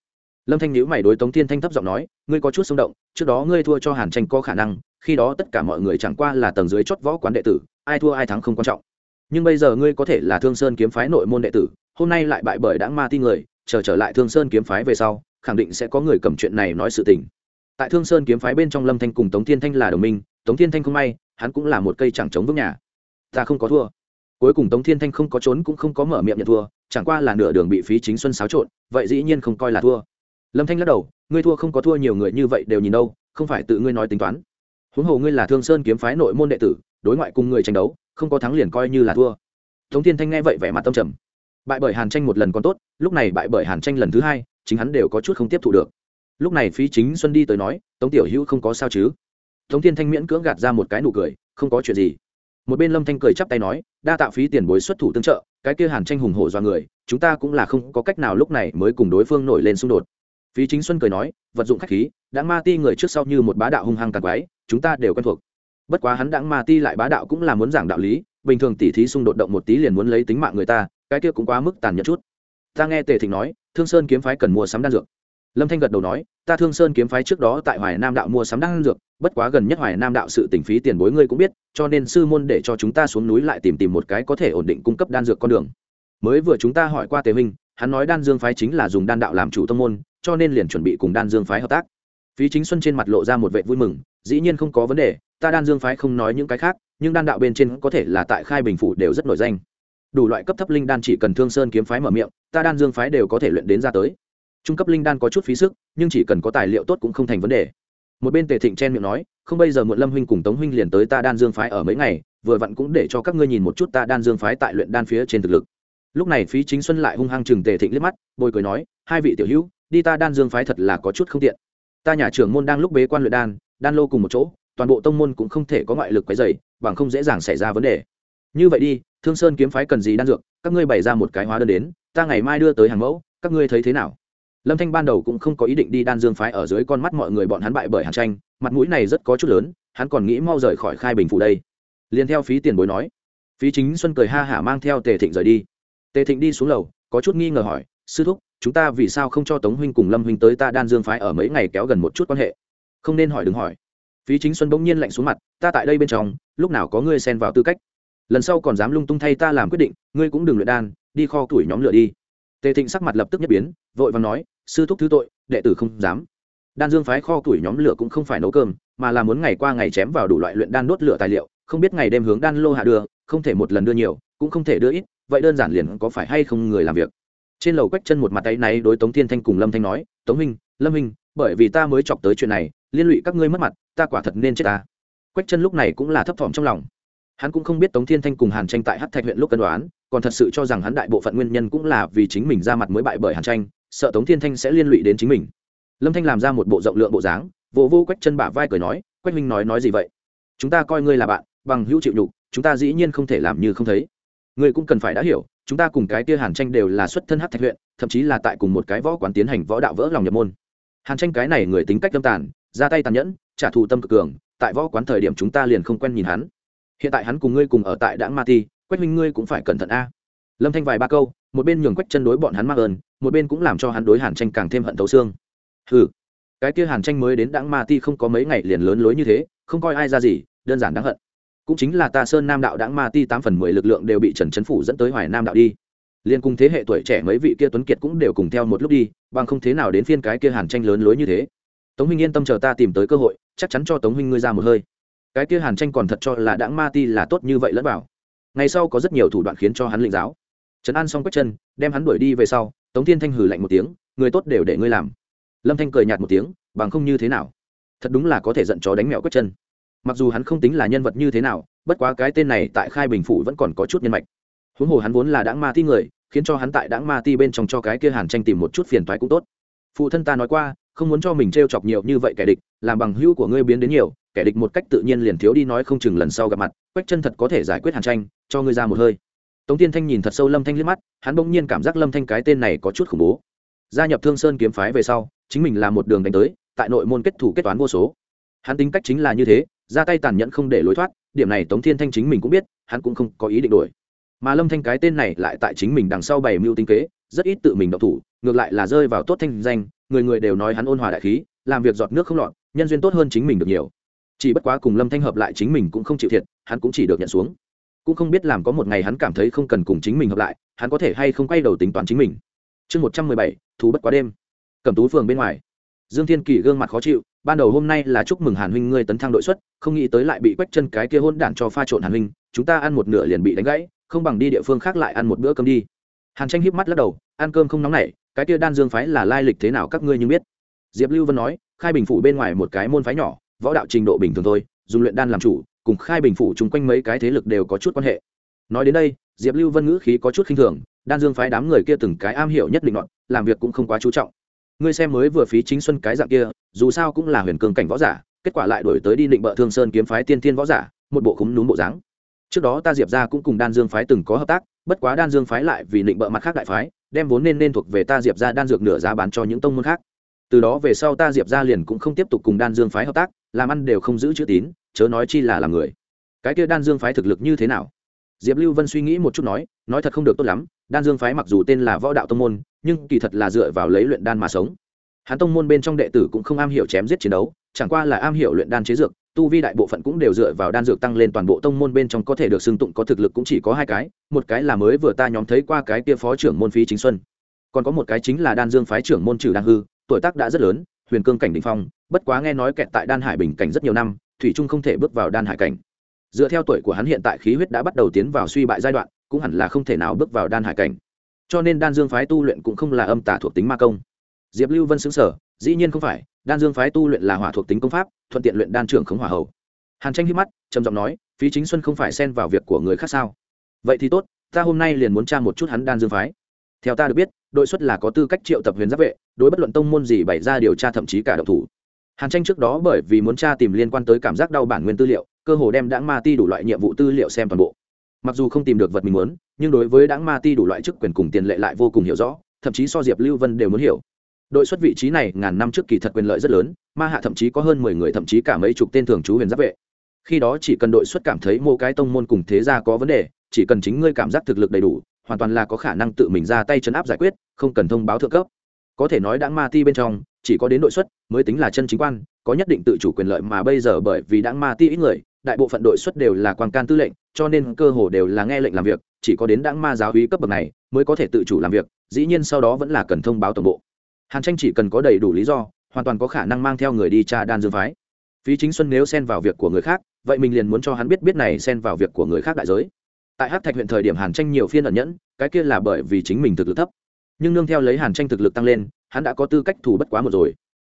Lâm thanh nhữ mày đối tống thiên thanh thấp giọng nói, ngươi có chút xung động, trước đó ngươi thua cho hàn tranh có khả năng, khi đó tất cả mọi người chẳng qua là tầng dưới chót võ quán đệ tử, ai thua ai thắng không quan trọng nhưng bây giờ ngươi có thể là thương sơn kiếm phái nội môn đệ tử, hôm nay lại bại bởi đáng ma ti người, chờ trở lại thương sơn kiếm phái về sau, khẳng định sẽ có người cầm chuyện này nói sự tình. Tại thương sơn kiếm phái bên trong lâm thanh cùng tống thiên thanh là đồng minh, tống thiên thanh không may, hắn cũng là một cây chẳng chống vững nhà. Ta không có thua. Cuối cùng tống thiên thanh không có trốn cũng không có mở miệng nhận thua, chẳng qua là nửa đường bị phí chính xuân xáo trộn, vậy dĩ nhiên không coi là thua. Lâm thanh lắc đầu, ngươi thua không có thua nhiều người như vậy đều nhìn đâu, không phải tự ngươi nói tính toán. Huống hồ ngươi là thương sơn kiếm phái nội môn đệ tử, đối ngoại cùng người tranh đấu không có thắng liền coi như là thua. Tống thiên thanh nghe vậy vẻ mặt tâm trầm. Bại bởi hàn tranh một lần còn tốt, lúc này bại bởi hàn tranh lần thứ hai, chính hắn đều có chút không tiếp thu được. Lúc này phí chính xuân đi tới nói, tống tiểu hữu không có sao chứ? Tống thiên thanh miễn cưỡng gạt ra một cái nụ cười, không có chuyện gì. Một bên lâm thanh cười chắp tay nói, đa tạo phí tiền bối xuất thủ tương trợ, cái kia hàn tranh hùng hổ do người, chúng ta cũng là không có cách nào lúc này mới cùng đối phương nổi lên xung đột. Phí chính xuân cười nói, vật dụng khách khí, đã ma ti người trước sau như một bá đạo hung hăng tàn quái, chúng ta đều quen thuộc bất quá hắn đãng ma ti lại bá đạo cũng là muốn giảng đạo lý, bình thường tỉ thí xung đột động một tí liền muốn lấy tính mạng người ta, cái kia cũng quá mức tàn nhẫn chút. Ta nghe tề thịnh nói, thương sơn kiếm phái cần mua sắm đan dược. Lâm thanh gật đầu nói, ta thương sơn kiếm phái trước đó tại hoài nam đạo mua sắm đan dược, bất quá gần nhất hoài nam đạo sự tỉnh phí tiền bối ngươi cũng biết, cho nên sư môn để cho chúng ta xuống núi lại tìm tìm một cái có thể ổn định cung cấp đan dược con đường. Mới vừa chúng ta hỏi qua tề minh hắn nói đan dương phái chính là dùng đan đạo làm chủ tâm môn, cho nên liền chuẩn bị cùng đan dương phái hợp tác. Phí chính xuân trên mặt lộ ra một vệ vui mừng, dĩ nhiên không có vấn đề ta đan dương phái không nói những cái khác, nhưng đan đạo bên trên có thể là tại khai bình phủ đều rất nổi danh. Đủ loại cấp thấp linh đan chỉ cần thương sơn kiếm phái mở miệng, ta đan dương phái đều có thể luyện đến ra tới. Trung cấp linh đan có chút phí sức, nhưng chỉ cần có tài liệu tốt cũng không thành vấn đề. Một bên tề thịnh chen miệng nói, không bây giờ muộn lâm huynh cùng tống huynh liền tới ta đan dương phái ở mấy ngày, vừa vặn cũng để cho các ngươi nhìn một chút ta đan dương phái tại luyện đan phía trên thực lực. Lúc này phí chính xuân lại hung hăng chừng tề thịnh liếc mắt, bồi cười nói, hai vị tiểu hữu, đi ta đan dương phái thật là có chút không tiện. Ta nhà trưởng môn đang lúc bế quan luyện đan đan lô cùng một chỗ toàn bộ tông môn cũng không thể có ngoại lực quấy dày bằng không dễ dàng xảy ra vấn đề. Như vậy đi, thương sơn kiếm phái cần gì đan dược, các ngươi bày ra một cái hóa đơn đến, ta ngày mai đưa tới hàng mẫu, các ngươi thấy thế nào? Lâm thanh ban đầu cũng không có ý định đi đan dương phái ở dưới con mắt mọi người bọn hắn bại bởi hàn tranh, mặt mũi này rất có chút lớn, hắn còn nghĩ mau rời khỏi khai bình phủ đây. Liền theo phí tiền bối nói, phí chính xuân cười ha hả mang theo tề thịnh rời đi. Tề thịnh đi xuống lầu, có chút nghi ngờ hỏi, sư thúc, chúng ta vì sao không cho tống huynh cùng lâm huynh tới ta đan dương phái ở mấy ngày kéo gần một chút quan hệ? Không nên hỏi, đừng hỏi phí chính xuân bỗng nhiên lạnh xuống mặt, ta tại đây bên trong, lúc nào có ngươi xen vào tư cách? Lần sau còn dám lung tung thay ta làm quyết định, ngươi cũng đừng luyện đan, đi kho tuổi nhóm lửa đi. Tề thịnh sắc mặt lập tức nhất biến, vội và nói, sư thúc thứ tội, đệ tử không dám. Đan dương phái kho tuổi nhóm lửa cũng không phải nấu cơm, mà là muốn ngày qua ngày chém vào đủ loại luyện đan đốt lửa tài liệu, không biết ngày đêm hướng đan lô hạ đưa, không thể một lần đưa nhiều, cũng không thể đưa ít, vậy đơn giản liền có phải hay không người làm việc. Trên lầu quách chân một mặt tay này đối tống thiên thanh cùng lâm thanh nói, tống minh lâm minh bởi vì ta mới chọc tới chuyện này, liên lụy các ngươi mất mặt ta quả thật nên chết ta. Quách chân lúc này cũng là thấp thỏm trong lòng. Hắn cũng không biết tống thiên thanh cùng hàn tranh tại hát thạch huyện lúc cân đoán còn thật sự cho rằng hắn đại bộ phận nguyên nhân cũng là vì chính mình ra mặt mới bại bởi hàn tranh sợ tống thiên thanh sẽ liên lụy đến chính mình. Lâm thanh làm ra một bộ rộng lượng bộ dáng vỗ vô, vô quách chân bả vai cười nói quách minh nói nói gì vậy? Chúng ta coi ngươi là bạn bằng hữu chịu nhục chúng ta dĩ nhiên không thể làm như không thấy. Ngươi cũng cần phải đã hiểu chúng ta cùng cái kia hàn tranh đều là xuất thân hát thạch huyện thậm chí là tại cùng một cái võ quán tiến hành võ đạo vỡ lòng nhập môn. Hàn tranh cái này người tính cách tâm tàn ra tay tàn nhẫn trả thù tâm cực cường, tại võ quán thời điểm chúng ta liền không quen nhìn hắn. Hiện tại hắn cùng ngươi cùng ở tại đãng ma ti, quách minh ngươi cũng phải cẩn thận a. Lâm thanh vài ba câu, một bên nhường quách chân đối bọn hắn mắc ơn, một bên cũng làm cho hắn đối hàn tranh càng thêm hận thấu xương. Ừ cái kia hàn tranh mới đến đãng ma ti không có mấy ngày liền lớn lối như thế, không coi ai ra gì, đơn giản đáng hận. Cũng chính là ta sơn nam đạo đãng ma ti tám phần mười lực lượng đều bị trần trấn phủ dẫn tới hoài nam đạo đi. Liên cùng thế hệ tuổi trẻ mấy vị kia tuấn kiệt cũng đều cùng theo một lúc đi, bằng không thế nào đến phiên cái kia hàn tranh lớn lối như thế. Tống Minh yên tâm chờ ta tìm tới cơ hội chắc chắn cho tống huynh ngươi ra một hơi. Cái kia hàn tranh còn thật cho là đãng ma ti là tốt như vậy lẫn vào. Ngày sau có rất nhiều thủ đoạn khiến cho hắn lĩnh giáo. Trấn an xong quách chân, đem hắn đuổi đi về sau, tống thiên thanh hử lạnh một tiếng, người tốt đều để ngươi làm. Lâm thanh cười nhạt một tiếng, bằng không như thế nào? Thật đúng là có thể giận chó đánh mẹo quách chân. Mặc dù hắn không tính là nhân vật như thế nào, bất quá cái tên này tại khai bình phủ vẫn còn có chút nhân mạch. Huống hồ hắn vốn là Đãng ma ti người, khiến cho hắn tại Đãng ma ti bên trong cho cái kia hàn tranh tìm một chút phiền toái cũng tốt. Phụ thân ta nói qua, không muốn cho mình t r e o chọc nhiều như vậy kẻ địch làm bằng hữu của ngươi biến đến nhiều, kẻ địch một cách tự nhiên liền thiếu đi nói không chừng lần sau gặp mặt, quách chân thật có thể giải quyết hàn tranh, cho ngươi ra một hơi. Tống tiên thanh nhìn thật sâu lâm thanh liếc mắt, hắn bỗng nhiên cảm giác lâm thanh cái tên này có chút khủng bố. Gia nhập thương sơn kiếm phái về sau, chính mình là một đường đánh tới, tại nội môn kết thủ kết toán vô số. Hắn tính cách chính là như thế, ra tay tàn nhẫn không để lối thoát, điểm này tống thiên thanh chính mình cũng biết, hắn cũng không có ý định đổi. Mà lâm thanh cái tên này lại tại chính mình đằng sau bảy mưu tinh kế, rất ít tự mình độc thủ, ngược lại là rơi vào tốt thanh danh, người người đều nói hắn ôn hòa đại khí, làm việc giọt nước không lọt nhân duyên tốt hơn chính mình được nhiều. Chỉ bất quá cùng lâm thanh hợp lại chính mình cũng không chịu thiệt, hắn cũng chỉ được nhận xuống. Cũng không biết làm có một ngày hắn cảm thấy không cần cùng chính mình hợp lại, hắn có thể hay không quay đầu tính toán chính mình. Chương một trăm mười bảy thú bất quá đêm. Cầm tú phường bên ngoài. Dương thiên kỳ gương mặt khó chịu, ban đầu hôm nay là chúc mừng hàn huynh ngươi tấn thăng đội xuất, không nghĩ tới lại bị quách chân cái kia hôn đản cho pha trộn hàn huynh, chúng ta ăn một nửa liền bị đánh gãy, không bằng đi địa phương khác lại ăn một bữa cơm đi. Hàn tranh híp mắt lắc đầu, ăn cơm không nóng nảy, cái kia đan dương phái là lai lịch thế nào các ngươi như biết. Diệp lưu vân nói khai bình phủ bên ngoài một cái môn phái nhỏ, võ đạo trình độ bình thường thôi, dùng luyện đan làm chủ, cùng khai bình phủ chung quanh mấy cái thế lực đều có chút quan hệ. Nói đến đây, diệp lưu vân ngữ khí có chút khinh thường, đan dương phái đám người kia từng cái am hiểu nhất định luận, làm việc cũng không quá chú trọng. Ngươi xem mới vừa phí chính xuân cái dạng kia, dù sao cũng là huyền cường cảnh võ giả, kết quả lại đổi tới đi định bợ thương sơn kiếm phái tiên tiên võ giả, một bộ khúng núm bộ dáng. Trước đó ta diệp ra cũng cùng đan dương phái từng có hợp tác, bất quá đan dương phái lại vì định bợ mặt khác đại phái, đem vốn nên nên thuộc về ta diệp ra đan dược nửa giá bán cho những tông môn khác từ đó về sau ta diệp ra liền cũng không tiếp tục cùng đan dương phái hợp tác, làm ăn đều không giữ chữ tín, chớ nói chi là làm người. Cái kia đan dương phái thực lực như thế nào? Diệp lưu vân suy nghĩ một chút nói nói thật không được tốt lắm, đan dương phái mặc dù tên là võ đạo tông môn, nhưng kỳ thật là dựa vào lấy luyện đan mà sống. Hắn tông môn bên trong đệ tử cũng không am hiểu chém giết chiến đấu, chẳng qua là am hiểu luyện đan chế dược, tu vi đại bộ phận cũng đều dựa vào đan dược tăng lên toàn bộ tông môn bên trong có thể được xưng tụng có thực lực cũng chỉ có hai cái, một cái là mới vừa ta nhóm thấy qua cái kia phó trưởng môn phí chính xuân, còn có một cái chính là đan dương phái trưởng môn trừ đan hư tuổi tác đã rất lớn, huyền cương cảnh đình phong, bất quá nghe nói kẹt tại đan hải bình cảnh rất nhiều năm, thủy trung không thể bước vào đan hải cảnh. Dựa theo tuổi của hắn hiện tại khí huyết đã bắt đầu tiến vào suy bại giai đoạn, cũng hẳn là không thể nào bước vào đan hải cảnh. Cho nên đan dương phái tu luyện cũng không là âm tả thuộc tính ma công. Diệp lưu vân xứng sở, dĩ nhiên không phải, đan dương phái tu luyện là hỏa thuộc tính công pháp, thuận tiện luyện đan trưởng khống hỏa hầu. Hàn tranh hít mắt, trầm giọng nói, phí chính xuân không phải xen vào việc của người khác sao? Vậy thì tốt, ta hôm nay liền muốn tra một chút hắn đan dương phái. Theo ta được biết đội xuất là có tư cách triệu tập huyền giáp vệ, đối bất luận tông môn gì bày ra điều tra thậm chí cả độc thủ. Hàn tranh trước đó bởi vì muốn tra tìm liên quan tới cảm giác đau bản nguyên tư liệu, cơ hồ đem đãng ma ti đủ loại nhiệm vụ tư liệu xem toàn bộ. Mặc dù không tìm được vật mình muốn, nhưng đối với đãng ma ti đủ loại chức quyền cùng tiền lệ lại vô cùng hiểu rõ, thậm chí so diệp lưu vân đều muốn hiểu. Đội xuất vị trí này ngàn năm trước kỳ thật quyền lợi rất lớn, ma hạ thậm chí có hơn mười người thậm chí cả mấy chục tên thường trú huyền giáp vệ. Khi đó chỉ cần đội xuất cảm thấy mô cái tông môn cùng thế gia có vấn đề, chỉ cần chính ngươi cảm giác thực lực đầy đủ hoàn toàn là có khả năng tự mình ra tay chấn áp giải quyết, không cần thông báo thượng cấp. Có thể nói Đảng ma ti bên trong, chỉ có đến đội xuất mới tính là chân chính quan, có nhất định tự chủ quyền lợi mà bây giờ bởi vì Đảng ma ti ít người, đại bộ phận đội xuất đều là quan can tư lệnh, cho nên cơ hồ đều là nghe lệnh làm việc, chỉ có đến đảng ma giáo hí cấp bậc này mới có thể tự chủ làm việc, dĩ nhiên sau đó vẫn là cần thông báo tổng bộ. Hàn tranh chỉ cần có đầy đủ lý do, hoàn toàn có khả năng mang theo người đi tra đan dương phái. Phí chính xuân nếu xen vào việc của người khác, vậy mình liền muốn cho hắn biết biết này xen vào việc của người khác đại giới tại hát thạch huyện thời điểm hàn tranh nhiều phiên ẩn nhẫn, cái kia là bởi vì chính mình thực lực thấp. Nhưng nương theo lấy hàn tranh thực lực tăng lên, hắn đã có tư cách thủ bất quá một rồi.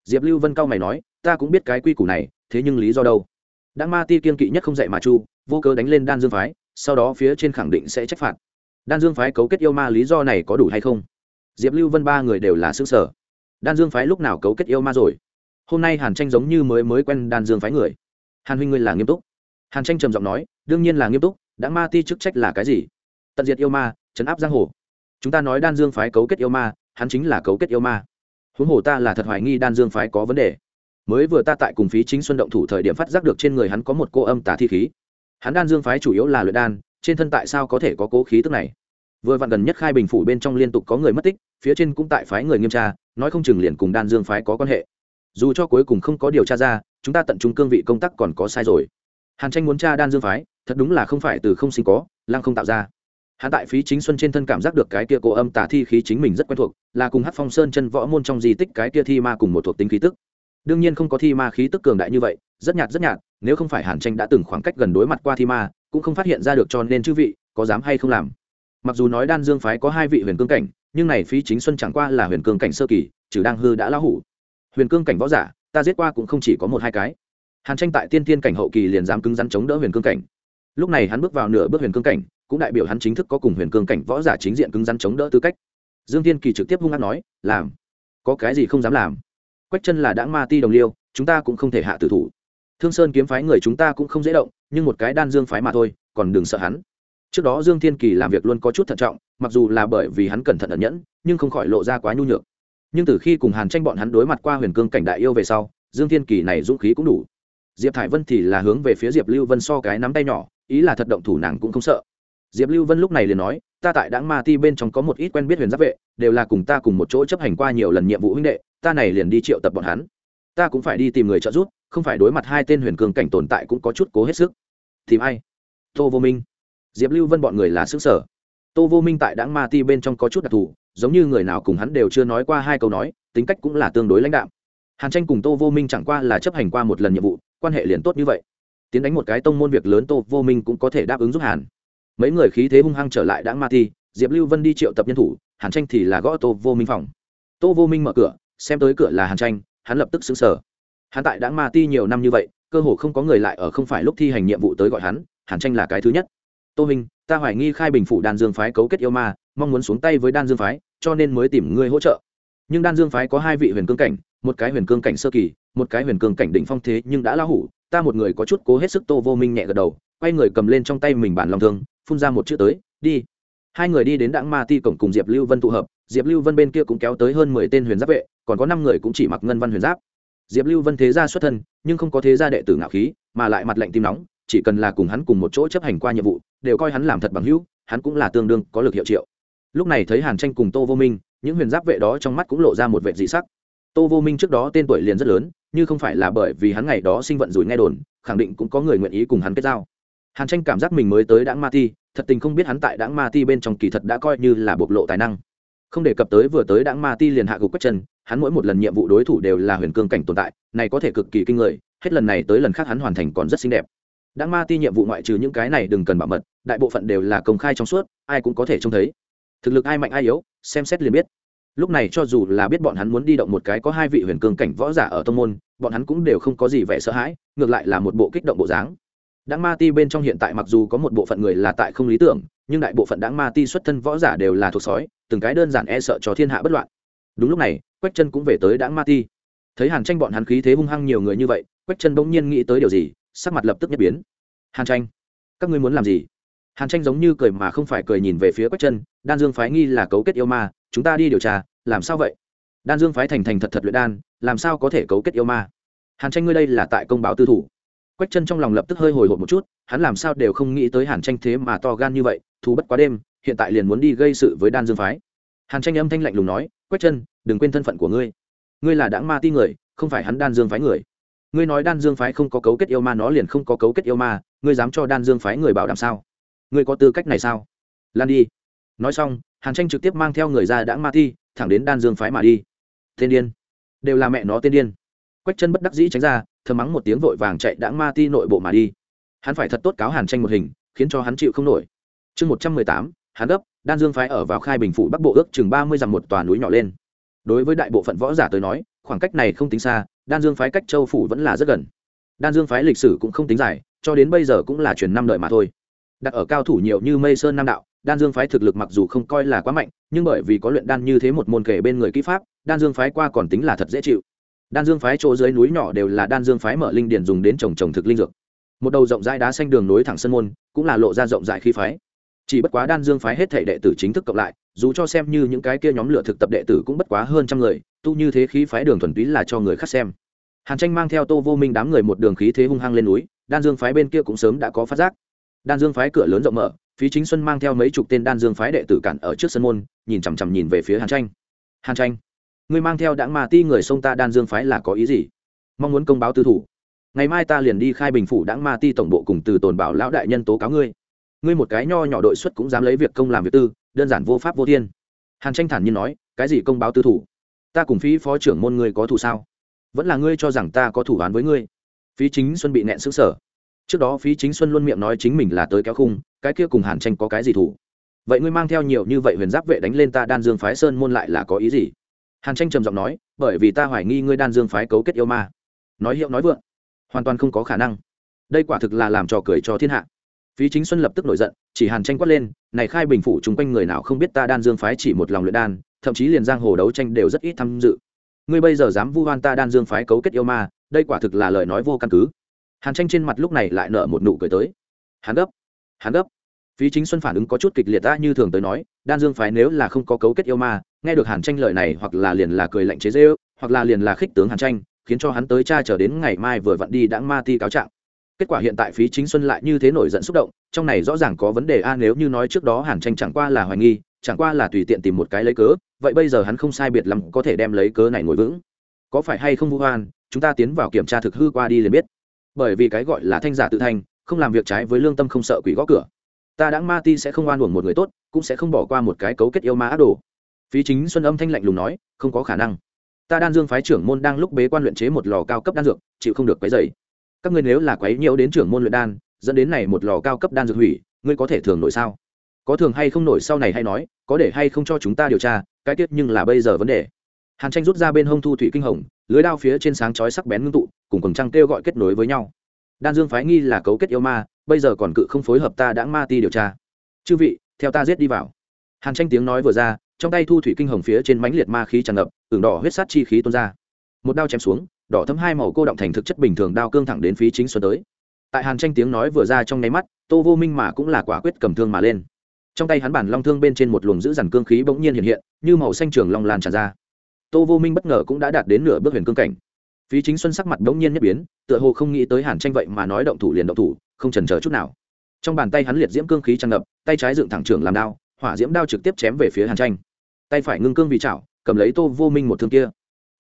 Diệp lưu vân cao mày nói, ta cũng biết cái quy củ này, thế nhưng lý do đâu? Đã ma ti kiên kỵ nhất không dạy mà chu, vô cớ đánh lên đan dương phái, sau đó phía trên khẳng định sẽ trách phạt. Đan dương phái cấu kết yêu ma lý do này có đủ hay không? Diệp lưu vân ba người đều là xứ sở đan dương phái lúc nào cấu kết yêu ma rồi? Hôm nay hàn tranh giống như mới mới quen đan dương phái người. Hàn huynh ngươi là nghiêm túc. Hàn tranh trầm giọng nói, đương nhiên là nghiêm túc đã ma ti chức trách là cái gì? Tận diệt yêu ma, chấn áp giang hồ. Chúng ta nói đan dương phái cấu kết yêu ma, hắn chính là cấu kết yêu ma. Huống hồ ta là thật hoài nghi đan dương phái có vấn đề. Mới vừa ta tại cùng phí chính xuân động thủ thời điểm phát giác được trên người hắn có một cô âm tà thi khí. Hắn đan dương phái chủ yếu là luyện đan, trên thân tại sao có thể có cố khí tức này? Vừa vặn gần nhất khai bình phủ bên trong liên tục có người mất tích, phía trên cũng tại phái người nghiêm tra, nói không chừng liền cùng đan dương phái có quan hệ. Dù cho cuối cùng không có điều tra ra, chúng ta tận trung cương vị công tác còn có sai rồi. Hàn tranh muốn tra đan dương phái thật đúng là không phải từ không sinh có, lăng không tạo ra. Hắn tại phí chính xuân trên thân cảm giác được cái kia cổ âm tả thi khí chính mình rất quen thuộc, là cùng hát phong sơn chân võ môn trong di tích cái kia thi ma cùng một thuộc tính khí tức. Đương nhiên không có thi ma khí tức cường đại như vậy, rất nhạt rất nhạt, nếu không phải hàn tranh đã từng khoảng cách gần đối mặt qua thi ma, cũng không phát hiện ra được cho nên chư vị, có dám hay không làm. Mặc dù nói đan dương phái có hai vị huyền cương cảnh, nhưng này phí chính xuân chẳng qua là huyền cương cảnh sơ kỳ, trừ đang hư đã lão hủ. Huyền cương cảnh võ giả, ta giết qua cũng không chỉ có một hai cái. Hàn tranh tại tiên tiên cảnh hậu kỳ liền dám cứng rắn chống đỡ huyền cương cảnh lúc này hắn bước vào nửa bước huyền cương cảnh, cũng đại biểu hắn chính thức có cùng huyền cương cảnh võ giả chính diện cứng rắn chống đỡ tư cách. Dương tiên kỳ trực tiếp hung hát nói, làm. Có cái gì không dám làm? Quách chân là đãng ma ti đồng liêu, chúng ta cũng không thể hạ tử thủ. Thương sơn kiếm phái người chúng ta cũng không dễ động, nhưng một cái đan dương phái mà thôi, còn đừng sợ hắn. Trước đó dương thiên kỳ làm việc luôn có chút thận trọng, mặc dù là bởi vì hắn cẩn thận ẩn nhẫn, nhưng không khỏi lộ ra quá nhu nhược. Nhưng từ khi cùng hàn tranh bọn hắn đối mặt qua huyền cương cảnh đại yêu về sau, dương thiên kỳ này dũng khí cũng đủ diệp thải vân thì là hướng về phía diệp lưu vân so cái nắm tay nhỏ, ý là thật động thủ nàng cũng không sợ. Diệp lưu vân lúc này liền nói, ta tại đáng ma ti bên trong có một ít quen biết huyền giáp vệ, đều là cùng ta cùng một chỗ chấp hành qua nhiều lần nhiệm vụ huynh đệ, ta này liền đi triệu tập bọn hắn. Ta cũng phải đi tìm người trợ giúp, không phải đối mặt hai tên huyền cường cảnh tồn tại cũng có chút cố hết sức. Tìm ai? Tô vô minh. Diệp lưu vân bọn người là xứ sở tô vô minh tại đáng ma ti bên trong có chút đặc thù, giống như người nào cùng hắn đều chưa nói qua hai câu nói, tính cách cũng là tương đối lãnh đạm. Hàn tranh cùng tô vô minh chẳng qua là chấp hành qua một lần nhiệm vụ quan hệ liền tốt như vậy. Tiến đánh một cái tông môn việc lớn tô vô minh cũng có thể đáp ứng giúp hàn. Mấy người khí thế hung hăng trở lại đã ma Thi, diệp lưu vân đi triệu tập nhân thủ, hàn tranh thì là gõ tô vô minh phòng. Tô vô minh mở cửa, xem tới cửa là hàn tranh, hắn lập tức xứng sở hắn tại đã ma ti nhiều năm như vậy, cơ hồ không có người lại ở không phải lúc thi hành nhiệm vụ tới gọi hắn, hàn tranh là cái thứ nhất. Tô minh, ta hoài nghi khai bình phủ đan dương phái cấu kết yêu ma, mong muốn xuống tay với đan dương phái, cho nên mới tìm ngươi hỗ trợ. Nhưng đan dương phái có hai vị huyền cương cảnh một cái huyền cương cảnh sơ kỳ, một cái huyền cương cảnh đỉnh phong thế nhưng đã lão hủ, ta một người có chút cố hết sức tô vô minh nhẹ gật đầu, quay người cầm lên trong tay mình bản lòng thương, phun ra một chữ tới, đi. Hai người đi đến đảng ma ti cổng cùng diệp lưu vân tụ hợp, diệp lưu vân bên kia cũng kéo tới hơn mười tên huyền giáp vệ, còn có năm người cũng chỉ mặc ngân văn huyền giáp. Diệp lưu vân thế gia xuất thân, nhưng không có thế gia đệ tử ngạo khí, mà lại mặt lạnh tim nóng, chỉ cần là cùng hắn cùng một chỗ chấp hành qua nhiệm vụ, đều coi hắn làm thật bằng hữu, hắn cũng là tương đương có lực hiệu triệu. Lúc này thấy hàn tranh cùng tô vô minh, những huyền giáp vệ đó trong mắt cũng lộ ra một vệ dị sắc tô vô minh trước đó tên tuổi liền rất lớn nhưng không phải là bởi vì hắn ngày đó sinh vận rủi nghe đồn, khẳng định cũng có người nguyện ý cùng hắn kết giao. Hàn tranh cảm giác mình mới tới đãng ma ti, thật tình không biết hắn tại đãng ma ti bên trong kỳ thật đã coi như là bộc lộ tài năng. Không đề cập tới vừa tới đãng ma ti liền hạ gục quách chân, hắn mỗi một lần nhiệm vụ đối thủ đều là huyền cương cảnh tồn tại, này có thể cực kỳ kinh người, hết lần này tới lần khác hắn hoàn thành còn rất xinh đẹp. Đãng ma ti nhiệm vụ ngoại trừ những cái này đừng cần bảo mật, đại bộ phận đều là công khai trong suốt, ai cũng có thể trông thấy. Thực lực ai mạnh ai yếu, xem xét liền biết lúc này cho dù là biết bọn hắn muốn đi động một cái có hai vị huyền cương cảnh võ giả ở tông môn, bọn hắn cũng đều không có gì vẻ sợ hãi, ngược lại là một bộ kích động bộ dáng. Đáng ma ti bên trong hiện tại mặc dù có một bộ phận người là tại không lý tưởng, nhưng đại bộ phận đáng ma ti xuất thân võ giả đều là thuộc sói, từng cái đơn giản e sợ cho thiên hạ bất loạn. Đúng lúc này, quách chân cũng về tới đáng ma ti. Thấy hàn tranh bọn hắn khí thế hung hăng nhiều người như vậy, quách chân bỗng nhiên nghĩ tới điều gì, sắc mặt lập tức nhất biến. Hàn tranh, các ngươi muốn làm gì? Hàn tranh giống như cười mà không phải cười nhìn về phía quách chân, đan dương phái nghi là cấu kết yêu ma, chúng ta đi điều tra làm sao vậy? Đan dương phái thành thành thật thật luyện đan, làm sao có thể cấu kết yêu ma? Hàn tranh ngươi đây là tại công báo tư thủ. Quách chân trong lòng lập tức hơi hồi hộp một chút, hắn làm sao đều không nghĩ tới hàn tranh thế mà to gan như vậy thú bất quá đêm, hiện tại liền muốn đi gây sự với đan dương phái. Hàn tranh âm thanh lạnh lùng nói, quách chân, đừng quên thân phận của ngươi. Ngươi là đãng ma ti người, không phải hắn đan dương phái người. Ngươi nói đan dương phái không có cấu kết yêu ma nó liền không có cấu kết yêu ma, ngươi dám cho đan dương phái người bảo đảm sao? Ngươi có tư cách này sao? Lan đi. Nói xong, hàn tranh trực tiếp mang theo người ra đãng ma ti thẳng đến đan dương phái mà đi. Tên điên. Đều là mẹ nó tên điên. Quách chân bất đắc dĩ tránh ra, thầm mắng một tiếng vội vàng chạy đã ma ti nội bộ mà đi. Hắn phải thật tốt cáo hàn tranh một hình, khiến cho hắn chịu không nổi. Chương một trăm mười tám, hắn gấp, đan dương phái ở vào khai bình phủ bắc bộ ước chừng ba mươi dặm một tòa núi nhỏ lên. Đối với đại bộ phận võ giả tới nói, khoảng cách này không tính xa, đan dương phái cách châu phủ vẫn là rất gần. Đan dương phái lịch sử cũng không tính dài, cho đến bây giờ cũng là truyền năm đời mà thôi. Đặt ở cao thủ nhiều như mây sơn nam đạo đan dương phái thực lực mặc dù không coi là quá mạnh, nhưng bởi vì có luyện đan như thế một môn kể bên người kỹ pháp, đan dương phái qua còn tính là thật dễ chịu. Đan dương phái chỗ dưới núi nhỏ đều là đan dương phái mở linh điển dùng đến trồng trồng thực linh dược. Một đầu rộng rãi đá xanh đường nối thẳng sân môn, cũng là lộ ra rộng rãi khí phái. Chỉ bất quá đan dương phái hết thể đệ tử chính thức cộng lại, dù cho xem như những cái kia nhóm lửa thực tập đệ tử cũng bất quá hơn trăm người, tu như thế khí phái đường thuần túy là cho người khác xem. Hàn tranh mang theo tô vô minh đám người một đường khí thế hung hăng lên núi, đan dương phái bên kia cũng sớm đã có phát giác. Đan dương phái cửa lớn rộng mở phí chính xuân mang theo mấy chục tên đan dương phái đệ tử cản ở trước sân môn, nhìn chằm chằm nhìn về phía hàn tranh. Hàn tranh, ngươi mang theo đảng mà ti người sông ta đan dương phái là có ý gì? Mong muốn công báo tư thủ. Ngày mai ta liền đi khai bình phủ đảng ma ti tổng bộ cùng từ tồn bảo lão đại nhân tố cáo ngươi. Ngươi một cái nho nhỏ đội xuất cũng dám lấy việc công làm việc tư, đơn giản vô pháp vô thiên. Hàn tranh thản nhiên nói, cái gì công báo tư thủ? Ta cùng phí phó trưởng môn ngươi có thủ sao? Vẫn là ngươi cho rằng ta có thủ án với ngươi. Phí chính xuân bị nẹn xứng sở trước đó phí chính xuân luôn miệng nói chính mình là tới kéo khung, cái kia cùng hàn tranh có cái gì thủ? Vậy ngươi mang theo nhiều như vậy huyền giáp vệ đánh lên ta đan dương phái sơn môn lại là có ý gì? Hàn tranh trầm giọng nói, bởi vì ta hoài nghi ngươi đan dương phái cấu kết yêu ma. Nói hiệu nói vượng, hoàn toàn không có khả năng. Đây quả thực là làm trò cười cho thiên hạ. Phí chính xuân lập tức nổi giận, chỉ hàn tranh quát lên, này khai bình phủ chung quanh người nào không biết ta đan dương phái chỉ một lòng luyện đan, thậm chí liền giang hồ đấu tranh đều rất ít tham dự. Ngươi bây giờ dám vu oan ta đan dương phái cấu kết yêu ma, đây quả thực là lời nói vô căn cứ hàn tranh trên mặt lúc này lại nở một nụ cười tới. Hắn gấp hắn gấp. Phí chính xuân phản ứng có chút kịch liệt ta như thường tới nói, đan dương phái nếu là không có cấu kết yêu ma, nghe được hàn tranh lời này hoặc là liền là cười lạnh chế dễ ư hoặc là liền là khích tướng hàn tranh, khiến cho hắn tới cha chờ đến ngày mai vừa vặn đi đãng ma ti cáo trạng. Kết quả hiện tại phí chính xuân lại như thế nổi giận xúc động, trong này rõ ràng có vấn đề a, nếu như nói trước đó hàn tranh chẳng qua là hoài nghi, chẳng qua là tùy tiện tìm một cái lấy cớ, vậy bây giờ hắn không sai biệt lắm có thể đem lấy cớ này ngồi vững. Có phải hay không vũ hoan, chúng ta tiến vào kiểm tra thực hư qua đi liền biết bởi vì cái gọi là thanh giả tự thành, không làm việc trái với lương tâm không sợ quỷ gõ cửa. Ta đã ma ti sẽ không oan uổng một người tốt, cũng sẽ không bỏ qua một cái cấu kết yêu ma ác đồ. Phí chính xuân âm thanh lạnh lùng nói, không có khả năng. Ta đan dương phái trưởng môn đang lúc bế quan luyện chế một lò cao cấp đan dược, chịu không được quấy dày các ngươi nếu là quấy nhiễu đến trưởng môn luyện đan, dẫn đến này một lò cao cấp đan dược hủy, ngươi có thể thường nổi sao? Có thường hay không nổi sau này hay nói, có để hay không cho chúng ta điều tra, cái tiết nhưng là bây giờ vấn đề. Hàn tranh rút ra bên hông thu thủy kinh hồng lưới đao phía trên sáng chói sắc bén ngưng tụ, cùng cùng trăng kêu gọi kết nối với nhau. Đan dương phái nghi là cấu kết yêu ma, bây giờ còn cự không phối hợp ta đã ma ti điều tra. Chư vị, theo ta giết đi vào. Hàn tranh tiếng nói vừa ra, trong tay thu thủy kinh hồng phía trên mánh liệt ma khí tràn ngập, ửng đỏ huyết sát chi khí tuôn ra. Một đao chém xuống, đỏ thấm hai màu cô động thành thực chất bình thường đao cương thẳng đến phí chính xuân tới. Tại hàn tranh tiếng nói vừa ra trong nháy mắt, tô vô minh mà cũng là quả quyết cầm thương mà lên. Trong tay hắn bản long thương bên trên một luồng giữ dằn cương khí bỗng nhiên hiện hiện, như màu xanh trường long lan tràn ra tô vô minh bất ngờ cũng đã đạt đến nửa bước huyền cương cảnh. Phí chính xuân sắc mặt bỗng nhiên nhất biến, tựa hồ không nghĩ tới hàn tranh vậy mà nói động thủ liền động thủ, không trần chờ chút nào. Trong bàn tay hắn liệt diễm cương khí tràn ngập, tay trái dựng thẳng trường làm đao, hỏa diễm đao trực tiếp chém về phía hàn tranh. Tay phải ngưng cương vì chảo, cầm lấy tô vô minh một thương kia.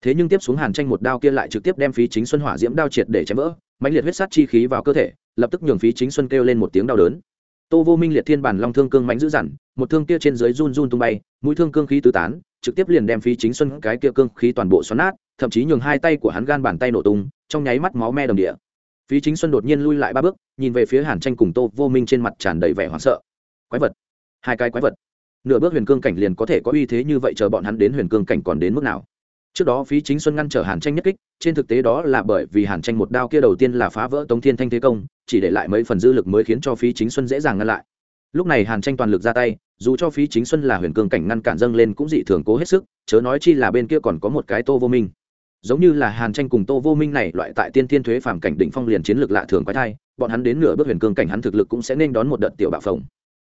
Thế nhưng tiếp xuống hàn tranh một đao kia lại trực tiếp đem phí chính xuân hỏa diễm đao triệt để chém vỡ, mãnh liệt huyết sát chi khí vào cơ thể, lập tức nhường phí chính xuân kêu lên một tiếng đau đớn. Tô vô minh liệt thiên bản long thương cương mãnh dữ dằn, một thương kia trên dưới run run tung bay, mũi thương cương khí tứ tán trực tiếp liền đem phí chính xuân cái kia cương khí toàn bộ xoắn nát, thậm chí nhường hai tay của hắn gan bàn tay nổ tung, trong nháy mắt máu me đồng địa. Phí chính xuân đột nhiên lui lại ba bước, nhìn về phía hàn tranh cùng tô vô minh trên mặt tràn đầy vẻ hoảng sợ. Quái vật! Hai cái quái vật! Nửa bước huyền cương cảnh liền có thể có uy thế như vậy chờ bọn hắn đến huyền cương cảnh còn đến mức nào? Trước đó phí chính xuân ngăn trở hàn tranh nhất kích, trên thực tế đó là bởi vì hàn tranh một đao kia đầu tiên là phá vỡ tống thiên thanh thế công, chỉ để lại mấy phần dư lực mới khiến cho phí chính xuân dễ dàng ngăn lại. Lúc này hàn tranh toàn lực ra tay dù cho phí chính xuân là huyền cương cảnh ngăn cản dâng lên cũng dị thường cố hết sức, chớ nói chi là bên kia còn có một cái tô vô minh. Giống như là hàn tranh cùng tô vô minh này, loại tại tiên thiên thuế phàm cảnh đỉnh phong liền chiến lược lạ thường quái thai, bọn hắn đến nửa bước huyền cương cảnh hắn thực lực cũng sẽ nên đón một đợt tiểu bạo phồng.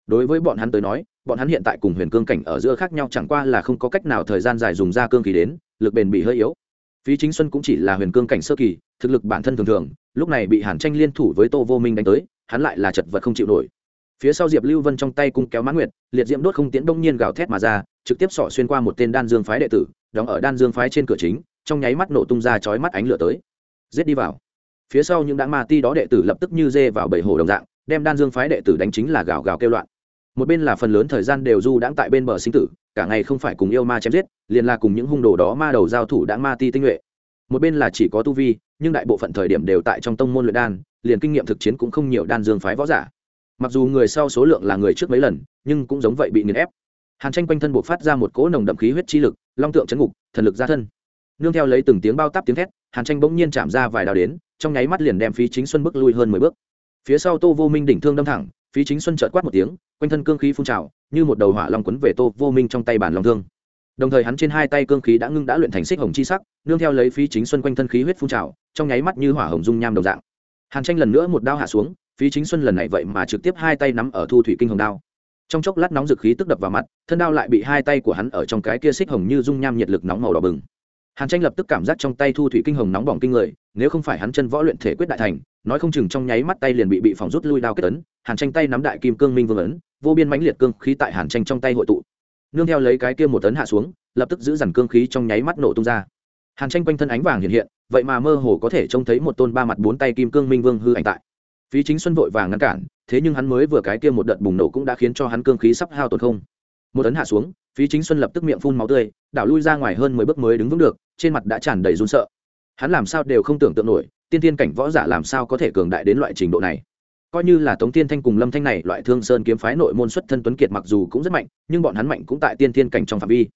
Đối với bọn hắn tới nói, bọn hắn hiện tại cùng huyền cương cảnh ở giữa khác nhau chẳng qua là không có cách nào thời gian dài dùng ra cương kỳ đến, lực bền bị hơi yếu. Phí chính xuân cũng chỉ là huyền cương cảnh sơ kỳ, thực lực bản thân thường thường, lúc này bị hàn tranh liên thủ với tô vô minh đánh tới, hắn lại là chật vật không chịu nổi phía sau diệp lưu vân trong tay cung kéo mãn nguyệt, liệt diễm đốt không tiễn đông nhiên gào thét mà ra, trực tiếp xỏ xuyên qua một tên đan dương phái đệ tử, đóng ở đan dương phái trên cửa chính, trong nháy mắt nổ tung ra chói mắt ánh lửa tới. Giết đi vào. Phía sau những đãng ma ti đó đệ tử lập tức như dê vào bầy hồ đồng dạng, đem đan dương phái đệ tử đánh chính là gào gào kêu loạn. Một bên là phần lớn thời gian đều du đãng tại bên bờ sinh tử, cả ngày không phải cùng yêu ma chém giết, liền là cùng những hung đồ đó ma đầu giao thủ đã ma ti tinh nhuệ. Một bên là chỉ có tu vi, nhưng đại bộ phận thời điểm đều tại trong tông môn luyện đan, liền kinh nghiệm thực chiến cũng không nhiều đan dương phái võ giả mặc dù người sau số lượng là người trước mấy lần, nhưng cũng giống vậy bị nghiền ép. Hàn tranh quanh thân buộc phát ra một cỗ nồng đậm khí huyết chi lực, long tượng chấn ngục, thần lực ra thân. Nương theo lấy từng tiếng bao tắp tiếng thét, hàn tranh bỗng nhiên chạm ra vài đào đến, trong nháy mắt liền đem phí chính xuân bước lui hơn mười bước. Phía sau tô vô minh đỉnh thương đâm thẳng, phí chính xuân trợt quát một tiếng, quanh thân cương khí phun trào, như một đầu hỏa long quấn về tô vô minh trong tay bản long thương. Đồng thời hắn trên hai tay cương khí đã ngưng đã luyện thành xích hồng chi sắc, nương theo lấy phí chính xuân quanh thân khí huyết phun trào, trong nháy mắt như hỏa hồng dung nham đồng dạng. Hàn tranh lần nữa một đao hạ xuống phí chính xuân lần này vậy mà trực tiếp hai tay nắm ở thu thủy kinh hồng đao. Trong chốc lát nóng dực khí tức đập vào mặt, thân đao lại bị hai tay của hắn ở trong cái kia xích hồng như dung nham nhiệt lực nóng màu đỏ bừng. Hàn tranh lập tức cảm giác trong tay thu thủy kinh hồng nóng bỏng kinh người, nếu không phải hắn chân võ luyện thể quyết đại thành, nói không chừng trong nháy mắt tay liền bị bị phòng rút lui đao kết ấn, hàn tranh tay nắm đại kim cương minh vương ấn, vô biên mãnh liệt cương khí tại hàn tranh trong tay hội tụ. Nương theo lấy cái kia một tấn hạ xuống, lập tức giữ dằn cương khí trong nháy mắt nổ tung ra. Hàn tranh quanh thân ánh vàng hiện hiện, vậy mà mơ hồ có thể trông thấy một tôn ba mặt bốn tay kim cương minh vương hư ảnh tại phí chính xuân vội vàng ngăn cản, thế nhưng hắn mới vừa cái kia một đợt bùng nổ cũng đã khiến cho hắn cương khí sắp hao tổn không. Một tấn hạ xuống, phí chính xuân lập tức miệng phun máu tươi, đảo lui ra ngoài hơn mười bước mới đứng vững được, trên mặt đã tràn đầy run sợ. Hắn làm sao đều không tưởng tượng nổi, tiên tiên cảnh võ giả làm sao có thể cường đại đến loại trình độ này. Coi như là tống tiên thanh cùng lâm thanh này loại thương sơn kiếm phái nội môn xuất thân tuấn kiệt mặc dù cũng rất mạnh, nhưng bọn hắn mạnh cũng tại tiên tiên cảnh trong phạm vi.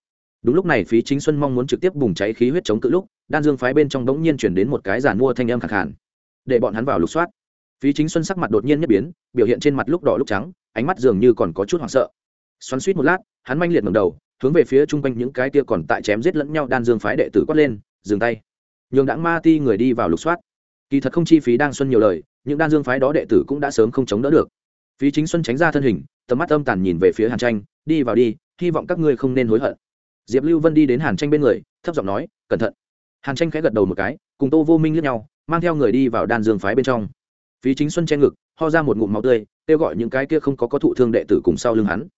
Đúng lúc này phí chính xuân mong muốn trực tiếp bùng cháy khí huyết chống cự lúc, đan dương phái bên trong đống nhiên chuyển đến một cái giàn mua thanh âm khẳng hẳn để bọn hắn vào lục soát phí chính xuân sắc mặt đột nhiên nhất biến, biểu hiện trên mặt lúc đỏ lúc trắng, ánh mắt dường như còn có chút hoảng sợ. Xoắn suýt một lát, hắn manh liệt ngầm đầu, hướng về phía chung quanh những cái tia còn tại chém giết lẫn nhau đan dương phái đệ tử quát lên, dừng tay. Nhường đãng ma ti người đi vào lục soát. Kỳ thật không chi phí đang xuân nhiều lời, những đan dương phái đó đệ tử cũng đã sớm không chống đỡ được. Phí chính xuân tránh ra thân hình, tầm mắt âm tàn nhìn về phía hàn tranh, đi vào đi, hy vọng các ngươi không nên hối hận. Diệp lưu vân đi đến hàn tranh bên người, thấp giọng nói, cẩn thận. Hàn tranh khẽ gật đầu một cái, cùng tô vô minh lướt nhau, mang theo người đi vào đan dương phái bên trong phí chính xuân che ngực, ho ra một ngụm máu tươi, kêu gọi những cái kia không có có thụ thương đệ tử cùng sau lưng hắn.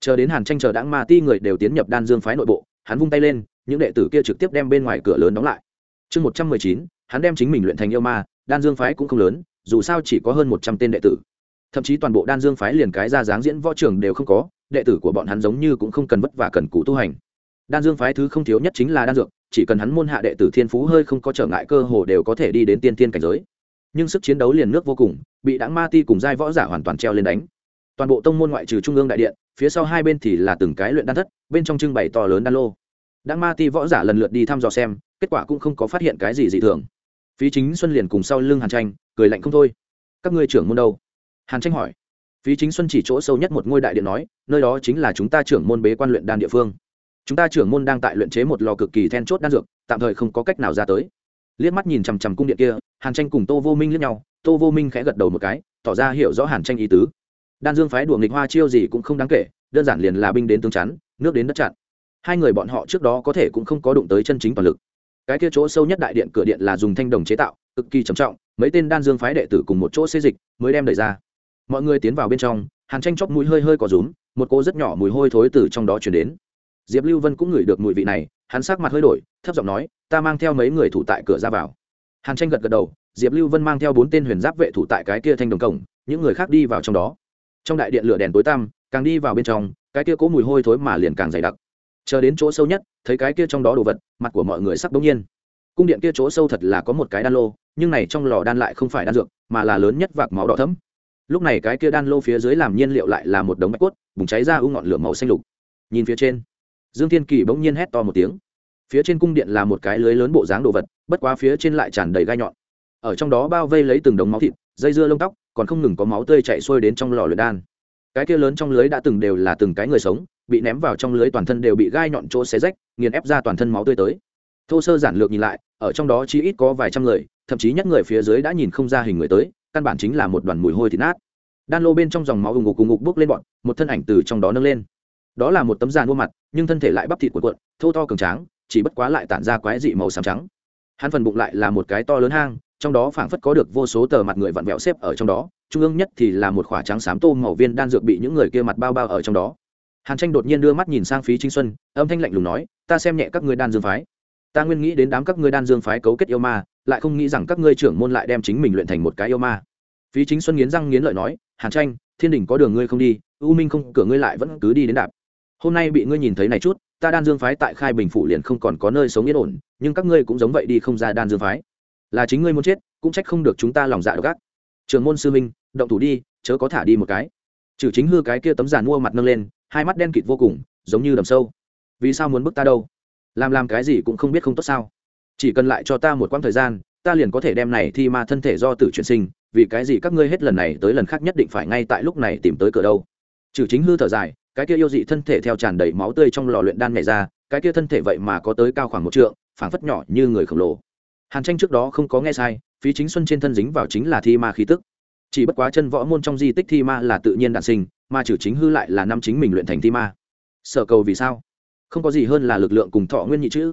Chờ đến hàn tranh chờ đãng ma ti người đều tiến nhập đan dương phái nội bộ, hắn vung tay lên, những đệ tử kia trực tiếp đem bên ngoài cửa lớn đóng lại. Chương một trăm mười chín, hắn đem chính mình luyện thành yêu ma, đan dương phái cũng không lớn, dù sao chỉ có hơn một trăm tên đệ tử. Thậm chí toàn bộ đan dương phái liền cái ra dáng diễn võ trường đều không có, đệ tử của bọn hắn giống như cũng không cần vất vả cần cụ tu hành. Đan dương phái thứ không thiếu nhất chính là đan dược, chỉ cần hắn môn hạ đệ tử thiên phú hơi không có trở ngại cơ hồ đều có thể đi đến tiên tiên cảnh giới nhưng sức chiến đấu liền nước vô cùng, bị đáng ma ti cùng giai võ giả hoàn toàn treo lên đánh. Toàn bộ tông môn ngoại trừ trung ương đại điện, phía sau hai bên thì là từng cái luyện đan thất, bên trong trưng bày to lớn đan lô. Đáng ma ti võ giả lần lượt đi thăm dò xem, kết quả cũng không có phát hiện cái gì dị thường. Phí chính xuân liền cùng sau lưng hàn tranh, cười lạnh không thôi. Các ngươi trưởng môn đâu? Hàn tranh hỏi. Phí chính xuân chỉ chỗ sâu nhất một ngôi đại điện nói, nơi đó chính là chúng ta trưởng môn bế quan luyện đan địa phương. Chúng ta trưởng môn đang tại luyện chế một lò cực kỳ then chốt đan dược, tạm thời không có cách nào ra tới liếc mắt nhìn chằm chằm cung điện kia, hàn tranh cùng tô vô minh liếc nhau, tô vô minh khẽ gật đầu một cái, tỏ ra hiểu rõ hàn tranh ý tứ. Đan dương phái đùa nghịch hoa chiêu gì cũng không đáng kể, đơn giản liền là binh đến tương chắn, nước đến đất chặn. Hai người bọn họ trước đó có thể cũng không có đụng tới chân chính toàn lực. Cái kia chỗ sâu nhất đại điện cửa điện là dùng thanh đồng chế tạo, cực kỳ trầm trọng, mấy tên đan dương phái đệ tử cùng một chỗ xê dịch mới đem đẩy ra. Mọi người tiến vào bên trong, hàn tranh chóc mũi hơi hơi có rúm, một cô rất nhỏ mùi hôi thối từ trong đó chuyển đến. Diệp lưu vân cũng ngửi được mùi vị này hắn sắc mặt hơi đổi, thấp giọng nói, ta mang theo mấy người thủ tại cửa ra vào. Hàn tranh gật gật đầu, diệp lưu vân mang theo bốn tên huyền giáp vệ thủ tại cái kia thanh đồng cổng, những người khác đi vào trong đó. Trong đại điện lửa đèn tối tăm, càng đi vào bên trong, cái kia cố mùi hôi thối mà liền càng dày đặc. Chờ đến chỗ sâu nhất, thấy cái kia trong đó đồ vật, mặt của mọi người sắc bỗng nhiên. Cung điện kia chỗ sâu thật là có một cái đan lô, nhưng này trong lò đan lại không phải đan dược, mà là lớn nhất vạc máu đỏ thấm lúc này cái kia đan lô phía dưới làm nhiên liệu lại là một đống bạch cốt, bùng cháy ra u ngọn lửa màu xanh lục. Nhìn phía trên dương thiên kỳ bỗng nhiên hét to một tiếng. Phía trên cung điện là một cái lưới lớn bộ dáng đồ vật, bất quá phía trên lại tràn đầy gai nhọn. Ở trong đó bao vây lấy từng đống máu thịt, dây dưa lông tóc, còn không ngừng có máu tươi chạy xuôi đến trong lò luyện đan. Cái kia lớn trong lưới đã từng đều là từng cái người sống, bị ném vào trong lưới toàn thân đều bị gai nhọn chỗ xé rách, nghiền ép ra toàn thân máu tươi tới. Thô sơ giản lược nhìn lại, ở trong đó chỉ ít có vài trăm người, thậm chí nhất người phía dưới đã nhìn không ra hình người tới, căn bản chính là một đoàn mùi hôi thịt nát. Đan lô bên trong dòng máu ùng ngục ùng ngục bốc lên bọn, một thân ảnh từ trong đó nâng lên đó là một tấm giàn mua mặt, nhưng thân thể lại bắp thịt cuộn cuộn, thô to cường tráng, chỉ bất quá lại tản ra quái dị màu xám trắng. Hắn phần bụng lại là một cái to lớn hang, trong đó phảng phất có được vô số tờ mặt người vặn vẹo xếp ở trong đó, trung ương nhất thì là một khoả trắng xám tô màu viên đan dược bị những người kia mặt bao bao ở trong đó. Hàn tranh đột nhiên đưa mắt nhìn sang phí chính xuân, âm thanh lạnh lùng nói, ta xem nhẹ các ngươi đan dương phái. Ta nguyên nghĩ đến đám các ngươi đan dương phái cấu kết yêu ma, lại không nghĩ rằng các ngươi trưởng môn lại đem chính mình luyện thành một cái yêu ma. Phí chính xuân nghiến răng nghiến lợi nói, hàn tranh, thiên đình có đường ngươi không đi, u minh không, cửa ngươi lại vẫn cứ đi đến đạp hôm nay bị ngươi nhìn thấy này chút, ta đan dương phái tại khai bình phủ liền không còn có nơi sống yên ổn, nhưng các ngươi cũng giống vậy đi không ra đan dương phái. Là chính ngươi muốn chết, cũng trách không được chúng ta lòng dạ gác trường môn sư minh động thủ đi, chớ có thả đi một cái. Trừ chính hư cái kia tấm giàn mua mặt nâng lên, hai mắt đen kịt vô cùng, giống như đầm sâu. Vì sao muốn bức ta đâu? Làm làm cái gì cũng không biết không tốt sao? Chỉ cần lại cho ta một quãng thời gian, ta liền có thể đem này thi ma thân thể do tử chuyển sinh, vì cái gì các ngươi hết lần này tới lần khác nhất định phải ngay tại lúc này tìm tới cửa đâu? Trừ chính hư thở dài cái kia yêu dị thân thể theo tràn đầy máu tươi trong lò luyện đan nhảy ra, cái kia thân thể vậy mà có tới cao khoảng một trượng, phảng phất nhỏ như người khổng lồ. Hàn tranh trước đó không có nghe sai, phí chính xuân trên thân dính vào chính là thi ma khí tức. Chỉ bất quá chân võ môn trong di tích thi ma là tự nhiên đản sinh, mà trừ chính hư lại là năm chính mình luyện thành thi ma. Sở cầu vì sao? Không có gì hơn là lực lượng cùng thọ nguyên nhị chữ.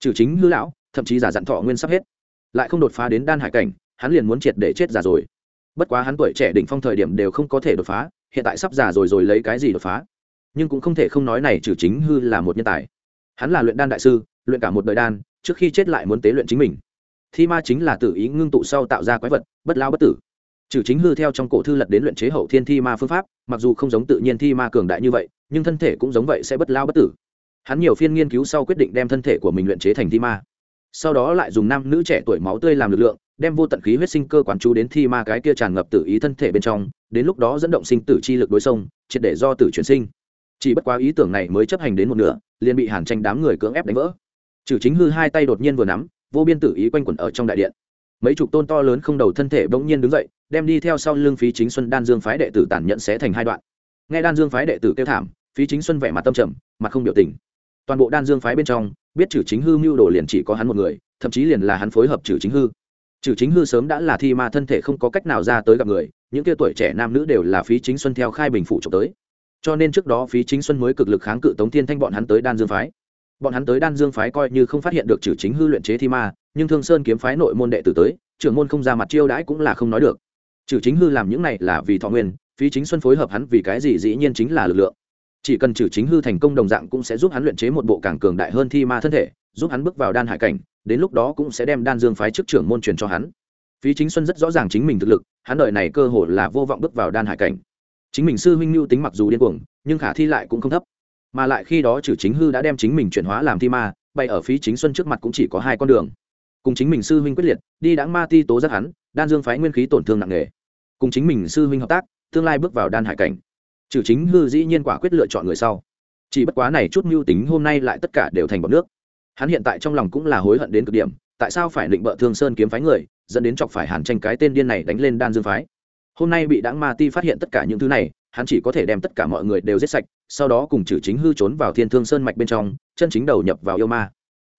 Trừ chính hư lão, thậm chí giả dặn thọ nguyên sắp hết. Lại không đột phá đến đan hải cảnh, hắn liền muốn triệt để chết già rồi. Bất quá hắn tuổi trẻ đỉnh phong thời điểm đều không có thể đột phá, hiện tại sắp già rồi rồi lấy cái gì đột phá? Nhưng cũng không thể không nói này trừ chính hư là một nhân tài. Hắn là luyện đan đại sư, luyện cả một đời đan, trước khi chết lại muốn tế luyện chính mình. Thi ma chính là tự ý ngưng tụ sau tạo ra quái vật, bất lao bất tử. Trừ chính hư theo trong cổ thư lật đến luyện chế hậu thiên thi ma phương pháp, mặc dù không giống tự nhiên thi ma cường đại như vậy, nhưng thân thể cũng giống vậy sẽ bất lao bất tử. Hắn nhiều phiên nghiên cứu sau quyết định đem thân thể của mình luyện chế thành thi ma. Sau đó lại dùng nam nữ trẻ tuổi máu tươi làm lực lượng, đem vô tận khí huyết sinh cơ quản chú đến thi ma cái kia tràn ngập tự ý thân thể bên trong, đến lúc đó dẫn động sinh tử chi lực đối sông, triệt để do tử chuyển sinh chỉ bất quá ý tưởng này mới chấp hành đến một nửa, liền bị hàn tranh đám người cưỡng ép đánh vỡ. Trừ chính hư hai tay đột nhiên vừa nắm, vô biên tử ý quanh quẩn ở trong đại điện. Mấy chục tôn to lớn không đầu thân thể bỗng nhiên đứng dậy, đem đi theo sau lưng phí chính xuân đan dương phái đệ tử tản nhận xé thành hai đoạn. Nghe đan dương phái đệ tử kêu thảm, phí chính xuân vẻ mặt tâm trầm, mặt không biểu tình. Toàn bộ đan dương phái bên trong, biết trừ chính hư mưu đồ liền chỉ có hắn một người, thậm chí liền là hắn phối hợp trừ chính hư. Trừ chính hư sớm đã là thi ma thân thể không có cách nào ra tới gặp người, những kia tuổi trẻ nam nữ đều là phí chính xuân theo khai bình phụ trộm tới cho nên trước đó phí chính xuân mới cực lực kháng cự tống thiên thanh bọn hắn tới đan dương phái. Bọn hắn tới đan dương phái coi như không phát hiện được trừ chính hư luyện chế thi ma, nhưng thương sơn kiếm phái nội môn đệ tử tới, trưởng môn không ra mặt chiêu đãi cũng là không nói được. Trừ chính hư làm những này là vì thọ nguyên, phí chính xuân phối hợp hắn vì cái gì dĩ nhiên chính là lực lượng. Chỉ cần trừ chính hư thành công đồng dạng cũng sẽ giúp hắn luyện chế một bộ càng cường đại hơn thi ma thân thể, giúp hắn bước vào đan hải cảnh, đến lúc đó cũng sẽ đem đan dương phái trước trưởng môn truyền cho hắn. Phí chính xuân rất rõ ràng chính mình thực lực, hắn đợi này cơ hội là vô vọng bước vào đan hải cảnh chính mình sư huynh mưu tính mặc dù điên cuồng, nhưng khả thi lại cũng không thấp. Mà lại khi đó trừ chính hư đã đem chính mình chuyển hóa làm thi ma bay ở phí chính xuân trước mặt cũng chỉ có hai con đường. Cùng chính mình sư huynh quyết liệt, đi đáng ma ti tố giác hắn, đan dương phái nguyên khí tổn thương nặng nề. Cùng chính mình sư huynh hợp tác, tương lai bước vào đan hải cảnh. Trừ chính hư dĩ nhiên quả quyết lựa chọn người sau. Chỉ bất quá này chút mưu tính hôm nay lại tất cả đều thành bọn nước. Hắn hiện tại trong lòng cũng là hối hận đến cực điểm, tại sao phải định bợ thương sơn kiếm phái người, dẫn đến chọc phải hàn tranh cái tên điên này đánh lên đan dương phái? Hôm nay bị đáng ma ti phát hiện tất cả những thứ này, hắn chỉ có thể đem tất cả mọi người đều giết sạch, sau đó cùng trừ chính hư trốn vào thiên thương sơn mạch bên trong, chân chính đầu nhập vào yêu ma.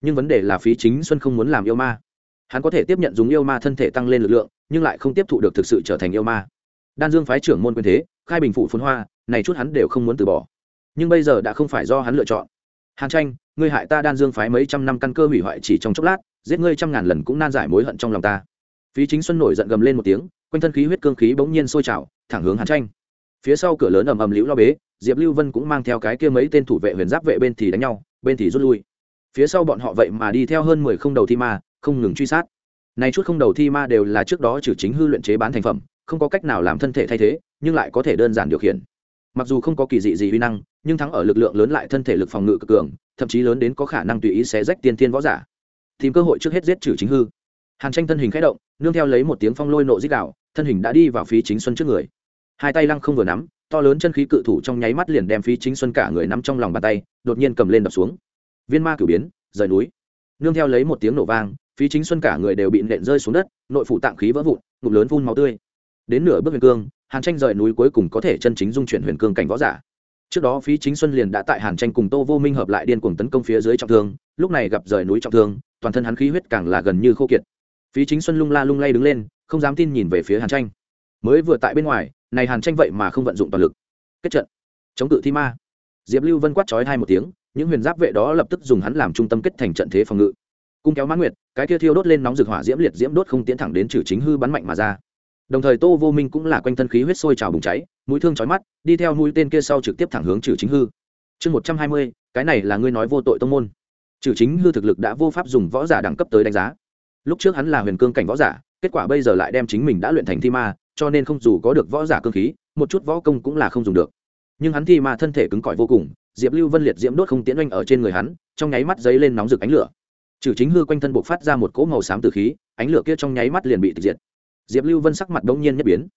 Nhưng vấn đề là phí chính xuân không muốn làm yêu ma. Hắn có thể tiếp nhận dùng yêu ma thân thể tăng lên lực lượng, nhưng lại không tiếp thụ được thực sự trở thành yêu ma. Đan dương phái trưởng môn quyền thế, khai bình phụ phun hoa, này chút hắn đều không muốn từ bỏ. Nhưng bây giờ đã không phải do hắn lựa chọn. Hàn tranh, ngươi hại ta đan dương phái mấy trăm năm căn cơ hủy hoại chỉ trong chốc lát, giết ngươi trăm ngàn lần cũng nan giải mối hận trong lòng ta. Phí chính xuân nổi giận gầm lên một tiếng quanh thân khí huyết cương khí bỗng nhiên sôi trào, thẳng hướng hàn tranh. Phía sau cửa lớn ầm ầm liễu lo bế, diệp lưu vân cũng mang theo cái kia mấy tên thủ vệ huyền giáp vệ bên thì đánh nhau, bên thì rút lui. Phía sau bọn họ vậy mà đi theo hơn mười không đầu thi ma, không ngừng truy sát. Này chút không đầu thi ma đều là trước đó trừ chính hư luyện chế bán thành phẩm, không có cách nào làm thân thể thay thế, nhưng lại có thể đơn giản điều khiển. Mặc dù không có kỳ dị gì uy năng, nhưng thắng ở lực lượng lớn lại thân thể lực phòng ngự cực cường, thậm chí lớn đến có khả năng tùy ý xé rách tiên thiên võ giả. Tìm cơ hội trước hết giết trừ chính hư hàn tranh thân hình khẽ động, nương theo lấy một tiếng phong lôi nộ dích đạo thân hình đã đi vào phí chính xuân trước người. Hai tay lăng không vừa nắm, to lớn chân khí cự thủ trong nháy mắt liền đem phí chính xuân cả người nắm trong lòng bàn tay, đột nhiên cầm lên đập xuống. Viên ma cử biến, rời núi. Nương theo lấy một tiếng nổ vang, phí chính xuân cả người đều bị nện rơi xuống đất, nội phủ tạng khí vỡ vụn, ngụm lớn phun máu tươi. Đến nửa bước huyền cương, hàn tranh rời núi cuối cùng có thể chân chính dung chuyển huyền cương cảnh võ giả. Trước đó phí chính xuân liền đã tại hàn tranh cùng tô vô minh hợp lại điên cuồng tấn công phía dưới trọng thương, lúc này gặp rời núi trọng thương, toàn thân hắn khí huyết càng là gần như khô kiệt phí chính xuân lung la lung lay đứng lên, không dám tin nhìn về phía hàn tranh. Mới vừa tại bên ngoài, này hàn tranh vậy mà không vận dụng toàn lực. Kết trận. Chống cự thi ma. Diệp lưu vân quát trói hai một tiếng, những huyền giáp vệ đó lập tức dùng hắn làm trung tâm kết thành trận thế phòng ngự. Cung kéo mãn nguyệt, cái kia thiêu đốt lên nóng rực hỏa diễm liệt diễm đốt không tiến thẳng đến trừ chính hư bắn mạnh mà ra. Đồng thời tô vô minh cũng là quanh thân khí huyết sôi trào bùng cháy, mũi thương chói mắt, đi theo mũi tên kia sau trực tiếp thẳng hướng trừ chính hư. Chương một trăm hai mươi, cái này là ngươi nói vô tội tông môn. Trừ chính hư thực lực đã vô pháp dùng võ giả đẳng cấp tới đánh giá lúc trước hắn là huyền cương cảnh võ giả, kết quả bây giờ lại đem chính mình đã luyện thành thi ma, cho nên không dù có được võ giả cương khí, một chút võ công cũng là không dùng được. Nhưng hắn thi ma thân thể cứng cỏi vô cùng, diệp lưu vân liệt diễm đốt không tiễn oanh ở trên người hắn, trong nháy mắt dấy lên nóng rực ánh lửa. Trừ chính hư quanh thân buộc phát ra một cỗ màu xám từ khí, ánh lửa kia trong nháy mắt liền bị tịch diệt. Diệp lưu vân sắc mặt đông nhiên nhất biến.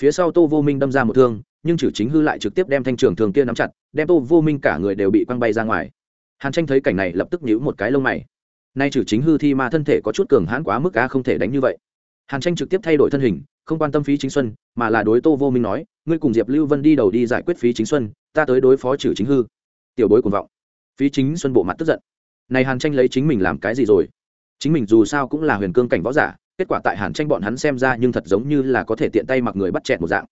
Phía sau tô vô minh đâm ra một thương, nhưng trừ chính hư lại trực tiếp đem thanh trường thường kia nắm chặt, đem tô vô minh cả người đều bị quăng bay ra ngoài. Hàn tranh thấy cảnh này lập tức nhíu một cái lông mày nay trừ chính hư thi ma thân thể có chút cường hãn quá mức cá không thể đánh như vậy. Hàn tranh trực tiếp thay đổi thân hình, không quan tâm phí chính xuân, mà là đối tô vô minh nói, ngươi cùng diệp lưu vân đi đầu đi giải quyết phí chính xuân, ta tới đối phó trừ chính hư. Tiểu bối cuồng vọng. Phí chính xuân bộ mặt tức giận. Này hàn tranh lấy chính mình làm cái gì rồi? Chính mình dù sao cũng là huyền cương cảnh võ giả, kết quả tại hàn tranh bọn hắn xem ra nhưng thật giống như là có thể tiện tay mặc người bắt chẹt một dạng.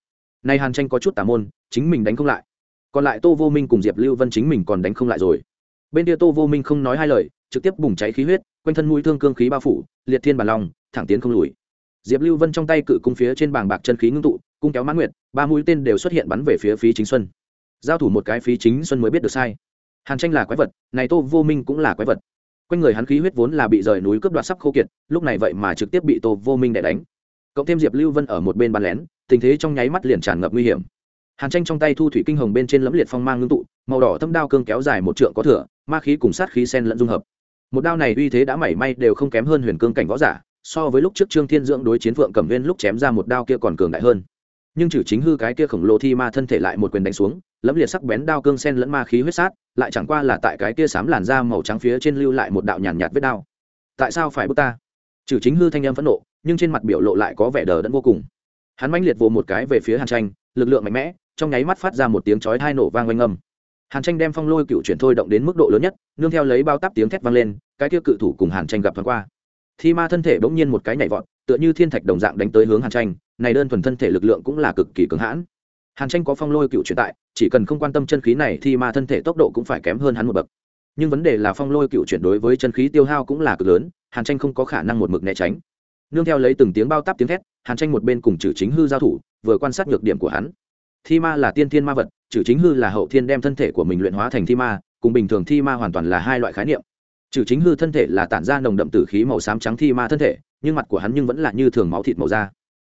Nay hàn tranh có chút tà môn, chính mình đánh không lại. Còn lại tô vô minh cùng diệp lưu vân chính mình còn đánh không lại rồi. Bên kia tô vô minh không nói hai lời trực tiếp bùng cháy khí huyết, quanh thân mũi thương cương khí bao phủ, liệt thiên bàn lòng, thẳng tiến không lùi. Diệp lưu vân trong tay cự cung phía trên bảng bạc chân khí ngưng tụ, cung kéo mãn nguyệt, ba mũi tên đều xuất hiện bắn về phía phí chính xuân. Giao thủ một cái phí chính xuân mới biết được sai. Hàn tranh là quái vật, này tô vô minh cũng là quái vật. Quanh người hắn khí huyết vốn là bị rời núi cướp đoạt sắp khô kiệt, lúc này vậy mà trực tiếp bị tô vô minh đẻ đánh. Cộng thêm diệp lưu vân ở một bên bàn lén, tình thế trong nháy mắt liền tràn ngập nguy hiểm. Hàn tranh trong tay thu thủy kinh hồng bên trên lẫm liệt phong mang ngưng tụ, màu đỏ thâm đao cương kéo dài một trượng có thửa ma khí cùng sát khí sen lẫn dung hợp một đao này uy thế đã mảy may đều không kém hơn huyền cương cảnh võ giả so với lúc trước trương thiên dưỡng đối chiến phượng cẩm viên lúc chém ra một đao kia còn cường đại hơn. Nhưng trừ chính hư cái kia khổng lồ thi ma thân thể lại một quyền đánh xuống lẫm liệt sắc bén đao cương sen lẫn ma khí huyết sát lại chẳng qua là tại cái kia sám làn da màu trắng phía trên lưu lại một đạo nhàn nhạt, nhạt vết đao. Tại sao phải bước ta? Trừ chính hư thanh âm phẫn nộ nhưng trên mặt biểu lộ lại có vẻ đờ đẫn vô cùng. Hắn mãnh liệt vồ một cái về phía hàn tranh lực lượng mạnh mẽ trong nháy mắt phát ra một tiếng chói hai nổ vang oanh âm hàn tranh đem phong lôi cựu chuyển thôi động đến mức độ lớn nhất, nương theo lấy bao tắp tiếng thét vang lên, cái kia cự thủ cùng hàn tranh gặp thoáng qua. Thi ma thân thể bỗng nhiên một cái nhảy vọt, tựa như thiên thạch đồng dạng đánh tới hướng hàn tranh, này đơn thuần thân thể lực lượng cũng là cực kỳ cứng hãn. Hàn tranh có phong lôi cựu chuyển tại, chỉ cần không quan tâm chân khí này thì ma thân thể tốc độ cũng phải kém hơn hắn một bậc. Nhưng vấn đề là phong lôi cựu chuyển đối với chân khí tiêu hao cũng là cực lớn, hàn tranh không có khả năng một mực né tránh. Nương theo lấy từng tiếng bao tắp tiếng thét, hàn tranh một bên cùng trừ chính hư giao thủ, vừa quan sát nhược điểm của hắn. Thi ma là tiên thiên ma vật trừ chính hư là hậu thiên đem thân thể của mình luyện hóa thành thi ma, cùng bình thường thi ma hoàn toàn là hai loại khái niệm. Trừ chính hư thân thể là tản ra nồng đậm tử khí màu xám trắng thi ma thân thể, nhưng mặt của hắn nhưng vẫn là như thường máu thịt màu da.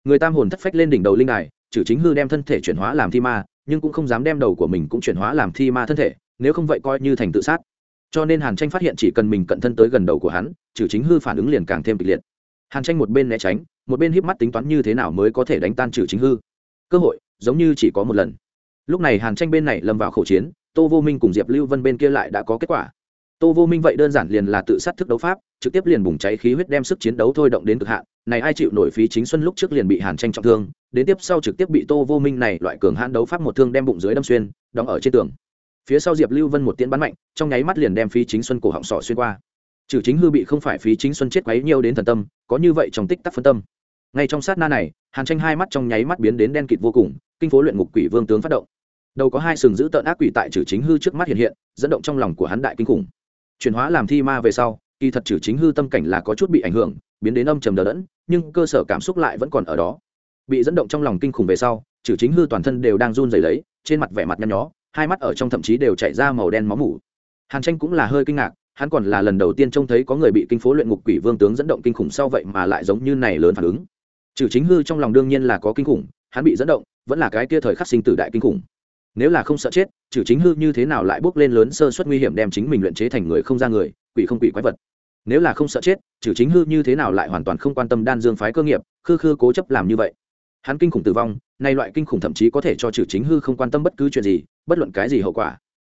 Người tam hồn thất phách lên đỉnh đầu linh đài trừ chính hư đem thân thể chuyển hóa làm thi ma, nhưng cũng không dám đem đầu của mình cũng chuyển hóa làm thi ma thân thể, nếu không vậy coi như thành tự sát. Cho nên hàn tranh phát hiện chỉ cần mình cận thân tới gần đầu của hắn trừ chính hư phản ứng liền càng thêm kịch liệt. Hàn tranh một bên né tránh, một bên híp mắt tính toán như thế nào mới có thể đánh tan trừ chính hư. Cơ hội, giống như chỉ có một lần lúc này hàn tranh bên này lâm vào khẩu chiến, tô vô minh cùng diệp lưu vân bên kia lại đã có kết quả. Tô vô minh vậy đơn giản liền là tự sát thức đấu pháp, trực tiếp liền bùng cháy khí huyết đem sức chiến đấu thôi động đến cực hạn, này ai chịu nổi phí chính xuân lúc trước liền bị hàn tranh trọng thương, đến tiếp sau trực tiếp bị tô vô minh này loại cường hãn đấu pháp một thương đem bụng dưới đâm xuyên, đóng ở trên tường. Phía sau diệp lưu vân một tiễn bắn mạnh, trong nháy mắt liền đem phí chính xuân cổ họng sọ xuyên qua. Trừ chính hư bị không phải phí chính xuân chết quấy nhiều đến thần tâm, có như vậy trong tích tắc phân tâm. Ngay trong sát na này, hàn tranh hai mắt trong nháy mắt biến đến đen kịt vô cùng kinh phố luyện ngục quỷ vương tướng phát động. Đầu có hai sừng giữ tợn ác quỷ tại trừ chính hư trước mắt hiện hiện, dẫn động trong lòng của hắn đại kinh khủng. Chuyển hóa làm thi ma về sau, kỳ thật trừ chính hư tâm cảnh là có chút bị ảnh hưởng, biến đến âm trầm đờ đẫn, nhưng cơ sở cảm xúc lại vẫn còn ở đó. Bị dẫn động trong lòng kinh khủng về sau trừ chính hư toàn thân đều đang run rẩy lấy, trên mặt vẻ mặt nhăn nhó, hai mắt ở trong thậm chí đều chảy ra màu đen máu mủ. Hàn tranh cũng là hơi kinh ngạc, hắn còn là lần đầu tiên trông thấy có người bị kinh phố luyện ngục quỷ vương tướng dẫn động kinh khủng sau vậy mà lại giống như này lớn phản ứng. Trừ chính hư trong lòng đương nhiên là có kinh khủng, hắn bị dẫn động vẫn là cái kia thời khắc sinh tử đại kinh khủng. Nếu là không sợ chết, trừ chính hư như thế nào lại bước lên lớn sơ suất nguy hiểm đem chính mình luyện chế thành người không ra người, quỷ không quỷ quái vật. Nếu là không sợ chết, trừ chính hư như thế nào lại hoàn toàn không quan tâm đan dương phái cơ nghiệp, khư khư cố chấp làm như vậy. Hắn kinh khủng tử vong, nay loại kinh khủng thậm chí có thể cho trừ chính hư không quan tâm bất cứ chuyện gì, bất luận cái gì hậu quả.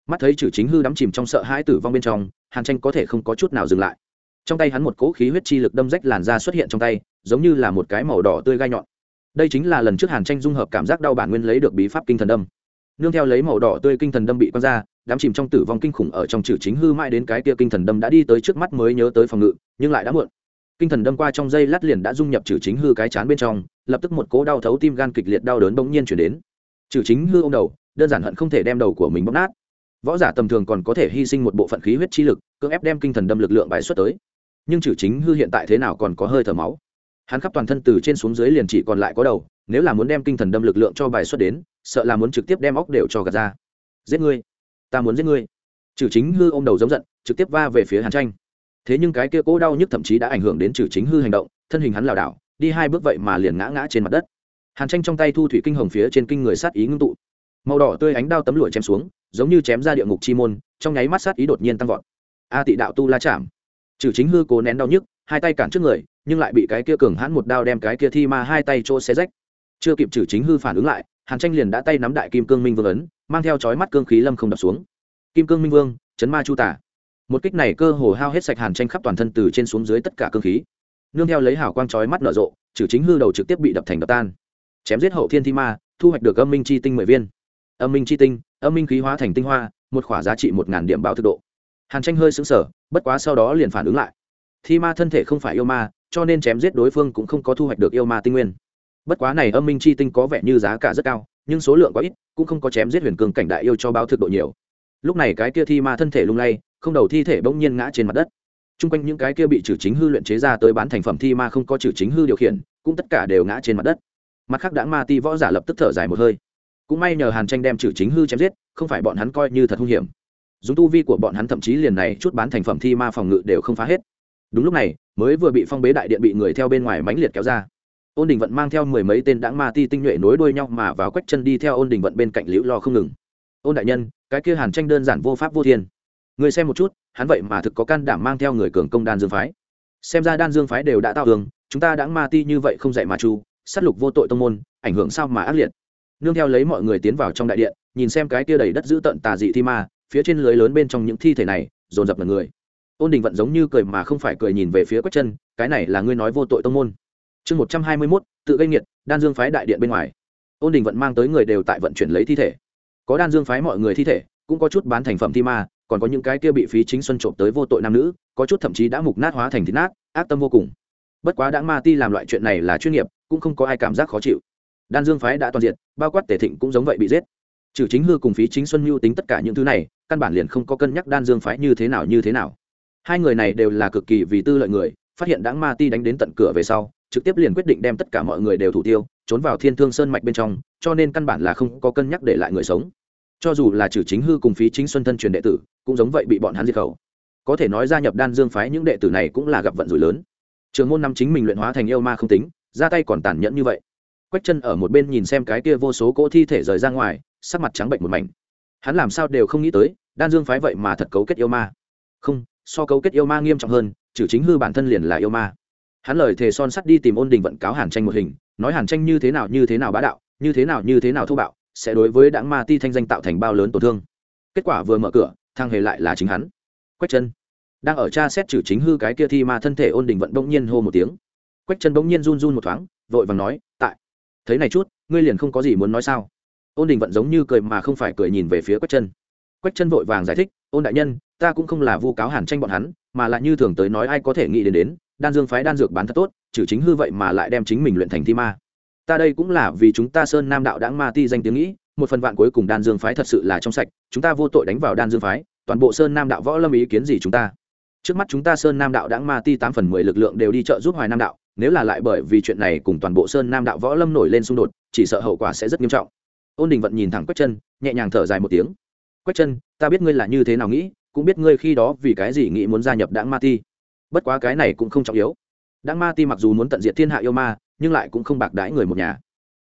Mắt thấy trừ chính hư đắm chìm trong sợ hãi tử vong bên trong, hàn tranh có thể không có chút nào dừng lại. Trong tay hắn một cỗ khí huyết chi lực đâm rách làn da xuất hiện trong tay, giống như là một cái màu đỏ tươi gai nhọn đây chính là lần trước hàn tranh dung hợp cảm giác đau bản nguyên lấy được bí pháp kinh thần đâm. Nương theo lấy màu đỏ tươi kinh thần đâm bị quăng ra, đám chìm trong tử vong kinh khủng ở trong trừ chính hư mãi đến cái kia kinh thần đâm đã đi tới trước mắt mới nhớ tới phòng ngự, nhưng lại đã muộn. Kinh thần đâm qua trong dây lát liền đã dung nhập trừ chính hư cái chán bên trong, lập tức một cố đau thấu tim gan kịch liệt đau đớn bỗng nhiên chuyển đến. Trừ chính hư ô m đầu, đơn giản hận không thể đem đầu của mình bóc nát. Võ giả tầm thường còn có thể hy sinh một bộ phận khí huyết chi lực, cưỡng ép đem kinh thần đâm lực lượng bài xuất tới. Nhưng trừ chính hư hiện tại thế nào còn có hơi thở máu hắn khắp toàn thân từ trên xuống dưới liền chỉ còn lại có đầu, nếu là muốn đem kinh thần đâm lực lượng cho bài xuất đến, sợ là muốn trực tiếp đem óc đều cho gạt ra. Giết ngươi. Ta muốn giết ngươi. Trừ chính hư ô m đầu giống giận, trực tiếp va về phía hàn tranh. Thế nhưng cái kia cố đau nhức thậm chí đã ảnh hưởng đến trừ chính hư hành động, thân hình hắn lảo đảo, đi hai bước vậy mà liền ngã ngã trên mặt đất. Hàn tranh trong tay thu thủy kinh hồng phía trên kinh người sát ý ngưng tụ. Màu đỏ tươi ánh đao tấm lụa chém xuống, giống như chém ra địa ngục chi môn, trong nháy mắt sát ý đột nhiên tăng vọt. A tị đạo tu la chạm. Trừ chính hư cố nén đau nhức, hai tay cản trước người nhưng lại bị cái kia cường hãn một đao đem cái kia thi ma hai tay chỗ xé rách. Chưa kịp trừ chính hư phản ứng lại, hàn tranh liền đã tay nắm đại kim cương minh vương ấn, mang theo chói mắt cương khí lâm không đập xuống. Kim cương minh vương, chấn ma chu tả. Một kích này cơ hồ hao hết sạch hàn tranh khắp toàn thân từ trên xuống dưới tất cả cương khí. Nương theo lấy hào quang chói mắt nở rộ trừ chính hư đầu trực tiếp bị đập thành đập tan. Chém giết hậu thiên thi ma, thu hoạch được âm minh chi tinh mười viên. Âm minh chi tinh, âm minh khí hóa thành tinh hoa, một khỏa giá trị một ngàn điểm báo thực độ. Hàn tranh hơi xứng sở bất quá sau đó liền phản ứng lại. Thi ma thân thể không phải yêu ma cho nên chém giết đối phương cũng không có thu hoạch được yêu ma tinh nguyên. Bất quá này âm minh chi tinh có vẻ như giá cả rất cao, nhưng số lượng quá ít, cũng không có chém giết huyền cường cảnh đại yêu cho báo thực độ nhiều. Lúc này cái kia thi ma thân thể lung lay, không đầu thi thể bỗng nhiên ngã trên mặt đất. T r u n g quanh những cái kia bị trừ chính hư luyện chế ra tới bán thành phẩm thi ma không có trừ chính hư điều khiển, cũng tất cả đều ngã trên mặt đất. Mặt khác đã ma ti võ giả lập tức thở dài một hơi. Cũng may nhờ hàn tranh đem trừ chính hư chém giết, không phải bọn hắn coi như thật hung hiểm. Dùng tu vi của bọn hắn thậm chí liền này chút bán thành phẩm thi ma phòng ngự đều không phá hết đúng lúc này, mới vừa bị phong bế đại điện bị người theo bên ngoài mãnh liệt kéo ra. Ôn đình vận mang theo mười mấy tên đãng ma ti tinh nhuệ nối đuôi nhau mà vào quách chân đi theo ôn đình vận bên cạnh liễu lo không ngừng. Ôn đại nhân, cái kia hàn tranh đơn giản vô pháp vô thiên. Người xem một chút, hắn vậy mà thực có can đảm mang theo người cường công đan dương phái. Xem ra đan dương phái đều đã tạo tường chúng ta đãng ma ti như vậy không dạy mà chu, sát lục vô tội tông môn, ảnh hưởng sao mà ác liệt? Nương theo lấy mọi người tiến vào trong đại điện, nhìn xem cái kia đầy đất giữ tận tà dị thi ma, phía trên lưới lớn bên trong những thi thể này, dồn dập là người ôn đình vận giống như cười mà không phải cười nhìn về phía quách chân, cái này là ngươi nói vô tội tông môn. Chương một trăm hai mươi mốt, tự gây nghiệt, đan dương phái đại điện bên ngoài. Ôn đình vận mang tới người đều tại vận chuyển lấy thi thể. Có đan dương phái mọi người thi thể, cũng có chút bán thành phẩm thi ma, còn có những cái kia bị phí chính xuân trộm tới vô tội nam nữ, có chút thậm chí đã mục nát hóa thành thịt nát, ác tâm vô cùng. Bất quá đã ma ti làm loại chuyện này là chuyên nghiệp, cũng không có ai cảm giác khó chịu. Đan dương phái đã toàn diện, bao quát tể thịnh cũng giống vậy bị giết. Trừ chính hư cùng phí chính xuân mưu tính tất cả những thứ này, căn bản liền không có cân nhắc đan dương phái như thế nào như thế nào hai người này đều là cực kỳ vì tư lợi người, phát hiện đáng ma ti đánh đến tận cửa về sau, trực tiếp liền quyết định đem tất cả mọi người đều thủ tiêu, trốn vào thiên thương sơn mạch bên trong, cho nên căn bản là không có cân nhắc để lại người sống. Cho dù là trừ chính hư cùng phí chính xuân thân truyền đệ tử, cũng giống vậy bị bọn hắn diệt khẩu. Có thể nói gia nhập đan dương phái những đệ tử này cũng là gặp vận rủi lớn. Trường môn năm chính mình luyện hóa thành yêu ma không tính, ra tay còn tàn nhẫn như vậy. Quách chân ở một bên nhìn xem cái kia vô số cỗ thi thể rời ra ngoài, sắc mặt trắng bệnh một mảnh. Hắn làm sao đều không nghĩ tới, đan dương phái vậy mà thật cấu kết yêu ma. Không so cấu kết yêu ma nghiêm trọng hơn, trừ chính hư bản thân liền là yêu ma. Hắn lời thề son sắt đi tìm ôn đình vận cáo hàn tranh một hình, nói hàn tranh như thế nào như thế nào bá đạo, như thế nào như thế nào thô bạo, sẽ đối với đảng ma ti thanh danh tạo thành bao lớn tổn thương. Kết quả vừa mở cửa, thang hề lại là chính hắn. Quách chân đang ở cha xét trừ chính hư cái kia thi ma thân thể ôn đình vận bỗng nhiên hô một tiếng. Quách chân bỗng nhiên run run một thoáng, vội vàng nói, tại, thấy này chút, ngươi liền không có gì muốn nói sao? Ôn đình vận giống như cười mà không phải cười nhìn về phía quách chân. Quách chân vội vàng giải thích ôn đại nhân, ta cũng không là vu cáo hàn tranh bọn hắn, mà lại như thường tới nói ai có thể nghĩ đến đến, đan dương phái đan dược bán thật tốt, trừ chính hư vậy mà lại đem chính mình luyện thành thi ma. Ta đây cũng là vì chúng ta sơn nam đạo đãng ma ti danh tiếng nghĩ, một phần vạn cuối cùng đan dương phái thật sự là trong sạch, chúng ta vô tội đánh vào đan dương phái, toàn bộ sơn nam đạo võ lâm ý kiến gì chúng ta? Trước mắt chúng ta sơn nam đạo đãng ma ti tám phần mười lực lượng đều đi trợ giúp hoài nam đạo, nếu là lại bởi vì chuyện này cùng toàn bộ sơn nam đạo võ lâm nổi lên xung đột, chỉ sợ hậu quả sẽ rất nghiêm trọng. Ôn đình vận nhìn thẳng quách chân, nhẹ nhàng thở dài một tiếng. Quách chân ta biết ngươi là như thế nào nghĩ, cũng biết ngươi khi đó vì cái gì nghĩ muốn gia nhập đảng ma ti. Bất quá cái này cũng không trọng yếu. Đảng ma ti mặc dù muốn tận diệt thiên hạ yêu ma, nhưng lại cũng không bạc đãi người một nhà.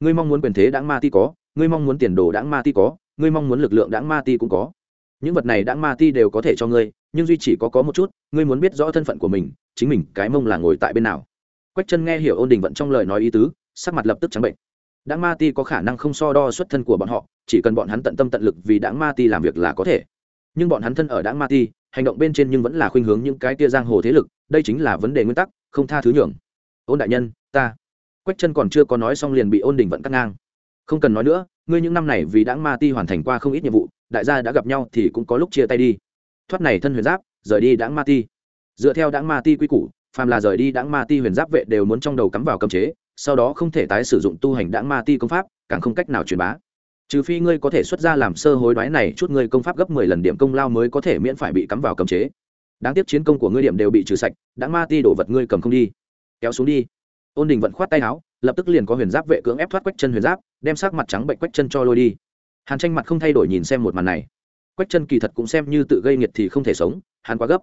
Ngươi mong muốn quyền thế đảng ma ti có, ngươi mong muốn tiền đồ đảng ma ti có, ngươi mong muốn lực lượng đảng ma ti cũng có. Những vật này đảng ma ti đều có thể cho ngươi, nhưng duy chỉ có có một chút, ngươi muốn biết rõ thân phận của mình, chính mình cái mông là ngồi tại bên nào. Quách chân nghe hiểu ôn đình vận trong lời nói ý tứ, sắc mặt lập tức trắng bệnh đáng ma ti có khả năng không so đo xuất thân của bọn họ, chỉ cần bọn hắn tận tâm tận lực vì đáng ma ti làm việc là có thể. Nhưng bọn hắn thân ở đáng ma ti, hành động bên trên nhưng vẫn là khuynh hướng những cái tia giang hồ thế lực, đây chính là vấn đề nguyên tắc, không tha thứ nhường. Ôn đại nhân, ta. Quách chân còn chưa có nói xong liền bị ôn đình vận cắt ngang. Không cần nói nữa, ngươi những năm này vì đáng ma ti hoàn thành qua không ít nhiệm vụ, đại gia đã gặp nhau thì cũng có lúc chia tay đi. Thoát này thân huyền giáp, rời đi đáng ma ti. Dựa theo đáng ma ti quy củ, phàm là rời đi đáng ma ti huyền giáp vệ đều muốn trong đầu cắm vào cấm chế sau đó không thể tái sử dụng tu hành đãng ma ti công pháp, càng không cách nào truyền bá. Trừ phi ngươi có thể xuất ra làm sơ hối đoái này, chút ngươi công pháp gấp mười lần điểm công lao mới có thể miễn phải bị cắm vào cấm chế. Đáng tiếc chiến công của ngươi điểm đều bị trừ sạch đã ma ti đổ vật ngươi cầm không đi. Kéo xuống đi. Ôn đình vận khoát tay áo, lập tức liền có huyền giáp vệ cưỡng ép thoát quách chân huyền giáp, đem sắc mặt trắng bệnh quách chân cho lôi đi. Hàn tranh mặt không thay đổi nhìn xem một màn này. Quách chân kỳ thật cũng xem như tự gây nghiệt thì không thể sống, hắn quá gấp.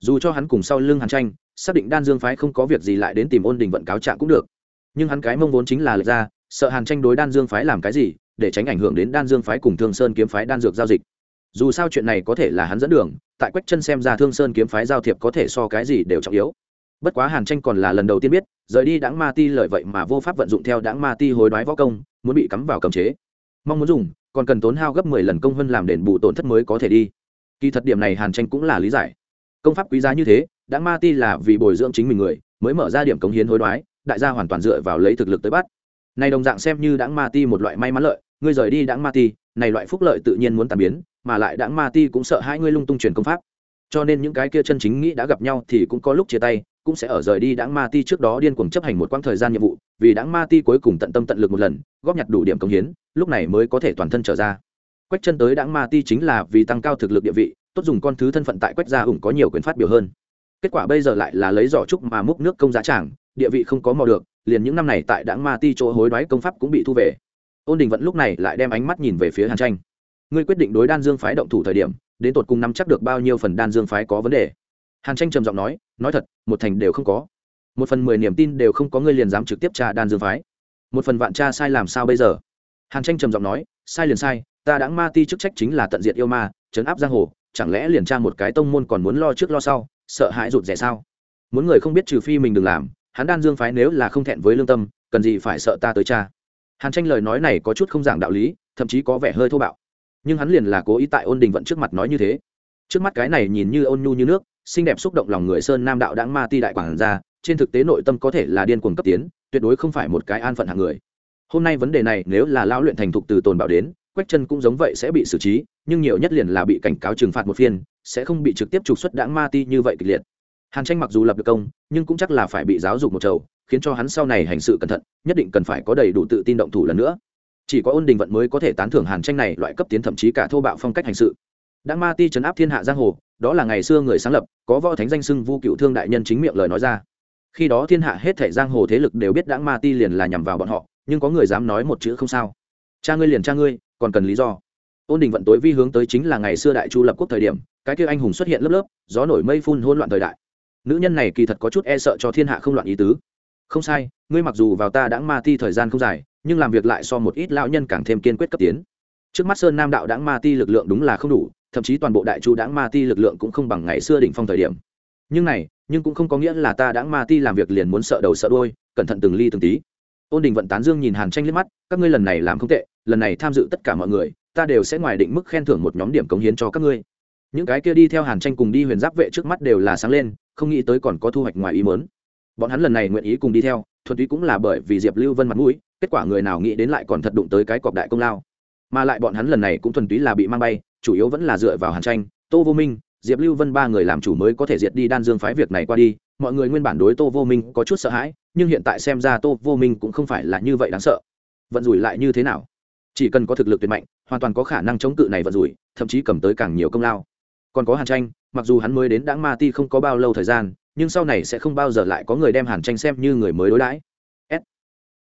Dù cho hắn cùng sau lưng hàn tranh, xác định đan dương phái không có việc gì lại đến tìm ôn đình vận cáo trạng cũng được nhưng hắn cái mông vốn chính là lệch ra, sợ hàn tranh đối đan dương phái làm cái gì, để tránh ảnh hưởng đến đan dương phái cùng thương sơn kiếm phái đan dược giao dịch. Dù sao chuyện này có thể là hắn dẫn đường, tại quách chân xem ra thương sơn kiếm phái giao thiệp có thể so cái gì đều trọng yếu. Bất quá hàn tranh còn là lần đầu tiên biết, rời đi đáng ma ti lợi vậy mà vô pháp vận dụng theo đáng ma ti hối đoái võ công, muốn bị cắm vào cầm chế. Mong muốn dùng, còn cần tốn hao gấp mười lần công hơn làm đền bù tổn thất mới có thể đi. Kỳ thật điểm này hàn tranh cũng là lý giải. Công pháp quý giá như thế đáng ma ti là vì bồi dưỡng chính mình người, mới mở ra điểm cống hiến hối đoái đại gia hoàn toàn dựa vào lấy thực lực tới bắt. Này đồng dạng xem như đãng ma ti một loại may mắn lợi, ngươi rời đi đãng ma ti, này loại phúc lợi tự nhiên muốn tàn biến, mà lại đãng ma ti cũng sợ hai ngươi lung tung truyền công pháp. Cho nên những cái kia chân chính nghĩ đã gặp nhau thì cũng có lúc chia tay, cũng sẽ ở rời đi đãng ma ti trước đó điên cuồng chấp hành một quãng thời gian nhiệm vụ, vì đãng ma ti cuối cùng tận tâm tận lực một lần, góp nhặt đủ điểm công hiến, lúc này mới có thể toàn thân trở ra. Quách chân tới đãng ma ti chính là vì tăng cao thực lực địa vị, tốt dùng con thứ thân phận tại quách gia ủng có nhiều quyền phát biểu hơn. Kết quả bây giờ lại là lấy giỏ trúc mà múc nước công giá chẳng địa vị không có mò được, liền những năm này tại đảng ma ti chỗ hối đoái công pháp cũng bị thu về. Ôn đình vẫn lúc này lại đem ánh mắt nhìn về phía hàn tranh. Ngươi quyết định đối đan dương phái động thủ thời điểm, đến tột cùng nắm chắc được bao nhiêu phần đan dương phái có vấn đề? Hàn tranh trầm giọng nói nói thật, một thành đều không có. Một phần mười niềm tin đều không có ngươi liền dám trực tiếp tra đan dương phái. Một phần vạn tra sai làm sao bây giờ? Hàn tranh trầm giọng nói, sai liền sai, ta đã ma ti chức trách chính là tận diệt yêu ma chấn áp giang hồ, chẳng lẽ liền tra một cái tông môn còn muốn lo trước lo sau, sợ hãi rụt rẻ sao? Muốn người không biết trừ phi mình đừng làm hắn đan dương phái nếu là không thẹn với lương tâm, cần gì phải sợ ta tới cha? Hàn tranh lời nói này có chút không giảng đạo lý, thậm chí có vẻ hơi thô bạo. Nhưng hắn liền là cố ý tại ôn đình vận trước mặt nói như thế. Trước mắt cái này nhìn như ôn nhu như nước, xinh đẹp xúc động lòng người sơn nam đạo đáng ma ti đại quảng ra trên thực tế nội tâm có thể là điên cuồng cấp tiến, tuyệt đối không phải một cái an phận hạng người. Hôm nay vấn đề này nếu là lao luyện thành thục từ tồn bảo đến, quách chân cũng giống vậy sẽ bị xử trí, nhưng nhiều nhất liền là bị cảnh cáo trừng phạt một phiên, sẽ không bị trực tiếp trục xuất đáng ma ti như vậy kịch liệt hàn tranh mặc dù lập được công, nhưng cũng chắc là phải bị giáo dục một trầu khiến cho hắn sau này hành sự cẩn thận, nhất định cần phải có đầy đủ tự tin động thủ lần nữa. Chỉ có ôn đình vận mới có thể tán thưởng hàn tranh này loại cấp tiến thậm chí cả thô bạo phong cách hành sự. Đáng ma ti trấn áp thiên hạ giang hồ, đó là ngày xưa người sáng lập, có võ thánh danh sưng vu cựu thương đại nhân chính miệng lời nói ra. Khi đó thiên hạ hết thể giang hồ thế lực đều biết Đãng ma ti liền là nhằm vào bọn họ, nhưng có người dám nói một chữ không sao. Cha ngươi liền cha ngươi, còn cần lý do. Ôn đình vận tối vi hướng tới chính là ngày xưa đại chu lập quốc thời điểm, cái kia anh hùng xuất hiện lớp lớp, gió nổi mây phun hôn loạn thời đại nữ nhân này kỳ thật có chút e sợ cho thiên hạ không loạn ý tứ. Không sai, ngươi mặc dù vào ta đã ma ti thời gian không dài, nhưng làm việc lại so một ít lão nhân càng thêm kiên quyết cấp tiến. Trước mắt sơn nam đạo đãng ma ti lực lượng đúng là không đủ, thậm chí toàn bộ đại chu đãng ma ti lực lượng cũng không bằng ngày xưa đỉnh phong thời điểm. Nhưng này, nhưng cũng không có nghĩa là ta đãng ma ti làm việc liền muốn sợ đầu sợ đôi cẩn thận từng ly từng tí. Ôn đình vận tán dương nhìn hàn tranh liếc mắt, các ngươi lần này làm không tệ, lần này tham dự tất cả mọi người, ta đều sẽ ngoài định mức khen thưởng một nhóm điểm cống hiến cho các ngươi. Những cái kia đi theo hàn tranh cùng đi huyền giáp vệ trước mắt đều là sáng lên không nghĩ tới còn có thu hoạch ngoài ý mớn bọn hắn lần này nguyện ý cùng đi theo, thuần túy cũng là bởi vì diệp lưu vân mặt mũi, kết quả người nào nghĩ đến lại còn thật đụng tới cái cọp đại công lao. Mà lại bọn hắn lần này cũng thuần túy là bị mang bay, chủ yếu vẫn là dựa vào hàn tranh, tô vô minh, diệp lưu vân ba người làm chủ mới có thể diệt đi đan dương phái việc này qua đi, mọi người nguyên bản đối tô vô minh có chút sợ hãi, nhưng hiện tại xem ra tô vô minh cũng không phải là như vậy đáng sợ. Vận rủi lại như thế nào? Chỉ cần có thực lực tuyệt mạnh, hoàn toàn có khả năng chống cự này vận rủi, thậm chí cầm tới càng nhiều công lao. Còn có hàn tranh mặc dù hắn mới đến đáng ma ti không có bao lâu thời gian, nhưng sau này sẽ không bao giờ lại có người đem hàn tranh xem như người mới đối đãi.